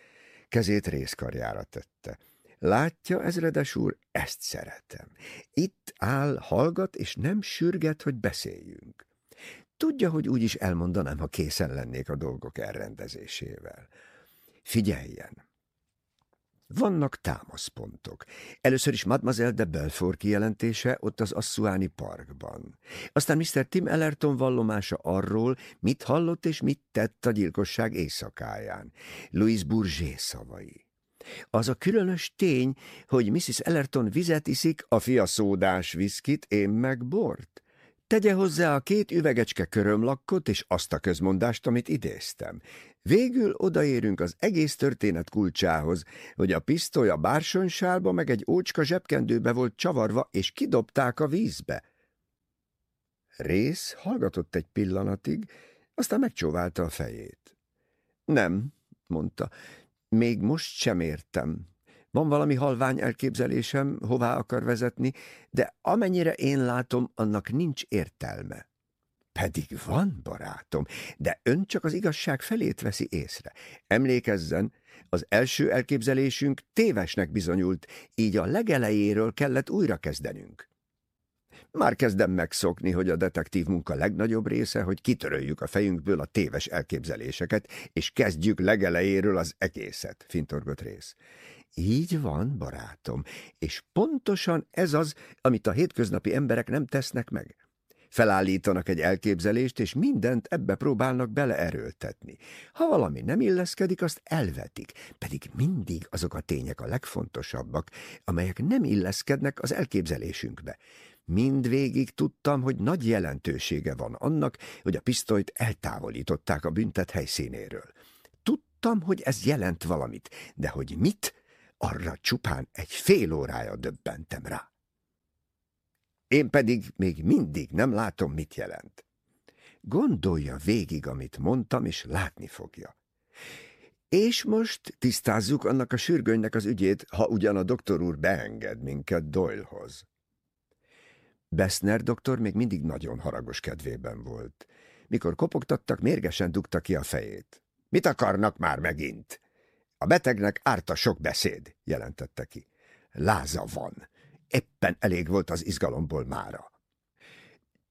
kezét részkarjára tette. Látja, ezredes úr, ezt szeretem. Itt áll, hallgat, és nem sürget, hogy beszéljünk. Tudja, hogy úgy is elmondanám, ha készen lennék a dolgok elrendezésével. Figyeljen! Vannak támaszpontok. Először is Mademoiselle de Belfort kijelentése ott az Assuáni parkban. Aztán Mr. Tim Ellerton vallomása arról, mit hallott és mit tett a gyilkosság éjszakáján. Louis Bourget szavai. Az a különös tény, hogy Mrs. Ellerton vizet iszik, a fia szódás viszkit, én meg bort. Tegye hozzá a két üvegecske körömlakkot és azt a közmondást, amit idéztem. Végül odaérünk az egész történet kulcsához, hogy a pisztoly a bársonysálba meg egy ócska zsebkendőbe volt csavarva, és kidobták a vízbe. Rész hallgatott egy pillanatig, aztán megcsóválta a fejét. Nem, mondta, még most sem értem. Van valami halvány elképzelésem, hová akar vezetni, de amennyire én látom, annak nincs értelme. Pedig van, barátom, de ön csak az igazság felét veszi észre. Emlékezzen, az első elképzelésünk tévesnek bizonyult, így a legelejéről kellett újra kezdenünk. Már kezdem megszokni, hogy a detektív munka legnagyobb része, hogy kitöröljük a fejünkből a téves elképzeléseket, és kezdjük legelejéről az egészet, fintorgott rész. Így van, barátom, és pontosan ez az, amit a hétköznapi emberek nem tesznek meg. Felállítanak egy elképzelést, és mindent ebbe próbálnak beleerőltetni. Ha valami nem illeszkedik, azt elvetik, pedig mindig azok a tények a legfontosabbak, amelyek nem illeszkednek az elképzelésünkbe. Mindvégig tudtam, hogy nagy jelentősége van annak, hogy a pisztolyt eltávolították a büntet helyszínéről. Tudtam, hogy ez jelent valamit, de hogy mit, arra csupán egy fél órája döbbentem rá. Én pedig még mindig nem látom, mit jelent. Gondolja végig, amit mondtam, és látni fogja. És most tisztázzuk annak a sürgönynek az ügyét, ha ugyan a doktor úr beenged minket Doylehoz. Bessner doktor még mindig nagyon haragos kedvében volt. Mikor kopogtattak, mérgesen dugta ki a fejét. Mit akarnak már megint? A betegnek árt a sok beszéd, jelentette ki. Láza van. Éppen elég volt az izgalomból mára.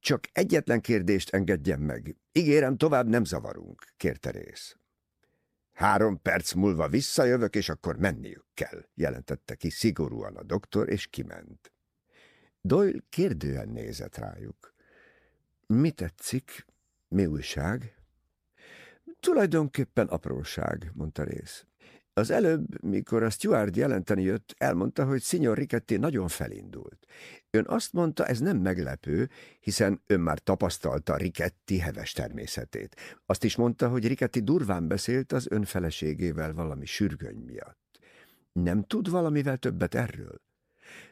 Csak egyetlen kérdést engedjen meg. Ígérem, tovább nem zavarunk, kérte rész. Három perc múlva visszajövök, és akkor menniük kell, jelentette ki szigorúan a doktor, és kiment. Doyle kérdően nézett rájuk. Mi tetszik? Mi újság? Tulajdonképpen apróság, mondta rész. Az előbb, mikor a Stuart jelenteni jött, elmondta, hogy Signor Riketti nagyon felindult. Ön azt mondta, ez nem meglepő, hiszen ön már tapasztalta Riketti heves természetét. Azt is mondta, hogy Riketti durván beszélt az ön feleségével valami sürgöny miatt. Nem tud valamivel többet erről?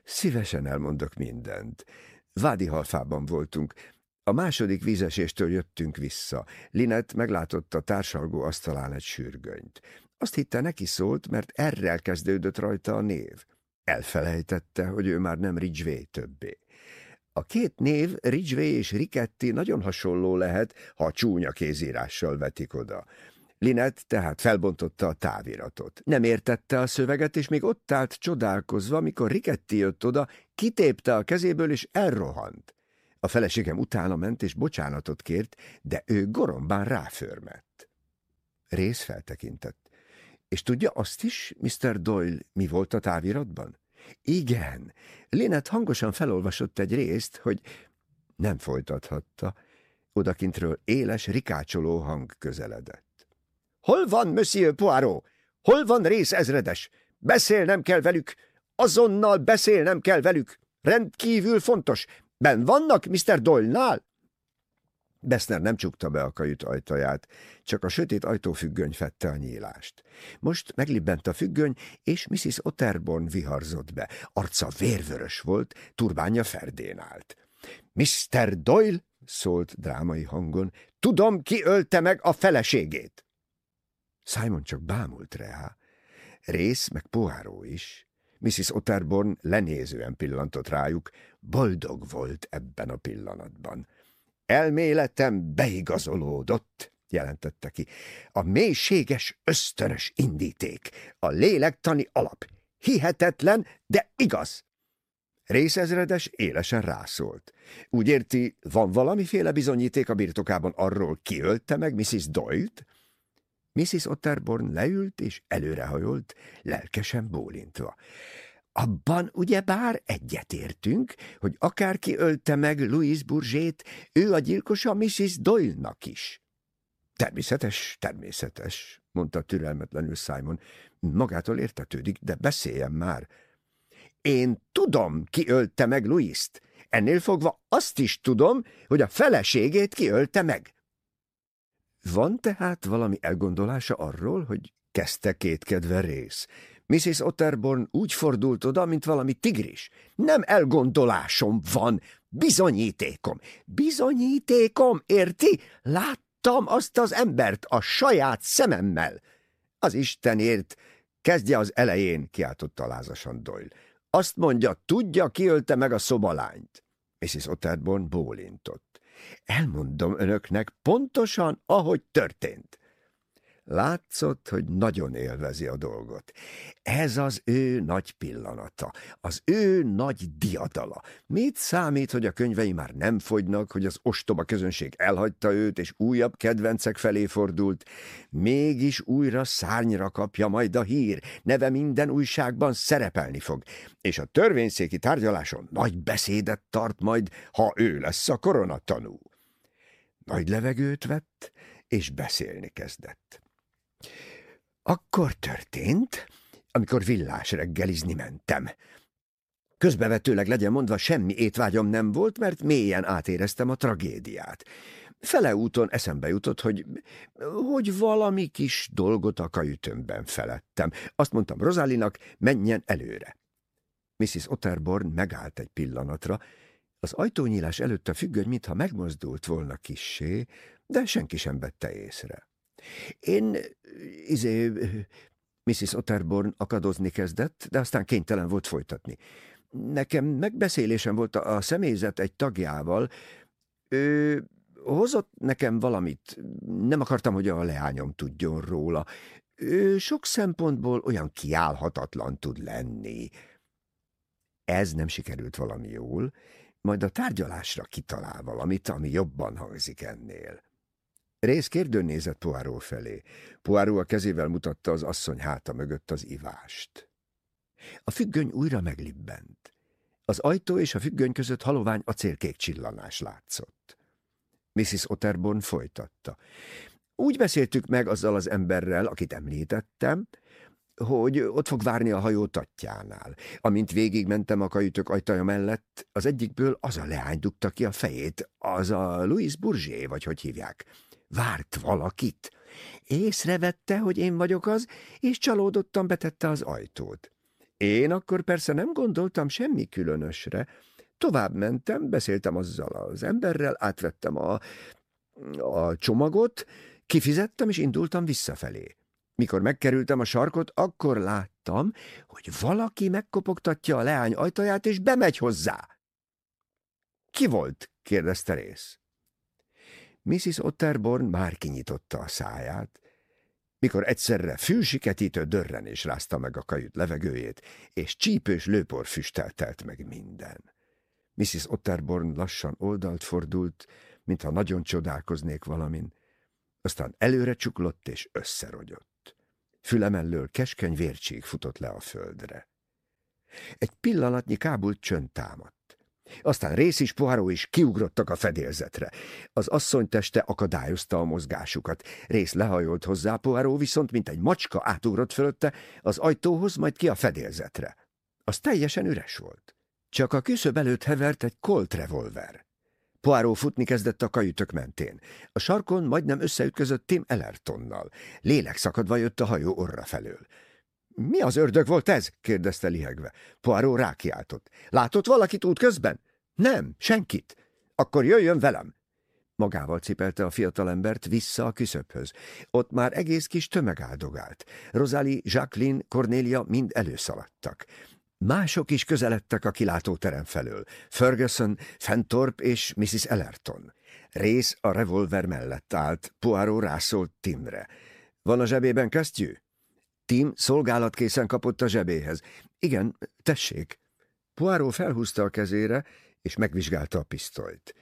Szívesen elmondok mindent. Vádi halfában voltunk. A második vízeséstől jöttünk vissza. Linet meglátott a társalgó asztalán egy sürgönyt. Azt hitte neki szólt, mert errel kezdődött rajta a név. Elfelejtette, hogy ő már nem Ridgway többé. A két név, Ridgway és Riketti nagyon hasonló lehet, ha csúnya kézírással vetik oda. Linet tehát felbontotta a táviratot. Nem értette a szöveget, és még ott állt csodálkozva, mikor Riketti jött oda, kitépte a kezéből, és elrohant. A feleségem utána ment, és bocsánatot kért, de ő gorombán ráförmett. Rész feltekintett. És tudja azt is, Mr. Doyle, mi volt a táviratban? Igen, Linet hangosan felolvasott egy részt, hogy nem folytathatta. Odakintről éles, rikácsoló hang közeledett. Hol van Monsieur Poirot? Hol van rész ezredes? Beszélnem kell velük! Azonnal beszélnem kell velük! Rendkívül fontos! Ben vannak Mr. Doyle-nál? Bessner nem csukta be a kajüt ajtaját, csak a sötét ajtófüggöny fette a nyílást. Most meglibbent a függöny, és Mrs. Otterborn viharzott be. Arca vérvörös volt, turbánja ferdén állt. Mr. Doyle, szólt drámai hangon, tudom, ki ölte meg a feleségét. Simon csak bámult rá. Rész meg poháró is. Mrs. Otterborn lenézően pillantott rájuk, boldog volt ebben a pillanatban. Elméletem beigazolódott, jelentette ki. A mélységes, ösztönös indíték, a lélektani alap. Hihetetlen, de igaz. Részezredes élesen rászólt. Úgy érti, van valamiféle bizonyíték a birtokában arról, ki ölte meg Mrs. Doyle-t? Mrs. Otterborn leült és előrehajolt, lelkesen bólintva. Abban ugyebár egyetértünk, hogy akárki ölte meg Louis Bourget, ő a gyilkosa Mrs. Doyle-nak is. Természetes, természetes, mondta türelmetlenül Simon. Magától értetődik, de beszéljen már. Én tudom, ki ölte meg Louis-t. Ennél fogva azt is tudom, hogy a feleségét kiölte meg. Van tehát valami elgondolása arról, hogy kezdte kétkedve rész, Mrs. Otterborn úgy fordult oda, mint valami tigris. Nem elgondolásom van, bizonyítékom. Bizonyítékom, érti? Láttam azt az embert a saját szememmel. Az Istenért, kezdje az elején, kiáltotta lázasan Doyle. Azt mondja, tudja, ki ölte meg a szobalányt. Mrs. Otterborn bólintott. Elmondom önöknek pontosan, ahogy történt. Látszott, hogy nagyon élvezi a dolgot. Ez az ő nagy pillanata, az ő nagy diadala. Mit számít, hogy a könyvei már nem fogynak, hogy az ostoba közönség elhagyta őt, és újabb kedvencek felé fordult? Mégis újra szárnyra kapja majd a hír, neve minden újságban szerepelni fog, és a törvényszéki tárgyaláson nagy beszédet tart majd, ha ő lesz a koronatanú. Nagy levegőt vett, és beszélni kezdett. Akkor történt, amikor villás reggelizni mentem. Közbevetőleg legyen mondva, semmi étvágyam nem volt, mert mélyen átéreztem a tragédiát. Fele úton eszembe jutott, hogy, hogy valami kis dolgot a kajütömben felettem. Azt mondtam Rozalinak, menjen előre. Mrs. Otterborn megállt egy pillanatra, az ajtónyílás előtt a függöny, mintha megmozdult volna kissé, de senki sem vette észre. Én, izé, Mrs. Otterborn akadozni kezdett, de aztán kénytelen volt folytatni. Nekem megbeszélésem volt a személyzet egy tagjával. Ő hozott nekem valamit. Nem akartam, hogy a leányom tudjon róla. Ő sok szempontból olyan kiállhatatlan tud lenni. Ez nem sikerült valami jól, majd a tárgyalásra kitalál valamit, ami jobban hangzik ennél. Rész kérdőn nézett Poirot felé. Poirot a kezével mutatta az asszony háta mögött az ivást. A függöny újra meglibbent. Az ajtó és a függöny között halovány acélkék csillanás látszott. Mrs. Otterborn folytatta. Úgy beszéltük meg azzal az emberrel, akit említettem, hogy ott fog várni a hajó tatjánál. Amint végigmentem a kajütök ajtaja mellett, az egyikből az a leány dugta ki a fejét, az a Louis Bourget, vagy hogy hívják. Várt valakit. Észrevette, hogy én vagyok az, és csalódottan betette az ajtót. Én akkor persze nem gondoltam semmi különösre. Tovább mentem, beszéltem azzal az emberrel, átvettem a, a csomagot, kifizettem, és indultam visszafelé. Mikor megkerültem a sarkot, akkor láttam, hogy valaki megkopogtatja a leány ajtaját, és bemegy hozzá. Ki volt? kérdezte rész. Mrs. Otterborn már kinyitotta a száját, mikor egyszerre fülsiketítő dörrenés rázta meg a kajüt levegőjét, és csípős lőpor füsteltelt meg minden. Mrs. Otterborn lassan oldalt fordult, mintha nagyon csodálkoznék valamin, aztán előre csuklott és összerogyott. Fülemellől keskeny vércsík futott le a földre. Egy pillanatnyi kábult csönd támadt. Aztán rész is, poharó is kiugrottak a fedélzetre. Az asszony teste akadályozta a mozgásukat. Rész lehajolt hozzá, poharó viszont, mint egy macska átugrott fölötte, az ajtóhoz, majd ki a fedélzetre. Az teljesen üres volt. Csak a küszöb előtt hevert egy Colt revolver. Poirot futni kezdett a kajütök mentén. A sarkon majdnem összeütközött Tim Ellertonnal. Lélek szakadva jött a hajó orra felől. Mi az ördög volt ez? kérdezte lihegve. Poirot rákiáltott. Látott valakit útközben? Nem, senkit. Akkor jöjjön velem. Magával cipelte a fiatalembert vissza a küszöbhöz. Ott már egész kis tömeg áldogált. Rosalie, Jacqueline, Cornélia mind előszaladtak. Mások is közeledtek a kilátóterem felől. Ferguson, Fentorp és Mrs. Ellerton. Rész a revolver mellett állt, Poirot rászólt Timre. Van a zsebében kesztyű? Tim szolgálatkészen kapott a zsebéhez. Igen, tessék. Poirot felhúzta a kezére, és megvizsgálta a pisztolyt.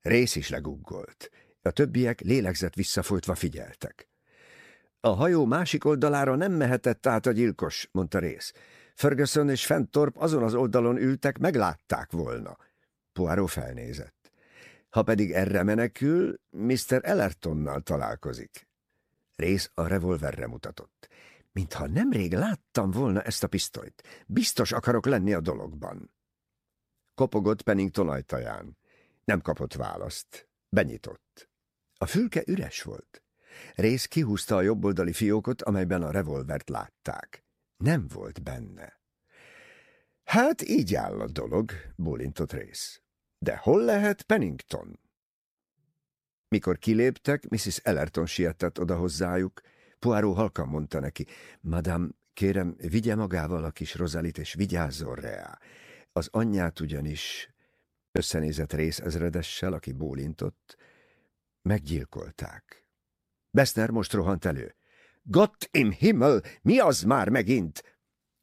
Rész is leguggolt. A többiek lélegzett visszafolytva figyeltek. A hajó másik oldalára nem mehetett át a gyilkos, mondta Rész. Ferguson és Fentorp azon az oldalon ültek, meglátták volna. Poirot felnézett. Ha pedig erre menekül, Mr. Ellertonnal találkozik. Rész a revolverre mutatott mintha nemrég láttam volna ezt a pisztolyt. Biztos akarok lenni a dologban. Kopogott Pennington ajtaján. Nem kapott választ. Benyitott. A fülke üres volt. Rész kihúzta a jobboldali fiókot, amelyben a revolvert látták. Nem volt benne. Hát így áll a dolog, bólintott Rész. De hol lehet Pennington? Mikor kiléptek, Mrs. Ellerton sietett oda hozzájuk, Poirot halkan mondta neki, Madám, kérem, vigye magával a kis Rozalit, és vigyázzon rá. Az anyját ugyanis... Összenézett részezredessel, aki bólintott. Meggyilkolták. Beszner most rohant elő. Gott im Himmel, mi az már megint?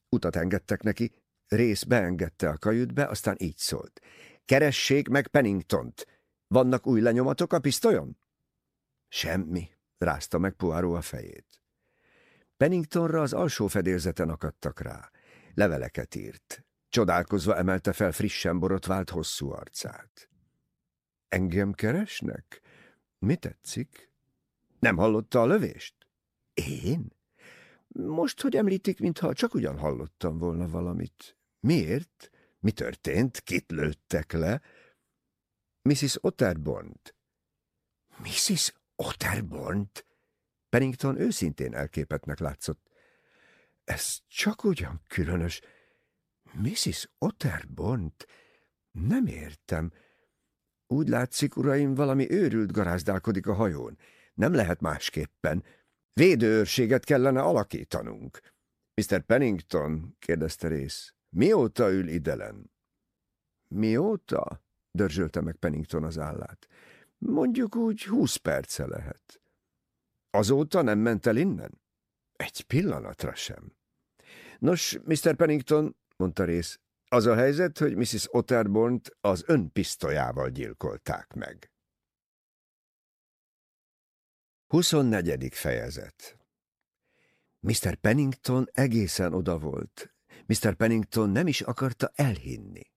Utat engedtek neki, rész beengedte a kajütbe, aztán így szólt. Keressék meg Penningtont. Vannak új lenyomatok a pisztolyon? Semmi, rázta meg Poirot a fejét. Penningtonra az alsó fedélzeten akadtak rá. Leveleket írt. Csodálkozva emelte fel frissen borotvált hosszú arcát. Engem keresnek? Mi tetszik? Nem hallotta a lövést? Én? Most, hogy említik, mintha csak ugyan hallottam volna valamit. Miért? Mi történt? Kit lőttek le? Mrs. Otterborn-t. Mrs. Otterborn-t? Pennington őszintén elképetnek látszott. Ez csak ugyan különös. Mrs. Otterborn-t? Nem értem. Úgy látszik, uraim, valami őrült garázdálkodik a hajón. Nem lehet másképpen. Védőőrséget kellene alakítanunk. Mr. Pennington, kérdezte rész, mióta ül idelen? Mióta? dörzsölte meg Pennington az állát. Mondjuk úgy húsz perce lehet. Azóta nem ment el innen? Egy pillanatra sem. Nos, Mr. Pennington, mondta rész, az a helyzet, hogy Mrs. Otterborn-t az önpisztolyával gyilkolták meg. 24. fejezet Mr. Pennington egészen oda volt. Mr. Pennington nem is akarta elhinni.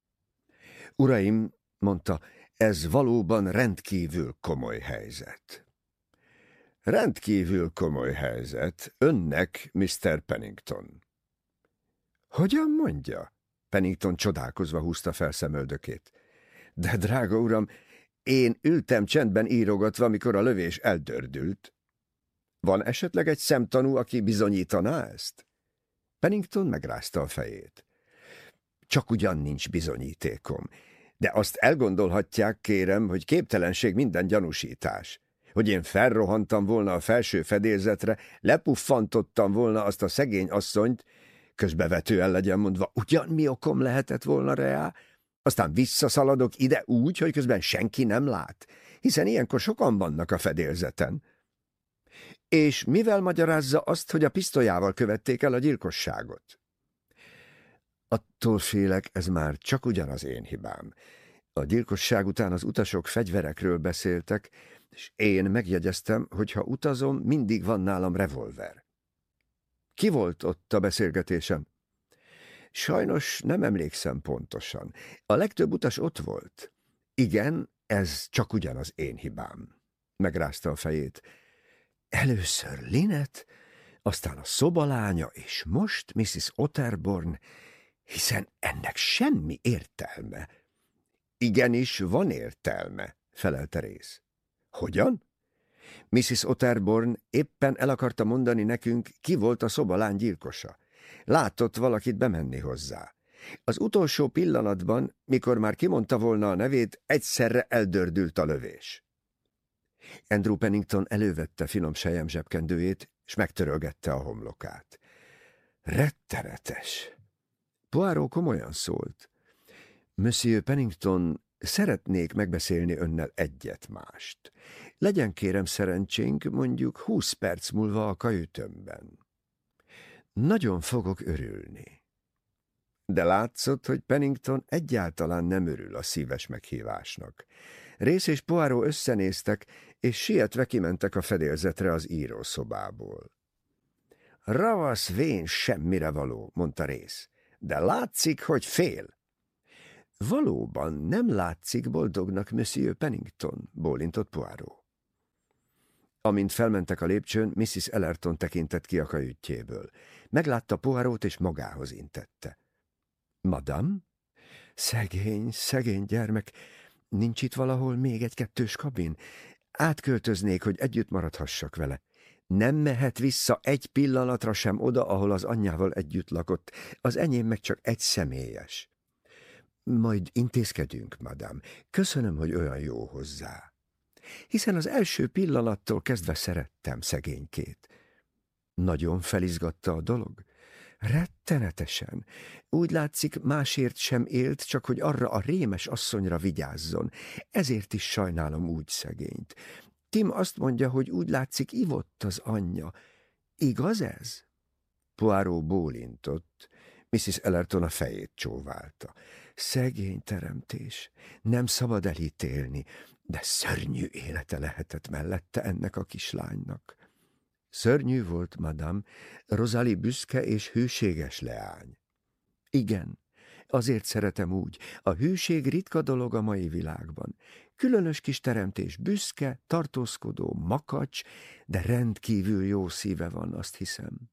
Uraim, mondta, ez valóban rendkívül komoly helyzet. Rendkívül komoly helyzet. Önnek, Mr. Pennington. Hogyan mondja? Pennington csodálkozva húzta fel szemöldökét. De, drága uram, én ültem csendben írogatva, mikor a lövés eldördült. Van esetleg egy szemtanú, aki bizonyítaná ezt? Pennington megrázta a fejét. Csak ugyan nincs bizonyítékom, de azt elgondolhatják, kérem, hogy képtelenség minden gyanúsítás. Hogy én felrohantam volna a felső fedélzetre, lepuffantottam volna azt a szegény asszonyt, közbevetően legyen mondva, ugyan mi okom lehetett volna reá, aztán visszaszaladok ide úgy, hogy közben senki nem lát, hiszen ilyenkor sokan vannak a fedélzeten. És mivel magyarázza azt, hogy a pisztolyával követték el a gyilkosságot? Attól félek, ez már csak ugyanaz én hibám. A gyilkosság után az utasok fegyverekről beszéltek, és én megjegyeztem, hogy ha utazom, mindig van nálam revolver. Ki volt ott a beszélgetésem? Sajnos nem emlékszem pontosan. A legtöbb utas ott volt. Igen, ez csak ugyanaz én hibám. Megrázta a fejét. Először Linet, aztán a szobalánya, és most Mrs. Otterborn, hiszen ennek semmi értelme. Igenis, van értelme, felelte rész. Hogyan? Mrs. Otterborn éppen el akarta mondani nekünk, ki volt a szobalány gyilkosa. Látott valakit bemenni hozzá. Az utolsó pillanatban, mikor már kimondta volna a nevét, egyszerre eldördült a lövés. Andrew Pennington elővette finom sejem zsebkendőjét, és megtörölgette a homlokát. Rettenetes! Poirot komolyan szólt. Monsieur Pennington, szeretnék megbeszélni önnel egyet-mást. Legyen kérem szerencsénk mondjuk húsz perc múlva a kajütömben. Nagyon fogok örülni. De látszott, hogy Pennington egyáltalán nem örül a szíves meghívásnak. Rész és Poirot összenéztek, és sietve kimentek a fedélzetre az írószobából. Ravasz vén semmire való, mondta Rész, de látszik, hogy fél. Valóban nem látszik boldognak Monsieur Pennington, bólintott Poirot. Amint felmentek a lépcsőn, Mrs. Ellerton tekintett ki a kajütjéből. Meglátta Poirót és magához intette. Madam? Szegény, szegény gyermek, nincs itt valahol még egy kettős kabin? Átköltöznék, hogy együtt maradhassak vele. Nem mehet vissza egy pillanatra sem oda, ahol az anyjával együtt lakott, az enyém meg csak egy személyes. Majd intézkedünk, madám. Köszönöm, hogy olyan jó hozzá. Hiszen az első pillanattól kezdve szerettem szegénykét. Nagyon felizgatta a dolog. Rettenetesen. Úgy látszik, másért sem élt, csak hogy arra a rémes asszonyra vigyázzon. Ezért is sajnálom úgy szegényt. Tim azt mondja, hogy úgy látszik, ivott az anyja. Igaz ez? Poirot bólintott. Mrs. Ellerton a fejét csóválta. Szegény teremtés. Nem szabad elítélni, de szörnyű élete lehetett mellette ennek a kislánynak. Szörnyű volt, madam, Rozali büszke és hűséges leány. Igen, azért szeretem úgy, a hűség ritka dolog a mai világban. Különös kis teremtés, büszke, tartózkodó, makacs, de rendkívül jó szíve van, azt hiszem.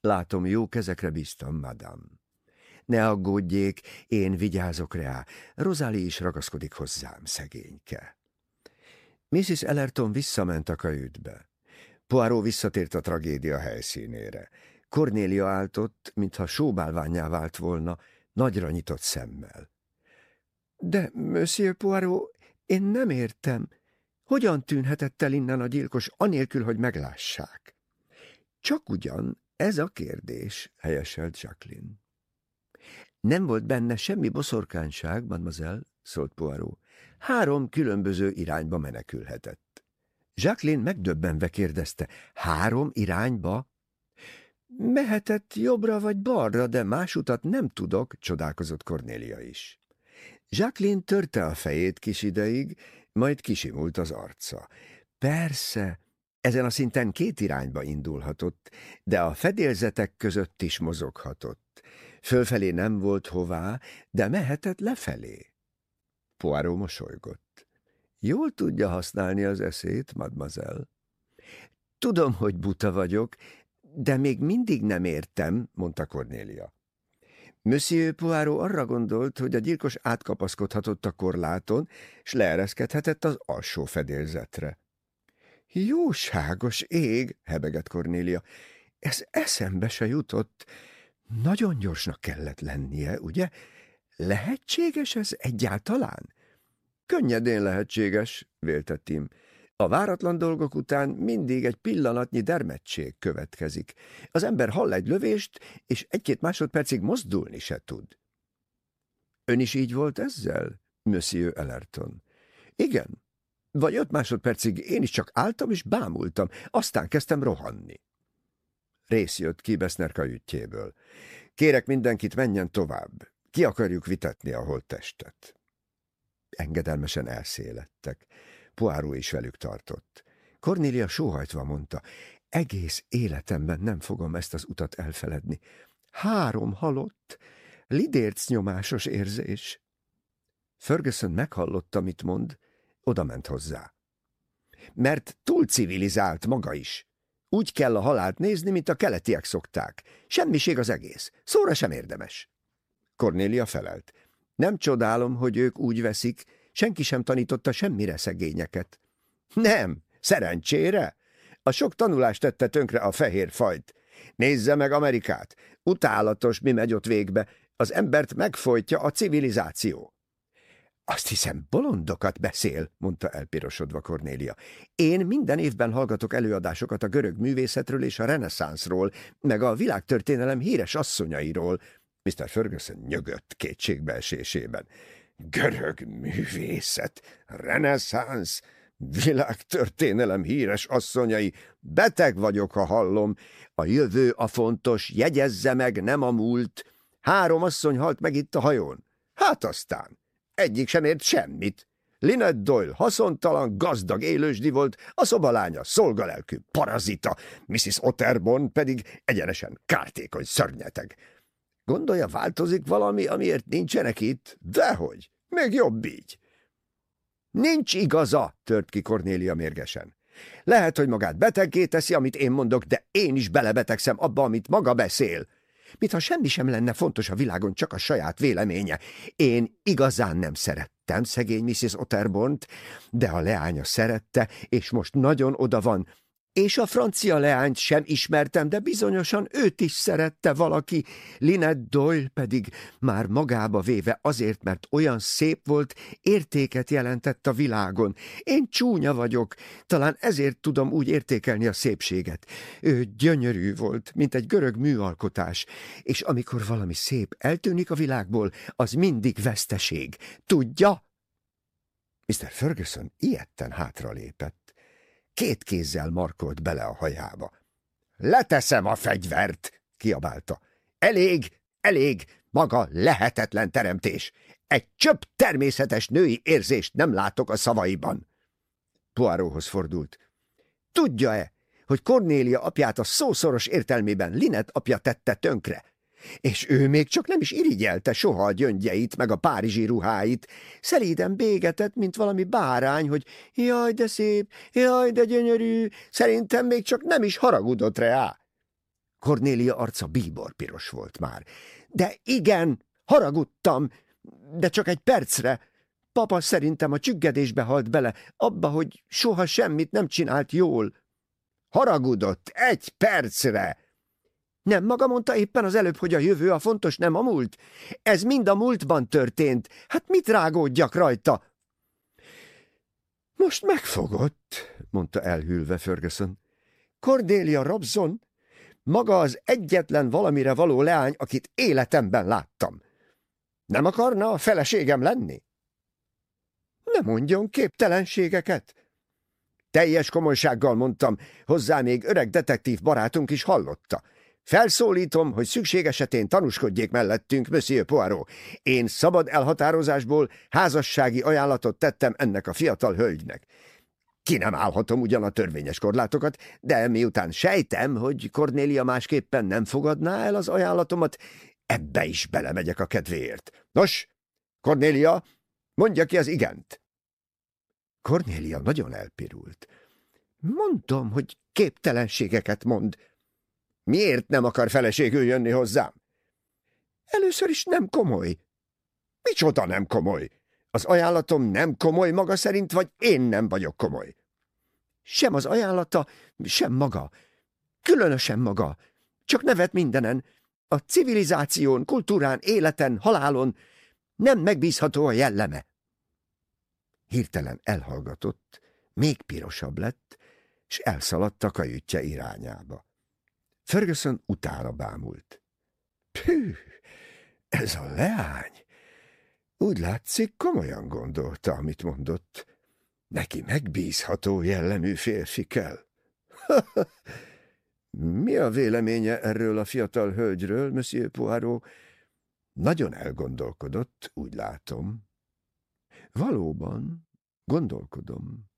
Látom, jó kezekre bíztam, madam. Ne aggódjék, én vigyázok rá. Rozali is ragaszkodik hozzám, szegényke. Mrs. Ellerton visszament a kajütbe. Poirot visszatért a tragédia helyszínére. Cornélia áltott, mintha sóbálványá vált volna, nagyra nyitott szemmel. De, Monsieur Poirot, én nem értem. Hogyan tűnhetett el innen a gyilkos, anélkül, hogy meglássák? Csak ugyan, ez a kérdés, helyeselt Jacqueline. Nem volt benne semmi boszorkányság, mademoiselle, szólt Poirot. Három különböző irányba menekülhetett. Jacqueline megdöbbenve kérdezte, három irányba? Mehetett jobbra vagy balra, de más utat nem tudok, csodálkozott Cornélia is. Jacqueline törte a fejét kis ideig, majd kisimult az arca. Persze, ezen a szinten két irányba indulhatott, de a fedélzetek között is mozoghatott. Fölfelé nem volt hová, de mehetett lefelé. Poirot mosolygott. Jól tudja használni az eszét, mademoiselle. Tudom, hogy buta vagyok, de még mindig nem értem, mondta Cornélia. Monsieur Poirot arra gondolt, hogy a gyilkos átkapaszkodhatott a korláton, s leereszkedhetett az alsó fedélzetre. Jóságos ég, hebegett Cornélia, ez eszembe se jutott. Nagyon gyorsnak kellett lennie, ugye? Lehetséges ez egyáltalán? Könnyedén lehetséges, vélte Tim. A váratlan dolgok után mindig egy pillanatnyi dermedtség következik. Az ember hall egy lövést, és egy-két másodpercig mozdulni se tud. Ön is így volt ezzel, Monsieur Ellerton? Igen. Vagy öt másodpercig én is csak álltam és bámultam, aztán kezdtem rohanni. Rész jött ki Beszner kajütjéből. Kérek mindenkit, menjen tovább. Ki akarjuk vitetni a holttestet. Engedelmesen elszélettek. Poáró is velük tartott. Cornélia sóhajtva mondta, egész életemben nem fogom ezt az utat elfeledni. Három halott, lidérc nyomásos érzés. Ferguson meghallotta, mit mond, oda ment hozzá. Mert túl civilizált maga is. Úgy kell a halált nézni, mint a keletiek szokták. Semmiség az egész. Szóra sem érdemes. Cornélia felelt. Nem csodálom, hogy ők úgy veszik, senki sem tanította semmire szegényeket. Nem, szerencsére. A sok tanulást tette tönkre a fehér fajt. Nézze meg Amerikát. Utálatos, mi megy ott végbe. Az embert megfojtja a civilizáció. Azt hiszem, bolondokat beszél, mondta elpirosodva Kornélia. Én minden évben hallgatok előadásokat a görög művészetről és a reneszánszról, meg a világtörténelem híres asszonyairól. Mr. Ferguson nyögött kétségbeesésében. Görög művészet, reneszánsz, világtörténelem híres asszonyai, beteg vagyok, ha hallom. A jövő a fontos, jegyezze meg, nem a múlt. Három asszony halt meg itt a hajón. Hát aztán, egyik sem ért semmit. Lynette Doyle haszontalan, gazdag élősdi volt, a szobalánya szolgalelkű parazita, Mrs. Otterborn pedig egyenesen kártékony szörnyeteg. Gondolja, változik valami, amiért nincsenek itt? Dehogy, még jobb így. Nincs igaza, tört ki Kornélia mérgesen. Lehet, hogy magát beteggé teszi, amit én mondok, de én is belebetegszem abba, amit maga beszél. Mintha semmi sem lenne fontos a világon, csak a saját véleménye. Én igazán nem szerettem szegény Mrs. Otterbornt, de a leánya szerette, és most nagyon oda van. És a francia leányt sem ismertem, de bizonyosan őt is szerette valaki, Linette Doyle pedig már magába véve azért, mert olyan szép volt, értéket jelentett a világon. Én csúnya vagyok, talán ezért tudom úgy értékelni a szépséget. Ő gyönyörű volt, mint egy görög műalkotás, és amikor valami szép eltűnik a világból, az mindig veszteség. Tudja? Mr. Ferguson ilyetten hátralépett. Két kézzel markolt bele a hajába. Leteszem a fegyvert, kiabálta. Elég, elég, maga lehetetlen teremtés. Egy csöpp természetes női érzést nem látok a szavaiban. Poiróhoz fordult. Tudja-e, hogy Kornélia apját a szószoros értelmében Linet apja tette tönkre? És ő még csak nem is irigyelte soha a gyöngyeit, meg a párizsi ruháit. Szelíden bégetett, mint valami bárány, hogy jaj, de szép, jaj, de gyönyörű, szerintem még csak nem is haragudott rá. Kornélia arca bíborpiros volt már. De igen, haragudtam, de csak egy percre. Papa szerintem a csüggedésbe halt bele, abba, hogy soha semmit nem csinált jól. Haragudott egy percre! Nem maga mondta éppen az előbb, hogy a jövő a fontos, nem a múlt? Ez mind a múltban történt. Hát mit rágódjak rajta? Most megfogott, mondta elhűlve Ferguson. Cordelia Robson, maga az egyetlen valamire való leány, akit életemben láttam. Nem akarna a feleségem lenni? Ne mondjon képtelenségeket. Teljes komolysággal mondtam, hozzá még öreg detektív barátunk is hallotta. Felszólítom, hogy szükség esetén tanúskodjék mellettünk, Monsieur Poirot. Én szabad elhatározásból házassági ajánlatot tettem ennek a fiatal hölgynek. Ki nem állhatom ugyan a törvényes korlátokat, de miután sejtem, hogy Cornélia másképpen nem fogadná el az ajánlatomat, ebbe is belemegyek a kedvéért. Nos, Cornélia, mondja ki az igent. Cornélia nagyon elpirult. Mondom, hogy képtelenségeket mond, Miért nem akar feleségül jönni hozzám? Először is nem komoly. Micsoda nem komoly? Az ajánlatom nem komoly maga szerint, vagy én nem vagyok komoly? Sem az ajánlata, sem maga. Különösen maga. Csak nevet mindenen. A civilizáción, kultúrán, életen, halálon nem megbízható a jelleme. Hirtelen elhallgatott, még pirosabb lett, és elszaladt a kajütje irányába. Ferguson utána bámult. Pű, ez a leány! Úgy látszik, komolyan gondolta, amit mondott. Neki megbízható jellemű férfi kell. Mi a véleménye erről a fiatal hölgyről, Monsieur Poirot? Nagyon elgondolkodott, úgy látom. Valóban, gondolkodom.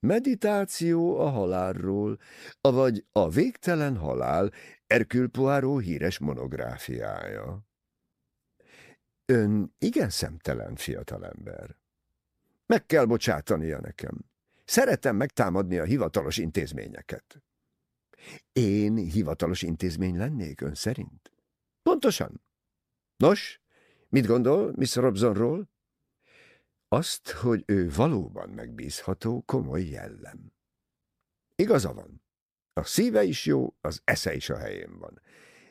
Meditáció a halálról, avagy a végtelen halál, Hercule Poirot híres monográfiája. Ön igen szemtelen fiatalember. Meg kell bocsátania nekem. Szeretem megtámadni a hivatalos intézményeket. Én hivatalos intézmény lennék ön szerint? Pontosan. Nos, mit gondol Miss Robsonról? Azt, hogy ő valóban megbízható, komoly jellem. Igaza van. A szíve is jó, az esze is a helyén van.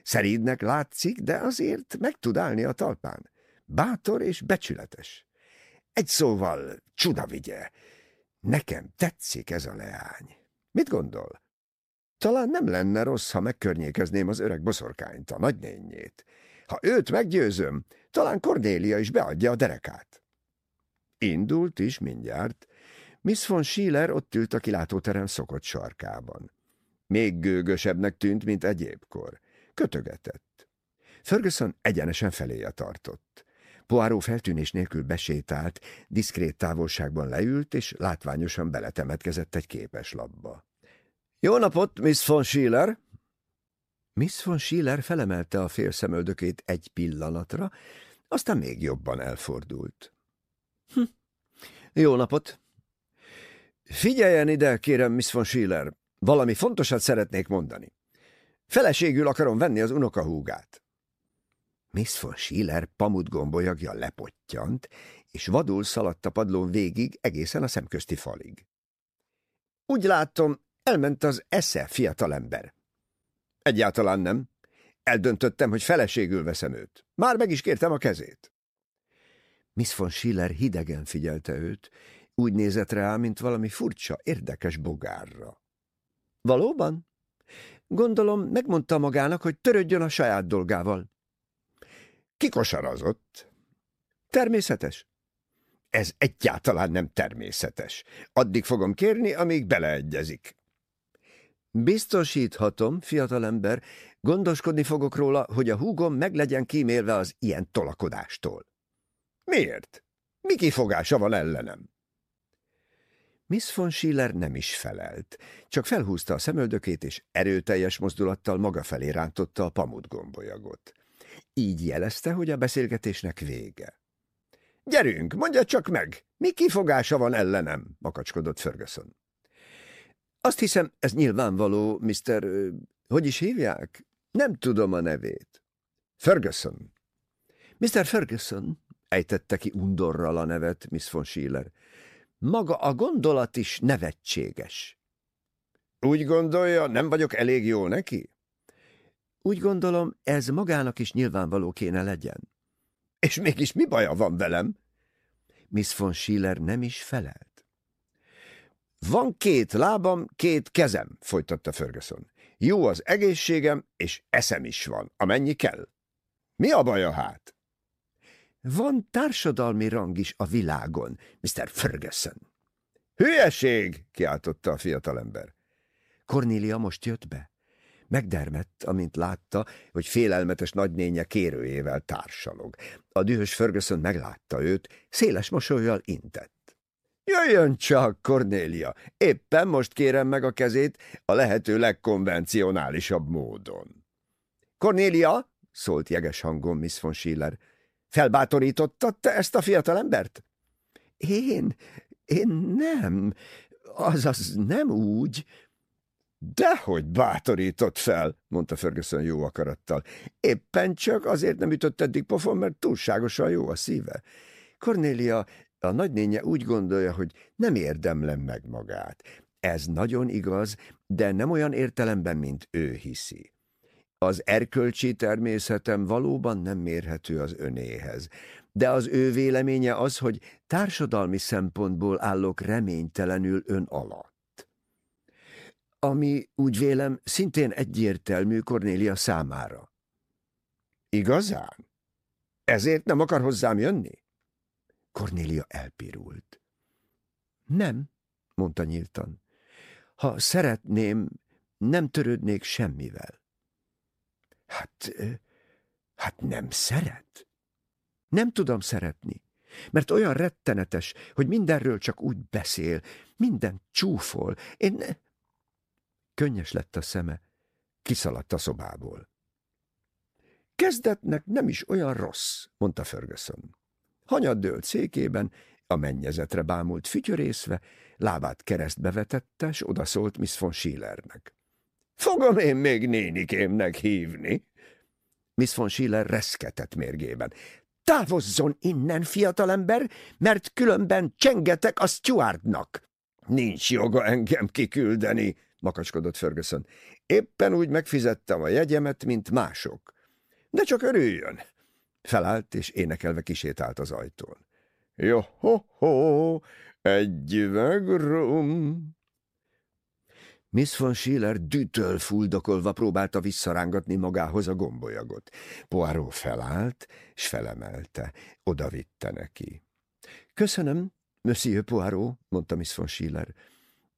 Szeridnek látszik, de azért meg tud állni a talpán. Bátor és becsületes. Egy szóval, csuda vigye. Nekem tetszik ez a leány. Mit gondol? Talán nem lenne rossz, ha megkörnyékezném az öreg boszorkányt, a nagynényét. Ha őt meggyőzöm, talán Cornélia is beadja a derekát. Indult is mindjárt. Miss von Schiller ott ült a kilátóterem szokott sarkában. Még gőgösebbnek tűnt, mint egyébkor. Kötögetett. Ferguson egyenesen feléje tartott. Poirot feltűnés nélkül besétált, diszkrét távolságban leült, és látványosan beletemetkezett egy képeslapba. – Jó napot, Miss von Schiller! Miss von Schiller felemelte a félszemöldökét egy pillanatra, aztán még jobban elfordult. Hm. Jó napot! Figyeljen ide, kérem, Miss von Schiller. Valami fontosat szeretnék mondani. Feleségül akarom venni az unokahúgát. Miss von Schiller pamutgombolyagja lepottyant, és vadul szaladt a padlón végig egészen a szemközti falig. Úgy látom, Elment az esze, fiatalember. Egyáltalán nem. Eldöntöttem, hogy feleségül veszem őt. Már meg is kértem a kezét. Miss von Schiller hidegen figyelte őt, úgy nézett rá, mint valami furcsa, érdekes bogárra. Valóban? Gondolom, megmondta magának, hogy törődjön a saját dolgával. Kikosarazott. Természetes. Ez egyáltalán nem természetes. Addig fogom kérni, amíg beleegyezik. Biztosíthatom, fiatalember, gondoskodni fogok róla, hogy a húgom meg legyen kímélve az ilyen tolakodástól. Miért? Mi kifogása van ellenem? Miss von Schiller nem is felelt, csak felhúzta a szemöldökét, és erőteljes mozdulattal maga felé rántotta a pamutgombolyagot. Így jelezte, hogy a beszélgetésnek vége. Gyerünk, mondja csak meg, mi kifogása van ellenem, makacskodott Ferguson. Azt hiszem, ez nyilvánvaló, Mr. Hogy is hívják? Nem tudom a nevét. Ferguson. Mr. Ferguson, ejtette ki undorral a nevet Miss von Schiller. Maga a gondolat is nevetséges. Úgy gondolja, nem vagyok elég jó neki? Úgy gondolom, ez magának is nyilvánvaló kéne legyen. És mégis mi baja van velem? Miss von Schiller nem is felelt. Van két lábam, két kezem, folytatta Ferguson. Jó az egészségem, és eszem is van, amennyi kell. Mi a baja hát? Van társadalmi rang is a világon, Mr. Ferguson. Hülyeség, kiáltotta a fiatalember. Cornélia most jött be. Megdermett, amint látta, hogy félelmetes nagynénye kérőjével társalog. A dühös Ferguson meglátta őt, széles mosolyjal intett. Jöjjön csak, Cornélia, éppen most kérem meg a kezét a lehető legkonvencionálisabb módon. Cornélia, szólt jeges hangon Miss von Schiller, felbátorítottad te ezt a fiatalembert? Én? Én nem. Azaz nem úgy, Dehogy bátorított fel, mondta Ferguson jó akarattal. Éppen csak azért nem ütött eddig pofon, mert túlságosan jó a szíve. Cornélia, a nagynénye úgy gondolja, hogy nem érdemlem meg magát. Ez nagyon igaz, de nem olyan értelemben, mint ő hiszi. Az erkölcsi természetem valóban nem mérhető az önéhez, de az ő véleménye az, hogy társadalmi szempontból állok reménytelenül ön alatt ami úgy vélem szintén egyértelmű Kornélia számára. Igazán? Ezért nem akar hozzám jönni? Kornélia elpirult. Nem, mondta nyíltan. Ha szeretném, nem törődnék semmivel. Hát, hát nem szeret? Nem tudom szeretni, mert olyan rettenetes, hogy mindenről csak úgy beszél, minden csúfol. Én Könnyes lett a szeme, kiszaladt a szobából. Kezdetnek nem is olyan rossz, mondta Ferguson. Hanyad dőlt székében, a mennyezetre bámult fütyörészve, lábát keresztbe vetette, s odaszólt Miss von Schillernek. Fogom én még nénikémnek hívni? Miss von Schiller reszketett mérgében. Távozzon innen, fiatalember, mert különben csengetek a Stuartnak. Nincs joga engem kiküldeni, makacskodott Ferguson. Éppen úgy megfizettem a jegyemet, mint mások. De csak örüljön! Felállt, és énekelve kisétált az ajtón. Jo-ho-ho, egy üveg rum! Miss von Schiller dütől fuldokolva próbálta visszarángatni magához a gombolyagot. Poirot felállt, és felemelte. Oda vitte neki. Köszönöm, Monsieur Poirot, mondta Miss von Schiller.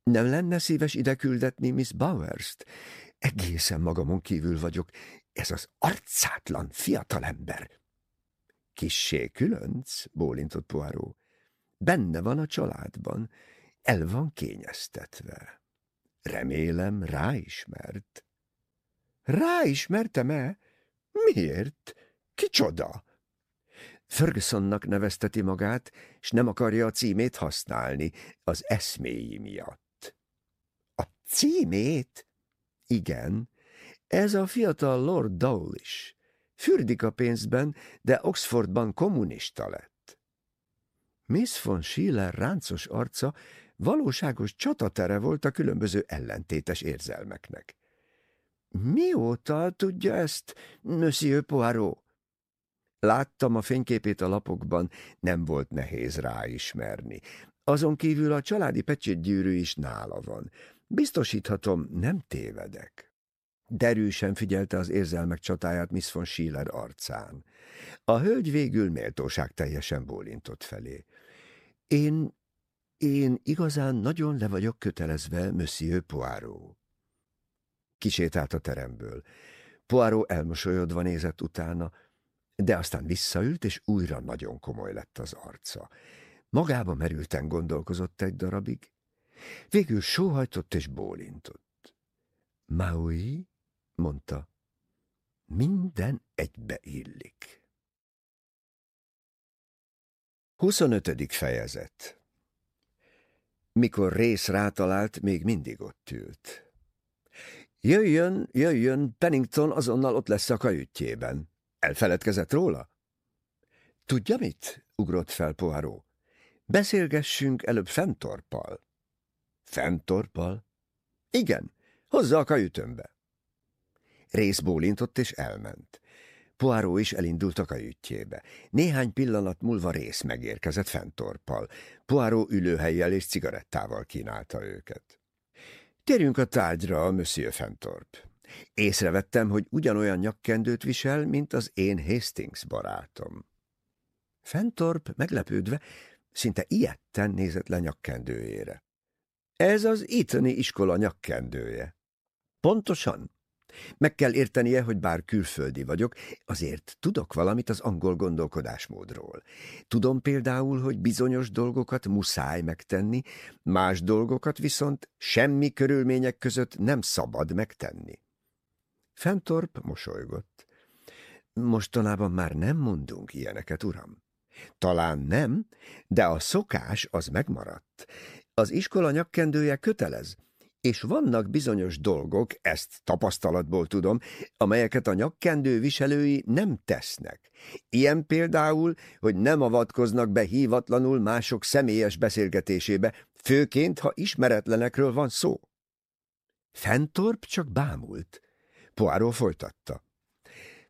Nem lenne szíves ide küldetni Miss Bowers-t? Egészen magamon kívül vagyok. Ez az arcátlan fiatalember. Kissé különc, bólintott Poirot. Benne van a családban, el van kényeztetve. Remélem, ráismert. Ráismertem-e? Miért? Kicsoda? Fergusonnak nevezteti magát, és nem akarja a címét használni az eszméi miatt. A címét? Igen, ez a fiatal Lord Dowlish. Fürdik a pénzben, de Oxfordban kommunista lett. Miss von Schiller ráncos arca valóságos csatatere volt a különböző ellentétes érzelmeknek. Mióta tudja ezt, Monsieur Poirot? Láttam a fényképét a lapokban, nem volt nehéz ráismerni. Azon kívül a családi pecsétgyűrű is nála van. Biztosíthatom, nem tévedek. Derűsen figyelte az érzelmek csatáját Miss von Schiller arcán. A hölgy végül méltóság teljesen bólintott felé. Én, én igazán nagyon le vagyok kötelezve, Monsieur Poirot. Kisétált a teremből. Poirot elmosolyodva nézett utána, de aztán visszaült, és újra nagyon komoly lett az arca. Magába merülten gondolkozott egy darabig, végül sóhajtott és bólintott. Maui, mondta, minden egybe illik. 25. fejezet Mikor rész rátalált, még mindig ott ült. Jöjjön, jöjjön, Pennington azonnal ott lesz a kajütjében. Elfeledkezett róla? Tudja mit? ugrott fel Poirot. Beszélgessünk előbb Fentorpal. Fentorpal? Igen, hozza a kajütömbe. Rész bólintott és elment. Poirot is elindult a kajütjébe. Néhány pillanat múlva rész megérkezett Fentorpal. Poirot ülőhelyjel és cigarettával kínálta őket. Térjünk a tárgyra, Monsieur Fentorp. Észrevettem, hogy ugyanolyan nyakkendőt visel, mint az én Hastings barátom. Fentorp meglepődve, szinte ilyetten nézett le nyakkendőjére. Ez az itteni iskola nyakkendője. Pontosan. Meg kell értenie, hogy bár külföldi vagyok, azért tudok valamit az angol gondolkodásmódról. Tudom például, hogy bizonyos dolgokat muszáj megtenni, más dolgokat viszont semmi körülmények között nem szabad megtenni. Fentorp mosolygott. Mostanában már nem mondunk ilyeneket, uram. Talán nem, de a szokás az megmaradt. Az iskola nyakkendője kötelez, és vannak bizonyos dolgok, ezt tapasztalatból tudom, amelyeket a nyakkendő viselői nem tesznek. Ilyen például, hogy nem avatkoznak be hívatlanul mások személyes beszélgetésébe, főként, ha ismeretlenekről van szó. Fentorp csak bámult. Poirot folytatta.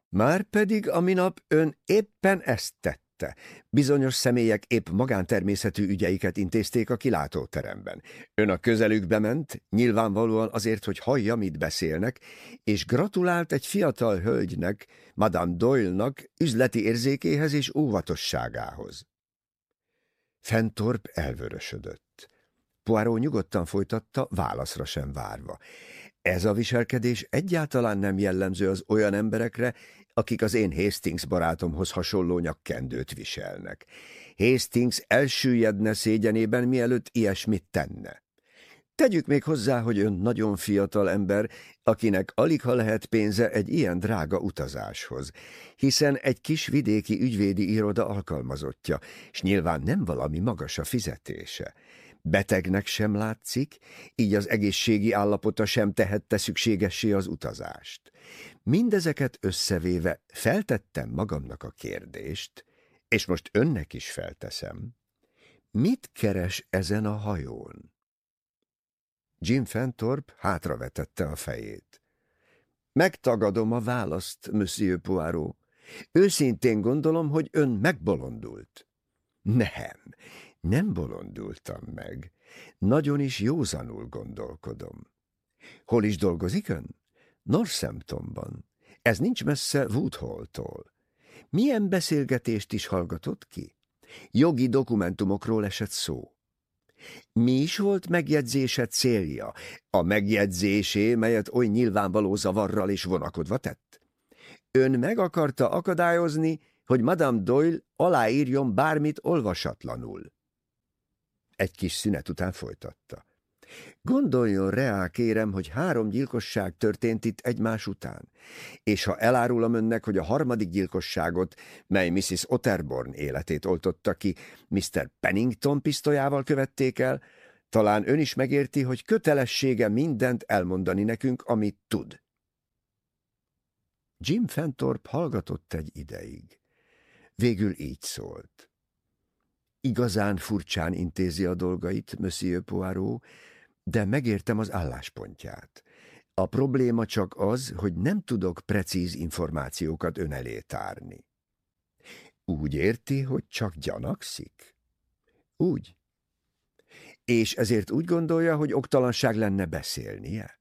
Már pedig a minap ön éppen ezt tette. Bizonyos személyek épp magántermészetű ügyeiket intézték a kilátóteremben. Ön a közelükbe ment, nyilvánvalóan azért, hogy hallja, mit beszélnek, és gratulált egy fiatal hölgynek, Madame Doyle-nak üzleti érzékéhez és óvatosságához. Fentorp elvörösödött. Poirot nyugodtan folytatta, válaszra sem várva. Ez a viselkedés egyáltalán nem jellemző az olyan emberekre, akik az én Hastings barátomhoz hasonló nyakkendőt viselnek. Hastings elsüllyedne szégyenében, mielőtt ilyesmit tenne. Tegyük még hozzá, hogy ön nagyon fiatal ember, akinek alig ha lehet pénze egy ilyen drága utazáshoz, hiszen egy kis vidéki ügyvédi iroda alkalmazottja, és nyilván nem valami magas a fizetése. Betegnek sem látszik, így az egészségi állapota sem tehette szükségessé az utazást. Mindezeket összevéve feltettem magamnak a kérdést, és most önnek is felteszem. Mit keres ezen a hajón? Jim Fentorp hátravetette a fejét. Megtagadom a választ, Monsieur Poirot. Őszintén gondolom, hogy ön megbolondult. Nem, nem bolondultam meg. Nagyon is józanul gondolkodom. Hol is dolgozik ön? Northamptonban. Ez nincs messze Woodhall-tól. Milyen beszélgetést is hallgatott ki? Jogi dokumentumokról esett szó. Mi is volt megjegyzése célja? A megjegyzésé, melyet oly nyilvánvaló zavarral és vonakodva tett? Ön meg akarta akadályozni, hogy Madame Doyle aláírjon bármit olvasatlanul. Egy kis szünet után folytatta. Gondoljon rá, kérem, hogy három gyilkosság történt itt egymás után, és ha elárulom önnek, hogy a harmadik gyilkosságot, mely Mrs. Otterborn életét oltotta ki, Mr. Pennington pisztolyával követték el, talán ön is megérti, hogy kötelessége mindent elmondani nekünk, amit tud. Jim Fentorp hallgatott egy ideig. Végül így szólt. igazán furcsán intézi a dolgait, Monsieur Poirot, de megértem az álláspontját. A probléma csak az, hogy nem tudok precíz információkat ön elé tárni. Úgy érti, hogy csak gyanakszik? Úgy. És ezért úgy gondolja, hogy oktalanság lenne beszélnie?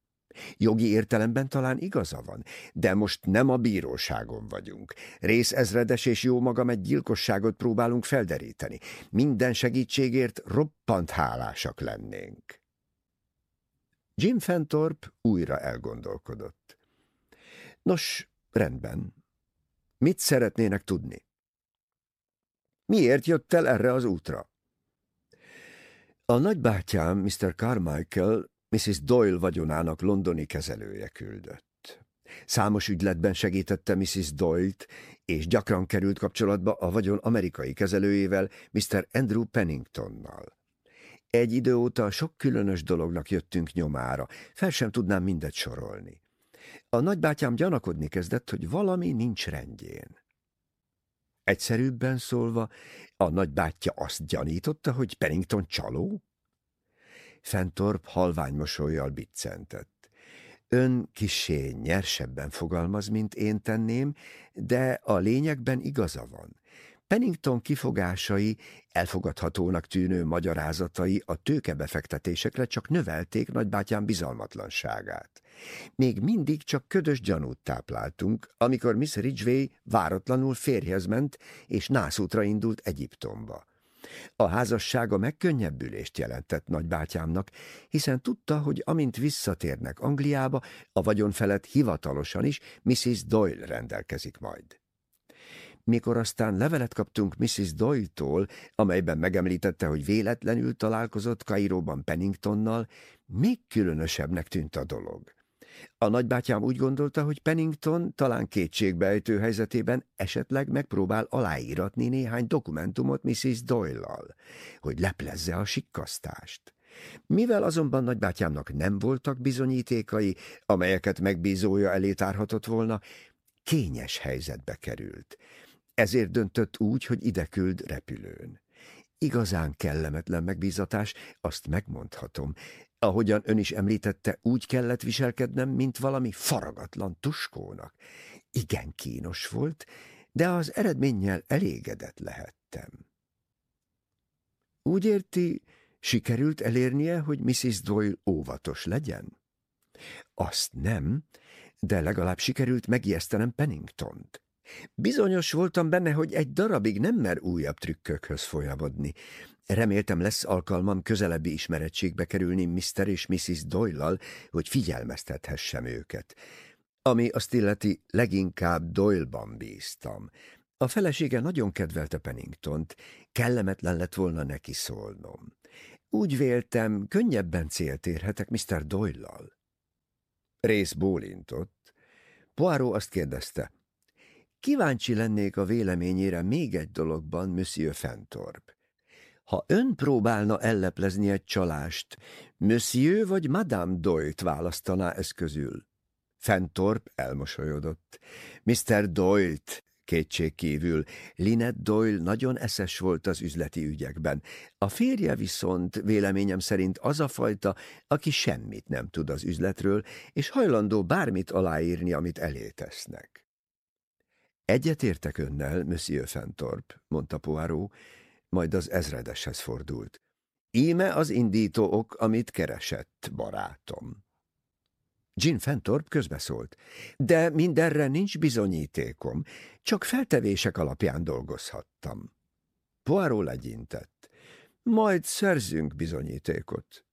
Jogi értelemben talán igaza van, de most nem a bíróságon vagyunk. Részezredes és jó magam egy gyilkosságot próbálunk felderíteni. Minden segítségért roppant hálásak lennénk. Jim Fentorp újra elgondolkodott. Nos, rendben. Mit szeretnének tudni? Miért jött el erre az útra? A nagybátyám, Mr. Carmichael, Mrs. Doyle vagyonának londoni kezelője küldött. Számos ügyletben segítette Mrs. Doyle-t, és gyakran került kapcsolatba a vagyon amerikai kezelőjével, Mr. Andrew Penningtonnal. Egy idő óta sok különös dolognak jöttünk nyomára, fel sem tudnám mindet sorolni. A nagybátyám gyanakodni kezdett, hogy valami nincs rendjén. Egyszerűbben szólva, a nagybátyja azt gyanította, hogy Pennington csaló? Fentorp halvány mosolyjal biccentett. Ön kisé nyersebben fogalmaz, mint én tenném, de a lényegben igaza van. Pennington kifogásai, elfogadhatónak tűnő magyarázatai a tőkebefektetésekre csak növelték nagybátyám bizalmatlanságát. Még mindig csak ködös gyanút tápláltunk, amikor Miss Ridgway váratlanul férjhez ment, és nászútra indult Egyiptomba. A házassága megkönnyebbülést jelentett nagybátyámnak, hiszen tudta, hogy amint visszatérnek Angliába, a vagyon felett hivatalosan is Mrs. Doyle rendelkezik majd. Mikor aztán levelet kaptunk Mrs. Doyle-tól, amelyben megemlítette, hogy véletlenül találkozott Kairóban Penningtonnal, még különösebbnek tűnt a dolog. A nagybátyám úgy gondolta, hogy Pennington talán kétségbeejtő helyzetében esetleg megpróbál aláíratni néhány dokumentumot Mrs. Doyle-lal, hogy leplezze a sikkasztást. Mivel azonban nagybátyámnak nem voltak bizonyítékai, amelyeket megbízója elé tárhatott volna, kényes helyzetbe került. Ezért döntött úgy, hogy ide küld repülőn. Igazán kellemetlen megbízatás, azt megmondhatom, Ahogyan ön is említette, úgy kellett viselkednem, mint valami faragatlan tuskónak. Igen kínos volt, de az eredménnyel elégedett lehettem. Úgy érti, sikerült elérnie, hogy Mrs. Doyle óvatos legyen? Azt nem, de legalább sikerült megijesztenem Penningtont. Bizonyos voltam benne, hogy egy darabig nem mer újabb trükkökhöz folyamodni. Reméltem lesz alkalmam közelebbi ismerettségbe kerülni Mr. és Mrs. Doyle-lal, hogy figyelmeztethessem őket. Ami azt illeti, leginkább Doyle-ban bíztam. A felesége nagyon kedvelte Penningtont, kellemetlen lett volna neki szólnom. Úgy véltem, könnyebben célt érhetek Mr. Doyle-lal. Rész bólintott. Poirot azt kérdezte, kíváncsi lennék a véleményére még egy dologban, Monsieur Fentorp. Ha ön próbálna elleplezni egy csalást, Monsieur vagy Madame Doyle-t választaná ez közül? Fentorp elmosolyodott. Mr. Doyle-t, kétségkívül. Lynette Doyle nagyon eszes volt az üzleti ügyekben. A férje viszont véleményem szerint az a fajta, aki semmit nem tud az üzletről, és hajlandó bármit aláírni, amit elétesznek. Egyetértek önnel, Monsieur Fentorp, mondta Poirot, majd az ezredeshez fordult. Íme az indító ok, amit keresett, barátom. Jean Fentorp közbeszólt. De mindenre nincs bizonyítékom, csak feltevések alapján dolgozhattam. Poirot legyintett. Majd szerzünk bizonyítékot.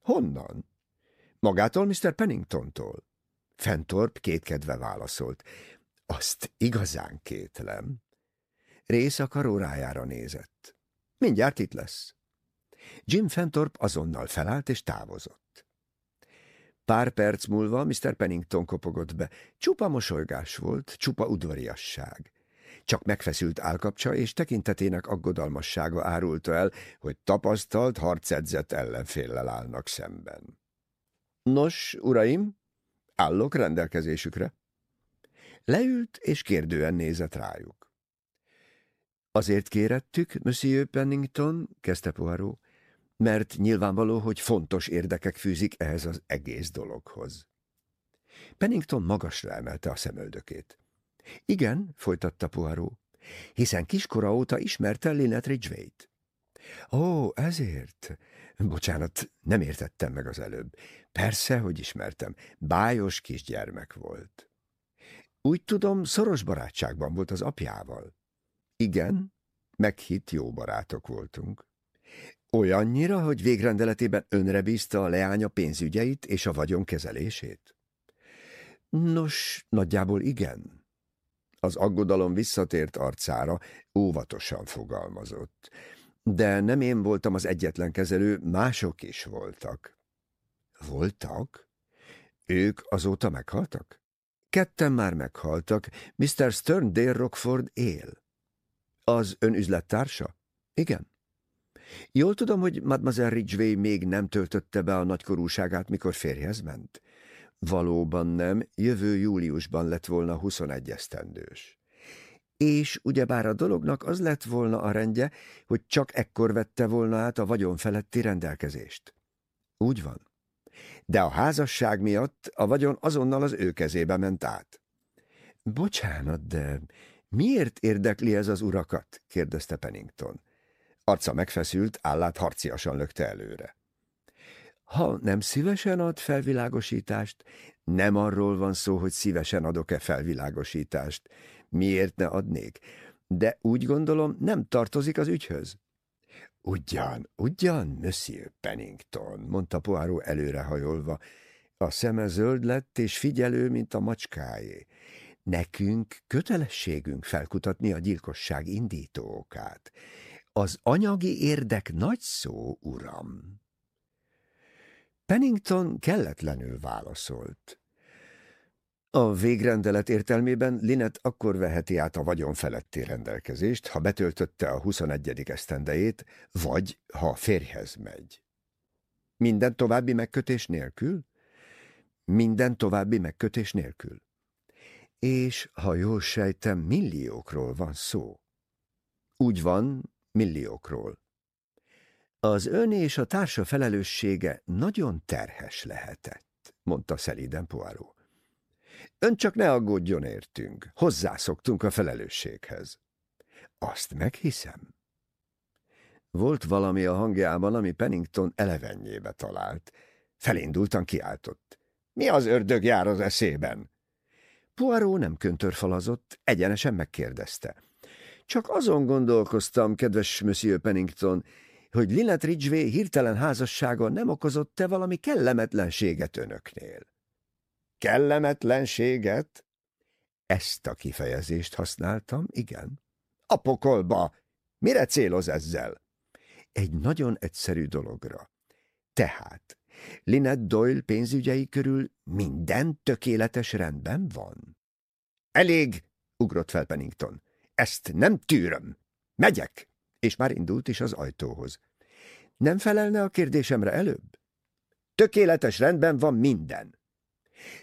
Honnan? Magától Mr. Penningtontól. Fentorp kétkedve válaszolt. Azt igazán kétlem. Rész a karórájára nézett. Mindjárt itt lesz. Jim Fentorp azonnal felállt és távozott. Pár perc múlva Mr. Pennington kopogott be. Csupa mosolygás volt, csupa udvariasság. Csak megfeszült állkapcsa és tekintetének aggodalmassága árulta el, hogy tapasztalt, harcedzett ellenféllel állnak szemben. Nos, uraim, állok rendelkezésükre. Leült és kérdően nézett rájuk. Azért kérettük, Monsieur Pennington, kezdte Poirot, mert nyilvánvaló, hogy fontos érdekek fűzik ehhez az egész dologhoz. Pennington magasra emelte a szemöldökét. Igen, folytatta Poirot, hiszen kiskora óta ismerte Lynette Ridgway-t. Ó, ezért? Bocsánat, nem értettem meg az előbb. Persze, hogy ismertem. Bájos kisgyermek volt. Úgy tudom, szoros barátságban volt az apjával. Igen, meghitt jó barátok voltunk. Olyannyira, hogy végrendeletében önre bízta a leánya pénzügyeit és a vagyon kezelését? Nos, nagyjából igen. Az aggodalom visszatért arcára, óvatosan fogalmazott. De nem én voltam az egyetlen kezelő, mások is voltak. Voltak? Ők azóta meghaltak? Ketten már meghaltak, Mr. Stern Dale Rockford él. Az ön üzlettársa? Igen. Jól tudom, hogy Mademoiselle Ridgway még nem töltötte be a nagykorúságát, mikor férjhez ment? Valóban nem, jövő júliusban lett volna 21 esztendős. És ugyebár a dolognak az lett volna a rendje, hogy csak ekkor vette volna át a vagyon feletti rendelkezést. Úgy van. De a házasság miatt a vagyon azonnal az ő kezébe ment át. Bocsánat, de miért érdekli ez az urakat? kérdezte Pennington. Arca megfeszült, állát harciasan lökte előre. Ha nem szívesen ad felvilágosítást, nem arról van szó, hogy szívesen adok-e felvilágosítást. Miért ne adnék? De úgy gondolom, nem tartozik az ügyhöz. Ugyan, ugyan, Monsieur Pennington, mondta Poirot előrehajolva. A szeme zöld lett és figyelő, mint a macskáé. Nekünk kötelességünk felkutatni a gyilkosság indító okát. Az anyagi érdek nagy szó, uram. Pennington kelletlenül válaszolt. A végrendelet értelmében Linet akkor veheti át a vagyon feletti rendelkezést, ha betöltötte a 21. esztendejét, vagy ha férjhez megy. Minden további megkötés nélkül? Minden további megkötés nélkül. És, ha jól sejtem, milliókról van szó. Úgy van, milliókról. Az ön és a társa felelőssége nagyon terhes lehetett, mondta szelíden Poirot. Ön csak ne aggódjon értünk, hozzászoktunk a felelősséghez. Azt meghiszem. Volt valami a hangjában, ami Pennington elevenjébe talált. Felindultan kiáltott. Mi az ördög jár az eszében? Poirot nem köntörfalazott, egyenesen megkérdezte. Csak azon gondolkoztam, kedves Monsieur Pennington, hogy Lynette Ridgway hirtelen házassága nem okozott-e valami kellemetlenséget önöknél. Kellemetlenséget? Ezt a kifejezést használtam, igen. A pokolba! Mire céloz ezzel? Egy nagyon egyszerű dologra. Tehát, Lynette Doyle pénzügyei körül minden tökéletes rendben van. Elég, ugrott fel Pennington. Ezt nem tűröm. Megyek! És már indult is az ajtóhoz. Nem felelne a kérdésemre előbb? Tökéletes rendben van minden.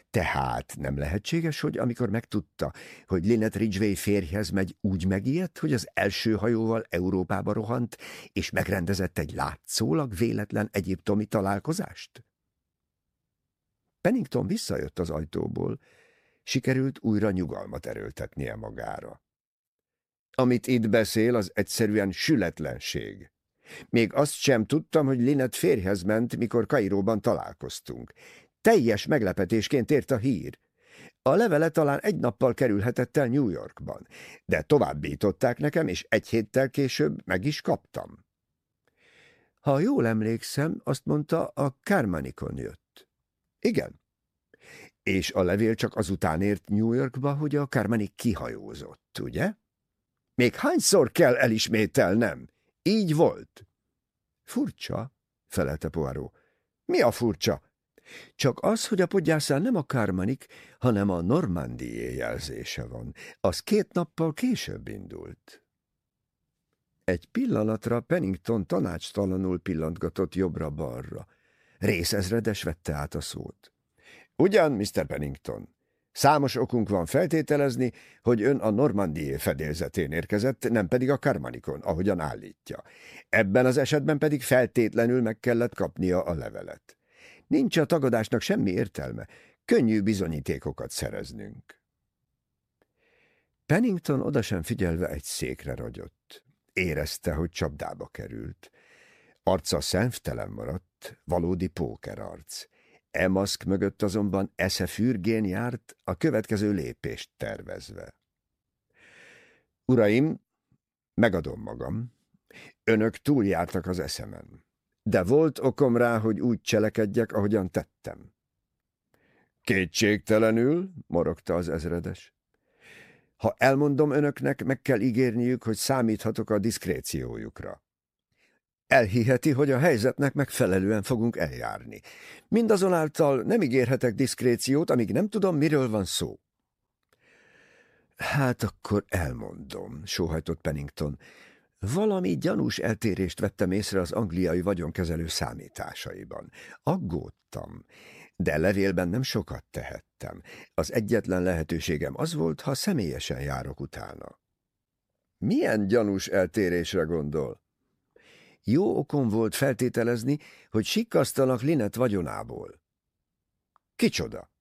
Tehát nem lehetséges, hogy amikor megtudta, hogy Lynette Ridgway férjhez megy, úgy megijedt, hogy az első hajóval Európába rohant, és megrendezett egy látszólag véletlen egyiptomi találkozást? Pennington visszajött az ajtóból, sikerült újra nyugalmat erőltetnie magára. Amit itt beszél, az egyszerűen sületlenség. Még azt sem tudtam, hogy Linet férjhez ment, mikor Kairóban találkoztunk. Teljes meglepetésként ért a hír. A levele talán egy nappal kerülhetett el New Yorkban, de továbbították nekem, és egy héttel később meg is kaptam. Ha jól emlékszem, azt mondta, a Kármanikon jött. Igen. És a levél csak azután ért New Yorkba, hogy a Kármanik kihajózott, ugye? Még hányszor kell elismételnem? Így volt. Furcsa, felelte Poirot. Mi a furcsa? Csak az, hogy a podgyászán nem a Kármanik, hanem a Normandié jelzése van. Az két nappal később indult. Egy pillanatra Pennington tanácstalanul pillantgatott jobbra-balra. Részezredes vette át a szót. Ugyan, Mr. Pennington, Számos okunk van feltételezni, hogy ön a Normandié fedélzetén érkezett, nem pedig a Karmanikon, ahogyan állítja. Ebben az esetben pedig feltétlenül meg kellett kapnia a levelet. Nincs a tagadásnak semmi értelme, könnyű bizonyítékokat szereznünk. Pennington oda sem figyelve egy székre ragyott. Érezte, hogy csapdába került. Arca szemtelen maradt, valódi pókerarc. E maszk mögött azonban esze fürgén járt, a következő lépést tervezve. Uraim, megadom magam. Önök túljártak az eszemen. De volt okom rá, hogy úgy cselekedjek, ahogyan tettem. Kétségtelenül, morogta az ezredes. Ha elmondom önöknek, meg kell ígérniük, hogy számíthatok a diszkréciójukra. Elhiheti, hogy a helyzetnek megfelelően fogunk eljárni. Mindazonáltal nem ígérhetek diszkréciót, amíg nem tudom, miről van szó. Hát akkor elmondom, sóhajtott Pennington. Valami gyanús eltérést vettem észre az angliai vagyonkezelő számításaiban. Aggódtam, de levélben nem sokat tehettem. Az egyetlen lehetőségem az volt, ha személyesen járok utána. Milyen gyanús eltérésre gondol? Jó okom volt feltételezni, hogy sikkasztanak Linet vagyonából. Kicsoda?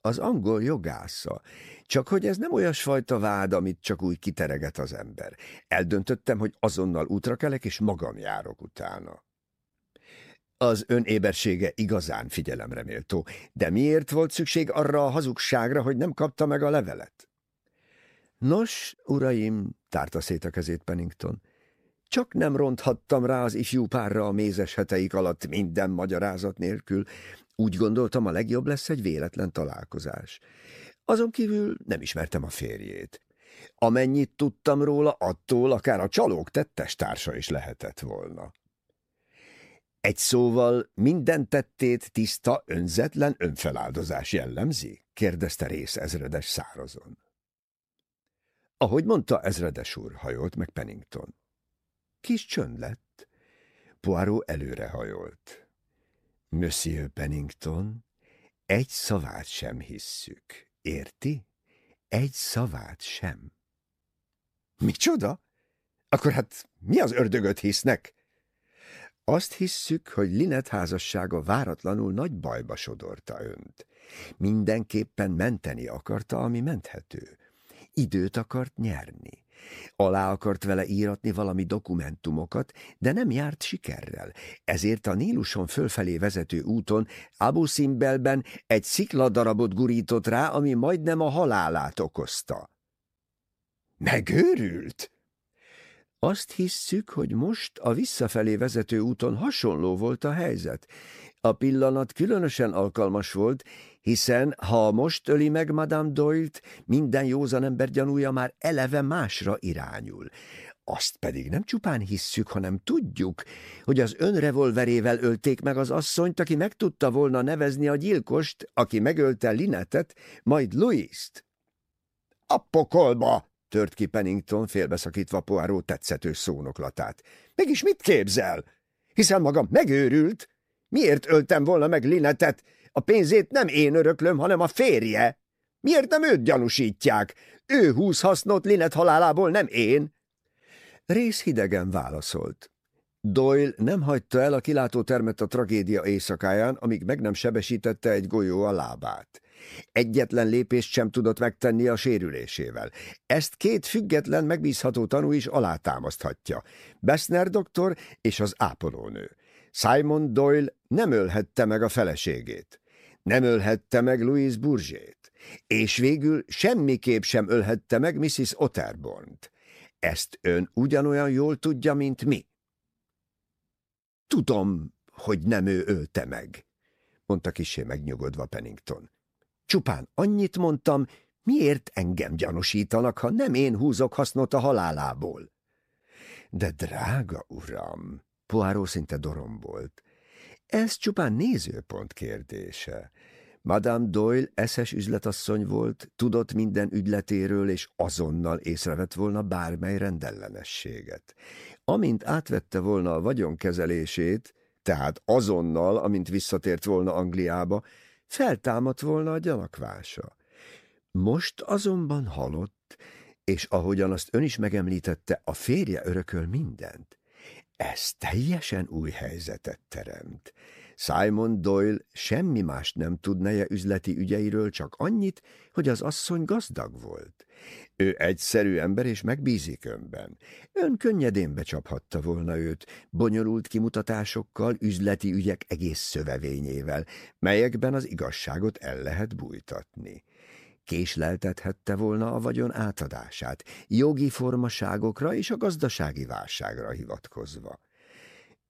Az angol jogásza. Csak hogy ez nem olyasfajta vád, amit csak úgy kitereget az ember. Eldöntöttem, hogy azonnal útra kelek, és magam járok utána. Az önébersége igazán figyelemre méltó, de miért volt szükség arra a hazugságra, hogy nem kapta meg a levelet? Nos, uraim, tárta szét a kezét Pennington, csak nem ronthattam rá az ifjú párra a mézes heteik alatt minden magyarázat nélkül. Úgy gondoltam, a legjobb lesz egy véletlen találkozás. Azon kívül nem ismertem a férjét. Amennyit tudtam róla, attól akár a csalók tettestársa is lehetett volna. Egy szóval minden tettét tiszta, önzetlen önfeláldozás jellemzi? kérdezte rész ezredes szárazon. Ahogy mondta ezredes úr, hajolt meg Pennington. Kis csönd lett. Poirot előrehajolt. Monsieur Pennington, egy szavát sem hisszük. Érti? Egy szavát sem. Micsoda? Akkor hát mi az ördögöt hisznek? Azt hisszük, hogy Linet házassága váratlanul nagy bajba sodorta önt. Mindenképpen menteni akarta, ami menthető. Időt akart nyerni. Alá akart vele íratni valami dokumentumokat, de nem járt sikerrel. Ezért a Níluson fölfelé vezető úton Abu Simbelben egy szikladarabot gurított rá, ami majdnem a halálát okozta. Megőrült? Azt hisszük, hogy most a visszafelé vezető úton hasonló volt a helyzet. A pillanat különösen alkalmas volt, hiszen ha most öli meg Madame Doyle-t, minden józan ember gyanúja már eleve másra irányul. Azt pedig nem csupán hisszük, hanem tudjuk, hogy az önrevolverével ölték meg az asszonyt, aki meg tudta volna nevezni a gyilkost, aki megölte Linetet, majd Louis-t. – A pokolba! – tört ki Pennington, félbeszakítva Poirot tetszető szónoklatát. – Mégis mit képzel? Hiszen maga megőrült! Miért öltem volna meg Linetet, a pénzét nem én öröklöm, hanem a férje. Miért nem őt gyanúsítják? Ő húz hasznot Linet halálából, nem én. Rész hidegen válaszolt. Doyle nem hagyta el a kilátótermet a tragédia éjszakáján, amíg meg nem sebesítette egy golyó a lábát. Egyetlen lépést sem tudott megtenni a sérülésével. Ezt két független, megbízható tanú is alátámaszthatja. Bessner doktor és az ápolónő. Simon Doyle nem ölhette meg a feleségét. Nem ölhette meg Louise Bourget, és végül semmiképp sem ölhette meg Mrs. Otterborn-t. Ezt ön ugyanolyan jól tudja, mint mi. Tudom, hogy nem ő ölte meg, mondta kisé megnyugodva Pennington. Csupán annyit mondtam, miért engem gyanúsítanak, ha nem én húzok hasznot a halálából. De drága uram, Poáró szinte dorombolt. Ez csupán nézőpont kérdése. Madame Doyle eszes üzletasszony volt, tudott minden ügyletéről, és azonnal észrevett volna bármely rendellenességet. Amint átvette volna a vagyonkezelését, tehát azonnal, amint visszatért volna Angliába, feltámadt volna a gyanakvása. Most azonban halott, és ahogyan azt ön is megemlítette, a férje örököl mindent. Ez teljesen új helyzetet teremt. Simon Doyle semmi mást nem tud neje üzleti ügyeiről, csak annyit, hogy az asszony gazdag volt. Ő egyszerű ember, és megbízik önben. Ön könnyedén becsaphatta volna őt, bonyolult kimutatásokkal, üzleti ügyek egész szövevényével, melyekben az igazságot el lehet bújtatni. Késleltethette volna a vagyon átadását, jogi formaságokra és a gazdasági válságra hivatkozva.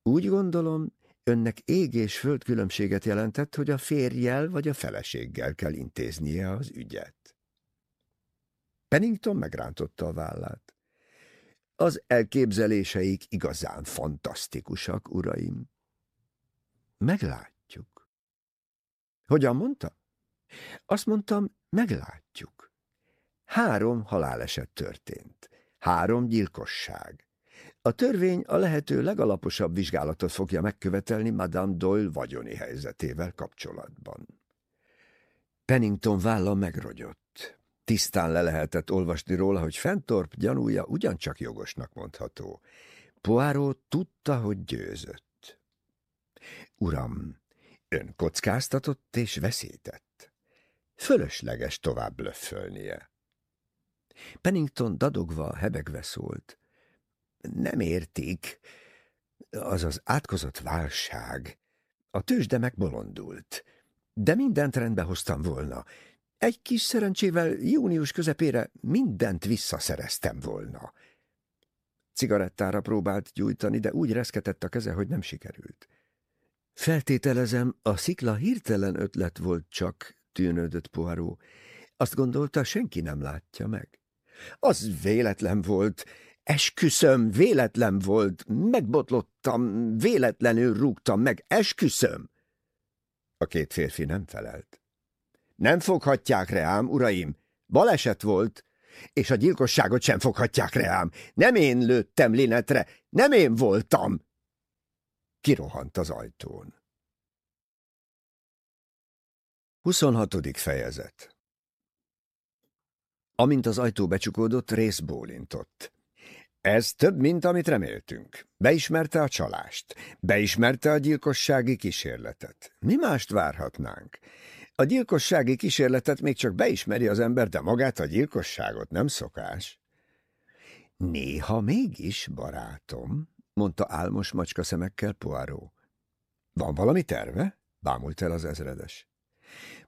Úgy gondolom, önnek ég és föld különbséget jelentett, hogy a férjel vagy a feleséggel kell intéznie az ügyet. Pennington megrántotta a vállát. Az elképzeléseik igazán fantasztikusak, uraim. Meglátjuk. Hogyan mondta? Azt mondtam, meglátjuk. Három haláleset történt. Három gyilkosság. A törvény a lehető legalaposabb vizsgálatot fogja megkövetelni Madame Doyle vagyoni helyzetével kapcsolatban. Pennington válla megrogyott. Tisztán le lehetett olvasni róla, hogy Fentorp gyanúja ugyancsak jogosnak mondható. Poirot tudta, hogy győzött. Uram, ön kockáztatott és veszített. Fölösleges tovább blöffölnie. Pennington dadogva, hebegve szólt. Nem értik. Az az átkozott válság. A tőzsde megbolondult. De mindent rendbe hoztam volna. Egy kis szerencsével június közepére mindent visszaszereztem volna. Cigarettára próbált gyújtani, de úgy reszketett a keze, hogy nem sikerült. Feltételezem, a szikla hirtelen ötlet volt csak, tűnődött Poirot. Azt gondolta, senki nem látja meg. Az véletlen volt, Esküszöm, véletlen volt, megbotlottam, véletlenül rúgtam meg, esküszöm. A két férfi nem felelt. Nem foghatják reám, uraim, baleset volt, és a gyilkosságot sem foghatják reám. Nem én lőttem Linetre, nem én voltam. Kirohant az ajtón. 26. fejezet Amint az ajtó becsukódott, rész bólintott. Ez több, mint amit reméltünk. Beismerte a csalást, beismerte a gyilkossági kísérletet. Mi mást várhatnánk? A gyilkossági kísérletet még csak beismeri az ember, de magát a gyilkosságot nem szokás. Néha mégis, barátom, mondta álmos macska szemekkel Poirot. Van valami terve? bámult el az ezredes.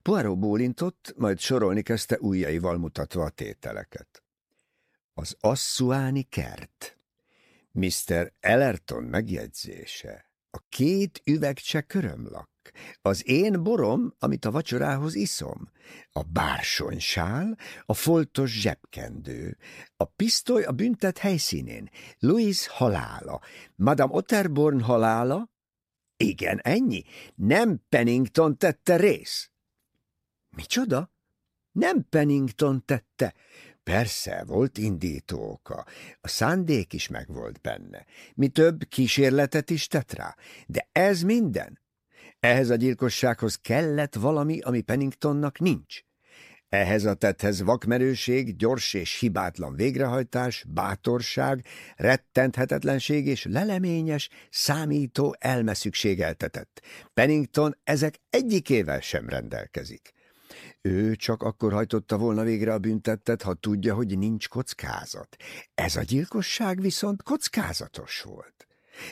Poirot bólintott, majd sorolni kezdte ujjaival mutatva a tételeket. Az asszuáni kert. Mr. Ellerton megjegyzése. A két üvegcse körömlak. Az én borom, amit a vacsorához iszom. A bársonysál, a foltos zsebkendő. A pisztoly a büntet helyszínén. Louis halála. Madame Otterborn halála. Igen, ennyi. Nem Pennington tette rész. Micsoda? Nem Pennington tette. Persze, volt indító oka. A szándék is megvolt benne. Mi több kísérletet is tett rá. De ez minden. Ehhez a gyilkossághoz kellett valami, ami Penningtonnak nincs. Ehhez a tetthez vakmerőség, gyors és hibátlan végrehajtás, bátorság, rettenthetetlenség és leleményes, számító elme szükségeltetett. Pennington ezek egyikével sem rendelkezik. Ő csak akkor hajtotta volna végre a büntettet, ha tudja, hogy nincs kockázat. Ez a gyilkosság viszont kockázatos volt.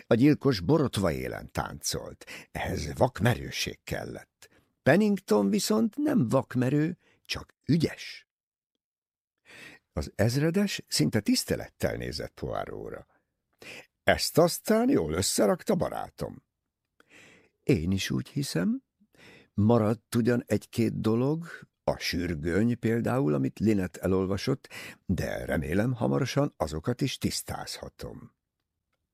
A gyilkos borotva élen táncolt, ehhez vakmerőség kellett. Pennington viszont nem vakmerő, csak ügyes. Az ezredes szinte tisztelettel nézett Poiróra. Ezt aztán jól összerakta, barátom. Én is úgy hiszem, Maradt ugyan egy-két dolog, a sürgöny például, amit Linet elolvasott, de remélem hamarosan azokat is tisztázhatom.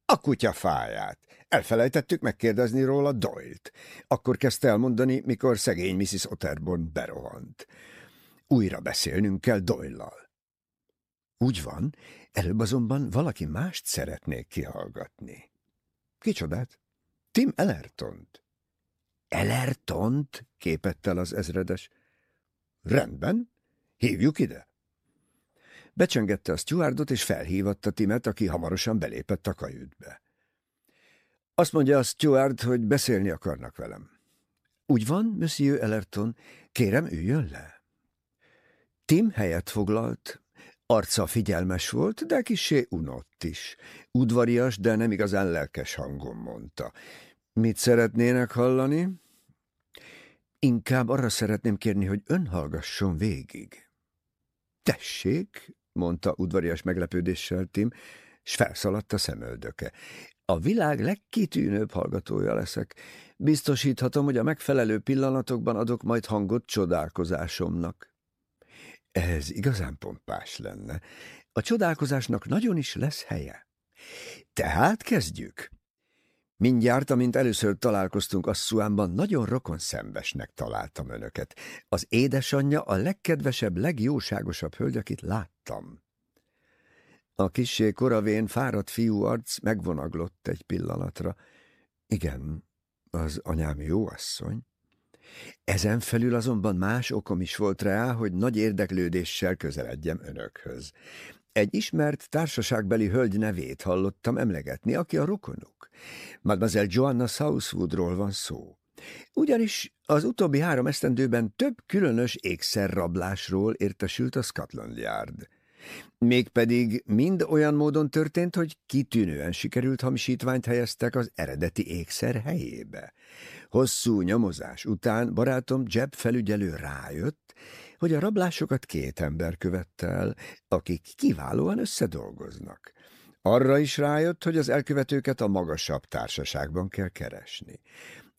A kutya fáját. Elfelejtettük megkérdezni róla Doyle-t. Akkor kezdte elmondani, mikor szegény Mrs. Otterborn berohant. Újra beszélnünk kell Doyle-lal. Úgy van, előbb azonban valaki mást szeretnék kihallgatni. Kicsodát? Tim Ellertont. Elertont? képett el az ezredes. Rendben, Hívjuk ide? Becsengette a stewardot, és felhívatta Timet, aki hamarosan belépett a kajütbe. Azt mondja a steward, hogy beszélni akarnak velem. Úgy van, Monsieur Ellerton, kérem, üljön le. Tim helyet foglalt, arca figyelmes volt, de kisé unott is. Udvarias, de nem igazán lelkes hangon mondta. Mit szeretnének hallani? Inkább arra szeretném kérni, hogy ön hallgasson végig. Tessék, mondta udvarias meglepődéssel Tim, s felszaladt a szemöldöke. A világ legkitűnőbb hallgatója leszek. Biztosíthatom, hogy a megfelelő pillanatokban adok majd hangot csodálkozásomnak. Ez igazán pompás lenne. A csodálkozásnak nagyon is lesz helye. Tehát kezdjük. Mindjárt, amint először találkoztunk Asszuánban, nagyon rokon szembesnek találtam önöket. Az édesanyja a legkedvesebb, legjóságosabb hölgy, akit láttam. A kissé koravén fáradt fiú arc megvonaglott egy pillanatra. Igen, az anyám jó asszony. Ezen felül azonban más okom is volt rá, hogy nagy érdeklődéssel közeledjem önökhöz. Egy ismert társaságbeli hölgy nevét hallottam emlegetni, aki a rokonuk. Mademoiselle Joanna Southwoodról van szó. Ugyanis az utóbbi három esztendőben több különös ékszerrablásról értesült a Scotland Yard. Mégpedig mind olyan módon történt, hogy kitűnően sikerült hamisítványt helyeztek az eredeti ékszer helyébe. Hosszú nyomozás után barátom Jeb felügyelő rájött, hogy a rablásokat két ember követte el, akik kiválóan összedolgoznak. Arra is rájött, hogy az elkövetőket a magasabb társaságban kell keresni.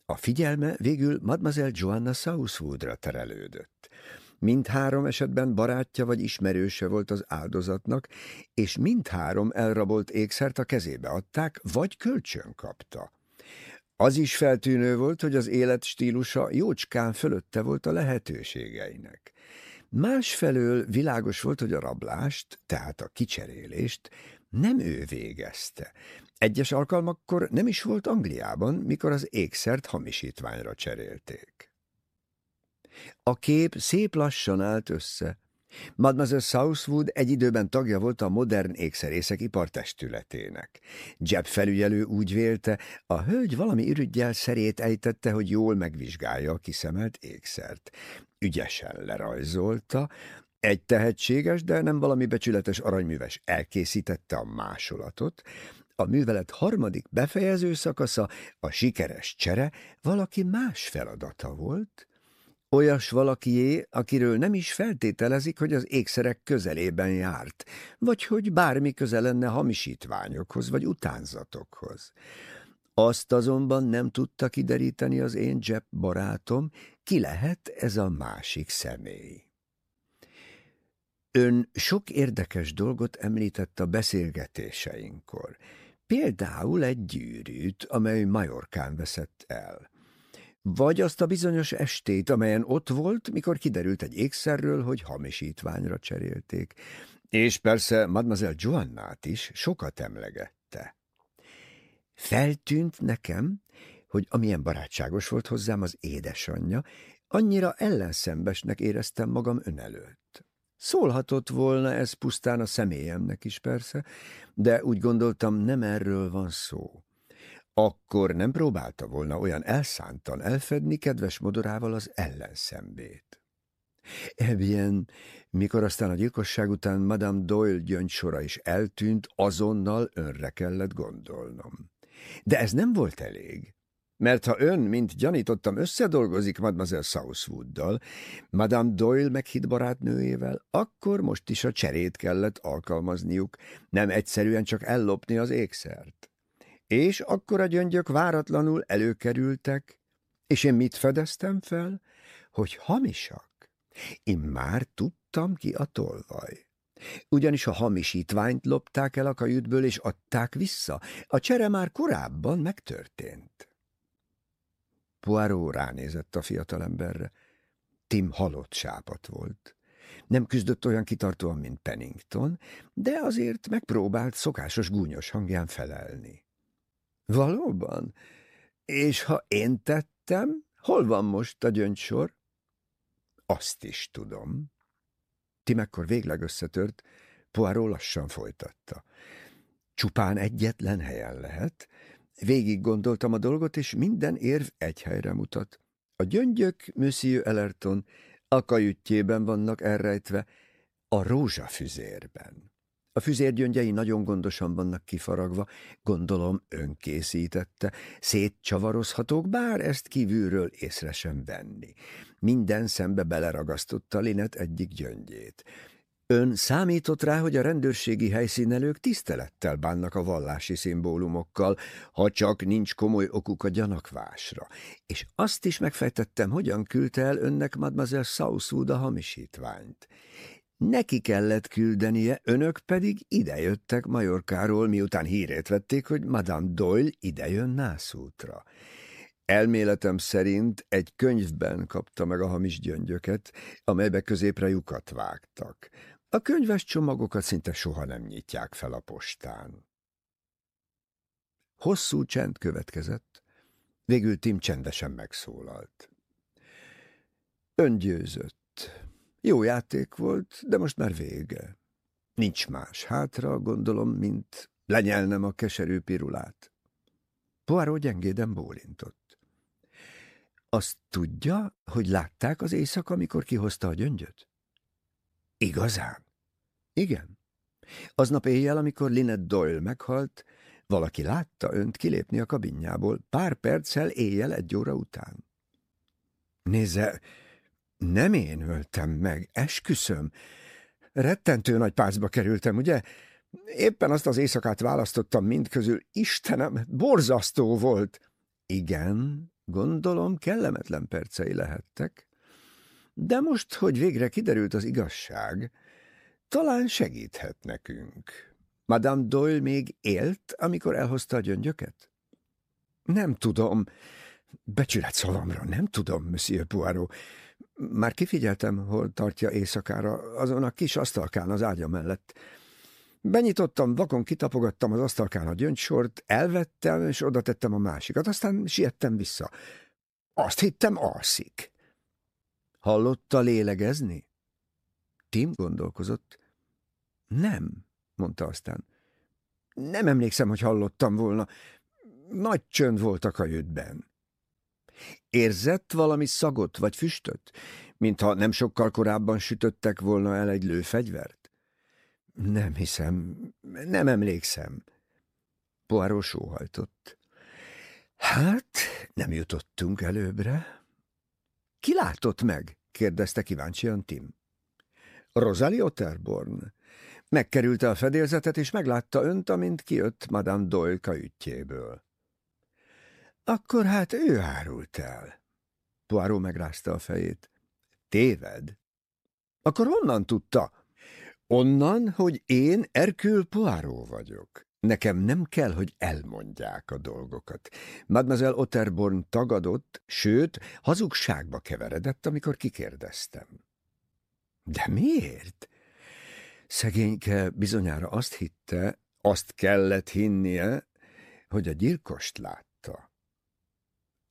A figyelme végül Mademoiselle Joanna Southwoodra terelődött. Mindhárom esetben barátja vagy ismerőse volt az áldozatnak, és mindhárom elrabolt ékszert a kezébe adták, vagy kölcsön kapta. Az is feltűnő volt, hogy az életstílusa jócskán fölötte volt a lehetőségeinek. Másfelől világos volt, hogy a rablást, tehát a kicserélést nem ő végezte. Egyes alkalmakkor nem is volt Angliában, mikor az ékszert hamisítványra cserélték. A kép szép lassan állt össze. Mademoiselle Southwood egy időben tagja volt a modern ékszerészek ipartestületének. Jeb felügyelő úgy vélte, a hölgy valami ürügyjel szerét ejtette, hogy jól megvizsgálja a kiszemelt ékszert. Ügyesen lerajzolta, egy tehetséges, de nem valami becsületes aranyműves elkészítette a másolatot, a művelet harmadik befejező szakasza, a sikeres csere, valaki más feladata volt, Olyas valakié, akiről nem is feltételezik, hogy az ékszerek közelében járt, vagy hogy bármi köze lenne hamisítványokhoz vagy utánzatokhoz. Azt azonban nem tudta kideríteni az én Jeb barátom, ki lehet ez a másik személy. Ön sok érdekes dolgot említett a beszélgetéseinkkor, például egy gyűrűt, amely Majorkán veszett el. Vagy azt a bizonyos estét, amelyen ott volt, mikor kiderült egy ékszerről, hogy hamisítványra cserélték. És persze Mademoiselle Joannát is sokat emlegette. Feltűnt nekem, hogy amilyen barátságos volt hozzám az édesanyja, annyira ellenszembesnek éreztem magam ön előtt. Szólhatott volna ez pusztán a személyemnek is persze, de úgy gondoltam, nem erről van szó. Akkor nem próbálta volna olyan elszántan elfedni kedves modorával az ellenszembét. Ebben, mikor aztán a gyilkosság után Madame Doyle gyöngysora is eltűnt, azonnal önre kellett gondolnom. De ez nem volt elég. Mert ha ön, mint gyanítottam, összedolgozik Mademoiselle Southwooddal, Madame Doyle meghitt barátnőjével, akkor most is a cserét kellett alkalmazniuk, nem egyszerűen csak ellopni az ékszert. És akkor a gyöngyök váratlanul előkerültek, és én mit fedeztem fel? Hogy hamisak. Én már tudtam ki a tolvaj. Ugyanis a hamisítványt lopták el a kajütből, és adták vissza. A csere már korábban megtörtént. Poirot ránézett a fiatalemberre. Tim halott sápat volt. Nem küzdött olyan kitartóan, mint Pennington, de azért megpróbált szokásos gúnyos hangján felelni. Valóban? És ha én tettem, hol van most a gyöngysor? Azt is tudom. Tim ekkor végleg összetört, Poirot lassan folytatta. Csupán egyetlen helyen lehet. Végig gondoltam a dolgot, és minden érv egy helyre mutat. A gyöngyök, Monsieur Ellerton, a kajütjében vannak elrejtve, a rózsafüzérben. A füzér gyöngyei nagyon gondosan vannak kifaragva, gondolom önkészítette, szétcsavarozhatók, bár ezt kívülről észre sem venni. Minden szembe beleragasztotta Linet egyik gyöngyét. Ön számított rá, hogy a rendőrségi helyszínelők tisztelettel bánnak a vallási szimbólumokkal, ha csak nincs komoly okuk a gyanakvásra. És azt is megfejtettem, hogyan küldte el önnek Mademoiselle Southwood a hamisítványt. Neki kellett küldenie, önök pedig idejöttek Majorkáról, miután hírét vették, hogy Madame Doyle idejön Nászútra. Elméletem szerint egy könyvben kapta meg a hamis gyöngyöket, amelybe középre lyukat vágtak. A könyves csomagokat szinte soha nem nyitják fel a postán. Hosszú csend következett, végül Tim csendesen megszólalt. Öngyőzött. Jó játék volt, de most már vége. Nincs más hátra, gondolom, mint lenyelnem a keserű pirulát. Poirot gyengéden bólintott. Azt tudja, hogy látták az éjszaka, amikor kihozta a gyöngyöt? Igazán? Igen. Aznap éjjel, amikor Lynette Doyle meghalt, valaki látta önt kilépni a kabinjából pár perccel éjjel egy óra után. Nézze, nem én öltem meg, esküszöm. Rettentő nagy pácba kerültem, ugye? Éppen azt az éjszakát választottam mind közül. Istenem, borzasztó volt. Igen, gondolom, kellemetlen percei lehettek. De most, hogy végre kiderült az igazság, talán segíthet nekünk. Madame Doyle még élt, amikor elhozta a gyöngyöket? Nem tudom. Becsület szavamra, nem tudom, Monsieur Poirot. Már kifigyeltem, hol tartja éjszakára, azon a kis asztalkán az ágya mellett. Benyitottam, vakon kitapogattam az asztalkán a gyöngysort, elvettem, és oda tettem a másikat, aztán siettem vissza. Azt hittem, alszik. Hallotta lélegezni? Tim gondolkozott. Nem, mondta aztán. Nem emlékszem, hogy hallottam volna. Nagy csönd volt a kajütben. Érzett valami szagot vagy füstöt, mintha nem sokkal korábban sütöttek volna el egy lőfegyvert? Nem hiszem, nem emlékszem. Poirot sóhajtott. Hát, nem jutottunk előbbre. Ki látott meg? kérdezte kíváncsian Tim. Rosalie Otterborn. Megkerülte a fedélzetet, és meglátta önt, amint kijött Madame Doyle kajütjéből. Akkor hát ő árult el. Poirot megrázta a fejét. Téved? Akkor honnan tudta? Onnan, hogy én Erkül Poirot vagyok. Nekem nem kell, hogy elmondják a dolgokat. Mademoiselle Otterborn tagadott, sőt, hazugságba keveredett, amikor kikérdeztem. De miért? Szegényke bizonyára azt hitte, azt kellett hinnie, hogy a gyilkost látta.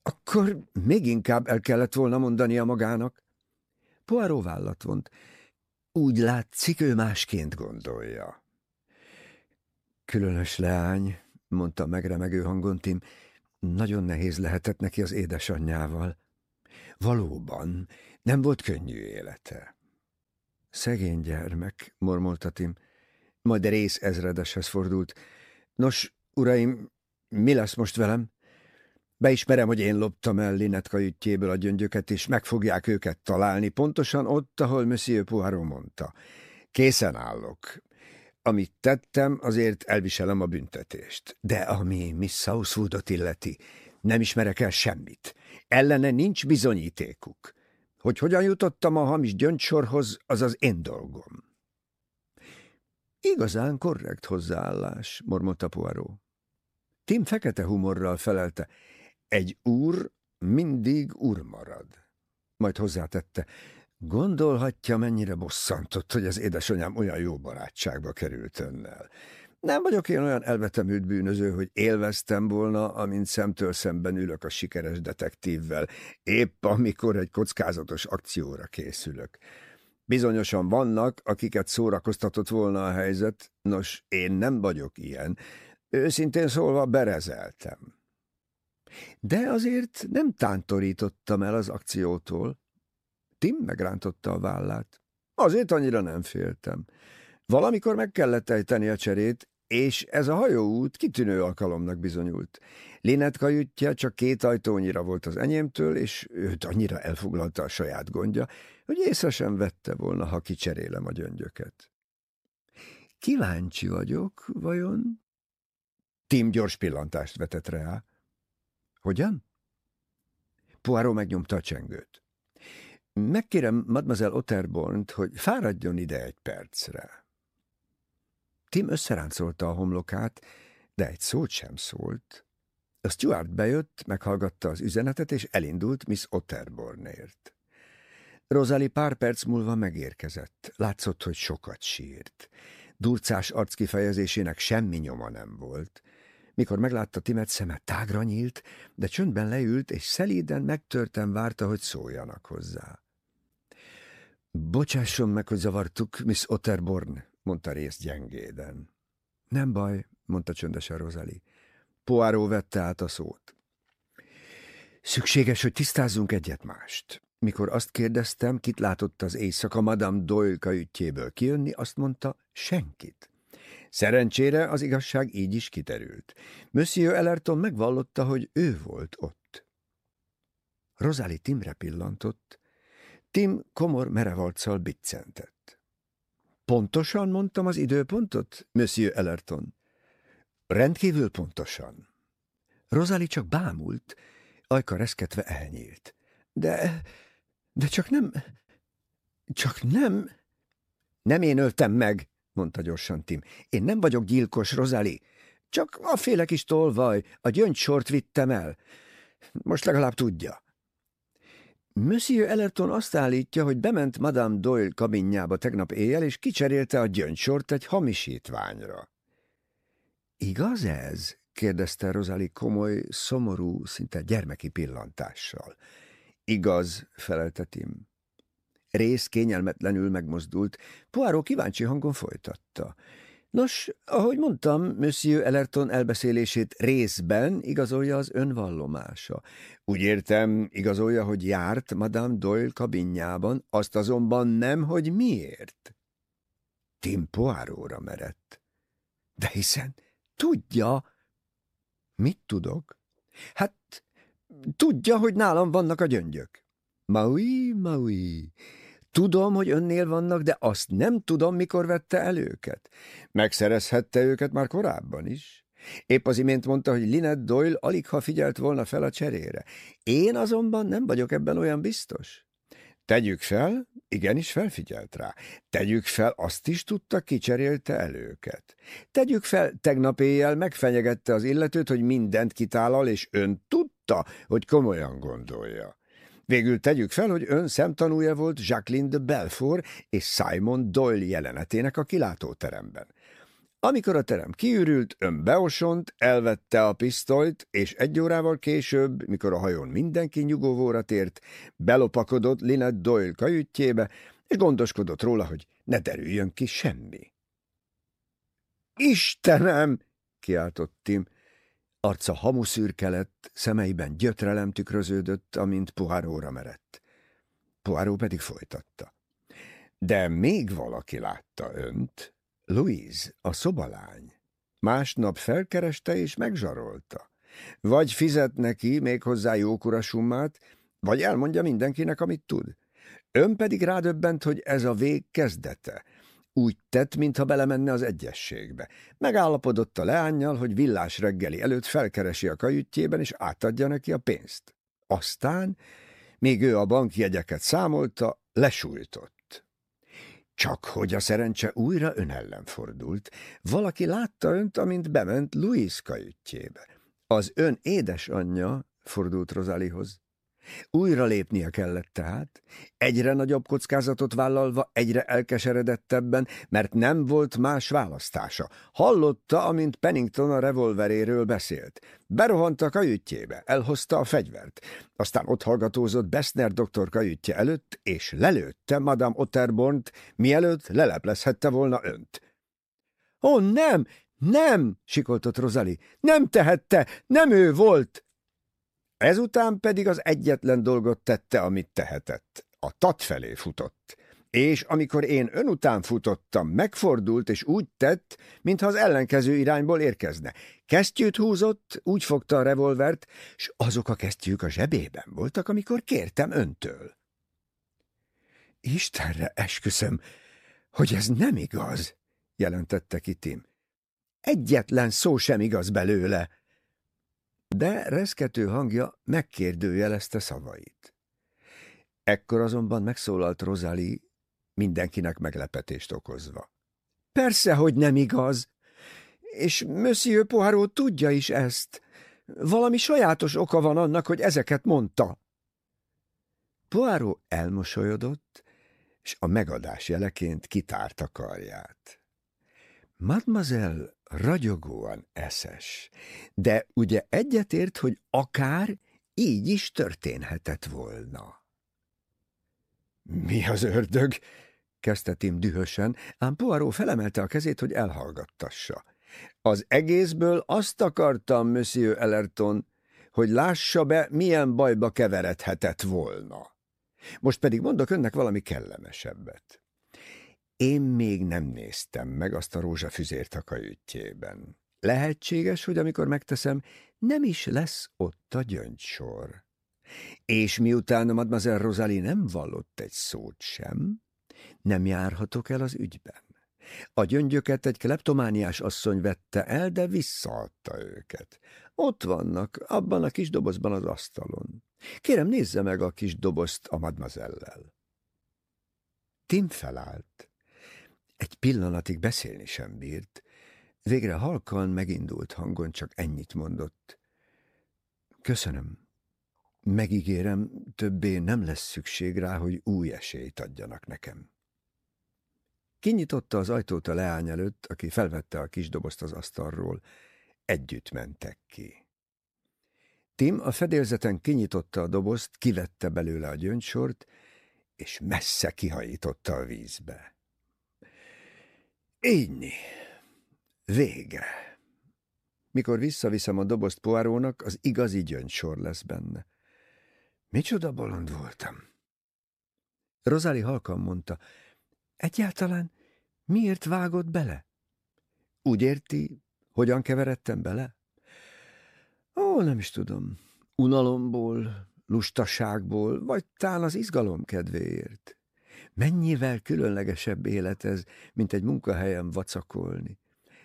Akkor még inkább el kellett volna mondania magának. Poirot vállat vont. Úgy látszik, ő másként gondolja. Különös leány, mondta megremegő hangon Tim, nagyon nehéz lehetett neki az édesanyjával. Valóban, nem volt könnyű élete. Szegény gyermek, mormolta Tim. Majd rész ezredeshez fordult. Nos, uraim, mi lesz most velem? Beismerem, hogy én loptam el Linet kajütjéből a gyöngyöket, és meg fogják őket találni, pontosan ott, ahol Monsieur Poirot mondta. Készen állok. Amit tettem, azért elviselem a büntetést. De ami Miss Southwoodot illeti, nem ismerek el semmit. Ellene nincs bizonyítékuk. Hogy hogyan jutottam a hamis gyöngysorhoz, az az én dolgom. Igazán korrekt hozzáállás, mormolta Poirot. Tim fekete humorral felelte, egy úr mindig úr marad. Majd hozzátette, gondolhatja, mennyire bosszantott, hogy az édesanyám olyan jó barátságba került önnel. Nem vagyok én olyan elvetemült bűnöző, hogy élveztem volna, amint szemtől szemben ülök a sikeres detektívvel, épp amikor egy kockázatos akcióra készülök. Bizonyosan vannak, akiket szórakoztatott volna a helyzet, nos, én nem vagyok ilyen. Őszintén szólva berezeltem. De azért nem tántorítottam el az akciótól. Tim megrántotta a vállát. Azért annyira nem féltem. Valamikor meg kellett ejteni a cserét, és ez a hajóút kitűnő alkalomnak bizonyult. Linet kajütje csak két ajtónyira volt az enyémtől, és őt annyira elfoglalta a saját gondja, hogy észre sem vette volna, ha kicserélem a gyöngyöket. Kíváncsi vagyok, vajon? Tim gyors pillantást vetett rá. Hogyan? Poirot megnyomta a csengőt. Megkérem Mademoiselle Otterbornt, hogy fáradjon ide egy percre. Tim összeráncolta a homlokát, de egy szót sem szólt. A Stuart bejött, meghallgatta az üzenetet, és elindult Miss Otterbornért. Rosalie pár perc múlva megérkezett. Látszott, hogy sokat sírt. Durcás arckifejezésének semmi nyoma nem volt. Mikor meglátta Timet, szeme tágra nyílt, de csöndben leült, és szelíden megtörten várta, hogy szóljanak hozzá. Bocsásson meg, hogy zavartuk, Miss Otterborn, mondta rész gyengéden. Nem baj, mondta csöndesen Rozali. Poáró vette át a szót. Szükséges, hogy tisztázzunk egyet mást. Mikor azt kérdeztem, kit látott az éjszaka Madame Doyle kajütjéből kijönni, azt mondta, senkit. Szerencsére az igazság így is kiterült. Monsieur Ellerton megvallotta, hogy ő volt ott. Rozali Timre pillantott. Tim komor merevalccal biccentett. Pontosan mondtam az időpontot, Monsieur Ellerton? Rendkívül pontosan. Rozali csak bámult, ajka reszketve elnyílt. De, de csak nem, csak nem... Nem én öltem meg, mondta gyorsan Tim. Én nem vagyok gyilkos, Rozali. Csak a féle kis tolvaj, a gyöngysort vittem el. Most legalább tudja. Monsieur Ellerton azt állítja, hogy bement Madame Doyle kabinjába tegnap éjjel, és kicserélte a gyöngysort egy hamisítványra. Igaz ez? kérdezte Rozali komoly, szomorú, szinte gyermeki pillantással. Igaz, felelte Tim. Rész kényelmetlenül megmozdult, Poirot kíváncsi hangon folytatta. Nos, ahogy mondtam, Monsieur Ellerton elbeszélését részben igazolja az önvallomása. Úgy értem, igazolja, hogy járt Madame Doyle kabinjában, azt azonban nem, hogy miért. Tim Poirotra merett. De hiszen tudja. Mit tudok? Hát, tudja, hogy nálam vannak a gyöngyök. Maui, maui. Tudom, hogy önnél vannak, de azt nem tudom, mikor vette el őket. Megszerezhette őket már korábban is. Épp az imént mondta, hogy Linet Doyle alig ha figyelt volna fel a cserére. Én azonban nem vagyok ebben olyan biztos. Tegyük fel, igenis felfigyelt rá. Tegyük fel, azt is tudta, kicserélte el őket. Tegyük fel, tegnap éjjel megfenyegette az illetőt, hogy mindent kitálal, és ön tudta, hogy komolyan gondolja. Végül tegyük fel, hogy ön szemtanúja volt Jacqueline de Belfort és Simon Doyle jelenetének a kilátóteremben. Amikor a terem kiürült, ön beosont, elvette a pisztolyt, és egy órával később, mikor a hajón mindenki nyugovóra tért, belopakodott Lynette Doyle kajütjébe, és gondoskodott róla, hogy ne derüljön ki semmi. Istenem! kiáltott Tim. Arca hamuszürke lett, szemeiben gyötrelem tükröződött, amint Poiróra merett. Poirot pedig folytatta. De még valaki látta önt, Louise, a szobalány. Másnap felkereste és megzsarolta. Vagy fizet neki még hozzá jókora summát, vagy elmondja mindenkinek, amit tud. Ön pedig rádöbbent, hogy ez a vég kezdete. Úgy tett, mintha belemenne az egyességbe. Megállapodott a leányjal, hogy villás reggeli előtt felkeresi a kajütjében, és átadja neki a pénzt. Aztán, még ő a bankjegyeket számolta, lesújtott. Csak hogy a szerencse újra ön ellen fordult. Valaki látta önt, amint bement Louis kajütjébe. Az ön édesanyja, fordult Rozalihoz. Újra lépnie kellett tehát, egyre nagyobb kockázatot vállalva, egyre elkeseredettebben, mert nem volt más választása. Hallotta, amint Pennington a revolveréről beszélt. Berohant a kajütjébe, elhozta a fegyvert. Aztán ott hallgatózott Bessner doktor kajütje előtt, és lelőtte Madame Otterbornt, mielőtt leleplezhette volna önt. Ó, nem, nem, sikoltott Rozali, nem tehette, nem ő volt! Ezután pedig az egyetlen dolgot tette, amit tehetett. A tat felé futott. És amikor én ön után futottam, megfordult, és úgy tett, mintha az ellenkező irányból érkezne. Kesztyűt húzott, úgy fogta a revolvert, s azok a kesztyűk a zsebében voltak, amikor kértem öntől. Istenre esküszöm, hogy ez nem igaz, jelentette ki Tim. Egyetlen szó sem igaz belőle de reszkető hangja megkérdőjelezte szavait. Ekkor azonban megszólalt Rozali, mindenkinek meglepetést okozva. Persze, hogy nem igaz, és Monsieur Poirot tudja is ezt. Valami sajátos oka van annak, hogy ezeket mondta. Poirot elmosolyodott, és a megadás jeleként kitárta karját. Mademoiselle ragyogóan eszes, de ugye egyetért, hogy akár így is történhetett volna. Mi az ördög? kezdte Tim dühösen, ám Poirot felemelte a kezét, hogy elhallgattassa. Az egészből azt akartam, Monsieur Ellerton, hogy lássa be, milyen bajba keveredhetett volna. Most pedig mondok önnek valami kellemesebbet. Én még nem néztem meg azt a rózsafüzért a kajütjében. Lehetséges, hogy amikor megteszem, nem is lesz ott a gyöngysor. És miután a Mademoiselle Rosalie nem vallott egy szót sem, nem járhatok el az ügyben. A gyöngyöket egy kleptomániás asszony vette el, de visszaadta őket. Ott vannak, abban a kis dobozban az asztalon. Kérem, nézze meg a kis dobozt a mademoiselle Tim felállt. Egy pillanatig beszélni sem bírt. Végre halkan megindult hangon csak ennyit mondott. Köszönöm. Megígérem, többé nem lesz szükség rá, hogy új esélyt adjanak nekem. Kinyitotta az ajtót a leány előtt, aki felvette a kis dobozt az asztalról. Együtt mentek ki. Tim a fedélzeten kinyitotta a dobozt, kivette belőle a gyöngysort, és messze kihajította a vízbe. Ígyni. Vége. Mikor visszaviszem a dobozt poárónak, az igazi gyöngysor lesz benne. Micsoda bolond voltam. Rozáli halkan mondta, egyáltalán miért vágott bele? Úgy érti, hogyan keveredtem bele? Ó, nem is tudom. Unalomból, lustaságból, vagy talán az izgalom kedvéért. Mennyivel különlegesebb élet ez, mint egy munkahelyen vacakolni.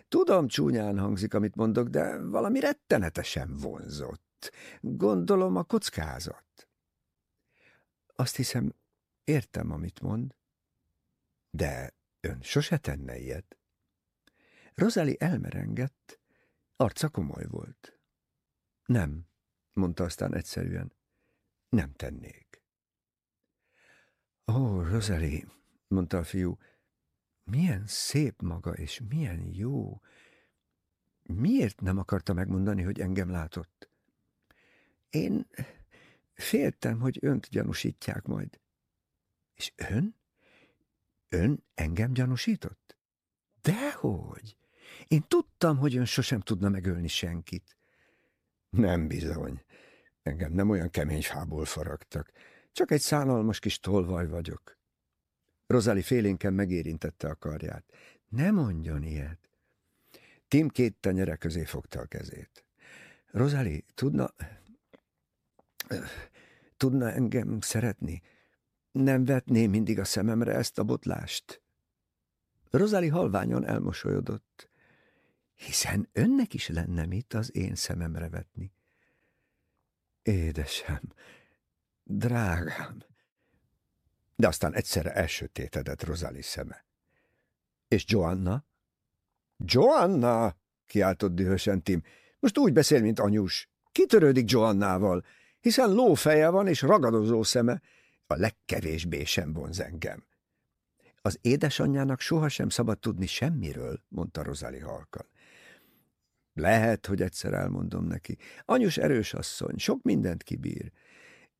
Tudom, csúnyán hangzik, amit mondok, de valami rettenetesen vonzott. Gondolom a kockázat. Azt hiszem, értem, amit mond. De ön sose tenne ilyet. Rozali elmerengett, arca komoly volt. Nem, mondta aztán egyszerűen. Nem tennék. Ó, oh, Rosalie, mondta a fiú, milyen szép maga, és milyen jó. Miért nem akarta megmondani, hogy engem látott? Én féltem, hogy önt gyanúsítják majd. És ön? Ön engem gyanúsított? Dehogy! Én tudtam, hogy ön sosem tudna megölni senkit. Nem bizony. Engem nem olyan kemény fából faragtak. Csak egy szánalmas kis tolvaj vagyok. Rozali félénken megérintette a karját. Ne mondjon ilyet. Tim két tenyere közé fogta a kezét. Rozali, tudna... Tudna engem szeretni? Nem vetné mindig a szememre ezt a botlást? Rozali halványon elmosolyodott. Hiszen önnek is lenne mit az én szememre vetni. Édesem, Drágám! De aztán egyszerre elsötétedett Rozali szeme. És Joanna? Joanna! kiáltott dühösen Tim. Most úgy beszél, mint anyus. Kitörődik Joannával. hiszen lófeje van és ragadozó szeme, a legkevésbé sem vonz engem. Az édesanyjának sohasem szabad tudni semmiről, mondta Rozali halkan. Lehet, hogy egyszer elmondom neki. Anyus erős asszony, sok mindent kibír.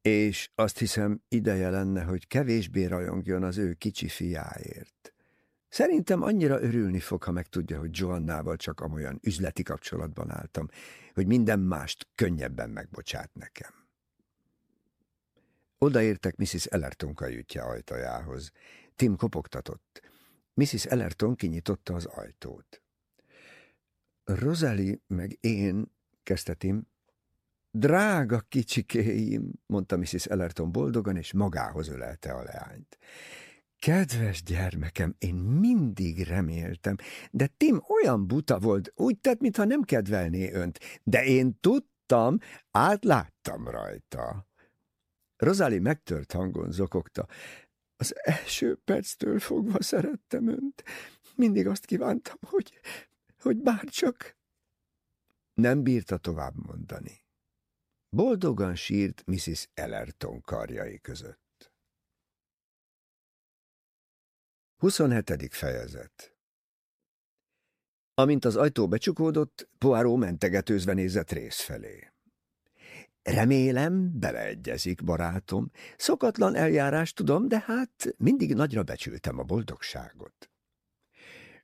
És azt hiszem, ideje lenne, hogy kevésbé rajongjon az ő kicsi fiáért. Szerintem annyira örülni fog, ha megtudja, hogy Joannával csak amolyan üzleti kapcsolatban álltam, hogy minden mást könnyebben megbocsát nekem. Odaértek Mrs. Ellerton kajütje ajtajához. Tim kopogtatott. Mrs. Ellerton kinyitotta az ajtót. Rosalie meg én, kezdte Tim. Drága kicsikéim, mondta Mrs. Ellerton boldogan, és magához ölelte a leányt. Kedves gyermekem, én mindig reméltem, de Tim olyan buta volt, úgy tett, mintha nem kedvelné önt, de én tudtam, átláttam rajta. Rozali megtört hangon zokogta. Az első perctől fogva szerettem önt. Mindig azt kívántam, hogy, hogy bárcsak... Nem bírta tovább mondani. Boldogan sírt Mrs. Ellerton karjai között. 27. fejezet Amint az ajtó becsukódott, Poirot mentegetőzve nézett rész felé. Remélem, beleegyezik, barátom. Szokatlan eljárás, tudom, de hát mindig nagyra becsültem a boldogságot.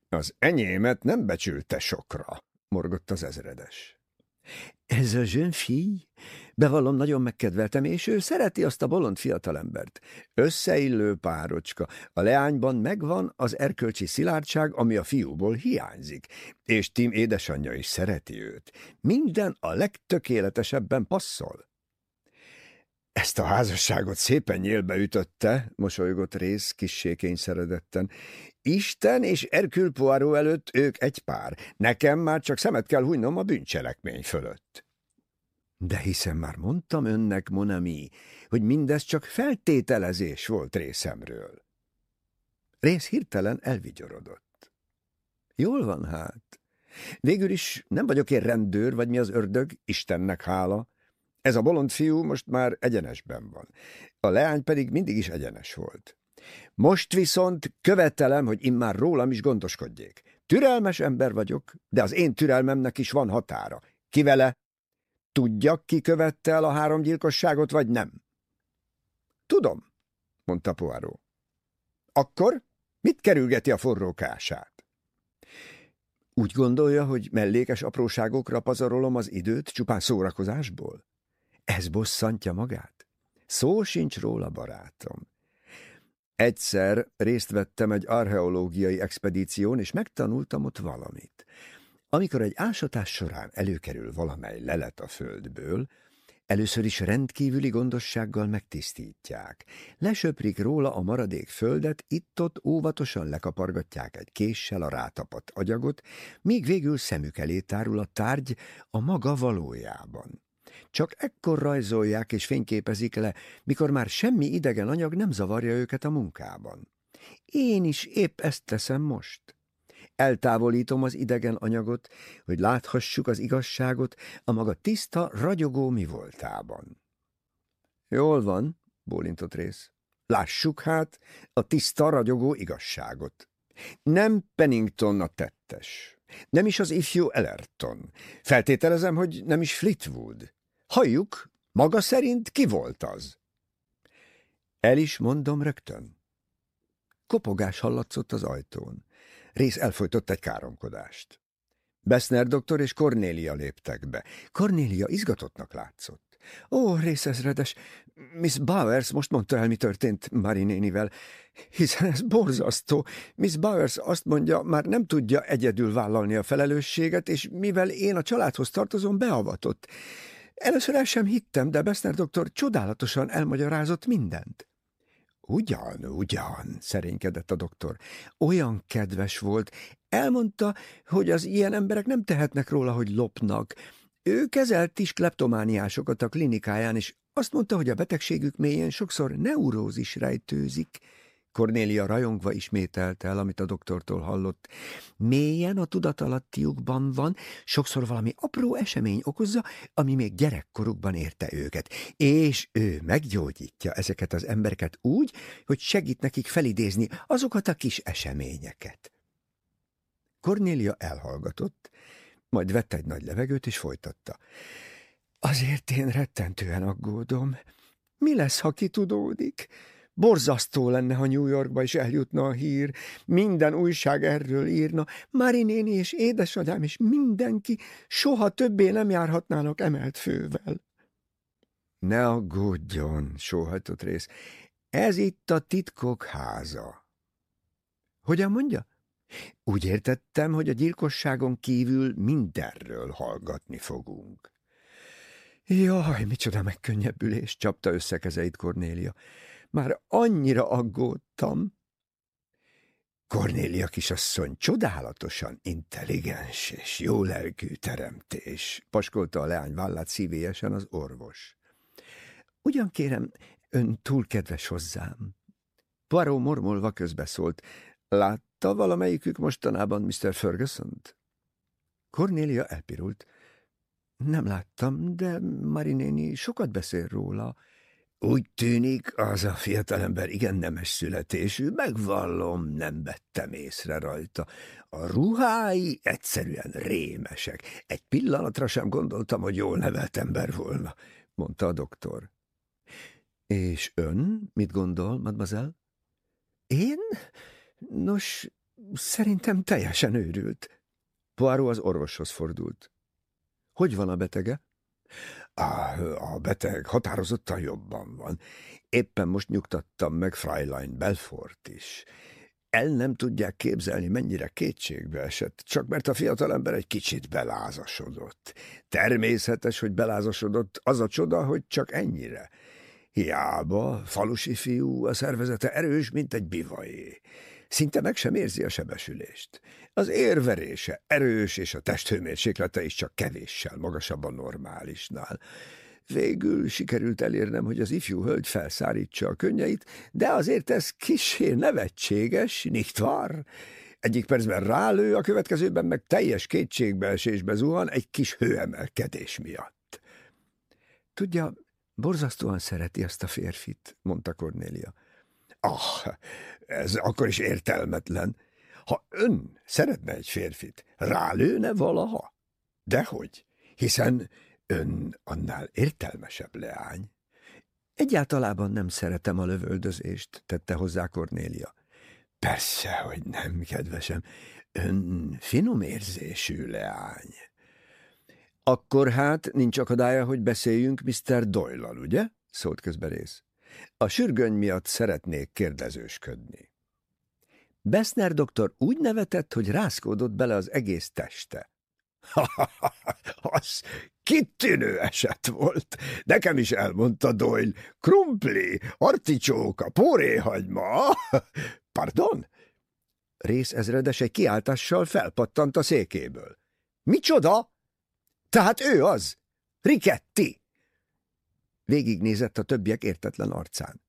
Az enyémet nem becsülte sokra, morgott az ezredes. Ez a jeune fille? Bevallom, nagyon megkedveltem, és ő szereti azt a bolond fiatalembert. Összeillő párocska. A leányban megvan az erkölcsi szilárdság, ami a fiúból hiányzik. És Tim édesanyja is szereti őt. Minden a legtökéletesebben passzol. Ezt a házasságot szépen nyílbe ütötte, mosolygott rész kissé kényszeredetten. Isten és Erkül Poirot előtt ők egy pár. Nekem már csak szemet kell hunynom a bűncselekmény fölött. De hiszen már mondtam önnek, Monami, hogy mindez csak feltételezés volt részemről. Rész hirtelen elvigyorodott. Jól van hát. Végül is nem vagyok én rendőr, vagy mi az ördög, Istennek hála. Ez a bolond fiú most már egyenesben van. A leány pedig mindig is egyenes volt. Most viszont követelem, hogy immár rólam is gondoskodjék. Türelmes ember vagyok, de az én türelmemnek is van határa. Ki vele? Ki követte el a három gyilkosságot, vagy nem? Tudom, mondta Poirot. Akkor mit kerülgeti a forrókását? Úgy gondolja, hogy mellékes apróságokra pazarolom az időt csupán szórakozásból? Ez bosszantja magát? Szó sincs róla, barátom. Egyszer részt vettem egy archeológiai expedíción, és megtanultam ott valamit. Amikor egy ásatás során előkerül valamely lelet a földből, először is rendkívüli gondossággal megtisztítják. Lesöprik róla a maradék földet, itt-ott óvatosan lekapargatják egy késsel a rátapadt agyagot, míg végül szemük elé tárul a tárgy a maga valójában. Csak ekkor rajzolják és fényképezik le, mikor már semmi idegen anyag nem zavarja őket a munkában. Én is épp ezt teszem most. Eltávolítom az idegen anyagot, hogy láthassuk az igazságot a maga tiszta, ragyogó mi voltában. Jól van, bólintott rész. Lássuk hát a tiszta, ragyogó igazságot. Nem Pennington a tettes, nem is az ifjú Ellerton. Feltételezem, hogy nem is Fleetwood. Halljuk, maga szerint ki volt az? El is mondom rögtön. Kopogás hallatszott az ajtón. Rész elfolytott egy káromkodást. Bessner doktor és Cornélia léptek be. Cornélia izgatottnak látszott. Ó, részezredes, Miss Bowers most mondta el, mi történt Mari nénivel, hiszen ez borzasztó. Miss Bowers azt mondja, már nem tudja egyedül vállalni a felelősséget, és mivel én a családhoz tartozom, beavatott. Először el sem hittem, de Bessner doktor csodálatosan elmagyarázott mindent. Ugyan, ugyan, szerénykedett a doktor. Olyan kedves volt. Elmondta, hogy az ilyen emberek nem tehetnek róla, hogy lopnak. Ő kezelt is kleptomániásokat a klinikáján, és azt mondta, hogy a betegségük mélyén sokszor neurózis rejtőzik. Cornélia rajongva ismételte el, amit a doktortól hallott. Mélyen a tudatalattiukban van, sokszor valami apró esemény okozza, ami még gyerekkorukban érte őket, és ő meggyógyítja ezeket az embereket úgy, hogy segít nekik felidézni azokat a kis eseményeket. Cornélia elhallgatott, majd vett egy nagy levegőt, és folytatta. Azért én rettentően aggódom. Mi lesz, ha kitudódik? Borzasztó lenne, ha New Yorkba is eljutna a hír, minden újság erről írna, Mari néni és édesanyám és mindenki soha többé nem járhatnának emelt fővel. Ne aggódjon, sóhajtott rész, ez itt a titkok háza. Hogyan mondja? Úgy értettem, hogy a gyilkosságon kívül mindenről hallgatni fogunk. Jaj, micsoda megkönnyebbülés, csapta össze kezeit Kornélia. Már annyira aggódtam. Kornélia kisasszony csodálatosan intelligens és jó lelkű teremtés, paskolta a leány vállát szívélyesen az orvos. Ugyan kérem, ön túl kedves hozzám. Poirot mormolva közbeszólt. Látta valamelyikük mostanában Mr. Ferguson-t? Cornélia elpirult. Nem láttam, de Marinéni sokat beszél róla. Úgy tűnik, az a fiatalember igen nemes születésű, megvallom, nem vettem észre rajta. A ruhái egyszerűen rémesek. Egy pillanatra sem gondoltam, hogy jól nevelt ember volna, mondta a doktor. És ön mit gondol, mademoiselle? Én? Nos, szerintem teljesen őrült. Poirot az orvoshoz fordult. Hogy van a betege? A, a beteg határozottan jobban van. Éppen most nyugtattam meg Fräulein Belfort is. El nem tudják képzelni, mennyire kétségbe esett, csak mert a fiatalember egy kicsit belázasodott. Természetes, hogy belázasodott, az a csoda, hogy csak ennyire. Hiába, falusi fiú, a szervezete erős, mint egy bivajé. Szinte meg sem érzi a sebesülést. Az érverése erős, és a testhőmérséklete is csak kevéssel magasabb a normálisnál. Végül sikerült elérnem, hogy az ifjú hölgy felszárítsa a könnyeit, de azért ez kisé nevetséges, nicht wahr? Egyik percben rálő, a következőben meg teljes kétségbeesésbe zuhan egy kis hőemelkedés miatt. Tudja, borzasztóan szereti azt a férfit, mondta Cornélia. Ah, ez akkor is értelmetlen. Ha ön szeretne egy férfit, rálőne valaha? Dehogy, hiszen ön annál értelmesebb leány. Egyáltalában nem szeretem a lövöldözést, tette hozzá Kornélia. Persze, hogy nem, kedvesem. Ön finom érzésű leány. Akkor hát nincs akadálya, hogy beszéljünk Mr. doyle ugye? szólt közben rész. A sürgöny miatt szeretnék kérdezősködni. Bessner doktor úgy nevetett, hogy rászkódott bele az egész teste. az kitűnő eset volt. Nekem is elmondta Doyle. Krumpli, articsóka, póréhagyma. Pardon? Részezredes egy kiáltással felpattant a székéből. Micsoda? Tehát ő az? Riketti? Végignézett a többiek értetlen arcán.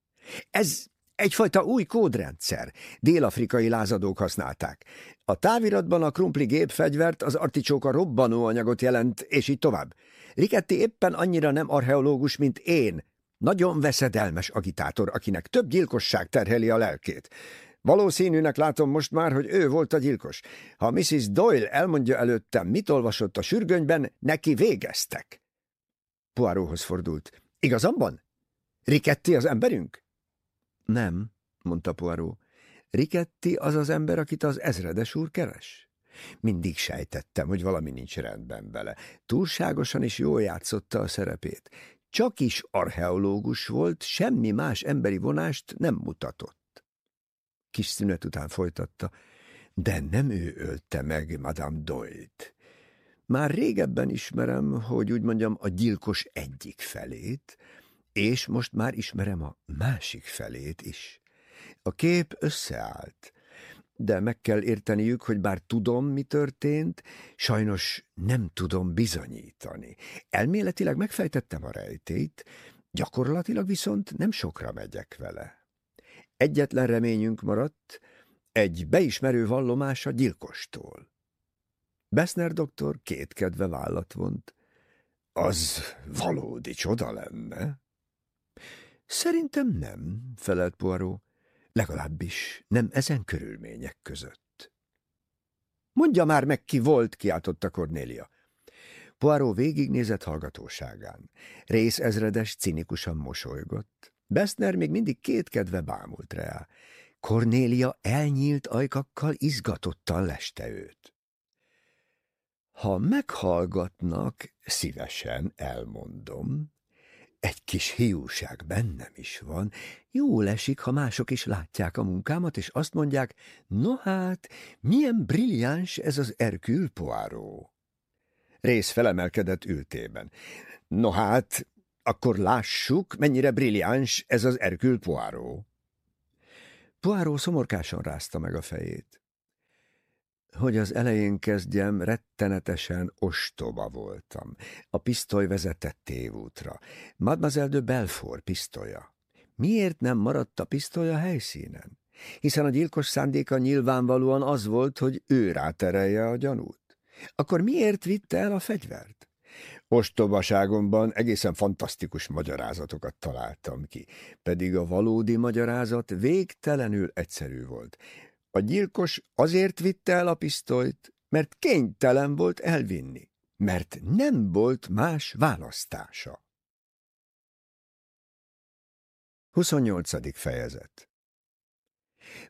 Ez egyfajta új kódrendszer. Dél-afrikai lázadók használták. A táviratban a krumpli gépfegyvert, az articsóka robbanóanyagot jelent, és így tovább. Riketti éppen annyira nem archeológus, mint én. Nagyon veszedelmes agitátor, akinek több gyilkosság terheli a lelkét. Valószínűnek látom most már, hogy ő volt a gyilkos. Ha Mrs. Doyle elmondja előttem, mit olvasott a sürgönyben, neki végeztek. Poirothoz fordult. Igazam? Riketti az emberünk? Nem, mondta Poirot. Riketti az az ember, akit az ezredes úr keres? Mindig sejtettem, hogy valami nincs rendben vele. Túlságosan is jól játszotta a szerepét. Csak is archeológus volt, semmi más emberi vonást nem mutatott. Kis szünet után folytatta, de nem ő ölte meg Madame Doyle-t. Már régebben ismerem, hogy úgy mondjam, a gyilkos egyik felét, és most már ismerem a másik felét is. A kép összeállt, de meg kell érteniük, hogy bár tudom, mi történt, sajnos nem tudom bizonyítani. Elméletileg megfejtettem a rejtét, gyakorlatilag viszont nem sokra megyek vele. Egyetlen reményünk maradt, egy beismerő vallomás a gyilkostól. Beszner doktor kétkedve vállat vont. Az valódi csoda lenne? Szerintem nem, felelt Poirot. Legalábbis nem ezen körülmények között. Mondja már meg, ki volt, kiáltotta Cornélia. Poirot végignézett hallgatóságán. Rész ezredes cinikusan mosolygott. Beszner még mindig kétkedve bámult rá. Cornélia elnyílt ajkakkal izgatottan leste őt. Ha meghallgatnak, szívesen elmondom. Egy kis hiúság bennem is van. Jól esik, ha mások is látják a munkámat, és azt mondják, no hát, milyen brilliáns ez az Erkül Poirot. Rész felemelkedett ültében. No hát, akkor lássuk, mennyire brilliáns ez az Erkül Poirot. Poirot szomorkásan rázta meg a fejét. Hogy az elején kezdjem, rettenetesen ostoba voltam. A pisztoly vezetett tévútra. Mademoiselle de Belfort pisztolya. Miért nem maradt a pisztoly helyszínen? Hiszen a gyilkos szándéka nyilvánvalóan az volt, hogy ő ráterelje a gyanút. Akkor miért vitte el a fegyvert? Ostobaságomban egészen fantasztikus magyarázatokat találtam ki, pedig a valódi magyarázat végtelenül egyszerű volt. A gyilkos azért vitte el a pisztolyt, mert kénytelen volt elvinni, mert nem volt más választása. 28. fejezet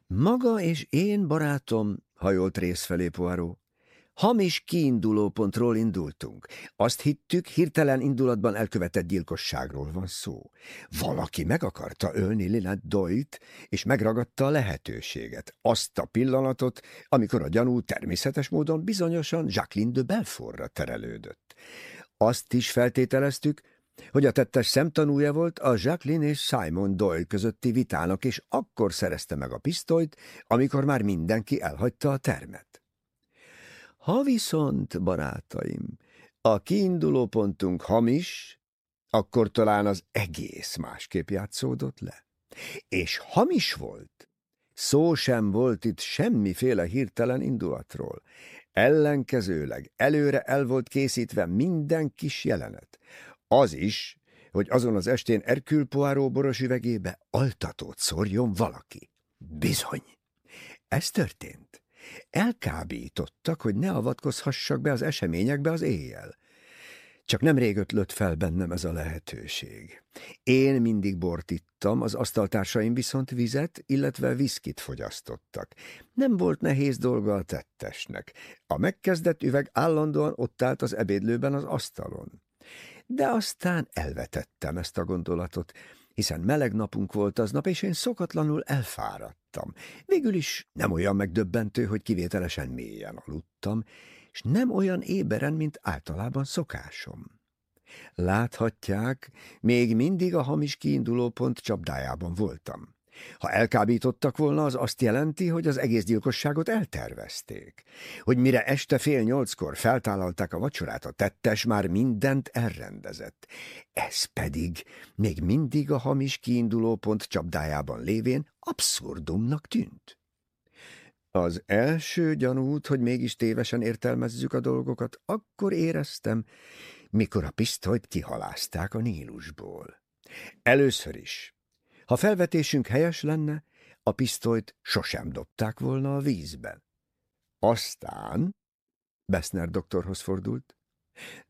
Maga és én, barátom, hajolt rész felé Poirot, Hamis kiindulópontról indultunk. Azt hittük, hirtelen indulatban elkövetett gyilkosságról van szó. Valaki meg akarta ölni Lynette Doyt, és megragadta a lehetőséget. Azt a pillanatot, amikor a gyanú természetes módon bizonyosan Jacqueline de Belfortra terelődött. Azt is feltételeztük, hogy a tettes szemtanúja volt a Jacqueline és Simon Doyle közötti vitának, és akkor szerezte meg a pisztolyt, amikor már mindenki elhagyta a termet. Ha viszont, barátaim, a kiinduló pontunk hamis, akkor talán az egész másképp játszódott le. És hamis volt. Szó sem volt itt semmiféle hirtelen indulatról. Ellenkezőleg előre el volt készítve minden kis jelenet. Az is, hogy azon az estén Erkül Poirot boros üvegébe altatót szórjon valaki. Bizony, ez történt. Elkábítottak, hogy ne avatkozhassak be az eseményekbe az éjjel. Csak nem régött lött fel bennem ez a lehetőség. Én mindig bort ittam, az asztaltársaim viszont vizet, illetve viszkit fogyasztottak. Nem volt nehéz dolga a tettesnek. A megkezdett üveg állandóan ott állt az ebédlőben az asztalon. De aztán elvetettem ezt a gondolatot, hiszen meleg napunk volt aznap, és én szokatlanul elfáradtam. Végül is nem olyan megdöbbentő, hogy kivételesen mélyen aludtam, és nem olyan éberen, mint általában szokásom. Láthatják, még mindig a hamis kiinduló pont csapdájában voltam. Ha elkábítottak volna, az azt jelenti, hogy az egész gyilkosságot eltervezték. Hogy mire este fél nyolckor feltállalták a vacsorát, a tettes már mindent elrendezett. Ez pedig még mindig a hamis kiinduló pont csapdájában lévén abszurdumnak tűnt. Az első gyanút, hogy mégis tévesen értelmezzük a dolgokat, akkor éreztem, mikor a pisztolyt kihalázták a Nílusból. Először is ha felvetésünk helyes lenne, a pisztolyt sosem dobták volna a vízbe. Aztán, Beszner doktorhoz fordult,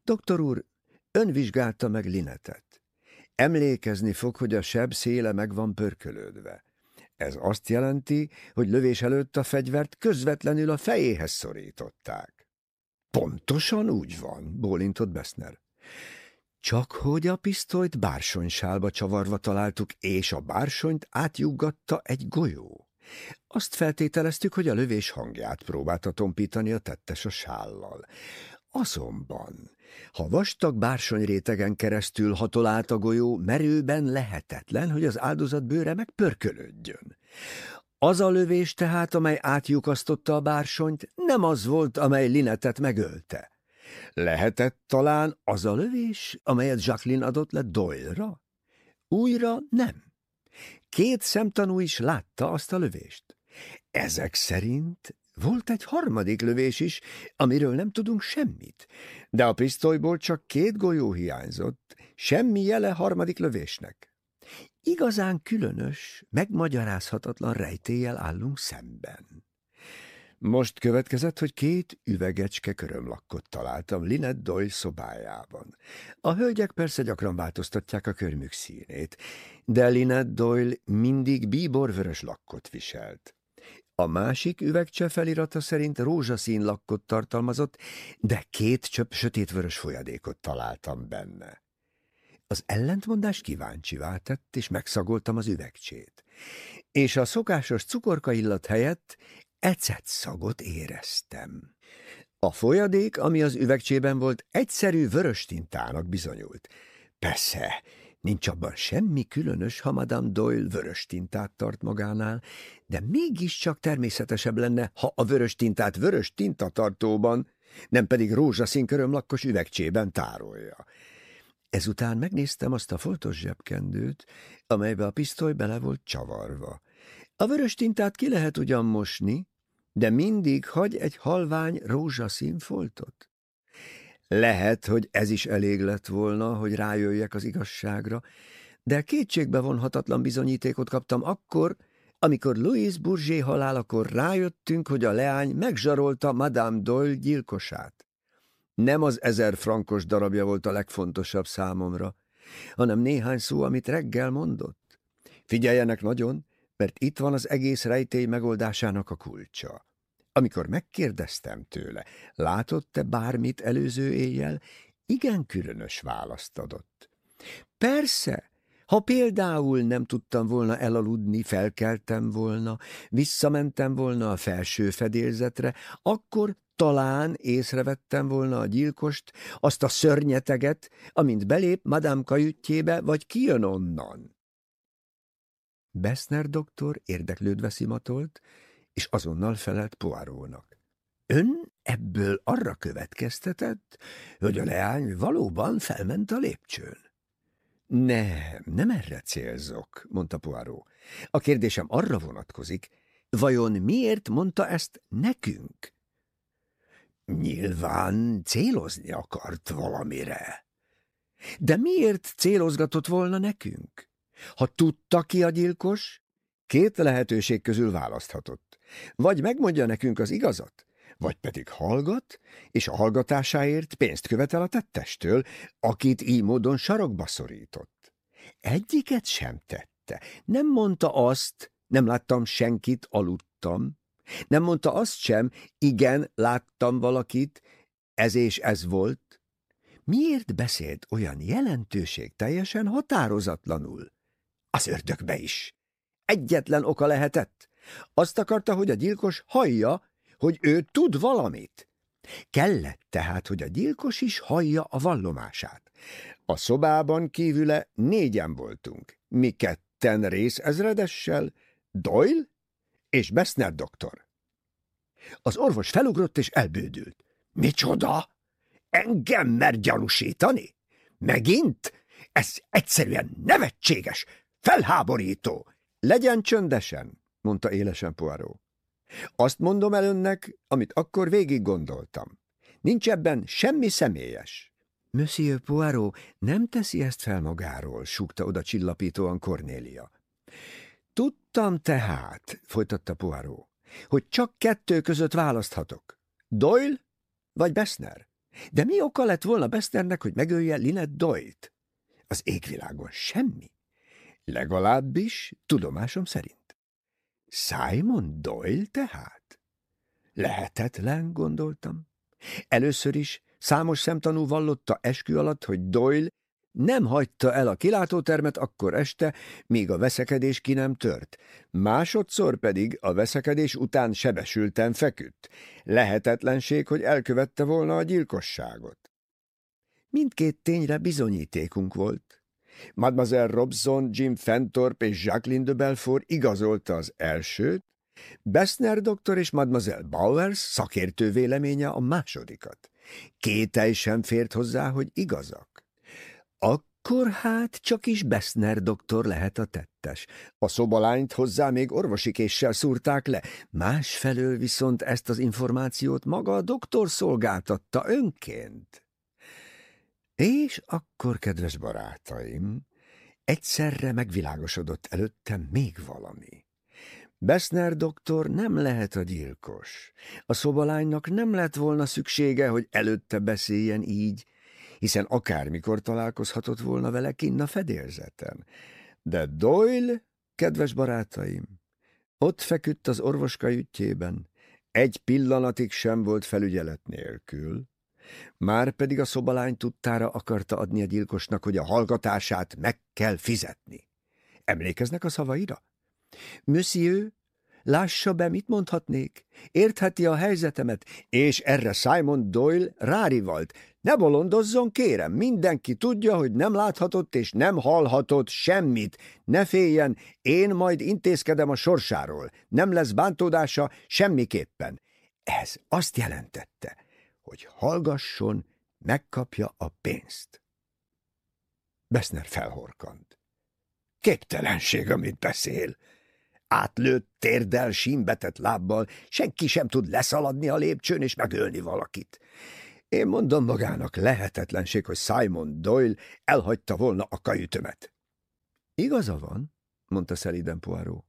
doktor úr, ön vizsgálta meg Linetet. Emlékezni fog, hogy a seb széle meg van pörkölődve. Ez azt jelenti, hogy lövés előtt a fegyvert közvetlenül a fejéhez szorították. Pontosan úgy van, bólintott Beszner. Csak hogy a pisztolyt bársonysálba csavarva találtuk, és a bársonyt átjuggatta egy golyó. Azt feltételeztük, hogy a lövés hangját próbálta tompítani a tettes a sállal. Azonban, ha vastag bársonyrétegen keresztül hatol át a golyó, merőben lehetetlen, hogy az áldozat bőre megpörkölődjön. Az a lövés tehát, amely átjukasztotta a bársonyt, nem az volt, amely Linetet megölte. Lehetett talán az a lövés, amelyet Jacqueline adott le Doyle-ra? Újra nem. Két szemtanú is látta azt a lövést. Ezek szerint volt egy harmadik lövés is, amiről nem tudunk semmit, de a pisztolyból csak két golyó hiányzott, semmi jele harmadik lövésnek. Igazán különös, megmagyarázhatatlan rejtéllyel állunk szemben. Most következett, hogy két üvegecske körömlakkot találtam Linet Doyle szobájában. A hölgyek persze gyakran változtatják a körmük színét, de Linet Doyle mindig bíborvörös lakkot viselt. A másik üvegcse felirata szerint rózsaszín lakkot tartalmazott, de két csöpp sötétvörös folyadékot találtam benne. Az ellentmondás kíváncsivá tett, és megszagoltam az üvegcsét. És a szokásos cukorka illat helyett ecet szagot éreztem. A folyadék, ami az üvegcsében volt, egyszerű vörös tintának bizonyult. Persze, nincs abban semmi különös, ha Madame Doyle vörös tintát tart magánál, de mégiscsak természetesebb lenne, ha a vörös tintát vörös tintatartóban, nem pedig rózsaszín körömlakkos üvegcsében tárolja. Ezután megnéztem azt a foltos zsebkendőt, amelybe a pisztoly bele volt csavarva. A vörös tintát ki lehet ugyan mosni, de mindig hagy egy halvány rózsaszín foltot. Lehet, hogy ez is elég lett volna, hogy rájöjjek az igazságra, de kétségbe vonhatatlan bizonyítékot kaptam akkor, amikor Louis Bourget halálakor rájöttünk, hogy a leány megzsarolta Madame Doyle gyilkosát. Nem az ezer frankos darabja volt a legfontosabb számomra, hanem néhány szó, amit reggel mondott. Figyeljenek nagyon, mert itt van az egész rejtély megoldásának a kulcsa. Amikor megkérdeztem tőle, látott-e bármit előző éjjel, igen különös választ adott. Persze, ha például nem tudtam volna elaludni, felkeltem volna, visszamentem volna a felső fedélzetre, akkor talán észrevettem volna a gyilkost, azt a szörnyeteget, amint belép Madame kajütjébe, vagy kijön onnan. Bessner doktor érdeklődve szimatolt, és azonnal felelt Poirónak. Ön ebből arra következtetett, hogy a leány valóban felment a lépcsőn? Nem, nem erre célzok, mondta Poirot. A kérdésem arra vonatkozik, vajon miért mondta ezt nekünk? Nyilván célozni akart valamire. De miért célozgatott volna nekünk? Ha tudta ki a gyilkos, két lehetőség közül választhatott. Vagy megmondja nekünk az igazat, vagy pedig hallgat, és a hallgatásáért pénzt követel a tettestől, akit így módon sarokba szorított. Egyiket sem tette. Nem mondta azt, nem láttam senkit, aludtam. Nem mondta azt sem, igen, láttam valakit, ez és ez volt. Miért beszélt olyan jelentőség teljesen határozatlanul? Az ördögbe is. Egyetlen oka lehetett. Azt akarta, hogy a gyilkos hallja, hogy ő tud valamit. Kellett tehát, hogy a gyilkos is hallja a vallomását. A szobában kívüle négyen voltunk. Mi ketten részezredessel, Doyle és Bessner doktor. Az orvos felugrott és elbődült. Micsoda? Engem mer gyanúsítani? Megint? Ez egyszerűen nevetséges, felháborító. Legyen csöndesen, mondta élesen Poirot. Azt mondom el önnek, amit akkor végig gondoltam. Nincs ebben semmi személyes. Monsieur Poirot nem teszi ezt fel magáról, súgta oda csillapítóan Cornélia. Tudtam tehát, folytatta Poirot, hogy csak kettő között választhatok. Doyle vagy Bessner? De mi oka lett volna Bessnernek, hogy megölje Linet Doyle-t? Az égvilágon semmi. Legalábbis tudomásom szerint. Simon Doyle tehát? Lehetetlen, gondoltam. Először is számos szemtanú vallotta eskü alatt, hogy Doyle nem hagyta el a kilátótermet akkor este, míg a veszekedés ki nem tört. Másodszor pedig a veszekedés után sebesülten feküdt. Lehetetlenség, hogy elkövette volna a gyilkosságot. Mindkét tényre bizonyítékunk volt. Mademoiselle Robson, Jim Fentorp és Jacqueline de Belfort igazolta az elsőt, Bessner doktor és Mademoiselle Bowers szakértő véleménye a másodikat. Kételj sem fért hozzá, hogy igazak. Akkor hát csak is Bessner doktor lehet a tettes. A szobalányt hozzá még orvosi késsel szúrták le, másfelől viszont ezt az információt maga a doktor szolgáltatta önként. És akkor, kedves barátaim, egyszerre megvilágosodott előttem még valami. Bessner doktor nem lehet a gyilkos. A szobalánynak nem lett volna szüksége, hogy előtte beszéljen így, hiszen akármikor találkozhatott volna vele kinn a fedélzeten. De Doyle, kedves barátaim, ott feküdt az orvoskajütjében, egy pillanatig sem volt felügyelet nélkül, már pedig a szobalány tudtára akarta adni a gyilkosnak, hogy a hallgatását meg kell fizetni. Emlékeznek a szavaira? Monsieur, lássa be, mit mondhatnék. Értheti a helyzetemet, és erre Simon Doyle rárivalt. Ne bolondozzon, kérem, mindenki tudja, hogy nem láthatott és nem hallhatott semmit. Ne féljen, én majd intézkedem a sorsáról. Nem lesz bántódása semmiképpen. Ez azt jelentette, hogy hallgasson, megkapja a pénzt. Beszner felhorkant. Képtelenség, amit beszél. Átlőtt térdel, símbetett lábbal, senki sem tud leszaladni a lépcsőn és megölni valakit. Én mondom magának lehetetlenség, hogy Simon Doyle elhagyta volna a kajütömet. Igaza van, mondta szeliden Poirot.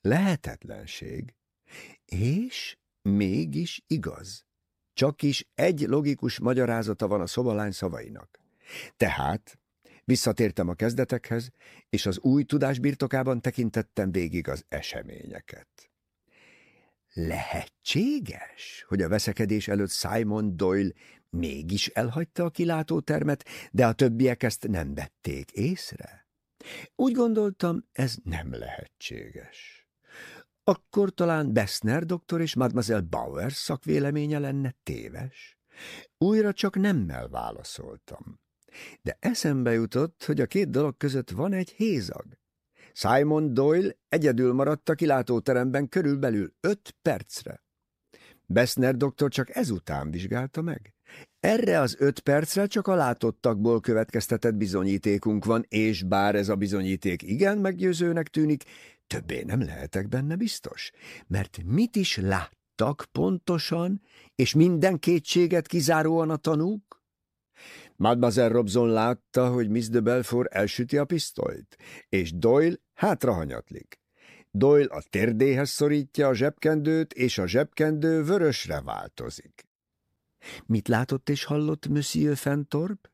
Lehetetlenség. És mégis igaz. Csak is egy logikus magyarázata van a szobalány szavainak. Tehát visszatértem a kezdetekhez, és az új tudás birtokában tekintettem végig az eseményeket. Lehetséges, hogy a veszekedés előtt Simon Doyle mégis elhagyta a kilátótermet, de a többiek ezt nem vették észre? Úgy gondoltam, ez nem lehetséges akkor talán Bessner doktor és Mademoiselle Bauer szakvéleménye lenne téves? Újra csak nemmel válaszoltam. De eszembe jutott, hogy a két dolog között van egy hézag. Simon Doyle egyedül maradt a kilátóteremben körülbelül öt percre. Bessner doktor csak ezután vizsgálta meg. Erre az öt percre csak a látottakból következtetett bizonyítékunk van, és bár ez a bizonyíték igen meggyőzőnek tűnik, Többé nem lehetek benne biztos, mert mit is láttak pontosan, és minden kétséget kizáróan a tanúk? Mademoiselle Robson látta, hogy Miss de Belfort elsüti a pisztolyt, és Doyle hátrahanyatlik. Doyle a térdéhez szorítja a zsebkendőt, és a zsebkendő vörösre változik. Mit látott és hallott Monsieur Fentorp?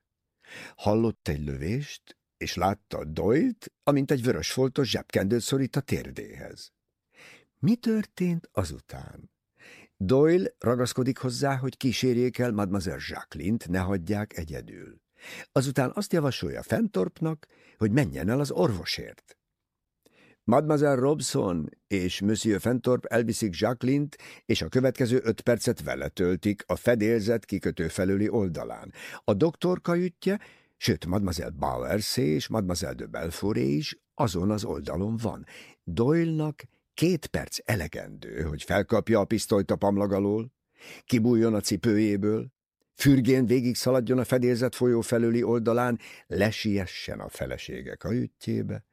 Hallott egy lövést, és látta Doyle-t, amint egy vörösfoltos zsebkendőt szorít a térdéhez. Mi történt azután? Doyle ragaszkodik hozzá, hogy kísérjék el Mademoiselle Jacqueline-t, ne hagyják egyedül. Azután azt javasolja Fentorpnak, hogy menjen el az orvosért. Mademoiselle Robson és Monsieur Fentorp elviszik Jacqueline-t, és a következő öt percet vele töltik a fedélzet kikötő felüli oldalán. A doktor kajütje Sőt, Mademoiselle Bowersé és Mademoiselle de Belforé is azon az oldalon van. Doyle-nak két perc elegendő, hogy felkapja a pisztolyt a pamlag alól, kibújjon a cipőjéből, fürgén végig szaladjon a fedélzet folyó felüli oldalán, lesiessen a felesége kajütjébe,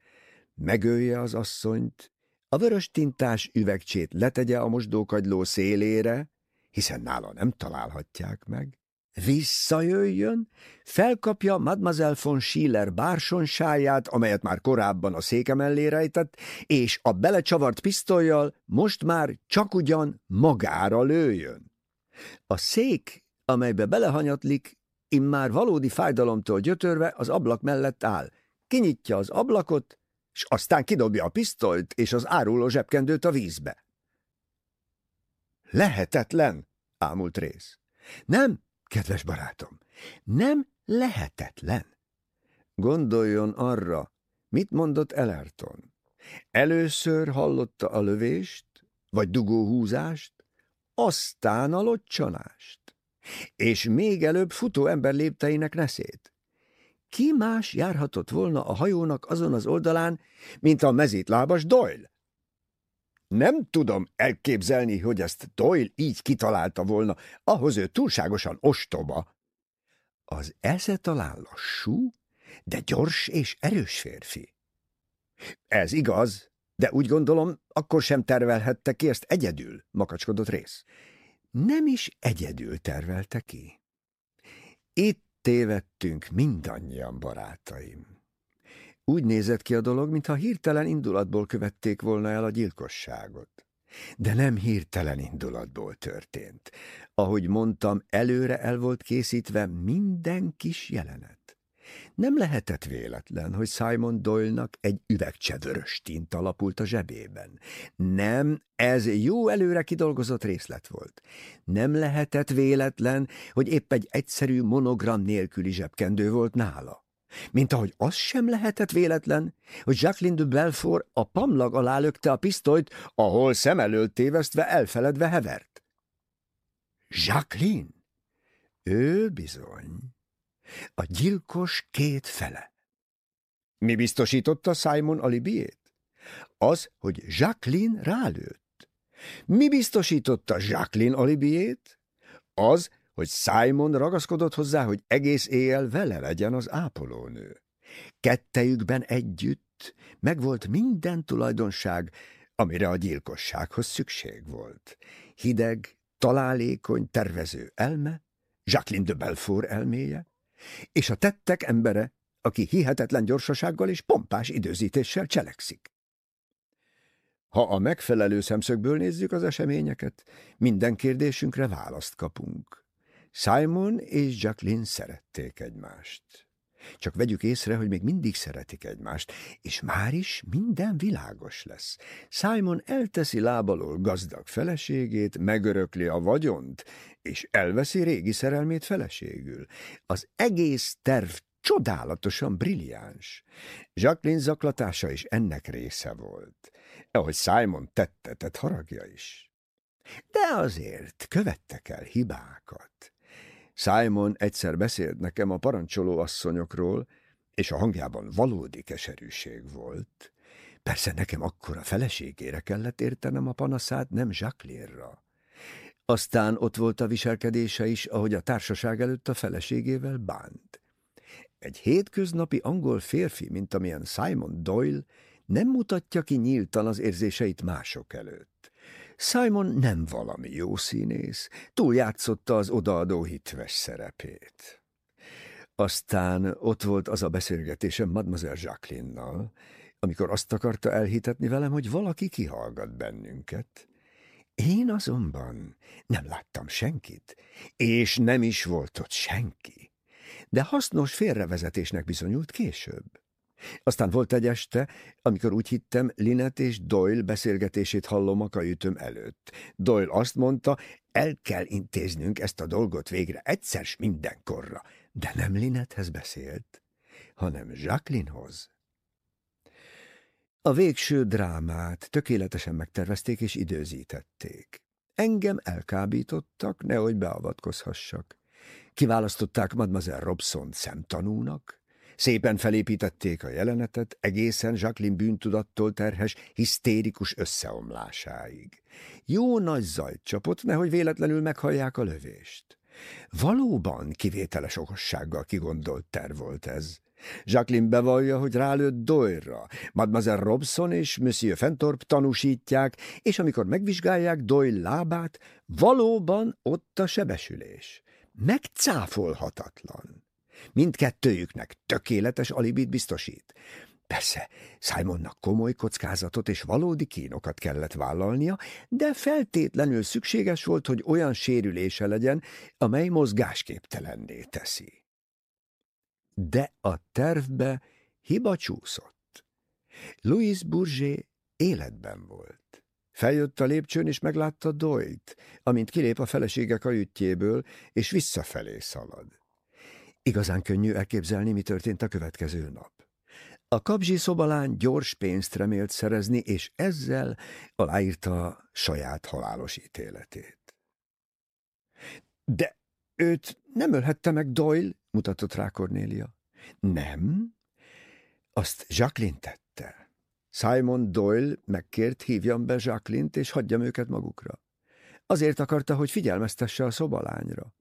megölje az asszonyt, a vörös tintás üvegcsét letegye a mosdókagyló szélére, hiszen nála nem találhatják meg, Visszajöjjön, felkapja Mademoiselle von Schiller bársonsáját, amelyet már korábban a széke mellé rejtett, és a belecsavart pisztolyjal most már csak ugyan magára lőjön. A szék, amelybe belehanyatlik, immár valódi fájdalomtól gyötörve az ablak mellett áll. Kinyitja az ablakot, és aztán kidobja a pisztolyt és az áruló zsebkendőt a vízbe. Lehetetlen, ámult rész. Nem, Kedves barátom, nem lehetetlen. Gondoljon arra, mit mondott Elerton. Először hallotta a lövést, vagy dugóhúzást, aztán a locsanást, és még előbb futó ember lépteinek neszét. Ki más járhatott volna a hajónak azon az oldalán, mint a mezítlábas Doyle? Nem tudom elképzelni, hogy ezt Doyle így kitalálta volna, ahhoz ő túlságosan ostoba. Az esze talán lassú, de gyors és erős férfi. Ez igaz, de úgy gondolom, akkor sem tervelhette ki ezt egyedül, makacskodott rész. Nem is egyedül tervelte ki. Itt tévedtünk mindannyian, barátaim. Úgy nézett ki a dolog, mintha hirtelen indulatból követték volna el a gyilkosságot. De nem hirtelen indulatból történt. Ahogy mondtam, előre el volt készítve minden kis jelenet. Nem lehetett véletlen, hogy Simon Doyle-nak egy üvegcsedörös tint alapult a zsebében. Nem, ez jó előre kidolgozott részlet volt. Nem lehetett véletlen, hogy épp egy egyszerű monogram nélküli zsebkendő volt nála. Mint ahogy az sem lehetett véletlen, hogy Jacqueline de Belfort a pamlag alá lökte a pisztolyt, ahol szem előtt tévesztve elfeledve hevert. Jacqueline? Ő bizony. A gyilkos két fele. Mi biztosította Simon alibiét? Az, hogy Jacqueline rálőtt. Mi biztosította Jacqueline alibiét? Az, hogy Simon ragaszkodott hozzá, hogy egész éjjel vele legyen az ápolónő. Kettejükben együtt megvolt minden tulajdonság, amire a gyilkossághoz szükség volt. Hideg, találékony, tervező elme, Jacqueline de Belfort elméje, és a tettek embere, aki hihetetlen gyorsasággal és pompás időzítéssel cselekszik. Ha a megfelelő szemszögből nézzük az eseményeket, minden kérdésünkre választ kapunk. Simon és Jacqueline szerették egymást. Csak vegyük észre, hogy még mindig szeretik egymást, és már is minden világos lesz. Simon elteszi lábalól gazdag feleségét, megörökli a vagyont, és elveszi régi szerelmét feleségül. Az egész terv csodálatosan brilliáns. Jacqueline zaklatása is ennek része volt. Ahogy Simon tette, tett haragja is. De azért követtek el hibákat. Simon egyszer beszélt nekem a parancsoló asszonyokról, és a hangjában valódi keserűség volt. Persze nekem akkor a feleségére kellett értenem a panaszát, nem Jacqueline-ra. Aztán ott volt a viselkedése is, ahogy a társaság előtt a feleségével bánt. Egy hétköznapi angol férfi, mint amilyen Simon Doyle, nem mutatja ki nyíltan az érzéseit mások előtt. Simon nem valami jó színész, túljátszotta az odaadó hitves szerepét. Aztán ott volt az a beszélgetésem Mademoiselle Jacqueline-nal, amikor azt akarta elhitetni velem, hogy valaki kihallgat bennünket. Én azonban nem láttam senkit, és nem is volt ott senki. De hasznos félrevezetésnek bizonyult később. Aztán volt egy este, amikor úgy hittem, Linet és Doyle beszélgetését hallom a kajütöm előtt. Doyle azt mondta, el kell intéznünk ezt a dolgot végre egyszer s mindenkorra, de nem Linethez beszélt, hanem Jacquelinehoz. A végső drámát tökéletesen megtervezték és időzítették. Engem elkábítottak, nehogy beavatkozhassak. Kiválasztották Mademoiselle Robson szemtanúnak, Szépen felépítették a jelenetet, egészen Jacqueline bűntudattól terhes, hisztérikus összeomlásáig. Jó nagy zajt csapott, nehogy véletlenül meghallják a lövést. Valóban kivételes okossággal kigondolt terv volt ez. Jacqueline bevallja, hogy rálőtt Doyle-ra. Mademoiselle Robson és Monsieur Fentorp tanúsítják, és amikor megvizsgálják Doyle lábát, valóban ott a sebesülés. Megcáfolhatatlan. Mindkettőjüknek tökéletes alibit biztosít. Persze, Simonnak komoly kockázatot és valódi kínokat kellett vállalnia, de feltétlenül szükséges volt, hogy olyan sérülése legyen, amely mozgásképtelenné teszi. De a tervbe hiba csúszott. Louis Bourget életben volt. Feljött a lépcsőn, és meglátta Doyle-t, amint kilép a felesége kajütjéből, és visszafelé szalad. Igazán könnyű elképzelni, mi történt a következő nap. A kapzsi szobalány gyors pénzt remélt szerezni, és ezzel aláírta saját halálos ítéletét. De őt nem ölhette meg Doyle, mutatott rá Cornélia. Nem, azt Jacqueline tette. Simon Doyle megkért, hívjam be Jacqueline-t, és hagyjam őket magukra. Azért akarta, hogy figyelmeztesse a szobalányra.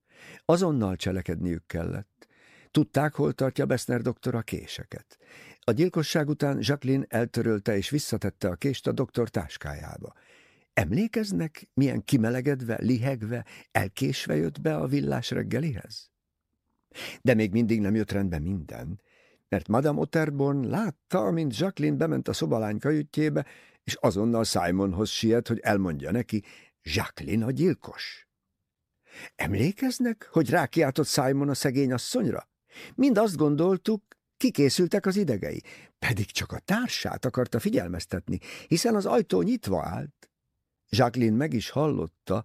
Azonnal cselekedniük kellett. Tudták, hol tartja Bessner doktor a késeket. A gyilkosság után Jacqueline eltörölte és visszatette a kést a doktor táskájába. Emlékeznek, milyen kimelegedve, lihegve, elkésve jött be a villás reggelihez? De még mindig nem jött rendbe minden, mert Madame Otterborn látta, mint Jacqueline bement a szobalány kajütjébe, és azonnal Simonhoz siet, hogy elmondja neki, Jacqueline a gyilkos. Emlékeznek, hogy rákiáltott Simon a szegény asszonyra? Mind azt gondoltuk, kikészültek az idegei, pedig csak a társát akarta figyelmeztetni, hiszen az ajtó nyitva állt. Jacqueline meg is hallotta,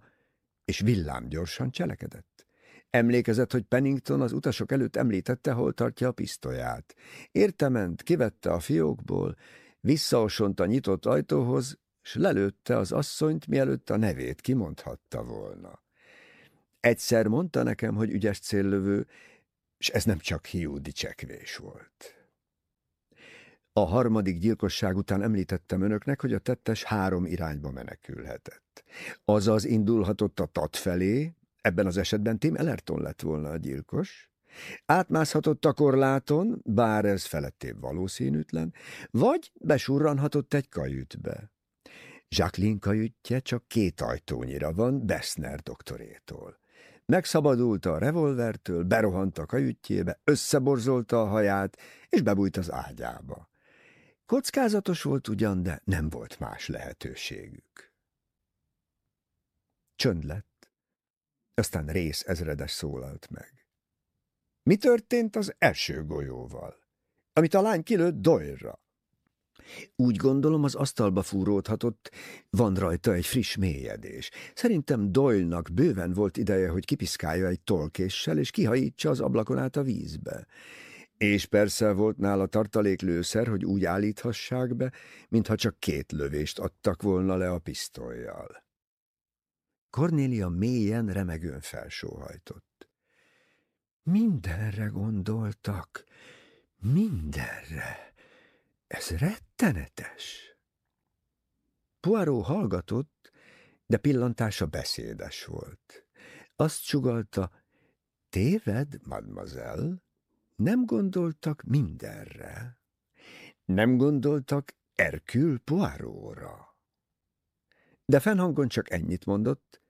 és villámgyorsan cselekedett. Emlékezett, hogy Pennington az utasok előtt említette, hol tartja a pisztolyát. Értement, kivette a fiókból, visszaosont a nyitott ajtóhoz, s lelőtte az asszonyt, mielőtt a nevét kimondhatta volna. Egyszer mondta nekem, hogy ügyes céllövő, és ez nem csak hiú dicsekvés volt. A harmadik gyilkosság után említettem önöknek, hogy a tettes három irányba menekülhetett. Azaz indulhatott a tat felé, ebben az esetben Tim Ellerton lett volna a gyilkos, átmászhatott a korláton, bár ez felettébb valószínűtlen, vagy besurranhatott egy kajütbe. Jacqueline kajütje csak két ajtónyira van Bessner doktorétól. Megszabadult a revolvertől, berohant a kajütjébe, összeborzolta a haját, és bebújt az ágyába. Kockázatos volt ugyan, de nem volt más lehetőségük. Csönd lett. Aztán rész ezredes szólalt meg. Mi történt az első golyóval, amit a lány kilőtt Doyle-ra? Úgy gondolom, az asztalba fúródhatott, van rajta egy friss mélyedés. Szerintem Doyle-nak bőven volt ideje, hogy kipiszkálja egy tolkéssel, és kihajítsa az ablakon át a vízbe. És persze volt nála tartaléklőszer, hogy úgy állíthassák be, mintha csak két lövést adtak volna le a pisztolyjal. Cornélia mélyen, remegőn felsóhajtott. Mindenre gondoltak, mindenre. Ez rettenetes. Poirot hallgatott, de pillantása beszédes volt. Azt sugalta, téved, mademoiselle, nem gondoltak mindenre. Nem gondoltak Erkül Poiróra. De fennhangon csak ennyit mondott.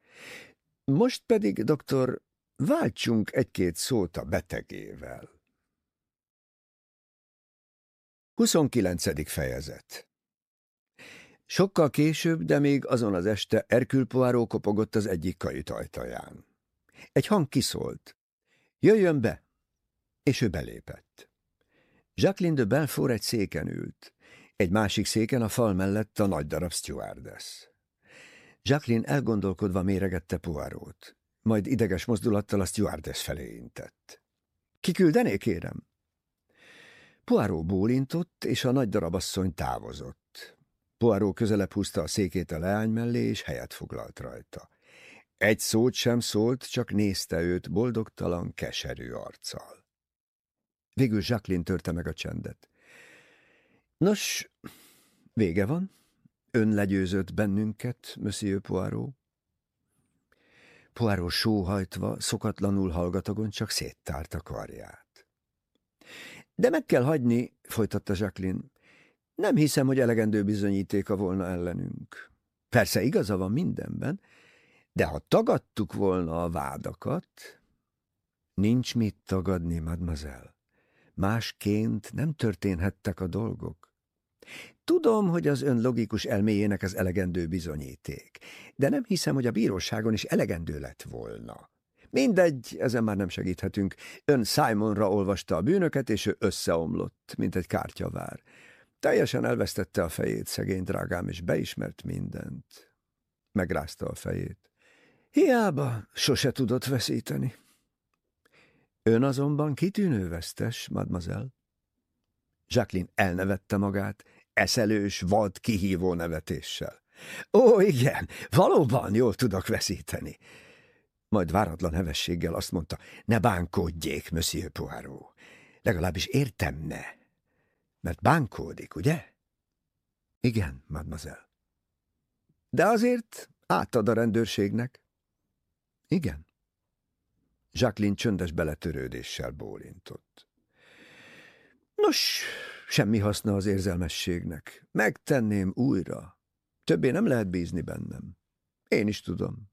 Most pedig, doktor, váltsunk egy-két szót a betegével. 29. fejezet Sokkal később, de még azon az este Erkül Poirot kopogott az egyik kajut ajtaján. Egy hang kiszólt. Jöjjön be! És ő belépett. Jacqueline de Belfort egy széken ült. Egy másik széken a fal mellett a nagy darab stewardess. Jacqueline elgondolkodva méregette Poirot, majd ideges mozdulattal a stewardess felé intett. Kiküldené, kérem? Poirot bólintott, és a nagy darabasszony távozott. Poirot közelebb húzta a székét a leány mellé, és helyet foglalt rajta. Egy szót sem szólt, csak nézte őt boldogtalan, keserű arccal. Végül Jacqueline törte meg a csendet. Nos, vége van? Ön legyőzött bennünket, Monsieur Poirot? Poirot sóhajtva, szokatlanul hallgatagon csak széttárta karját. De meg kell hagyni, folytatta Jacqueline. Nem hiszem, hogy elegendő bizonyítéka volna ellenünk. Persze igaza van mindenben, de ha tagadtuk volna a vádakat... Nincs mit tagadni, mademoiselle. Másként nem történhettek a dolgok. Tudom, hogy az ön logikus elméjének az elegendő bizonyíték, de nem hiszem, hogy a bíróságon is elegendő lett volna. Mindegy, ezen már nem segíthetünk. Ön Simonra olvasta a bűnöket, és ő összeomlott, mint egy kártyavár. Teljesen elvesztette a fejét, szegény drágám, és beismert mindent. Megrázta a fejét. Hiába, sose tudott veszíteni. Ön azonban kitűnő vesztes, mademoiselle. Jacqueline elnevette magát, eszelős, vad, kihívó nevetéssel. Ó, igen, valóban jól tudok veszíteni majd váratlan hevességgel azt mondta, ne bánkódjék, Monsieur Poirot. Legalábbis értemne. Mert bánkódik, ugye? Igen, mademoiselle. De azért átad a rendőrségnek. Igen. Jacqueline csöndes beletörődéssel bólintott. Nos, semmi haszna az érzelmességnek. Megtenném újra. Többé nem lehet bízni bennem. Én is tudom.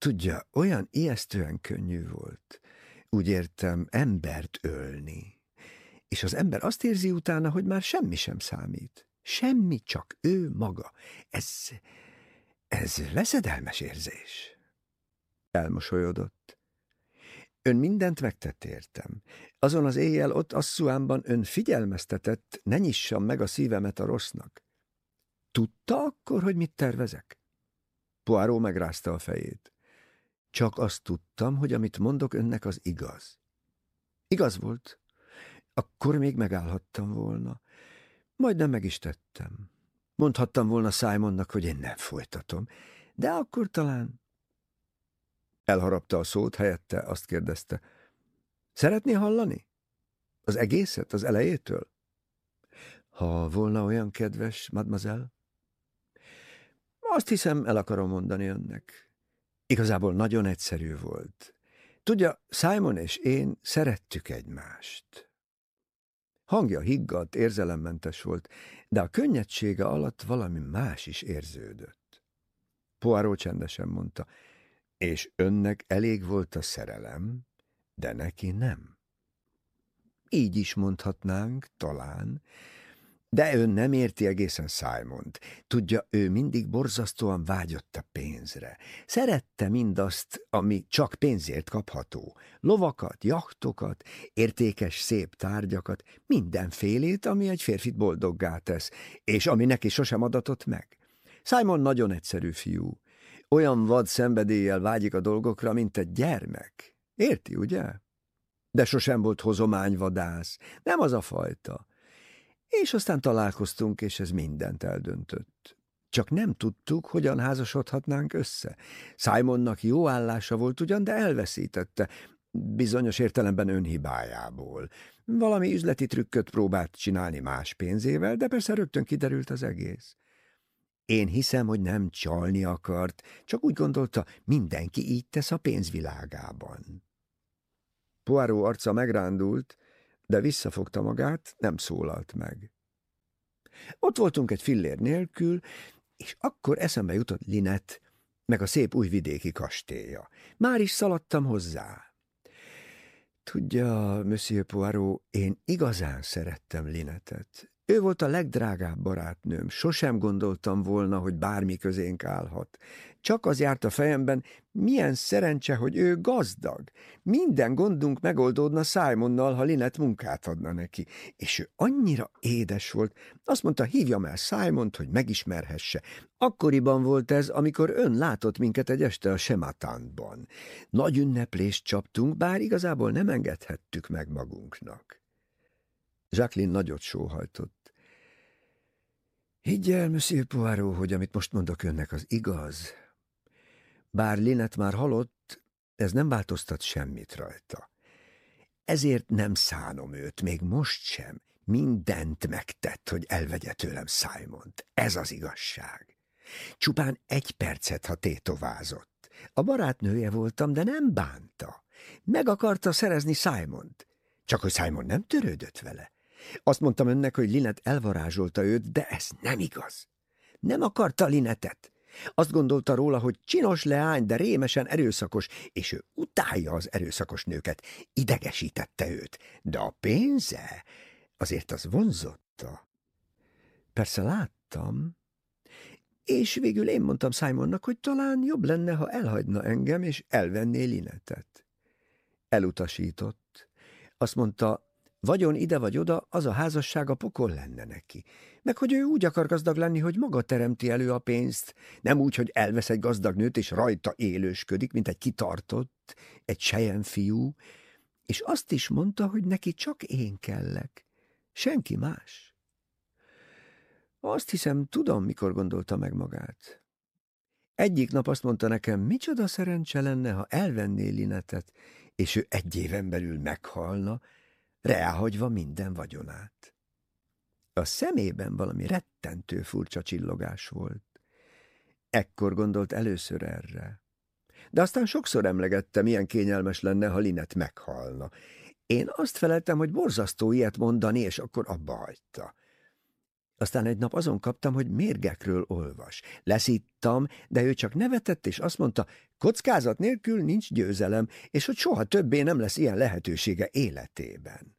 Tudja, olyan ijesztően könnyű volt. Úgy értem, embert ölni. És az ember azt érzi utána, hogy már semmi sem számít. Semmi, csak ő maga. Ez, ez veszedelmes érzés. Elmosolyodott. Ön mindent megtett értem. Azon az éjjel ott Asszuánban ön figyelmeztetett, ne nyissam meg a szívemet a rossznak. Tudta akkor, hogy mit tervezek? Poirot megrázta a fejét. Csak azt tudtam, hogy amit mondok önnek, az igaz. Igaz volt. Akkor még megállhattam volna. Majdnem meg is tettem. Mondhattam volna Simonnak, hogy én nem folytatom, de akkor talán... Elharapta a szót, helyette azt kérdezte. Szeretné hallani? Az egészet, az elejétől? Ha volna olyan kedves, mademoiselle? Azt hiszem, el akarom mondani önnek. Igazából nagyon egyszerű volt. Tudja, Simon és én szerettük egymást. Hangja higgadt, érzelemmentes volt, de a könnyedsége alatt valami más is érződött. Poirot csendesen mondta, és önnek elég volt a szerelem, de neki nem. Így is mondhatnánk, talán, de ön nem érti egészen Simont. Tudja, ő mindig borzasztóan vágyott a pénzre. Szerette mindazt, ami csak pénzért kapható. Lovakat, jachtokat, értékes szép tárgyakat, mindenfélét, ami egy férfit boldoggá tesz, és ami neki sosem adatott meg. Simon nagyon egyszerű fiú. Olyan vad szenvedéllyel vágyik a dolgokra, mint egy gyermek. Érti, ugye? De sosem volt hozományvadász. Nem az a fajta. És aztán találkoztunk, és ez mindent eldöntött. Csak nem tudtuk, hogyan házasodhatnánk össze. Simonnak jó állása volt ugyan, de elveszítette, bizonyos értelemben önhibájából. Valami üzleti trükköt próbált csinálni más pénzével, de persze rögtön kiderült az egész. Én hiszem, hogy nem csalni akart, csak úgy gondolta, mindenki így tesz a pénzvilágában. Poirot arca megrándult, de visszafogta magát, nem szólalt meg. Ott voltunk egy fillér nélkül, és akkor eszembe jutott Linet, meg a szép új vidéki kastélya. Már is szaladtam hozzá. Tudja, Monsieur Poirot, én igazán szerettem Linetet. Ő volt a legdrágább barátnőm, sosem gondoltam volna, hogy bármi közénk állhat. Csak az járt a fejemben, milyen szerencse, hogy ő gazdag. Minden gondunk megoldódna Simonnal, ha Linet munkát adna neki. És ő annyira édes volt, azt mondta, hívjam el Simont, hogy megismerhesse. Akkoriban volt ez, amikor ön látott minket egy este a Sematánban. Nagy ünneplést csaptunk, bár igazából nem engedhettük meg magunknak. Jacqueline nagyot sóhajtott. Higgy el, Monsieur Poirot, hogy amit most mondok önnek, az igaz. Bár Linet már halott, ez nem változtat semmit rajta. Ezért nem szánom őt, még most sem. Mindent megtett, hogy elvegye tőlem Simont. Ez az igazság. Csupán egy percet, ha tétovázott. A barátnője voltam, de nem bánta. Meg akarta szerezni Simont. Csak hogy Simon nem törődött vele. Azt mondtam önnek, hogy Linet elvarázsolta őt, de ez nem igaz. Nem akarta Linetet. Azt gondolta róla, hogy csinos leány, de rémesen erőszakos, és ő utálja az erőszakos nőket. Idegesítette őt, de a pénze azért az vonzotta. Persze láttam, és végül én mondtam Simonnak, hogy talán jobb lenne, ha elhagyna engem, és elvenné Linetet. Elutasított. Azt mondta, Vagyon ide vagy oda, az a házasság a pokol lenne neki. Meg hogy ő úgy akar gazdag lenni, hogy maga teremti elő a pénzt, nem úgy, hogy elvesz egy gazdag nőt, és rajta élősködik, mint egy kitartott, egy fiú, és azt is mondta, hogy neki csak én kellek, senki más. Azt hiszem, tudom, mikor gondolta meg magát. Egyik nap azt mondta nekem, micsoda szerencse lenne, ha elvenné Linetet, és ő egy éven belül meghalna, reáhagyva minden vagyonát. A szemében valami rettentő furcsa csillogás volt. Ekkor gondolt először erre. De aztán sokszor emlegettem, milyen kényelmes lenne, ha Linet meghalna. Én azt feleltem, hogy borzasztó ilyet mondani, és akkor abba hagyta. Aztán egy nap azon kaptam, hogy mérgekről olvas. Leszittam, de ő csak nevetett, és azt mondta, kockázat nélkül nincs győzelem, és hogy soha többé nem lesz ilyen lehetősége életében.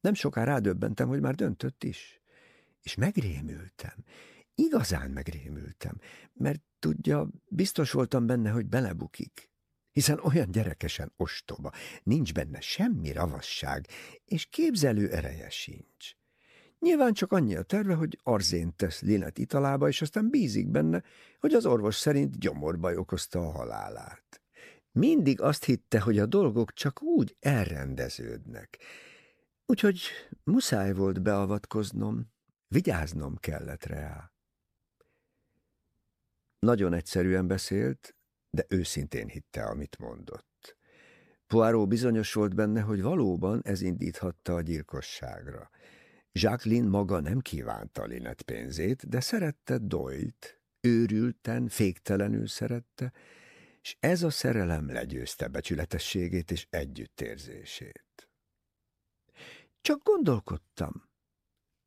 Nem soká rádöbbentem, hogy már döntött is. És megrémültem. Igazán megrémültem, mert tudja, biztos voltam benne, hogy belebukik. Hiszen olyan gyerekesen ostoba, nincs benne semmi ravasság, és képzelő ereje sincs. Nyilván csak annyi a terve, hogy arzént tesz Linet italába, és aztán bízik benne, hogy az orvos szerint gyomorbaj okozta a halálát. Mindig azt hitte, hogy a dolgok csak úgy elrendeződnek. Úgyhogy muszáj volt beavatkoznom, vigyáznom kellett rá. Nagyon egyszerűen beszélt, de őszintén hitte, amit mondott. Poirot bizonyos volt benne, hogy valóban ez indíthatta a gyilkosságra. Jacqueline maga nem kívánta Linet pénzét, de szerette Doyt, őrülten, féktelenül szerette, és ez a szerelem legyőzte becsületességét és együttérzését. Csak gondolkodtam.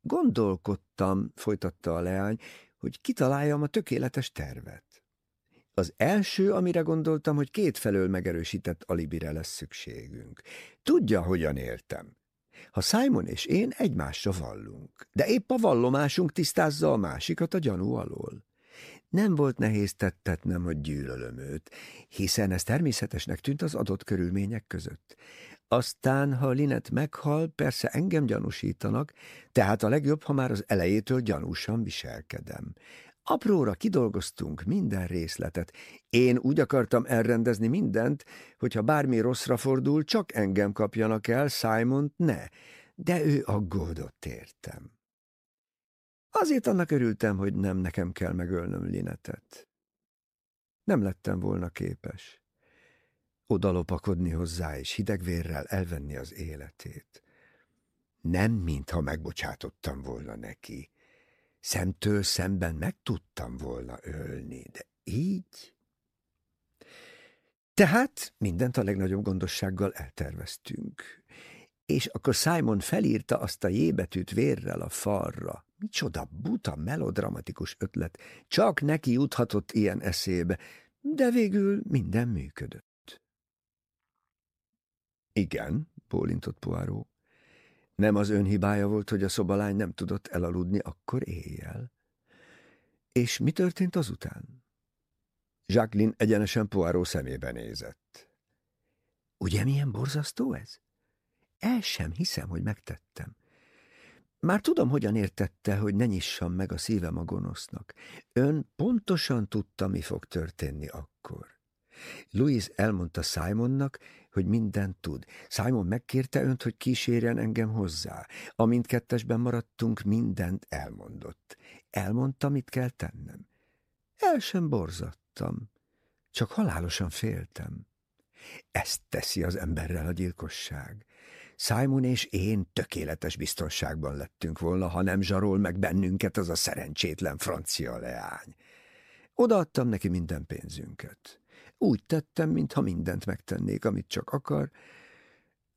Gondolkodtam, folytatta a leány, hogy kitaláljam a tökéletes tervet. Az első, amire gondoltam, hogy kétfelől megerősített alibire lesz szükségünk. Tudja, hogyan értem. Ha Simon és én egymásra vallunk, de épp a vallomásunk tisztázza a másikat a gyanú alól. Nem volt nehéz tettetnem, hogy gyűlölöm őt, hiszen ez természetesnek tűnt az adott körülmények között. Aztán, ha Linet meghal, persze engem gyanúsítanak, tehát a legjobb, ha már az elejétől gyanúsan viselkedem. Apróra kidolgoztunk minden részletet. Én úgy akartam elrendezni mindent, hogyha bármi rosszra fordul, csak engem kapjanak el, simon ne, de ő aggódott értem. Azért annak örültem, hogy nem nekem kell megölnöm Linetet. Nem lettem volna képes. Odalopakodni hozzá, és hidegvérrel elvenni az életét. Nem, mintha megbocsátottam volna neki. Szemtől szemben meg tudtam volna ölni, de így... Tehát mindent a legnagyobb gondossággal elterveztünk. És akkor Simon felírta azt a jébetűt vérrel a falra. Micsoda buta, melodramatikus ötlet. Csak neki juthatott ilyen eszébe, de végül minden működött. Igen, bólintott Poirot. Nem az ön hibája volt, hogy a szobalány nem tudott elaludni akkor éjjel. És mi történt azután? Jacqueline egyenesen Poirot szemébe nézett. Ugye milyen borzasztó ez? El sem hiszem, hogy megtettem. Már tudom, hogyan értette, hogy ne nyissam meg a szívem a gonosznak. Ön pontosan tudta, mi fog történni akkor. Louis elmondta Simonnak, hogy mindent tud. Simon megkérte önt, hogy kísérjen engem hozzá. Amint kettesben maradtunk, mindent elmondott. Elmondta, mit kell tennem. El sem borzattam, csak halálosan féltem. Ezt teszi az emberrel a gyilkosság. Simon és én tökéletes biztonságban lettünk volna, ha nem zsarol meg bennünket az a szerencsétlen francia leány. Odaadtam neki minden pénzünket. Úgy tettem, mintha mindent megtennék, amit csak akar.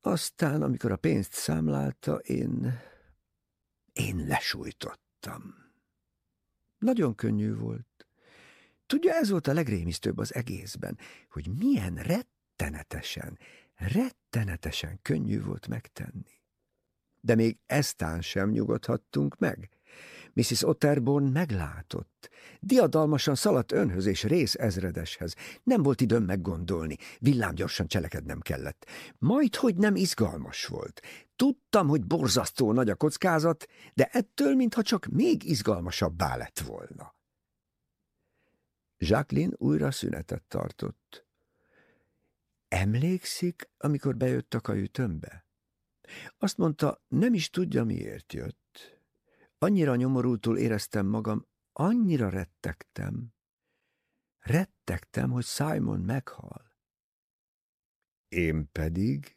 Aztán, amikor a pénzt számlálta, én... én lesújtottam. Nagyon könnyű volt. Tudja, ez volt a legrémisztőbb az egészben, hogy milyen rettenetesen, rettenetesen könnyű volt megtenni. De még eztán sem nyugodhattunk meg. Mrs. Otterborn meglátott. Diadalmasan szaladt önhöz és rész ezredeshez. Nem volt időm meggondolni, villámgyorsan cselekednem kellett. Majd, hogy nem izgalmas volt. Tudtam, hogy borzasztó nagy a kockázat, de ettől, mintha csak még izgalmasabbá lett volna. Jacqueline újra szünetet tartott. Emlékszik, amikor bejött a kajütömbe? Azt mondta, nem is tudja, miért jött. Annyira nyomorultul éreztem magam, annyira rettegtem. Rettegtem, hogy Simon meghal. Én pedig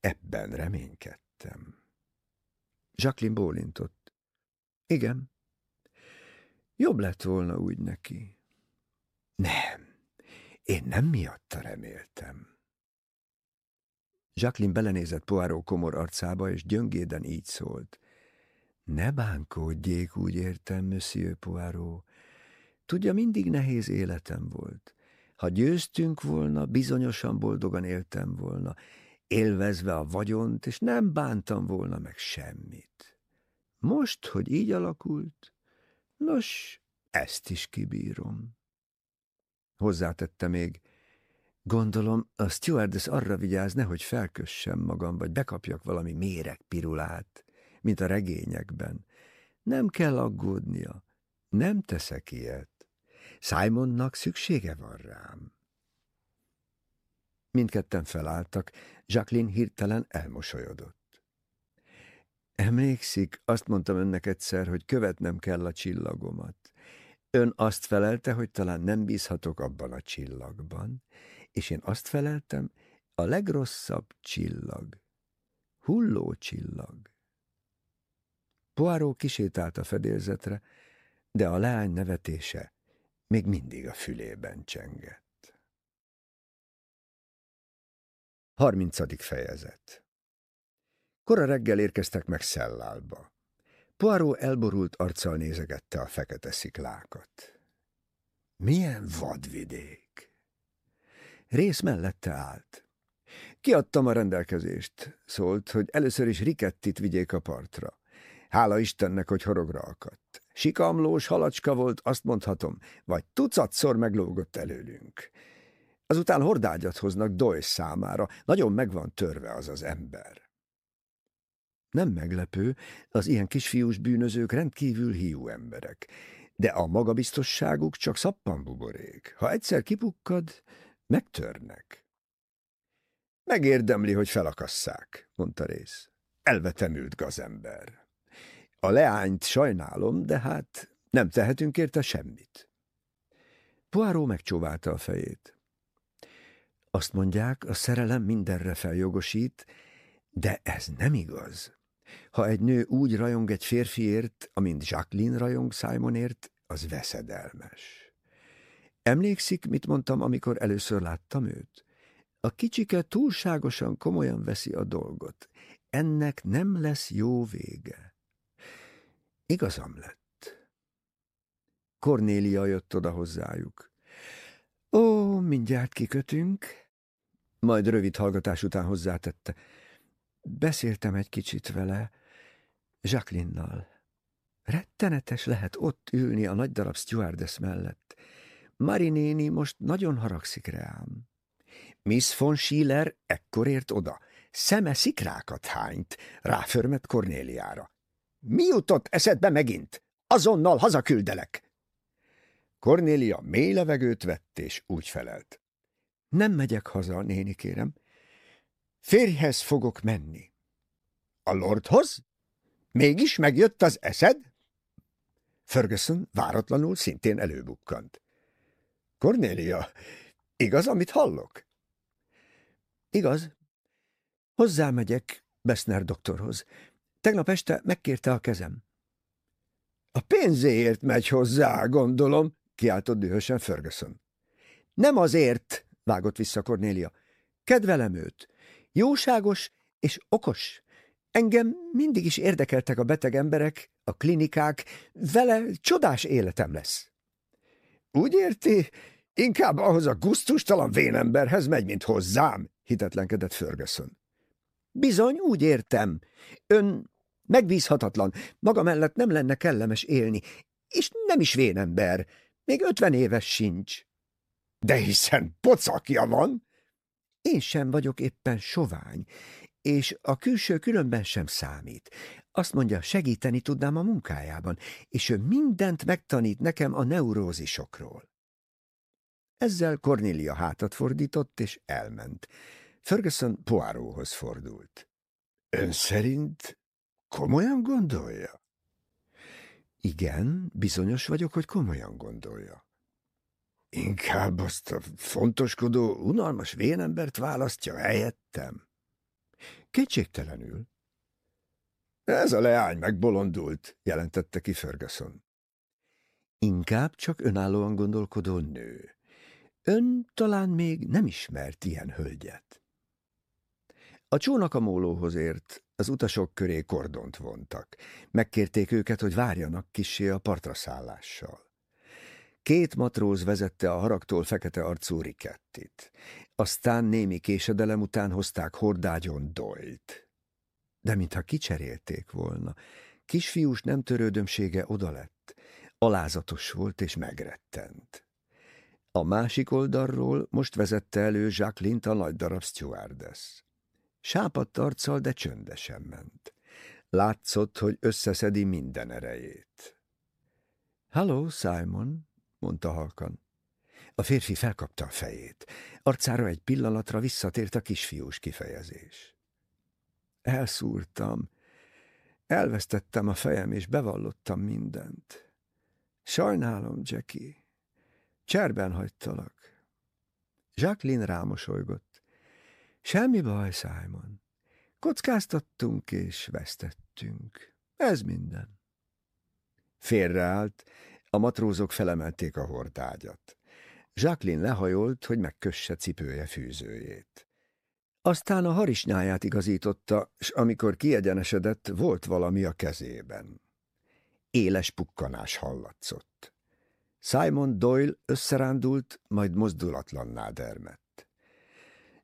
ebben reménykedtem. Jacqueline bólintott. Igen. Jobb lett volna úgy neki. Nem. Én nem miatta reméltem. Jacqueline belenézett Poirot komor arcába, és gyöngéden így szólt. Ne bánkódjék, úgy értem, Monsieur Poirot. Tudja, mindig nehéz életem volt. Ha győztünk volna, bizonyosan boldogan éltem volna, élvezve a vagyont, és nem bántam volna meg semmit. Most, hogy így alakult, nos, ezt is kibírom. Hozzátette még, gondolom, a stewardess arra vigyáz, nehogy felkössem magam, vagy bekapjak valami méregpirulát, mint a regényekben. Nem kell aggódnia, nem teszek ilyet. Simonnak szüksége van rám. Mindketten felálltak, Jacqueline hirtelen elmosolyodott. Emlékszik, azt mondtam önnek egyszer, hogy követnem kell a csillagomat. Ön azt felelte, hogy talán nem bízhatok abban a csillagban, és én azt feleltem, a legrosszabb csillag, hulló csillag. Poirot kisétált a fedélzetre, de a leány nevetése még mindig a fülében csengett. Harmincadik fejezet Kora reggel érkeztek meg Szellálba. Poirot elborult arccal nézegette a fekete sziklákat. Milyen vadvidék! Rész mellette állt. Kiadtam a rendelkezést, szólt, hogy először is Rikettit vigyék a partra. Hála Istennek, hogy horogra akadt. Sikamlós halacska volt, azt mondhatom, vagy tucatszor meglógott előlünk. Azután hordágyat hoznak Doyle számára, nagyon megvan törve az az ember. Nem meglepő, az ilyen kisfiús bűnözők rendkívül hiú emberek, de a magabiztosságuk csak szappanbuborék. Ha egyszer kipukkad, megtörnek. Megérdemli, hogy felakasszák, mondta rész. Elvetemült gazember. A leányt sajnálom, de hát nem tehetünk érte semmit. Poirot megcsóválta a fejét. Azt mondják, a szerelem mindenre feljogosít, de ez nem igaz. Ha egy nő úgy rajong egy férfiért, amint Jacqueline rajong Simonért, az veszedelmes. Emlékszik, mit mondtam, amikor először láttam őt? A kicsike túlságosan komolyan veszi a dolgot. Ennek nem lesz jó vége. Igazam lett. Kornélia jött oda hozzájuk. Ó, mindjárt kikötünk. Majd rövid hallgatás után hozzátette. Beszéltem egy kicsit vele, Jacqueline-nal. Rettenetes lehet ott ülni a nagy darab stewardess mellett. Marinéni most nagyon haragszik rám. Miss von Schiller ekkor ért oda. Szeme szikrákat hányt, ráförmet Kornéliára. Mi jutott eszedbe megint? Azonnal hazaküldelek! Kornélia mély levegőt vett, és úgy felelt. Nem megyek haza, néni kérem. Férjhez fogok menni. A lordhoz? Mégis megjött az eszed? Ferguson váratlanul szintén előbukkant. Cornélia, igaz, amit hallok? Igaz. Hozzámegyek Bessner doktorhoz. Tegnap este megkérte a kezem. A pénzéért megy hozzá, gondolom, kiáltott dühösen Ferguson. Nem azért, vágott vissza Cornélia. Kedvelem őt. Jóságos és okos. Engem mindig is érdekeltek a beteg emberek, a klinikák, vele csodás életem lesz. Úgy érti, inkább ahhoz a guztustalan vénemberhez megy, mint hozzám, hitetlenkedett Ferguson. Bizony, úgy értem. Ön Megbízhatatlan, maga mellett nem lenne kellemes élni, és nem is vénember, még ötven éves sincs. De hiszen pocakja van. Én sem vagyok éppen sovány, és a külső különben sem számít. Azt mondja, segíteni tudnám a munkájában, és ő mindent megtanít nekem a neurózisokról. Ezzel Cornélia hátat fordított, és elment. Ferguson Poirothoz fordult. Ön szerint Komolyan gondolja? Igen, bizonyos vagyok, hogy komolyan gondolja. Inkább azt a fontoskodó, unalmas vénembert választja helyettem. Kétségtelenül. Ez a leány megbolondult, jelentette ki Ferguson. Inkább csak önállóan gondolkodó nő. Ön talán még nem ismert ilyen hölgyet. A csónak a mólóhoz ért, az utasok köré kordont vontak. Megkérték őket, hogy várjanak kissé a partra szállással. Két matróz vezette a haragtól fekete arcú Rikettit. Aztán némi késedelem után hozták hordágyon Doylt. De mintha kicserélték volna, kisfiús nem törődömsége odalett, alázatos volt és megrettent. A másik oldalról most vezette elő Jacqueline-t a nagy darab stewardess. Sápadt arccal, de csöndesen ment. Látszott, hogy összeszedi minden erejét. Hello, Simon, mondta halkan. A férfi felkapta a fejét. Arcára egy pillanatra visszatért a kisfiús kifejezés. Elszúrtam. Elvesztettem a fejem, és bevallottam mindent. Sajnálom, Jackie. Cserben hagytalak. Jacqueline rámosolygott. Semmi baj, Simon. Kockáztattunk és vesztettünk. Ez minden. Félreállt, a matrózok felemelték a hordágyat. Jacqueline lehajolt, hogy megkösse cipője fűzőjét. Aztán a harisnyáját igazította, s amikor kiegyenesedett, volt valami a kezében. Éles pukkanás hallatszott. Simon Doyle összerándult, majd mozdulatlanná dermett.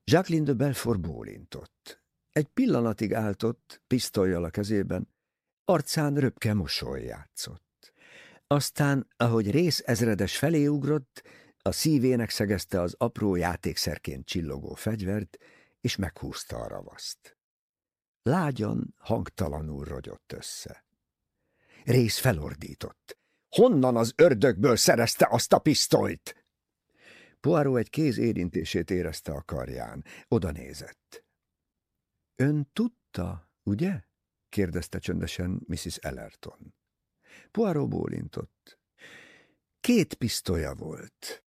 Jacqueline de Belfort bólintott. Egy pillanatig áltott, pisztolyjal a kezében, arcán röpke mosoly játszott. Aztán, ahogy rész ezredes felé ugrott, a szívének szegezte az apró játékszerként csillogó fegyvert, és meghúzta a ravaszt. Lágyan, hangtalanul rogyott össze. Rész felordított. Honnan az ördögből szerezte azt a pisztolyt? Poirot egy kéz érintését érezte a karján. Oda nézett. Ön tudta, ugye? kérdezte csöndesen Mrs. Ellerton. Poirot bólintott. Két pisztolya volt.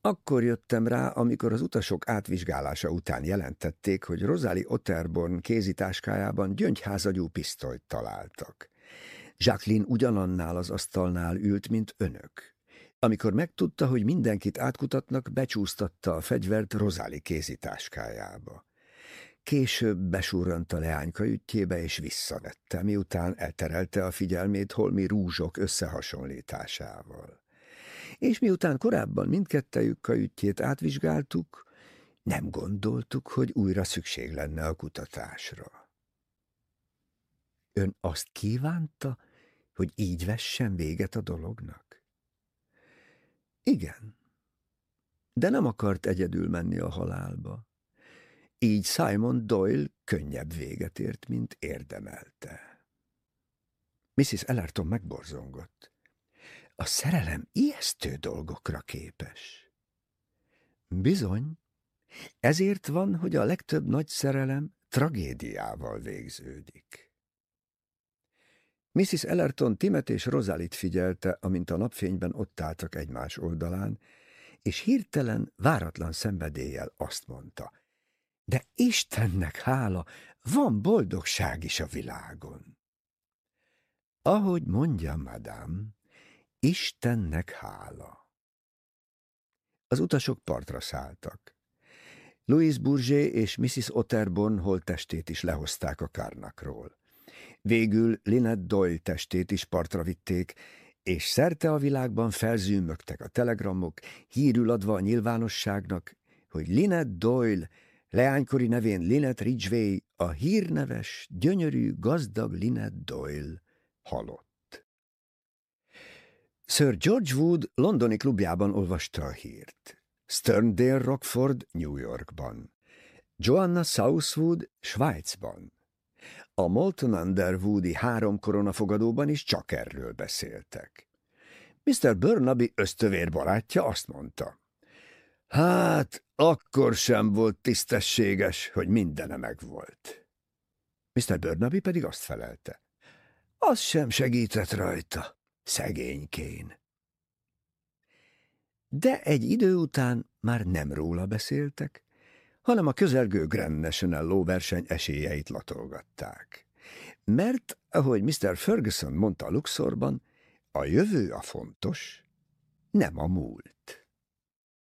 Akkor jöttem rá, amikor az utasok átvizsgálása után jelentették, hogy Rosalie Otterborn kézitáskájában gyöngyházagyú pisztolyt találtak. Jacqueline ugyanannál az asztalnál ült, mint önök. Amikor megtudta, hogy mindenkit átkutatnak, becsúsztatta a fegyvert Rozáli kézitáskájába. Később besurrant a leányka ütjébe és visszavette, miután elterelte a figyelmét holmi rúzsok összehasonlításával. És miután korábban mindkettejük kajütjét átvizsgáltuk, nem gondoltuk, hogy újra szükség lenne a kutatásra. Ön azt kívánta, hogy így vessen véget a dolognak? Igen, de nem akart egyedül menni a halálba. Így Simon Doyle könnyebb véget ért, mint érdemelte. Mrs. Ellerton megborzongott. A szerelem ijesztő dolgokra képes. Bizony, ezért van, hogy a legtöbb nagy szerelem tragédiával végződik. Mrs. Ellerton Timet és Rosalit figyelte, amint a napfényben ott álltak egymás oldalán, és hirtelen, váratlan szenvedéllyel azt mondta, de Istennek hála, van boldogság is a világon. Ahogy mondja, madám, Istennek hála. Az utasok partra szálltak. Louis Bourget és Mrs. Otterborn holttestét is lehozták a kárnakról. Végül Lynette Doyle testét is partra vitték, és szerte a világban felzűmögtek a telegramok, hírül adva a nyilvánosságnak, hogy Lynette Doyle, leánykori nevén Lynette Ridgway, a hírneves, gyönyörű, gazdag Lynette Doyle halott. Sir George Wood londoni klubjában olvasta a hírt. Sterndale Rockford New Yorkban. Joanna Southwood Svájcban. A Molton Underwoodi három koronafogadóban is csak erről beszéltek. Mr. Burnaby ösztövér barátja azt mondta. Hát, akkor sem volt tisztességes, hogy mindene megvolt. Mr. Burnaby pedig azt felelte. Az sem segített rajta, szegénykén. De egy idő után már nem róla beszéltek, hanem a közelgő Grand National lóverseny esélyeit latolgatták. Mert, ahogy Mr. Ferguson mondta Luxorban, a jövő a fontos, nem a múlt.